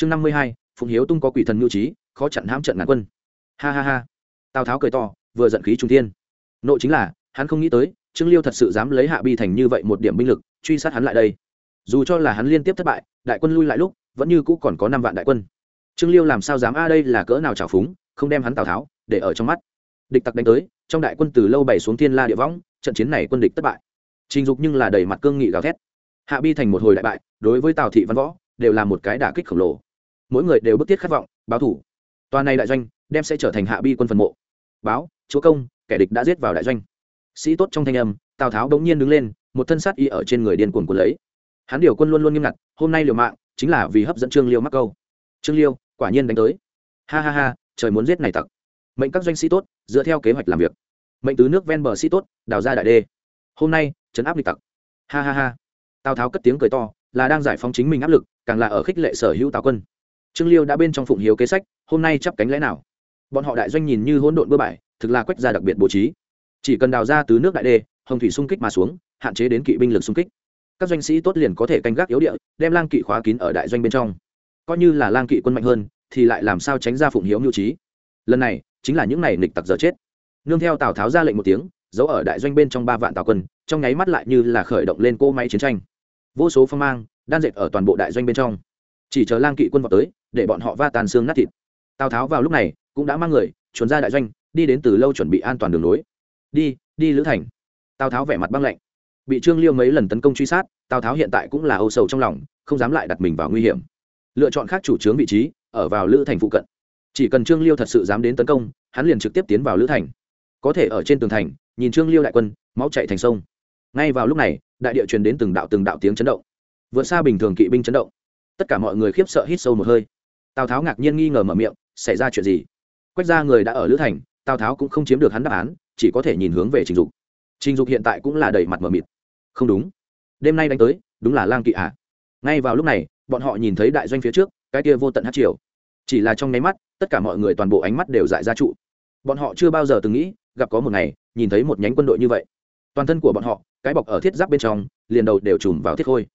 chương năm mươi hai, phụng hiếu tung có quỷ thần mưu trí, khó chặn hãm trận ngàn quân. Ha ha ha. Tào tháo cười to, vừa giận khí trung thiên. Nội chính là, hắn không nghĩ tới, trương liêu thật sự dám lấy hạ bi thành như vậy một điểm binh lực, truy sát hắn lại đây. Dù cho là hắn liên tiếp thất bại, đại quân lui lại lúc, vẫn như cũ còn có năm vạn đại quân. Trương liêu làm sao dám, a, đây là cỡ nào trào phúng, không đem hắn tào tháo để ở trong mắt. Địch tặc đánh tới, trong đại quân từ lâu bày xuống thiên la địa võng, trận chiến này quân địch thất bại. Trình dục nhưng là đầy mặt cương nghị gào thét. Hạ bi thành một hồi đại bại, đối với tào thị văn võ, đều là một cái đả kích khổng lồ mỗi người đều bức thiết khát vọng, báo thủ. Toàn này đại doanh đem sẽ trở thành hạ bi quân phần mộ. Báo, chúa công, kẻ địch đã giết vào đại doanh. Sĩ tốt trong thanh âm, tào tháo bỗng nhiên đứng lên, một thân sát y ở trên người điên cuồng của lấy. Hắn điều quân luôn luôn nghiêm ngặt, hôm nay liều mạng, chính là vì hấp dẫn trương liêu mắc câu. Trương liêu, quả nhiên đánh tới. Ha ha ha, trời muốn giết này tặc. Mệnh các doanh sĩ tốt, dựa theo kế hoạch làm việc. Mệnh tứ nước ven bờ sĩ tốt, đào ra đại đê. Hôm nay, trấn áp địch tặc. Ha ha ha. Tào tháo cất tiếng cười to, là đang giải phóng chính mình áp lực, càng là ở khích lệ sở hữu tào quân trương liêu đã bên trong phụng hiếu kế sách, hôm nay chắp cánh lẽ nào? Bọn họ đại doanh nhìn như hỗn độn bừa bãi, thực là quách gia đặc biệt bố trí. Chỉ cần đào ra tứ nước đại đê, hồng thủy xung kích mà xuống, hạn chế đến kỵ binh lực xung kích. Các doanh sĩ tốt liền có thể canh gác yếu địa, đem lang kỵ khóa kín ở đại doanh bên trong. Coi như là lang kỵ quân mạnh hơn, thì lại làm sao tránh ra phụng hiếu mưu trí? Lần này, chính là những này nghịch tặc giờ chết. Nương theo tào tháo ra lệnh một tiếng, giấu ở đại doanh bên trong ba vạn tào quân, trong nháy mắt lại như là khởi động lên cỗ máy chiến tranh. Vô số phong mang, đan dệt ở toàn bộ đại doanh bên trong chỉ chờ lang kỵ quân vào tới, để bọn họ va tàn xương nát thịt. Tào tháo vào lúc này cũng đã mang người, chuẩn ra đại doanh, đi đến từ lâu chuẩn bị an toàn đường lối. Đi đi lữ thành. Tào tháo vẻ mặt băng lạnh. Bị trương liêu mấy lần tấn công truy sát, tào tháo hiện tại cũng là âu sầu trong lòng, không dám lại đặt mình vào nguy hiểm. Lựa chọn khác chủ trướng vị trí, ở vào lữ thành phụ cận. Chỉ cần trương liêu thật sự dám đến tấn công, hắn liền trực tiếp tiến vào lữ thành. Có thể ở trên tường thành, nhìn trương liêu đại quân, máu chạy thành sông. Ngay vào lúc này, đại địa truyền đến từng đạo từng đạo tiếng chấn động. Vượt xa bình thường kỵ binh chấn động tất cả mọi người khiếp sợ hít sâu một hơi. Tào tháo ngạc nhiên nghi ngờ mở miệng, xảy ra chuyện gì? Quách ra người đã ở lữ thành, tào tháo cũng không chiếm được hắn đáp án, chỉ có thể nhìn hướng về trình dục. Trình dục hiện tại cũng là đầy mặt mờ mịt. Không đúng. Đêm nay đánh tới, đúng là lang kỵ ạ à. ngay vào lúc này, bọn họ nhìn thấy đại doanh phía trước, cái kia vô tận hát triều. Chỉ là trong nháy mắt, tất cả mọi người toàn bộ ánh mắt đều dại ra trụ. Bọn họ chưa bao giờ từng nghĩ, gặp có một ngày, nhìn thấy một nhánh quân đội như vậy. Toàn thân của bọn họ, cái bọc ở thiết giáp bên trong, liền đầu đều trùm vào thiết khôi.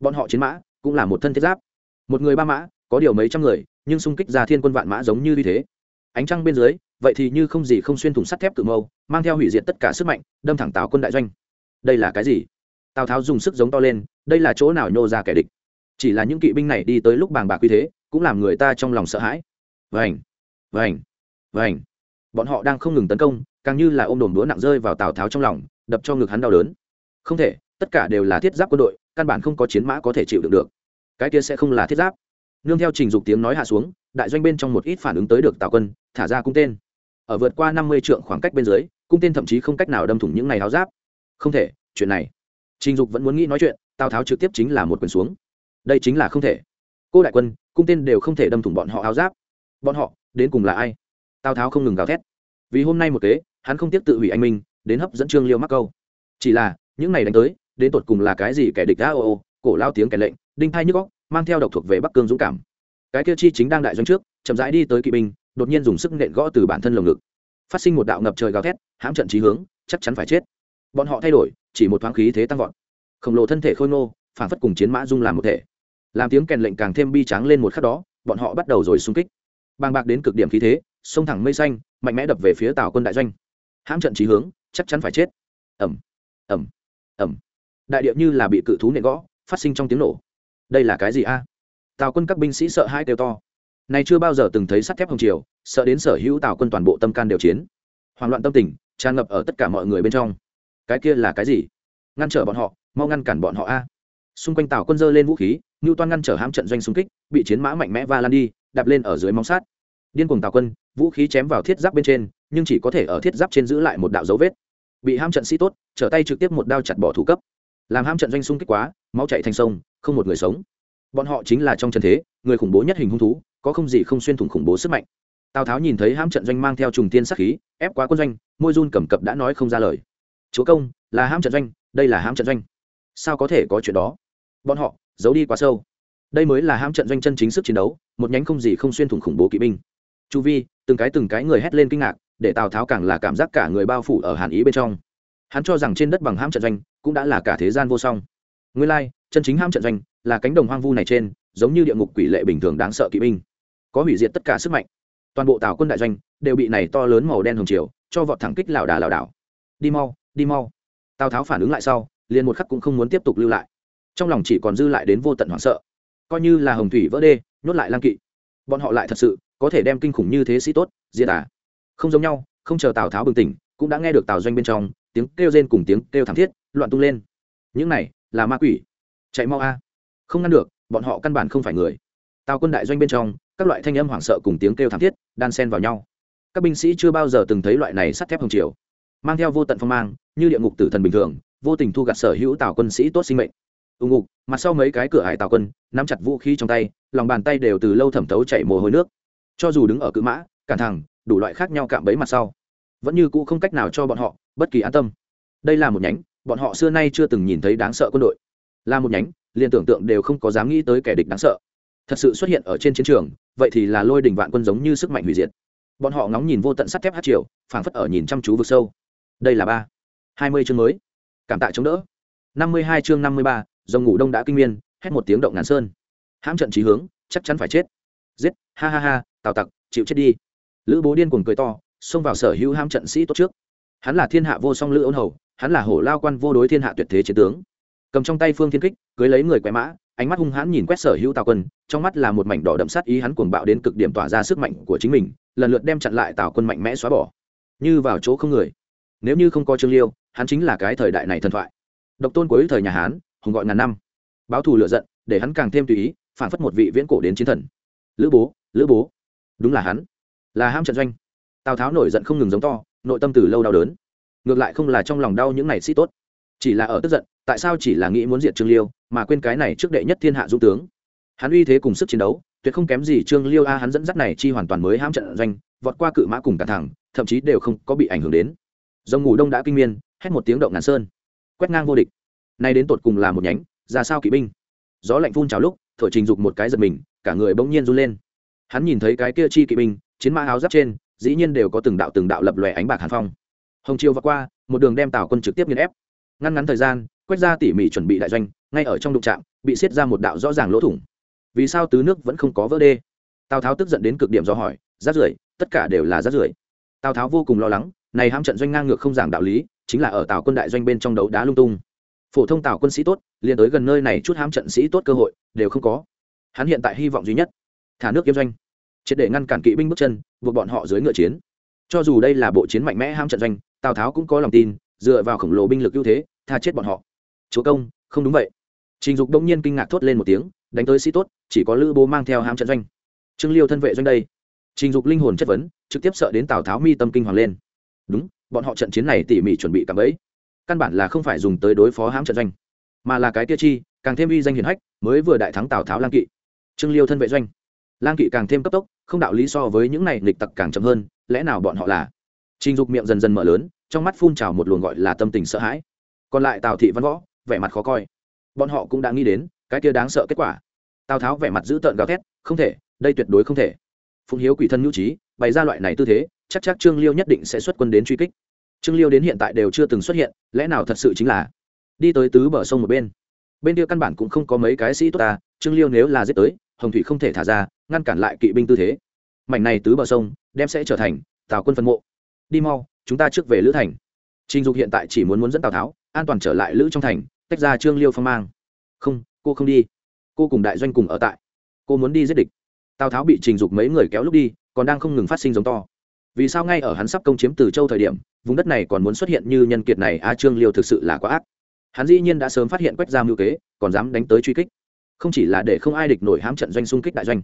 Bọn họ chiến mã, cũng là một thân thiết giáp một người ba mã, có điều mấy trăm người, nhưng xung kích ra thiên quân vạn mã giống như như thế. Ánh trăng bên dưới, vậy thì như không gì không xuyên thủng sắt thép cự mâu, mang theo hủy diệt tất cả sức mạnh, đâm thẳng tào quân đại doanh. Đây là cái gì? Tào tháo dùng sức giống to lên, đây là chỗ nào nhô ra kẻ địch? Chỉ là những kỵ binh này đi tới lúc bàng bạc như thế, cũng làm người ta trong lòng sợ hãi. Vảnh vảnh vảnh bọn họ đang không ngừng tấn công, càng như là ôm đồn đũa nặng rơi vào tào tháo trong lòng, đập cho ngực hắn đau đớn. Không thể, tất cả đều là thiết giáp quân đội, căn bản không có chiến mã có thể chịu đựng được cái kia sẽ không là thiết giáp. Nương theo trình dục tiếng nói hạ xuống, đại doanh bên trong một ít phản ứng tới được tào quân, thả ra cung tên. Ở vượt qua năm mươi trượng khoảng cách bên dưới, cung tên thậm chí không cách nào đâm thủng những này áo giáp. Không thể, chuyện này. Trình dục vẫn muốn nghĩ nói chuyện, tào tháo trực tiếp chính là một quyền xuống. Đây chính là không thể. Cô đại quân, cung tên đều không thể đâm thủng bọn họ áo giáp. Bọn họ, đến cùng là ai? Tào tháo không ngừng gào thét. Vì hôm nay một kế, hắn không tiếp tự hủy anh minh, đến hấp dẫn trương liêu mắc câu. Chỉ là, những này đánh tới, đến tột cùng là cái gì kẻ địch đã ô ô cổ lao tiếng kẻ lệnh đinh thai nhức góc, mang theo độc thuộc về bắc cương dũng cảm. Cái kia chi chính đang đại doanh trước, chậm rãi đi tới kỵ binh, đột nhiên dùng sức nện gõ từ bản thân lồng ngực. Phát sinh một đạo ngập trời gào thét, hãm trận trí hướng, chắc chắn phải chết. Bọn họ thay đổi, chỉ một thoáng khí thế tăng vọt. Khổng lồ thân thể khôi ngô, phản phất cùng chiến mã dung làm một thể. Làm tiếng kèn lệnh càng thêm bi tráng lên một khắc đó, bọn họ bắt đầu rồi xung kích. Bàng bạc đến cực điểm khí thế, sông thẳng mây xanh, mạnh mẽ đập về phía tàu quân đại doanh. Hãm trận trí hướng, chắc chắn phải chết. Ẩm ẩm ẩm đại điệp như là bị cự thú nện gõ, phát sinh trong tiếng nổ đây là cái gì a? Tào quân các binh sĩ sợ hai kêu to. Này chưa bao giờ từng thấy sắt thép hồng triều, sợ đến sở hữu tào quân toàn bộ tâm can đều chiến. Hoảng loạn tâm tình, tràn ngập ở tất cả mọi người bên trong. Cái kia là cái gì? Ngăn trở bọn họ, mau ngăn cản bọn họ a. Xung quanh tàu quân dơ lên vũ khí, ngưu toan ngăn trở hãm trận doanh xung kích, bị chiến mã mạnh mẽ va lan đi, đạp lên ở dưới móng sát. Điên cuồng tàu quân, vũ khí chém vào thiết giáp bên trên, nhưng chỉ có thể ở thiết giáp trên giữ lại một đạo dấu vết. Bị ham trận sĩ tốt, trở tay trực tiếp một đao chặt bỏ thủ cấp. Làm ham trận doanh xung kích quá, máu chạy thành sông không một người sống. Bọn họ chính là trong trận thế, người khủng bố nhất hình hung thú, có không gì không xuyên thủng khủng bố sức mạnh. Tào tháo nhìn thấy hãm trận doanh mang theo trùng tiên sắc khí, ép quá quân doanh, môi run cầm cập đã nói không ra lời. Chúa công, là hãm trận doanh, đây là hãm trận doanh. Sao có thể có chuyện đó? Bọn họ, giấu đi quá sâu. Đây mới là hãm trận doanh chân chính sức chiến đấu, một nhánh không gì không xuyên thủng khủng bố kỵ binh. Chu vi, từng cái từng cái người hét lên kinh ngạc, để tào tháo càng là cảm giác cả người bao phủ ở hàn ý bên trong. Hắn cho rằng trên đất bằng hãm trận doanh cũng đã là cả thế gian vô song. Nguyên lai chân chính ham trận doanh là cánh đồng hoang vu này trên, giống như địa ngục quỷ lệ bình thường đáng sợ kỵ binh. Có hủy diệt tất cả sức mạnh. Toàn bộ tàu quân đại doanh đều bị này to lớn màu đen hồng chiều cho vọt thẳng kích lảo đà lảo đảo. Đi mau đi mau. Tào tháo phản ứng lại sau, liền một khắc cũng không muốn tiếp tục lưu lại. Trong lòng chỉ còn dư lại đến vô tận hoảng sợ. Coi như là hồng thủy vỡ đê, nhốt lại lang kỵ, bọn họ lại thật sự có thể đem kinh khủng như thế sĩ tốt, diệt à? Không giống nhau, không chờ tào tháo bừng tỉnh, cũng đã nghe được tào doanh bên trong tiếng kêu rên cùng tiếng kêu thảm thiết, loạn tung lên. Những này là ma quỷ chạy mau a. Không ngăn được, bọn họ căn bản không phải người. Tào quân đại doanh bên trong, các loại thanh âm hoảng sợ cùng tiếng kêu thảm thiết, đan xen vào nhau. Các binh sĩ chưa bao giờ từng thấy loại này sắt thép hồng triều. Mang theo vô tận phong mang, như địa ngục tử thần bình thường, vô tình thu gặt sở hữu tào quân sĩ tốt sinh mệnh. Ưng ngục, mặt sau mấy cái cửa hải tào quân, nắm chặt vũ khí trong tay, lòng bàn tay đều từ lâu thẩm thấu chảy mồ hôi nước. Cho dù đứng ở cự mã, cản thẳng, đủ loại khác nhau cạm bẫy mặt sau, vẫn như cũ không cách nào cho bọn họ bất kỳ an tâm. Đây là một nhánh, bọn họ xưa nay chưa từng nhìn thấy đáng sợ quân đội là một nhánh, liền tưởng tượng đều không có dám nghĩ tới kẻ địch đáng sợ. Thật sự xuất hiện ở trên chiến trường, vậy thì là lôi đình vạn quân giống như sức mạnh hủy diệt. Bọn họ ngóng nhìn vô tận sắt thép hát triều, phảng phất ở nhìn chăm chú vực sâu. Đây là ba. Hai mươi chương mới. Cảm tạ chống đỡ. Năm mươi hai chương năm mươi ba, dòng ngủ đông đã kinh miên, hét một tiếng động ngàn sơn. Hãm trận trí hướng, chắc chắn phải chết. Giết, ha ha ha, tào tặc, chịu chết đi. Lữ bố điên cuồng cười to, xông vào sở hữu hãm trận sĩ tốt trước. Hắn là thiên hạ vô song lữ ôn hầu, hắn là hổ lao quan vô đối thiên hạ tuyệt thế chiến tướng cầm trong tay phương thiên kích, cưới lấy người quẹ mã, ánh mắt hung hãn nhìn quét sở hữu tào quân, trong mắt là một mảnh đỏ đậm sát ý hắn cuồng bạo đến cực điểm tỏa ra sức mạnh của chính mình, lần lượt đem chặn lại tào quân mạnh mẽ xóa bỏ. Như vào chỗ không người. Nếu như không có trương liêu, hắn chính là cái thời đại này thần thoại. Độc tôn cuối thời nhà hán, hùng gọi ngàn năm. Báo thù lựa giận, để hắn càng thêm tùy ý, phản phất một vị viễn cổ đến chiến thần. Lữ bố lữ bố. Đúng là hắn. Là ham trận doanh. Tào tháo nổi giận không ngừng giống to, nội tâm từ lâu đau đớn. Ngược lại không là trong lòng đau những ngày sĩ tốt chỉ là ở tức giận, tại sao chỉ là nghĩ muốn diệt trương liêu, mà quên cái này trước đệ nhất thiên hạ dung tướng? Hắn uy thế cùng sức chiến đấu, tuyệt không kém gì trương liêu a, hắn dẫn dắt này chi hoàn toàn mới hãm trận doanh, vọt qua cự mã cùng cả thẳng, thậm chí đều không có bị ảnh hưởng đến. Dòng ngủ đông đã kinh miên, hét một tiếng động ngàn sơn. Quét ngang vô địch. Nay đến tột cùng là một nhánh, ra sao kỵ binh? Gió lạnh phun trào lúc, thổi trình dục một cái giật mình, cả người bỗng nhiên run lên. Hắn nhìn thấy cái kia chi kỵ binh, chiến mã áo giáp trên, dĩ nhiên đều có từng đạo từng đạo lập lòe ánh bạc hàn phong. Hồng chiêu vọt qua, một đường đem tào quân trực tiếp nghiên ép ngăn ngắn thời gian, quét ra tỉ mỉ chuẩn bị đại doanh, ngay ở trong đụng trạm bị xiết ra một đạo rõ ràng lỗ thủng. Vì sao tứ nước vẫn không có vỡ đê? Tào tháo tức giận đến cực điểm do hỏi rát rưởi, tất cả đều là rát rưởi. Tào tháo vô cùng lo lắng, này ham trận doanh ngang ngược không giảng đạo lý, chính là ở tào quân đại doanh bên trong đấu đá lung tung. Phổ thông tào quân sĩ tốt, liền tới gần nơi này chút ham trận sĩ tốt cơ hội, đều không có. Hắn hiện tại hy vọng duy nhất, thả nước kiếm doanh, triệt để ngăn cản kỵ binh bước chân, buộc bọn họ dưới ngựa chiến. Cho dù đây là bộ chiến mạnh mẽ ham trận doanh, tào tháo cũng có lòng tin, dựa vào khổng lồ binh lực ưu thế tha chết bọn họ. Chúa công, không đúng vậy. Trình dục đông nhiên kinh ngạc thốt lên một tiếng, đánh tới sĩ tốt, chỉ có lữ bố mang theo ham trận doanh. Trương liêu thân vệ doanh đây. Trình dục linh hồn chất vấn, trực tiếp sợ đến tào tháo mi tâm kinh hoàng lên. Đúng, bọn họ trận chiến này tỉ mỉ chuẩn bị cả ấy căn bản là không phải dùng tới đối phó hãm trận doanh, mà là cái tiêu chi, càng thêm uy danh hiển hách, mới vừa đại thắng tào tháo lang kỵ. Trương liêu thân vệ doanh. Lang kỵ càng thêm cấp tốc, không đạo lý so với những này lịch tặc càng chậm hơn, lẽ nào bọn họ là? Trình dục miệng dần dần mở lớn, trong mắt phun trào một luồng gọi là tâm tình sợ hãi còn lại tào thị văn võ, vẻ mặt khó coi. Bọn họ cũng đã nghĩ đến, cái kia đáng sợ kết quả. Tào tháo vẻ mặt dữ tợn gào thét, không thể, đây tuyệt đối không thể. Phụng hiếu quỷ thân nhu trí, bày ra loại này tư thế, chắc chắc trương liêu nhất định sẽ xuất quân đến truy kích. Trương liêu đến hiện tại đều chưa từng xuất hiện, lẽ nào thật sự chính là đi tới tứ bờ sông một bên? Bên kia căn bản cũng không có mấy cái sĩ tốt ta, trương liêu nếu là giết tới, hồng thủy không thể thả ra, ngăn cản lại kỵ binh tư thế. Mảnh này tứ bờ sông, đem sẽ trở thành tào quân phân mộ. Đi mau, chúng ta trước về lữ thành. Trình dục hiện tại chỉ muốn muốn dẫn tào tháo an toàn trở lại lữ trong thành, tách ra trương liêu phong mang. Không, cô không đi. Cô cùng đại doanh cùng ở tại. Cô muốn đi giết địch. Tào tháo bị trình dục mấy người kéo lúc đi, còn đang không ngừng phát sinh giống to. Vì sao ngay ở hắn sắp công chiếm từ châu thời điểm, vùng đất này còn muốn xuất hiện như nhân kiệt này a trương liêu thực sự là quá ác. Hắn dĩ nhiên đã sớm phát hiện quách ra mưu kế, còn dám đánh tới truy kích. Không chỉ là để không ai địch nổi hãm trận doanh xung kích đại doanh,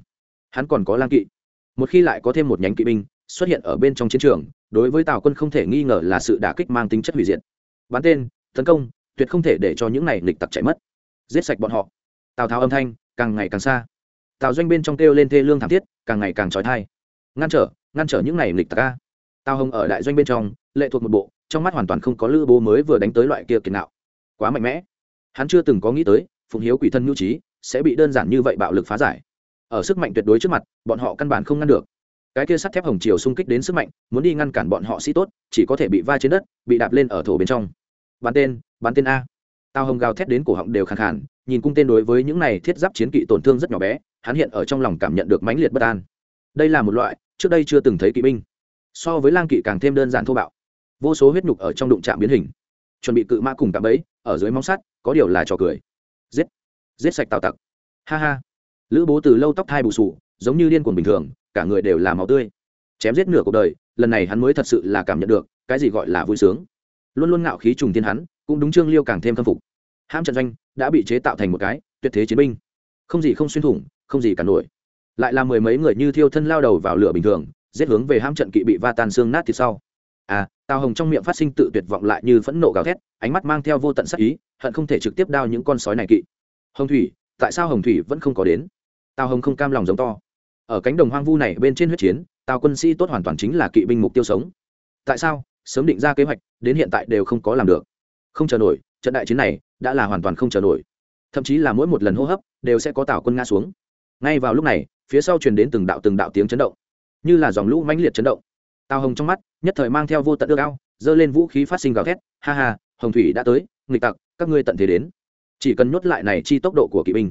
hắn còn có lang kỵ. Một khi lại có thêm một nhánh kỵ binh xuất hiện ở bên trong chiến trường, đối với tào quân không thể nghi ngờ là sự đả kích mang tính chất hủy diệt. Bắn tên tấn công, tuyệt không thể để cho những này lịch tặc chạy mất. Giết sạch bọn họ. Tào tháo âm thanh càng ngày càng xa. Tào doanh bên trong kêu lên thê lương thảm thiết, càng ngày càng trói thai. Ngăn trở ngăn trở những này lịch tặc ca tào hồng ở đại doanh bên trong, lệ thuộc một bộ, trong mắt hoàn toàn không có lữ bố mới vừa đánh tới loại kia kiệt nạo. Quá mạnh mẽ. Hắn chưa từng có nghĩ tới, phụng hiếu quỷ thân nhu trí, sẽ bị đơn giản như vậy bạo lực phá giải. Ở sức mạnh tuyệt đối trước mặt, bọn họ căn bản không ngăn được. Cái kia sắt thép hồng chiều xung kích đến sức mạnh, muốn đi ngăn cản bọn họ sĩ tốt, chỉ có thể bị va trên đất, bị đạp lên ở thổ bên trong bắn tên bắn tên a. Tào hồng gào thét đến cổ họng đều khàn khàn, nhìn cung tên đối với những này thiết giáp chiến kỵ tổn thương rất nhỏ bé, hắn hiện ở trong lòng cảm nhận được mãnh liệt bất an. Đây là một loại, trước đây chưa từng thấy kỵ binh. So với lang kỵ càng thêm đơn giản thô bạo. Vô số huyết nhục ở trong đụng trạm biến hình. Chuẩn bị cự mã cùng cạm bẫy, ở dưới móng sắt, có điều là trò cười. Giết! Giết sạch tào tặc. Ha ha! Lữ bố từ lâu tóc thai bù sù, giống như điên cuồng bình thường, cả người đều là máu tươi. Chém giết nửa cuộc đời, lần này hắn mới thật sự là cảm nhận được, cái gì gọi là vui sướng luôn luôn ngạo khí trùng thiên hắn, cũng đúng trương liêu càng thêm khâm phục. Ham trận doanh đã bị chế tạo thành một cái tuyệt thế chiến binh. Không gì không xuyên thủng, không gì cả nổi. Lại là mười mấy người như thiêu thân lao đầu vào lửa bình thường, giết hướng về ham trận kỵ bị va tan xương nát thì sau. À tào hồng trong miệng phát sinh tự tuyệt vọng lại như phẫn nộ gào thét, ánh mắt mang theo vô tận sắc ý, hận không thể trực tiếp đao những con sói này kỵ. Hồng thủy, tại sao hồng thủy vẫn không có đến? Tào hồng không cam lòng giống to. Ở cánh đồng hoang vu này bên trên huyết chiến, tào quân sĩ tốt hoàn toàn chính là kỵ binh mục tiêu sống. Tại sao? Sớm định ra kế hoạch, đến hiện tại đều không có làm được. Không chờ nổi, trận đại chiến này đã là hoàn toàn không chờ nổi. Thậm chí là mỗi một lần hô hấp đều sẽ có tào quân nga xuống. Ngay vào lúc này, phía sau truyền đến từng đạo từng đạo tiếng chấn động, như là dòng lũ mãnh liệt chấn động. Tào hồng trong mắt, nhất thời mang theo vô tận ước ao, giơ lên vũ khí phát sinh gào thét, ha ha, hồng thủy đã tới, nghịch tặc, các ngươi tận thế đến. Chỉ cần nhốt lại này chi tốc độ của kỵ binh,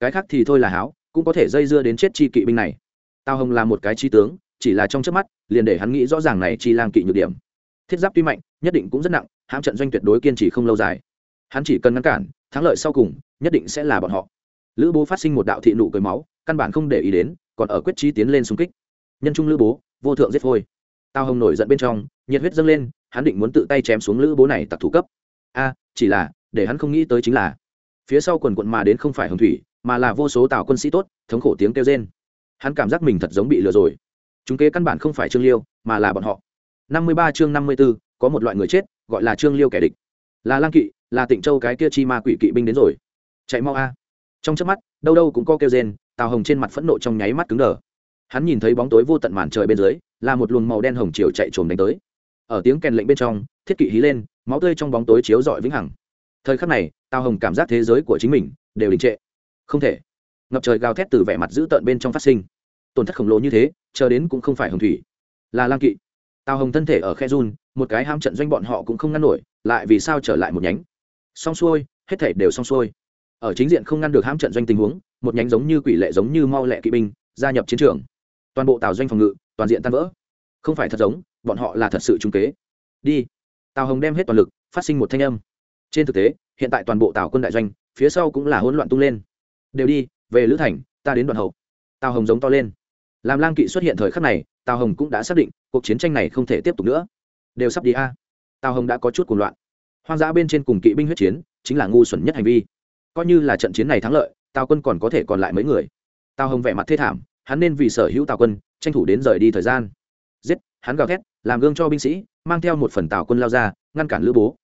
cái khác thì thôi là háo, cũng có thể dây dưa đến chết chi kỵ binh này. Tào hồng là một cái chi tướng, chỉ là trong trước mắt, liền để hắn nghĩ rõ ràng này chi lang kỵ nhược điểm thiết giáp tuy mạnh, nhất định cũng rất nặng, hãm trận doanh tuyệt đối kiên trì không lâu dài. Hắn chỉ cần ngăn cản, thắng lợi sau cùng, nhất định sẽ là bọn họ. Lữ bố phát sinh một đạo thị nụ cười máu, căn bản không để ý đến, còn ở quyết trí tiến lên xung kích. Nhân trung lữ bố, vô thượng giết phôi. Tao hồng nổi giận bên trong, nhiệt huyết dâng lên, hắn định muốn tự tay chém xuống lữ bố này tặc thủ cấp. A, chỉ là, để hắn không nghĩ tới chính là, phía sau quần quận mà đến không phải hồng thủy, mà là vô số tào quân sĩ tốt, thống khổ tiếng kêu rên. Hắn cảm giác mình thật giống bị lừa rồi. Chúng kế căn bản không phải trương liêu, mà là bọn họ năm mươi ba chương năm mươi b ố có một loại người chết, gọi là trương liêu kẻ địch. Là lang kỵ, là tịnh châu cái kia chi ma quỷ kỵ binh đến rồi. Chạy mau a. Trong chớp mắt, đâu đâu cũng có kêu rên, tào hồng trên mặt phẫn nộ trong nháy mắt cứng đờ. Hắn nhìn thấy bóng tối vô tận màn trời bên dưới, là một luồng màu đen hồng chiều chạy trồm đánh tới. Ở tiếng kèn lệnh bên trong, thiết kỵ hí lên, máu tươi trong bóng tối chiếu rọi vĩnh hằng. Thời khắc này, tào hồng cảm giác thế giới của chính mình đều đình trệ. Không thể. Ngập trời gào thét từ vẻ mặt dữ tợn bên trong phát sinh. Tổn thất khổng lồ như thế, chờ đến cũng không phải hồng thủy. Là lang kỵ tào hồng thân thể ở khe run, một cái ham trận doanh bọn họ cũng không ngăn nổi, lại vì sao trở lại một nhánh? Xong xuôi, hết thể đều xong xuôi. Ở chính diện không ngăn được ham trận doanh tình huống, một nhánh giống như quỷ lệ giống như mau lẹ kỵ binh, gia nhập chiến trường. Toàn bộ tào doanh phòng ngự, toàn diện tan vỡ. Không phải thật giống, bọn họ là thật sự trung kế. Đi. Tào hồng đem hết toàn lực, phát sinh một thanh âm. Trên thực tế, hiện tại toàn bộ tào quân đại doanh, phía sau cũng là hỗn loạn tung lên. Đều đi, về lữ thành, ta đến đoạn hậu. Tào hồng giống to lên. Làm lang kỵ xuất hiện thời khắc này tào hồng cũng đã xác định cuộc chiến tranh này không thể tiếp tục nữa đều sắp đi a tào hồng đã có chút cuồng loạn hoang dã bên trên cùng kỵ binh huyết chiến chính là ngu xuẩn nhất hành vi coi như là trận chiến này thắng lợi tào quân còn có thể còn lại mấy người tào hồng vẻ mặt thê thảm hắn nên vì sở hữu tào quân tranh thủ đến rời đi thời gian giết hắn gào thét làm gương cho binh sĩ mang theo một phần tào quân lao ra ngăn cản lữ bố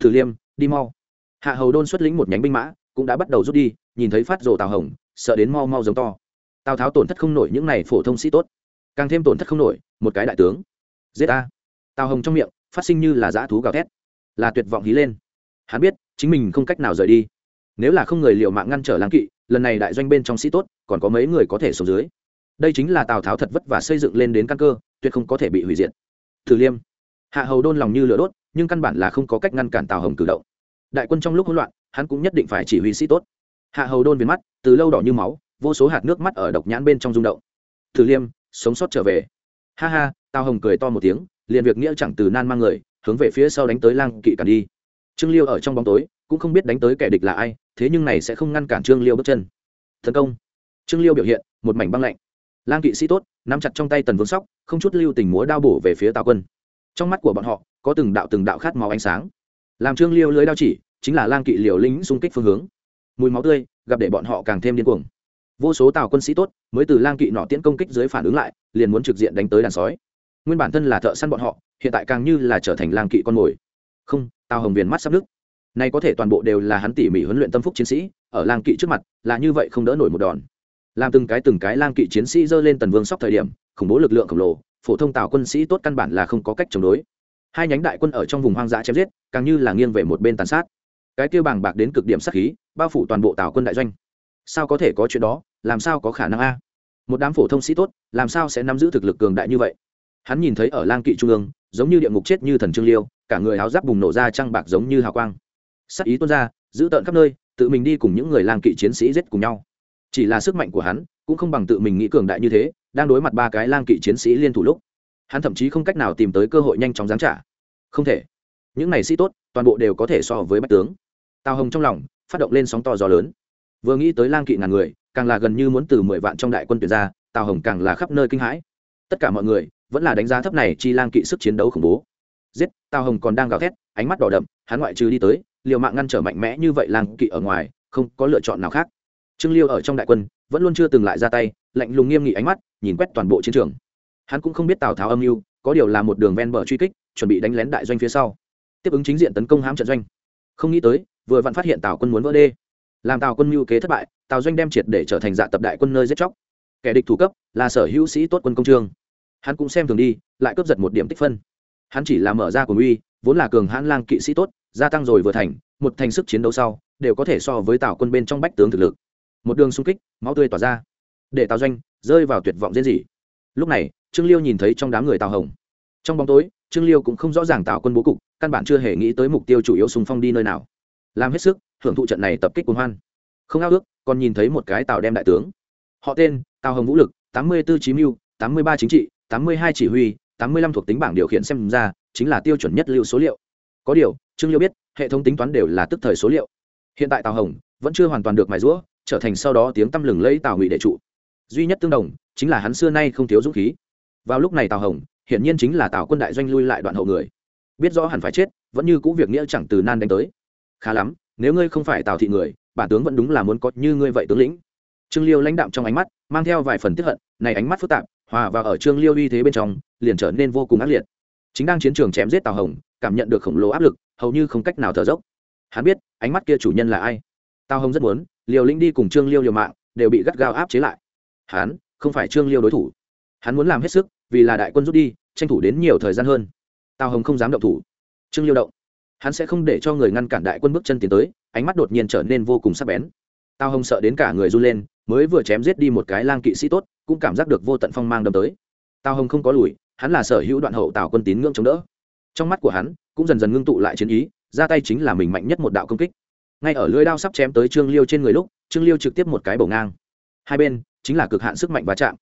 thử liêm đi mau hạ hầu đôn xuất lĩnh một nhánh binh mã cũng đã bắt đầu rút đi nhìn thấy phát rồ tào hồng sợ đến mau mau giống to tào tháo tổn thất không nổi những này phổ thông sĩ tốt càng thêm tổn thất không nổi một cái đại tướng. Giết ta, tào hồng trong miệng phát sinh như là dã thú gào thét là tuyệt vọng hí lên. Hắn biết chính mình không cách nào rời đi. Nếu là không người liệu mạng ngăn trở lãng kỵ lần này đại doanh bên trong sĩ tốt còn có mấy người có thể sống dưới. Đây chính là tào tháo thật vất và xây dựng lên đến căn cơ tuyệt không có thể bị hủy diệt. Thử liêm. Hạ hầu đôn lòng như lửa đốt nhưng căn bản là không có cách ngăn cản tào hồng cử động. Đại quân trong lúc hỗn loạn hắn cũng nhất định phải chỉ huy sĩ tốt. Hạ hầu đôn viền mắt từ lâu đỏ như máu vô số hạt nước mắt ở độc nhãn bên trong rung động. Thử liêm sống sót trở về. Ha ha tao hồng cười to một tiếng, liền việc nghĩa chẳng từ nan mang người, hướng về phía sau đánh tới lang kỵ cản đi. Trương liêu ở trong bóng tối, cũng không biết đánh tới kẻ địch là ai, thế nhưng này sẽ không ngăn cản trương liêu bước chân. Tấn công. Trương liêu biểu hiện, một mảnh băng lạnh. Lang kỵ sĩ tốt, nắm chặt trong tay tần vương sóc, không chút lưu tình múa đao bổ về phía tào quân. Trong mắt của bọn họ, có từng đạo từng đạo khát máu ánh sáng. Làm trương liêu lưới đao chỉ, chính là lang kỵ liều lính xung kích phương hướng. Mùi máu tươi, gặp để bọn họ càng thêm điên cuồng vô số tàu quân sĩ tốt mới từ lang kỵ nọ tiễn công kích dưới phản ứng lại, liền muốn trực diện đánh tới đàn sói. Nguyên bản thân là thợ săn bọn họ, hiện tại càng như là trở thành lang kỵ con mồi. Không, tào hồng viền mắt sắp nước nay có thể toàn bộ đều là hắn tỉ mỉ huấn luyện tâm phúc chiến sĩ, ở lang kỵ trước mặt, là như vậy không đỡ nổi một đòn. Làm từng cái từng cái lang kỵ chiến sĩ dơ lên tần vương sóc thời điểm, khủng bố lực lượng khổng lồ, phổ thông tào quân sĩ tốt căn bản là không có cách chống đối. Hai nhánh đại quân ở trong vùng hoang dã chém giết, càng như là nghiêng về một bên tàn sát. Cái kêu bàng bạc đến cực điểm sát khí, bao phủ toàn bộ tào quân đại doanh sao có thể có chuyện đó, làm sao có khả năng a? Một đám phổ thông sĩ tốt, làm sao sẽ nắm giữ thực lực cường đại như vậy? Hắn nhìn thấy ở lang kỵ trung ương, giống như địa ngục chết như thần trương liêu, cả người áo giáp bùng nổ ra trăng bạc giống như hào quang. Sắc ý tuôn ra, giữ tợn khắp nơi, tự mình đi cùng những người lang kỵ chiến sĩ giết cùng nhau. Chỉ là sức mạnh của hắn, cũng không bằng tự mình nghĩ cường đại như thế, đang đối mặt ba cái lang kỵ chiến sĩ liên thủ lúc. Hắn thậm chí không cách nào tìm tới cơ hội nhanh chóng giáng trả. Không thể. Những này sĩ tốt, toàn bộ đều có thể so với bách tướng. Tào hồng trong lòng, phát động lên sóng to gió lớn vừa nghĩ tới lang kỵ ngàn người, càng là gần như muốn từ mười vạn trong đại quân tuyển ra, tào hồng càng là khắp nơi kinh hãi. Tất cả mọi người vẫn là đánh giá thấp này chi lang kỵ sức chiến đấu khủng bố. Giết, tào hồng còn đang gào thét, ánh mắt đỏ đậm, hắn ngoại trừ đi tới, liều mạng ngăn trở mạnh mẽ như vậy lang kỵ ở ngoài, không có lựa chọn nào khác. Trương liêu ở trong đại quân vẫn luôn chưa từng lại ra tay, lạnh lùng nghiêm nghị ánh mắt, nhìn quét toàn bộ chiến trường. Hắn cũng không biết tào tháo âm mưu, có điều là một đường ven bờ truy kích, chuẩn bị đánh lén đại doanh phía sau. Tiếp ứng chính diện tấn công hãm trận doanh. Không nghĩ tới, vừa vặn phát hiện tào quân muốn vỡ đê làm tào quân mưu kế thất bại, tào doanh đem triệt để trở thành dạ tập đại quân nơi giết chóc. Kẻ địch thủ cấp là sở hữu sĩ tốt quân công trương. Hắn cũng xem thường đi, lại cướp giật một điểm tích phân. Hắn chỉ là mở ra của uy, vốn là cường hãn lang kỵ sĩ tốt, gia tăng rồi vừa thành, một thành sức chiến đấu sau, đều có thể so với tào quân bên trong bách tướng thực lực. Một đường xung kích, máu tươi tỏa ra. Để tào doanh rơi vào tuyệt vọng diễn gì lúc này, trương liêu nhìn thấy trong đám người tào hồng. Trong bóng tối, trương liêu cũng không rõ ràng tào quân bố cục, căn bản chưa hề nghĩ tới mục tiêu chủ yếu xung phong đi nơi nào. Làm hết sức hưởng thụ trận này tập kích cuồng hoan. Không ao ước, còn nhìn thấy một cái tàu đem đại tướng. Họ tên, tào hồng vũ lực, tám mươi 84 chí mưu, tám mươi ba chính trị, tám mươi hai chỉ huy, tám mươi lăm thuộc tính bảng điều khiển xem ra, chính là tiêu chuẩn nhất lưu số liệu. Có điều, trương liêu biết, hệ thống tính toán đều là tức thời số liệu. Hiện tại tào hồng vẫn chưa hoàn toàn được mài rũa trở thành sau đó tiếng tăm lừng lẫy tào ngụy đệ trụ. Duy nhất tương đồng, chính là hắn xưa nay không thiếu dũng khí. Vào lúc này tào hồng, hiển nhiên chính là tào quân đại doanh lui lại đoạn hậu người. Biết rõ hẳn phải chết, vẫn như cũ việc nghĩa chẳng từ nan đánh tới. Khá lắm nếu ngươi không phải tào thị người, bản tướng vẫn đúng là muốn có như ngươi vậy tướng lĩnh. Trương liêu lãnh đạm trong ánh mắt, mang theo vài phần tiếp hận, này ánh mắt phức tạp, hòa vào ở trương liêu uy thế bên trong, liền trở nên vô cùng ác liệt. Chính đang chiến trường chém giết tào hồng, cảm nhận được khổng lồ áp lực, hầu như không cách nào thở dốc. Hắn biết, ánh mắt kia chủ nhân là ai. Tào hồng rất muốn liều lĩnh đi cùng trương liêu liều mạng, đều bị gắt gao áp chế lại. Hắn, không phải trương liêu đối thủ. Hắn muốn làm hết sức, vì là đại quân rút đi, tranh thủ đến nhiều thời gian hơn. Tào hồng không dám động thủ. Trương liêu động hắn sẽ không để cho người ngăn cản đại quân bước chân tiến tới, ánh mắt đột nhiên trở nên vô cùng sắc bén. Tao hồng sợ đến cả người run lên, mới vừa chém giết đi một cái lang kỵ sĩ tốt, cũng cảm giác được vô tận phong mang đâm tới. Tao hồng không có lùi, hắn là sở hữu đoạn hậu tào quân tín ngưỡng chống đỡ. Trong mắt của hắn, cũng dần dần ngưng tụ lại chiến ý, ra tay chính là mình mạnh nhất một đạo công kích. Ngay ở lưỡi đao sắp chém tới trương liêu trên người lúc, trương liêu trực tiếp một cái bổ ngang. Hai bên, chính là cực hạn sức mạnh và chạm.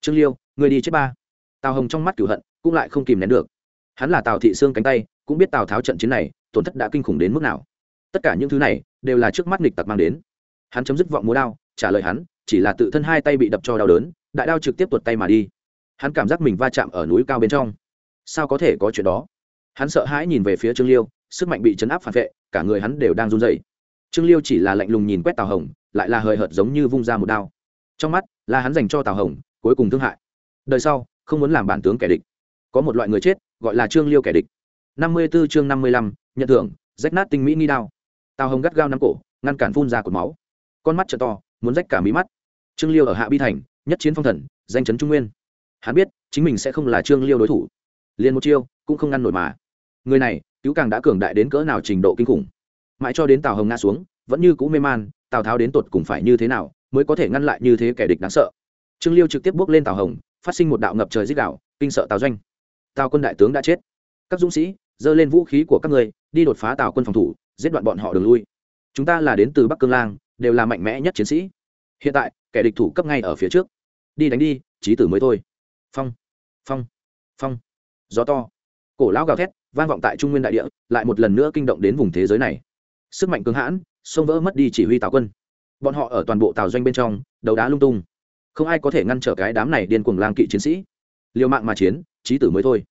Trương liêu, người đi chết ba. Tào hồng trong mắt cửu hận, cũng lại không kìm nén được. Hắn là tào thị xương cánh tay cũng biết tào tháo trận chiến này tổn thất đã kinh khủng đến mức nào tất cả những thứ này đều là trước mắt nghịch tặc mang đến hắn chấm dứt vọng múa đao trả lời hắn chỉ là tự thân hai tay bị đập cho đau đớn đại đao trực tiếp tuột tay mà đi hắn cảm giác mình va chạm ở núi cao bên trong sao có thể có chuyện đó hắn sợ hãi nhìn về phía trương liêu sức mạnh bị chấn áp phản vệ cả người hắn đều đang run dậy trương liêu chỉ là lạnh lùng nhìn quét tào hồng lại là hời hợt giống như vung ra một đao trong mắt là hắn dành cho tào hồng cuối cùng thương hại đời sau không muốn làm bản tướng kẻ địch có một loại người chết gọi là trương liêu kẻ địch năm mươi b ố chương năm mươi lăm nhận thưởng rách nát tinh mỹ nghi đao. Tào hồng gắt gao nắm cổ ngăn cản phun ra cột máu. Con mắt t to muốn rách cả mí mắt. Trương liêu ở hạ bi thành nhất chiến phong thần danh chấn trung nguyên. Hắn biết chính mình sẽ không là trương liêu đối thủ. Liền một chiêu cũng không ngăn nổi mà. Người này cứu càng đã cường đại đến cỡ nào trình độ kinh khủng. Mãi cho đến tào hồng ngã xuống vẫn như cũ mê man tào tháo đến tột cùng phải như thế nào mới có thể ngăn lại như thế kẻ địch đáng sợ. Trương liêu trực tiếp bước lên tào hồng phát sinh một đạo ngập trời rít gào, kinh sợ tào doanh. Tào quân đại tướng đã chết. Các dũng sĩ giơ lên vũ khí của các người đi đột phá tào quân phòng thủ, giết đoạn bọn họ đường lui. Chúng ta là đến từ bắc cương lang, đều là mạnh mẽ nhất chiến sĩ. Hiện tại, kẻ địch thủ cấp ngay ở phía trước. Đi đánh đi trí tử mới thôi. Phong phong phong. Gió to. Cổ lão gào thét, vang vọng tại trung nguyên đại địa, lại một lần nữa kinh động đến vùng thế giới này. Sức mạnh cứng hãn, xông vỡ mất đi chỉ huy tào quân. Bọn họ ở toàn bộ tàu doanh bên trong, đầu đá lung tung. Không ai có thể ngăn trở cái đám này điên cuồng lang kỵ chiến sĩ. Liều mạng mà chiến trí tử mới thôi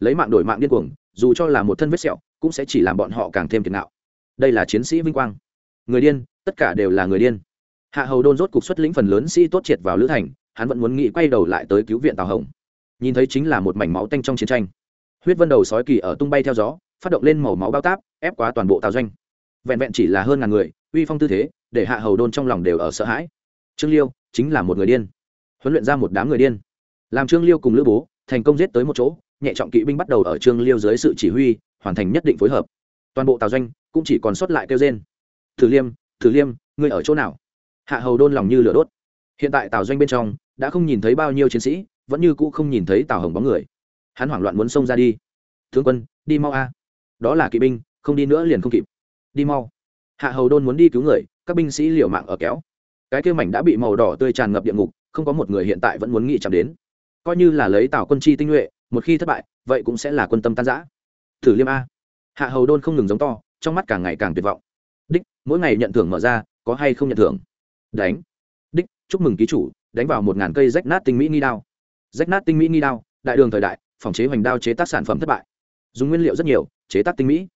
lấy mạng đổi mạng điên cuồng, dù cho là một thân vết sẹo, cũng sẽ chỉ làm bọn họ càng thêm kiệt nạo đây là chiến sĩ vinh quang. Người điên, tất cả đều là người điên. Hạ hầu đôn rốt cục xuất lĩnh phần lớn sĩ tốt triệt vào lữ thành, hắn vẫn muốn nghĩ quay đầu lại tới cứu viện tào hồng. Nhìn thấy chính là một mảnh máu tanh trong chiến tranh. Huyết vân đầu sói kỳ ở tung bay theo gió, phát động lên màu máu bao táp, ép quá toàn bộ tào doanh. Vẹn vẹn chỉ là hơn ngàn người, uy phong tư thế, để hạ hầu đôn trong lòng đều ở sợ hãi. Trương liêu chính là một người điên. Huấn luyện ra một đám người điên. Làm trương liêu cùng lữ bố, thành công giết tới một chỗ nhẹ trọng kỵ binh bắt đầu ở trương liêu dưới sự chỉ huy, hoàn thành nhất định phối hợp. Toàn bộ tào doanh cũng chỉ còn sót lại kêu trên thử liêm thử liêm, ngươi ở chỗ nào? Hạ hầu đôn lòng như lửa đốt. Hiện tại tào doanh bên trong đã không nhìn thấy bao nhiêu chiến sĩ, vẫn như cũ không nhìn thấy tào hồng bóng người. Hắn hoảng loạn muốn xông ra đi. Thương quân, đi mau a. Đó là kỵ binh, không đi nữa liền không kịp. Đi mau. Hạ hầu đôn muốn đi cứu người, các binh sĩ liều mạng ở kéo. Cái kêu mảnh đã bị màu đỏ tươi tràn ngập địa ngục, không có một người hiện tại vẫn muốn nghĩ chạm đến. Coi như là lấy tào quân chi tinh nhuệ một khi thất bại, vậy cũng sẽ là quân tâm tan giã thử liêm a. Hạ hầu đôn không ngừng giống to, trong mắt càng ngày càng tuyệt vọng. Đích, mỗi ngày nhận thưởng mở ra, có hay không nhận thưởng? Đánh. Đích, chúc mừng ký chủ, đánh vào một ngàn cây rách nát tinh mỹ ni đao. Rách nát tinh mỹ ni đao, đại đường thời đại, phòng chế hoành đao chế tác sản phẩm thất bại. Dùng nguyên liệu rất nhiều, chế tác tinh mỹ.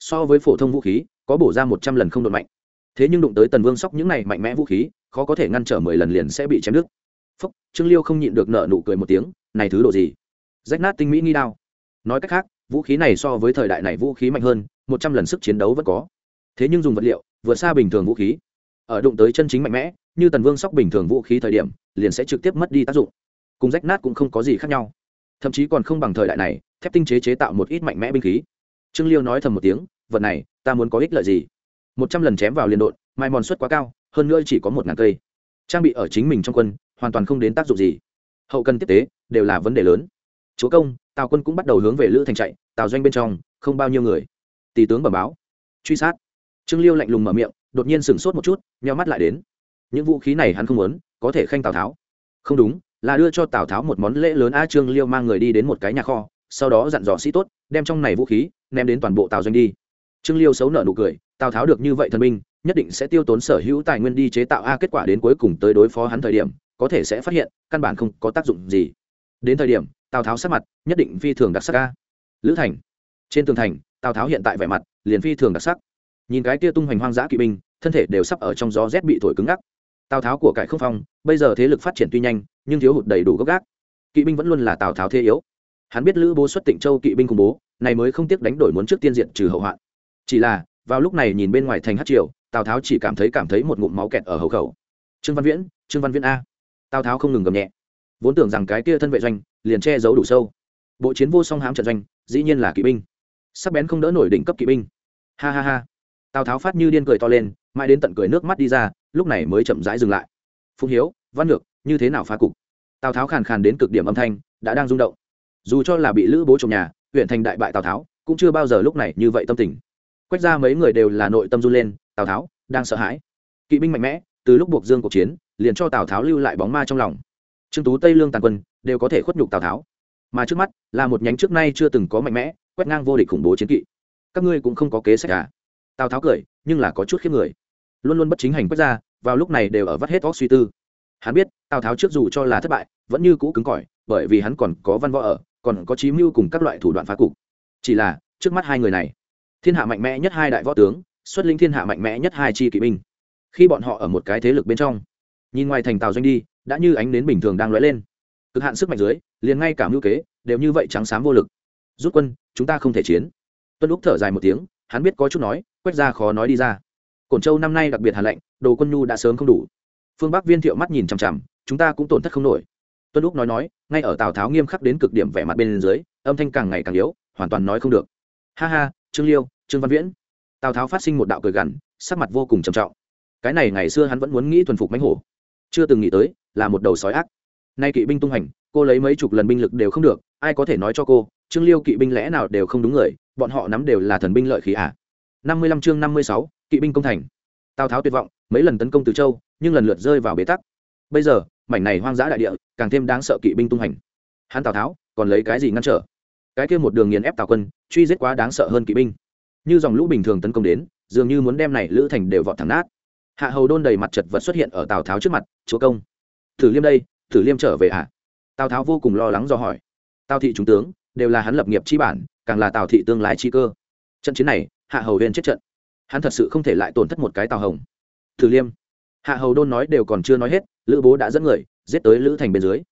So với phổ thông vũ khí, có bổ ra một trăm lần không đột mạnh. Thế nhưng đụng tới tần vương sóc những này mạnh mẽ vũ khí, khó có thể ngăn trở mười lần liền sẽ bị chém đứt. Phúc, trương liêu không nhịn được nợ nụ cười một tiếng, này thứ độ gì? Rách nát tinh mỹ nghi đao. Nói cách khác, vũ khí này so với thời đại này vũ khí mạnh hơn, một trăm lần sức chiến đấu vẫn có. Thế nhưng dùng vật liệu, vượt xa bình thường vũ khí. Ở đụng tới chân chính mạnh mẽ, như tần vương sóc bình thường vũ khí thời điểm, liền sẽ trực tiếp mất đi tác dụng. Cùng rách nát cũng không có gì khác nhau. Thậm chí còn không bằng thời đại này, thép tinh chế chế tạo một ít mạnh mẽ binh khí. Trương liêu nói thầm một tiếng, vật này, ta muốn có ích lợi gì? Một trăm lần chém vào liền đột mai mòn suất quá cao, hơn nữa chỉ có một ngàn cây. Trang bị ở chính mình trong quân, hoàn toàn không đến tác dụng gì. Hậu cần tiếp tế, đều là vấn đề lớn chúa công, tào quân cũng bắt đầu hướng về lữ thành chạy, tào doanh bên trong, không bao nhiêu người. Tỷ tướng bẩm báo. Truy sát. Trương liêu lạnh lùng mở miệng, đột nhiên sửng sốt một chút, nheo mắt lại đến. Những vũ khí này hắn không muốn, có thể khanh tào tháo. Không đúng, là đưa cho tào tháo một món lễ lớn a trương liêu mang người đi đến một cái nhà kho, sau đó dặn dò sĩ tốt, đem trong này vũ khí, ném đến toàn bộ tào doanh đi. Trương liêu xấu nợ nụ cười, tào tháo được như vậy thần minh nhất định sẽ tiêu tốn sở hữu tài nguyên đi chế tạo a, kết quả đến cuối cùng tới đối phó hắn thời điểm, có thể sẽ phát hiện, căn bản không có tác dụng gì. Đến thời điểm tào tháo sắc mặt, nhất định phi thường đặc sắc ca lữ thành, trên tường thành, tào tháo hiện tại vẻ mặt liền phi thường đặc sắc. Nhìn cái kia tung hoành hoang dã kỵ binh, thân thể đều sắp ở trong gió rét bị thổi cứng ngắc. Tào tháo của cải không phong, bây giờ thế lực phát triển tuy nhanh, nhưng thiếu hụt đầy đủ gốc gác. Kỵ binh vẫn luôn là tào tháo thế yếu. Hắn biết lữ bố xuất tịnh châu kỵ binh khủng bố, này mới không tiếc đánh đổi muốn trước tiên diện trừ hậu hoạn. Chỉ là, vào lúc này nhìn bên ngoài thành hát triều, tào tháo chỉ cảm thấy cảm thấy một ngụm máu kẹt ở hầu khẩu. Trương văn viễn, trương văn viễn a. Tào tháo không ngừng gầm nhẹ. Vốn tưởng rằng cái kia thân vệ doanh liền che giấu đủ sâu. Bộ chiến vô song hám trận doanh, dĩ nhiên là kỵ binh. Sắc bén không đỡ nổi đỉnh cấp kỵ binh. Ha ha ha. Tào tháo phát như điên cười to lên, mãi đến tận cười nước mắt đi ra, lúc này mới chậm rãi dừng lại. Phùng hiếu, văn lược như thế nào phá cục? Tào tháo khàn khàn đến cực điểm âm thanh, đã đang rung động. Dù cho là bị lữ bố trồng nhà, huyện thành đại bại tào tháo, cũng chưa bao giờ lúc này như vậy tâm tình. Quách ra mấy người đều là nội tâm run lên, tào tháo, đang sợ hãi. Kỵ binh mạnh mẽ, từ lúc buộc dương cuộc chiến, liền cho tào tháo lưu lại bóng ma trong lòng trương tú, tây lương tàn quân đều có thể khuất nhục tào tháo. Mà trước mắt là một nhánh trước nay chưa từng có mạnh mẽ, quét ngang vô địch khủng bố chiến kỵ. Các ngươi cũng không có kế sách cả. tào tháo cười, nhưng là có chút khiếp người. Luôn luôn bất chính hành quét ra, vào lúc này đều ở vắt hết óc suy tư. Hắn biết, tào tháo trước dù cho là thất bại, vẫn như cũ cứng cỏi, bởi vì hắn còn có văn võ ở, còn có chí mưu cùng các loại thủ đoạn phá cục. Chỉ là, trước mắt hai người này, thiên hạ mạnh mẽ nhất hai đại võ tướng, xuất linh thiên hạ mạnh mẽ nhất hai chi kỵ binh. Khi bọn họ ở một cái thế lực bên trong, nhìn ngoài thành tàu doanh đi đã như ánh đến bình thường đang lóe lên. Cực hạn sức mạnh dưới, liền ngay cả mưu kế đều như vậy trắng xám vô lực. Rút quân, chúng ta không thể chiến. Tuân lúc thở dài một tiếng, hắn biết có chút nói, quét ra khó nói đi ra. Cổn châu năm nay đặc biệt hà lạnh, đồ quân nhu đã sớm không đủ. Phương bắc viên thiệu mắt nhìn chằm chằm, chúng ta cũng tổn thất không nổi. Tuân lúc nói nói, ngay ở tào tháo nghiêm khắc đến cực điểm vẻ mặt bên dưới, âm thanh càng ngày càng yếu, hoàn toàn nói không được. Ha ha, trương liêu, trương văn viễn. Tào tháo phát sinh một đạo cười gằn, sắc mặt vô cùng trầm trọng. Cái này ngày xưa hắn vẫn muốn nghĩ thuần phục mãnh hổ. Chưa từng nghĩ tới là một đầu sói ác. Nay kỵ binh tung hành, cô lấy mấy chục lần binh lực đều không được, ai có thể nói cho cô, trương liêu kỵ binh lẽ nào đều không đúng người, bọn họ nắm đều là thần binh lợi khí à? Năm mươi lăm chương năm mươi sáu, kỵ binh công thành. Tào tháo tuyệt vọng, mấy lần tấn công từ châu, nhưng lần lượt rơi vào bế tắc. Bây giờ, mảnh này hoang dã đại địa, càng thêm đáng sợ kỵ binh tung hành. Hắn tào tháo, còn lấy cái gì ngăn trở? Cái kia một đường nghiền ép tào quân, truy giết quá đáng sợ hơn kỵ binh. Như dòng lũ bình thường tấn công đến, dường như muốn đem này lữ thành đều vọt thẳng nát. Hạ hầu đôn đầy mặt chật vật xuất hiện ở tào tháo trước mặt, chúa công thử liêm đây, thử liêm trở về ạ à? tào tháo vô cùng lo lắng do hỏi. Tào thị trung tướng, đều là hắn lập nghiệp chi bản, càng là tào thị tương lai chi cơ. Trận chiến này, hạ hầu huyền chết trận. Hắn thật sự không thể lại tổn thất một cái tào hồng. Thử liêm. Hạ hầu đôn nói đều còn chưa nói hết, lữ bố đã dẫn người, giết tới lữ thành bên dưới.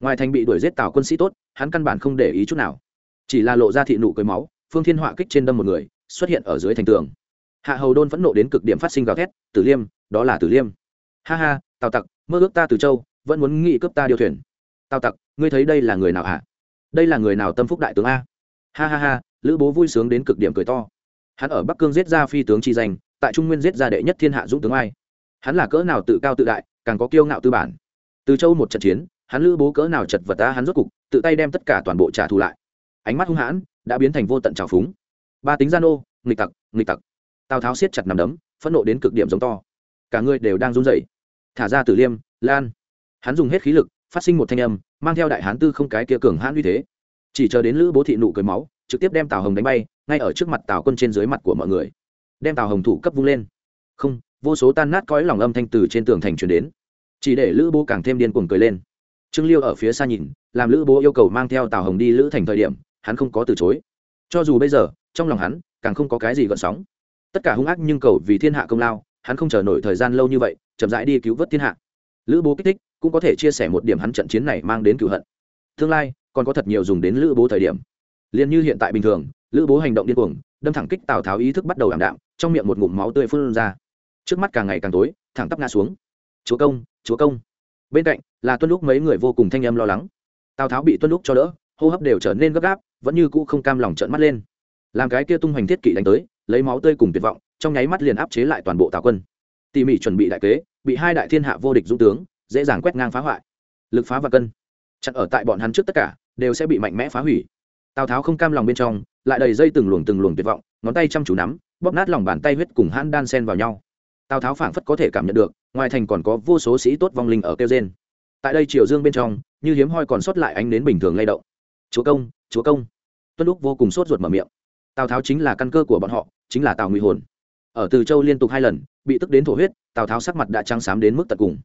Ngoài thành bị đuổi giết tào quân sĩ tốt, hắn căn bản không để ý chút nào. Chỉ là lộ ra thị nụ cười máu, phương thiên họa kích trên đâm một người, xuất hiện ở dưới thành tường. Hạ hầu đôn phẫn nộ đến cực điểm phát sinh gào thét, tử liêm, đó là tử liêm. Ha ha, tào tặc, mơ ước ta từ châu vẫn muốn nghị cướp ta điều thuyền. Tào tặc, ngươi thấy đây là người nào hả? Đây là người nào tâm phúc đại tướng a? Ha ha ha, lữ bố vui sướng đến cực điểm cười to. Hắn ở bắc cương giết ra phi tướng chi danh, tại trung nguyên giết ra đệ nhất thiên hạ dũng tướng ai? Hắn là cỡ nào tự cao tự đại, càng có kiêu ngạo tư bản. Từ châu một trận chiến, hắn lữ bố cỡ nào chật vật ta hắn rốt cục, tự tay đem tất cả toàn bộ trả thù lại. Ánh mắt hung hãn, đã biến thành vô tận trào phúng. Ba tính gian ô nghịch tặc nghịch tặc. Tào tháo siết chặt nằm đấm, phẫn nộ đến cực điểm giống to. Cả người đều đang run rẩy. Thả ra tử liêm, lan hắn dùng hết khí lực, phát sinh một thanh âm, mang theo đại hán tư không cái kia cường hãn uy thế. Chỉ chờ đến lữ bố thị nụ cười máu, trực tiếp đem tào hồng đánh bay, ngay ở trước mặt tào quân trên dưới mặt của mọi người. Đem tào hồng thủ cấp vung lên. Không, vô số tan nát cõi lòng âm thanh từ trên tường thành truyền đến. Chỉ để lữ bố càng thêm điên cuồng cười lên. Trương liêu ở phía xa nhìn, làm lữ bố yêu cầu mang theo tào hồng đi lữ thành thời điểm, hắn không có từ chối. Cho dù bây giờ, trong lòng hắn, càng không có cái gì gợn sóng. Tất cả hung ác nhưng cầu vì thiên hạ công lao, hắn không chờ nổi thời gian lâu như vậy, chậm rãi đi cứu vớt thiên hạ. Lữ bố kích thích cũng có thể chia sẻ một điểm hắn trận chiến này mang đến cựu hận. Tương lai, còn có thật nhiều dùng đến lữ bố thời điểm. Liền như hiện tại bình thường, lữ bố hành động điên cuồng, đâm thẳng kích tào tháo ý thức bắt đầu ảm đạm, trong miệng một ngụm máu tươi phun ra. Trước mắt càng ngày càng tối, thẳng tắp ngã xuống. Chúa công chúa công. Bên cạnh là tuân lúc mấy người vô cùng thanh âm lo lắng. Tào tháo bị tuân lúc cho đỡ, hô hấp đều trở nên gấp gáp, vẫn như cũ không cam lòng trợn mắt lên. Làm cái kia tung hoành thiết kỵ đánh tới, lấy máu tươi cùng tuyệt vọng, trong nháy mắt liền áp chế lại toàn bộ tào quân. Tỉ mỉ chuẩn bị đại kế, bị hai đại thiên hạ vô địch dũng tướng dễ dàng quét ngang phá hoại. Lực phá và cân. Chặn ở tại bọn hắn trước tất cả, đều sẽ bị mạnh mẽ phá hủy. Tào tháo không cam lòng bên trong, lại đầy dây từng luồng từng luồng tuyệt vọng, ngón tay chăm chú nắm, bóp nát lòng bàn tay huyết cùng hãn đan sen vào nhau. Tào tháo phảng phất có thể cảm nhận được, ngoài thành còn có vô số sĩ tốt vong linh ở kêu trên tại đây triều dương bên trong, như hiếm hoi còn sót lại ánh đến bình thường lay động. Chúa công chúa công. Tuân lúc vô cùng sốt ruột mở miệng. Tào tháo chính là căn cơ của bọn họ, chính là tào nguy hồn. Ở từ châu liên tục hai lần, bị tức đến thổ huyết, tào tháo sắc mặt đã trắng xám đến mức tận cùng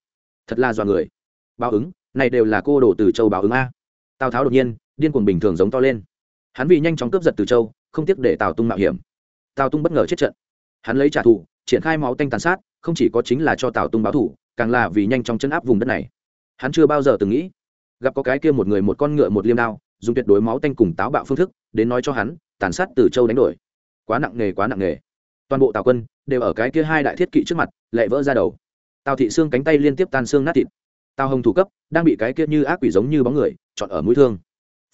thật là dọa người. Báo ứng, này đều là cô đổ từ châu báo ứng a. Tào tháo đột nhiên, điên cuồng bình thường giống to lên. Hắn vì nhanh chóng cướp giật từ châu, không tiếc để tào tung mạo hiểm. Tào tung bất ngờ chết trận. Hắn lấy trả thù, triển khai máu tanh tàn sát, không chỉ có chính là cho tào tung báo thủ càng là vì nhanh chóng chấn áp vùng đất này. Hắn chưa bao giờ từng nghĩ, gặp có cái kia một người một con ngựa một liêm đao, dùng tuyệt đối máu tanh cùng táo bạo phương thức, đến nói cho hắn, tàn sát từ châu đánh đổi. Quá nặng nề quá nặng nề toàn bộ tào quân đều ở cái kia hai đại thiết kỵ trước mặt, lệ vỡ ra đầu tào thị xương cánh tay liên tiếp tan xương nát thịt tào hồng thủ cấp đang bị cái kia như ác quỷ giống như bóng người chọn ở mũi thương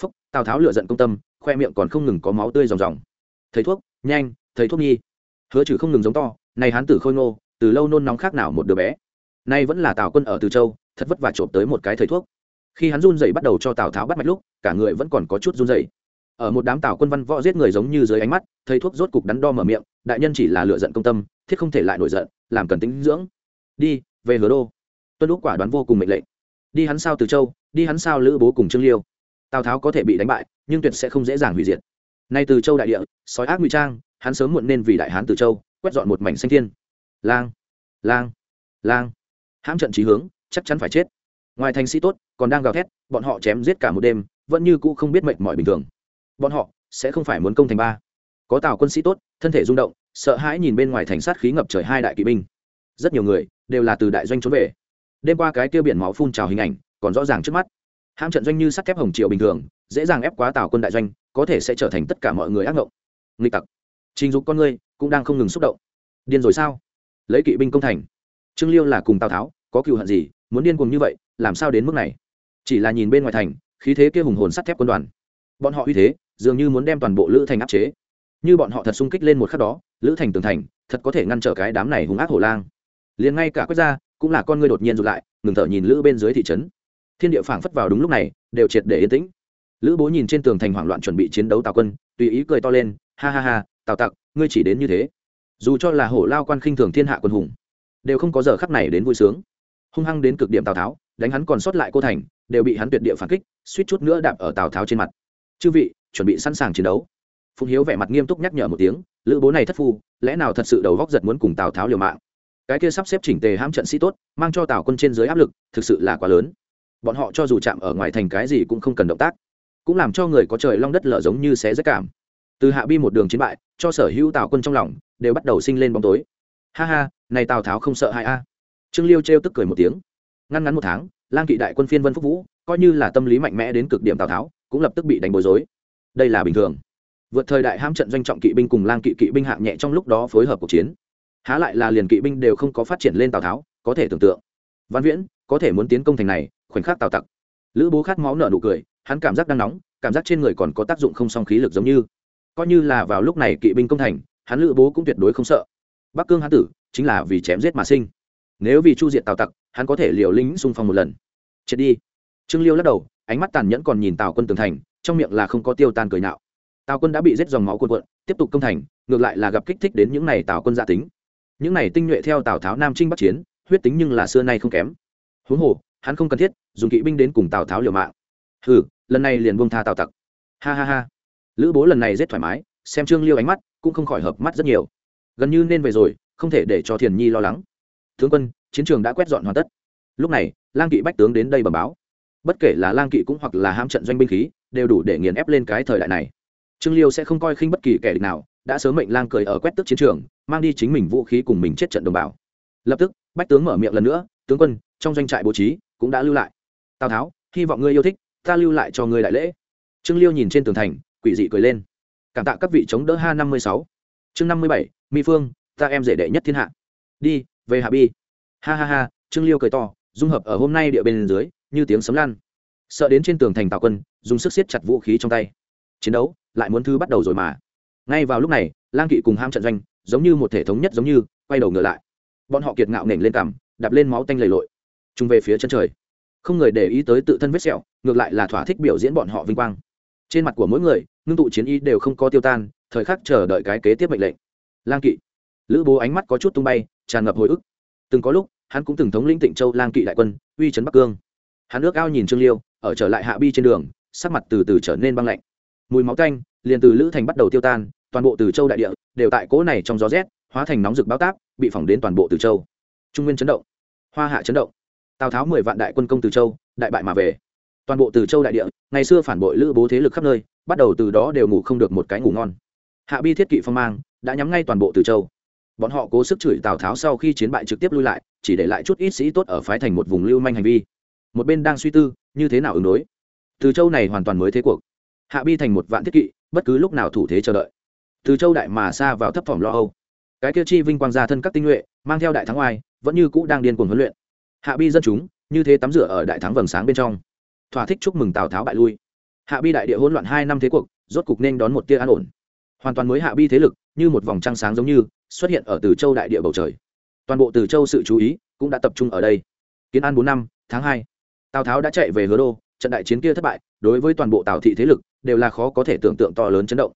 phúc tào tháo lựa giận công tâm khoe miệng còn không ngừng có máu tươi ròng ròng thầy thuốc nhanh thầy thuốc nhi hứa trừ không ngừng giống to này hán tử khôi ngô từ lâu nôn nóng khác nào một đứa bé nay vẫn là tào quân ở từ châu thật vất vả trộm tới một cái thầy thuốc khi hắn run dậy bắt đầu cho tào tháo bắt mạch lúc cả người vẫn còn có chút run dậy ở một đám tào quân văn võ giết người giống như dưới ánh mắt thầy thuốc rốt cục đắn đo mở miệng đại nhân chỉ là lựa giận công tâm thiết không thể lại nổi giận làm cần tính dưỡng đi, về hứa đô. Tuân lúc quả đoán vô cùng mệnh lệnh. Đi hắn sao từ châu, đi hắn sao lữ bố cùng trương liêu. Tào tháo có thể bị đánh bại, nhưng tuyệt sẽ không dễ dàng hủy diệt. Nay từ châu đại địa, sói ác ngụy trang, hắn sớm muộn nên vì đại hán từ châu, quét dọn một mảnh xanh thiên. Lang lang lang. Hãm trận trí hướng, chắc chắn phải chết. Ngoài thành sĩ tốt, còn đang gào thét, bọn họ chém giết cả một đêm, vẫn như cũ không biết mệnh mọi bình thường. Bọn họ sẽ không phải muốn công thành ba. Có tào quân sĩ tốt, thân thể rung động, sợ hãi nhìn bên ngoài thành sát khí ngập trời hai đại kỵ binh. Rất nhiều người đều là từ đại doanh trốn về. Đêm qua cái kia biển máu phun trào hình ảnh, còn rõ ràng trước mắt. Hãm trận doanh như sắt thép hồng triệu bình thường, dễ dàng ép quá tào quân đại doanh, có thể sẽ trở thành tất cả mọi người ác ngộng. Nghịch tặc. Trình dục con ngươi cũng đang không ngừng xúc động. Điên rồi sao? Lấy kỵ binh công thành. Trương liêu là cùng tào tháo, có cựu hận gì, muốn điên cùng như vậy, làm sao đến mức này? Chỉ là nhìn bên ngoài thành, khí thế kia hùng hồn sắt thép quân đoàn. Bọn họ uy thế, dường như muốn đem toàn bộ lữ thành áp chế. Như bọn họ thật sung kích lên một khắc đó, lữ thành tường thành, thật có thể ngăn trở cái đám này hung ác hổ lang liền ngay cả quốc gia cũng là con ngươi đột nhiên rụt lại, ngừng thở nhìn lữ bên dưới thị trấn. Thiên địa phảng phất vào đúng lúc này, đều triệt để yên tĩnh. Lữ bố nhìn trên tường thành hoảng loạn chuẩn bị chiến đấu tào quân, tùy ý cười to lên, ha ha ha, tào tặc, ngươi chỉ đến như thế. Dù cho là hổ lao quan khinh thường thiên hạ quân hùng, đều không có giờ khắc này đến vui sướng. Hung hăng đến cực điểm tào tháo, đánh hắn còn sót lại cô thành, đều bị hắn tuyệt địa phản kích, suýt chút nữa đạp ở tào tháo trên mặt. Chư vị, chuẩn bị sẵn sàng chiến đấu. Phụng hiếu vẻ mặt nghiêm túc nhắc nhở một tiếng, lữ bố này thất phu, lẽ nào thật sự đầu góc giật muốn cùng tào tháo liều mạng? Cái kia sắp xếp chỉnh tề hãm trận sĩ tốt, mang cho tào quân trên dưới áp lực, thực sự là quá lớn. Bọn họ cho dù chạm ở ngoài thành cái gì cũng không cần động tác, cũng làm cho người có trời long đất lở giống như xé rách cảm. Từ hạ bi một đường chiến bại, cho sở hữu tào quân trong lòng đều bắt đầu sinh lên bóng tối. Ha ha, này tào tháo không sợ hại a. Trương liêu trêu tức cười một tiếng. Ngăn ngắn một tháng, lang kỵ đại quân phiên vân phúc vũ, coi như là tâm lý mạnh mẽ đến cực điểm tào tháo, cũng lập tức bị đánh bối rối. Đây là bình thường. Vượt thời đại ham trận doanh trọng kỵ binh cùng lang kỵ kỵ binh hạng nhẹ trong lúc đó phối hợp cuộc chiến há lại là liền kỵ binh đều không có phát triển lên tào tháo, có thể tưởng tượng. Văn viễn, có thể muốn tiến công thành này, khoảnh khắc tào tặc. Lữ bố khát máu nở nụ cười, hắn cảm giác đang nóng, cảm giác trên người còn có tác dụng không song khí lực giống như. Coi như là vào lúc này kỵ binh công thành, hắn lữ bố cũng tuyệt đối không sợ. Bắc cương hán tử, chính là vì chém giết mà sinh. Nếu vì chu diện tào tặc, hắn có thể liều lính xung phong một lần. Chết đi. Trương liêu lắc đầu, ánh mắt tàn nhẫn còn nhìn tào quân tường thành, trong miệng là không có tiêu tan cười nạo tào quân đã bị giết dòng máu cuộn cuộn, tiếp tục công thành, ngược lại là gặp kích thích đến những n à y tào quân gia tính những này tinh nhuệ theo tào tháo nam trinh bắc chiến, huyết tính nhưng là xưa nay không kém. Huống hồ, hắn không cần thiết, dùng kỵ binh đến cùng tào tháo liều mạng. Hừ, lần này liền buông tha tào tặc. Ha ha ha. Lữ bố lần này rất thoải mái, xem trương liêu ánh mắt cũng không khỏi hợp mắt rất nhiều. Gần như nên về rồi, không thể để cho thiền nhi lo lắng. Tướng quân, chiến trường đã quét dọn hoàn tất. Lúc này, lang kỵ bách tướng đến đây bẩm báo. Bất kể là lang kỵ cũng hoặc là ham trận doanh binh khí, đều đủ để nghiền ép lên cái thời đại này. Trương liêu sẽ không coi khinh bất kỳ kẻ địch nào đã sớm mệnh lang cười ở quét tức chiến trường, mang đi chính mình vũ khí cùng mình chết trận đồng bào. Lập tức, bách tướng mở miệng lần nữa, tướng quân, trong doanh trại bố trí cũng đã lưu lại. Tào tháo, hy vọng ngươi yêu thích, ta lưu lại cho ngươi đại lễ. Trương liêu nhìn trên tường thành, quỷ dị cười lên. Cảm tạ các vị chống đỡ ha năm mươi sáu. Chương năm mươi bảy, mi phương, ta em rể đệ nhất thiên hạ. Đi, về hạ bi. Ha ha ha, trương liêu cười to, dung hợp ở hôm nay địa bên dưới, như tiếng sấm lan. Sợ đến trên tường thành tào quân, dùng sức siết chặt vũ khí trong tay. Chiến đấu, lại muốn thư bắt đầu rồi mà ngay vào lúc này, lang kỵ cùng ham trận doanh giống như một thể thống nhất giống như, quay đầu ngựa lại. Bọn họ kiệt ngạo nểnh lên cằm, đạp lên máu tanh lầy lội. Chung về phía chân trời. Không người để ý tới tự thân vết sẹo, ngược lại là thỏa thích biểu diễn bọn họ vinh quang. Trên mặt của mỗi người, ngưng tụ chiến ý đều không có tiêu tan, thời khắc chờ đợi cái kế tiếp mệnh lệnh. Lang kỵ. Lữ bố ánh mắt có chút tung bay, tràn ngập hồi ức. Từng có lúc, hắn cũng từng thống lĩnh tịnh châu lang kỵ đại quân, uy trấn bắc cương. Hắn ước ao nhìn trương liêu, ở trở lại hạ bi trên đường, sắc mặt từ từ trở nên băng lạnh mùi máu tanh, liền từ lữ thành bắt đầu tiêu tan, toàn bộ từ châu đại địa đều tại cỗ này trong gió rét, hóa thành nóng rực báo táp, bị phỏng đến toàn bộ từ châu. Trung nguyên chấn động, hoa hạ chấn động. Tào tháo mười vạn đại quân công từ châu, đại bại mà về. Toàn bộ từ châu đại địa, ngày xưa phản bội lữ bố thế lực khắp nơi, bắt đầu từ đó đều ngủ không được một cái ngủ ngon. Hạ bi thiết kỵ phong mang đã nhắm ngay toàn bộ từ châu. Bọn họ cố sức chửi tào tháo sau khi chiến bại trực tiếp lui lại, chỉ để lại chút ít sĩ tốt ở phái thành một vùng lưu manh hành vi. Một bên đang suy tư, như thế nào ứng đối? Từ châu này hoàn toàn mới thế cuộc hạ bi thành một vạn thiết kỵ, bất cứ lúc nào thủ thế chờ đợi. Từ châu đại mà xa vào thấp phẩm lo âu. Cái kia chi vinh quang gia thân các tinh nhuệ, mang theo đại thắng oai, vẫn như cũ đang điên cuồng huấn luyện. Hạ bi dân chúng, như thế tắm rửa ở đại thắng vầng sáng bên trong. Thỏa thích chúc mừng tào tháo bại lui. Hạ bi đại địa hỗn loạn hai năm thế cuộc, rốt cục nên đón một tia an ổn. Hoàn toàn mới hạ bi thế lực, như một vòng trăng sáng giống như, xuất hiện ở từ châu đại địa bầu trời. Toàn bộ từ châu sự chú ý cũng đã tập trung ở đây. Kiến an bốn năm, tháng hai. Tào tháo đã chạy về hứa đô trận đại chiến kia thất bại, đối với toàn bộ tào thị thế lực, đều là khó có thể tưởng tượng to lớn chấn động.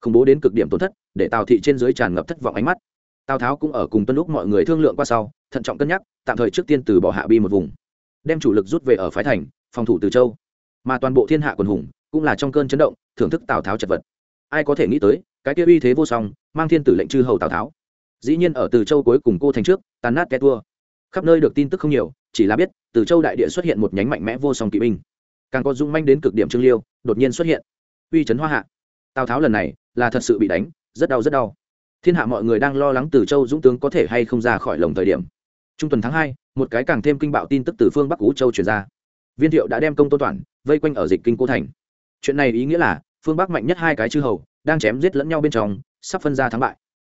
Khủng bố đến cực điểm tổn thất, để tào thị trên dưới tràn ngập thất vọng ánh mắt. Tào tháo cũng ở cùng tuân lúc mọi người thương lượng qua sau, thận trọng cân nhắc, tạm thời trước tiên từ bỏ hạ bi một vùng. Đem chủ lực rút về ở phái thành, phòng thủ từ châu. Mà toàn bộ thiên hạ quần hùng, cũng là trong cơn chấn động, thưởng thức tào tháo chật vật. Ai có thể nghĩ tới, cái kia uy thế vô song, mang thiên tử lệnh chư hầu tào tháo. Dĩ nhiên ở từ châu cuối cùng cô thành trước, tàn nát ke tua khắp nơi được tin tức không nhiều, chỉ là biết, từ châu đại địa xuất hiện một nhánh mạnh mẽ vô song kỵ binh càng có dung manh đến cực điểm trương liêu, đột nhiên xuất hiện. Uy chấn hoa hạ. Tào tháo lần này là thật sự bị đánh, rất đau rất đau. Thiên hạ mọi người đang lo lắng từ châu dũng tướng có thể hay không ra khỏi lồng thời điểm. Trung tuần tháng hai, một cái càng thêm kinh bạo tin tức từ phương bắc ú châu truyền ra. Viên thiệu đã đem công tô toản vây quanh ở dịch kinh cô thành. Chuyện này ý nghĩa là phương bắc mạnh nhất hai cái chư hầu đang chém giết lẫn nhau bên trong, sắp phân ra thắng bại.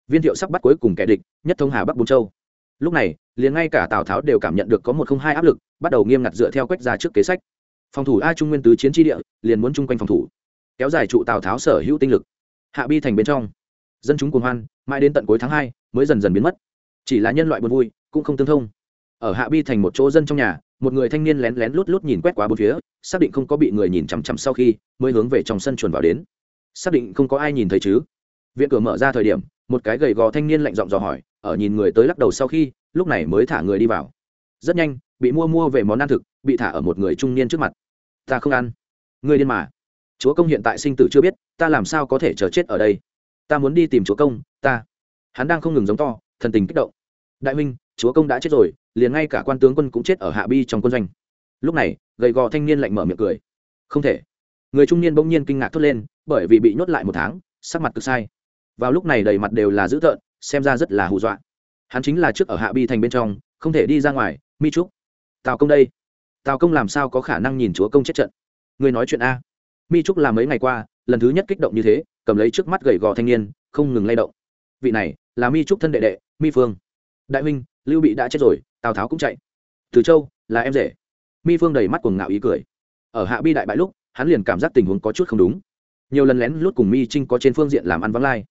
Viên thiệu sắp bắt cuối cùng kẻ địch, nhất thông hà bắc bốn châu. Lúc này, liền ngay cả tào tháo đều cảm nhận được có một không hai áp lực, bắt đầu nghiêm ngặt dựa theo quách ra trước kế sách phòng thủ a trung nguyên tứ chiến tri địa, liền muốn chung quanh phòng thủ. Kéo dài trụ tào tháo sở hữu tinh lực. Hạ bi thành bên trong. Dân chúng cuồng hoan, mãi đến tận cuối tháng hai mới dần dần biến mất. Chỉ là nhân loại buồn vui, cũng không tương thông. Ở hạ bi thành một chỗ dân trong nhà, một người thanh niên lén lén lút lút nhìn quét qua bốn phía, xác định không có bị người nhìn chằm chằm sau khi, mới hướng về trong sân chuồn vào đến. Xác định không có ai nhìn thấy chứ. Viện cửa mở ra thời điểm, một cái gầy gò thanh niên lạnh giọng dò hỏi, ở nhìn người tới lắc đầu sau khi, lúc này mới thả người đi vào. Rất nhanh bị mua mua về món ăn thực, bị thả ở một người trung niên trước mặt. Ta không ăn. Người điên mà. Chúa công hiện tại sinh tử chưa biết, ta làm sao có thể chờ chết ở đây? Ta muốn đi tìm chúa công, ta. Hắn đang không ngừng giống to, thần tình kích động. Đại huynh, chúa công đã chết rồi, liền ngay cả quan tướng quân cũng chết ở hạ bi trong quân doanh. Lúc này, gầy gò thanh niên lạnh mở miệng cười. Không thể. Người trung niên bỗng nhiên kinh ngạc thốt lên, bởi vì bị nhốt lại một tháng, sắc mặt cực sai. Vào lúc này đầy mặt đều là dữ tợn, xem ra rất là hù dọa. Hắn chính là trước ở hạ bi thành bên trong, không thể đi ra ngoài, mi trúc tào công đây. Tào công làm sao có khả năng nhìn chúa công chết trận? Người nói chuyện a. Mi trúc là mấy ngày qua, lần thứ nhất kích động như thế, cầm lấy trước mắt gầy gò thanh niên, không ngừng lay động. Vị này là mi trúc thân đệ đệ, mi phương. Đại huynh, lưu bị đã chết rồi, tào tháo cũng chạy. Từ châu là em rể. Mi phương đầy mắt cuồng ngạo ý cười. Ở hạ bi đại bại lúc, hắn liền cảm giác tình huống có chút không đúng. Nhiều lần lén lút cùng mi trinh có trên phương diện làm ăn vắng lai.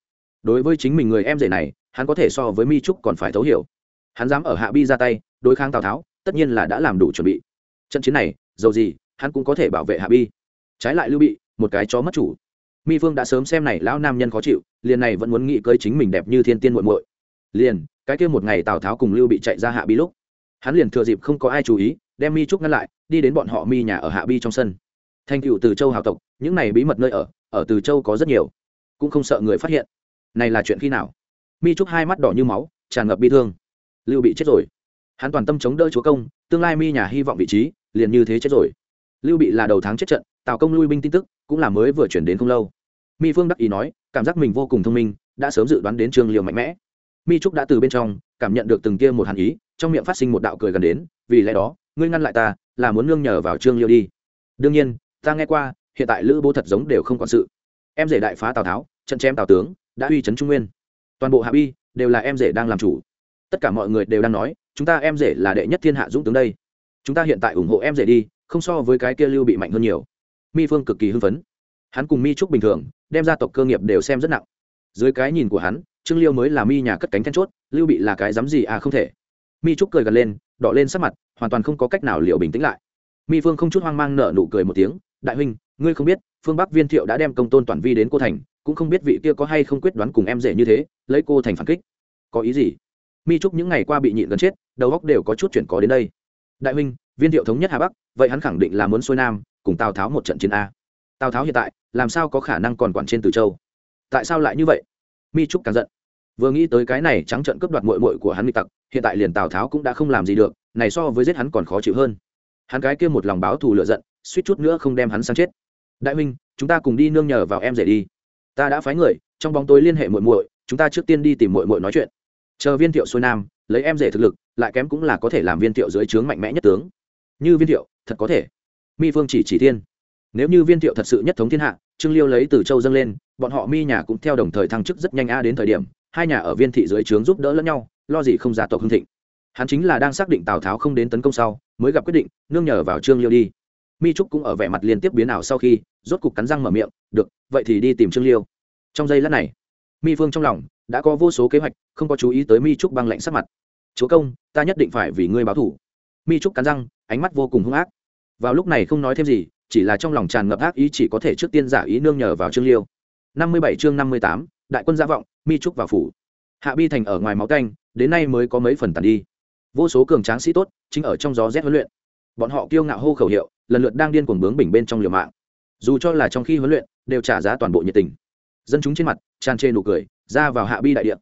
Đối với chính mình người em rể này, hắn có thể so với mi trúc còn phải thấu hiểu. Hắn dám ở hạ bi ra tay, đối kháng tào tháo tất nhiên là đã làm đủ chuẩn bị. Trận chiến này, dầu gì, hắn cũng có thể bảo vệ hạ bi. Trái lại lưu bị, một cái chó mất chủ. Mi phương đã sớm xem này lão nam nhân khó chịu, liền này vẫn muốn nghĩ cưới chính mình đẹp như thiên tiên muội muội. Liền, cái kia một ngày tào tháo cùng lưu bị chạy ra hạ bi lúc, hắn liền thừa dịp không có ai chú ý, đem mi trúc ngăn lại, đi đến bọn họ mi nhà ở hạ bi trong sân. Thành cựu từ châu hào tộc, những này bí mật nơi ở ở từ châu có rất nhiều. Cũng không sợ người phát hiện. Này là chuyện khi nào? Mi trúc hai mắt đỏ như máu, tràn ngập bi thương. Lưu bị chết rồi hắn toàn tâm chống đỡ chúa công, tương lai mi nhà hy vọng vị trí, liền như thế chết rồi. Lưu bị là đầu tháng chết trận, tào công lui binh tin tức, cũng là mới vừa chuyển đến không lâu. Mi phương đắc ý nói, cảm giác mình vô cùng thông minh, đã sớm dự đoán đến trương liều mạnh mẽ. Mi trúc đã từ bên trong, cảm nhận được từng kia một hàn ý, trong miệng phát sinh một đạo cười gần đến, vì lẽ đó, ngươi ngăn lại ta, là muốn nương nhờ vào trương liêu đi. Đương nhiên, ta nghe qua, hiện tại lữ bố thật giống đều không còn sự. Em rể đại phá tào tháo, trận chém tào tướng, đã uy chấn trung nguyên. Toàn bộ hạ bi, đều là em rể đang làm chủ tất cả mọi người đều đang nói, chúng ta em rể là đệ nhất thiên hạ dũng tướng đây. Chúng ta hiện tại ủng hộ em rể đi, không so với cái kia lưu bị mạnh hơn nhiều. Mi phương cực kỳ hưng phấn. Hắn cùng mi trúc bình thường, đem ra tộc cơ nghiệp đều xem rất nặng. Dưới cái nhìn của hắn, trương liêu mới là mi nhà cất cánh then chốt, lưu bị là cái dám gì à không thể. Mi trúc cười gần lên, đỏ lên sắc mặt, hoàn toàn không có cách nào liệu bình tĩnh lại. Mi phương không chút hoang mang nở nụ cười một tiếng, đại huynh, ngươi không biết, phương bắc viên thiệu đã đem công tôn toàn vi đến cô thành, cũng không biết vị kia có hay không quyết đoán cùng em rể như thế, lấy cô thành phản kích. Có ý gì? Mi trúc những ngày qua bị nhịn gần chết, đầu óc đều có chút chuyển có đến đây. Đại huynh, viên thiệu thống nhất hà bắc, vậy hắn khẳng định là muốn xuôi nam, cùng tào tháo một trận chiến a. Tào tháo hiện tại, làm sao có khả năng còn quản trên từ châu? Tại sao lại như vậy? Mi trúc càng giận. Vừa nghĩ tới cái này trắng trận cướp đoạt mội mội của hắn bị tặc, hiện tại liền tào tháo cũng đã không làm gì được, này so với giết hắn còn khó chịu hơn. Hắn cái kia một lòng báo thù lựa giận, suýt chút nữa không đem hắn sang chết. Đại huynh, chúng ta cùng đi nương nhờ vào em rể đi. Ta đã phái người, trong bóng tối liên hệ muội muội, chúng ta trước tiên đi tìm muội muội nói chuyện chờ viên thiệu xuôi nam, lấy em rể thực lực, lại kém cũng là có thể làm viên thiệu dưới trướng mạnh mẽ nhất tướng. Như viên thiệu, thật có thể. Mi phương chỉ chỉ thiên. Nếu như viên thiệu thật sự nhất thống thiên hạ, trương liêu lấy từ châu dâng lên, bọn họ mi nhà cũng theo đồng thời thăng chức rất nhanh a đến thời điểm, hai nhà ở viên thị dưới trướng giúp đỡ lẫn nhau, lo gì không giả tộc hưng thịnh. Hắn chính là đang xác định tào tháo không đến tấn công sau, mới gặp quyết định, nương nhờ vào trương liêu đi. Mi trúc cũng ở vẻ mặt liên tiếp biến ảo sau khi, rốt cục cắn răng mở miệng, được, vậy thì đi tìm trương liêu. Trong giây lát này, mi phương trong lòng đã có vô số kế hoạch, không có chú ý tới mi trúc băng lạnh sắc mặt. Chúa công, ta nhất định phải vì ngươi báo thủ mi trúc cắn răng, ánh mắt vô cùng hung ác. Vào lúc này không nói thêm gì, chỉ là trong lòng tràn ngập ác ý chỉ có thể trước tiên giả ý nương nhờ vào trương liêu. Năm mươi bảy chương năm mươi tám, đại quân gia vọng, mi trúc vào phủ. Hạ bi thành ở ngoài máu canh, đến nay mới có mấy phần tàn đi. Vô số cường tráng sĩ tốt, chính ở trong gió rét huấn luyện. Bọn họ kiêu ngạo hô khẩu hiệu, lần lượt đang điên cuồng bướng bình bên trong liều mạng. Dù cho là trong khi huấn luyện, đều trả giá toàn bộ nhiệt tình. Dân chúng trên mặt, tràn trề nụ cười ra vào hạ bi đại địa.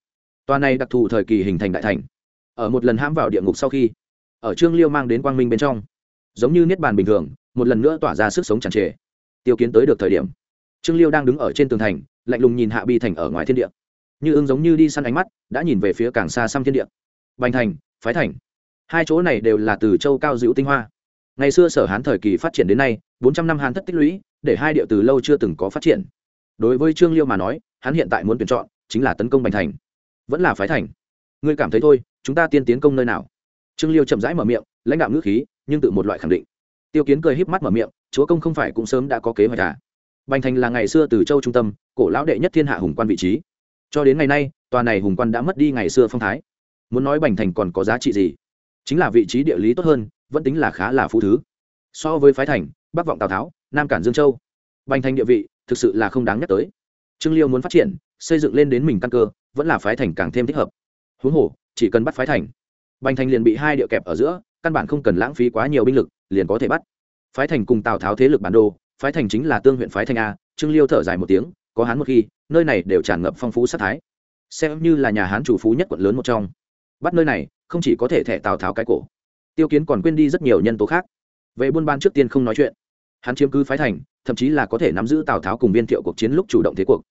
Tòa này đặc thù thời kỳ hình thành đại thành, ở một lần hãm vào địa ngục sau khi, ở trương liêu mang đến quang minh bên trong, giống như niết bàn bình thường, một lần nữa tỏa ra sức sống tràn trề, tiêu kiến tới được thời điểm. Trương liêu đang đứng ở trên tường thành, lạnh lùng nhìn hạ bi thành ở ngoài thiên địa. Như ưng giống như đi săn ánh mắt, đã nhìn về phía càng xa xăm thiên địa. Bành thành, phái thành, hai chỗ này đều là từ châu cao dữ tinh hoa. Ngày xưa sở hán thời kỳ phát triển đến nay, bốn trăm năm hán thất tích lũy, để hai địa từ lâu chưa từng có phát triển. Đối với trương liêu mà nói, hắn hiện tại muốn tuyển chọn chính là tấn công bành thành. Vẫn là phái thành. Ngươi cảm thấy thôi, chúng ta tiên tiến công nơi nào? Trương liêu chậm rãi mở miệng, lãnh đạo ngữ khí, nhưng tự một loại khẳng định. Tiêu kiến cười híp mắt mở miệng, chúa công không phải cũng sớm đã có kế hoạch à? Bành thành là ngày xưa từ châu trung tâm, cổ lão đệ nhất thiên hạ hùng quan vị trí. Cho đến ngày nay, tòa này hùng quan đã mất đi ngày xưa phong thái. Muốn nói bành thành còn có giá trị gì? Chính là vị trí địa lý tốt hơn, vẫn tính là khá là phú thứ. So với phái thành, bắc vọng tào tháo, nam cản dương châu, bành thành địa vị thực sự là không đáng nhắc tới. Trương liêu muốn phát triển xây dựng lên đến mình căn cơ, vẫn là phái thành càng thêm thích hợp. Huống hồ, chỉ cần bắt phái thành, bành thành liền bị hai địa kẹp ở giữa, căn bản không cần lãng phí quá nhiều binh lực, liền có thể bắt. Phái thành cùng tào tháo thế lực bản đồ, phái thành chính là tương huyện phái thành a, trương liêu thở dài một tiếng, có hán một khi, nơi này đều tràn ngập phong phú sát thái. Xem như là nhà hán chủ phú nhất quận lớn một trong. Bắt nơi này, không chỉ có thể thẻ tào tháo cái cổ, tiêu kiến còn quên đi rất nhiều nhân tố khác. Về buôn ban trước tiên không nói chuyện. Hắn chiếm cứ phái thành, thậm chí là có thể nắm giữ tào tháo cùng viên thiệu cuộc chiến lúc chủ động thế cuộc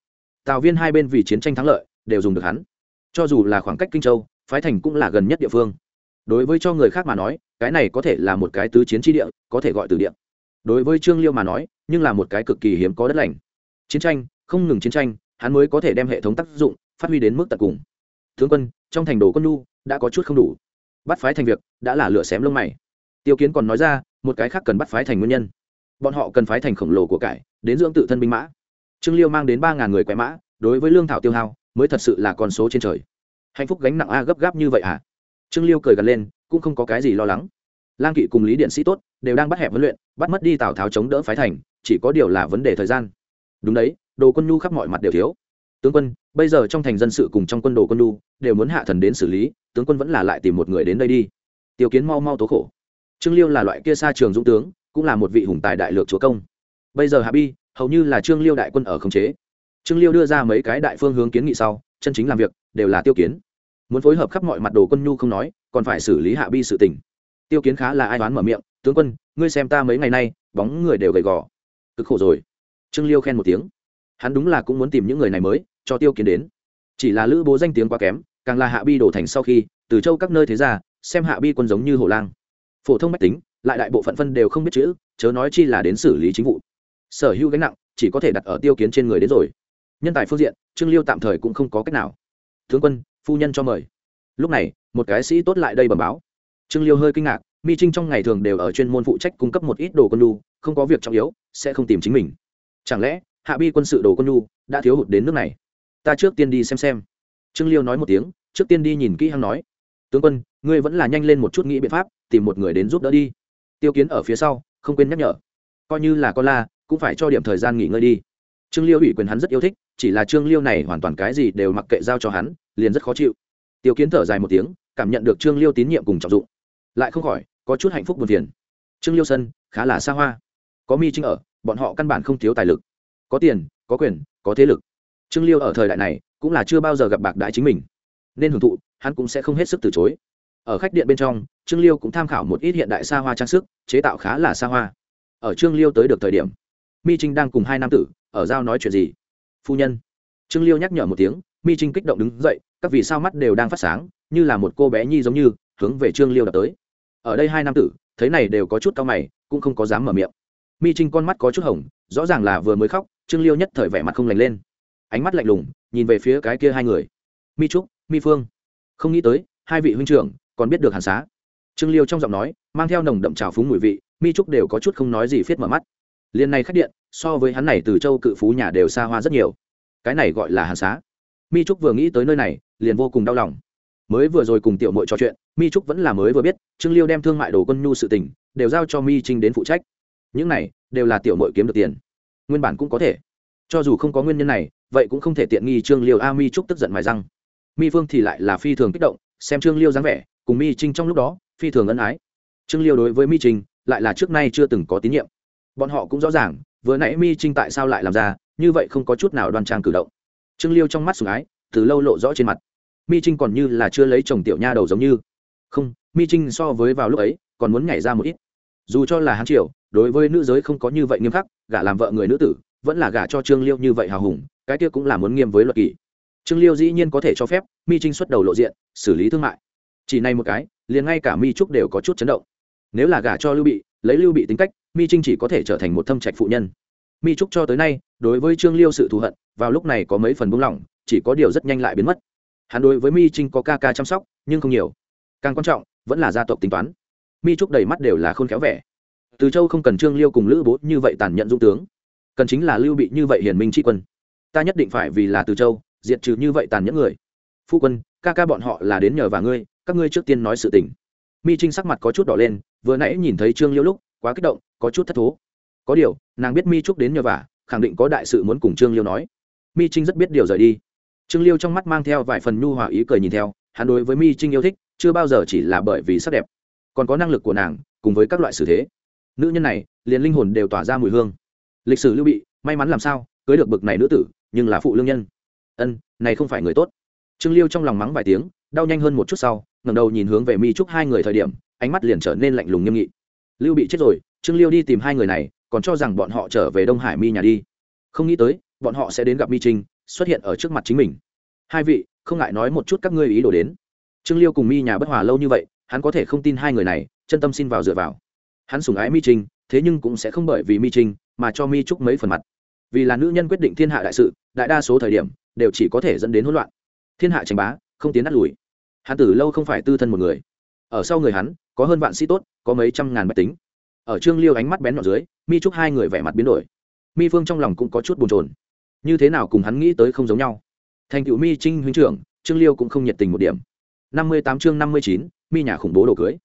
tào viên hai bên vì chiến tranh thắng lợi, đều dùng được hắn. Cho dù là khoảng cách kinh châu, phái thành cũng là gần nhất địa phương. Đối với cho người khác mà nói, cái này có thể là một cái tứ chiến tri địa, có thể gọi từ địa. Đối với trương liêu mà nói, nhưng là một cái cực kỳ hiếm có đất lành. Chiến tranh, không ngừng chiến tranh, hắn mới có thể đem hệ thống tác dụng phát huy đến mức tận cùng. Tướng quân, trong thành đồ quân nhu đã có chút không đủ. Bắt phái thành việc đã là lửa xém lông mày. Tiêu kiến còn nói ra, một cái khác cần bắt phái thành nguyên nhân. Bọn họ cần phái thành khổng lồ của cải, đến dưỡng tự thân binh mã trương liêu mang đến ba ngàn người quẹ mã, đối với lương thảo tiêu hao, mới thật sự là con số trên trời. Hạnh phúc gánh nặng a gấp gáp như vậy à trương liêu cười gần lên, cũng không có cái gì lo lắng. Lang kỵ cùng lý điện sĩ tốt, đều đang bắt hẹp huấn luyện, bắt mất đi tào tháo chống đỡ phái thành, chỉ có điều là vấn đề thời gian. Đúng đấy, đồ quân nhu khắp mọi mặt đều thiếu. Tướng quân, bây giờ trong thành dân sự cùng trong quân đồ quân nhu, đều muốn hạ thần đến xử lý, tướng quân vẫn là lại tìm một người đến đây đi. Tiêu kiến mau mau tố khổ. Trương liêu là loại kia xa trường dũng tướng, cũng là một vị hùng tài đại lược chúa công. Bây giờ hạ bi hầu như là trương liêu đại quân ở khống chế. Trương liêu đưa ra mấy cái đại phương hướng kiến nghị sau, chân chính làm việc đều là tiêu kiến. Muốn phối hợp khắp mọi mặt đồ quân nhu không nói, còn phải xử lý hạ bi sự tình. Tiêu kiến khá là ai đoán mở miệng, tướng quân, ngươi xem ta mấy ngày nay, bóng người đều gầy gò. Cực khổ rồi. Trương liêu khen một tiếng. Hắn đúng là cũng muốn tìm những người này mới, cho tiêu kiến đến. Chỉ là lữ bố danh tiếng quá kém, càng là hạ bi đổ thành sau khi, từ châu các nơi thế ra, xem hạ bi quân giống như hổ lang. Phổ thông mách tính, lại đại bộ phận phân đều không biết chữ, chớ nói chi là đến xử lý chính vụ sở hữu gánh nặng chỉ có thể đặt ở tiêu kiến trên người đến rồi. Nhân tài phương diện, trương liêu tạm thời cũng không có cách nào. Tướng quân, phu nhân cho mời. Lúc này, một cái sĩ tốt lại đây bẩm báo. Trương liêu hơi kinh ngạc, mi trinh trong ngày thường đều ở chuyên môn phụ trách cung cấp một ít đồ quân nhu, không có việc trọng yếu, sẽ không tìm chính mình. Chẳng lẽ, hạ bi quân sự đồ quân nhu đã thiếu hụt đến nước này? Ta trước tiên đi xem xem. Trương liêu nói một tiếng, trước tiên đi nhìn kỹ hăng nói. Tướng quân, ngươi vẫn là nhanh lên một chút nghĩ biện pháp, tìm một người đến giúp đỡ đi. Tiêu kiến ở phía sau, không quên nhắc nhở. Coi như là con la cũng phải cho điểm thời gian nghỉ ngơi đi. Trương liêu ủy quyền hắn rất yêu thích, chỉ là trương liêu này hoàn toàn cái gì đều mặc kệ giao cho hắn, liền rất khó chịu. Tiêu kiến thở dài một tiếng, cảm nhận được trương liêu tín nhiệm cùng trọng dụng. Lại không khỏi, có chút hạnh phúc buồn phiền. Trương liêu sân, khá là xa hoa. Có mi trinh ở, bọn họ căn bản không thiếu tài lực. Có tiền, có quyền, có thế lực. Trương liêu ở thời đại này, cũng là chưa bao giờ gặp bạc đại chính mình. Nên hưởng thụ, hắn cũng sẽ không hết sức từ chối. Ở khách điện bên trong, trương liêu cũng tham khảo một ít hiện đại xa hoa trang sức, chế tạo khá là xa hoa. Ở trương liêu tới được thời điểm mi trinh đang cùng hai nam tử ở giao nói chuyện gì? Phu nhân. Trương liêu nhắc nhở một tiếng, mi trinh kích động đứng dậy, các vì sao mắt đều đang phát sáng, như là một cô bé nhi giống như, hướng về trương liêu đập tới. Ở đây hai nam tử, thấy này đều có chút cao mày, cũng không có dám mở miệng. Mi trinh con mắt có chút hồng, rõ ràng là vừa mới khóc, trương liêu nhất thời vẻ mặt không lành lên. Ánh mắt lạnh lùng, nhìn về phía cái kia hai người. Mi trúc, mi phương. Không nghĩ tới, hai vị huynh trưởng còn biết được hàn xá. Trương liêu trong giọng nói, mang theo nồng đậm trào phúng mùi vị, mi trúc đều có chút không nói gì phiết mở mắt liền này khách điện, so với hắn này từ châu cự phú nhà đều xa hoa rất nhiều. Cái này gọi là hàn xá. Mi trúc vừa nghĩ tới nơi này, liền vô cùng đau lòng. Mới vừa rồi cùng tiểu mội trò chuyện, mi trúc vẫn là mới vừa biết, trương liêu đem thương mại đồ quân nhu sự tình, đều giao cho mi trinh đến phụ trách. Những này, đều là tiểu mội kiếm được tiền. Nguyên bản cũng có thể. Cho dù không có nguyên nhân này, vậy cũng không thể tiện nghi trương liêu. A, mi trúc tức giận mài răng. Mi phương thì lại là phi thường kích động, xem trương liêu dáng vẻ, cùng mi trinh trong lúc đó, phi thường ân ái. Trương liêu đối với mi trinh, lại là trước nay chưa từng có tín nhiệm bọn họ cũng rõ ràng, vừa nãy mi trinh tại sao lại làm ra, như vậy không có chút nào đoan trang cử động. Trương liêu trong mắt sùng ái, từ lâu lộ rõ trên mặt. Mi trinh còn như là chưa lấy chồng tiểu nha đầu giống như. Không, mi trinh so với vào lúc ấy, còn muốn nhảy ra một ít. Dù cho là hán triều, đối với nữ giới không có như vậy nghiêm khắc, gả làm vợ người nữ tử, vẫn là gả cho trương liêu như vậy hào hùng, cái kia cũng là muốn nghiêm với luật kỷ. Trương liêu dĩ nhiên có thể cho phép mi trinh xuất đầu lộ diện, xử lý thương mại. Chỉ này một cái, liền ngay cả mi trúc đều có chút chấn động nếu là gả cho lưu bị, lấy lưu bị tính cách, mi trinh chỉ có thể trở thành một thâm trạch phụ nhân. Mi trúc cho tới nay, đối với trương liêu sự thù hận, vào lúc này có mấy phần buông lỏng, chỉ có điều rất nhanh lại biến mất. Hắn đối với mi trinh có ca ca chăm sóc, nhưng không nhiều. Càng quan trọng, vẫn là gia tộc tính toán. Mi trúc đầy mắt đều là khôn khéo vẻ. Từ châu không cần trương liêu cùng lữ bố như vậy tàn nhẫn dũng tướng. Cần chính là lưu bị như vậy hiển minh tri quân. Ta nhất định phải vì là từ châu, diệt trừ như vậy tàn nhẫn người. Phu quân, ca ca bọn họ là đến nhờ và ngươi, các ngươi trước tiên nói sự tình mi trinh sắc mặt có chút đỏ lên, vừa nãy nhìn thấy trương liêu lúc, quá kích động, có chút thất thố. Có điều, nàng biết mi trúc đến nhờ vả, khẳng định có đại sự muốn cùng trương liêu nói. Mi trinh rất biết điều rời đi. Trương liêu trong mắt mang theo vài phần nhu hòa ý cười nhìn theo, hắn đối với mi trinh yêu thích, chưa bao giờ chỉ là bởi vì sắc đẹp, còn có năng lực của nàng, cùng với các loại xử thế. Nữ nhân này, liền linh hồn đều tỏa ra mùi hương. Lịch sử lưu bị, may mắn làm sao, cưới được bực này nữ tử, nhưng là phụ lương nhân. Ân, này không phải người tốt trương liêu trong lòng mắng vài tiếng, đau nhanh hơn một chút sau, ngẩng đầu nhìn hướng về mi trúc hai người thời điểm, ánh mắt liền trở nên lạnh lùng nghiêm nghị. Lưu bị chết rồi, trương liêu đi tìm hai người này, còn cho rằng bọn họ trở về đông hải mi nhà đi. Không nghĩ tới, bọn họ sẽ đến gặp mi trinh, xuất hiện ở trước mặt chính mình. Hai vị, không ngại nói một chút các ngươi ý đồ đến. Trương liêu cùng mi nhà bất hòa lâu như vậy, hắn có thể không tin hai người này, chân tâm xin vào dựa vào. Hắn sùng ái mi trinh, thế nhưng cũng sẽ không bởi vì mi trinh mà cho mi trúc mấy phần mặt. Vì là nữ nhân quyết định thiên hạ đại sự, đại đa số thời điểm, đều chỉ có thể dẫn đến hỗn loạn thiên hạ tranh bá, không tiến đắt lùi. Hắn tử lâu không phải tư thân một người. Ở sau người hắn, có hơn vạn sĩ tốt, có mấy trăm ngàn bách tính. Ở trương liêu ánh mắt bén nhọn dưới, mi trúc hai người vẻ mặt biến đổi. Mi phương trong lòng cũng có chút bồn chồn. Như thế nào cùng hắn nghĩ tới không giống nhau. Thành cựu mi trinh huynh trưởng, trương liêu cũng không nhiệt tình một điểm. Năm mươi tám chương năm mươi chín, mi nhà khủng bố đồ cưới.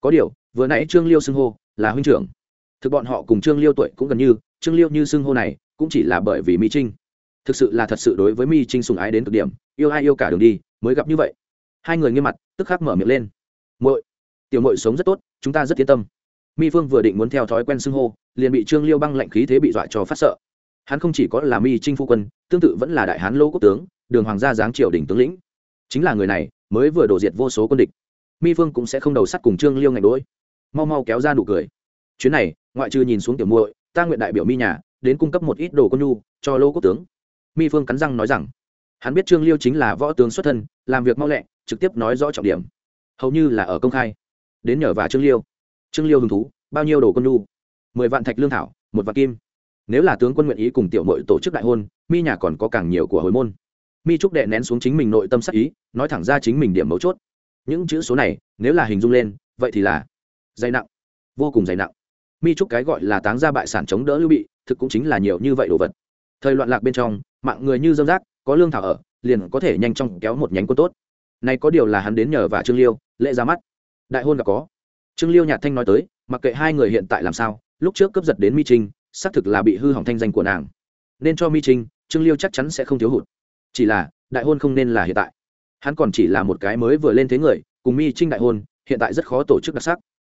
Có điều, vừa nãy trương liêu xưng hô là huynh trưởng. Thực bọn họ cùng trương liêu tuổi cũng gần như, trương liêu như xưng hô này cũng chỉ là bởi vì mi trinh thực sự là thật sự đối với mi trinh sùng ái đến cực điểm, yêu ai yêu cả đường đi, mới gặp như vậy. Hai người nghiêm mặt, tức khắc mở miệng lên. Muội, tiểu muội sống rất tốt, chúng ta rất yên tâm. Mi phương vừa định muốn theo thói quen xưng hô, liền bị trương liêu băng lạnh khí thế bị dọa cho phát sợ. Hắn không chỉ có là mi trinh phu quân, tương tự vẫn là đại hán lô quốc tướng, đường hoàng gia giáng triều đình tướng lĩnh. Chính là người này, mới vừa đổ diệt vô số quân địch. Mi phương cũng sẽ không đầu sắt cùng trương liêu ngạch đỗi mau mau kéo ra nụ cười. Chuyến này, ngoại trừ nhìn xuống tiểu muội, ta nguyện đại biểu mi nhà, đến cung cấp một ít đồ con nhu cho lô quốc tướng mi phương cắn răng nói rằng, hắn biết trương liêu chính là võ tướng xuất thân, làm việc mau lẹ, trực tiếp nói rõ trọng điểm. Hầu như là ở công khai. Đến nhờ và trương liêu. Trương liêu hứng thú, bao nhiêu đồ quân nhu? Mười vạn thạch lương thảo, một vạn kim. Nếu là tướng quân nguyện ý cùng tiểu mội tổ chức đại hôn, mi nhà còn có càng nhiều của hồi môn. Mi trúc đệ nén xuống chính mình nội tâm sắc ý, nói thẳng ra chính mình điểm mấu chốt. Những chữ số này, nếu là hình dung lên, vậy thì là dày nặng, vô cùng dày nặng. Mi trúc cái gọi là táng ra bại sản chống đỡ lưu bị, thực cũng chính là nhiều như vậy đồ vật. Thời loạn lạc bên trong mạng người như dâm rác, có lương thảo ở, liền có thể nhanh chóng kéo một nhánh quân tốt. Nay có điều là hắn đến nhờ và trương liêu, lễ ra mắt. Đại hôn gặp có. Trương liêu nhạt thanh nói tới, mặc kệ hai người hiện tại làm sao, lúc trước cướp giật đến mi trinh, xác thực là bị hư hỏng thanh danh của nàng. Nên cho mi trinh, trương liêu chắc chắn sẽ không thiếu hụt. Chỉ là, đại hôn không nên là hiện tại. Hắn còn chỉ là một cái mới vừa lên thế người, cùng mi trinh đại hôn, hiện tại rất khó tổ chức đặc sắc.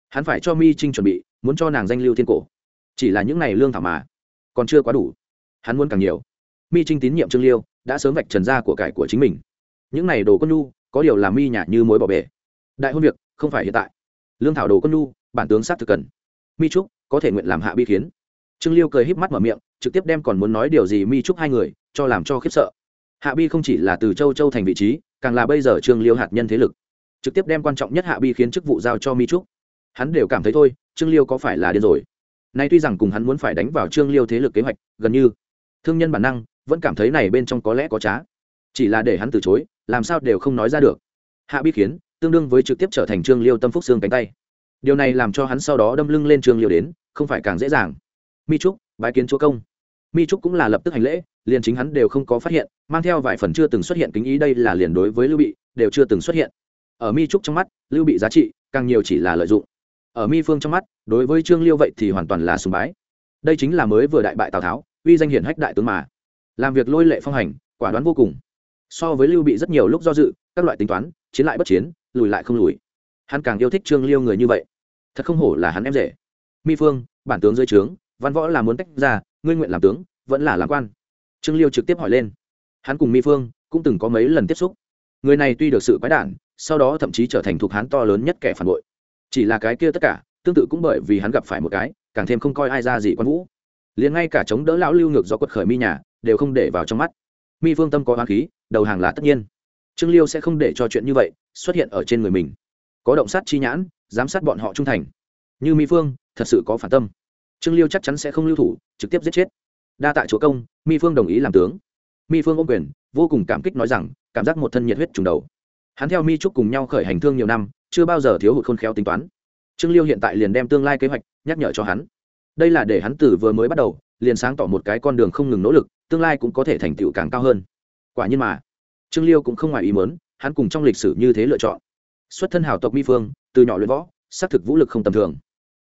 Hắn phải cho mi trinh chuẩn bị, muốn cho nàng danh lưu thiên cổ. Chỉ là những ngày lương thảo mà, còn chưa quá đủ. Hắn muốn càng nhiều mi trinh tín nhiệm trương liêu đã sớm vạch trần ra của cải của chính mình những này đồ con nhu có điều làm mi nhả như mối bỏ bể đại hôn việc không phải hiện tại lương thảo đồ con nhu bản tướng sát thực cần mi trúc có thể nguyện làm hạ bi khiến trương liêu cười híp mắt mở miệng trực tiếp đem còn muốn nói điều gì mi trúc hai người cho làm cho khiếp sợ hạ bi không chỉ là từ châu châu thành vị trí càng là bây giờ trương liêu hạt nhân thế lực trực tiếp đem quan trọng nhất hạ bi khiến chức vụ giao cho mi trúc hắn đều cảm thấy thôi trương liêu có phải là điên rồi nay tuy rằng cùng hắn muốn phải đánh vào trương liêu thế lực kế hoạch gần như thương nhân bản năng vẫn cảm thấy này bên trong có lẽ có trá. Chỉ là để hắn từ chối, làm sao đều không nói ra được. Hạ bi khiến tương đương với trực tiếp trở thành trương liêu tâm phúc xương cánh tay. Điều này làm cho hắn sau đó đâm lưng lên trương liêu đến, không phải càng dễ dàng. Mi trúc, bái kiến chúa công. Mi trúc cũng là lập tức hành lễ, liền chính hắn đều không có phát hiện, mang theo vài phần chưa từng xuất hiện kính ý đây là liền đối với lưu bị, đều chưa từng xuất hiện. Ở mi trúc trong mắt, lưu bị giá trị càng nhiều chỉ là lợi dụng. Ở mi phương trong mắt, đối với trương liêu vậy thì hoàn toàn là sùng bái. Đây chính là mới vừa đại bại tào tháo, uy danh hiển hách đại tướng mà làm việc lôi lệ phong hành, quả đoán vô cùng. So với lưu bị rất nhiều lúc do dự, các loại tính toán, chiến lại bất chiến, lùi lại không lùi. Hắn càng yêu thích trương liêu người như vậy. Thật không hổ là hắn em rể. Mi phương, bản tướng dưới trướng, văn võ là muốn tách ra, ngươi nguyện làm tướng, vẫn là làm quan. Trương liêu trực tiếp hỏi lên. Hắn cùng mi phương cũng từng có mấy lần tiếp xúc. Người này tuy được sự quái đản, sau đó thậm chí trở thành thuộc hán to lớn nhất kẻ phản bội. Chỉ là cái kia tất cả, tương tự cũng bởi vì hắn gặp phải một cái, càng thêm không coi ai ra gì quan vũ. Liền ngay cả chống đỡ lão lưu ngược do quật khởi mi nhà đều không để vào trong mắt. Mi phương tâm có hoán khí, đầu hàng là tất nhiên. Trương liêu sẽ không để cho chuyện như vậy xuất hiện ở trên người mình. Có động sát chi nhãn, giám sát bọn họ trung thành. Như mi phương, thật sự có phản tâm. Trương liêu chắc chắn sẽ không lưu thủ, trực tiếp giết chết. Đa tại chúa công, mi phương đồng ý làm tướng. Mi phương ôm quyền, vô cùng cảm kích nói rằng, cảm giác một thân nhiệt huyết trùng đầu. Hắn theo mi trúc cùng nhau khởi hành thương nhiều năm, chưa bao giờ thiếu hụt khôn khéo tính toán. Trương liêu hiện tại liền đem tương lai kế hoạch nhắc nhở cho hắn. Đây là để hắn từ vừa mới bắt đầu, liền sáng tỏ một cái con đường không ngừng nỗ lực tương lai cũng có thể thành tựu càng cao hơn. Quả nhiên mà, trương liêu cũng không ngoài ý mớn hắn cùng trong lịch sử như thế lựa chọn. Xuất thân hào tộc mi phương, từ nhỏ luyện võ, xác thực vũ lực không tầm thường.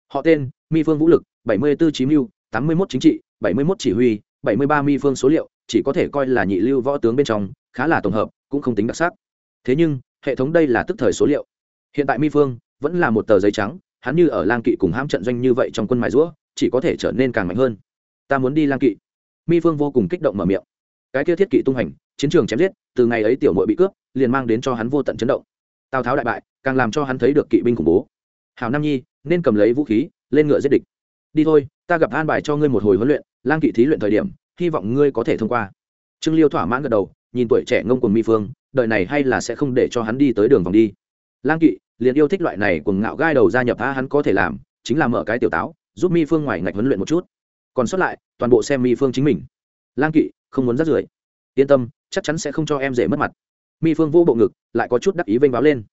Họ tên, mi phương vũ lực, bảy mươi 74 chí mưu, tám mươi 81 chính trị, bảy mươi 71 chỉ huy, bảy mươi ba mi phương số liệu, chỉ có thể coi là nhị lưu võ tướng bên trong, khá là tổng hợp, cũng không tính đặc sắc. Thế nhưng, hệ thống đây là tức thời số liệu. Hiện tại mi phương vẫn là một tờ giấy trắng, hắn như ở lang kỵ cùng hãm trận doanh như vậy trong quân mài rũa, chỉ có thể trở nên càng mạnh hơn. Ta muốn đi lang kỵ mi phương vô cùng kích động mở miệng. Cái kia thiết kỵ tung hành, chiến trường chém giết, từ ngày ấy tiểu mội bị cướp, liền mang đến cho hắn vô tận chấn động. Tào tháo đại bại, càng làm cho hắn thấy được kỵ binh khủng bố. Hào nam nhi, nên cầm lấy vũ khí, lên ngựa giết địch. Đi thôi, ta gặp an bài cho ngươi một hồi huấn luyện, lang kỵ thí luyện thời điểm, hy vọng ngươi có thể thông qua. Trương liêu thỏa mãn gật đầu, nhìn tuổi trẻ ngông cùng mi phương đợi này hay là sẽ không để cho hắn đi tới đường vòng đi. Lang kỵ, liền yêu thích loại này cùng ngạo gai đầu gia nhập a hắn có thể làm, chính là mở cái tiểu táo, giúp mi phương ngoài ngạch huấn luyện một chút còn sót lại, toàn bộ xem mi phương chính mình. Lang kỵ, không muốn rắt rưởi. Yên tâm, chắc chắn sẽ không cho em dễ mất mặt. Mi phương vô bộ ngực, lại có chút đắc ý vênh báo lên.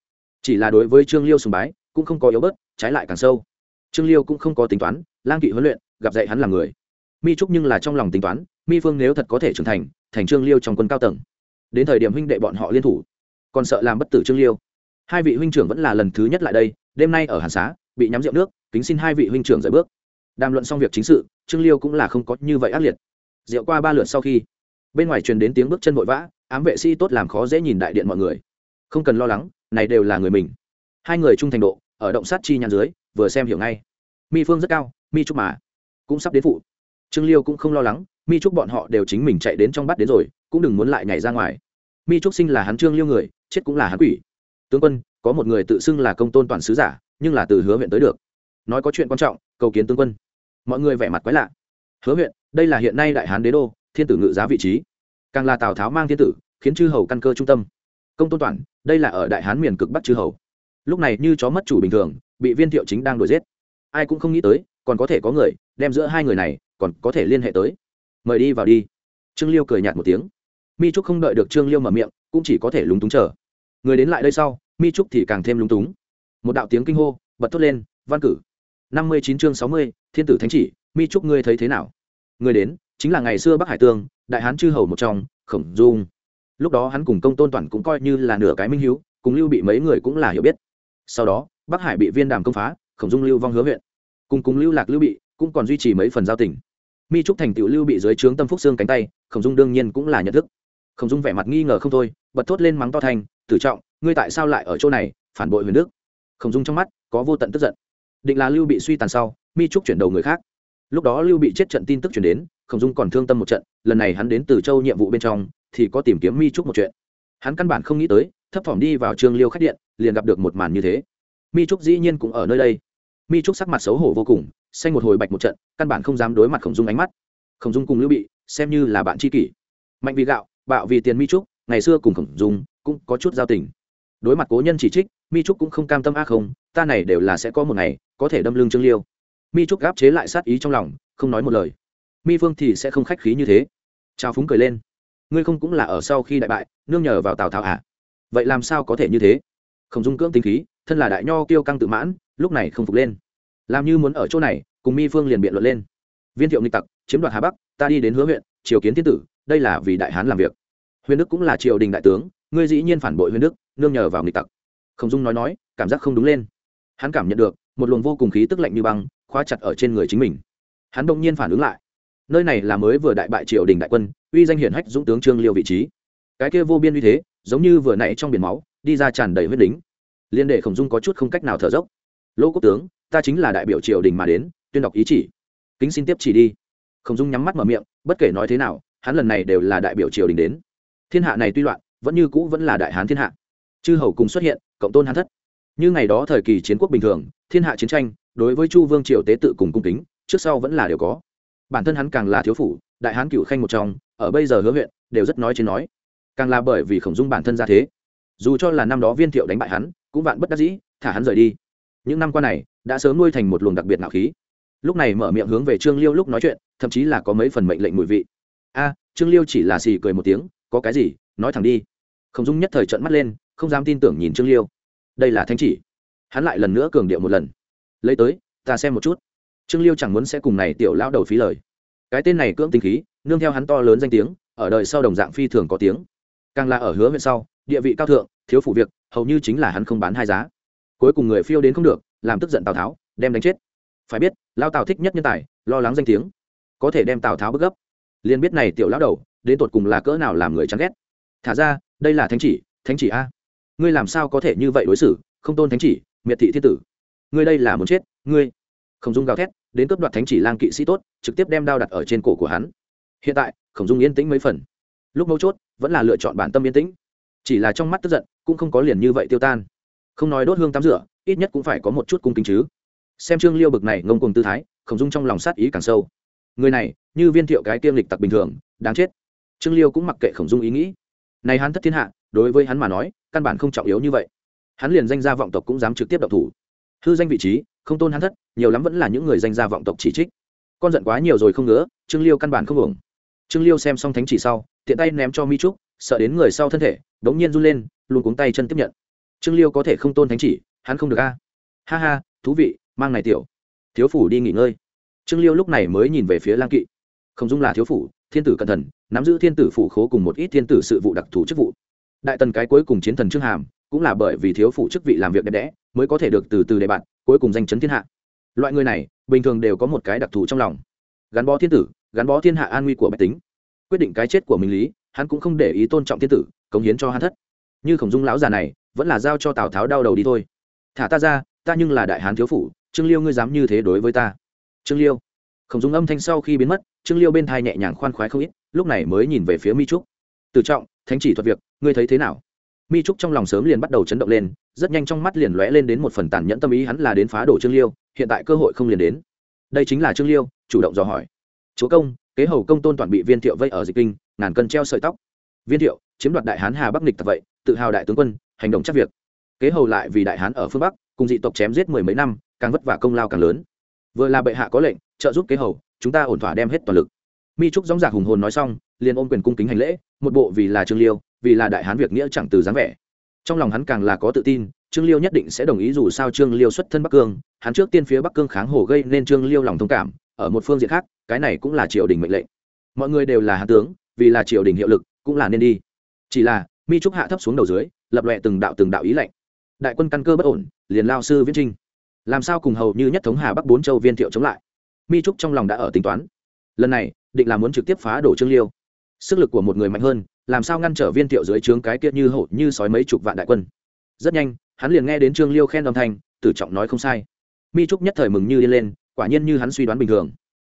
Chỉ là đối với trương liêu sùng bái, cũng không có yếu bớt, trái lại càng sâu. Trương liêu cũng không có tính toán, lang kỵ huấn luyện, gặp dạy hắn là người. Mi trúc nhưng là trong lòng tính toán, mi phương nếu thật có thể trưởng thành thành trương liêu trong quân cao tầng. Đến thời điểm huynh đệ bọn họ liên thủ, còn sợ làm bất tử trương liêu. Hai vị huynh trưởng vẫn là lần thứ nhất lại đây, đêm nay ở hàn xá, bị nhắm rượu nước, kính xin hai vị huynh trưởng giải bước đàm luận xong việc chính sự, trương liêu cũng là không có như vậy ác liệt. Rượu qua ba lượt sau khi, bên ngoài truyền đến tiếng bước chân vội vã, ám vệ sĩ tốt làm khó dễ nhìn đại điện mọi người. Không cần lo lắng, này đều là người mình. Hai người trung thành độ, ở động sát chi nhàn dưới, vừa xem hiểu ngay. Mi phương rất cao, mi trúc mà, cũng sắp đến phụ. Trương liêu cũng không lo lắng, mi trúc bọn họ đều chính mình chạy đến trong bắt đến rồi, cũng đừng muốn lại nhảy ra ngoài. Mi trúc sinh là hắn trương liêu người, chết cũng là hắn quỷ. Tướng quân, có một người tự xưng là công tôn toàn sứ giả, nhưng là từ hứa huyện tới được. Nói có chuyện quan trọng, cầu kiến tướng quân mọi người vẻ mặt quái lạ. Hứa huyện, đây là hiện nay đại hán đế đô, thiên tử ngự giá vị trí. Càng là tào tháo mang thiên tử, khiến chư hầu căn cơ trung tâm. Công tôn toàn, đây là ở đại hán miền cực bắc chư hầu. Lúc này như chó mất chủ bình thường, bị viên thiệu chính đang đuổi giết. Ai cũng không nghĩ tới, còn có thể có người, đem giữa hai người này, còn có thể liên hệ tới. Mời đi vào đi. Trương liêu cười nhạt một tiếng. Mi trúc không đợi được trương liêu mở miệng, cũng chỉ có thể lúng túng chờ. Người đến lại đây sau, mi trúc thì càng thêm lúng túng. Một đạo tiếng kinh hô, bật thốt lên, văn cử năm mươi chín chương sáu mươi, thiên tử thánh chỉ, mi trúc ngươi thấy thế nào? Người đến, chính là ngày xưa bắc hải tương đại hán chư hầu một trong, khổng dung lúc đó hắn cùng công tôn toàn cũng coi như là nửa cái minh hiếu, cùng lưu bị mấy người cũng là hiểu biết. Sau đó, bắc hải bị viên đàm công phá, khổng dung lưu vong hứa huyện. Cùng cùng lưu lạc lưu bị cũng còn duy trì mấy phần giao tình. Mi trúc thành tựu lưu bị dưới trướng tâm phúc xương cánh tay, khổng dung đương nhiên cũng là nhận thức. Khổng dung vẻ mặt nghi ngờ không thôi, bật thốt lên mắng to thành, tử trọng, ngươi tại sao lại ở chỗ này, phản bội huyền đức? Khổng dung trong mắt có vô tận tức giận định là lưu bị suy tàn sau, mi trúc chuyển đầu người khác. Lúc đó lưu bị chết trận tin tức chuyển đến, khổng dung còn thương tâm một trận, lần này hắn đến từ châu nhiệm vụ bên trong, thì có tìm kiếm mi trúc một chuyện. Hắn căn bản không nghĩ tới, thấp thỏm đi vào trường liêu khách điện, liền gặp được một màn như thế. Mi trúc dĩ nhiên cũng ở nơi đây. Mi trúc sắc mặt xấu hổ vô cùng, xanh một hồi bạch một trận, căn bản không dám đối mặt khổng dung ánh mắt. Khổng dung cùng lưu bị, xem như là bạn tri kỷ. Mạnh vì gạo, bạo vì tiền mi trúc, ngày xưa cùng khổng dung cũng có chút giao tình. Đối mặt cố nhân chỉ trích, mi trúc cũng không cam tâm ác không, ta này đều là sẽ có một ngày có thể đâm lưng trương liêu. Mi trúc gáp chế lại sát ý trong lòng, không nói một lời. Mi phương thì sẽ không khách khí như thế. Trao phúng cười lên. Ngươi không cũng là ở sau khi đại bại, nương nhờ vào tào tháo à? Vậy làm sao có thể như thế? Không dung cưỡng tính khí, thân là đại nho kiêu căng tự mãn, lúc này không phục lên. Làm như muốn ở chỗ này, cùng mi phương liền biện luận lên. Viên thiệu nghịch tặc, chiếm đoạt hà bắc, ta đi đến hứa huyện, triều kiến thiên tử, đây là vì đại hán làm việc. Huyền đức cũng là triều đình đại tướng, ngươi dĩ nhiên phản bội huyền đức, nương nhờ vào nghịch tặc. Khổng dung nói nói, cảm giác không đúng lên. Hắn cảm nhận được một luồng vô cùng khí tức lạnh như băng khóa chặt ở trên người chính mình. Hắn đông nhiên phản ứng lại. Nơi này là mới vừa đại bại triều đình đại quân, uy danh hiển hách dũng tướng trương liêu vị trí. Cái kia vô biên uy thế, giống như vừa nãy trong biển máu, đi ra tràn đầy huyết lính liên đệ khổng dung có chút không cách nào thở dốc. Lỗ quốc tướng, ta chính là đại biểu triều đình mà đến, tuyên đọc ý chỉ. Kính xin tiếp chỉ đi. Khổng dung nhắm mắt mở miệng, bất kể nói thế nào, hắn lần này đều là đại biểu triều đình đến. Thiên hạ này tuy loạn, vẫn như cũ vẫn là đại hán thiên hạ. Chư hầu cùng xuất hiện, cộng tôn hán thất như ngày đó thời kỳ chiến quốc bình thường, thiên hạ chiến tranh, đối với chu vương triều tế tự cùng cung kính, trước sau vẫn là đều có. Bản thân hắn càng là thiếu phủ, đại hán cựu khanh một trong, ở bây giờ hứa huyện, đều rất nói trên nói. Càng là bởi vì khổng dung bản thân ra thế. Dù cho là năm đó viên thiệu đánh bại hắn, cũng vạn bất đắc dĩ, thả hắn rời đi. Những năm qua này, đã sớm nuôi thành một luồng đặc biệt nạo khí. Lúc này mở miệng hướng về trương liêu lúc nói chuyện, thậm chí là có mấy phần mệnh lệnh mùi vị. A, trương liêu chỉ là xì cười một tiếng, có cái gì, nói thẳng đi. Khổng dung nhất thời trận mắt lên, không dám tin tưởng nhìn trương liêu đây là thánh chỉ. Hắn lại lần nữa cường điệu một lần. Lấy tới, ta xem một chút. Trương liêu chẳng muốn sẽ cùng này tiểu lao đầu phí lời. Cái tên này cưỡng tinh khí, nương theo hắn to lớn danh tiếng, ở đời sau đồng dạng phi thường có tiếng. Càng là ở hứa huyện sau, địa vị cao thượng, thiếu phủ việc, hầu như chính là hắn không bán hai giá. Cuối cùng người phiêu đến không được, làm tức giận tào tháo, đem đánh chết. Phải biết lao tào thích nhất nhân tài, lo lắng danh tiếng. Có thể đem tào tháo bức gấp. Liền biết này tiểu lão đầu, đến tột cùng là cỡ nào làm người chán ghét. Thả ra, đây là thánh chỉ thánh chỉ a ngươi làm sao có thể như vậy đối xử, không tôn thánh chỉ, miệt thị thiên tử. Ngươi đây là muốn chết, ngươi. Khổng dung gào thét, đến cướp đoạt thánh chỉ lang kỵ sĩ tốt, trực tiếp đem đao đặt ở trên cổ của hắn. Hiện tại, khổng dung yên tĩnh mấy phần. Lúc mấu chốt, vẫn là lựa chọn bản tâm yên tĩnh. Chỉ là trong mắt tức giận, cũng không có liền như vậy tiêu tan. Không nói đốt hương tắm rửa, ít nhất cũng phải có một chút cung kính chứ. Xem trương liêu bực này ngông cùng tư thái, khổng dung trong lòng sát ý càng sâu. Người này, như viên thiệu cái tiêm lịch tặc bình thường, đáng chết. Trương liêu cũng mặc kệ khổng dung ý nghĩ. Này hắn thất thiên hạ đối với hắn mà nói, căn bản không trọng yếu như vậy. Hắn liền danh gia vọng tộc cũng dám trực tiếp độc thủ. Hư danh vị trí, không tôn hắn thất, nhiều lắm vẫn là những người danh gia vọng tộc chỉ trích. Con giận quá nhiều rồi không ngứa, trương liêu căn bản không hưởng trương liêu xem xong thánh chỉ sau, tiện tay ném cho mi trúc, sợ đến người sau thân thể đ ố n g nhiên run lên, luôn cuống tay chân tiếp nhận. Trương liêu có thể không tôn thánh chỉ, hắn không được a. Ha ha, thú vị, mang này tiểu. Thiếu phủ đi nghỉ ngơi. Trương liêu lúc này mới nhìn về phía lang kỵ. Không dung là thiếu phủ, thiên tử cẩn thận, nắm giữ thiên tử phủ khố cùng một ít thiên tử sự vụ đặc thù chức vụ đại tần cái cuối cùng chiến thần trương hàm cũng là bởi vì thiếu phụ chức vị làm việc đẹp đẽ mới có thể được từ từ đề bạn cuối cùng danh chấn thiên hạ. Loại người này bình thường đều có một cái đặc thù trong lòng. Gắn bó thiên tử gắn bó thiên hạ an nguy của bách tính. Quyết định cái chết của mình lý hắn cũng không để ý tôn trọng thiên tử cống hiến cho hắn thất. Như khổng dung lão già này vẫn là giao cho tào tháo đau đầu đi thôi. Thả ta ra ta nhưng là đại hán thiếu phụ, trương liêu ngươi dám như thế đối với ta? Trương liêu? Khổng dung âm thanh sau khi biến mất trương liêu bên thai nhẹ nhàng khoan khoái không ít lúc này mới nhìn về phía mi trúc. Tự trọng thánh chỉ thuật việc, ngươi thấy thế nào? Mi trúc trong lòng sớm liền bắt đầu chấn động lên, rất nhanh trong mắt liền lóe lên đến một phần tàn nhẫn tâm ý, hắn là đến phá đổ trương liêu, hiện tại cơ hội không liền đến. Đây chính là trương liêu, chủ động dò hỏi. Chúa công, kế hầu công tôn toàn bị viên thiệu vây ở dịch kinh, ngàn cân treo sợi tóc. Viên thiệu, chiếm đoạt đại hán hà bắc nịch thật vậy, tự hào đại tướng quân, hành động chắc việc. Kế hầu lại vì đại hán ở phương bắc, cùng dị tộc chém giết mười mấy năm, càng vất vả công lao càng lớn. Vừa là bệ hạ có lệnh, trợ giúp kế hầu, chúng ta ổn thỏa đem hết toàn lực. Mi trúc dóng dạc hùng hồn nói xong liền ôm quyền cung kính hành lễ, một bộ vì là trương liêu, vì là đại hán việc nghĩa chẳng từ dáng vẻ. Trong lòng hắn càng là có tự tin, trương liêu nhất định sẽ đồng ý dù sao trương liêu xuất thân bắc cương, hắn trước tiên phía bắc cương kháng hồ gây nên trương liêu lòng thông cảm, ở một phương diện khác, cái này cũng là triều đình mệnh lệnh. Mọi người đều là hạ tướng, vì là triều đình hiệu lực, cũng là nên đi. Chỉ là, mi trúc hạ thấp xuống đầu dưới, lập lệ từng đạo từng đạo ý lệnh đại quân căn cơ bất ổn, liền lao sư viễn trinh. Làm sao cùng hầu như nhất thống hà bắc bốn châu viên thiệu chống lại? Mi trúc trong lòng đã ở tính toán. Lần này, định là muốn trực tiếp phá đổ trương liêu sức lực của một người mạnh hơn, làm sao ngăn trở viên thiệu dưới trướng cái kia như hổ, như sói mấy chục vạn đại quân. Rất nhanh, hắn liền nghe đến trương liêu khen âm thanh, tử trọng nói không sai. Mi trúc nhất thời mừng như đi lên, quả nhiên như hắn suy đoán bình thường.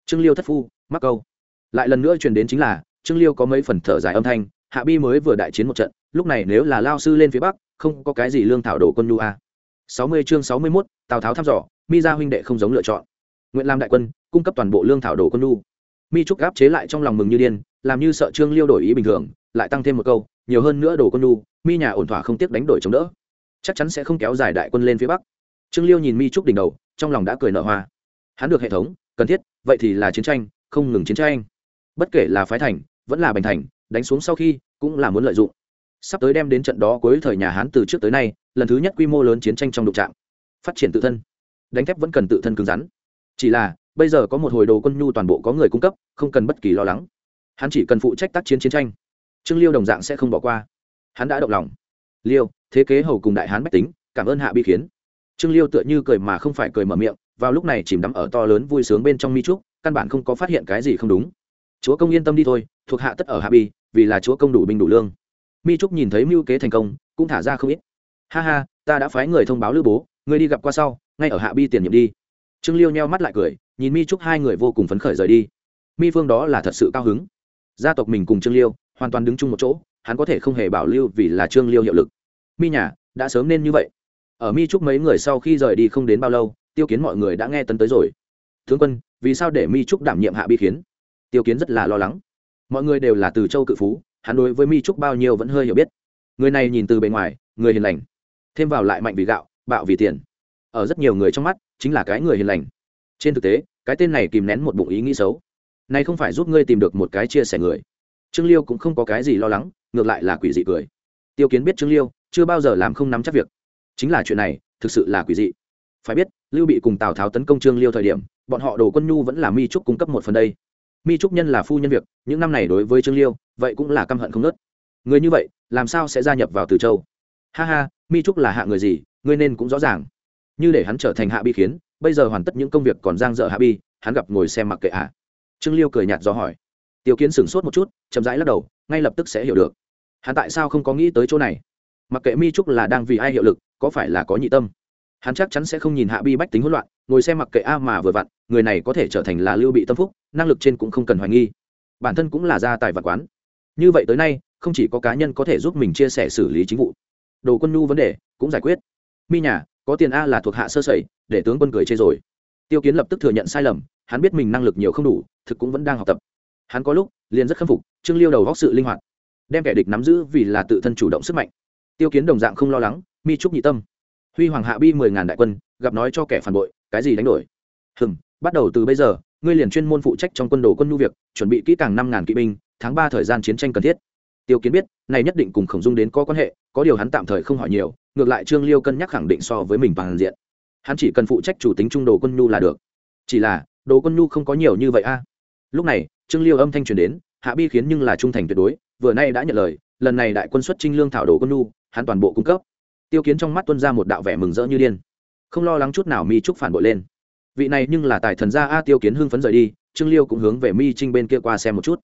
Trương liêu thất phu, mắc câu. Lại lần nữa truyền đến chính là, trương liêu có mấy phần thở dài âm thanh, hạ bi mới vừa đại chiến một trận, lúc này nếu là lao sư lên phía bắc, không có cái gì lương thảo đổ quân nhu a. Sáu mươi chương sáu mươi mốt, tào tháo thăm dò, mi ra huynh đệ không giống lựa chọn. Nguyện làm đại quân, cung cấp toàn bộ lương thảo đổ quân nhu. Mi trúc gáp chế lại trong lòng mừng như điên làm như sợ trương liêu đổi ý bình thường, lại tăng thêm một câu, nhiều hơn nữa đồ quân nhu, mi nhà ổn thỏa không tiếc đánh đổi chống đỡ. Chắc chắn sẽ không kéo dài đại quân lên phía bắc. Trương liêu nhìn mi trúc đỉnh đầu, trong lòng đã cười nở hoa. Hắn được hệ thống, cần thiết, vậy thì là chiến tranh, không ngừng chiến tranh. Bất kể là phái thành, vẫn là bành thành, đánh xuống sau khi, cũng là muốn lợi dụng. Sắp tới đem đến trận đó cuối thời nhà hán từ trước tới nay, lần thứ nhất quy mô lớn chiến tranh trong đụng trạm phát triển tự thân. Đánh thép vẫn cần tự thân cứng rắn. Chỉ là, bây giờ có một hồi đồ quân nhu toàn bộ có người cung cấp, không cần bất kỳ lo lắng hắn chỉ cần phụ trách tác chiến chiến tranh. Trương liêu đồng dạng sẽ không bỏ qua. Hắn đã động lòng. Liêu, thế kế hầu cùng đại hán bách tính, cảm ơn hạ bi khiến trương liêu tựa như cười mà không phải cười mở miệng, vào lúc này chìm đắm ở to lớn vui sướng bên trong mi trúc, căn bản không có phát hiện cái gì không đúng. Chúa công yên tâm đi thôi, thuộc hạ tất ở hạ bi, vì là chúa công đủ binh đủ lương. Mi trúc nhìn thấy mưu kế thành công, cũng thả ra không ít. Ha ha, ta đã phái người thông báo lữ bố người đi gặp qua sau, ngay ở hạ bi tiền nhiệm đi. Trương liêu nheo mắt lại cười, nhìn mi trúc hai người vô cùng phấn khởi rời đi. Mi phương đó là thật sự cao hứng gia tộc mình cùng trương liêu, hoàn toàn đứng chung một chỗ, hắn có thể không hề bảo lưu vì là trương liêu hiệu lực. Mi nhà, đã sớm nên như vậy. Ở mi trúc mấy người sau khi rời đi không đến bao lâu, tiêu kiến mọi người đã nghe tấn tới rồi. Tướng quân, vì sao để mi trúc đảm nhiệm hạ bi khiến tiêu kiến rất là lo lắng. Mọi người đều là từ châu cự phú, hắn đối với mi trúc bao nhiêu vẫn hơi hiểu biết. Người này nhìn từ bề ngoài, người hiền lành. Thêm vào lại mạnh vì gạo, bạo vì tiền. Ở rất nhiều người trong mắt, chính là cái người hiền lành. Trên thực tế, cái tên này kìm nén một bụng ý nghĩ xấu này không phải giúp ngươi tìm được một cái chia sẻ người. Trương liêu cũng không có cái gì lo lắng, ngược lại là quỷ dị cười. Tiêu kiến biết trương liêu, chưa bao giờ làm không nắm chắc việc. Chính là chuyện này, thực sự là quỷ dị. Phải biết, lưu bị cùng tào tháo tấn công trương liêu thời điểm, bọn họ đồ quân nhu vẫn là mi trúc cung cấp một phần đây. Mi trúc nhân là phu nhân việc, những năm này đối với trương liêu, vậy cũng là căm hận không nớt người như vậy, làm sao sẽ gia nhập vào từ châu? Ha ha, mi trúc là hạ người gì, ngươi nên cũng rõ ràng. Như để hắn trở thành hạ bi khiến, bây giờ hoàn tất những công việc còn giang dở hạ bi, hắn gặp ngồi xem mặc kệ hạ trương liêu cười nhạt do hỏi. Tiêu kiến sửng sốt một chút, chậm rãi lắc đầu, ngay lập tức sẽ hiểu được. Hắn tại sao không có nghĩ tới chỗ này? Mặc kệ mi trúc là đang vì ai hiệu lực, có phải là có nhị tâm? Hắn chắc chắn sẽ không nhìn hạ bi bách tính hỗn loạn, ngồi xem mặc kệ a mà vừa vặn, người này có thể trở thành là lưu bị tâm phúc, năng lực trên cũng không cần hoài nghi. Bản thân cũng là gia tài vật quán. Như vậy tới nay, không chỉ có cá nhân có thể giúp mình chia sẻ xử lý chính vụ, đồ quân nhu vấn đề cũng giải quyết. Mi nhà, có tiền a là thuộc hạ sơ sẩy, để tướng quân cười chê rồi. Tiêu kiến lập tức thừa nhận sai lầm hắn biết mình năng lực nhiều không đủ, thực cũng vẫn đang học tập. Hắn có lúc liền rất khâm phục, trương liêu đầu góc sự linh hoạt, đem kẻ địch nắm giữ vì là tự thân chủ động sức mạnh. Tiêu kiến đồng dạng không lo lắng, mi trúc nhị tâm. Huy hoàng hạ bi mười ngàn đại quân, gặp nói cho kẻ phản bội, cái gì đánh đổi? Hừm, bắt đầu từ bây giờ, ngươi liền chuyên môn phụ trách trong quân đồ quân nhu việc, chuẩn bị kỹ càng năm ngàn kỵ binh, tháng ba thời gian chiến tranh cần thiết. Tiêu kiến biết, này nhất định cùng khổng dung đến có quan hệ, có điều hắn tạm thời không hỏi nhiều, ngược lại trương liêu cân nhắc khẳng định so với mình bằng diện. Hắn chỉ cần phụ trách chủ tính trung đồ quân nhu là được. Chỉ là đồ quân nhu không có nhiều như vậy a. Lúc này, trương liêu âm thanh truyền đến, hạ bi khiến nhưng là trung thành tuyệt đối, vừa nay đã nhận lời, lần này đại quân xuất trinh lương thảo đồ quân nhu, hắn toàn bộ cung cấp. Tiêu kiến trong mắt tuân ra một đạo vẻ mừng rỡ như điên. Không lo lắng chút nào mi trúc phản bội lên. Vị này nhưng là tài thần gia a tiêu kiến hưng phấn rời đi, trương liêu cũng hướng về mi trinh bên kia qua xem một chút.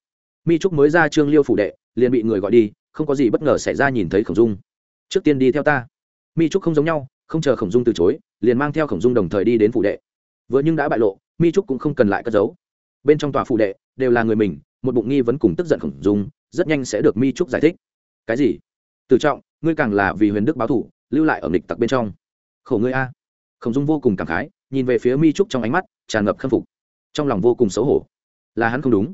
Mi trúc mới ra trương liêu phủ đệ, liền bị người gọi đi, không có gì bất ngờ xảy ra nhìn thấy khổng dung. Trước tiên đi theo ta. Mi trúc không giống nhau, không chờ khổng dung từ chối, liền mang theo khổng dung đồng thời đi đến phủ đệ. Vừa nhưng đã bại lộ mi trúc cũng không cần lại cất giấu. Bên trong tòa phụ đệ đều là người mình, một bụng nghi vấn cùng tức giận khổng dung rất nhanh sẽ được mi trúc giải thích. Cái gì? Tự trọng, ngươi càng là vì huyền đức báo thủ, lưu lại ở nghịch tặc bên trong. Khổ ngươi a. Khổng dung vô cùng cảm khái, nhìn về phía mi trúc trong ánh mắt, tràn ngập khâm phục. Trong lòng vô cùng xấu hổ. Là hắn không đúng.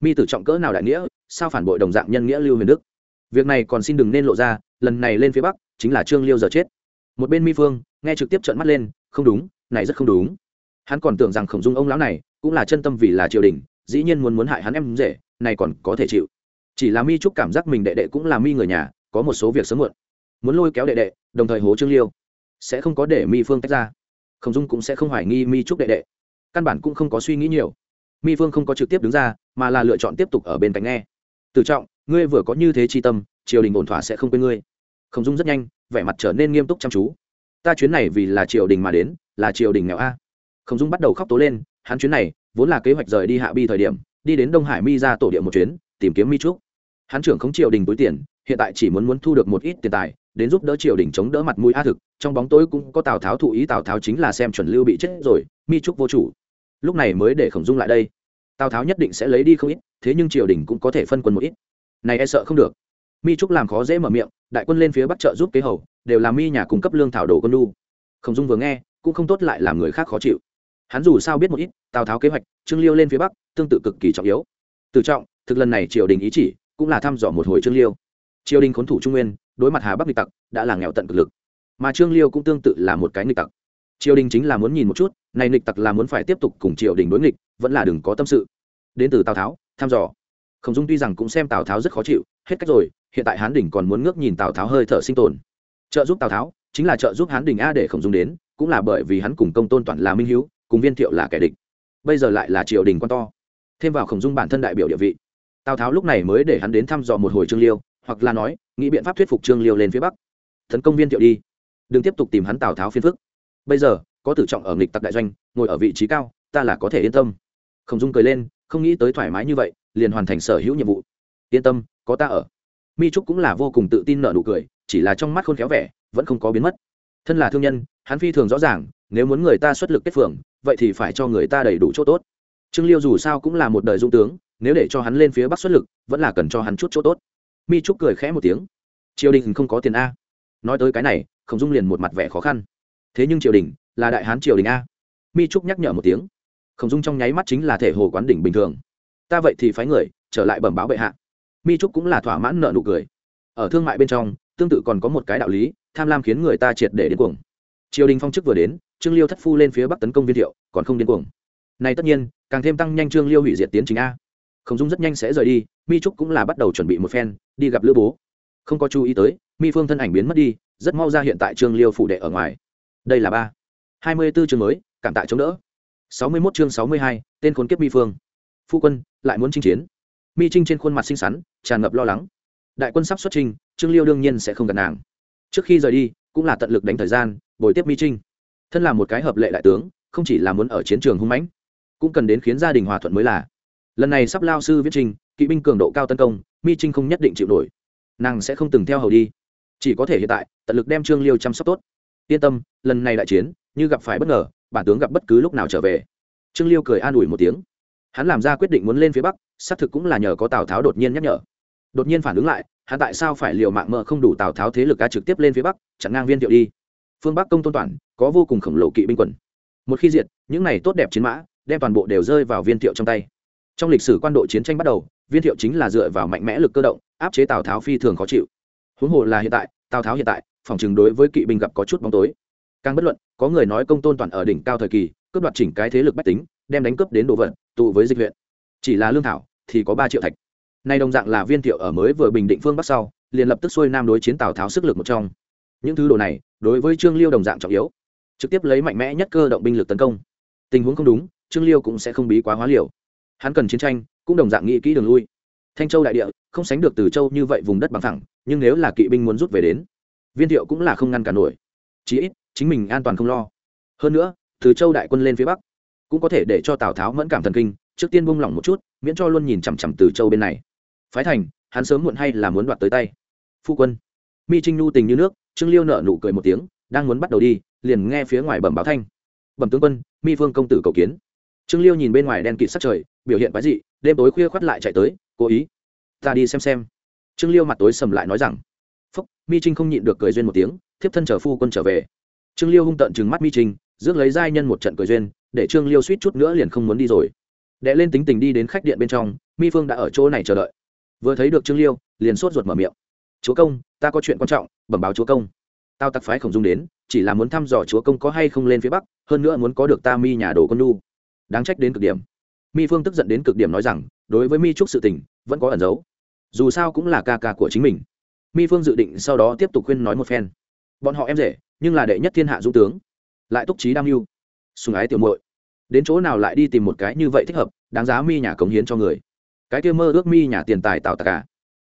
Mi tử trọng cỡ nào đại nghĩa, sao phản bội đồng dạng nhân nghĩa lưu huyền đức? Việc này còn xin đừng nên lộ ra, lần này lên phía bắc chính là trương liêu giờ chết. Một bên mi phương, nghe trực tiếp trợn mắt lên, không đúng, này rất không đúng hắn còn tưởng rằng khổng dung ông lão này cũng là chân tâm vì là triều đình, dĩ nhiên muốn muốn hại hắn em rể, này còn có thể chịu. Chỉ là mi trúc cảm giác mình đệ đệ cũng là mi người nhà, có một số việc sớm muộn. Muốn lôi kéo đệ đệ, đồng thời hố trương liêu. Sẽ không có để mi phương tách ra. Khổng dung cũng sẽ không hoài nghi mi trúc đệ đệ. Căn bản cũng không có suy nghĩ nhiều. Mi phương không có trực tiếp đứng ra, mà là lựa chọn tiếp tục ở bên cạnh nghe. Tự trọng, ngươi vừa có như thế chi tâm, triều đình ổn thỏa sẽ không quên ngươi. Khổng dung rất nhanh, vẻ mặt trở nên nghiêm túc chăm chú. Ta chuyến này vì là triều đình mà đến, là triều đình nghèo a khổng dung bắt đầu khóc tố lên, hắn chuyến này vốn là kế hoạch rời đi hạ bi thời điểm, đi đến đông hải mi ra tổ địa một chuyến, tìm kiếm mi trúc. Hắn trưởng không triều đình túi tiền, hiện tại chỉ muốn muốn thu được một ít tiền tài, đến giúp đỡ triều đình chống đỡ mặt mũi a thực, trong bóng tối cũng có tào tháo thụ ý, tào tháo chính là xem chuẩn lưu bị chết rồi, mi trúc vô chủ. Lúc này mới để khổng dung lại đây. Tào tháo nhất định sẽ lấy đi không ít, thế nhưng triều đình cũng có thể phân quân một ít. Này e sợ không được. Mi trúc làm khó dễ mở miệng, đại quân lên phía bắc trợ giúp kế hầu, đều là mi nhà cung cấp lương thảo đồ quân lu khổng dung vừa nghe, cũng không tốt lại làm người khác khó chịu hắn dù sao biết một ít, tào tháo kế hoạch, trương liêu lên phía bắc, tương tự cực kỳ trọng yếu. Tự trọng, thực lần này triều đình ý chỉ, cũng là thăm dò một hồi trương liêu. Triều đình khốn thủ trung nguyên, đối mặt hà bắc nghịch tặc, đã là nghèo tận cực lực. Mà trương liêu cũng tương tự là một cái nghịch tặc. Triều đình chính là muốn nhìn một chút, này nghịch tặc là muốn phải tiếp tục cùng triều đình đối nghịch, vẫn là đừng có tâm sự. Đến từ tào tháo, thăm dò. Khổng dung tuy rằng cũng xem tào tháo rất khó chịu, hết cách rồi, hiện tại hán đỉnh còn muốn ngước nhìn tào tháo hơi thở sinh tồn. Trợ giúp tào tháo, chính là trợ giúp hán đỉnh a để khổng dung đến, cũng là bởi vì hắn cùng công tôn toàn là minh hiếu cùng viên thiệu là kẻ địch. Bây giờ lại là triều đình quan to. Thêm vào khổng dung bản thân đại biểu địa vị. Tào tháo lúc này mới để hắn đến thăm dò một hồi trương liêu, hoặc là nói, nghĩ biện pháp thuyết phục trương liêu lên phía bắc. Tấn công viên thiệu đi. Đừng tiếp tục tìm hắn tào tháo phiên phức. Bây giờ, có tử trọng ở nghịch tặc đại doanh, ngồi ở vị trí cao, ta là có thể yên tâm. Khổng dung cười lên, không nghĩ tới thoải mái như vậy, liền hoàn thành sở hữu nhiệm vụ. Yên tâm, có ta ở. Mi trúc cũng là vô cùng tự tin nợ nụ cười, chỉ là trong mắt khôn khéo vẻ, vẫn không có biến mất. Thân là thương nhân, hắn phi thường rõ ràng, nếu muốn người ta xuất lực kết phường vậy thì phải cho người ta đầy đủ chỗ tốt. Trương liêu dù sao cũng là một đời dung tướng, nếu để cho hắn lên phía bắc xuất lực, vẫn là cần cho hắn chút chỗ tốt. Mi trúc cười khẽ một tiếng. Triều đình không có tiền a. Nói tới cái này, khổng dung liền một mặt vẻ khó khăn. Thế nhưng triều đình là đại hán triều đình a. Mi trúc nhắc nhở một tiếng. Khổng dung trong nháy mắt chính là thể hồ quán đỉnh bình thường. Ta vậy thì phái người, trở lại bẩm báo bệ hạ. Mi trúc cũng là thỏa mãn nợ nụ cười. Ở thương mại bên trong, tương tự còn có một cái đạo lý, tham lam khiến người ta triệt để đến cuồng triều đình phong chức vừa đến, trương liêu thất phu lên phía bắc tấn công viên thiệu, còn không điên cuồng. Này tất nhiên, càng thêm tăng nhanh trương liêu hủy diệt tiến trình a. Khổng dung rất nhanh sẽ rời đi, mi trúc cũng là bắt đầu chuẩn bị một phen, đi gặp lữ bố. Không có chú ý tới, mi phương thân ảnh biến mất đi, rất mau ra hiện tại trương liêu phủ đệ ở ngoài. Đây là ba. Hai mươi b ố chương mới, cảm tạ chống đỡ. Sáu mươi mốt chương sáu mươi hai, tên khốn kiếp mi phương. Phu quân, lại muốn chinh chiến. Mi trinh trên khuôn mặt xinh xắn, tràn ngập lo lắng. Đại quân sắp xuất trình, trương liêu đương nhiên sẽ không gặp nàng. Trước khi rời đi, cũng là tận lực đánh thời gian bồi tiếp mi trinh. Thân là một cái hợp lệ đại tướng, không chỉ là muốn ở chiến trường hung mãnh, cũng cần đến khiến gia đình hòa thuận mới là. Lần này sắp lao sư viết trinh kỵ binh cường độ cao tấn công, mi trinh không nhất định chịu nổi. Nàng sẽ không từng theo hầu đi. Chỉ có thể hiện tại, tận lực đem trương liêu chăm sóc tốt. Yên tâm, lần này đại chiến, như gặp phải bất ngờ, bản tướng gặp bất cứ lúc nào trở về. Trương liêu cười an ủi một tiếng. Hắn làm ra quyết định muốn lên phía bắc, xác thực cũng là nhờ có tào tháo đột nhiên nhắc nhở. Đột nhiên phản ứng lại, hắn tại sao phải liều mạng mợ không đủ tào tháo thế lực ca trực tiếp lên phía bắc chặn ngang viên thiệu đi phương bắc công tôn toàn, có vô cùng khổng lồ kỵ binh quần. Một khi diệt, những này tốt đẹp chiến mã, đem toàn bộ đều rơi vào viên thiệu trong tay. Trong lịch sử quan độ chiến tranh bắt đầu, viên thiệu chính là dựa vào mạnh mẽ lực cơ động, áp chế tào tháo phi thường khó chịu. Huống hồ là hiện tại, tào tháo hiện tại, phòng chừng đối với kỵ binh gặp có chút bóng tối. Càng bất luận, có người nói công tôn toàn ở đỉnh cao thời kỳ, cướp đoạt chỉnh cái thế lực bách tính, đem đánh cướp đến đồ vật, tụ với dịch huyện. Chỉ là lương thảo, thì có ba triệu thạch. Nay đồng dạng là viên thiệu ở mới vừa bình định phương bắc sau, liền lập tức xuôi nam đối chiến tào tháo sức lực một trong những thứ đồ này, đối với trương liêu đồng dạng trọng yếu. Trực tiếp lấy mạnh mẽ nhất cơ động binh lực tấn công. Tình huống không đúng, trương liêu cũng sẽ không bí quá hóa liều. Hắn cần chiến tranh, cũng đồng dạng nghĩ kỹ đường lui. Thanh châu đại địa, không sánh được từ châu như vậy vùng đất bằng thẳng nhưng nếu là kỵ binh muốn rút về đến, viên thiệu cũng là không ngăn cản nổi. Chí ít, chính mình an toàn không lo. Hơn nữa, từ châu đại quân lên phía bắc, cũng có thể để cho tào tháo mẫn cảm thần kinh, trước tiên buông lỏng một chút, miễn cho luôn nhìn chằm chằm từ châu bên này. Phái thành, hắn sớm muộn hay là muốn đoạt tới tay. Phu quân, mi trinh nhu tình như nước trương liêu nợ nụ cười một tiếng, đang muốn bắt đầu đi, liền nghe phía ngoài bẩm báo thanh. Bẩm tướng quân, mi phương công tử cầu kiến. Trương liêu nhìn bên ngoài đen kịt sắc trời, biểu hiện quái dị, đêm tối khuya khoắt lại chạy tới, cố ý. Ta đi xem xem. Trương liêu mặt tối sầm lại nói rằng. Phúc, mi trinh không nhịn được cười duyên một tiếng, thiếp thân chờ phu quân trở về. Trương liêu hung tận chừng mắt mi trinh, rước lấy giai nhân một trận cười duyên, để trương liêu suýt chút nữa liền không muốn đi rồi. Đệ lên tính tình đi đến khách điện bên trong, mi phương đã ở chỗ này chờ đợi. Vừa thấy được trương liêu, liền sốt ruột mở miệng chúa công, ta có chuyện quan trọng, bẩm báo chúa công. Tao tặc phái khổng dung đến, chỉ là muốn thăm dò chúa công có hay không lên phía bắc, hơn nữa muốn có được ta mi nhà đồ con nu đáng trách đến cực điểm. Mi phương tức giận đến cực điểm nói rằng, đối với mi trúc sự tình, vẫn có ẩn giấu. Dù sao cũng là ca ca của chính mình. Mi phương dự định sau đó tiếp tục khuyên nói một phen. Bọn họ em rể, nhưng là đệ nhất thiên hạ dũng tướng. Lại túc trí đam mưu. Sùng ái tiểu muội. Đến chỗ nào lại đi tìm một cái như vậy thích hợp, đáng giá mi nhà cống hiến cho người. Cái kia mơ ước mi nhà tiền tài tạo tạc cả à.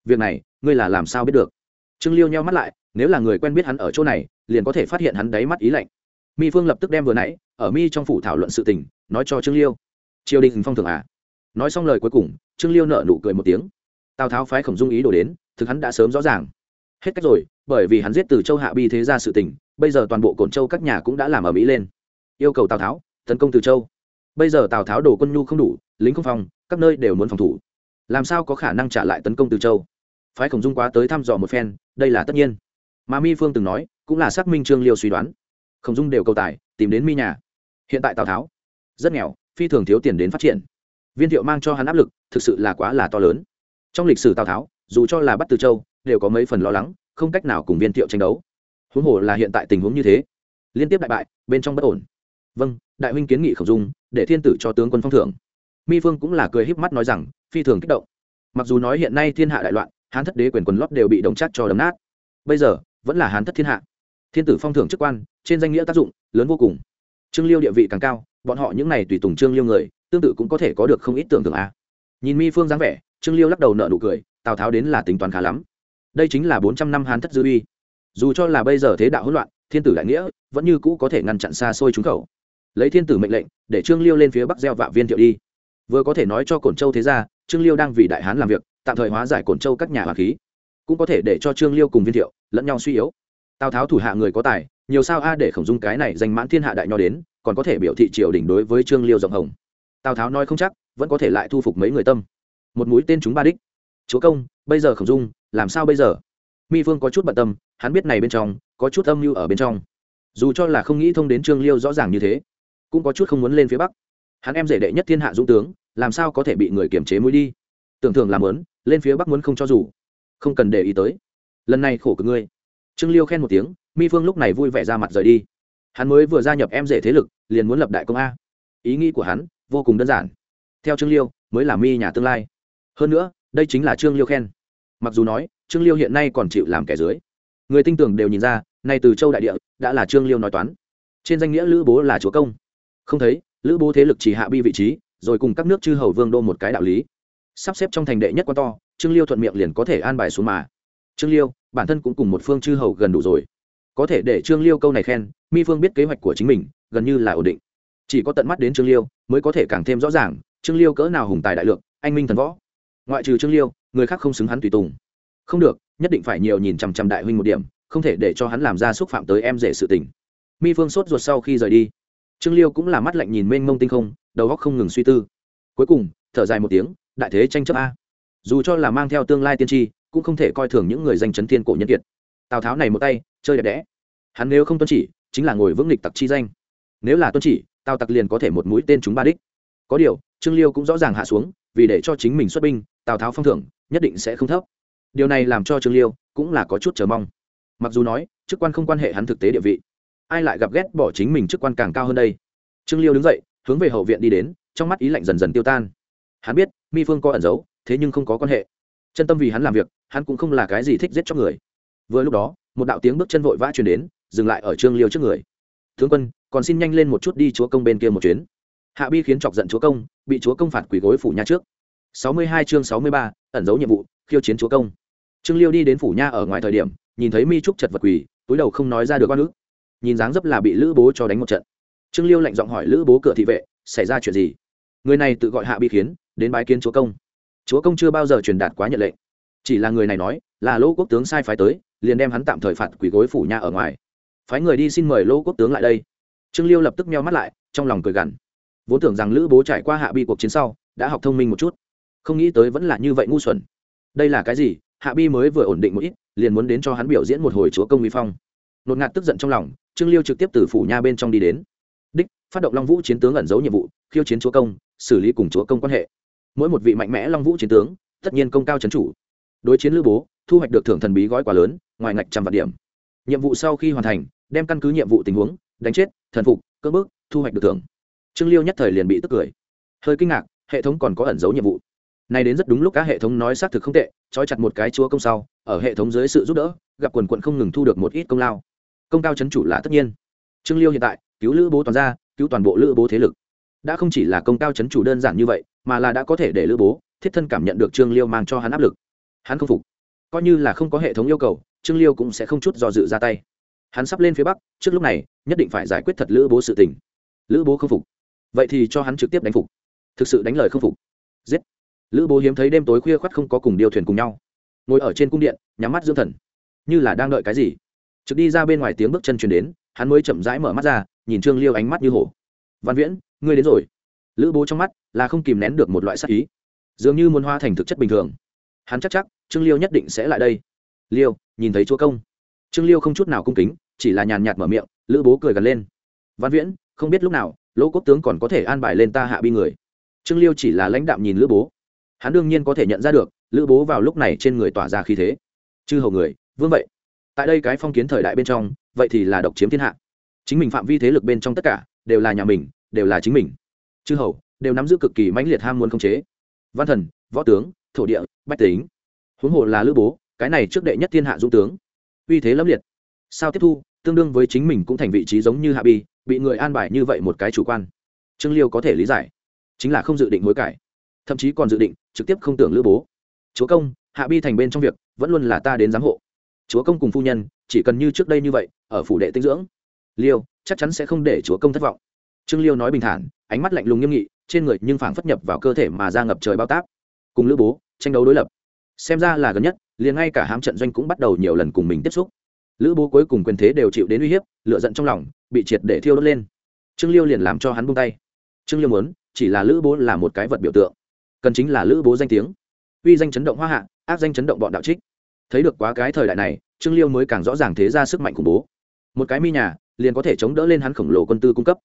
việc này ngươi là làm sao biết được? Trương liêu nheo mắt lại, nếu là người quen biết hắn ở chỗ này, liền có thể phát hiện hắn đáy mắt ý lạnh. Mi phương lập tức đem vừa nãy, ở mi trong phủ thảo luận sự tình, nói cho trương liêu. Triều đình phong thường à? Nói xong lời cuối cùng, trương liêu nợ nụ cười một tiếng. Tào tháo phái khổng dung ý đổ đến, thực hắn đã sớm rõ ràng. Hết cách rồi, bởi vì hắn giết từ châu hạ bi thế ra sự tình, bây giờ toàn bộ cổn châu các nhà cũng đã làm ở mỹ lên. Yêu cầu tào tháo, tấn công từ châu. Bây giờ tào tháo đổ quân nhu không đủ, lính không phòng, các nơi đều muốn phòng thủ. Làm sao có khả năng trả lại tấn công từ châu? Phái khổng dung quá tới thăm dò một phen, đây là tất nhiên. Mà mi phương từng nói, cũng là xác minh trương liêu suy đoán. Khổng dung đều cầu tài, tìm đến mi nhà. Hiện tại tào tháo, rất nghèo, phi thường thiếu tiền đến phát triển. Viên thiệu mang cho hắn áp lực, thực sự là quá là to lớn. Trong lịch sử tào tháo, dù cho là bắt từ châu, đều có mấy phần lo lắng, không cách nào cùng viên thiệu tranh đấu. Huống hồ là hiện tại tình huống như thế. Liên tiếp đại bại, bên trong bất ổn. Vâng đại huynh kiến nghị khổng dung, để thiên tử cho tướng quân phong thưởng. Mi phương cũng là cười híp mắt nói rằng, phi thường kích động. Mặc dù nói hiện nay thiên hạ đại loạn hán thất đế quyền quần lót đều bị đồng chắc cho đấm nát. Bây giờ, vẫn là hán thất thiên hạ. Thiên tử phong thưởng chức quan, trên danh nghĩa tác dụng lớn vô cùng. Trương liêu địa vị càng cao, bọn họ những này tùy tùng trương liêu người, tương tự cũng có thể có được không ít tưởng tượng a. Nhìn mi phương dáng vẻ, trương liêu lắc đầu nợ nụ cười, tào tháo đến là tính toán khá lắm. Đây chính là bốn trăm năm hán thất dư uy. Dù cho là bây giờ thế đạo hỗn loạn, thiên tử đại nghĩa vẫn như cũ có thể ngăn chặn xa xôi trúng khẩu. Lấy thiên tử mệnh lệnh, để trương liêu lên phía bắc gieo vạ viên thiệu đi. Vừa có thể nói cho cổn châu thế ra trương liêu đang vì đại hán làm việc tạm thời hóa giải cổn châu các nhà hòa khí, cũng có thể để cho trương liêu cùng viên thiệu lẫn nhau suy yếu. Tào tháo thủ hạ người có tài, nhiều sao a để khổng dung cái này danh mãn thiên hạ đại nho đến, còn có thể biểu thị triều đình đối với trương liêu rộng hồng. Tào tháo nói không chắc, vẫn có thể lại thu phục mấy người tâm. Một mũi tên chúng ba đích. Chúa công, bây giờ khổng dung, làm sao bây giờ? Mi phương có chút bận tâm, hắn biết này bên trong, có chút âm mưu ở bên trong. Dù cho là không nghĩ thông đến trương liêu rõ ràng như thế, cũng có chút không muốn lên phía bắc. Hắn em rể đệ nhất thiên hạ dũng tướng, làm sao có thể bị người kiềm chế mũi đi? Tưởng thường làm lớn lên phía bắc muốn không cho dù. Không cần để ý tới. Lần này khổ cực ngươi. Trương liêu khen một tiếng, mi phương lúc này vui vẻ ra mặt rời đi. Hắn mới vừa gia nhập em rể thế lực, liền muốn lập đại công a. Ý nghĩ của hắn, vô cùng đơn giản. Theo trương liêu, mới là mi nhà tương lai. Hơn nữa, đây chính là trương liêu khen. Mặc dù nói, trương liêu hiện nay còn chịu làm kẻ dưới. Người tin tưởng đều nhìn ra, nay từ châu đại địa, đã là trương liêu nói toán. Trên danh nghĩa lữ bố là chúa công. Không thấy, lữ bố thế lực chỉ hạ bi vị trí, rồi cùng các nước chư hầu vương đô một cái đạo lý sắp xếp trong thành đệ nhất quan to, trương liêu thuận miệng liền có thể an bài xuống mà. Trương liêu, bản thân cũng cùng một phương chư hầu gần đủ rồi. Có thể để trương liêu câu này khen, mi phương biết kế hoạch của chính mình, gần như là ổn định. Chỉ có tận mắt đến trương liêu, mới có thể càng thêm rõ ràng, trương liêu cỡ nào hùng tài đại lượng, anh minh thần võ. Ngoại trừ trương liêu, người khác không xứng hắn tùy tùng. Không được, nhất định phải nhiều nhìn chằm chằm đại huynh một điểm, không thể để cho hắn làm ra xúc phạm tới em rể sự tình. Mi phương sốt ruột sau khi rời đi. Trương liêu cũng là mắt lạnh nhìn mênh mông tinh không, đầu góc không ngừng suy tư. Cuối cùng, thở dài một tiếng đại thế tranh chấp a. Dù cho là mang theo tương lai tiên tri, cũng không thể coi thường những người danh chấn thiên cổ nhân kiệt. Tào tháo này một tay, chơi đẹp đẽ. Hắn nếu không tuân chỉ, chính là ngồi vững lịch tặc chi danh. Nếu là tuân chỉ, tào tặc liền có thể một mũi tên chúng ba đích. Có điều, trương liêu cũng rõ ràng hạ xuống, vì để cho chính mình xuất binh, tào tháo phong thưởng, nhất định sẽ không thấp. Điều này làm cho trương liêu cũng là có chút chờ mong. Mặc dù nói, chức quan không quan hệ hắn thực tế địa vị, ai lại gặp ghét bỏ chính mình chức quan càng cao hơn đây? Trương liêu đứng dậy, hướng về hậu viện đi đến, trong mắt ý lạnh dần dần tiêu tan. Hắn biết mi phương có ẩn giấu, thế nhưng không có quan hệ. Chân tâm vì hắn làm việc, hắn cũng không là cái gì thích giết cho người. Vừa lúc đó, một đạo tiếng bước chân vội vã truyền đến, dừng lại ở trương liêu trước người. Tướng quân, còn xin nhanh lên một chút đi chúa công bên kia một chuyến. Hạ bi khiến chọc giận chúa công, bị chúa công phạt quỷ gối phủ nha trước. Sáu mươi hai chương sáu mươi ba, ẩn giấu nhiệm vụ, khiêu chiến chúa công. Trương liêu đi đến phủ nha ở ngoài thời điểm, nhìn thấy mi trúc chật vật quỳ, túi đầu không nói ra được oan ức. Nhìn dáng dấp là bị lữ bố cho đánh một trận. Trương liêu lạnh giọng hỏi lữ bố cửa thị vệ, xảy ra chuyện gì? Người này tự gọi hạ bi khiến đến bái kiến chúa công. Chúa công chưa bao giờ truyền đạt quá nhận lệnh. Chỉ là người này nói, là lỗ quốc tướng sai phái tới, liền đem hắn tạm thời phạt quỷ gối phủ nhà ở ngoài. Phái người đi xin mời lỗ quốc tướng lại đây. Trương liêu lập tức meo mắt lại, trong lòng cười gằn. Vốn tưởng rằng lữ bố trải qua hạ bi cuộc chiến sau, đã học thông minh một chút. Không nghĩ tới vẫn là như vậy ngu xuẩn. Đây là cái gì? Hạ bi mới vừa ổn định một ít, liền muốn đến cho hắn biểu diễn một hồi chúa công vi phong. Nột ngạt tức giận trong lòng, trương liêu trực tiếp từ phủ nha bên trong đi đến. Đích, phát động long vũ chiến tướng ẩn giấu nhiệm vụ, khiêu chiến chúa công, xử lý cùng chúa công quan hệ mỗi một vị mạnh mẽ long vũ chiến tướng, tất nhiên công cao c chủ. Đối chiến lữ bố, thu hoạch được thưởng thần bí gói quá lớn, ngoài ngạch trăm vạn điểm. Nhiệm vụ sau khi hoàn thành, đem căn cứ nhiệm vụ tình huống, đánh chết, thần phục, cưỡng bức, thu hoạch được thưởng. Trương liêu nhất thời liền bị tức cười. Hơi kinh ngạc, hệ thống còn có ẩn dấu nhiệm vụ. Này đến rất đúng lúc các hệ thống nói xác thực không tệ, trói chặt một cái chúa công sau, ở hệ thống dưới sự giúp đỡ, gặp quần quận không ngừng thu được một ít công lao. Công cao chấn chủ là tất nhiên. Trương liêu hiện tại, cứu lữ bố toàn gia, cứu toàn bộ lữ bố thế lực. Đã không chỉ là công cao chấn chủ đơn giản như vậy mà là đã có thể để lữ bố, thiết thân cảm nhận được trương liêu mang cho hắn áp lực. Hắn không phục. Coi như là không có hệ thống yêu cầu, trương liêu cũng sẽ không chút do dự ra tay. Hắn sắp lên phía bắc, trước lúc này, nhất định phải giải quyết thật lữ bố sự tình. Lữ bố không phục. Vậy thì cho hắn trực tiếp đánh phục. Thực sự đánh lời không phục. Giết. Lữ bố hiếm thấy đêm tối khuya khoắt không có cùng điều thuyền cùng nhau. Ngồi ở trên cung điện, nhắm mắt dưỡng thần. Như là đang đợi cái gì. Trực đi ra bên ngoài tiếng bước chân truyền đến, hắn mới chậm rãi mở mắt ra, nhìn trương liêu ánh mắt như hổ. Văn viễn, ngươi đến rồi. Lữ bố trong mắt là không kìm nén được một loại sắc ý. Dường như muốn hoa thành thực chất bình thường. Hắn chắc chắc, trương liêu nhất định sẽ lại đây. Liêu, nhìn thấy chúa công. Trương liêu không chút nào cung kính, chỉ là nhàn nhạt mở miệng, lữ bố cười gần lên. Văn viễn, không biết lúc nào, lỗ quốc tướng còn có thể an bài lên ta hạ bi người. Trương liêu chỉ là lãnh đạm nhìn lữ bố. Hắn đương nhiên có thể nhận ra được, lữ bố vào lúc này trên người tỏa ra khí thế. Chư hầu người, vương vậy. Tại đây cái phong kiến thời đại bên trong, vậy thì là độc chiếm thiên hạ. Chính mình phạm vi thế lực bên trong tất cả, đều là nhà mình, đều là chính mình. Chư hầu đều nắm giữ cực kỳ mãnh liệt ham muốn khống chế. Văn thần, võ tướng, thổ địa, bách tính. Huống hồ là lữ bố, cái này trước đệ nhất thiên hạ dũng tướng. Uy thế lâm liệt. Sao tiếp thu, tương đương với chính mình cũng thành vị trí giống như hạ bi, bị người an bài như vậy một cái chủ quan. Trương liêu có thể lý giải. Chính là không dự định hối cải. Thậm chí còn dự định trực tiếp không tưởng lữ bố. Chúa công, hạ bi thành bên trong việc, vẫn luôn là ta đến giám hộ. Chúa công cùng phu nhân, chỉ cần như trước đây như vậy, ở phủ đệ tinh dưỡng. Liêu, chắc chắn sẽ không để chúa công thất vọng. Trương liêu nói bình thản ánh mắt lạnh lùng nghiêm nghị, trên người nhưng phảng phất nhập vào cơ thể mà ra ngập trời bao táp. Cùng lữ bố, tranh đấu đối lập. Xem ra là gần nhất, liền ngay cả hám trận doanh cũng bắt đầu nhiều lần cùng mình tiếp xúc. Lữ bố cuối cùng quyền thế đều chịu đến uy hiếp lựa giận trong lòng, bị triệt để thiêu đốt lên. Trương liêu liền làm cho hắn buông tay. Trương liêu muốn, chỉ là lữ bố là một cái vật biểu tượng. Cần chính là lữ bố danh tiếng. Uy danh chấn động hoa hạ, ác danh chấn động bọn đạo trích. Thấy được quá cái thời đại này, trương liêu mới càng rõ ràng thế ra sức mạnh khủng bố. Một cái mi nhà, liền có thể chống đỡ lên hắn khổng lồ quân tư cung cấp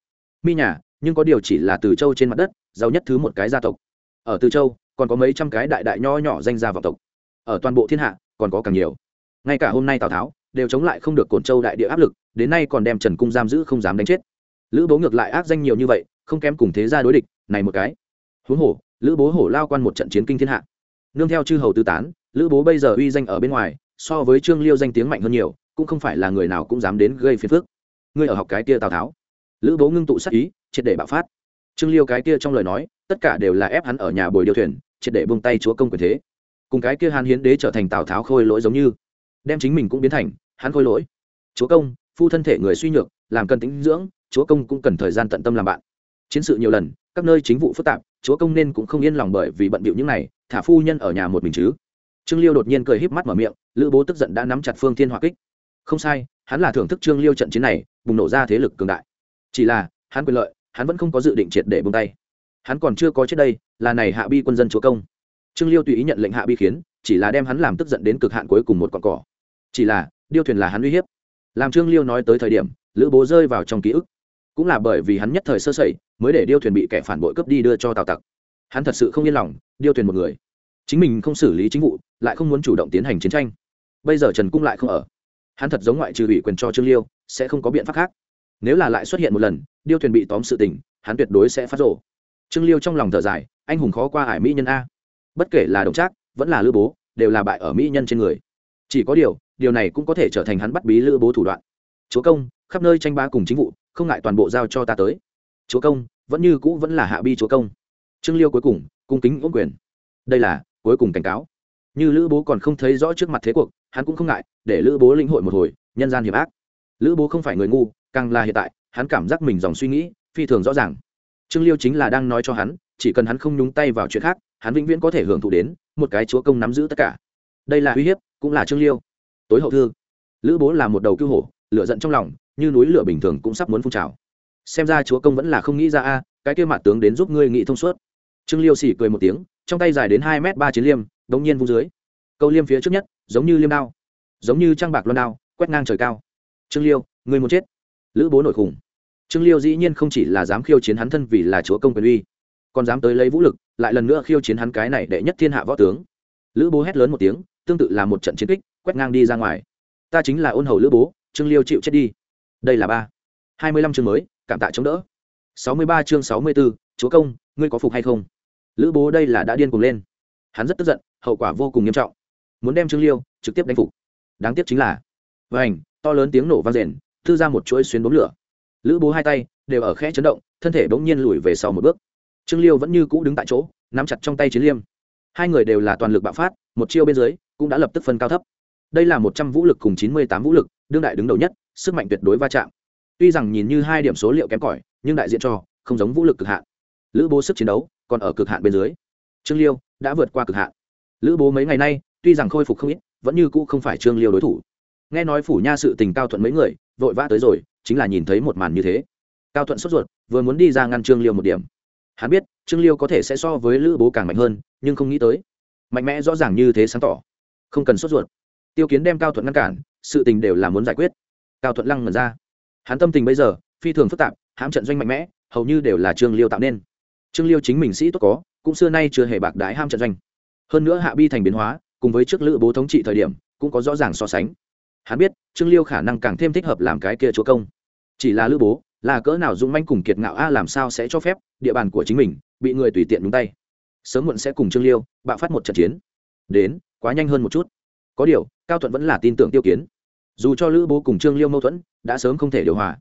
mi nhà, nhưng có điều chỉ là từ châu trên mặt đất, giàu nhất thứ một cái gia tộc. Ở từ châu, còn có mấy trăm cái đại đại nho nhỏ danh gia vọng tộc. Ở toàn bộ thiên hạ, còn có càng nhiều. Ngay cả hôm nay tào tháo, đều chống lại không được cồn châu đại địa áp lực, đến nay còn đem trần cung giam giữ không dám đánh chết. Lữ bố ngược lại ác danh nhiều như vậy, không kém cùng thế gia đối địch, này một cái. Huống hồ, lữ bố hổ lao quan một trận chiến kinh thiên hạ. Nương theo chư hầu tư tán, lữ bố bây giờ uy danh ở bên ngoài, so với trương liêu danh tiếng mạnh hơn nhiều, cũng không phải là người nào cũng dám đến gây phiền phức. Ngươi ở học cái kia tào tháo lữ bố ngưng tụ sắc ý, triệt để bạo phát. Trương liêu cái kia trong lời nói, tất cả đều là ép hắn ở nhà bồi điều thuyền, triệt để buông tay chúa công quyền thế. Cùng cái kia hàn hiến đế trở thành tào tháo khôi lỗi giống như. Đem chính mình cũng biến thành hắn khôi lỗi. Chúa công, phu thân thể người suy nhược, làm cần tính dưỡng, chúa công cũng cần thời gian tận tâm làm bạn. Chiến sự nhiều lần, các nơi chính vụ phức tạp, chúa công nên cũng không yên lòng bởi vì bận bịu những này, thả phu nhân ở nhà một mình chứ. Trương liêu đột nhiên cười híp mắt mở miệng, lữ bố tức giận đã nắm chặt phương thiên hòa kích. Không sai, hắn là thưởng thức trương liêu trận chiến này, bùng nổ ra thế lực cường đại chỉ là, hắn quyền lợi, hắn vẫn không có dự định triệt để bông tay. Hắn còn chưa có chết đây, là này hạ bi quân dân chúa công. Trương liêu tùy ý nhận lệnh hạ bi khiến, chỉ là đem hắn làm tức giận đến cực hạn cuối cùng một con cỏ. Chỉ là, điêu thuyền là hắn uy hiếp. Làm trương liêu nói tới thời điểm, lữ bố rơi vào trong ký ức. Cũng là bởi vì hắn nhất thời sơ sẩy, mới để điêu thuyền bị kẻ phản bội cướp đi đưa cho tào tặc. Hắn thật sự không yên lòng, điêu thuyền một người. Chính mình không xử lý chính vụ, lại không muốn chủ động tiến hành chiến tranh. Bây giờ trần cung lại không ở. Hắn thật giống ngoại trừ ủy quyền cho trương liêu, sẽ không có biện pháp khác nếu là lại xuất hiện một lần, điêu thuyền bị tóm sự tình, hắn tuyệt đối sẽ phát rộ trương liêu trong lòng thở dài, anh hùng khó qua ải mỹ nhân a. Bất kể là đồng trác, vẫn là lữ bố, đều là bại ở mỹ nhân trên người. Chỉ có điều điều này cũng có thể trở thành hắn bắt bí lữ bố thủ đoạn. Chúa công, khắp nơi tranh ba cùng chính vụ, không ngại toàn bộ giao cho ta tới. Chúa công, vẫn như cũ vẫn là hạ bi chúa công. Trương liêu cuối cùng, cung kính ôm quyền. Đây là cuối cùng cảnh cáo. Như lữ bố còn không thấy rõ trước mặt thế cuộc, hắn cũng không ngại để lữ bố linh hội một hồi, nhân gian hiểm ác. Lữ bố không phải người ngu càng là hiện tại, hắn cảm giác mình dòng suy nghĩ phi thường rõ ràng. Trương liêu chính là đang nói cho hắn, chỉ cần hắn không nhúng tay vào chuyện khác, hắn vĩnh viễn có thể hưởng thụ đến một cái chúa công nắm giữ tất cả. Đây là uy hiếp, cũng là trương liêu. Tối hậu thư, lữ bố là một đầu cứu hổ, lửa giận trong lòng, như núi lửa bình thường cũng sắp muốn phun trào. Xem ra chúa công vẫn là không nghĩ ra a, cái kia mặt tướng đến giúp ngươi nghĩ thông suốt. Trương liêu xỉ cười một tiếng, trong tay dài đến hai m ba chiến liêm, đống nhiên vung dưới. Câu liêm phía trước nhất, giống như liêm đao, giống như trang bạc loan đao, quét ngang trời cao. Trương liêu người muốn chết? Lữ bố nổi khủng. Trương liêu dĩ nhiên không chỉ là dám khiêu chiến hắn thân vì là chúa công quyền uy, còn dám tới lấy vũ lực, lại lần nữa khiêu chiến hắn cái này đệ nhất thiên hạ võ tướng. Lữ bố hét lớn một tiếng, tương tự là một trận chiến kích, quét ngang đi ra ngoài. Ta chính là ôn hầu lữ bố, trương liêu chịu chết đi. Đây là ba. Hai mươi lăm chương mới, cảm tạ chống đỡ. Sáu mươi ba chương sáu mươi b ố chúa công, ngươi có phục hay không? Lữ bố đây là đã điên cuồng lên. Hắn rất tức giận, hậu quả vô cùng nghiêm trọng. Muốn đem trương liêu trực tiếp đánh phục. Đáng tiếc chính là vảnh to lớn tiếng nổ vang rền thư ra một chuỗi xuyến đốm lửa. Lữ bố hai tay đều ở khẽ chấn động, thân thể bỗng nhiên lùi về sau một bước. Trương liêu vẫn như cũ đứng tại chỗ, nắm chặt trong tay chiến liêm. Hai người đều là toàn lực bạo phát, một chiêu bên dưới cũng đã lập tức phân cao thấp. Đây là một trăm vũ lực cùng chín mươi tám vũ lực, đương đại đứng đầu nhất, sức mạnh tuyệt đối va chạm. Tuy rằng nhìn như hai điểm số liệu kém cỏi, nhưng đại diện cho không giống vũ lực cực hạn. Lữ bố sức chiến đấu còn ở cực hạn bên dưới. Trương liêu đã vượt qua cực hạn. Lữ bố mấy ngày nay tuy rằng khôi phục không ít, vẫn như cũ không phải trương liêu đối thủ. Nghe nói phủ nha sự tình cao thuận mấy người vội vã tới rồi, chính là nhìn thấy một màn như thế. Cao thuận sốt ruột, vừa muốn đi ra ngăn trương liêu một điểm. Hắn biết, trương liêu có thể sẽ so với lữ bố càng mạnh hơn, nhưng không nghĩ tới. Mạnh mẽ, rõ ràng như thế sáng tỏ. Không cần sốt ruột. Tiêu kiến đem cao thuận ngăn cản, sự tình đều là muốn giải quyết. Cao thuận lăng ngần ra. Hắn tâm tình bây giờ, phi thường phức tạp, hãm trận doanh mạnh mẽ, hầu như đều là trương liêu tạo nên. Trương liêu chính mình sĩ tốt có, cũng xưa nay chưa hề bạc đái ham trận doanh. Hơn nữa hạ bi thành biến hóa, cùng với trước lữ bố thống trị thời điểm, cũng có rõ ràng so sánh hắn biết, trương liêu khả năng càng thêm thích hợp làm cái kia chúa công. Chỉ là lữ bố, là cỡ nào dũng manh cùng kiệt ngạo a, làm sao sẽ cho phép địa bàn của chính mình bị người tùy tiện nhúng tay? Sớm muộn sẽ cùng trương liêu bạo phát một trận chiến. Đến, quá nhanh hơn một chút. Có điều, cao thuận vẫn là tin tưởng tiêu kiến. Dù cho lữ bố cùng trương liêu mâu thuẫn, đã sớm không thể điều hòa.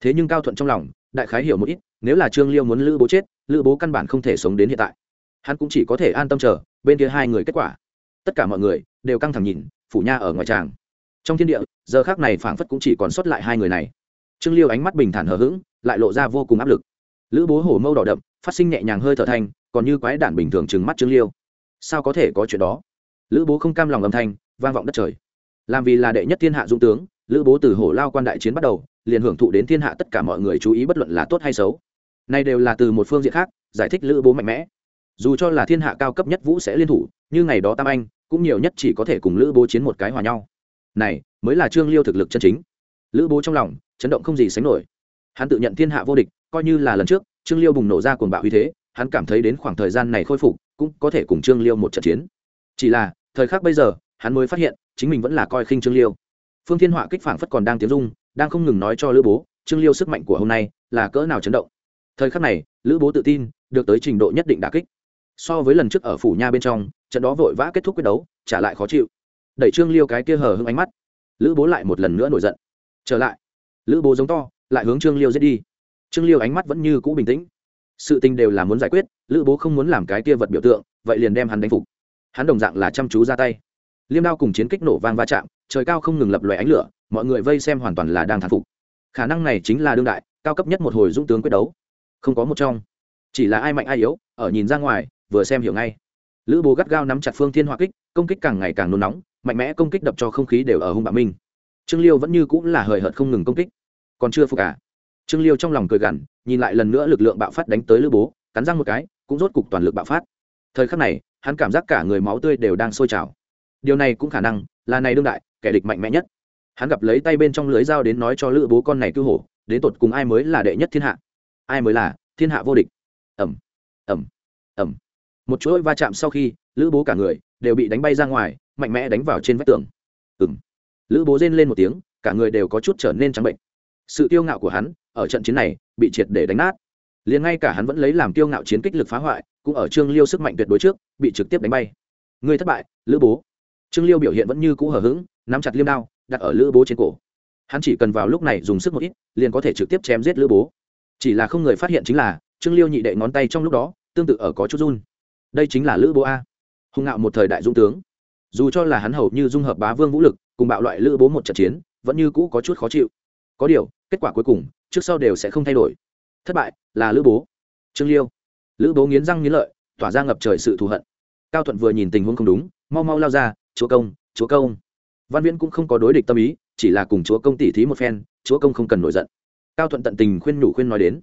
Thế nhưng cao thuận trong lòng, đại khái hiểu một ít, nếu là trương liêu muốn lữ bố chết, lữ bố căn bản không thể sống đến hiện tại. Hắn cũng chỉ có thể an tâm chờ, bên kia hai người kết quả. Tất cả mọi người đều căng thẳng nhìn, phủ nha ở ngoài tràng trong thiên địa, giờ khác này phảng phất cũng chỉ còn sót lại hai người này. Trương liêu ánh mắt bình thản hờ hững, lại lộ ra vô cùng áp lực. Lữ bố hổ mâu đỏ đậm, phát sinh nhẹ nhàng hơi thở thanh, còn như quái đản bình thường trừng mắt trương liêu. Sao có thể có chuyện đó? Lữ bố không cam lòng âm thanh, vang vọng đất trời. Làm vì là đệ nhất thiên hạ dung tướng, lữ bố từ hổ lao quan đại chiến bắt đầu, liền hưởng thụ đến thiên hạ tất cả mọi người chú ý bất luận là tốt hay xấu. Nay đều là từ một phương diện khác, giải thích lữ bố mạnh mẽ. Dù cho là thiên hạ cao cấp nhất vũ sẽ liên thủ, như ngày đó tam anh, cũng nhiều nhất chỉ có thể cùng lữ bố chiến một cái hòa nhau này, mới là trương liêu thực lực chân chính. Lữ bố trong lòng, chấn động không gì sánh nổi. Hắn tự nhận thiên hạ vô địch, coi như là lần trước, trương liêu bùng nổ ra cuồng bạo uy thế, hắn cảm thấy đến khoảng thời gian này khôi phục, cũng có thể cùng trương liêu một trận chiến. Chỉ là, thời khắc bây giờ, hắn mới phát hiện, chính mình vẫn là coi khinh trương liêu. Phương thiên họa kích phảng phất còn đang tiếng dung đang không ngừng nói cho lữ bố, trương liêu sức mạnh của hôm nay là cỡ nào chấn động. Thời khắc này, lữ bố tự tin, được tới trình độ nhất định đà kích. So với lần trước ở phủ nha bên trong, trận đó vội vã kết thúc quyết đấu, trả lại khó chịu đẩy trương liêu cái kia hờ hưng ánh mắt. Lữ bố lại một lần nữa nổi giận. Trở lại. Lữ bố giống to, lại hướng trương liêu giết đi. Trương liêu ánh mắt vẫn như cũ bình tĩnh. Sự tình đều là muốn giải quyết, lữ bố không muốn làm cái kia vật biểu tượng, vậy liền đem hắn đánh phục. Hắn đồng dạng là chăm chú ra tay. Liêm đao cùng chiến kích nổ vang va chạm, trời cao không ngừng lập loè ánh lửa, mọi người vây xem hoàn toàn là đang thán phục. Khả năng này chính là đương đại, cao cấp nhất một hồi dũng tướng quyết đấu. Không có một trong. Chỉ là ai mạnh ai yếu, ở nhìn ra ngoài, vừa xem hiểu ngay. Lữ bố gắt gao nắm chặt phương thiên hỏa kích, công kích càng ngày càng nôn nóng mạnh mẽ công kích đập cho không khí đều ở hung bạo minh trương liêu vẫn như cũng là hời hợt không ngừng công kích. Còn chưa phục cả trương liêu trong lòng cười gằn, nhìn lại lần nữa lực lượng bạo phát đánh tới lữ bố, cắn răng một cái, cũng rốt cục toàn lực bạo phát. Thời khắc này, hắn cảm giác cả người máu tươi đều đang sôi trào. Điều này cũng khả năng là này đương đại, kẻ địch mạnh mẽ nhất. Hắn gặp lấy tay bên trong lưới dao đến nói cho lữ bố con này cứu hổ, đến tột cùng ai mới là đệ nhất thiên hạ? Ai mới là thiên hạ vô địch? Ẩm ẩm ẩm một chuỗi va chạm sau khi, lữ bố cả người đều bị đánh bay ra ngoài mạnh mẽ đánh vào trên vách tường. Ừng lữ bố rên lên một tiếng, cả người đều có chút trở nên trắng bệnh. Sự kiêu ngạo của hắn ở trận chiến này bị triệt để đánh nát. Liền ngay cả hắn vẫn lấy làm kiêu ngạo chiến kích lực phá hoại, cũng ở trương liêu sức mạnh tuyệt đối trước, bị trực tiếp đánh bay. Người thất bại, lữ bố. Trương liêu biểu hiện vẫn như cũ hờ hững, nắm chặt liêm đao, đặt ở lữ bố trên cổ. Hắn chỉ cần vào lúc này dùng sức một ít, liền có thể trực tiếp chém giết lữ bố. Chỉ là không người phát hiện chính là, trương liêu nhị đệ ngón tay trong lúc đó, tương tự ở có chút run. Đây chính là lữ bố a. Hung ngạo một thời đại dũng tướng dù cho là hắn hầu như dung hợp bá vương vũ lực, cùng bạo loại lữ bố một trận chiến, vẫn như cũ có chút khó chịu. Có điều, kết quả cuối cùng, trước sau đều sẽ không thay đổi. Thất bại là lữ bố. Trương liêu. Lữ bố nghiến răng nghiến lợi, tỏa ra ngập trời sự thù hận. Cao thuận vừa nhìn tình huống không đúng, mau mau lao ra, chúa công chúa công. Văn viễn cũng không có đối địch tâm ý, chỉ là cùng chúa công tỉ thí một phen, chúa công không cần nổi giận. Cao thuận tận tình khuyên nhủ khuyên nói đến.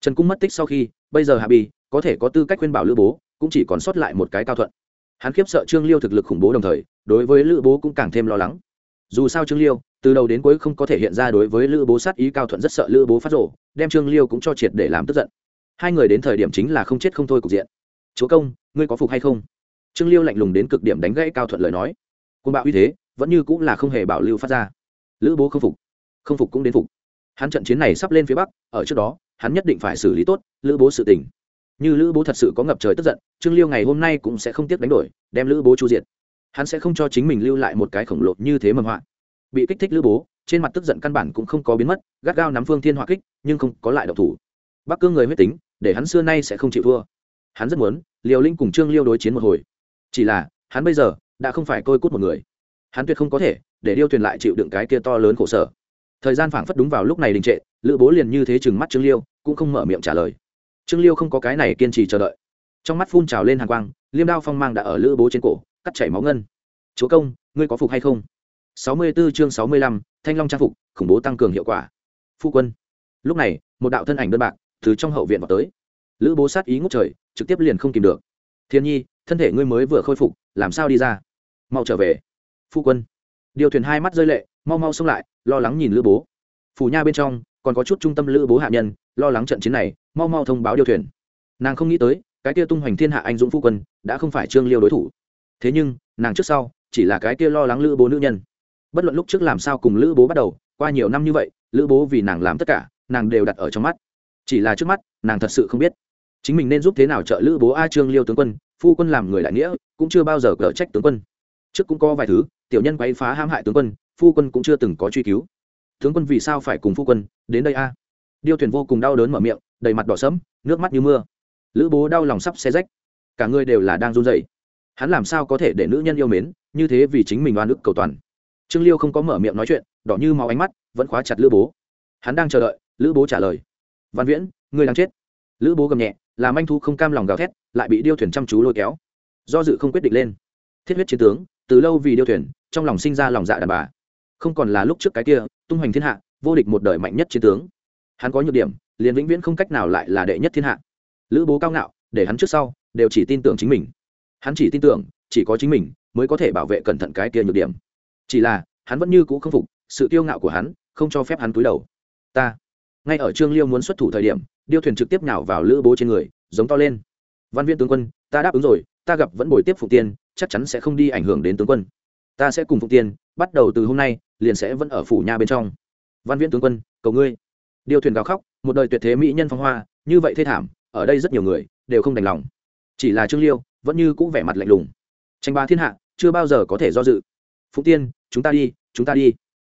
Trần cung mất tích sau khi, bây giờ hạ bi có thể có tư cách khuyên bảo lữ bố, cũng chỉ còn sót lại một cái cao thuận hắn khiếp sợ trương liêu thực lực khủng bố đồng thời, đối với lữ bố cũng càng thêm lo lắng. Dù sao trương liêu, từ đầu đến cuối không có thể hiện ra đối với lữ bố sát ý cao thuận rất sợ lữ bố phát rổ đem trương liêu cũng cho triệt để làm tức giận. Hai người đến thời điểm chính là không chết không thôi cục diện. Chúa công, ngươi có phục hay không? Trương liêu lạnh lùng đến cực điểm đánh gãy cao thuận lời nói. Côn bạo uy thế, vẫn như cũng là không hề bảo lưu phát ra. Lữ bố không phục không phục cũng đến phục. Hắn trận chiến này sắp lên phía bắc, ở trước đó, hắn nhất định phải xử lý tốt lữ bố sự tình như lữ bố thật sự có ngập trời tức giận, trương liêu ngày hôm nay cũng sẽ không tiếc đánh đổi, đem lữ bố chu diệt. Hắn sẽ không cho chính mình lưu lại một cái khổng lồ như thế mầm họa. Bị kích thích lữ bố, trên mặt tức giận căn bản cũng không có biến mất, gắt gao nắm phương thiên họa kích, nhưng không có lại độc thủ. Bắc cương người huyết tính, để hắn xưa nay sẽ không chịu thua. Hắn rất muốn, liều linh cùng trương liêu đối chiến một hồi. Chỉ là, hắn bây giờ, đã không phải tôi cút một người. Hắn tuyệt không có thể, để điêu thuyền lại chịu đựng cái kia to lớn khổ sở. Thời gian phảng phất đúng vào lúc này đình trệ, lữ bố liền như thế chừng mắt trương liêu, cũng không mở miệng trả lời trương liêu không có cái này kiên trì chờ đợi. Trong mắt phun trào lên hàng quang liêm đao phong mang đã ở lữ bố trên cổ cắt chảy máu ngân. Chúa công ngươi có phục hay không? Sáu mươi 64 chương sáu mươi lăm, thanh long trang phục khủng bố tăng cường hiệu quả. Phu quân. Lúc này một đạo thân ảnh đơn bạc từ trong hậu viện vào tới. Lữ bố sát ý ngốc trời trực tiếp liền không kìm được. Thiên nhi thân thể ngươi mới vừa khôi phục làm sao đi ra? Mau trở về. Phu quân. Điều thuyền hai mắt rơi lệ mau mau xông lại lo lắng nhìn lữ bố. Phủ nha bên trong còn có chút trung tâm lữ bố hạ nhân lo lắng trận chiến này mau mau thông báo điều thuyền. Nàng không nghĩ tới, cái kia tung hoành thiên hạ anh dũng phu quân đã không phải trương liêu đối thủ. Thế nhưng, nàng trước sau chỉ là cái kia lo lắng lữ bố nữ nhân. Bất luận lúc trước làm sao cùng lữ bố bắt đầu, qua nhiều năm như vậy, lữ bố vì nàng làm tất cả, nàng đều đặt ở trong mắt. Chỉ là trước mắt, nàng thật sự không biết chính mình nên giúp thế nào trợ lữ bố a trương liêu tướng quân, phu quân làm người đại nghĩa, cũng chưa bao giờ cở trách tướng quân. Trước cũng có vài thứ, tiểu nhân quấy phá hãm hại tướng quân, phu quân cũng chưa từng có truy cứu. Tướng quân vì sao phải cùng phu quân đến đây a? Điêu thuyền vô cùng đau đớn mở miệng đầy mặt đỏ sẫm, nước mắt như mưa. Lữ bố đau lòng sắp xe rách. Cả người đều là đang run rẩy. Hắn làm sao có thể để nữ nhân yêu mến, như thế vì chính mình oan ức cầu toàn. Trương liêu không có mở miệng nói chuyện, đỏ như máu ánh mắt, vẫn khóa chặt lữ bố. Hắn đang chờ đợi, lữ bố trả lời. Văn viễn, ngươi đang chết. Lữ bố gầm nhẹ, làm anh thu không cam lòng gào thét, lại bị điêu thuyền chăm chú lôi kéo. Do dự không quyết định lên. Thiết huyết chiến tướng, từ lâu vì điêu thuyền, trong lòng sinh ra lòng dạ đàn bà. Không còn là lúc trước cái kia, tung hoành thiên hạ, vô địch một đời mạnh nhất chiến tướng. Hắn có nhược điểm liền vĩnh viễn không cách nào lại là đệ nhất thiên hạ. Lữ bố cao ngạo, để hắn trước sau, đều chỉ tin tưởng chính mình. Hắn chỉ tin tưởng, chỉ có chính mình mới có thể bảo vệ cẩn thận cái kia nhược điểm. Chỉ là, hắn vẫn như cũ không phục, sự kiêu ngạo của hắn không cho phép hắn túi đầu. Ta, ngay ở trương liêu muốn xuất thủ thời điểm, điêu thuyền trực tiếp nhào vào lữ bố trên người, giống to lên. Văn viên tướng quân, ta đáp ứng rồi, ta gặp vẫn bồi tiếp phụ tiên, chắc chắn sẽ không đi ảnh hưởng đến tướng quân. Ta sẽ cùng phụ tiên, bắt đầu từ hôm nay, liền sẽ vẫn ở phủ nhà bên trong. Văn viên tướng quân, cầu ngươi. Điêu thuyền gào khóc một đời tuyệt thế mỹ nhân phong hoa, như vậy thê thảm, ở đây rất nhiều người đều không đành lòng. Chỉ là trương liêu vẫn như cũ vẻ mặt lạnh lùng. Tranh ba thiên hạ, chưa bao giờ có thể do dự. Phụ tiên, chúng ta đi, chúng ta đi.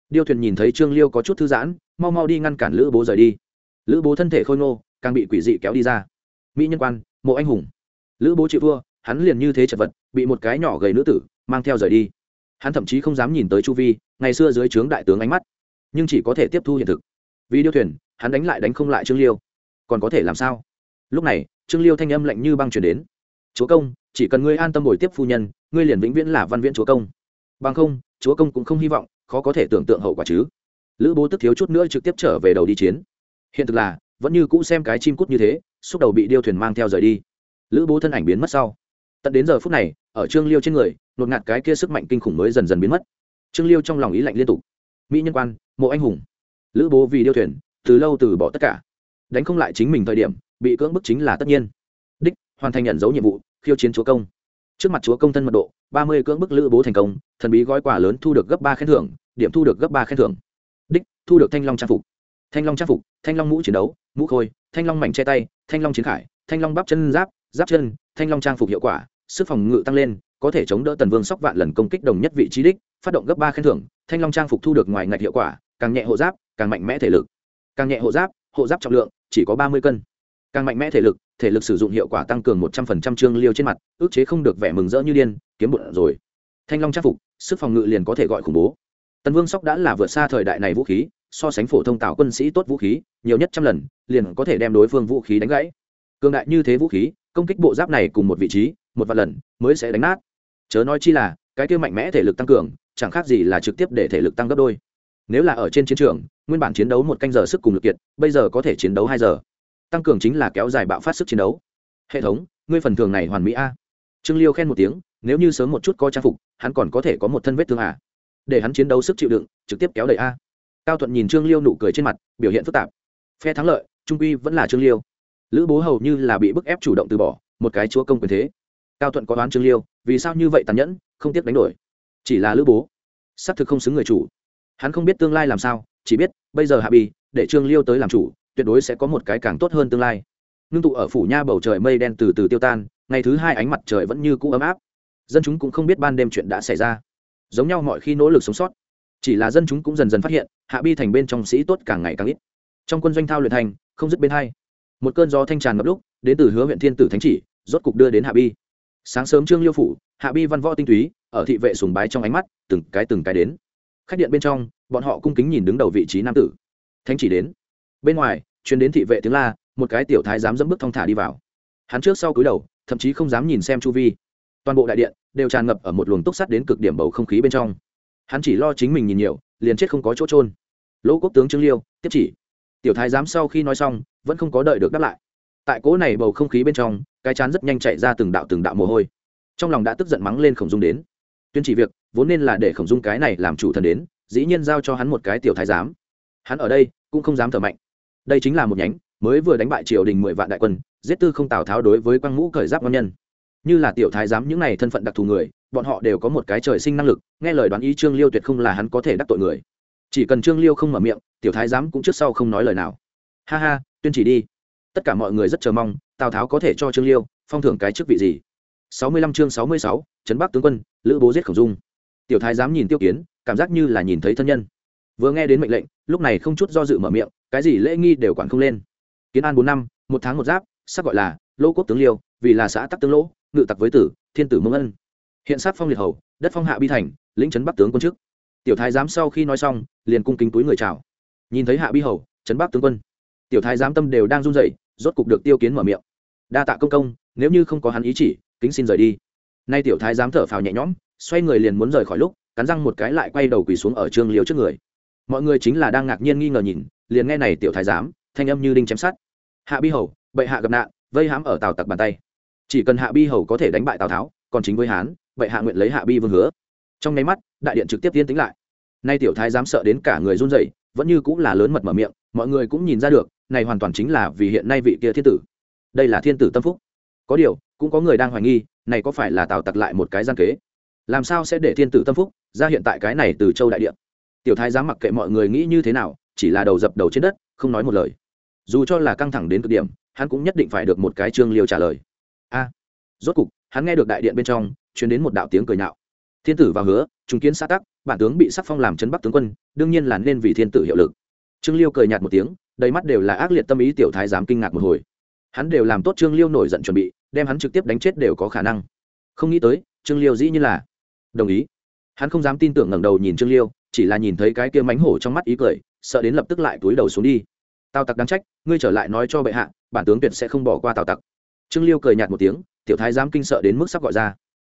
Điêu thuyền nhìn thấy trương liêu có chút thư giãn, mau mau đi ngăn cản lữ bố rời đi. Lữ bố thân thể khôi ngô, càng bị quỷ dị kéo đi ra. Mỹ nhân quan, mộ anh hùng. Lữ bố chịu thua, hắn liền như thế chật vật, bị một cái nhỏ gầy nữ tử mang theo rời đi. Hắn thậm chí không dám nhìn tới chu vi, ngày xưa dưới trướng đại tướng ánh mắt, nhưng chỉ có thể tiếp thu hiện thực. Vì điêu thuyền hắn đánh lại đánh không lại trương liêu. Còn có thể làm sao? Lúc này, trương liêu thanh âm lạnh như băng chuyển đến. Chúa công, chỉ cần ngươi an tâm bồi tiếp phu nhân, ngươi liền vĩnh viễn là văn viễn chúa công. Bằng không, chúa công cũng không hy vọng, khó có thể tưởng tượng hậu quả chứ. Lữ bố tức thiếu chút nữa trực tiếp trở về đầu đi chiến. Hiện thực là, vẫn như cũ xem cái chim cút như thế, xúc đầu bị điêu thuyền mang theo rời đi. Lữ bố thân ảnh biến mất sau. Tận đến giờ phút này, ở trương liêu trên người, nột ngạt cái kia sức mạnh kinh khủng mới dần dần biến mất. Trương liêu trong lòng ý lạnh liên tục. Mỹ nhân quan, mộ anh hùng. Lữ bố vì điêu thuyền từ lâu từ bỏ tất cả. Đánh không lại chính mình thời điểm, bị cưỡng bức chính là tất nhiên. Đích, hoàn thành nhận dấu nhiệm vụ, khiêu chiến chúa công. Trước mặt chúa công thân mật độ, ba mươi cưỡng bức lữ bố thành công, thần bí gói quà lớn thu được gấp ba khen thưởng, điểm thu được gấp ba khen thưởng. Đích, thu được thanh long trang phục. Thanh long trang phục, thanh long mũ chiến đấu, mũ khôi, thanh long mảnh che tay, thanh long chiến khải, thanh long bắp chân giáp giáp chân, thanh long trang phục hiệu quả, sức phòng ngự tăng lên, có thể chống đỡ tần vương sóc vạn lần công kích đồng nhất vị trí đích, phát động gấp ba khen thưởng, thanh long trang phục thu được ngoài ngạch hiệu quả, càng nhẹ hộ giáp, càng mạnh mẽ thể lực càng nhẹ hộ giáp hộ giáp trọng lượng, chỉ có ba mươi cân. Càng mạnh mẽ thể lực thể lực sử dụng hiệu quả tăng cường một trăm phần trăm trương liêu trên mặt, ước chế không được vẻ mừng rỡ như điên, kiếm bụng rồi. Thanh long trang phục, sức phòng ngự liền có thể gọi khủng bố. Tần vương sóc đã là vượt xa thời đại này vũ khí, so sánh phổ thông tạo quân sĩ tốt vũ khí, nhiều nhất trăm lần, liền có thể đem đối phương vũ khí đánh gãy. Cường đại như thế vũ khí, công kích bộ giáp này cùng một vị trí, một vài lần, mới sẽ đánh nát. Chớ nói chi là, cái kia mạnh mẽ thể lực tăng cường, chẳng khác gì là trực tiếp để thể lực tăng gấp đôi nếu là ở trên chiến trường, nguyên bản chiến đấu một canh giờ sức cùng lực kiệt, bây giờ có thể chiến đấu hai giờ. Tăng cường chính là kéo dài bạo phát sức chiến đấu. Hệ thống, ngươi phần thường này hoàn mỹ a. Trương liêu khen một tiếng, nếu như sớm một chút có trang phục, hắn còn có thể có một thân vết thương à. Để hắn chiến đấu sức chịu đựng, trực tiếp kéo đẩy a. Cao thuận nhìn trương liêu nụ cười trên mặt, biểu hiện phức tạp. Phe thắng lợi, trung quy vẫn là trương liêu. Lữ bố hầu như là bị bức ép chủ động từ bỏ, một cái chúa công quyền thế. Cao thuận có đoán trương liêu, vì sao như vậy tàn nhẫn, không tiếc đánh đổi. Chỉ là lữ bố. Xác thực không xứng người chủ hắn không biết tương lai làm sao, chỉ biết, bây giờ hạ bì để trương liêu tới làm chủ, tuyệt đối sẽ có một cái càng tốt hơn tương lai. Ngưng tụ ở phủ nha bầu trời mây đen từ từ tiêu tan, ngày thứ hai ánh mặt trời vẫn như cũ ấm áp. Dân chúng cũng không biết ban đêm chuyện đã xảy ra. Giống nhau mọi khi nỗ lực sống sót. Chỉ là dân chúng cũng dần dần phát hiện hạ bi thành bên trong sĩ tốt càng ngày càng ít. Trong quân doanh thao luyện thành, không dứt bên hai. Một cơn gió thanh tràn ngập lúc, đến từ hứa huyện thiên tử thánh chỉ, rốt cục đưa đến hạ bi sáng sớm trương liêu phủ hạ bi văn võ tinh túy, ở thị vệ sùng bái trong ánh mắt, từng cái từng cái đến khách điện bên trong, bọn họ cung kính nhìn đứng đầu vị trí nam tử. Thánh chỉ đến. Bên ngoài chuyến đến thị vệ tiếng la, một cái tiểu thái dám dẫm bước thong thả đi vào. Hắn trước sau cúi đầu, thậm chí không dám nhìn xem chu vi. Toàn bộ đại điện đều tràn ngập ở một luồng túc sắt đến cực điểm bầu không khí bên trong. Hắn chỉ lo chính mình nhìn nhiều, liền chết không có chỗ trôn lỗ quốc tướng trương liêu, tiếp chỉ. Tiểu thái giám sau khi nói xong, vẫn không có đợi được đáp lại. Tại cỗ này bầu không khí bên trong, cái chán rất nhanh chạy ra từng đạo từng đạo mồ hôi. Trong lòng đã tức giận mắng lên khổng dung đến. Tuyên chỉ việc vốn nên là để khổng dung cái này làm chủ thần đến, dĩ nhiên giao cho hắn một cái tiểu thái giám. Hắn ở đây cũng không dám thở mạnh. Đây chính là một nhánh, mới vừa đánh bại triều đình mười vạn đại quân, giết tư không tào tháo đối với quang ngũ cởi giáp ngon nhân. Như là tiểu thái giám những này thân phận đặc thù người, bọn họ đều có một cái trời sinh năng lực, nghe lời đoán ý trương liêu tuyệt không là hắn có thể đắc tội người. Chỉ cần trương liêu không mở miệng, tiểu thái giám cũng trước sau không nói lời nào. Ha ha, tuyên chỉ đi. Tất cả mọi người rất chờ mong, tào tháo có thể cho trương liêu phong thưởng cái chức vị gì. Sáu mươi lăm chương sáu mươi sáu, trấn bắc tướng quân, lữ bố giết khổng dung tiểu thái giám nhìn tiêu kiến, cảm giác như là nhìn thấy thân nhân. Vừa nghe đến mệnh lệnh, lúc này không chút do dự mở miệng, cái gì lễ nghi đều quản không lên. Kiến an bốn năm, một tháng một giáp sắc gọi là lô quốc tướng liêu, vì là xã tắc tướng lỗ, ngự tặc với tử, thiên tử mông ân. Hiện sát phong liệt hầu, đất phong hạ bi thành, lĩnh trấn bắc tướng quân chức tiểu thái giám sau khi nói xong, liền cung kính túi người chào. Nhìn thấy hạ bi hầu trấn bắc tướng quân. Tiểu thái giám tâm đều đang run rẩy, rốt cục được tiêu kiến mở miệng. Đa tạ công công, nếu như không có hắn ý chỉ, kính xin rời đi. Nay tiểu thái giám thở phào nhẹ nhõm xoay người liền muốn rời khỏi lúc, cắn răng một cái lại quay đầu quỳ xuống ở trương liêu trước người. Mọi người chính là đang ngạc nhiên nghi ngờ nhìn, liền nghe này tiểu thái giám, thanh âm như đinh chém sắt. Hạ bi hầu, bệ hạ gặp nạn, vây hãm ở tàu tặc bàn tay. Chỉ cần hạ bi hầu có thể đánh bại tào tháo, còn chính với hán vậy hạ nguyện lấy hạ bi vương hứa. Trong nháy mắt, đại điện trực tiếp tiên tính lại. Nay tiểu thái dám sợ đến cả người run rẩy, vẫn như cũng là lớn mật mở miệng, mọi người cũng nhìn ra được, này hoàn toàn chính là vì hiện nay vị kia thiên tử. Đây là thiên tử tâm phúc. Có điều, cũng có người đang hoài nghi, này có phải là tào tặc lại một cái gian kế làm sao sẽ để thiên tử tâm phúc ra hiện tại cái này từ châu đại điện tiểu thái dám mặc kệ mọi người nghĩ như thế nào, chỉ là đầu dập đầu trên đất, không nói một lời. Dù cho là căng thẳng đến cực điểm, hắn cũng nhất định phải được một cái trương liêu trả lời. A, rốt cục, hắn nghe được đại điện bên trong chuyển đến một đạo tiếng cười nhạo. Thiên tử vào hứa chúng kiến xã tắc, bản tướng bị sắc phong làm chấn bắc tướng quân, đương nhiên là nên vì thiên tử hiệu lực. Trương liêu cười nhạt một tiếng, đầy mắt đều là ác liệt tâm ý, tiểu thái giám kinh ngạc một hồi. Hắn đều làm tốt trương liêu nổi giận chuẩn bị, đem hắn trực tiếp đánh chết đều có khả năng. Không nghĩ tới, trương liêu dĩ như là đồng ý. Hắn không dám tin tưởng ngẩng đầu nhìn trương liêu, chỉ là nhìn thấy cái kia mánh hổ trong mắt ý cười, sợ đến lập tức lại túi đầu xuống đi. Tào tặc đáng trách, ngươi trở lại nói cho bệ hạ, bản tướng tuyệt sẽ không bỏ qua tào tặc. Trương liêu cười nhạt một tiếng, tiểu thái dám kinh sợ đến mức sắp gọi ra.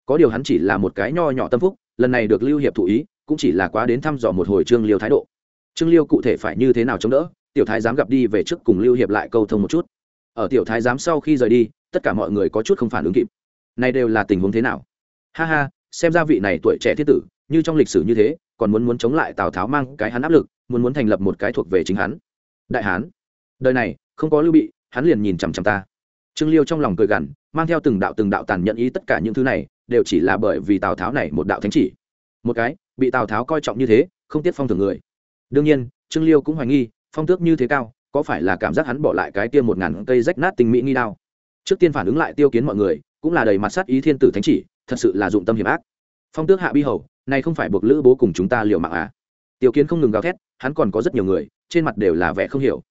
Có điều hắn chỉ là một cái nho nhỏ tâm phúc, lần này được lưu hiệp thụ ý, cũng chỉ là quá đến thăm dò một hồi trương liêu thái độ. Trương liêu cụ thể phải như thế nào chống đỡ, tiểu thái dám gặp đi về trước cùng lưu hiệp lại câu thông một chút. Ở tiểu thái giám sau khi rời đi, tất cả mọi người có chút không phản ứng kịp. Này đều là tình huống thế nào? Ha ha xem ra vị này tuổi trẻ thiết tử, như trong lịch sử như thế, còn muốn muốn chống lại tào tháo mang cái hắn áp lực, muốn muốn thành lập một cái thuộc về chính hắn. Đại hán, đời này, không có lưu bị, hắn liền nhìn chằm chằm ta. Trương liêu trong lòng cười gằn, mang theo từng đạo từng đạo tàn nhẫn ý tất cả những thứ này, đều chỉ là bởi vì tào tháo này một đạo thánh chỉ. Một cái, bị tào tháo coi trọng như thế, không tiếc phong thường người. Đương nhiên, trương liêu cũng hoài nghi, phong tước như thế cao, có phải là cảm giác hắn bỏ lại cái tiêm một ngàn cây rách nát tình mỹ nghi đao? Trước tiên phản ứng lại tiêu kiến mọi người, cũng là đầy mặt sát ý thiên tử thánh chỉ thật sự là dụng tâm hiểm ác. Phong tước hạ bi hầu, này không phải buộc lữ bố cùng chúng ta liều mạng à? Tiêu kiến không ngừng gào thét, hắn còn có rất nhiều người, trên mặt đều là vẻ không hiểu.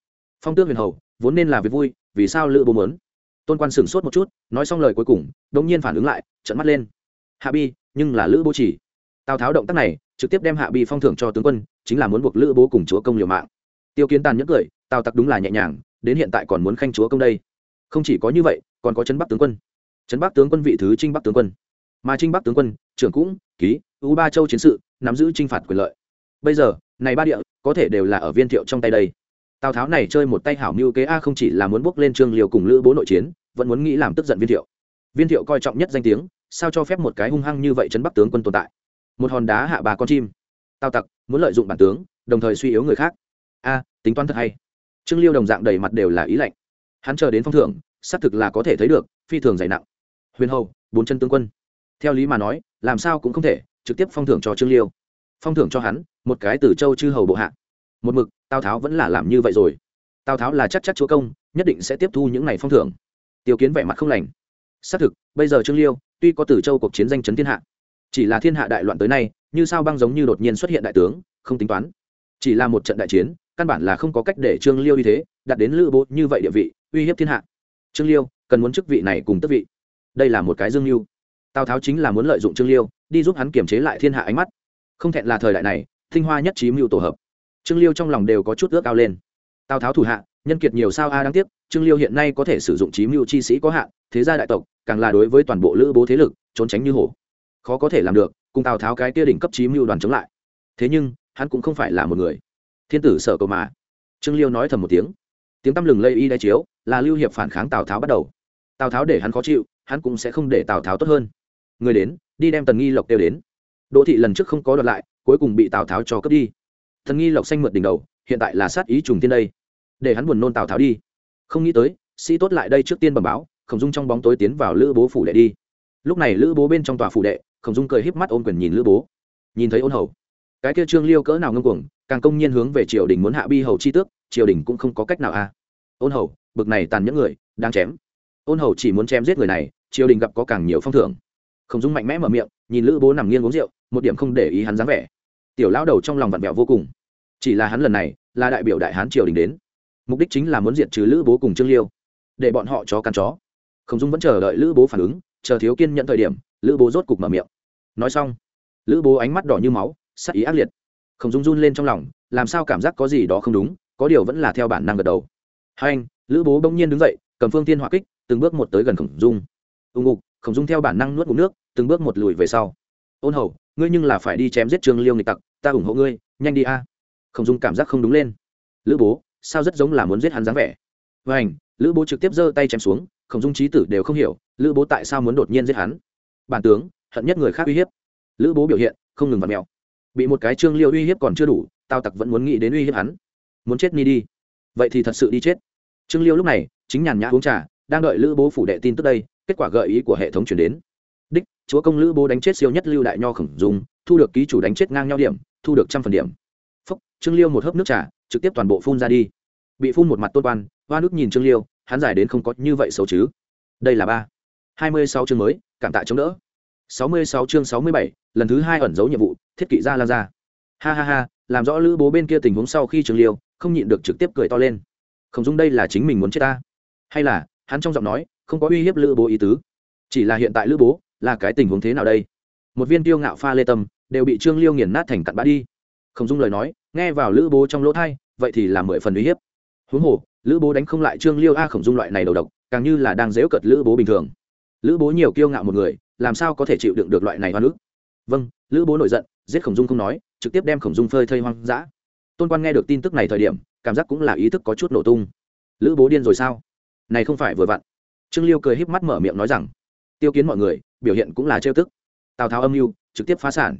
Phong tước huyền hầu, vốn nên là việc vui, vì sao lữ bố mớn tôn quan sửng sốt một chút, nói xong lời cuối cùng, đống nhiên phản ứng lại trận mắt lên. Hạ bi, nhưng là lữ bố chỉ. Tào tháo động tác này, trực tiếp đem hạ bi phong thưởng cho tướng quân, chính là muốn buộc lữ bố cùng chúa công liều mạng. Tiêu kiến tàn nhẫn cười, tào tặc đúng là nhẹ nhàng, đến hiện tại còn muốn khanh chúa công đây. Không chỉ có như vậy, còn có trấn bắc tướng quân. Trấn bắc tướng quân vị thứ trinh bắc tướng quân mà trinh bắc tướng quân, trưởng cũng, ký, u ba châu chiến sự, nắm giữ trinh phạt quyền lợi. Bây giờ, này ba địa, có thể đều là ở viên thiệu trong tay đây. Tào tháo này chơi một tay hảo mưu kế a không chỉ là muốn bước lên trương liều cùng lữ bố nội chiến, vẫn muốn nghĩ làm tức giận viên thiệu. Viên thiệu coi trọng nhất danh tiếng, sao cho phép một cái hung hăng như vậy trấn bắc tướng quân tồn tại? Một hòn đá hạ bà con chim. Tào tặc, muốn lợi dụng bản tướng, đồng thời suy yếu người khác. A, tính toán thật hay. Trương liêu đồng dạng đầy mặt đều là ý lạnh. Hắn chờ đến phong thưởng, xác thực là có thể thấy được, phi thường dày nặng. Huyền hầu, bốn chân tướng quân theo lý mà nói, làm sao cũng không thể trực tiếp phong thưởng cho trương liêu. Phong thưởng cho hắn, một cái từ châu chư hầu bộ hạ. Một mực, tào tháo vẫn là làm như vậy rồi. Tào tháo là chắc chắc chúa công, nhất định sẽ tiếp thu những ngày phong thưởng. Tiêu kiến vẻ mặt không lành. Xác thực, bây giờ trương liêu, tuy có từ châu cuộc chiến danh chấn thiên hạ, chỉ là thiên hạ đại loạn tới nay, như sao băng giống như đột nhiên xuất hiện đại tướng, không tính toán. Chỉ là một trận đại chiến, căn bản là không có cách để trương liêu như thế đặt đến lữ bố như vậy địa vị, uy hiếp thiên hạ. Trương liêu, cần muốn chức vị này cùng tức vị. Đây là một cái dương mưu tào tháo chính là muốn lợi dụng trương liêu, đi giúp hắn kiềm chế lại thiên hạ ánh mắt. Không thẹn là thời đại này, tinh hoa nhất trí mưu tổ hợp. Trương liêu trong lòng đều có chút ước ao lên. Tào tháo thủ hạ, nhân kiệt nhiều sao a đáng tiếc, trương liêu hiện nay có thể sử dụng trí mưu chi sĩ có hạn, thế gia đại tộc, càng là đối với toàn bộ lữ bố thế lực, trốn tránh như hổ. Khó có thể làm được, cùng tào tháo cái tia đỉnh cấp trí mưu đoàn chống lại. Thế nhưng, hắn cũng không phải là một người. Thiên tử sợ cầu mà. Trương liêu nói thầm một tiếng. Tiếng tăm lừng lây y đai chiếu, là lưu hiệp phản kháng tào tháo bắt đầu. Tào tháo để hắn khó chịu, hắn cũng sẽ không để tào tháo tốt hơn người đến, đi đem tần nghi lộc đều đến. Đỗ thị lần trước không có đoạt lại, cuối cùng bị tào tháo cho cướp đi. Thần nghi lộc xanh mượt đỉnh đầu, hiện tại là sát ý trùng tiên đây. Để hắn buồn nôn tào tháo đi. Không nghĩ tới, sĩ tốt lại đây trước tiên bẩm báo, khổng dung trong bóng tối tiến vào lữ bố phủ đệ đi. Lúc này lữ bố bên trong tòa phủ đệ, khổng dung cười híp mắt ôm quyền nhìn lữ bố. Nhìn thấy ôn hầu. Cái kia trương liêu cỡ nào ngâm cuồng, càng công nhiên hướng về triều đình muốn hạ bi hầu chi tước, triều đình cũng không có cách nào a à. ôn hầu, bực này tàn nhẫn người, đang chém. Ôn hầu chỉ muốn chém giết người này, triều đình gặp có càng nhiều phong thưởng khổng dung mạnh mẽ mở miệng, nhìn lữ bố nằm nghiêng uống rượu, một điểm không để ý hắn dáng vẻ. Tiểu lão đầu trong lòng vặn vẹo vô cùng. Chỉ là hắn lần này, là đại biểu đại hán triều đình đến. Mục đích chính là muốn diệt trừ lữ bố cùng trương liêu. Để bọn họ chó cắn chó. Khổng dung vẫn chờ đợi lữ bố phản ứng, chờ thiếu kiên nhận thời điểm, lữ bố rốt cục mở miệng. Nói xong, lữ bố ánh mắt đỏ như máu, sắc ý ác liệt. Khổng dung run lên trong lòng, làm sao cảm giác có gì đó không đúng, có điều vẫn là theo bản năng gật đầu. Hai anh, lữ bố bỗng nhiên đứng dậy, cầm phương tiên hỏa kích, từng bước một tới gần khổng dung. Ưng ngục khổng dung theo bản năng nuốt ngụm nước, từng bước một lùi về sau. Ôn hầu, ngươi nhưng là phải đi chém giết trương liêu nghịch tặc, ta ủng hộ ngươi, nhanh đi a. Khổng dung cảm giác không đúng lên. Lữ bố, sao rất giống là muốn giết hắn dáng vẻ? Và ảnh lữ bố trực tiếp giơ tay chém xuống, khổng dung trí tử đều không hiểu, lữ bố tại sao muốn đột nhiên giết hắn? Bản tướng, hận nhất người khác uy hiếp. Lữ bố biểu hiện, không ngừng vặt mèo. Bị một cái trương liêu uy hiếp còn chưa đủ, tao tặc vẫn muốn nghĩ đến uy hiếp hắn. Muốn chết ni đi. Vậy thì thật sự đi chết. Trương liêu lúc này, chính nhàn nhã uống trà, đang đợi lữ bố phủ đệ tin tức đây kết quả gợi ý của hệ thống chuyển đến. Đích, chúa công lữ bố đánh chết siêu nhất lưu đại nho khổng dung, thu được ký chủ đánh chết ngang nhau điểm, thu được trăm phần điểm. Phúc, trương liêu một hớp nước trà, trực tiếp toàn bộ phun ra đi. Bị phun một mặt tôn quan, hoa nước nhìn trương liêu, hắn giải đến không có như vậy xấu chứ. Đây là ba. Hai mươi sáu chương mới, cảm tạ chống đỡ. Sáu mươi sáu chương sáu mươi bảy, lần thứ hai ẩn giấu nhiệm vụ, thiết kỵ ra lan ra ha ha ha, làm rõ lữ bố bên kia tình huống sau khi trương liêu, không nhịn được trực tiếp cười to lên. Khổng dung đây là chính mình muốn chết ta? Hay là, hắn trong giọng nói không có uy hiếp lữ bố ý tứ. Chỉ là hiện tại lữ bố là cái tình huống thế nào đây? Một viên tiêu ngạo pha lê tâm đều bị trương liêu nghiền nát thành cặn bã đi. Không dung lời nói, nghe vào lữ bố trong lỗ thai, vậy thì là mười phần uy hiếp. Huống hồ, lữ bố đánh không lại trương liêu a khổng dung loại này đầu độc, càng như là đang dễu cật lữ bố bình thường. Lữ bố nhiều kiêu ngạo một người, làm sao có thể chịu đựng được loại này hoa nữ vâng lữ bố nổi giận, giết khổng dung không nói, trực tiếp đem khổng dung phơi thây hoang dã. Tôn quan nghe được tin tức này thời điểm, cảm giác cũng là ý thức có chút nổ tung. Lữ bố điên rồi sao? Này không phải vừa vặn trương liêu cười híp mắt mở miệng nói rằng, tiêu kiến mọi người, biểu hiện cũng là trêu tức. Tào tháo âm mưu trực tiếp phá sản.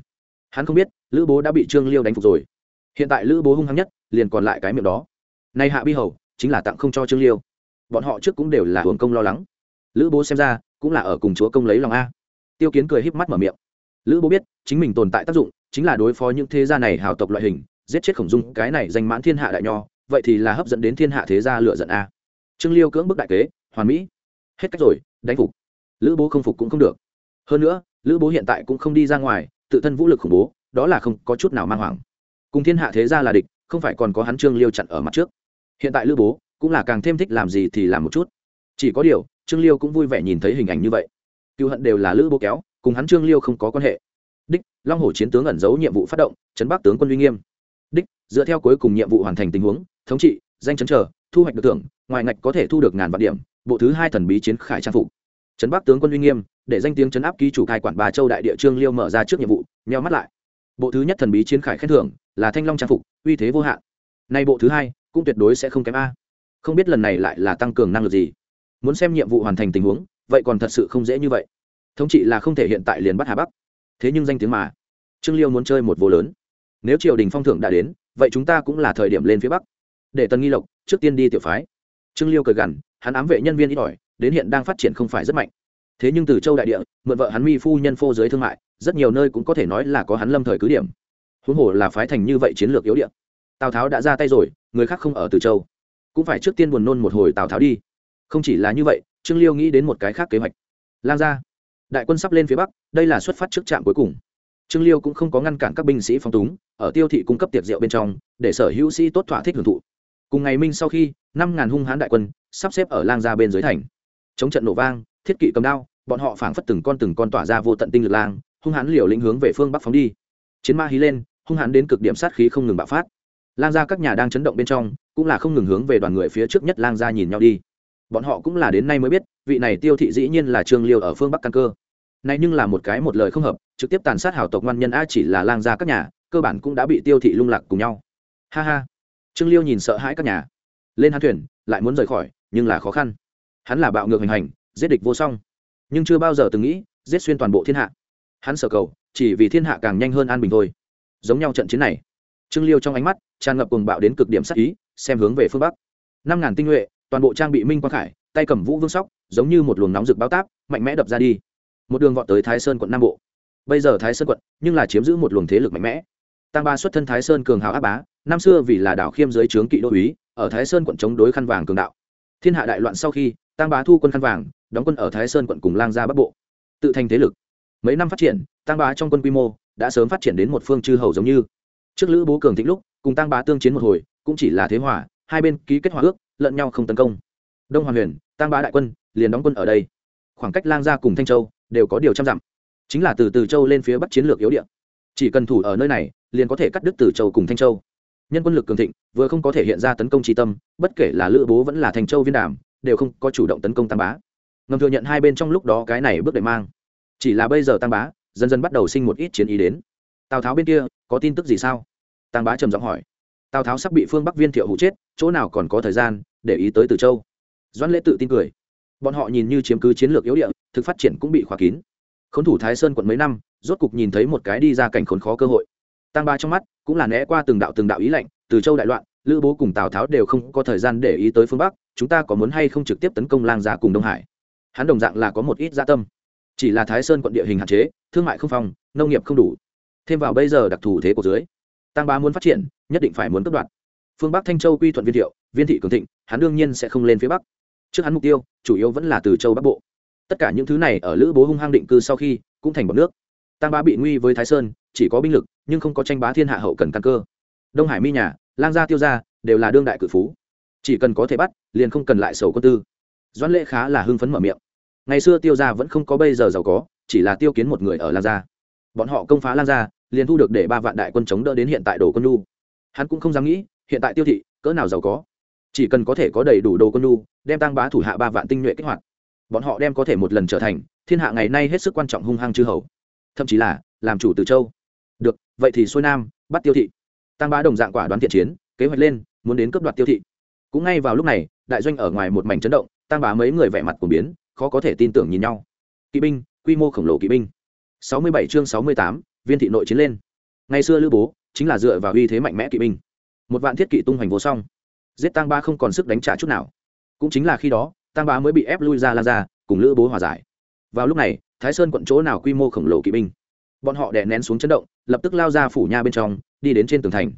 Hắn không biết, lữ bố đã bị trương liêu đánh phục rồi. Hiện tại lữ bố hung hăng nhất, liền còn lại cái miệng đó. Nay hạ bi hầu chính là tặng không cho trương liêu. Bọn họ trước cũng đều là hưởng công lo lắng. Lữ bố xem ra, cũng là ở cùng chúa công lấy lòng a. Tiêu kiến cười híp mắt mở miệng. Lữ bố biết, chính mình tồn tại tác dụng, chính là đối phó những thế gia này hào tộc loại hình, giết chết khổng dung, cái này danh mãn thiên hạ đại nho, vậy thì là hấp dẫn đến thiên hạ thế gia lựa giận a. Trương liêu cưỡng bức đại kế, hoàn mỹ hết cách rồi, đánh phục. Lữ bố không phục cũng không được. Hơn nữa, lữ bố hiện tại cũng không đi ra ngoài, tự thân vũ lực khủng bố, đó là không có chút nào mang hoảng. Cùng thiên hạ thế gia là địch, không phải còn có hắn trương liêu chặn ở mặt trước. Hiện tại lữ bố cũng là càng thêm thích làm gì thì làm một chút. Chỉ có điều, trương liêu cũng vui vẻ nhìn thấy hình ảnh như vậy. Cựu hận đều là lữ bố kéo, cùng hắn trương liêu không có quan hệ. Đích, long hồ chiến tướng ẩn giấu nhiệm vụ phát động, chấn bắc tướng quân uy nghiêm. Đích, dựa theo cuối cùng nhiệm vụ hoàn thành tình huống, thống trị, danh chấn trở, thu hoạch được thưởng, ngoài ngạch có thể thu được ngàn vạn điểm bộ thứ hai thần bí chiến khải trang phục. Trấn bắc tướng quân uy nghiêm, để danh tiếng trấn áp ký chủ cai quản bà châu đại địa trương liêu mở ra trước nhiệm vụ, nheo mắt lại. Bộ thứ nhất thần bí chiến khải khen thưởng là thanh long trang phục, uy thế vô hạn. Nay bộ thứ hai, cũng tuyệt đối sẽ không kém a. Không biết lần này lại là tăng cường năng lực gì. Muốn xem nhiệm vụ hoàn thành tình huống, vậy còn thật sự không dễ như vậy. Thống trị là không thể hiện tại liền bắt hà bắc. Thế nhưng danh tiếng mà. Trương liêu muốn chơi một vô lớn. Nếu triều đình phong thưởng đã đến, vậy chúng ta cũng là thời điểm lên phía bắc. Để tần nghi lộc trước tiên đi tiểu phái. Trương liêu cười gằn hắn ám vệ nhân viên ít ỏi, đến hiện đang phát triển không phải rất mạnh. Thế nhưng từ châu đại địa, mượn vợ hắn mi phu nhân phô giới thương mại, rất nhiều nơi cũng có thể nói là có hắn lâm thời cứ điểm. Huống hồ là phái thành như vậy chiến lược yếu điện tào tháo đã ra tay rồi, người khác không ở từ châu. Cũng phải trước tiên buồn nôn một hồi tào tháo đi. Không chỉ là như vậy, trương liêu nghĩ đến một cái khác kế hoạch. Lang gia. Đại quân sắp lên phía bắc, đây là xuất phát trước trạm cuối cùng. Trương liêu cũng không có ngăn cản các binh sĩ phong túng, ở tiêu thị cung cấp tiệc rượu bên trong, để sở hữu sĩ tốt thỏa thích hưởng thụ. Cùng ngày minh sau khi năm ngàn hung hãn đại quân, sắp xếp ở lang gia bên dưới thành. Chống trận nổ vang, thiết kỵ cầm đao, bọn họ phảng phất từng con từng con tỏa ra vô tận tinh lực lang, hung hãn liều lĩnh hướng về phương bắc phóng đi. Chiến ma hí lên, hung hãn đến cực điểm sát khí không ngừng bạo phát. Lang gia các nhà đang chấn động bên trong, cũng là không ngừng hướng về đoàn người phía trước nhất lang gia nhìn nhau đi. Bọn họ cũng là đến nay mới biết, vị này tiêu thị dĩ nhiên là trương liêu ở phương bắc căn cơ. Nay nhưng là một cái một lời không hợp, trực tiếp tàn sát hảo tộc ngoan nhân a chỉ là lang gia các nhà, cơ bản cũng đã bị tiêu thị lung lạc cùng nhau. Ha ha. Trương liêu nhìn sợ hãi các nhà lên hắn thuyền, lại muốn rời khỏi, nhưng là khó khăn. Hắn là bạo ngược hành hành, giết địch vô song. Nhưng chưa bao giờ từng nghĩ, giết xuyên toàn bộ thiên hạ. Hắn sở cầu, chỉ vì thiên hạ càng nhanh hơn an bình thôi. Giống nhau trận chiến này. Trương liêu trong ánh mắt, tràn ngập cùng bạo đến cực điểm sắc ý, xem hướng về phương bắc. Năm ngàn tinh nhuệ, toàn bộ trang bị minh quang khải, tay cầm vũ vương sóc, giống như một luồng nóng rực bao táp, mạnh mẽ đập ra đi. Một đường vọt tới thái sơn quận nam bộ. Bây giờ thái sơn quận, nhưng là chiếm giữ một luồng thế lực mạnh mẽ. Tăng ba xuất thân thái sơn cường hào áp bá, năm xưa vì là đảo khiêm dưới trướng kỵ đô úy ở thái sơn quận chống đối khăn vàng cường đạo. Thiên hạ đại loạn sau khi tăng bá thu quân khăn vàng, đóng quân ở thái sơn quận cùng lang gia bắc bộ. Tự thành thế lực. Mấy năm phát triển tăng bá trong quân quy mô đã sớm phát triển đến một phương chư hầu giống như. Trước lữ bố cường thịnh lúc, cùng tăng bá tương chiến một hồi, cũng chỉ là thế hòa, hai bên ký kết hòa ước, lẫn nhau không tấn công. Đông hoàn huyền tăng bá đại quân, liền đóng quân ở đây. Khoảng cách lang gia cùng thanh châu đều có điều trăm dặm. Chính là từ từ châu lên phía bắc chiến lược yếu điện chỉ cần thủ ở nơi này, liền có thể cắt đứt từ châu cùng thanh châu nhân quân lực cường thịnh, vừa không có thể hiện ra tấn công tri tâm, bất kể là lữ bố vẫn là thành châu viên đàm, đều không có chủ động tấn công tam bá. Ngầm thừa nhận hai bên trong lúc đó cái này bước để mang. Chỉ là bây giờ tam bá, dần dần bắt đầu sinh một ít chiến ý đến. Tào tháo bên kia, có tin tức gì sao? Tam bá trầm giọng hỏi. Tào tháo sắp bị phương bắc viên thiệu hụ chết, chỗ nào còn có thời gian, để ý tới từ châu. Doãn lễ tự tin cười. Bọn họ nhìn như chiếm cứ chiến lược yếu địa, thực phát triển cũng bị khóa kín. Khốn thủ thái sơn quận mấy năm, rốt cục nhìn thấy một cái đi ra cảnh khốn khó cơ hội tăng ba trong mắt cũng là né qua từng đạo từng đạo ý lệnh từ châu đại loạn, lữ bố cùng tào tháo đều không có thời gian để ý tới phương bắc, chúng ta có muốn hay không trực tiếp tấn công lang gia cùng đông hải? Hắn đồng dạng là có một ít gia tâm. Chỉ là thái sơn quận địa hình hạn chế, thương mại không phong, nông nghiệp không đủ. Thêm vào bây giờ đặc thù thế của dưới tăng ba muốn phát triển, nhất định phải muốn cấp đoạt. Phương bắc thanh châu quy thuận viên thiệu, viên thị cường thịnh, hắn đương nhiên sẽ không lên phía bắc. Trước hắn mục tiêu, chủ yếu vẫn là từ châu bắc bộ. Tất cả những thứ này ở lữ bố hung hăng định cư sau khi, cũng thành bọc nước tăng bá bị nguy với thái sơn, chỉ có binh lực, nhưng không có tranh bá thiên hạ hậu cần căn cơ. Đông hải mi nhà, lang gia tiêu gia, đều là đương đại cự phú. Chỉ cần có thể bắt, liền không cần lại sầu quân tư. Doãn lễ khá là hưng phấn mở miệng. Ngày xưa tiêu gia vẫn không có bây giờ giàu có, chỉ là tiêu kiến một người ở lang gia. Bọn họ công phá lang gia, liền thu được để ba vạn đại quân chống đỡ đến hiện tại đồ quân lu hắn cũng không dám nghĩ, hiện tại tiêu thị, cỡ nào giàu có. Chỉ cần có thể có đầy đủ đồ quân lu đem tăng bá thủ hạ ba vạn tinh nhuệ kích hoạt. Bọn họ đem có thể một lần trở thành, thiên hạ ngày nay hết sức quan trọng hung hăng chư hầu thậm chí là làm chủ từ châu. Được, vậy thì xuôi nam, bắt tiêu thị. Tăng bá đồng dạng quả đoán thiện chiến, kế hoạch lên, muốn đến cướp đoạt tiêu thị. Cũng ngay vào lúc này, đại doanh ở ngoài một mảnh chấn động, tăng bá mấy người vẻ mặt của biến, khó có thể tin tưởng nhìn nhau. Kỵ binh, quy mô khổng lồ kỵ binh. Sáu mươi bảy chương sáu mươi tám, viên thị nội chiến lên. Ngày xưa lữ bố chính là dựa vào uy thế mạnh mẽ kỵ binh. Một vạn thiết kỵ tung hoành vô song. Giết tăng ba không còn sức đánh trả chút nào. Cũng chính là khi đó, tăng bá mới bị ép lui ra lan ra cùng lữ bố hòa giải. Vào lúc này thái sơn quận chỗ nào quy mô khổng lồ kỵ binh? Bọn họ đè nén xuống chấn động, lập tức lao ra phủ nha bên trong, đi đến trên tường thành.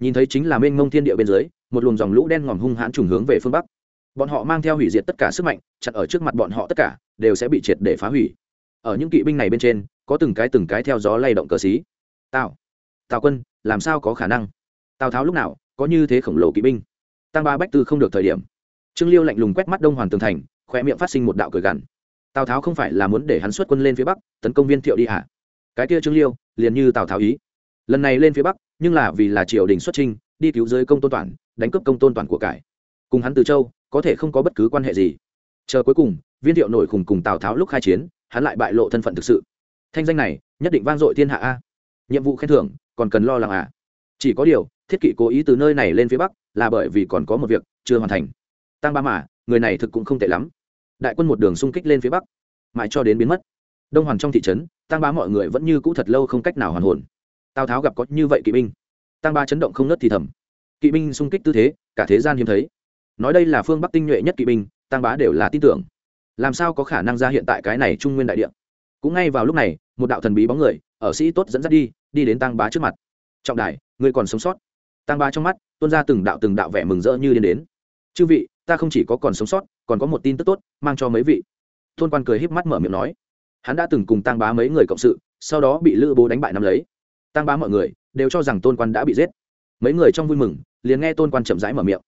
Nhìn thấy chính là mênh mông thiên địa bên dưới, một luồng dòng lũ đen ngòm hung hãn trùng hướng về phương bắc. Bọn họ mang theo hủy diệt tất cả sức mạnh, chặn ở trước mặt bọn họ tất cả, đều sẽ bị triệt để phá hủy. Ở những kỵ binh này bên trên, có từng cái từng cái theo gió lay động cờ xí. Tào tào quân, làm sao có khả năng? Tào tháo lúc nào có như thế khổng lồ kỵ binh? Tăng ba bách tư không được thời điểm. Trương liêu lạnh lùng quét mắt đông hoàn tường thành khoe miệng phát sinh một đạo cười gằn tào tháo không phải là muốn để hắn xuất quân lên phía bắc, tấn công viên thiệu đi hả? Cái kia trương liêu, liền như tào tháo ý. Lần này lên phía bắc, nhưng là vì là triều đình xuất trinh đi cứu giới công tôn toàn, đánh cướp công tôn toàn của cải. Cùng hắn từ châu, có thể không có bất cứ quan hệ gì. Chờ cuối cùng, viên thiệu nổi khùng cùng tào tháo lúc khai chiến, hắn lại bại lộ thân phận thực sự. Thanh danh này, nhất định vang dội thiên hạ a. Nhiệm vụ khen thưởng, còn cần lo lắng à? Chỉ có điều, thiết kỵ cố ý từ nơi này lên phía bắc, là bởi vì còn có một việc chưa hoàn thành. Tăng ba mà, người này thực cũng không tệ lắm đại quân một đường xung kích lên phía bắc mãi cho đến biến mất. Đông hoàn trong thị trấn tăng ba mọi người vẫn như cũ thật lâu không cách nào hoàn hồn. Tào tháo gặp có như vậy kỵ binh tăng ba chấn động không nớt thì thầm. Kỵ binh xung kích tư thế cả thế gian hiếm thấy. Nói đây là phương bắc tinh nhuệ nhất kỵ binh tăng bá đều là tin tưởng. Làm sao có khả năng ra hiện tại cái này trung nguyên đại địa? Cũng ngay vào lúc này một đạo thần bí bóng người ở sĩ tốt dẫn dắt đi đi đến tăng bá trước mặt. Trọng đại, người còn sống sót. Tăng bá trong mắt tuôn ra từng đạo từng đạo vẻ mừng rỡ như đến đến. Chư vị ta không chỉ có còn sống sót còn có một tin tức tốt, mang cho mấy vị. Thôn quan cười híp mắt mở miệng nói. Hắn đã từng cùng tăng bá mấy người cộng sự, sau đó bị lữ bố đánh bại nắm lấy. Tăng bá mọi người đều cho rằng tôn quan đã bị giết. Mấy người trong vui mừng, liền nghe tôn quan chậm rãi mở miệng.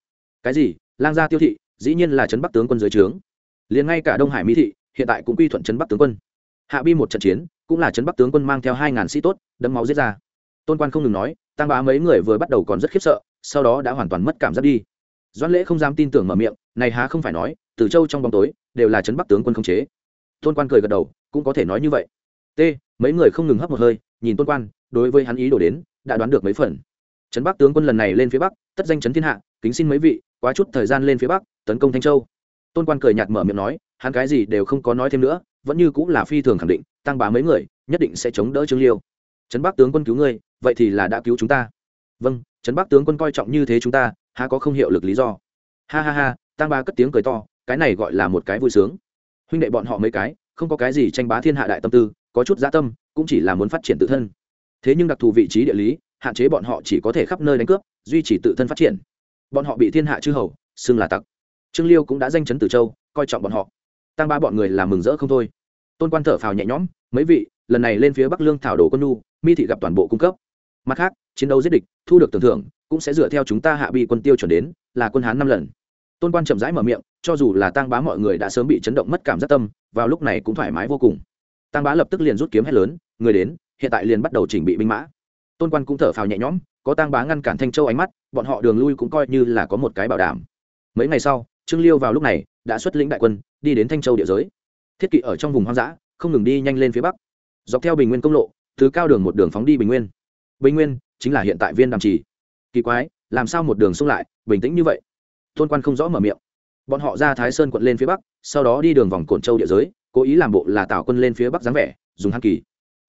Cái gì? Lang gia tiêu thị, dĩ nhiên là trấn bắc tướng quân dưới trướng. Liền ngay cả đông hải mỹ thị, hiện tại cũng quy thuận trấn bắc tướng quân. Hạ bi một trận chiến, cũng là trấn bắc tướng quân mang theo hai ngàn sĩ tốt đấm máu giết ra. Tôn quan không ngừng nói tăng bá mấy người vừa bắt đầu còn rất khiếp sợ, sau đó đã hoàn toàn mất cảm giác đi. Doãn lễ không dám tin tưởng mở miệng, này há không phải nói từ châu trong bóng tối, đều là trấn bắc tướng quân không chế. Tôn quan cười gật đầu, cũng có thể nói như vậy. T, mấy người không ngừng hấp một hơi, nhìn tôn quan, đối với hắn ý đổ đến, đã đoán được mấy phần. Trấn bắc tướng quân lần này lên phía bắc, tất danh trấn thiên hạ, kính xin mấy vị, quá chút thời gian lên phía bắc, tấn công thanh châu. Tôn quan cười nhạt mở miệng nói, hắn cái gì đều không có nói thêm nữa, vẫn như cũng là phi thường khẳng định, tăng bá mấy người, nhất định sẽ chống đỡ trương liêu. Trấn bắc tướng quân cứu ngươi, vậy thì là đã cứu chúng ta. Vâng trấn bắc tướng quân coi trọng như thế chúng ta, há có không hiệu lực lý do. Ha ha ha, tăng ba cất tiếng cười to cái này gọi là một cái vui sướng. Huynh đệ bọn họ mấy cái, không có cái gì tranh bá thiên hạ đại tâm tư, có chút gia tâm, cũng chỉ là muốn phát triển tự thân. Thế nhưng đặc thù vị trí địa lý, hạn chế bọn họ chỉ có thể khắp nơi đánh cướp, duy trì tự thân phát triển. Bọn họ bị thiên hạ chư hầu, xưng là tặc. Trương liêu cũng đã danh chấn từ châu, coi trọng bọn họ. Tăng ba bọn người làm mừng rỡ không thôi. Tôn quan thở phào nhẹ nhõm, mấy vị, lần này lên phía bắc lương thảo đồ quân nu mi thị gặp toàn bộ cung cấp. Mặt khác, chiến đấu giết địch, thu được tưởng thưởng, cũng sẽ dựa theo chúng ta hạ bị quân tiêu chuẩn đến, là quân hán năm lần. Tôn quan chậm rãi mở miệng cho dù là tăng bá mọi người đã sớm bị chấn động mất cảm giác tâm, vào lúc này cũng thoải mái vô cùng. Tăng bá lập tức liền rút kiếm hết lớn, người đến, hiện tại liền bắt đầu chỉnh bị binh mã. Tôn quan cũng thở phào nhẹ nhõm, có tăng bá ngăn cản thanh châu ánh mắt, bọn họ đường lui cũng coi như là có một cái bảo đảm. Mấy ngày sau, trương liêu vào lúc này, đã xuất lĩnh đại quân, đi đến thanh châu địa giới. Thiết kỵ ở trong vùng hoang dã, không ngừng đi nhanh lên phía bắc. Dọc theo bình nguyên công lộ thứ cao đường một đường phóng đi bình nguyên. Bình nguyên chính là hiện tại viên đàm trì. Kỳ quái, làm sao một đường xung lại, bình tĩnh như vậy? Tôn quan không rõ mở miệng bọn họ ra thái sơn quận lên phía bắc, sau đó đi đường vòng cổn châu địa giới, cố ý làm bộ là tạo quân lên phía bắc dáng vẻ, dùng hăng kỳ.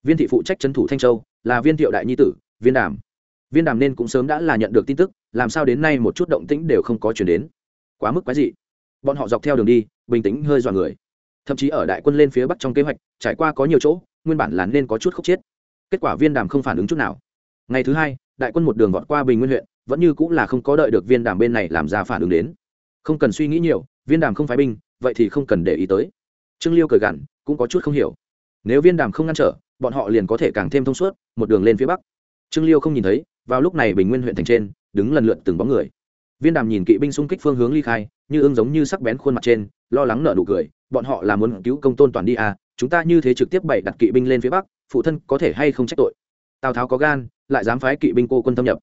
Viên thị phụ trách trấn thủ thanh châu, là viên thiệu đại nhi tử, viên đàm. Viên đàm nên cũng sớm đã là nhận được tin tức, làm sao đến nay một chút động tĩnh đều không có chuyển đến. Quá mức quái dị. Bọn họ dọc theo đường đi, bình tĩnh hơi dọa người. Thậm chí ở đại quân lên phía bắc trong kế hoạch, trải qua có nhiều chỗ, nguyên bản là nên có chút khúc chết. Kết quả viên đàm không phản ứng chút nào. Ngày thứ hai, đại quân một đường vọt qua bình nguyên huyện, vẫn như cũng là không có đợi được viên đàm bên này làm ra phản ứng đến không cần suy nghĩ nhiều, viên đàm không phái binh, vậy thì không cần để ý tới. Trương liêu cười gằn, cũng có chút không hiểu. Nếu viên đàm không ngăn trở, bọn họ liền có thể càng thêm thông suốt, một đường lên phía bắc. Trương liêu không nhìn thấy, vào lúc này bình nguyên huyện thành trên, đứng lần lượt từng bóng người. Viên đàm nhìn kỵ binh xung kích phương hướng ly khai, như ưng giống như sắc bén khuôn mặt trên, lo lắng nở nụ cười, bọn họ là muốn cứu công tôn toàn đi à chúng ta như thế trực tiếp bày đặt kỵ binh lên phía bắc, phụ thân có thể hay không trách tội? Tào tháo có gan, lại dám phái kỵ binh cô quân thâm nhập.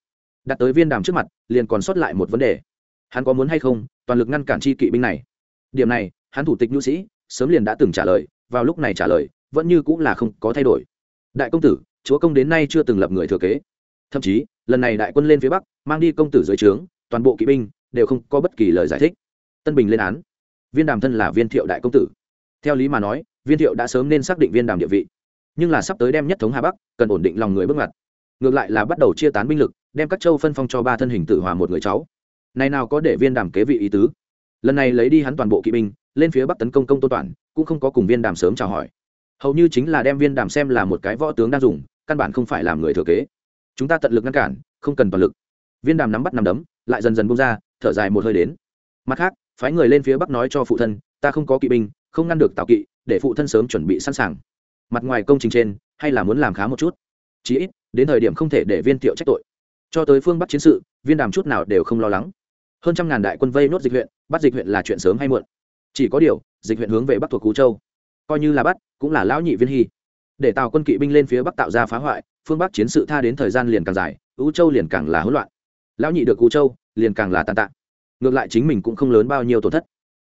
Đặt tới viên đàm trước mặt, liền còn sót lại một vấn đề. Hắn có muốn hay không toàn lực ngăn cản chi kỵ binh này. Điểm này, hắn thủ tịch nhu sĩ, sớm liền đã từng trả lời, vào lúc này trả lời, vẫn như cũng là không có thay đổi. Đại công tử, chúa công đến nay chưa từng lập người thừa kế. Thậm chí, lần này đại quân lên phía bắc, mang đi công tử dưới trướng, toàn bộ kỵ binh đều không có bất kỳ lời giải thích. Tân bình lên án. Viên đàm thân là viên thiệu đại công tử. Theo lý mà nói, viên thiệu đã sớm nên xác định viên đàm địa vị. Nhưng là sắp tới đem nhất thống hà bắc, cần ổn định lòng người bước ngoặt. Ngược lại là bắt đầu chia tán binh lực, đem các châu phân phong cho ba thân hình tự hòa một người cháu này nào có để viên đàm kế vị ý tứ? Lần này lấy đi hắn toàn bộ kỵ binh, lên phía bắc tấn công công tôn toàn, cũng không có cùng viên đàm sớm chào hỏi. Hầu như chính là đem viên đàm xem là một cái võ tướng đang dùng, căn bản không phải làm người thừa kế. Chúng ta tận lực ngăn cản, không cần toàn lực. Viên đàm nắm bắt nằm đấm, lại dần dần bung ra, thở dài một hơi đến. Mặt khác, phái người lên phía bắc nói cho phụ thân, ta không có kỵ binh, không ngăn được tạo kỵ, để phụ thân sớm chuẩn bị sẵn sàng. Mặt ngoài công trình trên, hay là muốn làm khá một chút. Chí ít, đến thời điểm không thể để viên tiệu trách tội. Cho tới phương bắc chiến sự, viên đàm chút nào đều không lo lắng hơn trăm ngàn đại quân vây nốt dịch huyện, bắt dịch huyện là chuyện sớm hay muộn. Chỉ có điều, dịch huyện hướng về bắc thuộc cú châu. Coi như là bắt, cũng là lão nhị viên hy. Để tào quân kỵ binh lên phía bắc tạo ra phá hoại, phương bắc chiến sự tha đến thời gian liền càng dài ưu châu liền càng là hỗn loạn. Lão nhị được cú châu, liền càng là tàn tạ. Ngược lại chính mình cũng không lớn bao nhiêu tổn thất.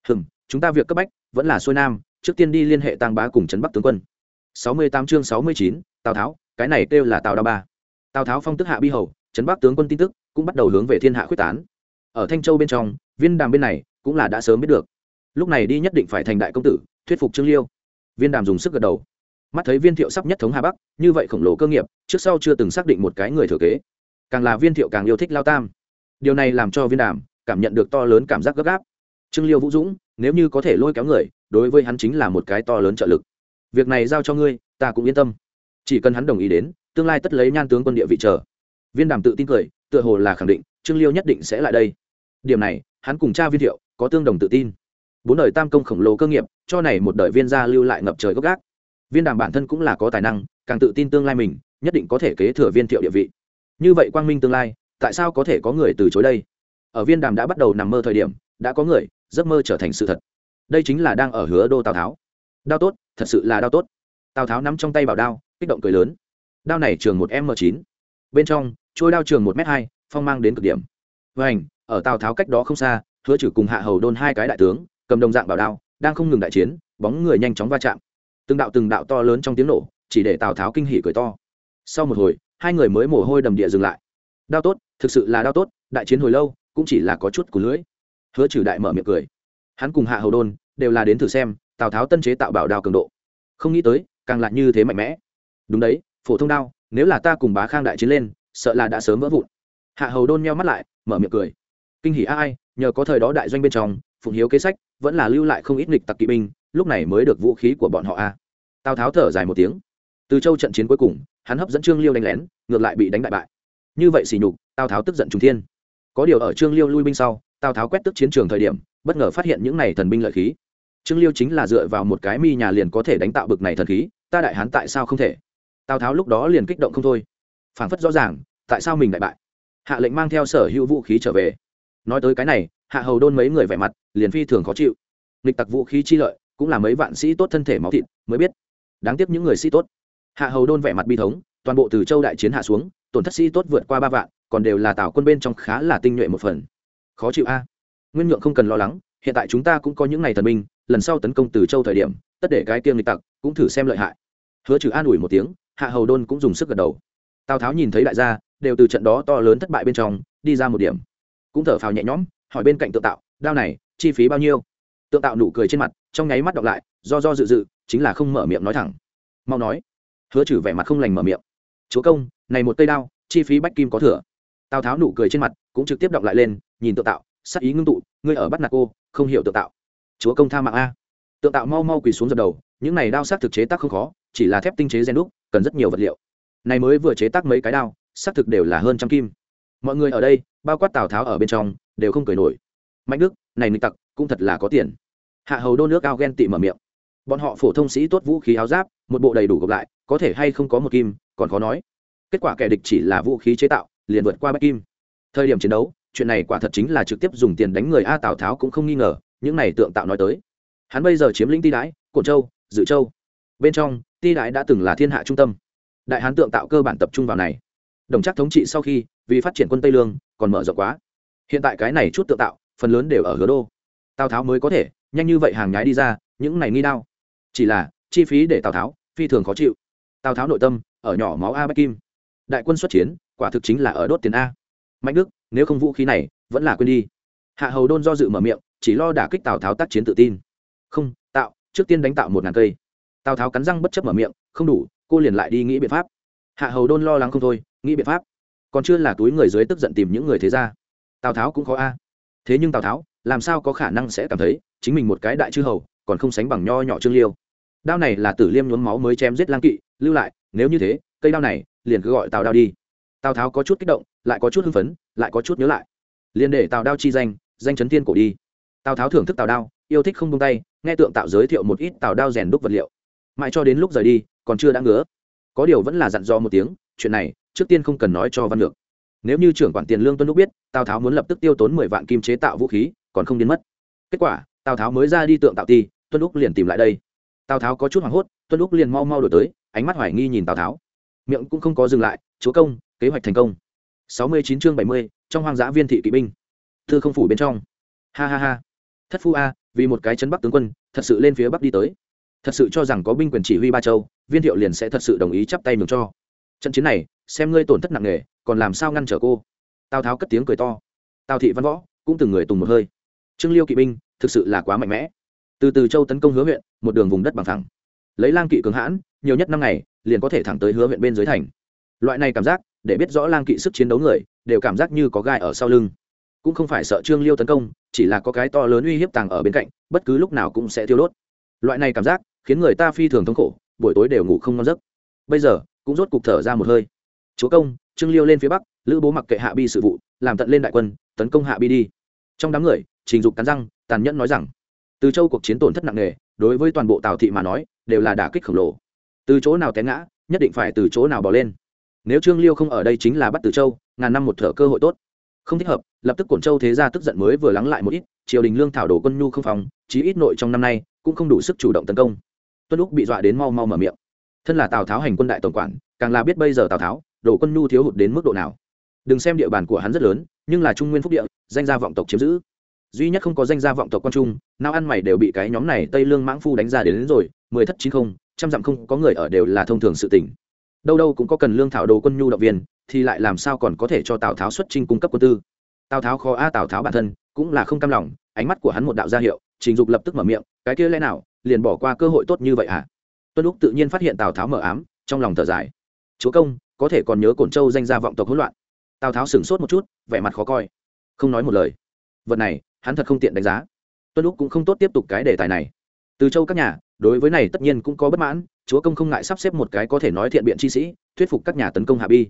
Hừm, chúng ta việc cấp bách, vẫn là xuôi nam, trước tiên đi liên hệ tăng bá cùng trấn bắc tướng quân. Sáu mươi tám chương sáu mươi chín, tào tháo, cái này kêu là tào đa ba. Tào tháo phong tức hạ bi hầu, trấn bắc tướng quân tin tức cũng bắt đầu hướng về thiên hạ quyết tán ở thanh châu bên trong, viên đàm bên này cũng là đã sớm biết được. Lúc này đi nhất định phải thành đại công tử, thuyết phục trương liêu. Viên đàm dùng sức gật đầu. Mắt thấy viên thiệu sắp nhất thống hà bắc, như vậy khổng lồ cơ nghiệp, trước sau chưa từng xác định một cái người thừa kế. Càng là viên thiệu càng yêu thích lao tam. Điều này làm cho viên đàm cảm nhận được to lớn cảm giác gấp gáp. Trương liêu vũ dũng, nếu như có thể lôi kéo người, đối với hắn chính là một cái to lớn trợ lực. Việc này giao cho ngươi, ta cũng yên tâm. Chỉ cần hắn đồng ý đến, tương lai tất lấy nhan tướng quân địa vị chờ. Viên đàm tự tin cười, tựa hồ là khẳng định, trương liêu nhất định sẽ lại đây điểm này, hắn cùng cha viên thiệu có tương đồng tự tin. Bốn đời tam công khổng lồ cơ nghiệp, cho này một đời viên gia lưu lại ngập trời gốc gác. Viên đàm bản thân cũng là có tài năng, càng tự tin tương lai mình, nhất định có thể kế thừa viên thiệu địa vị. Như vậy quang minh tương lai, tại sao có thể có người từ chối đây? Ở viên đàm đã bắt đầu nằm mơ thời điểm, đã có người, giấc mơ trở thành sự thật. Đây chính là đang ở hứa đô tào tháo. Đao tốt, thật sự là đao tốt. Tào tháo nắm trong tay bảo đao, kích động cười lớn. Đao này trường một m chín. Bên trong trôi đao trường một m hai, phong mang đến cực điểm. Vảnh ở tào tháo cách đó không xa, hứa trừ cùng hạ hầu đôn hai cái đại tướng, cầm đồng dạng bảo đao, đang không ngừng đại chiến, bóng người nhanh chóng va chạm. Từng đạo từng đạo to lớn trong tiếng nổ, chỉ để tào tháo kinh hỉ cười to. Sau một hồi, hai người mới mồ hôi đầm địa dừng lại. Đao tốt, thực sự là đao tốt, đại chiến hồi lâu, cũng chỉ là có chút của lưỡi. Hứa trừ đại mở miệng cười. Hắn cùng hạ hầu đôn đều là đến thử xem, tào tháo tân chế tạo bảo đao cường độ. Không nghĩ tới, càng lại như thế mạnh mẽ. Đúng đấy, phổ thông đao, nếu là ta cùng bá khang đại chiến lên, sợ là đã sớm vỡ vụn. Hạ hầu đôn meo mắt lại, mở miệng cười kinh hỉ ai, nhờ có thời đó đại doanh bên trong, phụng hiếu kế sách, vẫn là lưu lại không ít nghịch tặc kỵ binh, lúc này mới được vũ khí của bọn họ a. Tào tháo thở dài một tiếng. Từ châu trận chiến cuối cùng, hắn hấp dẫn trương liêu đánh lén, ngược lại bị đánh bại bại. Như vậy xỉ nhục, tào tháo tức giận trung thiên. Có điều ở trương liêu lui binh sau, tào tháo quét tức chiến trường thời điểm, bất ngờ phát hiện những này thần binh lợi khí. Trương liêu chính là dựa vào một cái mi nhà liền có thể đánh tạo bực này thần khí, ta đại hán tại sao không thể? Tào tháo lúc đó liền kích động không thôi. Phảng phất rõ ràng, tại sao mình đại bại? Hạ lệnh mang theo sở hữu vũ khí trở về nói tới cái này hạ hầu đôn mấy người vẻ mặt liền phi thường khó chịu. Nghịch tặc vũ khí chi lợi cũng là mấy vạn sĩ tốt thân thể máu thịt mới biết. Đáng tiếc những người sĩ tốt. Hạ hầu đôn vẻ mặt bi thống toàn bộ từ châu đại chiến hạ xuống tổn thất sĩ tốt vượt qua ba vạn còn đều là tào quân bên trong khá là tinh nhuệ một phần. Khó chịu a. Nguyên nhượng không cần lo lắng hiện tại chúng ta cũng có những ngày thần minh, lần sau tấn công từ châu thời điểm tất để cái tiêm lịch tặc cũng thử xem lợi hại. Hứa trừ an ủi một tiếng hạ hầu đôn cũng dùng sức gật đầu. Tào tháo nhìn thấy đại gia đều từ trận đó to lớn thất bại bên trong đi ra một điểm cũng thở phào nhẹ nhõm, hỏi bên cạnh tượng tạo, đao này, chi phí bao nhiêu? Tượng tạo nụ cười trên mặt, trong nháy mắt đọc lại, do do dự dự, chính là không mở miệng nói thẳng. Mau nói. Hứa trừ vẻ mặt không lành mở miệng. Chúa công, này một cây đao, chi phí bách kim có thừa. Tào tháo nụ cười trên mặt, cũng trực tiếp đọc lại lên, nhìn tượng tạo, sắc ý ngưng tụ, ngươi ở bắt nạt cô, không hiểu tượng tạo. Chúa công tha mạng a. Tượng tạo mau mau quỳ xuống dập đầu, những này đao sắc thực chế tác không khó, chỉ là thép tinh chế gen đúc, cần rất nhiều vật liệu. Này mới vừa chế tác mấy cái đao, xác thực đều là hơn trăm kim mọi người ở đây, bao quát tào tháo ở bên trong, đều không cười nổi. Mạnh đức, này nghịch tặc, cũng thật là có tiền. Hạ hầu đô nước ao ghen tị mở miệng. Bọn họ phổ thông sĩ tốt vũ khí áo giáp, một bộ đầy đủ gộp lại, có thể hay không có một kim, còn khó nói. Kết quả kẻ địch chỉ là vũ khí chế tạo, liền vượt qua bách kim. Thời điểm chiến đấu, chuyện này quả thật chính là trực tiếp dùng tiền đánh người a tào tháo cũng không nghi ngờ, những này tượng tạo nói tới. Hắn bây giờ chiếm lĩnh ti đái cổn châu, dự châu. Bên trong, ti đái đã từng là thiên hạ trung tâm. Đại hán tượng tạo cơ bản tập trung vào này đồng chắc thống trị sau khi, vì phát triển quân tây lương, còn mở rộng quá. Hiện tại cái này chút tự tạo, phần lớn đều ở hứa đô. Tào tháo mới có thể, nhanh như vậy hàng nhái đi ra, những này nghi đao. Chỉ là, chi phí để tào tháo, phi thường khó chịu. Tào tháo nội tâm, ở nhỏ máu a bách kim. Đại quân xuất chiến, quả thực chính là ở đốt tiền a. Mạnh đức, nếu không vũ khí này, vẫn là quên đi. Hạ hầu đôn do dự mở miệng, chỉ lo đả kích tào tháo tác chiến tự tin. Không, tạo, trước tiên đánh tạo một ngàn cây. Tào tháo cắn răng bất chấp mở miệng, không đủ, cô liền lại đi nghĩ biện pháp. Hạ hầu đôn lo lắng không thôi nghĩ biện pháp. Còn chưa là túi người dưới tức giận tìm những người thế ra tào tháo cũng khó a. Thế nhưng tào tháo, làm sao có khả năng sẽ cảm thấy chính mình một cái đại chư hầu, còn không sánh bằng nho nhỏ trương liêu? Đao này là tử liêm nhuốm máu mới chém giết lang kỵ, lưu lại, nếu như thế, cây đao này liền cứ gọi tào đao đi. Tào tháo có chút kích động, lại có chút hưng phấn, lại có chút nhớ lại. Liền để tào đao chi danh danh chấn thiên cổ đi. Tào tháo thưởng thức tào đao, yêu thích không tung tay, nghe tượng tạo giới thiệu một ít tào đao rèn đúc vật liệu. Mãi cho đến lúc rời đi, còn chưa đã ngứa. Có điều vẫn là dặn dò một tiếng chuyện này, trước tiên không cần nói cho văn lược. Nếu như trưởng quản tiền lương tuân lúc biết, tào tháo muốn lập tức tiêu tốn mười vạn kim chế tạo vũ khí, còn không đến mất. Kết quả, tào tháo mới ra đi tượng tạo ti, tuân lúc liền tìm lại đây. Tào tháo có chút hoảng hốt, tuân lúc liền mau mau đổi tới, ánh mắt hoài nghi nhìn tào tháo. Miệng cũng không có dừng lại, chúa công, kế hoạch thành công. Sáu mươi chín chương bảy mươi, trong hoang dã viên thị kỵ binh. Thư không phủ bên trong. Ha ha ha. Thất phu a, vì một cái chấn bắc tướng quân, thật sự lên phía bắc đi tới. Thật sự cho rằng có binh quyền chỉ huy ba châu, viên thiệu liền sẽ thật sự đồng ý chắp tay nhường cho trận chiến này, xem ngươi tổn thất nặng nề, còn làm sao ngăn trở cô? Tào tháo cất tiếng cười to. Tào thị văn võ cũng từng người tùng một hơi. Trương liêu kỵ binh thực sự là quá mạnh mẽ. Từ từ châu tấn công hứa huyện, một đường vùng đất bằng thẳng lấy lang kỵ cường hãn, nhiều nhất năm ngày, liền có thể thẳng tới hứa huyện bên dưới thành. Loại này cảm giác, để biết rõ lang kỵ sức chiến đấu người, đều cảm giác như có gai ở sau lưng. Cũng không phải sợ trương liêu tấn công, chỉ là có cái to lớn uy hiếp tàng ở bên cạnh, bất cứ lúc nào cũng sẽ tiêu đốt. Loại này cảm giác, khiến người ta phi thường thống khổ, buổi tối đều ngủ không ngon giấc. Bây giờ cũng rốt cục thở ra một hơi. Chúa công, trương liêu lên phía bắc, lữ bố mặc kệ hạ bi sự vụ, làm tận lên đại quân, tấn công hạ bi đi. Trong đám người, trình dục cắn răng, tàn nhẫn nói rằng, từ châu cuộc chiến tổn thất nặng nề, đối với toàn bộ tào thị mà nói, đều là đả kích khổng lồ. Từ chỗ nào té ngã, nhất định phải từ chỗ nào bỏ lên. Nếu trương liêu không ở đây chính là bắt từ châu, ngàn năm một thở cơ hội tốt. Không thích hợp, lập tức cổn châu thế ra tức giận mới vừa lắng lại một ít, triều đình lương thảo đổ quân nhu không phòng, chí ít nội trong năm nay, cũng không đủ sức chủ động tấn công. Tuân lúc bị dọa đến mau mau mở miệng thân là tào tháo hành quân đại tổng quản càng là biết bây giờ tào tháo đổ quân nhu thiếu hụt đến mức độ nào đừng xem địa bàn của hắn rất lớn nhưng là trung nguyên phúc địa danh gia vọng tộc chiếm giữ duy nhất không có danh gia vọng tộc quan trung nào ăn mày đều bị cái nhóm này tây lương mãng phu đánh ra đến, đến rồi mười thất chín không trăm dặm không có người ở đều là thông thường sự tỉnh đâu đâu cũng có cần lương thảo đồ quân nhu động viên thì lại làm sao còn có thể cho tào tháo xuất trinh cung cấp quân tư tào tháo khó a tào tháo bản thân cũng là không cam lòng ánh mắt của hắn một đạo gia hiệu trình dục lập tức mở miệng cái kia lẽ nào liền bỏ qua cơ hội tốt như vậy à tuân lúc tự nhiên phát hiện tào tháo mở ám, trong lòng thở dài. Chúa công, có thể còn nhớ cổn châu danh gia vọng tộc hỗn loạn. Tào tháo sửng sốt một chút, vẻ mặt khó coi. Không nói một lời. Vật này, hắn thật không tiện đánh giá. Tuân lúc cũng không tốt tiếp tục cái đề tài này. Từ châu các nhà, đối với này tất nhiên cũng có bất mãn, chúa công không ngại sắp xếp một cái có thể nói thiện biện chi sĩ, thuyết phục các nhà tấn công hạ bi.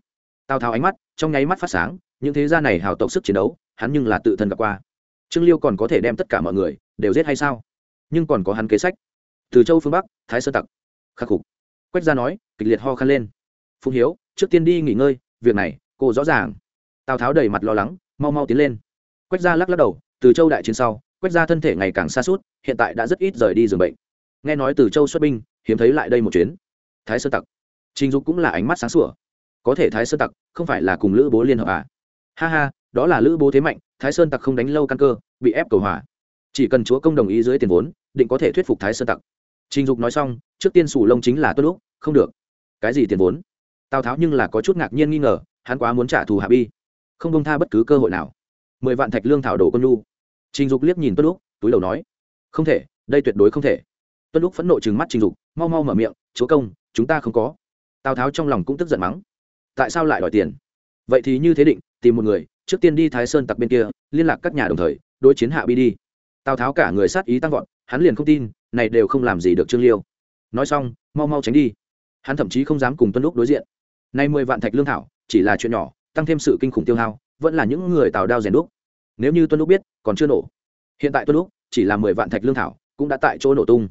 Tào tháo ánh mắt, trong nháy mắt phát sáng, những thế gia này hào tộc sức chiến đấu, hắn nhưng là tự thân gặp qua. Trương liêu còn có thể đem tất cả mọi người đều giết hay sao? Nhưng còn có hắn kế sách. Từ châu phương bắc, thái sơ tặc khắc phục. Quách gia nói, kịch liệt ho khăn lên. Phùng hiếu, trước tiên đi nghỉ ngơi, việc này, cô rõ ràng. Tào tháo đầy mặt lo lắng, mau mau tiến lên. Quách gia lắc lắc đầu, từ châu đại chiến sau, quách gia thân thể ngày càng xa suốt hiện tại đã rất ít rời đi giường bệnh. Nghe nói từ châu xuất binh, hiếm thấy lại đây một chuyến. Thái sơ tặc. Trình dục cũng là ánh mắt sáng sủa. Có thể thái sơn tặc không phải là cùng lữ bố liên hợp à? Ha ha, đó là lữ bố thế mạnh, thái sơn tặc không đánh lâu căn cơ, bị ép cầu hòa. Chỉ cần chúa công đồng ý dưới tiền vốn, định có thể thuyết phục thái sơn tặc trình dục nói xong, trước tiên sủ lông chính là tốt lúc, không được. Cái gì tiền vốn? Tào tháo nhưng là có chút ngạc nhiên nghi ngờ, hắn quá muốn trả thù hạ bi. Không bông tha bất cứ cơ hội nào. Mười vạn thạch lương thảo đổ quân lu. trình dục liếc nhìn tuân lúc túi đầu nói, không thể, đây tuyệt đối không thể. Tuân lúc phẫn nộ trừng mắt trình dục, mau mau mở miệng, chúa công, chúng ta không có. Tào tháo trong lòng cũng tức giận mắng, tại sao lại đòi tiền? Vậy thì như thế định, tìm một người, trước tiên đi thái sơn tặc bên kia, liên lạc các nhà đồng thời, đối chiến hạ bi đi. Tào tháo cả người sát ý tăng vọt, hắn liền không tin này đều không làm gì được trương liêu. Nói xong, mau mau tránh đi. Hắn thậm chí không dám cùng tuân lúc đối diện. Nay mười vạn thạch lương thảo, chỉ là chuyện nhỏ, tăng thêm sự kinh khủng tiêu hao, vẫn là những người tào đao rèn đúc. Nếu như tuân lúc biết, còn chưa nổ. Hiện tại tuân lúc chỉ là mười vạn thạch lương thảo, cũng đã tại chỗ nổ tung.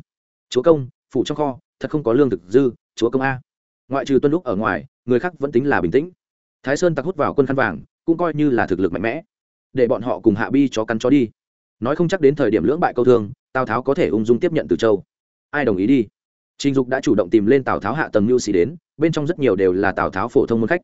Chúa công phụ trong kho, thật không có lương thực dư, chúa công a. Ngoại trừ tuân lúc ở ngoài, người khác vẫn tính là bình tĩnh. Thái sơn tặc hút vào quân khăn vàng, cũng coi như là thực lực mạnh mẽ. Để bọn họ cùng hạ bi cho cắn chó đi. Nói không chắc đến thời điểm lưỡng bại câu thương tào tháo có thể ung dung tiếp nhận từ châu ai đồng ý đi trình dục đã chủ động tìm lên tào tháo hạ tầng mưu sĩ đến bên trong rất nhiều đều là tào tháo phổ thông môn khách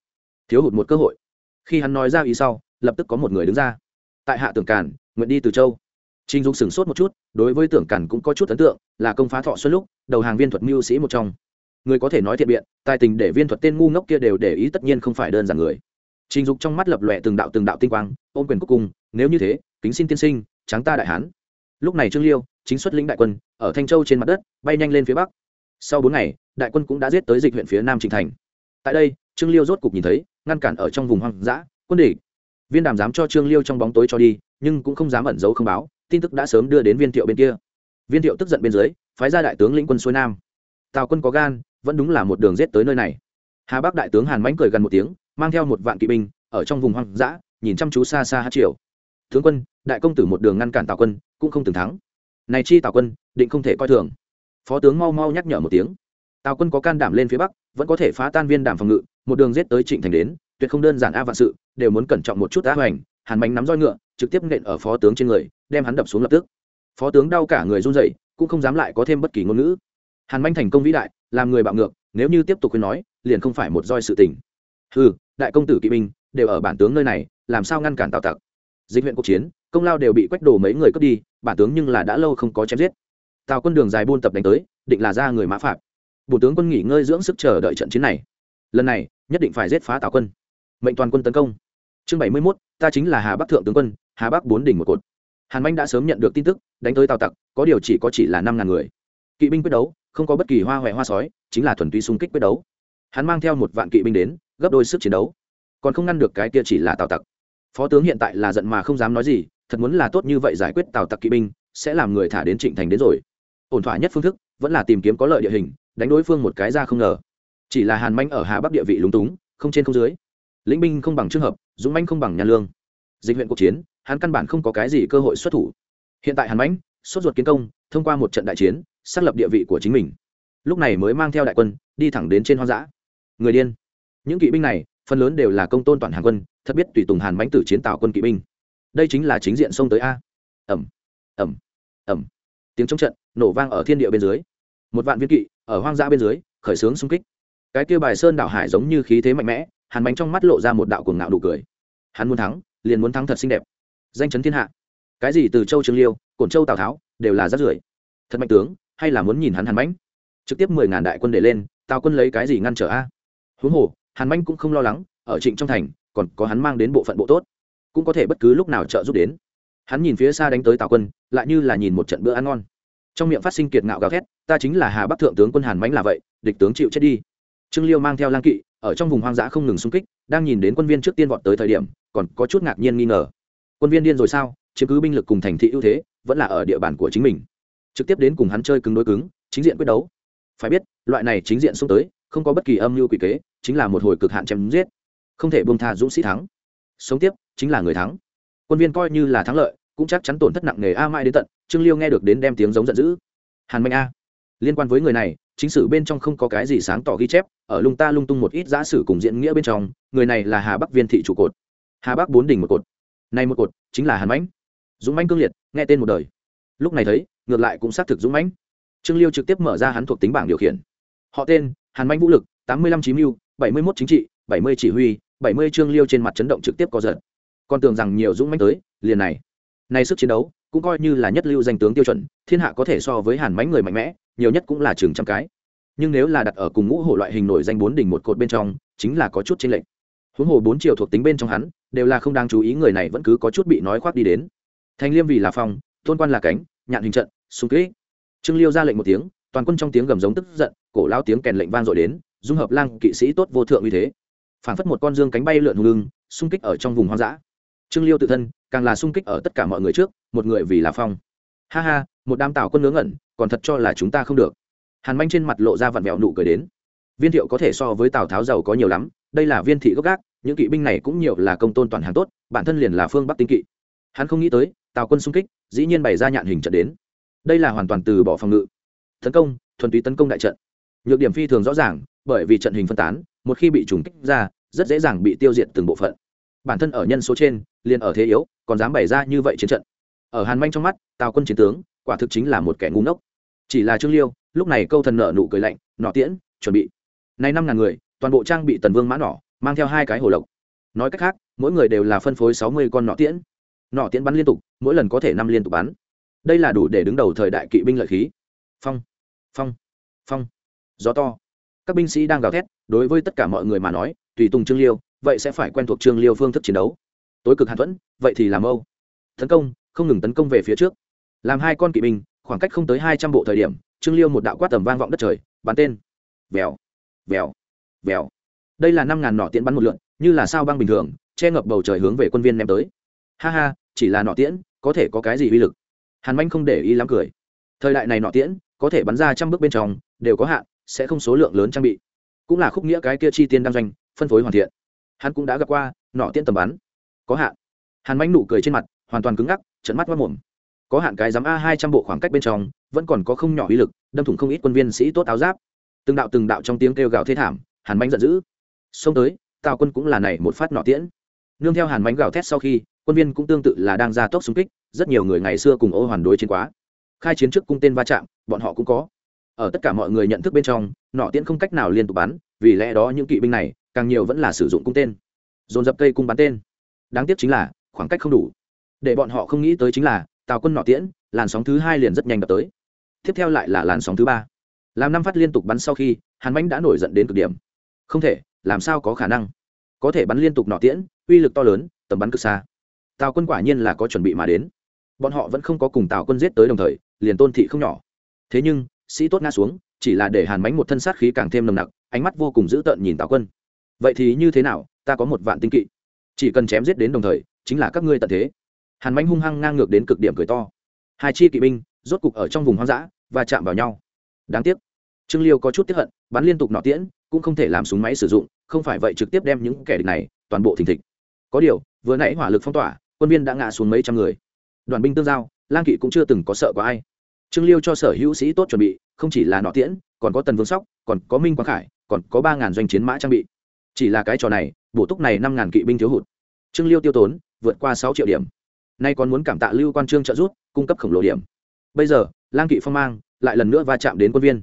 thiếu hụt một cơ hội khi hắn nói ra ý sau lập tức có một người đứng ra tại hạ tưởng càn nguyện đi từ châu trình dục sửng sốt một chút đối với tưởng càn cũng có chút ấn tượng là công phá thọ xuân lúc đầu hàng viên thuật mưu sĩ một trong người có thể nói thiện biện tài tình để viên thuật tên ngu ngốc kia đều để ý tất nhiên không phải đơn giản người trình dục trong mắt lập lòe từng đạo từng đạo tinh quang ôm quyền cuối cùng nếu như thế kính xin tiên sinh tráng ta đại hán lúc này trương liêu chính xuất lĩnh đại quân, ở thanh châu trên mặt đất, bay nhanh lên phía bắc. Sau bốn ngày, đại quân cũng đã giết tới dịch huyện phía nam trình thành. Tại đây, trương liêu rốt cục nhìn thấy, ngăn cản ở trong vùng hoang dã, quân địch. Viên đàm dám cho trương liêu trong bóng tối cho đi, nhưng cũng không dám ẩn giấu không báo, tin tức đã sớm đưa đến viên thiệu bên kia. Viên thiệu tức giận bên dưới, phái ra đại tướng lĩnh quân xuôi nam. Tào quân có gan, vẫn đúng là một đường rết tới nơi này. Hà bắc đại tướng hàn mãnh cười gần một tiếng, mang theo một vạn kỵ binh, ở trong vùng hoang dã, nhìn chăm chú xa xa hát triều. Tướng quân, đại công tử một đường ngăn cản tào quân, cũng không từng thắng này chi tào quân, định không thể coi thường. Phó tướng mau mau nhắc nhở một tiếng. Tào quân có can đảm lên phía bắc, vẫn có thể phá tan viên đàm phòng ngự, một đường rết tới trịnh thành đến, tuyệt không đơn giản a vạn sự, đều muốn cẩn trọng một chút á hoành, hàn bánh nắm roi ngựa, trực tiếp nện ở phó tướng trên người, đem hắn đập xuống lập tức. Phó tướng đau cả người run dậy cũng không dám lại có thêm bất kỳ ngôn ngữ. Hàn bánh thành công vĩ đại, làm người bạo ngược, nếu như tiếp tục khuyên nói, liền không phải một roi sự tình. Ừ đại công tử kỵ binh, đều ở bản tướng nơi này, làm sao ngăn cản tào tặc? Dịch huyện cuộc chiến công lao đều bị quách đồ mấy người cướp đi, bản tướng nhưng là đã lâu không có chém giết. Tào quân đường dài buôn tập đánh tới, định là ra người mã phạm. Bộ tướng quân nghỉ ngơi dưỡng sức chờ đợi trận chiến này. Lần này, nhất định phải giết phá tào quân. Mệnh toàn quân tấn công. Chương bảy mươi mốt, ta chính là hà bắc thượng tướng quân, hà bắc bốn đỉnh một cột. Hàn manh đã sớm nhận được tin tức, đánh tới tào tặc, có điều chỉ có chỉ là năm ngàn người. Kỵ binh quyết đấu, không có bất kỳ hoa hoẹ hoa sói, chính là thuần túy xung kích quyết đấu. Hắn mang theo một vạn kỵ binh đến, gấp đôi sức chiến đấu. Còn không ngăn được cái kia chỉ là tào tặc. Phó tướng hiện tại là giận mà không dám nói gì thật muốn là tốt như vậy giải quyết tào tặc kỵ binh, sẽ làm người thả đến trịnh thành đến rồi. Ổn thỏa nhất phương thức, vẫn là tìm kiếm có lợi địa hình, đánh đối phương một cái ra không ngờ. Chỉ là hàn manh ở hà bắc địa vị lúng túng, không trên không dưới. Lĩnh binh không bằng trường hợp, dũng manh không bằng nhà lương. Dịch huyện cuộc chiến, hắn căn bản không có cái gì cơ hội xuất thủ. Hiện tại hàn mãnh, sốt ruột kiến công, thông qua một trận đại chiến, xác lập địa vị của chính mình. Lúc này mới mang theo đại quân, đi thẳng đến trên hoang dã. Người điên. Những kỵ binh này, phần lớn đều là công tôn toàn hàng quân, thật biết tùy tùng hàn mãnh tử chiến tạo quân kỵ binh đây chính là chính diện sông tới a. Ẩm ẩm ẩm tiếng chống trận nổ vang ở thiên địa bên dưới. Một vạn viên kỵ ở hoang dã bên dưới, khởi xướng xung kích. Cái kia bài sơn đảo hải giống như khí thế mạnh mẽ, hàn bánh trong mắt lộ ra một đạo cuồng ngạo đủ cười. Hắn muốn thắng, liền muốn thắng thật xinh đẹp. Danh chấn thiên hạ. Cái gì từ châu trương liêu, cổn châu tào tháo, đều là rát rưởi. Thật mạnh tướng, hay là muốn nhìn hắn hàn bánh? Trực tiếp mười ngàn đại quân để lên, tào quân lấy cái gì ngăn trở a? Huống hồ, hàn bánh cũng không lo lắng, ở trịnh trong thành, còn có hắn mang đến bộ phận bộ tốt cũng có thể bất cứ lúc nào trợ giúp đến. Hắn nhìn phía xa đánh tới tào quân, lại như là nhìn một trận bữa ăn ngon. Trong miệng phát sinh kiệt ngạo gào thét, ta chính là hà bắc thượng tướng quân hàn mánh là vậy, địch tướng chịu chết đi. Trương liêu mang theo lang kỵ, ở trong vùng hoang dã không ngừng xung kích, đang nhìn đến quân viên trước tiên vọt tới thời điểm, còn có chút ngạc nhiên nghi ngờ. Quân viên điên rồi sao? Chiếm cứ binh lực cùng thành thị ưu thế, vẫn là ở địa bàn của chính mình. Trực tiếp đến cùng hắn chơi cứng đối cứng, chính diện quyết đấu. Phải biết, loại này chính diện xung tới, không có bất kỳ âm mưu quỷ kế, chính là một hồi cực hạn chém giết. Không thể buông tha dũng sĩ thắng. Sống tiếp chính là người thắng. Quân viên coi như là thắng lợi, cũng chắc chắn tổn thất nặng nề a mãi đến tận, trương liêu nghe được đến đem tiếng giống giận dữ. Hàn mạnh a, liên quan với người này, chính sử bên trong không có cái gì sáng tỏ ghi chép, ở lung ta lung tung một ít giã sử cùng diễn nghĩa bên trong, người này là hà bắc viên thị trụ cột. Hà bắc bốn đỉnh một cột. Này một cột, chính là hàn mãnh dũng mãnh cương liệt, nghe tên một đời. Lúc này thấy, ngược lại cũng xác thực dũng mãnh. Trương liêu trực tiếp mở ra hắn thuộc tính bảng điều khiển. Họ tên, hàn mãnh vũ lực, tám mươi lăm chín mưu, bảy mươi mốt chính trị, bảy mươi chỉ huy, bảy mươi trương liêu trên mặt chấn động trực tiếp có giật còn tưởng rằng nhiều dũng mãnh tới, liền này. Này sức chiến đấu, cũng coi như là nhất lưu danh tướng tiêu chuẩn, thiên hạ có thể so với hàn mãnh người mạnh mẽ, nhiều nhất cũng là chừng trăm cái. Nhưng nếu là đặt ở cùng ngũ hổ loại hình nổi danh bốn đỉnh một cột bên trong, chính là có chút chênh lệch. Huống hồ bốn chiều thuộc tính bên trong hắn, đều là không đáng chú ý người này vẫn cứ có chút bị nói khoác đi đến. Thanh liêm vì là phong, tôn quan là cánh, nhạn hình trận xung kỹ. Trương liêu ra lệnh một tiếng, toàn quân trong tiếng gầm giống tức giận, cổ lao tiếng kèn lệnh vang dội đến, dung hợp lang kỵ sĩ tốt vô thượng uy thế. Phản phất một con dương cánh bay lượn hùng lưng xung kích ở trong vùng hoang dã trương liêu tự thân, càng là sung kích ở tất cả mọi người trước, một người vì là phong. Ha ha, một đám tào quân ngớ ngẩn, còn thật cho là chúng ta không được. Hàn manh trên mặt lộ ra vặn vẹo nụ cười đến. Viên thiệu có thể so với tào tháo giàu có nhiều lắm, đây là viên thị gốc gác, những kỵ binh này cũng nhiều là công tôn toàn hàng tốt, bản thân liền là phương bắc tinh kỵ. Hắn không nghĩ tới, tào quân xung kích, dĩ nhiên bày ra nhạn hình trận đến. Đây là hoàn toàn từ bỏ phòng ngự. Tấn công, thuần túy tấn công đại trận. Nhược điểm phi thường rõ ràng, bởi vì trận hình phân tán, một khi bị trùng kích ra, rất dễ dàng bị tiêu diệt từng bộ phận. Bản thân ở nhân số trên liền ở thế yếu, còn dám bày ra như vậy chiến trận. Ở hàn manh trong mắt, tào quân chiến tướng, quả thực chính là một kẻ ngu ngốc. Chỉ là trương liêu, lúc này câu thần nợ nụ cười lạnh, nọ tiễn, chuẩn bị. Nay năm ngàn người, toàn bộ trang bị tần vương mã nỏ, mang theo hai cái hồ lộc. Nói cách khác, mỗi người đều là phân phối sáu mươi con nọ tiễn. Nọ tiễn bắn liên tục, mỗi lần có thể năm liên tục bắn. Đây là đủ để đứng đầu thời đại kỵ binh lợi khí. Phong phong phong. Gió to. Các binh sĩ đang gào thét, đối với tất cả mọi người mà nói, tùy tùng trương liêu, vậy sẽ phải quen thuộc trương liêu phương thức chiến đấu tối cực hàn thuẫn, vậy thì làm âu. Tấn công, không ngừng tấn công về phía trước. Làm hai con kỵ binh, khoảng cách không tới hai trăm bộ thời điểm, trương liêu một đạo quát tầm vang vọng đất trời, bắn tên. Vèo vèo vèo. Đây là năm ngàn nỏ tiễn bắn một lượn, như là sao băng bình thường, che ngập bầu trời hướng về quân viên ném tới. Ha ha, chỉ là nỏ tiễn, có thể có cái gì uy lực? Hàn manh không để ý lắm cười. Thời đại này nỏ tiễn, có thể bắn ra trăm bước bên trong, đều có hạn, sẽ không số lượng lớn trang bị. Cũng là khúc nghĩa cái kia chi tiên đăng doanh, phân phối hoàn thiện. Hắn cũng đã gặp qua, nỏ tiễn tầm bắn có hạn. Hàn manh nụ cười trên mặt, hoàn toàn cứng ngắc trận mắt mất mồm. Có hạn cái giám a hai trăm bộ khoảng cách bên trong, vẫn còn có không nhỏ uy lực, đâm thủng không ít quân viên sĩ tốt áo giáp. Từng đạo từng đạo trong tiếng kêu gào thê thảm, hàn manh giận dữ. Xông tới, tào quân cũng là này một phát nọ tiễn. Nương theo hàn mánh gào thét sau khi, quân viên cũng tương tự là đang ra tốc xung kích, rất nhiều người ngày xưa cùng ô hoàn đối chiến quá. Khai chiến trước cung tên va chạm, bọn họ cũng có. Ở tất cả mọi người nhận thức bên trong, nọ tiễn không cách nào liên tục bắn, vì lẽ đó những kỵ binh này, càng nhiều vẫn là sử dụng cung tên. Dồn dập cây cung bắn tên đáng tiếc chính là, khoảng cách không đủ. Để bọn họ không nghĩ tới chính là, tào quân nọ tiễn, làn sóng thứ hai liền rất nhanh đập tới. Tiếp theo lại là làn sóng thứ ba. Làm năm phát liên tục bắn sau khi, hàn mãnh đã nổi giận đến cực điểm. Không thể, làm sao có khả năng? Có thể bắn liên tục nọ tiễn, uy lực to lớn, tầm bắn cực xa. Tào quân quả nhiên là có chuẩn bị mà đến. Bọn họ vẫn không có cùng tào quân giết tới đồng thời, liền tôn thị không nhỏ. Thế nhưng, sĩ tốt ngã xuống, chỉ là để hàn mánh một thân sát khí càng thêm nồng nặc, ánh mắt vô cùng dữ tợn nhìn tào quân. Vậy thì như thế nào, ta có một vạn tinh kỵ chỉ cần chém giết đến đồng thời, chính là các ngươi tận thế. Hàn mánh hung hăng ngang ngược đến cực điểm cười to. Hai chi kỵ binh rốt cục ở trong vùng hoang dã và chạm vào nhau. Đáng tiếc, trương liêu có chút tiếp hận, bắn liên tục nọ tiễn, cũng không thể làm súng máy sử dụng, không phải vậy trực tiếp đem những kẻ địch này toàn bộ thình thịch. Có điều, vừa nãy hỏa lực phong tỏa, quân viên đã ngã xuống mấy trăm người. Đoàn binh tương giao, lang kỵ cũng chưa từng có sợ có ai. Trương liêu cho sở hữu sĩ tốt chuẩn bị, không chỉ là nọ tiễn, còn có tần vương sóc, còn có minh quang khải, còn có ba ngàn doanh chiến mã trang bị chỉ là cái trò này bổ túc này năm ngàn kỵ binh thiếu hụt. Trương liêu tiêu tốn vượt qua sáu triệu điểm. Nay còn muốn cảm tạ lưu quan trương trợ giúp cung cấp khổng lồ điểm. Bây giờ lang kỵ phong mang lại lần nữa va chạm đến quân viên.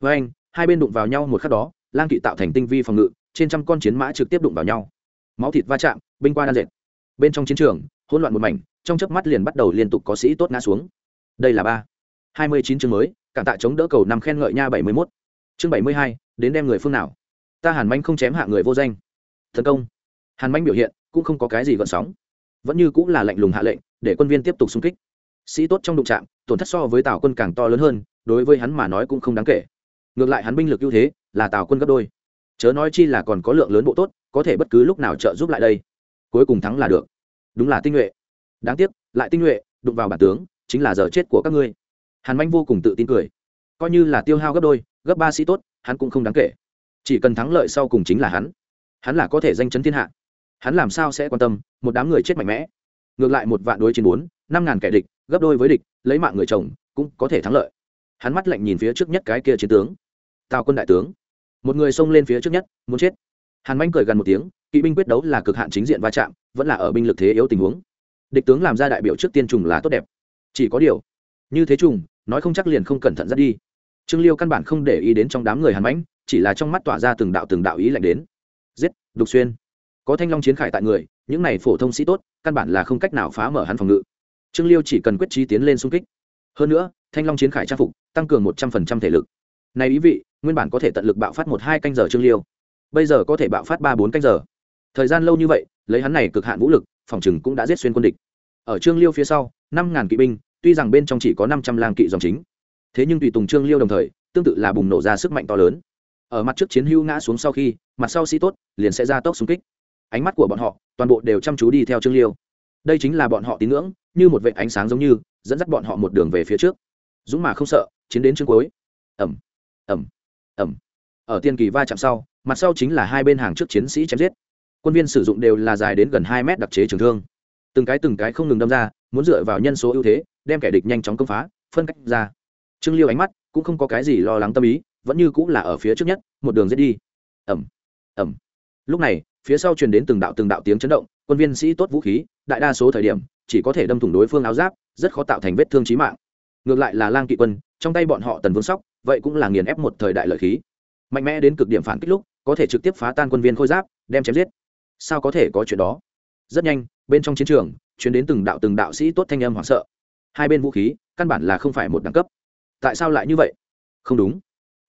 Với anh hai bên đụng vào nhau một khắc đó lang kỵ tạo thành tinh vi phòng ngự trên trăm con chiến mã trực tiếp đụng vào nhau. Máu thịt va chạm binh qua đan dệt. Bên trong chiến trường hỗn loạn một mảnh trong chớp mắt liền bắt đầu liên tục có sĩ tốt ngã xuống. Đây là ba. Hai mươi chín chương mới cảm tạ chống đỡ cầu năm khen ngợi nha bảy mươi một, chương bảy mươi hai đến đem người phương nào? Ta hàn manh không chém hạ người vô danh. Tấn công. Hàn manh biểu hiện cũng không có cái gì gợn sóng. Vẫn như cũng là lạnh lùng hạ lệnh, để quân viên tiếp tục xung kích. Sĩ tốt trong đụng trạm tổn thất so với tào quân càng to lớn hơn, đối với hắn mà nói cũng không đáng kể. Ngược lại hắn binh lực ưu thế, là tào quân gấp đôi. Chớ nói chi là còn có lượng lớn bộ tốt, có thể bất cứ lúc nào trợ giúp lại đây. Cuối cùng thắng là được. Đúng là tinh nhuệ. Đáng tiếc, lại tinh nhuệ, đụng vào bản tướng, chính là giờ chết của các ngươi. Hàn manh vô cùng tự tin cười. Coi như là tiêu hao gấp đôi, gấp ba sĩ tốt, hắn cũng không đáng kể chỉ cần thắng lợi sau cùng chính là hắn. Hắn là có thể danh chấn thiên hạ. Hắn làm sao sẽ quan tâm một đám người chết mạnh mẽ? Ngược lại một vạn đối chiến bốn, năm ngàn kẻ địch, gấp đôi với địch, lấy mạng người chồng, cũng có thể thắng lợi. Hắn mắt lạnh nhìn phía trước nhất cái kia chiến tướng. Tào quân đại tướng. Một người xông lên phía trước nhất, muốn chết. Hàn manh cười gần một tiếng, kỵ binh quyết đấu là cực hạn chính diện va chạm, vẫn là ở binh lực thế yếu tình huống. Địch tướng làm ra đại biểu trước tiên trùng là tốt đẹp. Chỉ có điều, như thế trùng, nói không chắc liền không cẩn thận dắt đi. Trương liêu căn bản không để ý đến trong đám người hàn mãnh chỉ là trong mắt tỏa ra từng đạo từng đạo ý lạnh đến. Giết, đục xuyên. Có thanh long chiến khải tại người, những này phổ thông sĩ tốt, căn bản là không cách nào phá mở hắn phòng ngự. Trương liêu chỉ cần quyết trí tiến lên xung kích. Hơn nữa, thanh long chiến khải trang phục, tăng cường một trăm phần trăm thể lực. Này ý vị, nguyên bản có thể tận lực bạo phát một hai canh giờ trương liêu. Bây giờ có thể bạo phát ba bốn canh giờ. Thời gian lâu như vậy, lấy hắn này cực hạn vũ lực, phòng chừng cũng đã giết xuyên quân địch. Ở trương liêu phía sau, năm ngàn kỵ binh, tuy rằng bên trong chỉ có năm trăm lang kỵ dòng chính. Thế nhưng tùy tùng trương liêu đồng thời, tương tự là bùng nổ ra sức mạnh to lớn ở mặt trước chiến hưu ngã xuống sau khi, mặt sau sĩ tốt, liền sẽ ra tốc xung kích. Ánh mắt của bọn họ, toàn bộ đều chăm chú đi theo trương liêu. Đây chính là bọn họ tín ngưỡng, như một vệ ánh sáng giống như, dẫn dắt bọn họ một đường về phía trước. Dũng mà không sợ, chiến đến chương cuối. Ẩm ẩm ẩm ở tiên kỳ va chạm sau, mặt sau chính là hai bên hàng trước chiến sĩ chém giết. Quân viên sử dụng đều là dài đến gần hai mét đặc chế trường thương. Từng cái từng cái không ngừng đâm ra, muốn dựa vào nhân số ưu thế, đem kẻ địch nhanh chóng công phá, phân cách ra. Trương liêu ánh mắt cũng không có cái gì lo lắng tâm ý vẫn như cũng là ở phía trước nhất, một đường giết đi. Ẩm ẩm lúc này, phía sau truyền đến từng đạo từng đạo tiếng chấn động, quân viên sĩ tốt vũ khí, đại đa số thời điểm, chỉ có thể đâm thủng đối phương áo giáp, rất khó tạo thành vết thương trí mạng. Ngược lại là lang kỵ quân, trong tay bọn họ tần vương sóc, vậy cũng là nghiền ép một thời đại lợi khí. Mạnh mẽ đến cực điểm phản kích lúc, có thể trực tiếp phá tan quân viên khôi giáp, đem chém giết. Sao có thể có chuyện đó? Rất nhanh, bên trong chiến trường chuyến đến từng đạo từng đạo sĩ tốt thanh âm hoảng sợ. Hai bên vũ khí, căn bản là không phải một đẳng cấp. Tại sao lại như vậy? Không đúng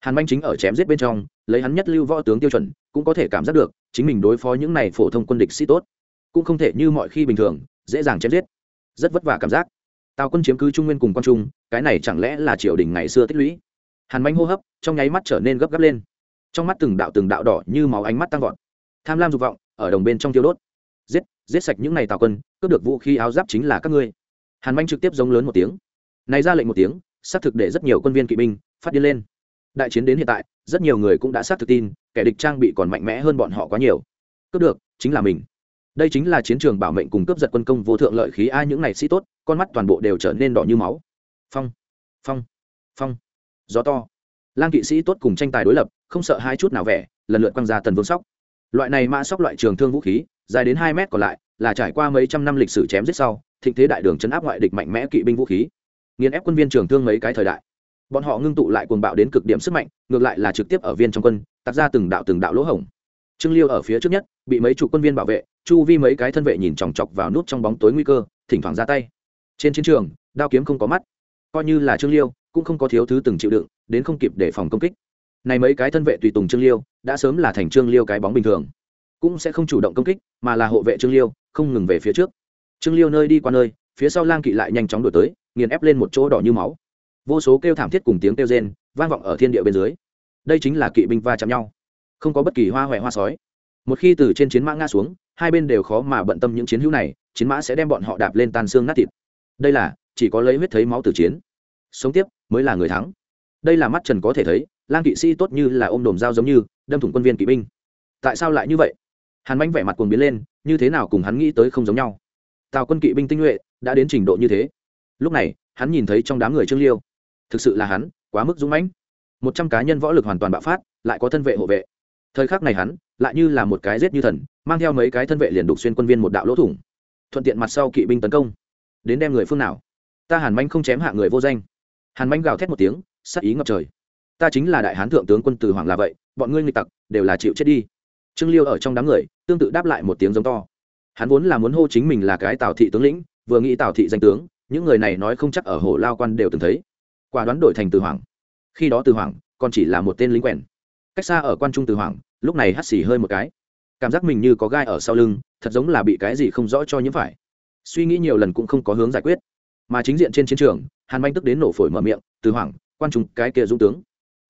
hàn manh chính ở chém giết bên trong, lấy hắn nhất lưu võ tướng tiêu chuẩn, cũng có thể cảm giác được, chính mình đối phó những này phổ thông quân địch sĩ tốt, cũng không thể như mọi khi bình thường, dễ dàng chém giết. Rất vất vả cảm giác. Tào quân chiếm cứ trung nguyên cùng quan trung, cái này chẳng lẽ là triều đình ngày xưa tích lũy? Hàn manh hô hấp, trong nháy mắt trở nên gấp gáp lên. Trong mắt từng đạo từng đạo đỏ như máu ánh mắt tăng vọt. Tham lam dục vọng, ở đồng bên trong tiêu đốt. Giết giết sạch những này tào quân, cướp được vũ khí áo giáp chính là các ngươi. Hàn manh trực tiếp giống lớn một tiếng. Này ra lệnh một tiếng, xác thực để rất nhiều quân viên kỵ binh, phát điên lên đại chiến đến hiện tại, rất nhiều người cũng đã xác thực tin, kẻ địch trang bị còn mạnh mẽ hơn bọn họ quá nhiều. Cướp được, chính là mình. Đây chính là chiến trường bảo mệnh cùng cướp giật quân công vô thượng lợi khí, ai những này sĩ tốt, con mắt toàn bộ đều trở nên đỏ như máu. Phong phong phong. Gió to. Lang kỵ sĩ tốt cùng tranh tài đối lập, không sợ hai chút nào vẻ, lần lượt quăng ra tần vương sóc. Loại này mã sóc loại trường thương vũ khí, dài đến hai mét còn lại, là trải qua mấy trăm năm lịch sử chém giết sau, thịnh thế đại đường chấn áp ngoại địch mạnh mẽ kỵ binh vũ khí. Nghiền ép quân viên trường thương mấy cái thời đại bọn họ ngưng tụ lại cuồng bạo đến cực điểm sức mạnh, ngược lại là trực tiếp ở viên trong quân, tạc ra từng đạo từng đạo lỗ hổng. Trương liêu ở phía trước nhất, bị mấy chục quân viên bảo vệ, chu vi mấy cái thân vệ nhìn chòng chọc vào nút trong bóng tối nguy cơ, thỉnh thoảng ra tay. Trên chiến trường, đao kiếm không có mắt. Coi như là trương liêu, cũng không có thiếu thứ từng chịu đựng, đến không kịp để phòng công kích. Này mấy cái thân vệ tùy tùng trương liêu, đã sớm là thành trương liêu cái bóng bình thường. Cũng sẽ không chủ động công kích, mà là hộ vệ trương liêu, không ngừng về phía trước. Trương liêu nơi đi qua nơi, phía sau lang kỵ lại nhanh chóng đổi tới, nghiền ép lên một chỗ đỏ như máu vô số kêu thảm thiết cùng tiếng kêu rên vang vọng ở thiên địa bên dưới. Đây chính là kỵ binh va chạm nhau. Không có bất kỳ hoa hoẹ hoa sói. Một khi từ trên chiến mã ngã xuống, hai bên đều khó mà bận tâm những chiến hữu này, chiến mã sẽ đem bọn họ đạp lên tan xương nát thịt. Đây là, chỉ có lấy huyết thấy máu từ chiến. Sống tiếp, mới là người thắng. Đây là mắt trần có thể thấy, lang kỵ sĩ tốt như là ôm đồm dao giống như, đâm thủng quân viên kỵ binh. Tại sao lại như vậy? Hàn bánh vẻ mặt cuồng biến lên, như thế nào cùng hắn nghĩ tới không giống nhau. Tào quân kỵ binh tinh nhuệ, đã đến trình độ như thế. Lúc này, hắn nhìn thấy trong đám người trương liêu thực sự là hắn, quá mức dũng mãnh. Một trăm cá nhân võ lực hoàn toàn bạo phát, lại có thân vệ hộ vệ. Thời khắc này hắn, lại như là một cái giết như thần, mang theo mấy cái thân vệ liền đục xuyên quân viên một đạo lỗ thủng. Thuận tiện mặt sau kỵ binh tấn công. Đến đem người phương nào? Ta hàn manh không chém hạ người vô danh. Hàn manh gào thét một tiếng, sắc ý ngập trời. Ta chính là đại hán thượng tướng quân từ hoàng là vậy, bọn ngươi nghịch tặc, đều là chịu chết đi. Trương liêu ở trong đám người, tương tự đáp lại một tiếng giống to. Hắn vốn là muốn hô chính mình là cái tào thị tướng lĩnh, vừa nghĩ tào thị danh tướng, những người này nói không chắc ở hồ lao quan đều từng thấy quả đoán đổi thành từ hoàng. Khi đó từ hoàng còn chỉ là một tên lính quèn. Cách xa ở quan trung từ hoàng, lúc này hắt xì hơi một cái. Cảm giác mình như có gai ở sau lưng, thật giống là bị cái gì không rõ cho nhiễm phải. Suy nghĩ nhiều lần cũng không có hướng giải quyết. Mà chính diện trên chiến trường, hàn manh tức đến nổ phổi mở miệng, từ hoàng, quan trung cái kia dũng tướng,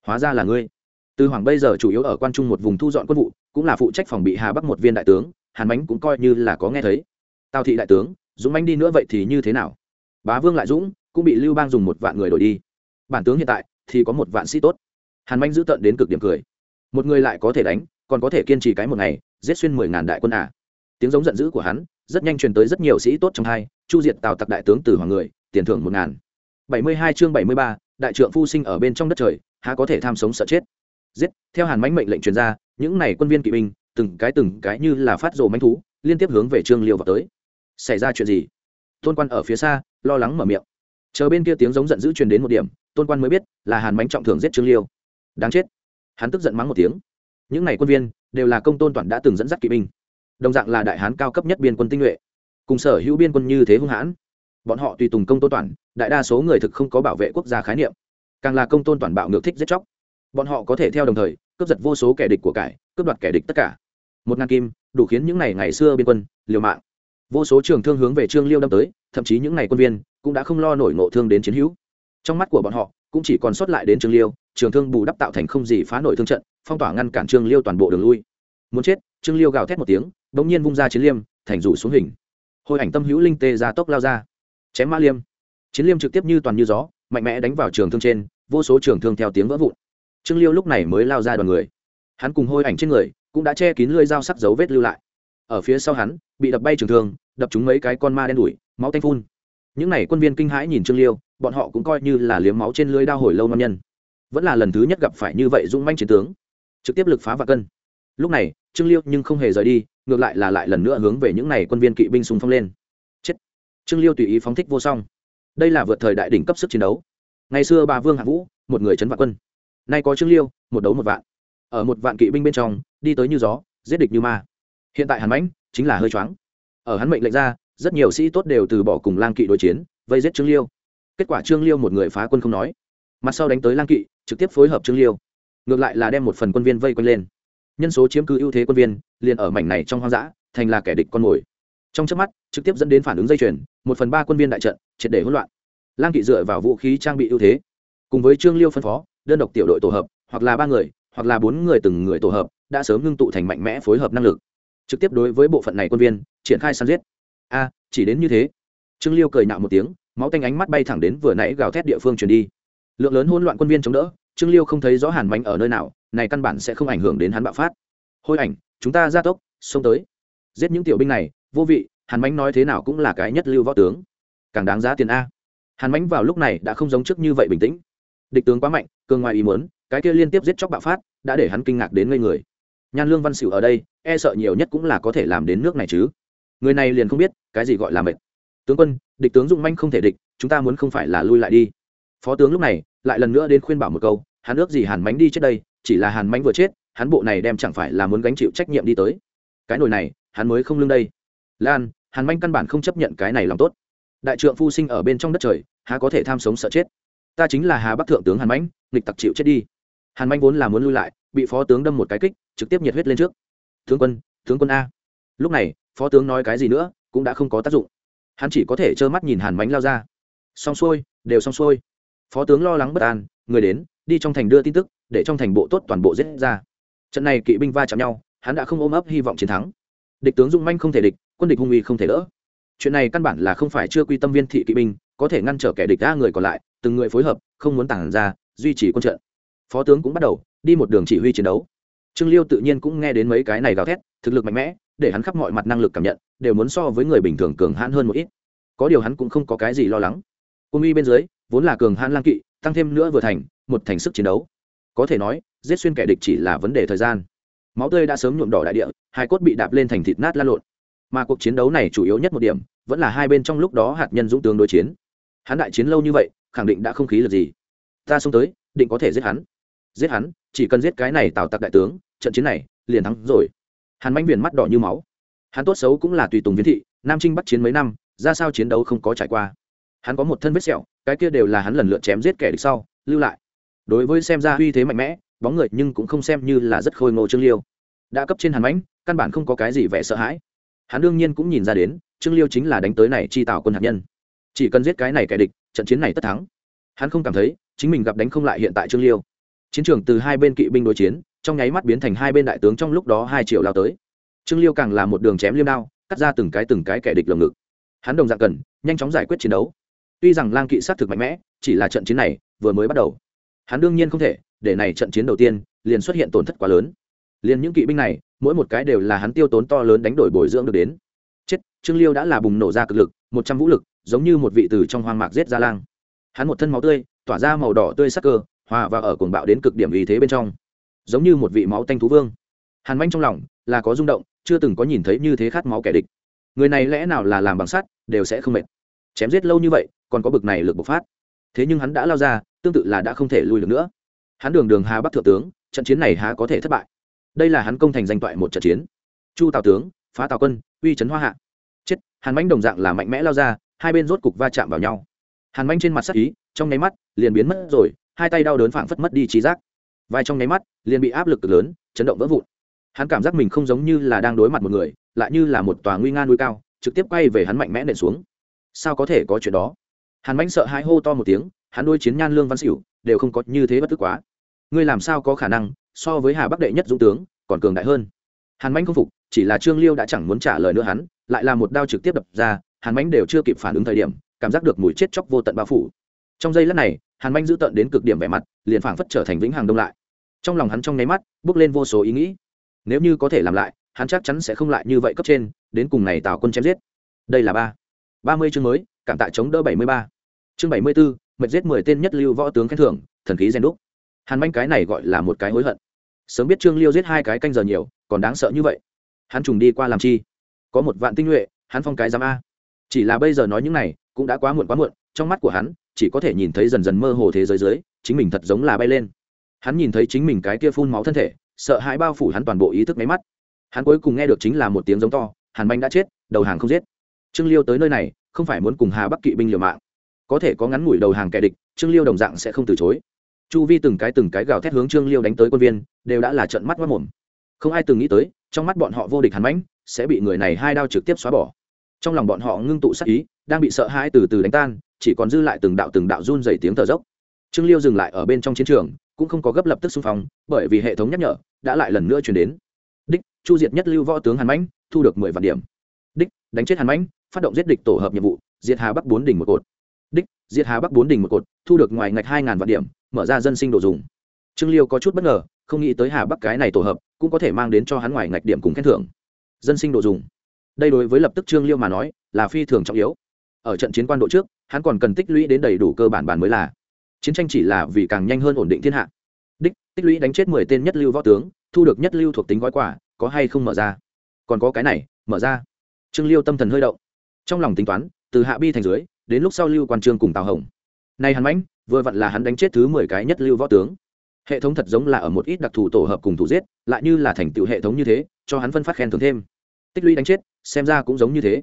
hóa ra là ngươi. Từ hoàng bây giờ chủ yếu ở quan trung một vùng thu dọn quân vụ, cũng là phụ trách phòng bị hà bắc một viên đại tướng, hàn mánh cũng coi như là có nghe thấy. Tào thị đại tướng, dũng manh đi nữa vậy thì như thế nào? Bá vương lại dũng, cũng bị lưu bang dùng một vạn người đổi đi bản tướng hiện tại thì có một vạn sĩ tốt. Hàn manh giữ tận đến cực điểm cười. Một người lại có thể đánh, còn có thể kiên trì cái một ngày, giết xuyên mười ngàn đại quân à. tiếng giống giận dữ của hắn rất nhanh truyền tới rất nhiều sĩ tốt trong hai, chu diệt tào tặc đại tướng từ hoàng người, tiền thưởng một ngàn. Bảy mươi hai chương bảy mươi ba, đại trượng phu sinh ở bên trong đất trời, há có thể tham sống sợ chết. Giết, theo hàn mánh mệnh lệnh truyền ra, những này quân viên kỵ binh, từng cái từng cái như là phát rồ manh thú, liên tiếp hướng về trương liêu vào tới. Xảy ra chuyện gì? Tôn quan ở phía xa, lo lắng mở miệng. Chờ bên kia tiếng giống giận dữ truyền đến một điểm tôn quan mới biết là hàn mánh trọng thường giết trương liêu đáng chết hắn tức giận mắng một tiếng những này quân viên đều là công tôn toàn đã từng dẫn dắt kỵ binh đồng dạng là đại hán cao cấp nhất biên quân tinh nhuệ cùng sở hữu biên quân như thế hung hãn bọn họ tùy tùng công tôn toàn đại đa số người thực không có bảo vệ quốc gia khái niệm càng là công tôn toàn bạo ngược thích giết chóc bọn họ có thể theo đồng thời cướp giật vô số kẻ địch của cải cướp đoạt kẻ địch tất cả một ngàn kim đủ khiến những ngày ngày xưa biên quân liều mạng vô số trường thương hướng về trương liêu đâm tới thậm chí những ngày quân viên cũng đã không lo nổi ngộ thương đến chiến hữu trong mắt của bọn họ, cũng chỉ còn sót lại đến trương liêu, trường thương bù đắp tạo thành không gì phá nổi thương trận, phong tỏa ngăn cản trương liêu toàn bộ đường lui. Muốn chết, trương liêu gào thét một tiếng đ ỗ n g nhiên vung ra chiến liêm, thành rủ xuống hình. Hồi ảnh tâm hữu linh tê ra tốc lao ra. Chém mã liêm. Chiến liêm trực tiếp như toàn như gió, mạnh mẽ đánh vào trường thương trên, vô số trường thương theo tiếng vỡ vụn. Trương liêu lúc này mới lao ra đoàn người. Hắn cùng hôi ảnh trên người, cũng đã che kín lưới dao sắc dấu vết lưu lại. Ở phía sau hắn, bị đập bay trường thương, đập trúng mấy cái con ma đen đủi máu tanh phun. Những n à y quân viên kinh hãi nhìn trương liêu bọn họ cũng coi như là liếm máu trên lưới đao hồi lâu nam nhân. Vẫn là lần thứ nhất gặp phải như vậy dũng manh chiến tướng. Trực tiếp lực phá và cân. Lúc này, trương liêu nhưng không hề rời đi, ngược lại là lại lần nữa hướng về những n à y quân viên kỵ binh súng phong lên. Chết. Trương liêu tùy ý phóng thích vô song. Đây là vượt thời đại đỉnh cấp sức chiến đấu. Ngày xưa bà vương hạ vũ, một người chấn vạn quân. Nay có trương liêu, một đấu một vạn. Ở một vạn kỵ binh bên trong, đi tới như gió, giết địch như ma. Hiện tại hàn mãnh chính là hơi choáng. Ở hắn mệnh lệnh ra, rất nhiều sĩ tốt đều từ bỏ cùng lang kỵ đối chiến, vây giết trương liêu kết quả trương liêu một người phá quân không nói. Mặt sau đánh tới lang kỵ, trực tiếp phối hợp trương liêu. Ngược lại là đem một phần quân viên vây quanh lên. Nhân số chiếm cứ ưu thế quân viên, liền ở mảnh này trong hoang dã, thành là kẻ địch con mồi. Trong trước mắt, trực tiếp dẫn đến phản ứng dây chuyền, một phần ba quân viên đại trận, triệt để hỗn loạn. Lang kỵ dựa vào vũ khí trang bị ưu thế. Cùng với trương liêu phân phó, đơn độc tiểu đội tổ hợp, hoặc là ba người, hoặc là bốn người từng người tổ hợp, đã sớm ngưng tụ thành mạnh mẽ phối hợp năng lực. Trực tiếp đối với bộ phận này quân viên, triển khai săn giết. A, chỉ đến như thế. Trương liêu cười nạo một tiếng máu tanh ánh mắt bay thẳng đến vừa nãy gào thét địa phương truyền đi. Lượng lớn hỗn loạn quân viên chống đỡ, trương liêu không thấy rõ hàn bánh ở nơi nào, này căn bản sẽ không ảnh hưởng đến hắn bạo phát. Hôi ảnh, chúng ta ra tốc, xông tới. Giết những tiểu binh này, vô vị, hàn bánh nói thế nào cũng là cái nhất lưu võ tướng. Càng đáng giá tiền a. Hàn bánh vào lúc này đã không giống trước như vậy bình tĩnh. Địch tướng quá mạnh, cường ngoài ý muốn, cái kia liên tiếp giết chóc bạo phát, đã để hắn kinh ngạc đến ngây người. Nhan lương văn xỉu ở đây e sợ nhiều nhất cũng là có thể làm đến nước này chứ. Người này liền không biết, cái gì gọi là mệt tướng quân, địch tướng dụng manh không thể địch, chúng ta muốn không phải là lui lại đi. Phó tướng lúc này lại lần nữa đến khuyên bảo một câu, hắn ước gì hàn mánh đi trước đây, chỉ là hàn mánh vừa chết, hắn bộ này đem chẳng phải là muốn gánh chịu trách nhiệm đi tới. Cái nồi này, hắn mới không lương đây. Lan, hàn manh căn bản không chấp nhận cái này lòng tốt. Đại trượng phu sinh ở bên trong đất trời, há có thể tham sống sợ chết? Ta chính là hà bắc thượng tướng hàn mãnh, nghịch tặc chịu chết đi. Hàn mãnh vốn là muốn lui lại, bị phó tướng đâm một cái kích, trực tiếp nhiệt huyết lên trước. Tướng quân tướng quân a. Lúc này, phó tướng nói cái gì nữa, cũng đã không có tác dụng hắn chỉ có thể trơ mắt nhìn hàn mánh lao ra. Xong xuôi, đều xong xuôi. Phó tướng lo lắng bất an, người đến, đi trong thành đưa tin tức, để trong thành bộ tốt toàn bộ giết ra. Trận này kỵ binh va chạm nhau, hắn đã không ôm ấp hy vọng chiến thắng. Địch tướng dung manh không thể địch, quân địch hung uy không thể đỡ. Chuyện này căn bản là không phải chưa quy tâm viên thị kỵ binh, có thể ngăn trở kẻ địch ra người còn lại, từng người phối hợp, không muốn tản ra, duy trì quân trận. Phó tướng cũng bắt đầu, đi một đường chỉ huy chiến đấu trương liêu tự nhiên cũng nghe đến mấy cái này gào thét, thực lực mạnh mẽ, để hắn khắp mọi mặt năng lực cảm nhận, đều muốn so với người bình thường cường hãn hơn một ít. Có điều hắn cũng không có cái gì lo lắng. Cung uy bên dưới, vốn là cường hãn lang kỵ, tăng thêm nữa vừa thành, một thành sức chiến đấu. Có thể nói, giết xuyên kẻ địch chỉ là vấn đề thời gian. Máu tươi đã sớm nhuộm đỏ đại địa, hai cốt bị đạp lên thành thịt nát lan lộn. Mà cuộc chiến đấu này chủ yếu nhất một điểm, vẫn là hai bên trong lúc đó hạt nhân dũng tướng đối chiến. Hắn đại chiến lâu như vậy, khẳng định đã không khí là gì. Ta xông tới, định có thể giết hắn giết hắn, chỉ cần giết cái này tào tặc đại tướng, trận chiến này liền thắng rồi. Hắn manh viền mắt đỏ như máu. Hắn tốt xấu cũng là tùy tùng viễn thị, nam trinh bắt chiến mấy năm, ra sao chiến đấu không có trải qua. Hắn có một thân vết sẹo, cái kia đều là hắn lần lượt chém giết kẻ địch sau, lưu lại. Đối với xem ra uy thế mạnh mẽ, bóng người nhưng cũng không xem như là rất khôi ngô trương liêu. Đã cấp trên hàn mãnh, căn bản không có cái gì vẻ sợ hãi. Hắn đương nhiên cũng nhìn ra đến, trương liêu chính là đánh tới này chi tạo quân hạt nhân. Chỉ cần giết cái này kẻ địch, trận chiến này tất thắng. Hắn không cảm thấy, chính mình gặp đánh không lại hiện tại trương liêu chiến trường từ hai bên kỵ binh đối chiến, trong nháy mắt biến thành hai bên đại tướng trong lúc đó hai triệu lao tới. Trương liêu càng là một đường chém liêm đao, cắt ra từng cái từng cái kẻ địch lồng ngực. Hắn đồng dạng cần, nhanh chóng giải quyết chiến đấu. Tuy rằng lang kỵ sát thực mạnh mẽ, chỉ là trận chiến này vừa mới bắt đầu. Hắn đương nhiên không thể, để này trận chiến đầu tiên liền xuất hiện tổn thất quá lớn. Liền những kỵ binh này, mỗi một cái đều là hắn tiêu tốn to lớn đánh đổi bồi dưỡng được đến. Chết, trương liêu đã là bùng nổ ra cực lực, một trăm vũ lực, giống như một vị từ trong hoang mạc giết ra lang. Hắn một thân máu tươi, tỏa ra màu đỏ tươi sắc cơ hòa và ở cuồng bạo đến cực điểm ý thế bên trong. Giống như một vị máu tanh thú vương. Hàn manh trong lòng là có rung động, chưa từng có nhìn thấy như thế khát máu kẻ địch. Người này lẽ nào là làm bằng sắt, đều sẽ không mệt. Chém giết lâu như vậy, còn có bực này lực bộc phát. Thế nhưng hắn đã lao ra, tương tự là đã không thể lui được nữa. Hắn đường đường hà bắc thượng tướng, trận chiến này há có thể thất bại. Đây là hắn công thành danh toại một trận chiến. Chu tào tướng, phá tào quân, uy trấn hoa hạ. Chết, hàn manh đồng dạng là mạnh mẽ lao ra, hai bên rốt cục va chạm vào nhau. Hàn manh trên mặt sắc ý, trong nháy mắt, liền biến mất rồi hai tay đau đớn phảng phất mất đi trí giác. Vai trong nháy mắt, liền bị áp lực cực lớn, chấn động vỡ vụn. Hắn cảm giác mình không giống như là đang đối mặt một người, lại như là một tòa nguy nga núi cao, trực tiếp quay về hắn mạnh mẽ nện xuống. Sao có thể có chuyện đó? Hắn mãnh sợ hãi hô to một tiếng, hắn đôi chiến nhan lương văn xỉu, đều không có như thế bất tức quá. Ngươi làm sao có khả năng, so với hà bắc đệ nhất dũng tướng, còn cường đại hơn? Hàn mãnh không phục, chỉ là trương liêu đã chẳng muốn trả lời nữa hắn, lại là một đao trực tiếp đập ra, hàn mãnh đều chưa kịp phản ứng thời điểm, cảm giác được mùi chết chóc vô tận bao phủ. Trong giây lát này hàn manh giữ tận đến cực điểm vẻ mặt, liền phảng phất trở thành vĩnh hằng đông lại. Trong lòng hắn trong nháy mắt, bước lên vô số ý nghĩ. Nếu như có thể làm lại, hắn chắc chắn sẽ không lại như vậy cấp trên, đến cùng này tào quân chém giết. Đây là ba. Ba mươi chương mới, cảm tạ chống đỡ bảy mươi ba. Chương bảy mươi b ố mệt giết mười tên nhất lưu võ tướng khen thưởng, thần khí gen đúc. Hàn manh cái này gọi là một cái hối hận. Sớm biết trương liêu giết hai cái canh giờ nhiều, còn đáng sợ như vậy. Hắn trùng đi qua làm chi? Có một vạn tinh nhuệ, hắn phong cái giám a. Chỉ là bây giờ nói những này, cũng đã quá muộn quá muộn, trong mắt của hắn chỉ có thể nhìn thấy dần dần mơ hồ thế giới dưới, chính mình thật giống là bay lên. Hắn nhìn thấy chính mình cái kia phun máu thân thể, sợ hãi bao phủ hắn toàn bộ ý thức máy mắt. Hắn cuối cùng nghe được chính là một tiếng giống to, hàn banh đã chết, đầu hàng không giết. Trương liêu tới nơi này, không phải muốn cùng hà bắc kỵ binh liều mạng. Có thể có ngắn ngủi đầu hàng kẻ địch, trương liêu đồng dạng sẽ không từ chối. Chu vi từng cái từng cái gào thét hướng trương liêu đánh tới quân viên, đều đã là trận mắt mất mồm. Không ai từng nghĩ tới, trong mắt bọn họ vô địch hàn mãnh sẽ bị người này hai đao trực tiếp xóa bỏ trong lòng bọn họ ngưng tụ sắc ý, đang bị sợ hãi từ từ đánh tan, chỉ còn dư lại từng đạo từng đạo run dày tiếng thở dốc. Trương liêu dừng lại ở bên trong chiến trường, cũng không có gấp lập tức xung phong, bởi vì hệ thống nhắc nhở đã lại lần nữa chuyển đến. Đích, chu diệt nhất lưu võ tướng hàn mãnh, thu được mười vạn điểm. Đích, đánh chết hàn mãnh, phát động giết địch tổ hợp nhiệm vụ, diệt hà bắc bốn đỉnh một cột. Đích, diệt hà bắc bốn đỉnh một cột, thu được ngoài ngạch hai ngàn vạn điểm, mở ra dân sinh đồ dùng. Trương liêu có chút bất ngờ, không nghĩ tới hà bắc cái này tổ hợp cũng có thể mang đến cho hắn ngoài ngạch điểm cùng khen thưởng. Dân sinh đồ dùng đây đối với lập tức trương liêu mà nói, là phi thường trọng yếu. Ở trận chiến quan độ trước, hắn còn cần tích lũy đến đầy đủ cơ bản bản mới là. Chiến tranh chỉ là vì càng nhanh hơn ổn định thiên hạ. Đích, tích lũy đánh chết mười tên nhất lưu võ tướng, thu được nhất lưu thuộc tính gói quả có hay không mở ra? Còn có cái này, mở ra. Trương liêu tâm thần hơi động. Trong lòng tính toán, từ hạ bi thành dưới, đến lúc sau lưu quan trương cùng tào hồng. Nay hắn mãnh, vừa vặn là hắn đánh chết thứ mười cái nhất lưu võ tướng. Hệ thống thật giống là ở một ít đặc thù tổ hợp cùng thủ giết, lại như là thành tựu hệ thống như thế, cho hắn phân phát khen thưởng thêm. Tích lũy đánh chết xem ra cũng giống như thế.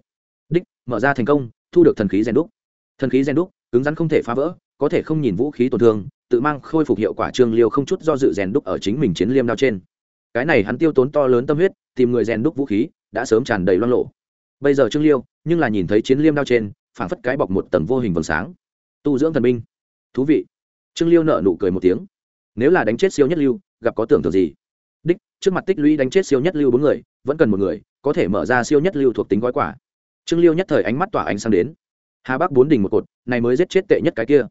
Đích, mở ra thành công, thu được thần khí rèn đúc. Thần khí rèn đúc, cứng rắn không thể phá vỡ, có thể không nhìn vũ khí tổn thương, tự mang khôi phục hiệu quả trương liêu không chút do dự rèn đúc ở chính mình chiến liêm đao trên. Cái này hắn tiêu tốn to lớn tâm huyết, tìm người rèn đúc vũ khí, đã sớm tràn đầy loan lộ. Bây giờ trương liêu, nhưng là nhìn thấy chiến liêm đao trên, phảng phất cái bọc một tầng vô hình vầng sáng. Tu dưỡng thần binh. Thú vị. Trương liêu nợ nụ cười một tiếng. Nếu là đánh chết siêu nhất lưu, gặp có tưởng tượng gì? Đích, trước mặt tích lũy đánh chết siêu nhất lưu bốn người, vẫn cần một người có thể mở ra siêu nhất lưu thuộc tính gói quả trương liêu nhất thời ánh mắt tỏa ánh sang đến. Hà bắc bốn đỉnh một cột, này mới giết chết tệ nhất cái kia.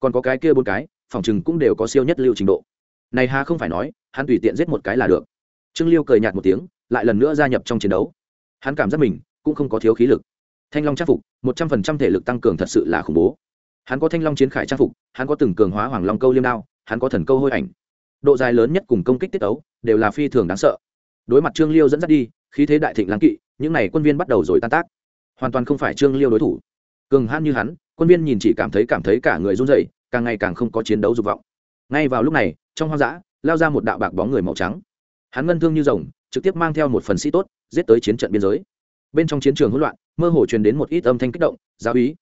Còn có cái kia bốn cái, phòng chừng cũng đều có siêu nhất lưu trình độ. Này hà không phải nói, hắn tùy tiện giết một cái là được. Trương liêu cười nhạt một tiếng, lại lần nữa gia nhập trong chiến đấu. Hắn cảm giác mình cũng không có thiếu khí lực. Thanh long trang phục, một trăm phần trăm thể lực tăng cường thật sự là khủng bố. Hắn có thanh long chiến khải trang phục, hắn có từng cường hóa hoàng long câu liêm đao, hắn có thần câu hôi ảnh. Độ dài lớn nhất cùng công kích tiết tấu đều là phi thường đáng sợ. Đối mặt trương liêu dẫn dắt đi khí thế đại thịnh lãng kỵ, những n à y quân viên bắt đầu rồi tan tác. Hoàn toàn không phải trương liêu đối thủ. Cường hãn như hắn, quân viên nhìn chỉ cảm thấy cảm thấy cả người run rẩy, càng ngày càng không có chiến đấu dục vọng. Ngay vào lúc này, trong hoang dã, lao ra một đạo bạc bóng người màu trắng. Hắn ngân thương như rồng, trực tiếp mang theo một phần sĩ tốt, giết tới chiến trận biên giới. Bên trong chiến trường hỗn loạn, mơ hồ truyền đến một ít âm thanh kích động, giáo ý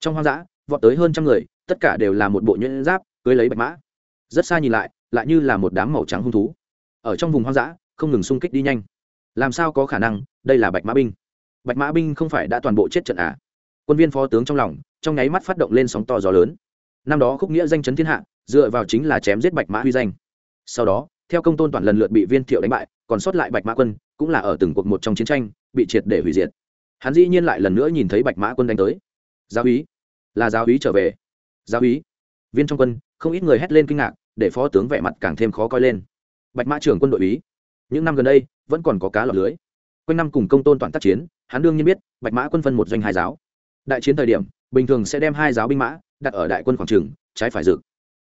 trong hoang dã, vọt tới hơn trăm người, tất cả đều là một bộ nhuyễn giáp, cưới lấy bạch mã. Rất xa nhìn lại lại như là một đám màu trắng hung thú. Ở trong vùng hoang dã, không ngừng xung kích đi nhanh làm sao có khả năng, đây là bạch mã binh. Bạch mã binh không phải đã toàn bộ chết trận à? Quân viên phó tướng trong lòng, trong nháy mắt phát động lên sóng to gió lớn. Năm đó khúc nghĩa danh chấn thiên hạ, dựa vào chính là chém giết bạch mã huy danh. Sau đó, theo công tôn toàn lần lượt bị viên thiệu đánh bại, còn sót lại bạch mã quân, cũng là ở từng cuộc một trong chiến tranh, bị triệt để hủy diệt. Hắn dĩ nhiên lại lần nữa nhìn thấy bạch mã quân đánh tới. Giáo úy. Là giáo úy trở về. Giáo úy. Viên trong quân, không ít người hét lên kinh ngạc, để phó tướng vẻ mặt càng thêm khó coi lên. Bạch mã trưởng quân đội úy những năm gần đây, vẫn còn có cá lọc lưới. Quanh năm cùng công tôn toàn tác chiến, hắn đương nhiên biết, bạch mã quân phân một doanh hai giáo. Đại chiến thời điểm, bình thường sẽ đem hai giáo binh mã đặt ở đại quân khoảng trường, trái phải dự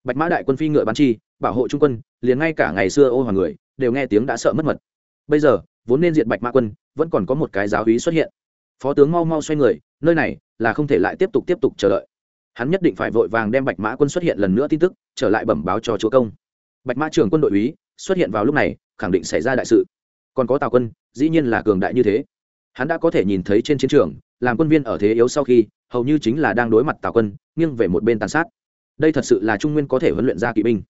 bạch mã đại quân phi ngựa bắn chi, bảo hộ trung quân, liền ngay cả ngày xưa ô hoàng người, đều nghe tiếng đã sợ mất mật. Bây giờ, vốn nên diện bạch mã quân, vẫn còn có một cái giáo hí xuất hiện. Phó tướng mau mau xoay người, nơi này là không thể lại tiếp tục tiếp tục chờ đợi. Hắn nhất định phải vội vàng đem bạch mã quân xuất hiện lần nữa tin tức, trở lại bẩm báo cho chúa công. Bạch mã trưởng quân đội úy xuất hiện vào lúc này khẳng định xảy ra đại sự. Còn có tào quân, dĩ nhiên là cường đại như thế. Hắn đã có thể nhìn thấy trên chiến trường, làm quân viên ở thế yếu sau khi, hầu như chính là đang đối mặt tào quân, nghiêng về một bên tàn sát. Đây thật sự là trung nguyên có thể huấn luyện ra kỵ binh.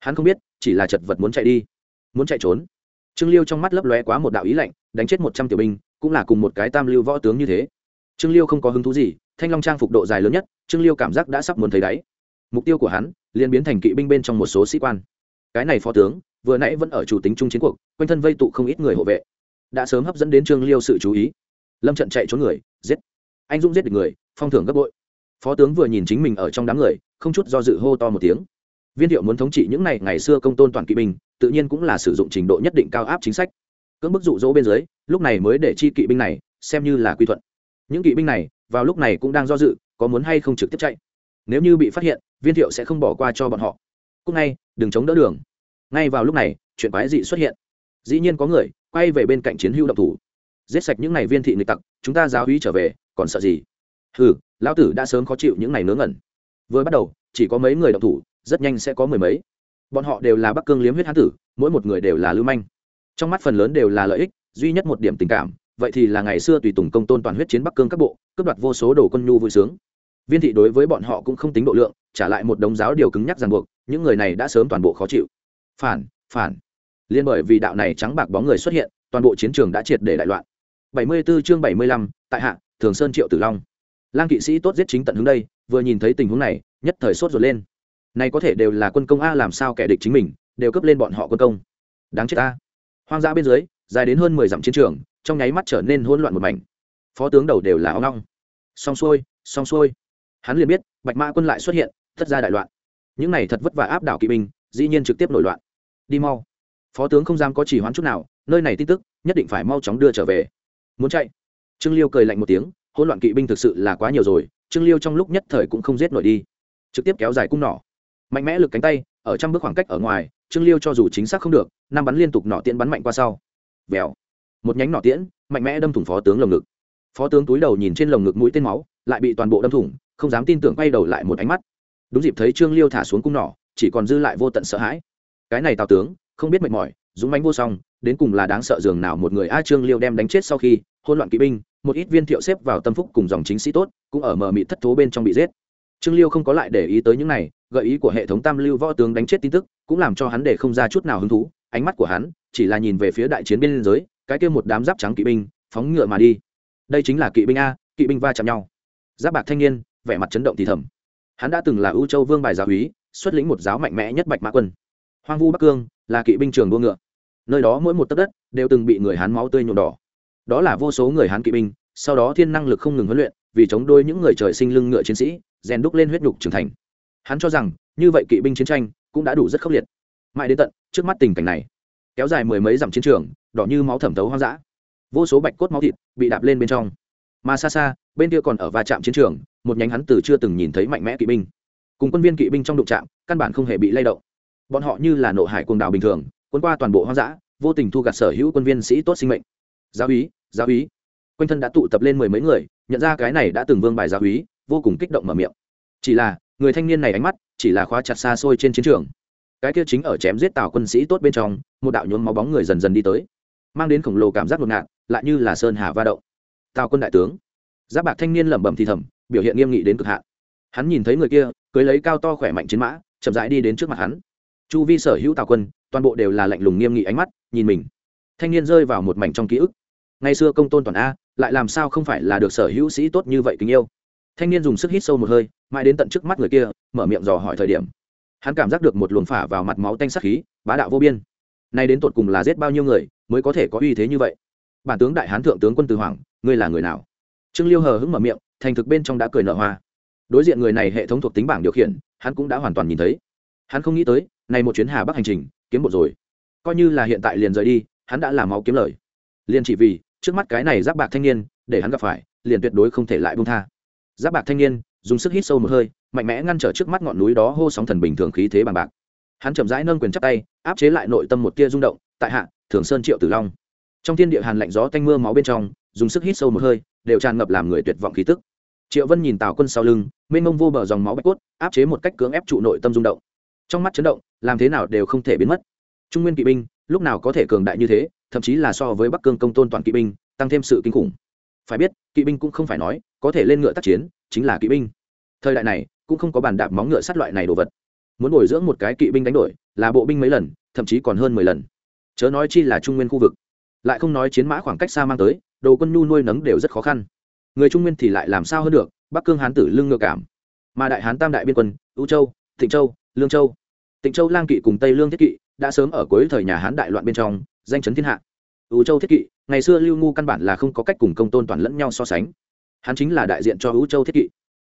Hắn không biết, chỉ là chật vật muốn chạy đi. Muốn chạy trốn. Trương liêu trong mắt lấp lóe quá một đạo ý lạnh, đánh chết một trăm tiểu binh, cũng là cùng một cái tam lưu võ tướng như thế. Trương liêu không có hứng thú gì, thanh long trang phục độ dài lớn nhất, trương liêu cảm giác đã sắp muốn thấy đáy. Mục tiêu của hắn, liền biến thành kỵ binh bên trong một số sĩ quan. Cái này phó tướng vừa nãy vẫn ở chủ tính trung chiến cuộc, quanh thân vây tụ không ít người hộ vệ. Đã sớm hấp dẫn đến trương liêu sự chú ý. Lâm trận chạy trốn người, giết. Anh dũng giết được người, phong thưởng gấp bội. Phó tướng vừa nhìn chính mình ở trong đám người, không chút do dự hô to một tiếng. Viên thiệu muốn thống trị những này ngày xưa công tôn toàn kỵ binh, tự nhiên cũng là sử dụng trình độ nhất định cao áp chính sách. Cưỡng bức dụ dỗ bên dưới, lúc này mới để chi kỵ binh này xem như là quy thuận. Những kỵ binh này, vào lúc này cũng đang do dự, có muốn hay không trực tiếp chạy. Nếu như bị phát hiện, viên thiệu sẽ không bỏ qua cho bọn họ. Cúc ngay, đừng chống đỡ đường ngay vào lúc này, chuyện quái dị xuất hiện. Dĩ nhiên có người quay về bên cạnh chiến hữu động thủ. Giết sạch những n à y viên thị nghịch tặc, chúng ta giáo hí trở về, còn sợ gì? Ừ lão tử đã sớm khó chịu những này nướng ngẩn. Vừa bắt đầu, chỉ có mấy người động thủ, rất nhanh sẽ có mười mấy. Bọn họ đều là bắc cương liếm huyết hán tử, mỗi một người đều là lưu manh. Trong mắt phần lớn đều là lợi ích, duy nhất một điểm tình cảm, vậy thì là ngày xưa tùy tùng công tôn toàn huyết chiến bắc cương các bộ, cướp đoạt vô số đồ quân nhu vui sướng. Viên thị đối với bọn họ cũng không tính độ lượng, trả lại một đống giáo điều cứng nhắc ràng buộc, những người này đã sớm toàn bộ khó chịu phản phản. Liên bởi vì đạo này trắng bạc bóng người xuất hiện toàn bộ chiến trường đã triệt để đại loạn. 74 chương 75, tại hạ thường sơn triệu tử long. Lang kỵ sĩ tốt giết chính tận hướng đây vừa nhìn thấy tình huống này nhất thời sốt ruột lên. Này có thể đều là quân công a làm sao kẻ địch chính mình đều cấp lên bọn họ quân công. Đáng chết ta. Hoang dã bên dưới dài đến hơn mười dặm chiến trường trong nháy mắt trở nên hỗn loạn một mảnh. Phó tướng đầu đều là ong ong. Xong xuôi xong xuôi. Hắn liền biết bạch mã quân lại xuất hiện thất ra đại loạn. Những này thật vất vả áp đảo kỵ binh dĩ nhiên trực tiếp nổi loạn đi mau. Phó tướng không dám có chỉ hoán chút nào, nơi này tin tức, nhất định phải mau chóng đưa trở về. Muốn chạy? Trương liêu cười lạnh một tiếng, hỗn loạn kỵ binh thực sự là quá nhiều rồi, trương liêu trong lúc nhất thời cũng không giết nổi đi. Trực tiếp kéo dài cung nỏ. Mạnh mẽ lực cánh tay, ở trăm bước khoảng cách ở ngoài, trương liêu cho dù chính xác không được, năm bắn liên tục nỏ tiễn bắn mạnh qua sau. Vèo. Một nhánh nỏ tiễn, mạnh mẽ đâm thủng phó tướng lồng ngực. Phó tướng túi đầu nhìn trên lồng ngực mũi tên máu, lại bị toàn bộ đâm thủng, không dám tin tưởng quay đầu lại một ánh mắt. Đúng dịp thấy trương liêu thả xuống cung nỏ, chỉ còn dư lại vô tận sợ hãi cái này tào tướng, không biết mệt mỏi, dũng mánh vô song, đến cùng là đáng sợ dường nào một người a trương liêu đem đánh chết sau khi hôn loạn kỵ binh, một ít viên thiệu xếp vào tâm phúc cùng dòng chính sĩ tốt, cũng ở mờ mịt thất thố bên trong bị giết. Trương liêu không có lại để ý tới những này, gợi ý của hệ thống tam lưu võ tướng đánh chết tin tức, cũng làm cho hắn để không ra chút nào hứng thú, ánh mắt của hắn chỉ là nhìn về phía đại chiến biên giới, cái kia một đám giáp trắng kỵ binh, phóng ngựa mà đi. Đây chính là kỵ binh a, kỵ binh va chạm nhau. Giáp bạc thanh niên, vẻ mặt chấn động thì thầm. Hắn đã từng là ưu châu vương bài giáo úy, xuất lĩnh một giáo mạnh mẽ nhất bạch mã quân hoang vu bắc cương là kỵ binh trường đua ngựa. Nơi đó mỗi một tấc đất đều từng bị người hán máu tươi nhuộm đỏ. Đó là vô số người hán kỵ binh, sau đó thiên năng lực không ngừng huấn luyện, vì chống đôi những người trời sinh lưng ngựa chiến sĩ, rèn đúc lên huyết nhục trưởng thành. Hắn cho rằng, như vậy kỵ binh chiến tranh cũng đã đủ rất khốc liệt. Mãi đến tận trước mắt tình cảnh này, kéo dài mười mấy dặm chiến trường, đỏ như máu thẩm tấu hoang dã. Vô số bạch cốt máu thịt bị đạp lên bên trong. Mà xa xa, bên kia còn ở va chạm chiến trường, một nhánh hắn từ chưa từng nhìn thấy mạnh mẽ kỵ binh. Cùng quân viên kỵ binh trong đụng trạm căn bản không hề bị lay động bọn họ như là nộ hải cuồng đảo bình thường quân qua toàn bộ hoang dã, vô tình thu gặt sở hữu quân viên sĩ tốt sinh mệnh. Giáo úy giáo úy. Quanh thân đã tụ tập lên mười mấy người, nhận ra cái này đã từng vương bài giáo úy, vô cùng kích động mở miệng. Chỉ là, người thanh niên này ánh mắt chỉ là khóa chặt xa xôi trên chiến trường. Cái kia chính ở chém giết tào quân sĩ tốt bên trong, một đạo nhuốm máu bóng người dần dần đi tới, mang đến khổng lồ cảm giác ngột ngạt, lại như là sơn hà va động. Tào quân đại tướng. Giáp bạc thanh niên lẩm bẩm thì thầm, biểu hiện nghiêm nghị đến cực hạn. Hắn nhìn thấy người kia, cưới lấy cao to khỏe mạnh chiến mã, chậm rãi đi đến trước mặt hắn chu vi sở hữu tào quân, toàn bộ đều là lạnh lùng nghiêm nghị ánh mắt, nhìn mình. Thanh niên rơi vào một mảnh trong ký ức. Ngày xưa công tôn toàn a, lại làm sao không phải là được sở hữu sĩ tốt như vậy tình yêu? Thanh niên dùng sức hít sâu một hơi, mãi đến tận trước mắt người kia, mở miệng dò hỏi thời điểm. Hắn cảm giác được một luồng phả vào mặt máu tanh sắc khí, bá đạo vô biên. Nay đến tột cùng là giết bao nhiêu người mới có thể có uy thế như vậy? Bản tướng đại hán thượng tướng quân từ hoàng ngươi là người nào? Trương liêu hờ hững mở miệng, thành thực bên trong đã cười nở hoa. Đối diện người này hệ thống thuộc tính bảng điều khiển, hắn cũng đã hoàn toàn nhìn thấy. Hắn không nghĩ tới này một chuyến hà bắc hành trình, kiếm một rồi. Coi như là hiện tại liền rời đi, hắn đã làm máu kiếm lời. Liền chỉ vì, trước mắt cái này giáp bạc thanh niên, để hắn gặp phải, liền tuyệt đối không thể lại buông tha. Giáp bạc thanh niên, dùng sức hít sâu một hơi, mạnh mẽ ngăn trở trước mắt ngọn núi đó hô sóng thần bình thường khí thế bằng bạc. Hắn chậm rãi nâng quyền chắp tay, áp chế lại nội tâm một tia rung động, tại hạ, thường sơn triệu tử long. Trong thiên địa hàn lạnh gió tanh mưa máu bên trong, dùng sức hít sâu một hơi, đều tràn ngập làm người tuyệt vọng khí tức. Triệu vân nhìn tào quân sau lưng, mênh mông vô bờ dòng máu bạch cốt, áp chế một cách cưỡng ép trụ nội tâm rung động trong mắt chấn động, làm thế nào đều không thể biến mất. Trung nguyên kỵ binh lúc nào có thể cường đại như thế, thậm chí là so với bắc cương công tôn toàn kỵ binh, tăng thêm sự kinh khủng. Phải biết, kỵ binh cũng không phải nói, có thể lên ngựa tác chiến, chính là kỵ binh. Thời đại này, cũng không có bàn đạp móng ngựa sát loại này đồ vật. Muốn bồi dưỡng một cái kỵ binh đánh đổi, là bộ binh mấy lần, thậm chí còn hơn mười lần. Chớ nói chi là trung nguyên khu vực. Lại không nói chiến mã khoảng cách xa mang tới, đồ quân nhu nuôi nấng đều rất khó khăn. Người trung nguyên thì lại làm sao hơn được, bắc cương hán tử lương ngựa cảm. Mà đại hán tam đại biên quân ưu châu, thịnh châu, lương châu tịnh châu lang kỵ cùng tây lương thiết kỵ đã sớm ở cuối thời nhà hán đại loạn bên trong, danh chấn thiên hạ. Ưu châu thiết kỵ, ngày xưa lưu ngu căn bản là không có cách cùng công tôn toàn lẫn nhau so sánh. Hắn chính là đại diện cho ưu châu thiết kỵ.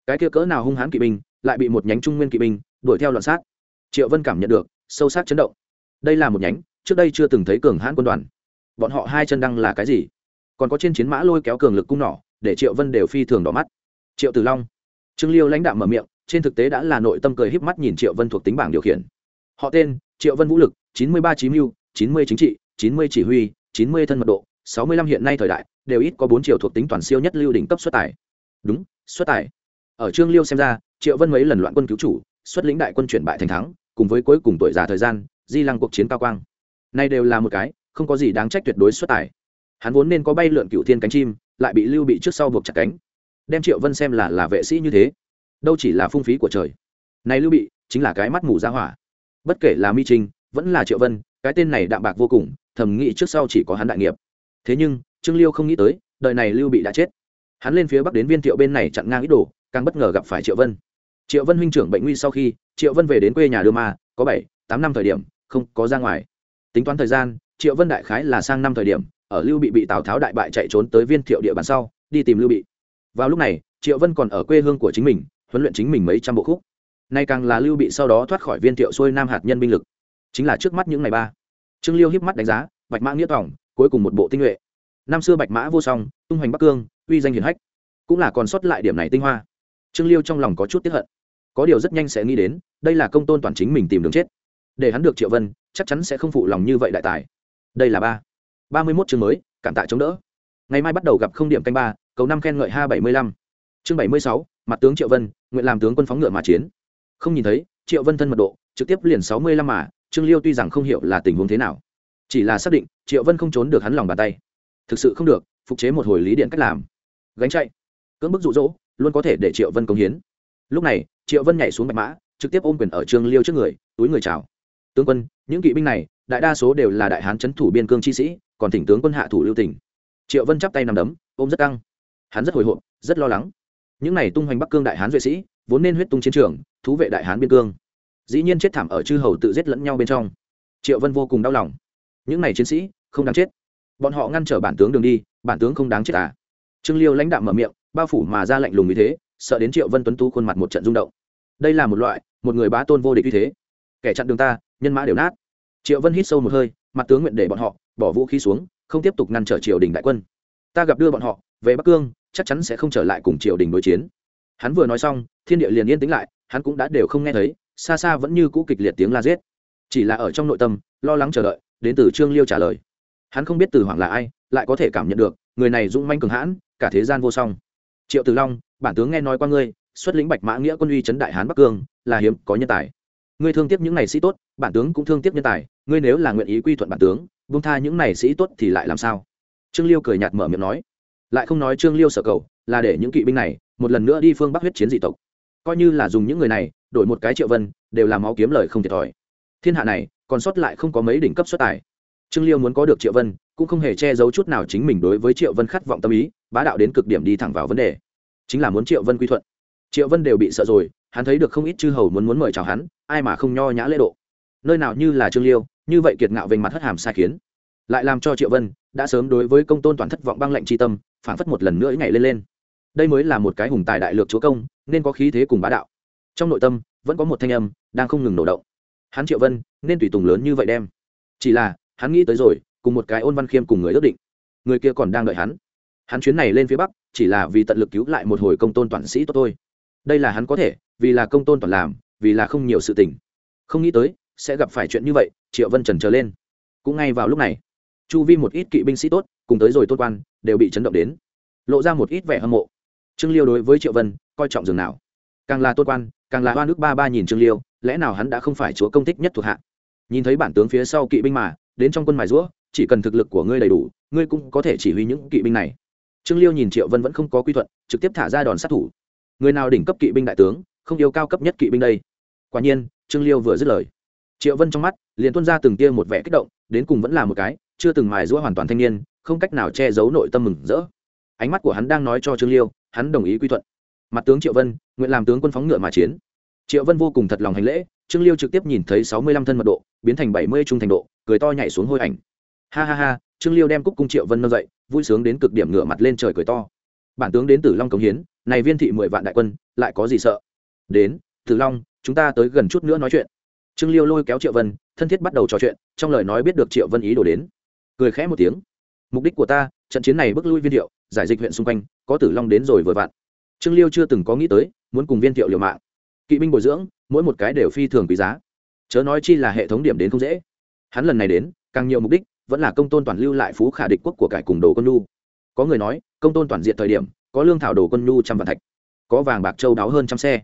Cái kia cỡ nào hung hãn kỵ binh, lại bị một nhánh trung nguyên kỵ binh đuổi theo loạn sát. Triệu vân cảm nhận được, sâu sắc chấn động. Đây là một nhánh, trước đây chưa từng thấy cường hãn quân đoàn. Bọn họ hai chân đăng là cái gì? Còn có trên chiến mã lôi kéo cường lực cung nỏ, để triệu vân đều phi thường đỏ mắt. Triệu tử long. Trương liêu lãnh đạo mở miệng, trên thực tế đã là nội tâm cười híp mắt nhìn triệu vân thuộc tính bảng điều khiển họ tên, triệu vân vũ lực, chín mươi ba chí mưu, chín mươi chính trị, chín mươi chỉ huy, chín mươi thân mật độ, sáu mươi lăm hiện nay thời đại, đều ít có bốn triệu thuộc tính toàn siêu nhất lưu đỉnh cấp xuất tài. Đúng, xuất tài. Ở trương liêu xem ra, triệu vân mấy lần loạn quân cứu chủ, xuất lĩnh đại quân chuyển bại thành thắng, cùng với cuối cùng tuổi già thời gian, di lăng cuộc chiến cao quang. Nay đều là một cái, không có gì đáng trách tuyệt đối xuất tài. Hắn vốn nên có bay lượn cựu thiên cánh chim, lại bị lưu bị trước sau buộc chặt cánh. Đem triệu vân xem là là vệ sĩ như thế. Đâu chỉ là phung phí của trời. Này lưu bị, chính là cái mắt mù ra hỏa bất kể là mi trinh, vẫn là triệu vân, cái tên này đạm bạc vô cùng, thầm nghĩ trước sau chỉ có hắn đại nghiệp. Thế nhưng, trương liêu không nghĩ tới, đời này lưu bị đã chết. Hắn lên phía bắc đến viên thiệu bên này chặn ngang ít đồ, càng bất ngờ gặp phải triệu vân. Triệu vân huynh trưởng bệnh nguy sau khi, triệu vân về đến quê nhà đưa ma, có bảy, tám năm thời điểm, không có ra ngoài. Tính toán thời gian, triệu vân đại khái là sang năm thời điểm, ở lưu bị bị tào tháo đại bại chạy trốn tới viên thiệu địa bàn sau, đi tìm lưu bị. Vào lúc này, triệu vân còn ở quê hương của chính mình, huấn luyện chính mình mấy trăm bộ khúc nay càng là lưu bị sau đó thoát khỏi viên thiệu xuôi nam hạt nhân binh lực. Chính là trước mắt những ngày ba. Trương liêu hiếp mắt đánh giá, bạch mã nghĩa tỏng cuối cùng một bộ tinh nhuệ. Năm xưa bạch mã vô song, tung hoành bắc cương, uy danh hiển hách. Cũng là còn sót lại điểm này tinh hoa. Trương liêu trong lòng có chút tiếp hận. Có điều rất nhanh sẽ nghĩ đến, đây là công tôn toàn chính mình tìm đường chết. Để hắn được triệu vân, chắc chắn sẽ không phụ lòng như vậy đại tài. Đây là ba. Ba mươi mốt chương mới, cảm tạ chống đỡ. Ngày mai bắt đầu gặp không điểm canh ba, cầu năm khen ngợi ha bảy mươi lăm. Chương bảy mươi sáu, mặt tướng triệu vân, nguyện làm tướng quân phóng ngựa mà chiến không nhìn thấy, triệu vân thân mật độ, trực tiếp liền sáu mươi lăm mà, trương liêu tuy rằng không hiểu là tình huống thế nào, chỉ là xác định triệu vân không trốn được hắn lòng bàn tay. Thực sự không được, phục chế một hồi lý điện cách làm. Gánh chạy. Cưỡng bức rụ rỗ luôn có thể để triệu vân công hiến. Lúc này, triệu vân nhảy xuống bạch mã, trực tiếp ôm quyền ở trương liêu trước người, túi người chào. Tướng quân, những kỵ binh này, đại đa số đều là đại hán trấn thủ biên cương chi sĩ, còn thỉnh tướng quân hạ thủ lưu tỉnh triệu vân chắp tay nằm đấm, ôm rất căng. Hắn rất hồi hộp, rất lo lắng. Những này tung hoành bắc cương đại hán duệ sĩ, vốn nên huyết tung chiến trường thú vệ đại hán biên cương. Dĩ nhiên chết thảm ở chư hầu tự giết lẫn nhau bên trong. Triệu vân vô cùng đau lòng. Những này chiến sĩ, không đáng chết. Bọn họ ngăn trở bản tướng đường đi, bản tướng không đáng chết à? Trương liêu lãnh đạo mở miệng, bao phủ mà ra lạnh lùng như thế, sợ đến triệu vân tuấn tú khuôn mặt một trận rung động. Đây là một loại, một người bá tôn vô địch như thế. Kẻ chặn đường ta, nhân mã đều nát. Triệu vân hít sâu một hơi, mặt tướng nguyện để bọn họ, bỏ vũ khí xuống, không tiếp tục ngăn trở triều đình đại quân. Ta gặp đưa bọn họ, về bắc cương, chắc chắn sẽ không trở lại cùng triều đình đối chiến. Hắn vừa nói xong, thiên địa liền yên tĩnh lại hắn cũng đã đều không nghe thấy, xa xa vẫn như cũ kịch liệt tiếng la giết. Chỉ là ở trong nội tâm, lo lắng chờ đợi, đến từ trương liêu trả lời. Hắn không biết từ hoàng là ai, lại có thể cảm nhận được, người này dũng manh cường hãn, cả thế gian vô song. Triệu tử long, bản tướng nghe nói qua ngươi, xuất lĩnh bạch mã nghĩa quân uy trấn đại hán bắc cương, là hiếm có nhân tài. Ngươi thương tiếc những này sĩ tốt, bản tướng cũng thương tiếc nhân tài, ngươi nếu là nguyện ý quy thuận bản tướng vung tha những này sĩ tốt thì lại làm sao? Trương liêu cười nhạt mở miệng nói. Lại không nói trương liêu sở cầu, là để những kỵ binh này, một lần nữa đi phương bắc huyết chiến dị tộc coi như là dùng những người này, đổi một cái triệu vân, đều làm máu kiếm lời không thiệt thòi. Thiên hạ này, còn sót lại không có mấy đỉnh cấp xuất tài. Trương liêu muốn có được triệu vân, cũng không hề che giấu chút nào chính mình đối với triệu vân khát vọng tâm ý, bá đạo đến cực điểm đi thẳng vào vấn đề. Chính là muốn triệu vân quy thuận. Triệu vân đều bị sợ rồi, hắn thấy được không ít chư hầu muốn muốn mời chào hắn, ai mà không nho nhã lễ độ. Nơi nào như là trương liêu, như vậy kiệt ngạo về mặt hất hàm sai khiến. Lại làm cho triệu vân, đã sớm đối với công tôn toàn thất vọng băng lệnh tri tâm phản phất một lần nữa ngày lên lên đây mới là một cái hùng tài đại lược chúa công, nên có khí thế cùng bá đạo. Trong nội tâm, vẫn có một thanh âm đang không ngừng nổ động. Hắn triệu vân, nên tùy tùng lớn như vậy đem. Chỉ là, hắn nghĩ tới rồi, cùng một cái ôn văn khiêm cùng người ước định. Người kia còn đang đợi hắn. Hắn chuyến này lên phía bắc, chỉ là vì tận lực cứu lại một hồi công tôn toàn sĩ tốt thôi. Đây là hắn có thể, vì là công tôn toàn làm, vì là không nhiều sự tình. Không nghĩ tới, sẽ gặp phải chuyện như vậy, triệu vân trần trở lên. Cũng ngay vào lúc này, chu vi một ít kỵ binh sĩ tốt, cùng tới rồi tôn quan, đều bị chấn động đến. Lộ ra một ít vẻ hâm mộ trương liêu đối với triệu vân, coi trọng dường nào. Càng là tôn quan, càng là hoa nước ba ba nhìn trương liêu, lẽ nào hắn đã không phải chúa công thích nhất thuộc hạ? Nhìn thấy bản tướng phía sau kỵ binh mà, đến trong quân mài rũa chỉ cần thực lực của ngươi đầy đủ, ngươi cũng có thể chỉ huy những kỵ binh này. Trương liêu nhìn triệu vân vẫn không có quy thuận, trực tiếp thả ra đòn sát thủ. Người nào đỉnh cấp kỵ binh đại tướng, không yêu cao cấp nhất kỵ binh đây? Quả nhiên, trương liêu vừa dứt lời. Triệu vân trong mắt, liền tuôn ra từng tia một vẻ kích động, đến cùng vẫn là một cái, chưa từng mài rũa hoàn toàn thanh niên, không cách nào che giấu nội tâm mừng rỡ. Ánh mắt của hắn đang nói cho trương liêu hắn đồng ý quy thuận. Mặt tướng triệu vân, nguyện làm tướng quân phóng ngựa mà chiến. Triệu vân vô cùng thật lòng hành lễ, trương liêu trực tiếp nhìn thấy sáu mươi lăm thân mật độ, biến thành bảy mươi trung thành độ, cười to nhảy xuống hôi ảnh. Ha ha ha, trương liêu đem cúc cung triệu vân nâng dậy, vui sướng đến cực điểm ngửa mặt lên trời cười to. Bản tướng đến tử long cống hiến, này viên thị mười vạn đại quân, lại có gì sợ? Đến, tử long, chúng ta tới gần chút nữa nói chuyện. Trương liêu lôi kéo triệu vân, thân thiết bắt đầu trò chuyện, trong lời nói biết được triệu vân ý đồ đến. Cười khẽ một tiếng. Mục đích của ta trận chiến này bước lui viên thiệu, giải dịch huyện xung quanh, có tử long đến rồi vừa vặn. Trương liêu chưa từng có nghĩ tới, muốn cùng viên thiệu liều mạng. Kỵ binh bồi dưỡng, mỗi một cái đều phi thường quý giá. Chớ nói chi là hệ thống điểm đến không dễ. Hắn lần này đến, càng nhiều mục đích vẫn là công tôn toàn lưu lại phú khả địch quốc của cải cùng đồ quân nhu. Có người nói, công tôn toàn diện thời điểm, có lương thảo đồ quân nhu trăm vạn thạch, có vàng bạc châu đáo hơn trăm xe.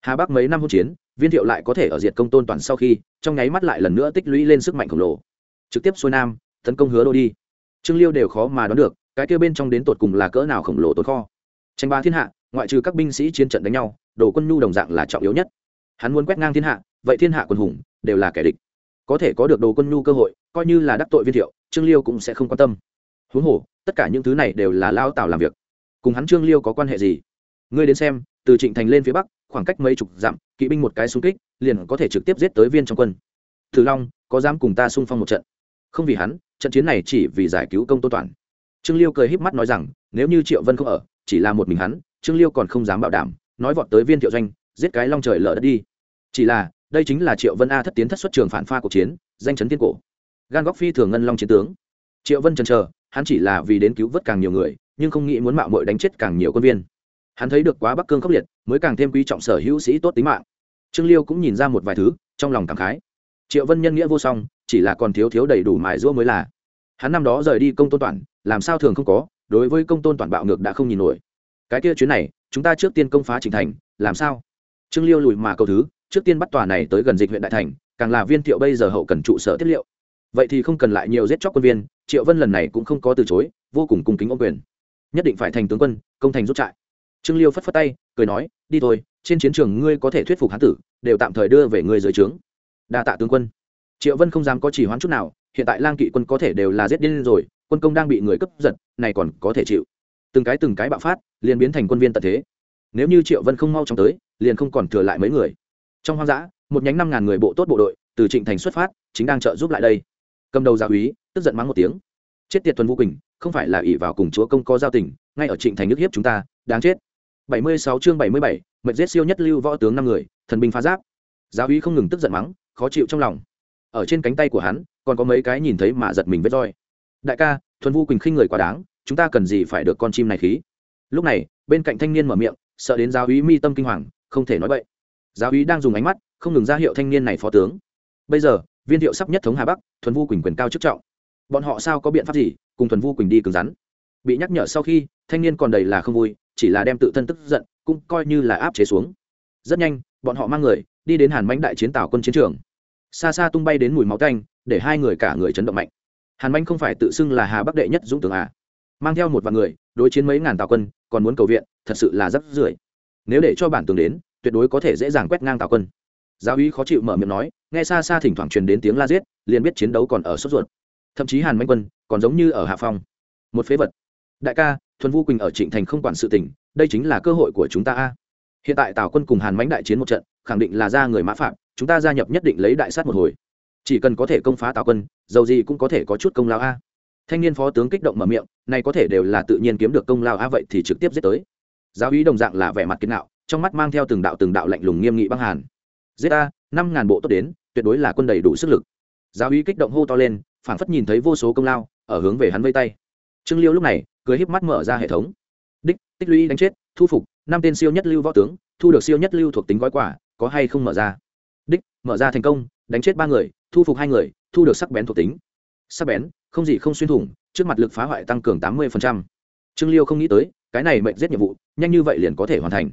Hà bắc mấy năm hỗn chiến, viên thiệu lại có thể ở diệt công tôn toàn sau khi, trong nháy mắt lại lần nữa tích lũy lên sức mạnh khổng lồ. Trực tiếp xuôi nam, tấn công hứa đô đi trương liêu đều khó mà đoán được, cái kia bên trong đến tột cùng là cỡ nào khổng lồ tồn kho. Tranh ba thiên hạ, ngoại trừ các binh sĩ chiến trận đánh nhau, đồ quân nhu đồng dạng là trọng yếu nhất. Hắn muốn quét ngang thiên hạ, vậy thiên hạ quân hùng, đều là kẻ địch. Có thể có được đồ quân nhu cơ hội, coi như là đắc tội viên thiệu, trương liêu cũng sẽ không quan tâm. Huống hồ, tất cả những thứ này đều là lao Tào làm việc. Cùng hắn trương liêu có quan hệ gì? Ngươi đến xem, từ trịnh thành lên phía bắc, khoảng cách mấy chục dặm, kỵ binh một cái xung kích, liền có thể trực tiếp giết tới viên trong quân. Thử long, có dám cùng ta xung phong một trận? Không vì hắn, trận chiến này chỉ vì giải cứu công tô toàn. Trương liêu cười híp mắt nói rằng, nếu như triệu vân không ở, chỉ là một mình hắn, trương liêu còn không dám bảo đảm, nói vọt tới viên thiệu doanh, giết cái long trời lở đất đi. Chỉ là, đây chính là triệu vân a thất tiến thất xuất trường phản pha cuộc chiến, danh chấn thiên cổ. Gan góc phi thường ngân long chiến tướng. Triệu vân trần chờ, hắn chỉ là vì đến cứu vớt càng nhiều người, nhưng không nghĩ muốn mạo mội đánh chết càng nhiều quân viên. Hắn thấy được quá bắc cương khốc liệt, mới càng thêm quý trọng sở hữu sĩ tốt tính mạng. Trương liêu cũng nhìn ra một vài thứ, trong lòng cảm khái triệu vân nhân nghĩa vô song, chỉ là còn thiếu thiếu đầy đủ mài giũa mới là. Hắn năm đó rời đi công tôn toàn, làm sao thường không có, đối với công tôn toàn bạo ngược đã không nhìn nổi. Cái kia chuyến này, chúng ta trước tiên công phá trình thành, làm sao? Trương liêu lùi mà câu thứ, trước tiên bắt tòa này tới gần dịch huyện đại thành, càng là viên thiệu bây giờ hậu cần trụ sở tiết liệu. Vậy thì không cần lại nhiều giết chóc quân viên, triệu vân lần này cũng không có từ chối, vô cùng cung kính ông quyền. Nhất định phải thành tướng quân, công thành rút trại. Trương liêu phất phất tay, cười nói, đi thôi, trên chiến trường ngươi có thể thuyết phục hán tử, đều tạm thời đưa về ngươi dưới trướng đa tạ tướng quân. Triệu vân không dám có chỉ hoán chút nào hiện tại lang kỵ quân có thể đều là giết điên rồi quân công đang bị người cướp giật này còn có thể chịu. Từng cái từng cái bạo phát liền biến thành quân viên tận thế. Nếu như triệu vân không mau chóng tới liền không còn thừa lại mấy người. Trong hoang dã một nhánh năm ngàn người bộ tốt bộ đội từ trịnh thành xuất phát chính đang trợ giúp lại đây. Cầm đầu giáo úy tức giận mắng một tiếng. Chết tiệt tuần vũ quỳnh không phải là ỷ vào cùng chúa công có giao tình ngay ở trịnh thành nước hiếp chúng ta đáng chết. 76 chương 77, mệnh giết siêu nhất lưu võ tướng năm người thần binh phá giáp. Giáo úy không ngừng tức giận mắng khó chịu trong lòng. Ở trên cánh tay của hắn, còn có mấy cái nhìn thấy mà giật mình vết roi. Đại ca, thuần vu quỳnh khinh người quá đáng, chúng ta cần gì phải được con chim này khí? Lúc này, bên cạnh thanh niên mở miệng, sợ đến giáo úy mi tâm kinh hoàng, không thể nói vậy giáo úy đang dùng ánh mắt, không ngừng ra hiệu thanh niên này phó tướng. Bây giờ, viên thiệu sắp nhất thống hà bắc, thuần vu quỳnh quyền cao chức trọng. Bọn họ sao có biện pháp gì, cùng thuần vu quỳnh đi cứng rắn? Bị nhắc nhở sau khi, thanh niên còn đầy là không vui, chỉ là đem tự thân tức giận, cũng coi như là áp chế xuống. Rất nhanh, bọn họ mang người, đi đến hàn mãnh đại chiến tàu quân chiến trường xa xa tung bay đến mùi máu tanh để hai người cả người chấn động mạnh. Hàn manh không phải tự xưng là hà bắc đệ nhất dũng tướng à? Mang theo một vài người đối chiến mấy ngàn tàu quân còn muốn cầu viện thật sự là rất rưởi. Nếu để cho bản tường đến tuyệt đối có thể dễ dàng quét ngang tàu quân. Giáo uy khó chịu mở miệng nói nghe xa xa thỉnh thoảng truyền đến tiếng la giết liền biết chiến đấu còn ở sốt ruột. Thậm chí hàn manh quân còn giống như ở hạ phong. Một phế vật. Đại ca thuần vu quỳnh ở trịnh thành không quản sự tỉnh, đây chính là cơ hội của chúng ta a. Hiện tại tào quân cùng hàn mánh đại chiến một trận khẳng định là ra người mã phạm chúng ta gia nhập nhất định lấy đại sát một hồi. Chỉ cần có thể công phá tào quân, dầu gì cũng có thể có chút công lao a. Thanh niên phó tướng kích động mở miệng, này có thể đều là tự nhiên kiếm được công lao a, vậy thì trực tiếp giết tới. Giáo ý đồng dạng là vẻ mặt kiến nạo trong mắt mang theo từng đạo từng đạo lạnh lùng nghiêm nghị băng hàn. Giết a, năm ngàn bộ tốt đến, tuyệt đối là quân đầy đủ sức lực. Giáo ý kích động hô to lên, phảng phất nhìn thấy vô số công lao, ở hướng về hắn vây tay. Trương liêu lúc này, cười híp mắt mở ra hệ thống. Đích, tích lũy đánh chết, thu phục, năm tên siêu nhất lưu võ tướng, thu được siêu nhất lưu thuộc tính gói quả có hay không mở ra? Mở ra thành công, đánh chết ba người, thu phục hai người, thu được sắc bén thuộc tính. Sắc bén, không gì không xuyên thủng, trước mặt lực phá hoại tăng cường tám mươi trương liêu không nghĩ tới, cái này mệnh giết nhiệm vụ, nhanh như vậy liền có thể hoàn thành.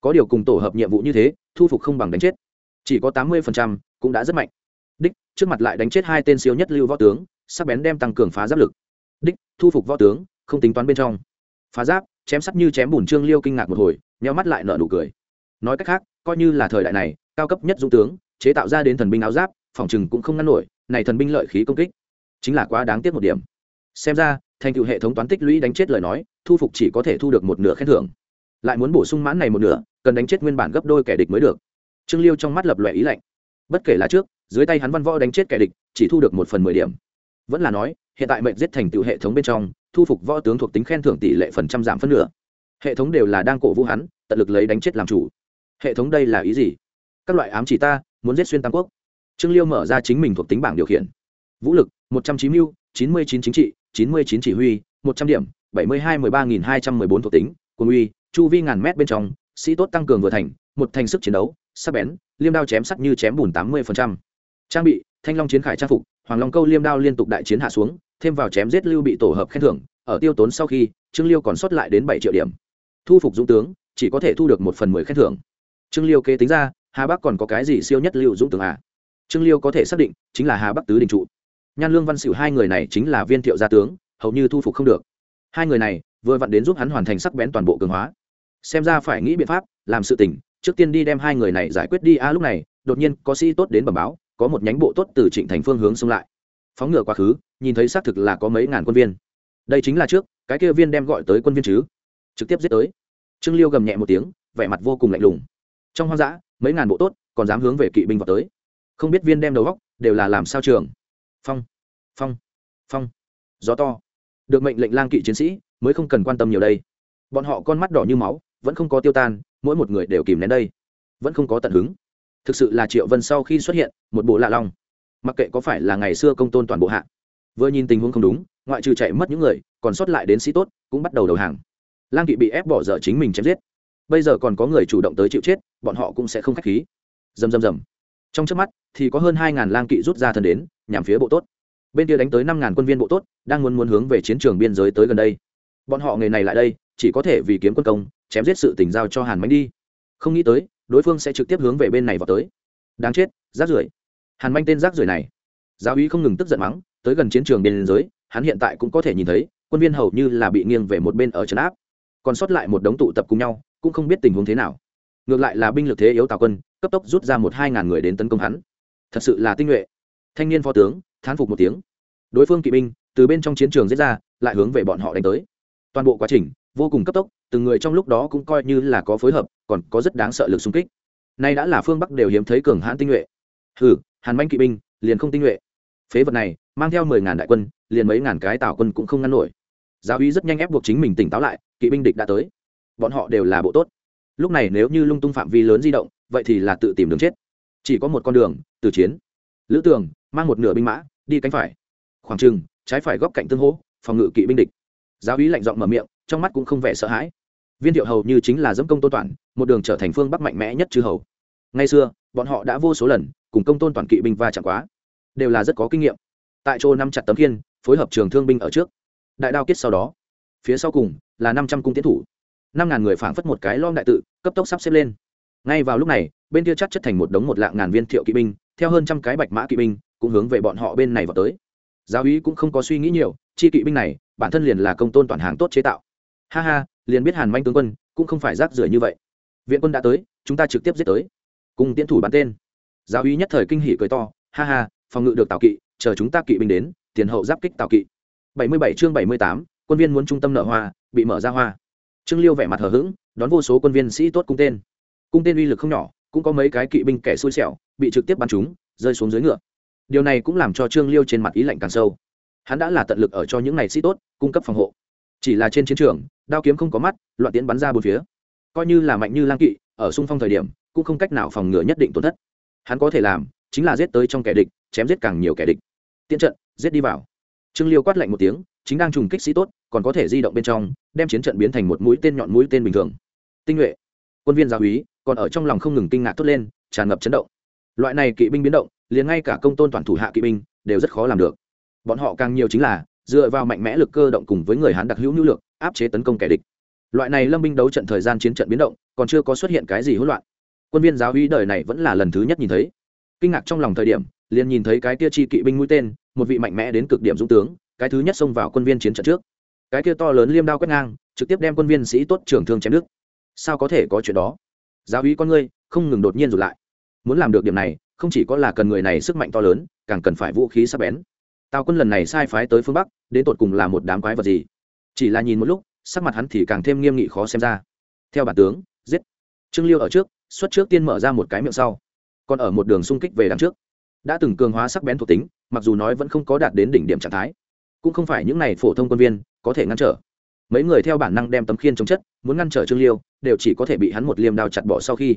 Có điều cùng tổ hợp nhiệm vụ như thế, thu phục không bằng đánh chết. Chỉ có tám mươi cũng đã rất mạnh. Đích, trước mặt lại đánh chết hai tên siêu nhất lưu võ tướng, sắc bén đem tăng cường phá giáp lực. Đích, thu phục võ tướng, không tính toán bên trong. Phá giáp, chém sắt như chém bùn trương liêu kinh ngạc một hồi, nheo mắt lại nở nụ cười. Nói cách khác, coi như là thời đại này, cao cấp nhất dũng tướng chế tạo ra đến thần binh áo giáp, phòng chừng cũng không ngăn nổi, này thần binh lợi khí công kích, chính là quá đáng tiếc một điểm. Xem ra, thành tựu hệ thống toán tích lũy đánh chết lời nói, thu phục chỉ có thể thu được một nửa khen thưởng. Lại muốn bổ sung mãn này một nửa, cần đánh chết nguyên bản gấp đôi kẻ địch mới được. Trương liêu trong mắt lập lòe ý lạnh. Bất kể là trước, dưới tay hắn văn võ đánh chết kẻ địch, chỉ thu được một phần mười điểm. Vẫn là nói, hiện tại mệnh giết thành tựu hệ thống bên trong, thu phục võ tướng thuộc tính khen thưởng tỷ lệ phần trăm giảm phân nửa. Hệ thống đều là đang cổ vũ hắn, tận lực lấy đánh chết làm chủ. Hệ thống đây là ý gì? Các loại ám chỉ ta, muốn giết xuyên tam quốc. Trương liêu mở ra chính mình thuộc tính bảng điều khiển. Vũ lực, một trăm chín mưu, chín mươi chín chính trị, chín mươi chín chỉ huy, một trăm điểm, bảy mươi hai mười ba nghìn hai trăm mười bốn thuộc tính, quân uy, chu vi ngàn mét bên trong, sĩ tốt tăng cường vừa thành, một thành sức chiến đấu, sắc bén, liêm đao chém sắt như chém bùn tám mươi trang bị, thanh long chiến khải trang phục, hoàng long câu liêm đao liên tục đại chiến hạ xuống, thêm vào chém giết lưu bị tổ hợp khen thưởng, ở tiêu tốn sau khi, trương liêu còn sót lại đến bảy triệu điểm. Thu phục dũng tướng, chỉ có thể thu được một phần mười khen thưởng. Trương liêu kế tính ra hà bắc còn có cái gì siêu nhất lưu dũng Tường à? Trương liêu có thể xác định, chính là hà bắc tứ đình trụ. Nhan lương văn xỉu hai người này chính là viên thiệu gia tướng, hầu như thu phục không được. Hai người này, vừa vặn đến giúp hắn hoàn thành sắc bén toàn bộ cường hóa. Xem ra phải nghĩ biện pháp, làm sự tình, trước tiên đi đem hai người này giải quyết đi. A lúc này, đột nhiên có sĩ tốt đến bẩm báo, có một nhánh bộ tốt từ trịnh thành phương hướng xông lại. Phóng ngựa quá khứ, nhìn thấy xác thực là có mấy ngàn quân viên. Đây chính là trước, cái kia viên đem gọi tới quân viên chứ? Trực tiếp giết tới. Trương liêu gầm nhẹ một tiếng, vẻ mặt vô cùng lạnh lùng trong hoang dã, mấy ngàn bộ tốt còn dám hướng về kỵ binh vào tới. Không biết viên đem đầu góc đều là làm sao trường. Phong phong phong. Gió to. Được mệnh lệnh lang kỵ chiến sĩ mới không cần quan tâm nhiều đây. Bọn họ con mắt đỏ như máu, vẫn không có tiêu tan, mỗi một người đều kìm nén đây. Vẫn không có tận hứng. Thực sự là triệu vân sau khi xuất hiện, một bộ lạ long mặc kệ có phải là ngày xưa công tôn toàn bộ hạ, vừa nhìn tình huống không đúng, ngoại trừ chạy mất những người, còn sót lại đến sĩ tốt, cũng bắt đầu đầu hàng. Lang kỵ bị ép bỏ dở chính mình chém giết bây giờ còn có người chủ động tới chịu chết, bọn họ cũng sẽ không k h á c h khí. Dầm dầm dầm trong trước mắt, thì có hơn hai ngàn lang kỵ rút ra thân đến, nhằm phía bộ tốt. Bên kia đánh tới năm ngàn quân viên bộ tốt, đang muốn muốn hướng về chiến trường biên giới tới gần đây. Bọn họ nghề này lại đây, chỉ có thể vì kiếm quân công, chém giết sự tình giao cho hàn mánh đi. Không nghĩ tới, đối phương sẽ trực tiếp hướng về bên này vào tới. Đáng chết, rác rưởi. Hàn manh tên rác rưởi này. Giáo Uy không ngừng tức giận mắng, tới gần chiến trường biên giới, hắn hiện tại cũng có thể nhìn thấy, quân viên hầu như là bị nghiêng về một bên ở trấn áp. Còn sót lại một đống tụ tập cùng nhau cũng không biết tình huống thế nào. Ngược lại là binh lực thế yếu tào quân, cấp tốc rút ra một hai ngàn người đến tấn công hắn. Thật sự là tinh nhuệ. Thanh niên phó tướng, thán phục một tiếng. Đối phương kỵ binh, từ bên trong chiến trường giết ra, lại hướng về bọn họ đánh tới. Toàn bộ quá trình, vô cùng cấp tốc, từng người trong lúc đó cũng coi như là có phối hợp, còn có rất đáng sợ lực xung kích. Nay đã là phương bắc đều hiếm thấy cường hãn tinh nhuệ. Hừ, hàn manh kỵ binh, liền không tinh nhuệ. Phế vật này, mang theo mười ngàn đại quân, liền mấy ngàn cái tào quân cũng không ngăn nổi. Giáo uy rất nhanh ép buộc chính mình tỉnh táo lại, kỵ binh địch đã tới bọn họ đều là bộ tốt. Lúc này nếu như lung tung phạm vi lớn di động, vậy thì là tự tìm đường chết. Chỉ có một con đường, từ chiến. Lữ tường, mang một nửa binh mã, đi cánh phải. Khoảng trừng trái phải góc cạnh tương hỗ, phòng ngự kỵ binh địch. Giáo Ý lạnh giọng mở miệng, trong mắt cũng không vẻ sợ hãi. Viên thiệu hầu như chính là dẫm công tôn toàn, một đường trở thành phương bắc mạnh mẽ nhất chư hầu. Ngay xưa, bọn họ đã vô số lần cùng công tôn toàn kỵ binh va chạm quá, đều là rất có kinh nghiệm. Tại chỗ năm chặt tấm kiên phối hợp trường thương binh ở trước. Đại đao kết sau đó, phía sau cùng là năm trăm cung tiến thủ năm ngàn người phảng phất một cái lom đại tự, cấp tốc sắp xếp lên. Ngay vào lúc này, bên kia chắc chất thành một đống một lạng ngàn viên thiệu kỵ binh, theo hơn trăm cái bạch mã kỵ binh, cũng hướng về bọn họ bên này vào tới. Giáo úy cũng không có suy nghĩ nhiều, chi kỵ binh này, bản thân liền là công tôn toàn hàng tốt chế tạo. Ha ha, liền biết hàn manh tướng quân, cũng không phải rác rưởi như vậy. Viện quân đã tới, chúng ta trực tiếp giết tới. Cùng tiến thủ bắn tên. Giáo úy nhất thời kinh hỉ cười to, ha ha, phòng ngự được tào kỵ, chờ chúng ta kỵ binh đến, tiền hậu giáp kích tào kỵ. Bảy mươi bảy chương bảy mươi tám, quân viên muốn trung tâm nợ hoa, bị mở ra hoa trương liêu vẻ mặt hờ hững, đón vô số quân viên sĩ tốt cung tên. Cung tên uy lực không nhỏ, cũng có mấy cái kỵ binh kẻ xui xẻo, bị trực tiếp bắn chúng rơi xuống dưới ngựa. Điều này cũng làm cho trương liêu trên mặt ý lạnh càng sâu. Hắn đã là tận lực ở cho những này sĩ tốt cung cấp phòng hộ. Chỉ là trên chiến trường, đao kiếm không có mắt, loạn tiến bắn ra bốn phía. Coi như là mạnh như lang kỵ, ở xung phong thời điểm, cũng không cách nào phòng ngừa nhất định tổn thất. Hắn có thể làm, chính là giết tới trong kẻ địch, chém giết càng nhiều kẻ địch. Tiện trận, giết đi vào. Trương liêu quát lạnh một tiếng, chính đang trùng kích sĩ tốt còn có thể di động bên trong, đem chiến trận biến thành một mũi tên nhọn mũi tên bình thường. Tinh nhuệ. Quân viên gia úy, còn ở trong lòng không ngừng kinh ngạc thốt lên, tràn ngập chấn động. Loại này kỵ binh biến động, liền ngay cả công tôn toàn thủ hạ kỵ binh, đều rất khó làm được. Bọn họ càng nhiều chính là, dựa vào mạnh mẽ lực cơ động cùng với người hán đặc hữu nhu lược áp chế tấn công kẻ địch. Loại này lâm binh đấu trận thời gian chiến trận biến động, còn chưa có xuất hiện cái gì hỗn loạn. Quân viên giáo uy đời này vẫn là lần thứ nhất nhìn thấy. Kinh ngạc trong lòng thời điểm, liền nhìn thấy cái tia chi kỵ binh mũi tên, một vị mạnh mẽ đến cực điểm dũng tướng, cái thứ nhất xông vào quân viên chiến trận trước cái kia to lớn liêm đao quét ngang, trực tiếp đem quân viên sĩ tốt trưởng thương chém nước sao có thể có chuyện đó? Giáo uy con ngươi không ngừng đột nhiên rụt lại. Muốn làm được điểm này, không chỉ có là cần người này sức mạnh to lớn, càng cần phải vũ khí sắc bén. Tào quân lần này sai phái tới phương bắc, đến tột cùng là một đám quái vật gì? Chỉ là nhìn một lúc, sắc mặt hắn thì càng thêm nghiêm nghị khó xem ra. Theo bản tướng, giết. Trương liêu ở trước, xuất trước tiên mở ra một cái miệng sau. Còn ở một đường xung kích về đằng trước. Đã từng cường hóa sắc bén thuộc tính, mặc dù nói vẫn không có đạt đến đỉnh điểm trạng thái. Cũng không phải những này phổ thông quân viên có thể ngăn trở. Mấy người theo bản năng đem tấm khiên chống chất muốn ngăn trở trương liêu đều chỉ có thể bị hắn một liềm đao chặt bỏ sau khi.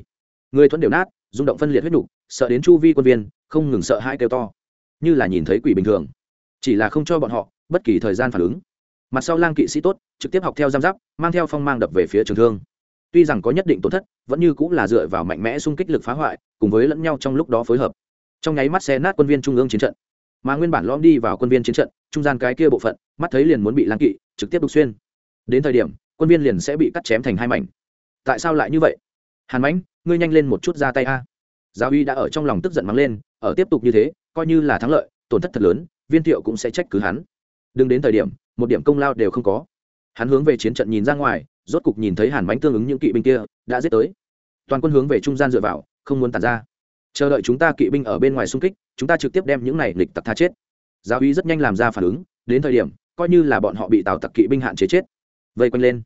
Người thuẫn đều nát rung động phân liệt huyết đủ, sợ đến chu vi quân viên không ngừng sợ hai kêu to. Như là nhìn thấy quỷ bình thường. Chỉ là không cho bọn họ bất kỳ thời gian phản ứng. Mặt sau lang kỵ sĩ tốt trực tiếp học theo giam giáp mang theo phong mang đập về phía trường thương. Tuy rằng có nhất định tổn thất vẫn như cũng là dựa vào mạnh mẽ xung kích lực phá hoại cùng với lẫn nhau trong lúc đó phối hợp. Trong nháy mắt xe nát quân viên trung ương chiến trận. Mà nguyên bản lõm đi vào quân viên chiến trận trung gian cái kia bộ phận, mắt thấy liền muốn bị lan kỵ, trực tiếp đục xuyên. Đến thời điểm, quân viên liền sẽ bị cắt chém thành hai mảnh. Tại sao lại như vậy? Hàn mãnh, ngươi nhanh lên một chút ra tay a. Giáo uy đã ở trong lòng tức giận mắng lên, ở tiếp tục như thế, coi như là thắng lợi, tổn thất thật lớn, viên thiệu cũng sẽ trách cứ hắn. Đừng đến thời điểm, một điểm công lao đều không có. Hắn hướng về chiến trận nhìn ra ngoài, rốt cục nhìn thấy hàn bánh tương ứng những kỵ binh kia, đã giết tới. Toàn quân hướng về trung gian dựa vào, không muốn tàn ra. Chờ đợi chúng ta kỵ binh ở bên ngoài xung kích, chúng ta trực tiếp đem những này lịch tặc tha chết giáo uy rất nhanh làm ra phản ứng, đến thời điểm, coi như là bọn họ bị tào tặc kỵ binh hạn chế chết, vây quanh lên,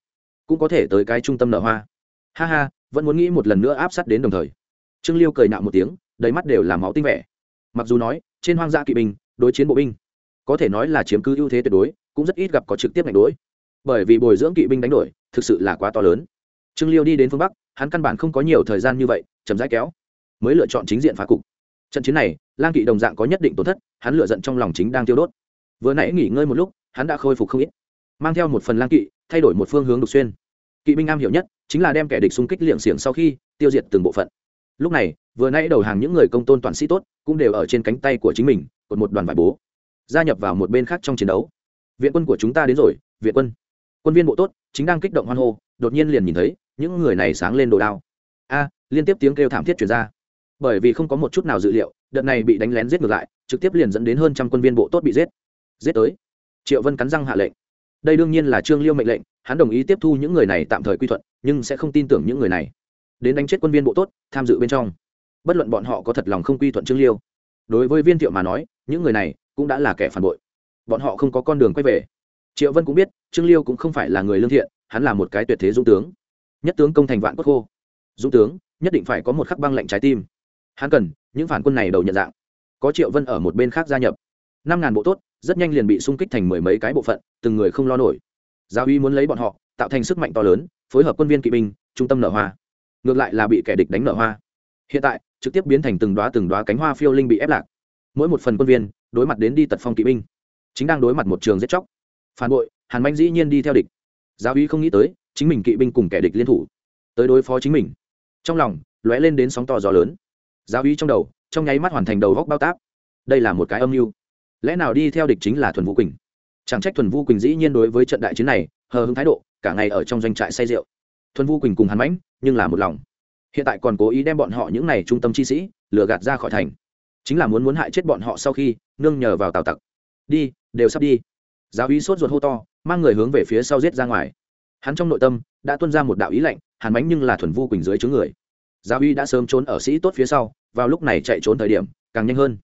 cũng có thể tới cái trung tâm nở hoa. Ha ha, vẫn muốn nghĩ một lần nữa áp sát đến đồng thời. Trương liêu cười nạo một tiếng, đầy mắt đều là máu tinh vẻ. Mặc dù nói, trên hoang dã kỵ binh, đối chiến bộ binh, có thể nói là chiếm cứ ưu thế tuyệt đối, cũng rất ít gặp có trực tiếp đánh đối bởi vì bồi dưỡng kỵ binh đánh đổi, thực sự là quá to lớn. Trương liêu đi đến phương bắc, hắn căn bản không có nhiều thời gian như vậy, chậm rãi kéo, mới lựa chọn chính diện phá cục. Trận chiến này lang kỵ đồng dạng có nhất định tổn thất, hắn lựa giận trong lòng chính đang tiêu đốt. Vừa nãy nghỉ ngơi một lúc, hắn đã khôi phục không ít. Mang theo một phần lang kỵ, thay đổi một phương hướng đục xuyên. Kỵ binh am hiểu nhất chính là đem kẻ địch xung kích liệng xiềng sau khi tiêu diệt từng bộ phận. Lúc này, vừa nãy đầu hàng những người công tôn toàn sĩ tốt cũng đều ở trên cánh tay của chính mình còn một đoàn vải bố, gia nhập vào một bên khác trong chiến đấu. Viện quân của chúng ta đến rồi, viện quân. Quân viên bộ tốt chính đang kích động hoan hô, đột nhiên liền nhìn thấy những người này sáng lên đồ đao. A, liên tiếp tiếng kêu thảm thiết chuyển ra bởi vì không có một chút nào dự liệu, đợt này bị đánh lén giết ngược lại, trực tiếp liền dẫn đến hơn trăm quân viên bộ tốt bị giết. Giết tới. Triệu vân cắn răng hạ lệnh. Đây đương nhiên là trương liêu mệnh lệnh, hắn đồng ý tiếp thu những người này tạm thời quy thuận, nhưng sẽ không tin tưởng những người này. Đến đánh chết quân viên bộ tốt, tham dự bên trong. Bất luận bọn họ có thật lòng không quy thuận trương liêu. Đối với viên thiệu mà nói, những người này cũng đã là kẻ phản bội. Bọn họ không có con đường quay về. Triệu vân cũng biết, trương liêu cũng không phải là người lương thiện, hắn là một cái tuyệt thế dũng tướng. Nhất tướng công thành vạn quốc khô. Dũng tướng, nhất định phải có một khắc băng lạnh trái tim hắn cần, những phản quân này đầu nhận dạng. Có triệu vân ở một bên khác gia nhập. Năm ngàn bộ tốt, rất nhanh liền bị xung kích thành mười mấy cái bộ phận, từng người không lo nổi. Giáo uy muốn lấy bọn họ, tạo thành sức mạnh to lớn, phối hợp quân viên kỵ binh, trung tâm nở hoa. Ngược lại là bị kẻ địch đánh nở hoa. Hiện tại, trực tiếp biến thành từng đoá từng đoá cánh hoa phiêu linh bị ép lạc. Mỗi một phần quân viên, đối mặt đến đi tật phong kỵ binh, chính đang đối mặt một trường giết chóc. Phản bội, hàn manh dĩ nhiên đi theo địch. Giáo uy không nghĩ tới, chính mình kỵ binh cùng kẻ địch liên thủ, tới đối phó chính mình. Trong lòng, lóe lên đến sóng to gió lớn giáo uy trong đầu, trong nháy mắt hoàn thành đầu góc bao táp. Đây là một cái âm mưu. Lẽ nào đi theo địch chính là thuần vũ quỳnh? Chẳng trách thuần vũ quỳnh dĩ nhiên đối với trận đại chiến này, hờ hững thái độ, cả ngày ở trong doanh trại say rượu. Thuần vũ quỳnh cùng hắn mãnh, nhưng là một lòng. Hiện tại còn cố ý đem bọn họ những n à y trung tâm chi sĩ, lừa gạt ra khỏi thành. Chính là muốn muốn hại chết bọn họ sau khi, nương nhờ vào tào tặc. Đi, đều sắp đi. Giáo uy sốt ruột hô to, mang người hướng về phía sau giết ra ngoài. Hắn trong nội tâm, đã tuân ra một đạo ý lệnh hàn bánh nhưng là thuần vu quỳnh dưới chướng người gia uy đã sớm trốn ở sĩ tốt phía sau, vào lúc này chạy trốn thời điểm, càng nhanh hơn.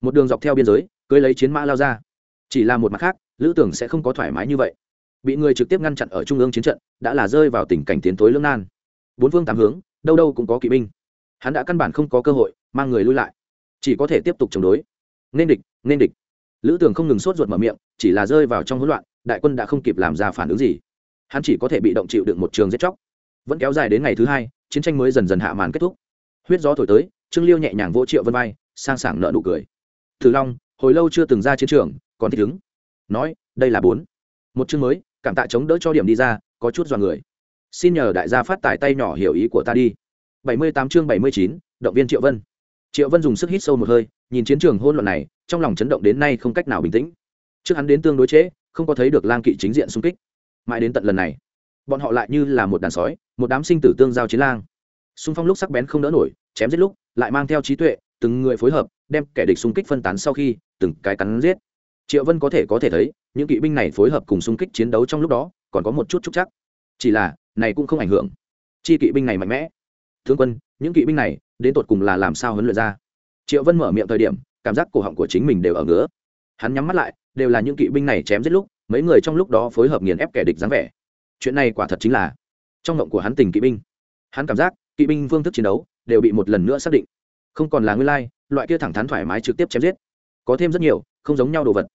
Một đường dọc theo biên giới, cưới lấy chiến mã lao ra. Chỉ là một mặt khác, lữ tưởng sẽ không có thoải mái như vậy. Bị người trực tiếp ngăn chặn ở trung ương chiến trận, đã là rơi vào tình cảnh tiến tối lưỡng nan. Bốn phương tám hướng, đâu đâu cũng có kỵ binh. Hắn đã căn bản không có cơ hội, mang người lui lại. Chỉ có thể tiếp tục chống đối. Nên địch nên địch. Lữ Tưởng không ngừng sốt ruột mở miệng, chỉ là rơi vào trong hỗn loạn, đại quân đã không kịp làm ra phản ứng gì. Hắn chỉ có thể bị động chịu đựng một trường giết chóc. Vẫn kéo dài đến ngày thứ hai chiến tranh mới dần dần hạ màn kết thúc. Huyết gió thổi tới trương liêu nhẹ nhàng vỗ triệu vân vai sang sảng nợ nụ cười. Thử long hồi lâu chưa từng ra chiến trường còn thích ứng. Nói đây là bốn. Một chương mới cảm tạ chống đỡ cho điểm đi ra có chút dọa người. Xin nhờ đại gia phát tài tay nhỏ hiểu ý của ta đi. Bảy mươi tám chương bảy mươi chín động viên triệu vân. Triệu vân dùng sức hít sâu một hơi nhìn chiến trường hôn luận này trong lòng chấn động đến nay không cách nào bình tĩnh. Trước hắn đến tương đối chế, không có thấy được lang kỵ chính diện xung kích. Mãi đến tận lần này bọn họ lại như là một đàn sói, một đám sinh tử tương giao chiến lang. Xung phong lúc sắc bén không đỡ nổi, chém giết lúc lại mang theo trí tuệ, từng người phối hợp, đem kẻ địch xung kích phân tán sau khi từng cái cắn giết. Triệu vân có thể có thể thấy, những kỵ binh này phối hợp cùng xung kích chiến đấu trong lúc đó, còn có một chút trúc chắc chỉ là, này cũng không ảnh hưởng. Chi kỵ binh này mạnh mẽ. Thương quân, những kỵ binh này, đến tột cùng là làm sao huấn luyện ra? Triệu vân mở miệng thời điểm, cảm giác cổ họng của chính mình đều ở ngứa. Hắn nhắm mắt lại, đều là những kỵ binh này chém giết lúc, mấy người trong lúc đó phối hợp nghiền ép kẻ địch dáng vẻ chuyện này quả thật chính là trong mộng của hắn tình kỵ binh. Hắn cảm giác kỵ binh phương thức chiến đấu đều bị một lần nữa xác định. Không còn là nguyên lai, loại kia thẳng thắn thoải mái trực tiếp chém giết, có thêm rất nhiều, không giống nhau đồ vật.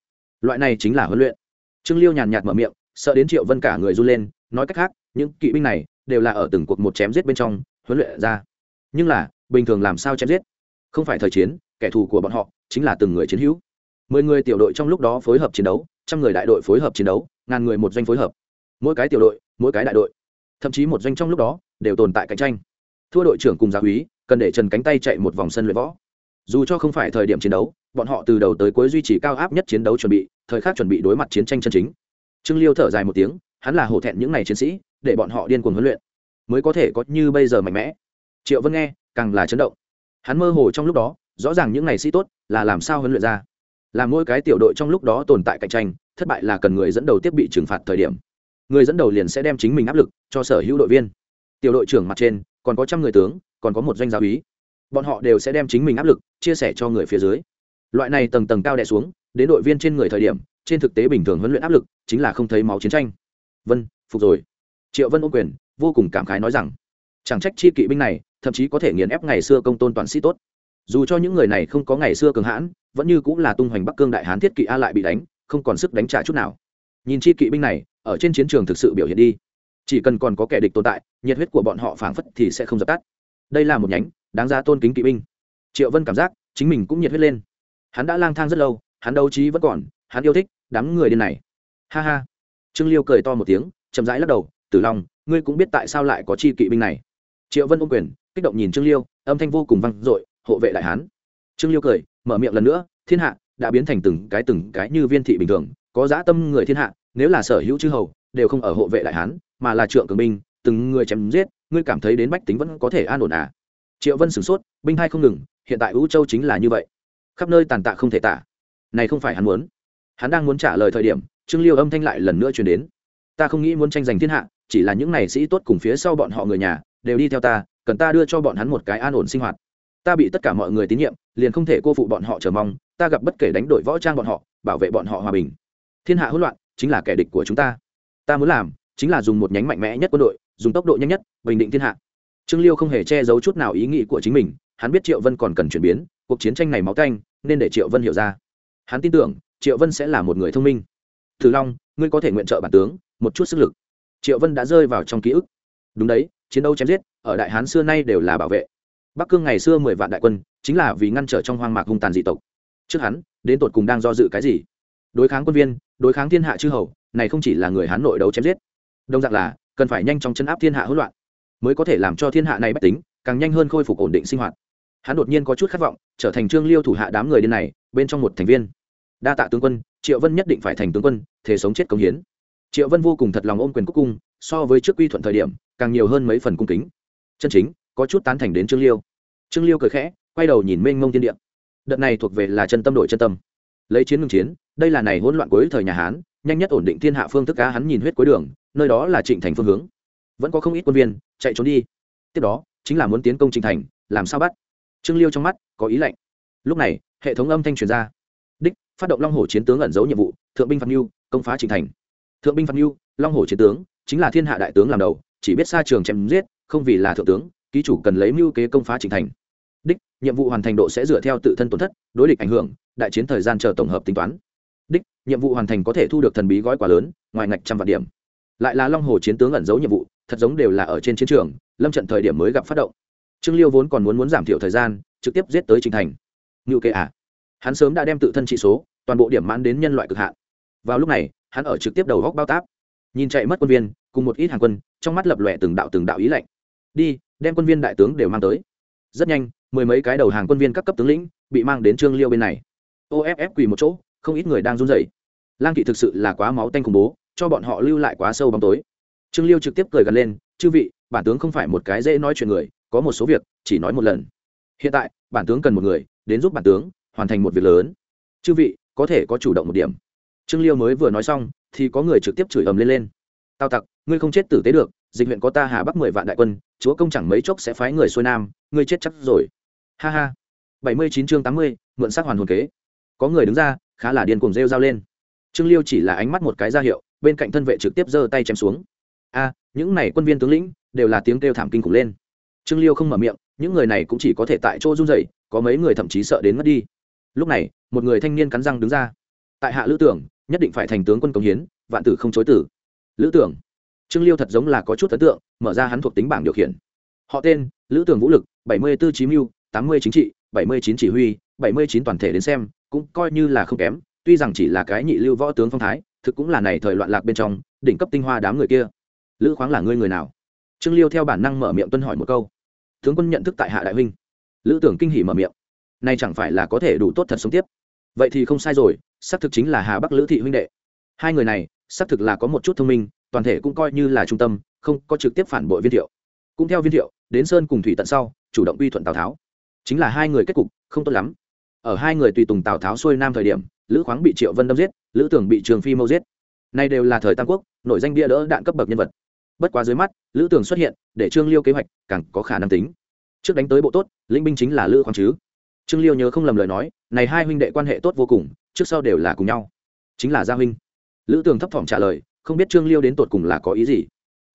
Loại này chính là huấn luyện. Trương liêu nhàn nhạt mở miệng, sợ đến triệu vân cả người run lên, nói cách khác, những kỵ binh này đều là ở từng cuộc một chém giết bên trong huấn luyện ra. Nhưng là, bình thường làm sao chém giết? Không phải thời chiến, kẻ thù của bọn họ chính là từng người chiến hữu. Mười người tiểu đội trong lúc đó phối hợp chiến đấu, trăm người đại đội phối hợp chiến đấu, ngàn người một doanh phối hợp mỗi cái tiểu đội, mỗi cái đại đội, thậm chí một doanh trong lúc đó, đều tồn tại cạnh tranh. Thua đội trưởng cùng giáo úy, cần để trần cánh tay chạy một vòng sân luyện võ. Dù cho không phải thời điểm chiến đấu, bọn họ từ đầu tới cuối duy trì cao áp nhất chiến đấu chuẩn bị, thời khắc chuẩn bị đối mặt chiến tranh chân chính. Trương liêu thở dài một tiếng, hắn là hổ thẹn những ngày chiến sĩ, để bọn họ điên cuồng huấn luyện, mới có thể có như bây giờ mạnh mẽ. Triệu vân nghe, càng là chấn động. Hắn mơ hồ trong lúc đó, rõ ràng những ngày sĩ tốt là làm sao huấn luyện ra. Làm mỗi cái tiểu đội trong lúc đó tồn tại cạnh tranh, thất bại là cần người dẫn đầu tiếp bị trừng phạt thời điểm người dẫn đầu liền sẽ đem chính mình áp lực cho sở hữu đội viên. Tiểu đội trưởng mặt trên, còn có trăm người tướng, còn có một doanh giáo ý bọn họ đều sẽ đem chính mình áp lực chia sẻ cho người phía dưới. Loại này tầng tầng cao đè xuống, đến đội viên trên người thời điểm, trên thực tế bình thường huấn luyện áp lực chính là không thấy máu chiến tranh. Vân, phục rồi. Triệu vân ô quyền, vô cùng cảm khái nói rằng, chẳng trách chi kỵ binh này, thậm chí có thể nghiền ép ngày xưa công tôn toàn sĩ tốt. Dù cho những người này không có ngày xưa cường hãn, vẫn như cũng là tung hoành bắc cương đại hán thiết kỵ a lại bị đánh, không còn sức đánh trả chút nào. Nhìn chi kỵ binh này ở trên chiến trường thực sự biểu hiện đi. Chỉ cần còn có kẻ địch tồn tại, nhiệt huyết của bọn họ phảng phất thì sẽ không dập tắt. Đây là một nhánh đáng ra tôn kính kỵ binh. Triệu vân cảm giác chính mình cũng nhiệt huyết lên. Hắn đã lang thang rất lâu, hắn đấu trí vẫn còn, hắn yêu thích đám người điên này. Ha ha. Trương liêu cười to một tiếng, chậm rãi lắc đầu, tử long, ngươi cũng biết tại sao lại có chi kỵ binh này. Triệu vân ôm quyền, kích động nhìn trương liêu, âm thanh vô cùng vang dội, hộ vệ đại hán. Trương liêu cười, mở miệng lần nữa, thiên hạ đã biến thành từng cái từng cái như viên thị bình thường, có dã tâm người thiên hạ nếu là sở hữu chư hầu, đều không ở hộ vệ đại hán, mà là trượng cường binh, từng người chém giết, ngươi cảm thấy đến bách tính vẫn có thể an ổn à? Triệu vân sửng sốt, binh hai không ngừng, hiện tại ưu châu chính là như vậy. Khắp nơi tàn tạ không thể tả. Này không phải hắn muốn. Hắn đang muốn trả lời thời điểm, trương liêu âm thanh lại lần nữa truyền đến. Ta không nghĩ muốn tranh giành thiên hạ, chỉ là những này sĩ tốt cùng phía sau bọn họ người nhà, đều đi theo ta, cần ta đưa cho bọn hắn một cái an ổn sinh hoạt. Ta bị tất cả mọi người tín nhiệm, liền không thể cô phụ bọn họ chờ mong, ta gặp bất kể đánh đổi võ trang bọn họ, bảo vệ bọn họ hòa bình. Thiên hạ hỗn loạn chính là kẻ địch của chúng ta. Ta muốn làm chính là dùng một nhánh mạnh mẽ nhất quân đội, dùng tốc độ nhanh nhất, bình định thiên hạ. Trương liêu không hề che giấu chút nào ý nghĩ của chính mình, hắn biết triệu vân còn cần chuyển biến, cuộc chiến tranh này máu canh, nên để triệu vân hiểu ra. Hắn tin tưởng, triệu vân sẽ là một người thông minh. Thử long, ngươi có thể nguyện trợ bản tướng, một chút sức lực. Triệu vân đã rơi vào trong ký ức. Đúng đấy, chiến đấu chém giết, ở đại hán xưa nay đều là bảo vệ. Bắc cương ngày xưa mười vạn đại quân, chính là vì ngăn trở trong hoang mạc hung tàn dị tộc. Trước hắn, đến tột cùng đang do dự cái gì? Đối kháng quân viên, đối kháng thiên hạ chư hầu, này không chỉ là người hán nội đấu chém giết. Đồng dạng là, cần phải nhanh chóng chấn áp thiên hạ hỗn loạn, mới có thể làm cho thiên hạ này bách tính, càng nhanh hơn khôi phục ổn định sinh hoạt. Hắn đột nhiên có chút khát vọng, trở thành trương liêu thủ hạ đám người điên này, bên trong một thành viên. Đa tạ tướng quân, triệu vân nhất định phải thành tướng quân, thể sống chết công hiến. Triệu vân vô cùng thật lòng ôm quyền quốc cung, so với trước quy thuận thời điểm, càng nhiều hơn mấy phần cung kính. Chân chính, có chút tán thành đến trương liêu. Trương liêu cười khẽ, quay đầu nhìn mênh mông thiên địa. Đợt này thuộc về là chân tâm đổi chân tâm lấy chiến ngừng chiến, đây là này hỗn loạn cuối thời nhà hán, nhanh nhất ổn định thiên hạ phương thức cá hắn nhìn huyết cuối đường, nơi đó là trịnh thành phương hướng. Vẫn có không ít quân viên, chạy trốn đi. Tiếp đó, chính là muốn tiến công trịnh thành, làm sao bắt? Trương liêu trong mắt có ý lệnh lúc này, hệ thống âm thanh truyền ra. Đích, phát động long hồ chiến tướng ẩn giấu nhiệm vụ, thượng binh phạt mưu công phá trịnh thành. Thượng binh phạt mưu long hồ chiến tướng, chính là thiên hạ đại tướng làm đầu, chỉ biết xa trường chém giết, không vì là thượng tướng, ký chủ cần lấy mưu kế công phá trịnh thành. Đích, nhiệm vụ hoàn thành độ sẽ dựa theo tự thân tổn thất, đối địch ảnh hưởng đại chiến thời gian chờ tổng hợp tính toán. Đích, nhiệm vụ hoàn thành có thể thu được thần bí gói quà lớn, ngoài ngạch trăm vạn điểm. Lại là long hồ chiến tướng ẩn giấu nhiệm vụ, thật giống đều là ở trên chiến trường, lâm trận thời điểm mới gặp phát động. Trương liêu vốn còn muốn muốn giảm thiểu thời gian, trực tiếp giết tới trình thành. Ngự kệ à? Hắn sớm đã đem tự thân trị số, toàn bộ điểm mãn đến nhân loại cực hạn. Vào lúc này, hắn ở trực tiếp đầu góc bao táp. Nhìn chạy mất quân viên, cùng một ít hàng quân, trong mắt lập lòe từng đạo từng đạo ý lạnh. Đi, đem quân viên đại tướng đều mang tới. Rất nhanh, mười mấy cái đầu hàng quân viên các cấp tướng lĩnh bị mang đến trương liêu bên này off quỳ một chỗ, không ít người đang run rẩy. Lang kỵ thực sự là quá máu tanh khủng bố, cho bọn họ lưu lại quá sâu bóng tối. Trương liêu trực tiếp cười gần lên, chư vị, bản tướng không phải một cái dễ nói chuyện người, có một số việc, chỉ nói một lần. Hiện tại, bản tướng cần một người, đến giúp bản tướng hoàn thành một việc lớn. Chư vị, có thể có chủ động một điểm. Trương liêu mới vừa nói xong, thì có người trực tiếp chửi ầm lên lên. Tao tặc, ngươi không chết tử tế được, dịch huyện có ta hà bắc mười vạn đại quân, chúa công chẳng mấy chốc sẽ phái người xuôi nam, ngươi chết chắc rồi. Ha ha. Bảy mươi chín chương tám mươi, mượn sát hoàn hồn kế có người đứng ra, khá là điên cuồng rêu dao lên. Trương liêu chỉ là ánh mắt một cái ra hiệu, bên cạnh thân vệ trực tiếp giơ tay chém xuống. A, những này quân viên tướng lĩnh, đều là tiếng kêu thảm kinh khủng lên. Trương liêu không mở miệng, những người này cũng chỉ có thể tại chỗ run rẩy, có mấy người thậm chí sợ đến mất đi. Lúc này, một người thanh niên cắn răng đứng ra. Tại hạ lữ tưởng, nhất định phải thành tướng quân công hiến, vạn tử không chối tử. Lữ tưởng. Trương liêu thật giống là có chút ấn tượng, mở ra hắn thuộc tính bảng điều khiển. Họ tên, lữ tưởng vũ lực, bảy mươi b ố chí mưu, tám mươi chính trị, bảy mươi chín chỉ huy, bảy mươi chín toàn thể đến xem cũng coi như là không kém, tuy rằng chỉ là cái nhị lưu võ tướng phong thái, thực cũng là này thời loạn lạc bên trong, đỉnh cấp tinh hoa đám người kia. Lữ khoáng là ngươi người nào? Trương liêu theo bản năng mở miệng tuân hỏi một câu. Tướng quân nhận thức tại hạ đại huynh. Lữ tưởng kinh hỉ mở miệng. Nay chẳng phải là có thể đủ tốt thật sống tiếp. Vậy thì không sai rồi, xác thực chính là hà bắc lữ thị huynh đệ. Hai người này, xác thực là có một chút thông minh, toàn thể cũng coi như là trung tâm, không có trực tiếp phản bội viên thiệu. Cũng theo viên thiệu, đến sơn cùng thủy tận sau, chủ động uy thuận tào tháo. Chính là hai người kết cục, không tốt lắm ở hai người tùy tùng tào tháo xuôi nam thời điểm, lữ khoáng bị triệu vân đâm giết, lữ tưởng bị trường phi mâu giết. Nay đều là thời tam quốc nội danh bia đỡ đạn cấp bậc nhân vật. Bất quá dưới mắt, lữ tưởng xuất hiện, để trương liêu kế hoạch càng có khả năng tính. Trước đánh tới bộ tốt, lĩnh binh chính là lữ khoáng chứ. Trương liêu nhớ không lầm lời nói, này hai huynh đệ quan hệ tốt vô cùng, trước sau đều là cùng nhau. Chính là gia huynh. Lữ tường thấp thỏm trả lời, không biết trương liêu đến tột cùng là có ý gì.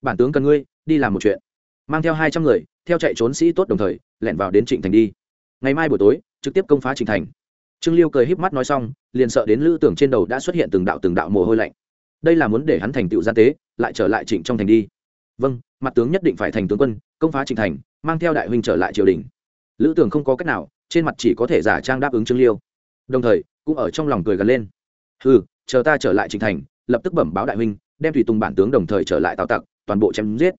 Bản tướng cần ngươi, đi làm một chuyện. Mang theo hai trăm người, theo chạy trốn sĩ tốt đồng thời, lẻn vào đến trịnh thành đi. Ngày mai buổi tối trực tiếp công phá Trình thành. Trương liêu cười híp mắt nói xong liền sợ đến lữ tưởng trên đầu đã xuất hiện từng đạo từng đạo mồ hôi lạnh. Đây là muốn để hắn thành tựu gian tế lại trở lại trịnh trong thành đi. Vâng mặt tướng nhất định phải thành tướng quân công phá trịnh thành mang theo đại huynh trở lại triều đình. Lữ tưởng không có cách nào trên mặt chỉ có thể giả trang đáp ứng trương liêu. Đồng thời cũng ở trong lòng cười gần lên. Ừ chờ ta trở lại trịnh thành lập tức bẩm báo đại huynh đem tùy tùng bản tướng đồng thời trở lại tào tặc toàn bộ chém giết.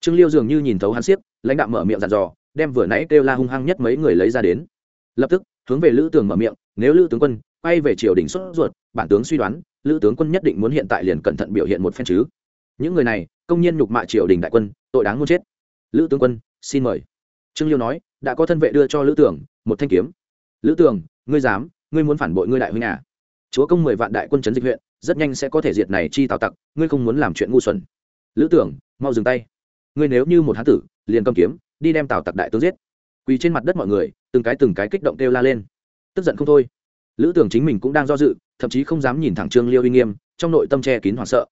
Trương liêu dường như nhìn thấu hắn xiếc, lãnh đạo mở miệng dặn dò đem vừa nãy kêu la hung hăng nhất mấy người lấy ra đến lập tức, hướng về lữ tường mở miệng, nếu lữ tướng quân quay về triều đình xuất ruột, bản tướng suy đoán, lữ tướng quân nhất định muốn hiện tại liền cẩn thận biểu hiện một phen chứ. Những người này, công nhiên nhục mạ triều đình đại quân, tội đáng muốn chết. Lữ tướng quân, xin mời. Trương liêu nói, đã có thân vệ đưa cho lữ tưởng một thanh kiếm. Lữ tưởng ngươi dám, ngươi muốn phản bội ngươi đại huynh à? Chúa công mười vạn đại quân chấn dịch huyện, rất nhanh sẽ có thể diệt này chi tào tặc, ngươi không muốn làm chuyện ngu xuẩn. Lữ tưởng mau dừng tay. Ngươi nếu như một hán tử, liền cầm kiếm, đi đem tào tặc đại tướng giết quỳ trên mặt đất mọi người, từng cái từng cái kích động kêu la lên. Tức giận không thôi. Lữ tưởng chính mình cũng đang do dự, thậm chí không dám nhìn thẳng trương liêu uy nghiêm, trong nội tâm che kín hoảng sợ.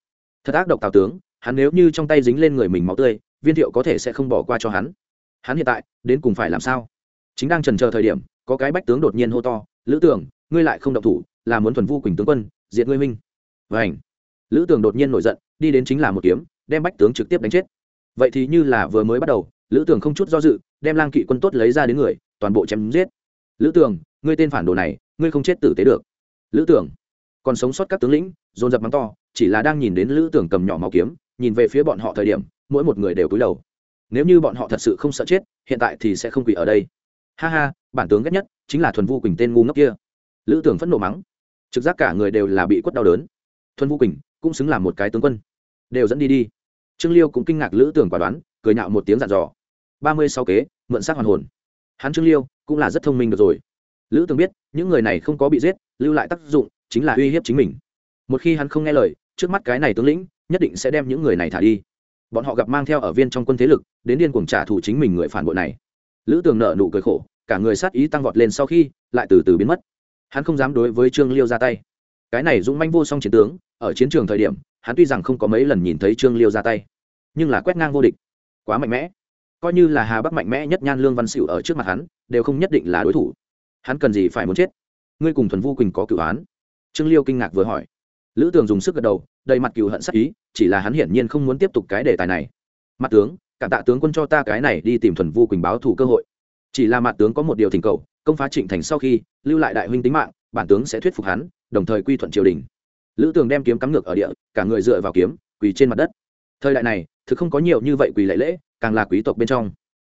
Thật ác độc tào tướng, hắn nếu như trong tay dính lên người mình máu tươi, viên thiệu có thể sẽ không bỏ qua cho hắn. Hắn hiện tại, đến cùng phải làm sao? Chính đang trần chờ thời điểm, có cái bách tướng đột nhiên hô to, lữ tưởng, ngươi lại không động thủ, là muốn thuần vu quỳnh tướng quân diện ngươi minh. Vảnh lữ tưởng đột nhiên nổi giận, đi đến chính là một kiếm, đem bách tướng trực tiếp đánh chết. Vậy thì như là vừa mới bắt đầu lữ tưởng không chút do dự, đem lang kỵ quân tốt lấy ra đến người, toàn bộ chém giết. Lữ tưởng ngươi tên phản đồ này, ngươi không chết tử tế được. Lữ tưởng còn sống sót các tướng lĩnh, dồn dập mắng to, chỉ là đang nhìn đến lữ tưởng cầm nhỏ máu kiếm, nhìn về phía bọn họ thời điểm, mỗi một người đều cúi đầu. Nếu như bọn họ thật sự không sợ chết, hiện tại thì sẽ không quỳ ở đây. Ha ha, bản tướng ghét nhất chính là thuần vu quỳnh tên ngu ngốc kia. Lữ tưởng phẫn nộ mắng. Trực giác cả người đều là bị quất đau đớn. Thuần vu quỳnh cũng xứng làm một cái tướng quân. Đều dẫn đi đi. Trương liêu cũng kinh ngạc lữ tưởng quả đoán cười nhạo một tiếng dặn dò. Ba mươi sáu kế, mượn xác hoàn hồn. Hắn trương liêu cũng là rất thông minh được rồi. Lữ tường biết, những người này không có bị giết, lưu lại tác dụng chính là uy hiếp chính mình. Một khi hắn không nghe lời, trước mắt cái này tướng lĩnh nhất định sẽ đem những người này thả đi. Bọn họ gặp mang theo ở viên trong quân thế lực, đến điên cuồng trả thù chính mình người phản bội này. Lữ tường nợ nụ cười khổ, cả người sát ý tăng vọt lên sau khi lại từ từ biến mất. Hắn không dám đối với trương liêu ra tay. Cái này dũng manh vô song chiến tướng, ở chiến trường thời điểm, hắn tuy rằng không có mấy lần nhìn thấy trương liêu ra tay, nhưng là quét ngang vô địch quá mạnh mẽ. Coi như là hà bắc mạnh mẽ nhất nhan lương văn xịu ở trước mặt hắn, đều không nhất định là đối thủ. Hắn cần gì phải muốn chết? Ngươi cùng thuần vu quỳnh có cựu án? Trương liêu kinh ngạc vừa hỏi. Lữ tường dùng sức gật đầu, đầy mặt cựu hận sắc ý, chỉ là hắn hiển nhiên không muốn tiếp tục cái đề tài này. Mặt tướng, cảm tạ tướng quân cho ta cái này đi tìm thuần vu quỳnh báo thủ cơ hội. Chỉ là mặt tướng có một điều thỉnh cầu, công phá trịnh thành sau khi lưu lại đại huynh tính mạng, bản tướng sẽ thuyết phục hắn, đồng thời quy thuận triều đình. Lữ tường đem kiếm cắm ngược ở địa, cả người dựa vào kiếm, quỳ trên mặt đất thời đại này, thực không có nhiều như vậy quỳ lệ lễ, càng là quý tộc bên trong.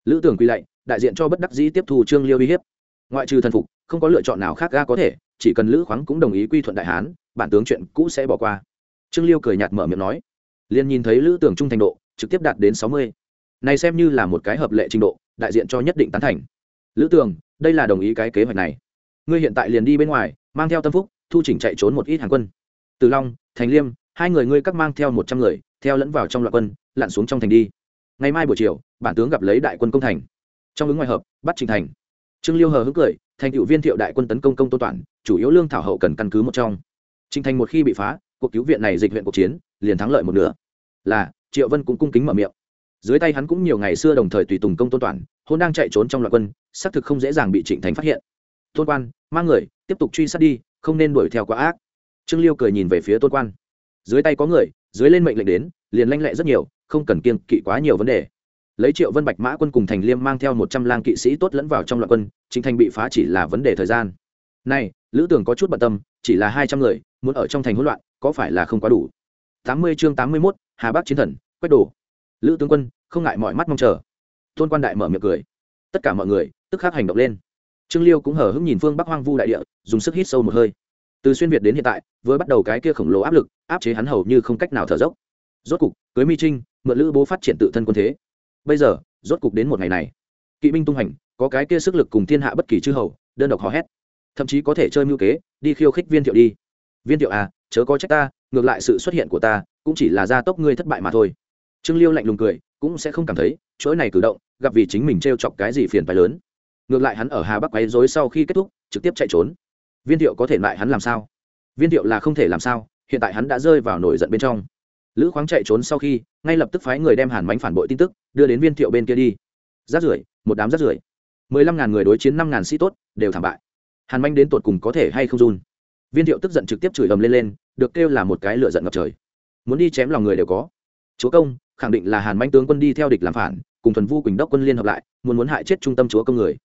Lữ tường quỳ lạy đại diện cho bất đắc dĩ tiếp thu trương liêu uy hiếp. Ngoại trừ thần phục, không có lựa chọn nào khác ga có thể, chỉ cần lữ khoáng cũng đồng ý quy thuận đại hán, bản tướng chuyện cũ sẽ bỏ qua. Trương liêu cười nhạt mở miệng nói. Liền nhìn thấy lữ tưởng trung thành độ, trực tiếp đạt đến sáu mươi. Này xem như là một cái hợp lệ trình độ, đại diện cho nhất định tán thành. Lữ tưởng, đây là đồng ý cái kế hoạch này. Ngươi hiện tại liền đi bên ngoài, mang theo tâm phúc, thu chỉnh chạy trốn một ít hàng quân. Từ long, thành liêm, hai người ngươi các mang theo một trăm người theo lẫn vào trong loạn quân, lặn xuống trong thành đi. Ngày mai buổi chiều, bản tướng gặp lấy đại quân công thành. Trong ứng ngoài hợp, bắt trình thành. Trương liêu hờ hững cười, thành cựu viên thiệu đại quân tấn công công tôn toản, chủ yếu lương thảo hậu cần căn cứ một trong. Trình thành một khi bị phá, cuộc cứu viện này dịch huyện cuộc chiến, liền thắng lợi một nửa. Là, triệu vân cũng cung kính mở miệng. Dưới tay hắn cũng nhiều ngày xưa đồng thời tùy tùng công tôn toàn hôn đang chạy trốn trong loạn quân, xác thực không dễ dàng bị trịnh thành phát hiện. Tôn quan, mang người, tiếp tục truy sát đi, không nên đuổi theo quá ác. Trương liêu cười nhìn về phía tôn quan. Dưới tay có người dưới lên mệnh lệnh đến, liền lanh lẹ rất nhiều, không cần kiên kỵ quá nhiều vấn đề. Lấy triệu vân bạch mã quân cùng thành liêm mang theo một trăm lang kỵ sĩ tốt lẫn vào trong loạn quân chính thành bị phá chỉ là vấn đề thời gian. Này, lữ tưởng có chút bận tâm, chỉ là hai trăm người, muốn ở trong thành hỗn loạn, có phải là không quá đủ? Tám mươi chương tám mươi mốt, hà bắc chiến thần, quét đồ. Lữ tướng quân, không ngại mọi mắt mong chờ. Tôn quan đại mở miệng cười. Tất cả mọi người, tức khắc hành động lên. Trương liêu cũng hở hững nhìn phương bắc hoang vu đại địa, dùng sức hít sâu một hơi từ xuyên việt đến hiện tại, vừa bắt đầu cái kia khổng lồ áp lực, áp chế hắn hầu như không cách nào thở dốc. Rốt cục, cưới mi trinh, mượn lữ bố phát triển tự thân quân thế. Bây giờ, rốt cục đến một ngày này, kỵ binh tung hành, có cái kia sức lực cùng thiên hạ bất kỳ chư hầu, đơn độc hò hét. Thậm chí có thể chơi mưu kế, đi khiêu khích viên thiệu đi. Viên thiệu à chớ có trách ta, ngược lại sự xuất hiện của ta, cũng chỉ là gia tốc ngươi thất bại mà thôi. Trương liêu lạnh lùng cười, cũng sẽ không cảm thấy chuỗi này cử động, gặp vì chính mình t r e o chọc cái gì phiền phái lớn. Ngược lại hắn ở hà bắc quấy dối sau khi kết thúc, trực tiếp chạy trốn viên thiệu có thể lại hắn làm sao? Viên thiệu là không thể làm sao, hiện tại hắn đã rơi vào nổi giận bên trong. Lữ khoáng chạy trốn sau khi, ngay lập tức phái người đem hàn mánh phản bội tin tức, đưa đến viên thiệu bên kia đi. Rát rưởi, một đám rát rưởi. Mười lăm ngàn người đối chiến, năm ngàn sĩ tốt, đều thảm bại. Hàn manh đến tột cùng có thể hay không run? Viên thiệu tức giận trực tiếp chửi ầm lên lên, được kêu là một cái lựa giận ngập trời. Muốn đi chém lòng người đều có. Chúa công, khẳng định là hàn manh tướng quân đi theo địch làm phản, cùng thuần vu quỳnh đốc quân liên hợp lại, muốn muốn hại chết trung tâm chúa công người.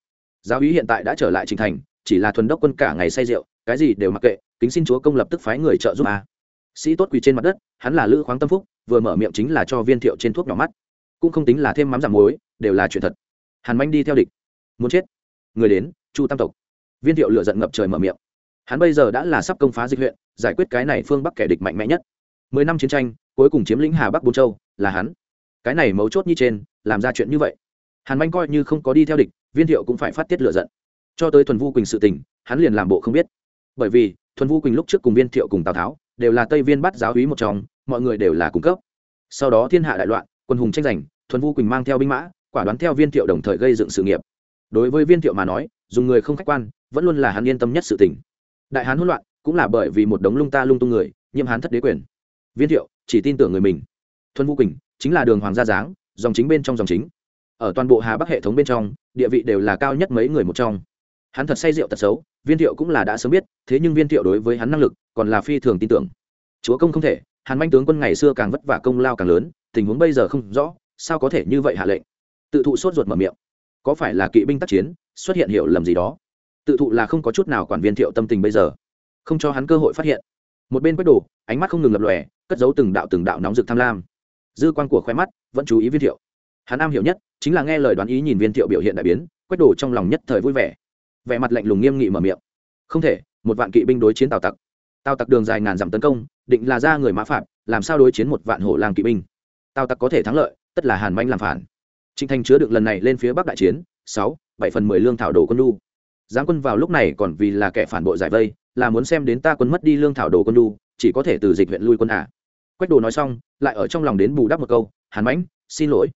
Giáo úy hiện tại đã trở lại trình thành chỉ là thuần đốc quân cả ngày say rượu, cái gì đều mặc kệ, kính xin chúa công lập tức phái người trợ giúp a. Sĩ tốt quỳ trên mặt đất, hắn là lữ khoáng tâm phúc, vừa mở miệng chính là cho viên thiệu trên thuốc nhỏ mắt. Cũng không tính là thêm mắm giảm muối, đều là chuyện thật. Hàn manh đi theo địch. Muốn chết. Người đến, chu tam tộc. Viên thiệu lựa giận ngập trời mở miệng. Hắn bây giờ đã là sắp công phá dịch huyện, giải quyết cái này phương bắc kẻ địch mạnh mẽ nhất. Mười năm chiến tranh, cuối cùng chiếm lĩnh hà bắc bôn châu, là hắn. Cái này mấu chốt như trên, làm ra chuyện như vậy. Hàn manh coi như không có đi theo địch, viên thiệu cũng phải phát tiết lựa giận cho tới thuần vu quỳnh sự tình, hắn liền làm bộ không biết. Bởi vì, thuần vu quỳnh lúc trước cùng viên thiệu cùng tào tháo, đều là tây viên bắt giáo hí một trong, mọi người đều là cung cấp. Sau đó thiên hạ đại loạn, quân hùng tranh giành, thuần vu quỳnh mang theo binh mã, quả đoán theo viên thiệu đồng thời gây dựng sự nghiệp. Đối với viên thiệu mà nói, dùng người không khách quan, vẫn luôn là hắn yên tâm nhất sự tình. Đại hán hỗn loạn, cũng là bởi vì một đống lung ta lung tung người, nhiễm hán thất đế quyền. Viên thiệu, chỉ tin tưởng người mình. Thuần vũ quỳnh, chính là đường hoàng gia giáng dòng chính bên trong dòng chính. Ở toàn bộ hà bắc hệ thống bên trong, địa vị đều là cao nhất mấy người một trong hắn thật say rượu tật xấu, viên thiệu cũng là đã sớm biết, thế nhưng viên thiệu đối với hắn năng lực còn là phi thường tin tưởng. Chúa công không thể, hàn manh tướng quân ngày xưa càng vất vả công lao càng lớn, tình huống bây giờ không rõ, sao có thể như vậy hạ lệnh? Tự thụ sốt ruột mở miệng. Có phải là kỵ binh tác chiến, xuất hiện hiệu lầm gì đó? Tự thụ là không có chút nào quản viên thiệu tâm tình bây giờ. Không cho hắn cơ hội phát hiện. Một bên quét đồ, ánh mắt không ngừng lập lòe, cất giấu từng đạo từng đạo nóng rực tham lam. Dư quan của khoe mắt vẫn chú ý viên thiệu. Hắn am hiểu nhất chính là nghe lời đoán ý nhìn viên thiệu biểu hiện đại biến, quét đồ trong lòng nhất thời vui vẻ vẻ mặt lạnh lùng nghiêm nghị mở miệng. Không thể, một vạn kỵ binh đối chiến tào tặc. Tào tặc đường dài ngàn dặm tấn công, định là ra người mã phạm, làm sao đối chiến một vạn hổ làng kỵ binh? Tào tặc có thể thắng lợi, tất là hàn manh làm phản. Trịnh thành chứa được lần này lên phía bắc đại chiến, sáu, bảy phần mười lương thảo đồ quân lu giáng quân vào lúc này còn vì là kẻ phản bội giải vây, là muốn xem đến ta quân mất đi lương thảo đồ quân lu chỉ có thể từ dịch huyện lui quân à. quách đồ nói xong, lại ở trong lòng đến bù đắp một câu, hàn mãnh, xin lỗi.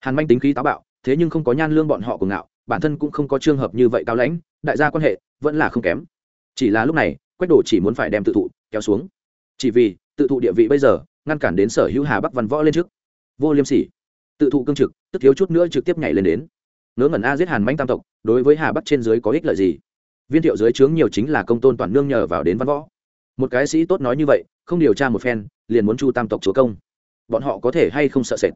Hàn manh tính khí táo bạo, thế nhưng không có nhan lương bọn họ cùng ngạo bản thân cũng không có trường hợp như vậy cao lãnh, đại gia quan hệ vẫn là không kém. Chỉ là lúc này, quách đồ chỉ muốn phải đem tự thụ kéo xuống. Chỉ vì, tự thụ địa vị bây giờ, ngăn cản đến sở hữu hà bắc văn võ lên trước. Vô liêm sỉ. Tự thụ cương trực, tức thiếu chút nữa trực tiếp nhảy lên đến. Ngớ ngẩn a giết hàn manh tam tộc, đối với hà bắc trên dưới có ích lợi gì? Viên thiệu dưới trướng nhiều chính là công tôn toàn nương nhờ vào đến văn võ. Một cái sĩ tốt nói như vậy, không điều tra một phen, liền muốn chu tam tộc chúa công. Bọn họ có thể hay không sợ sệt?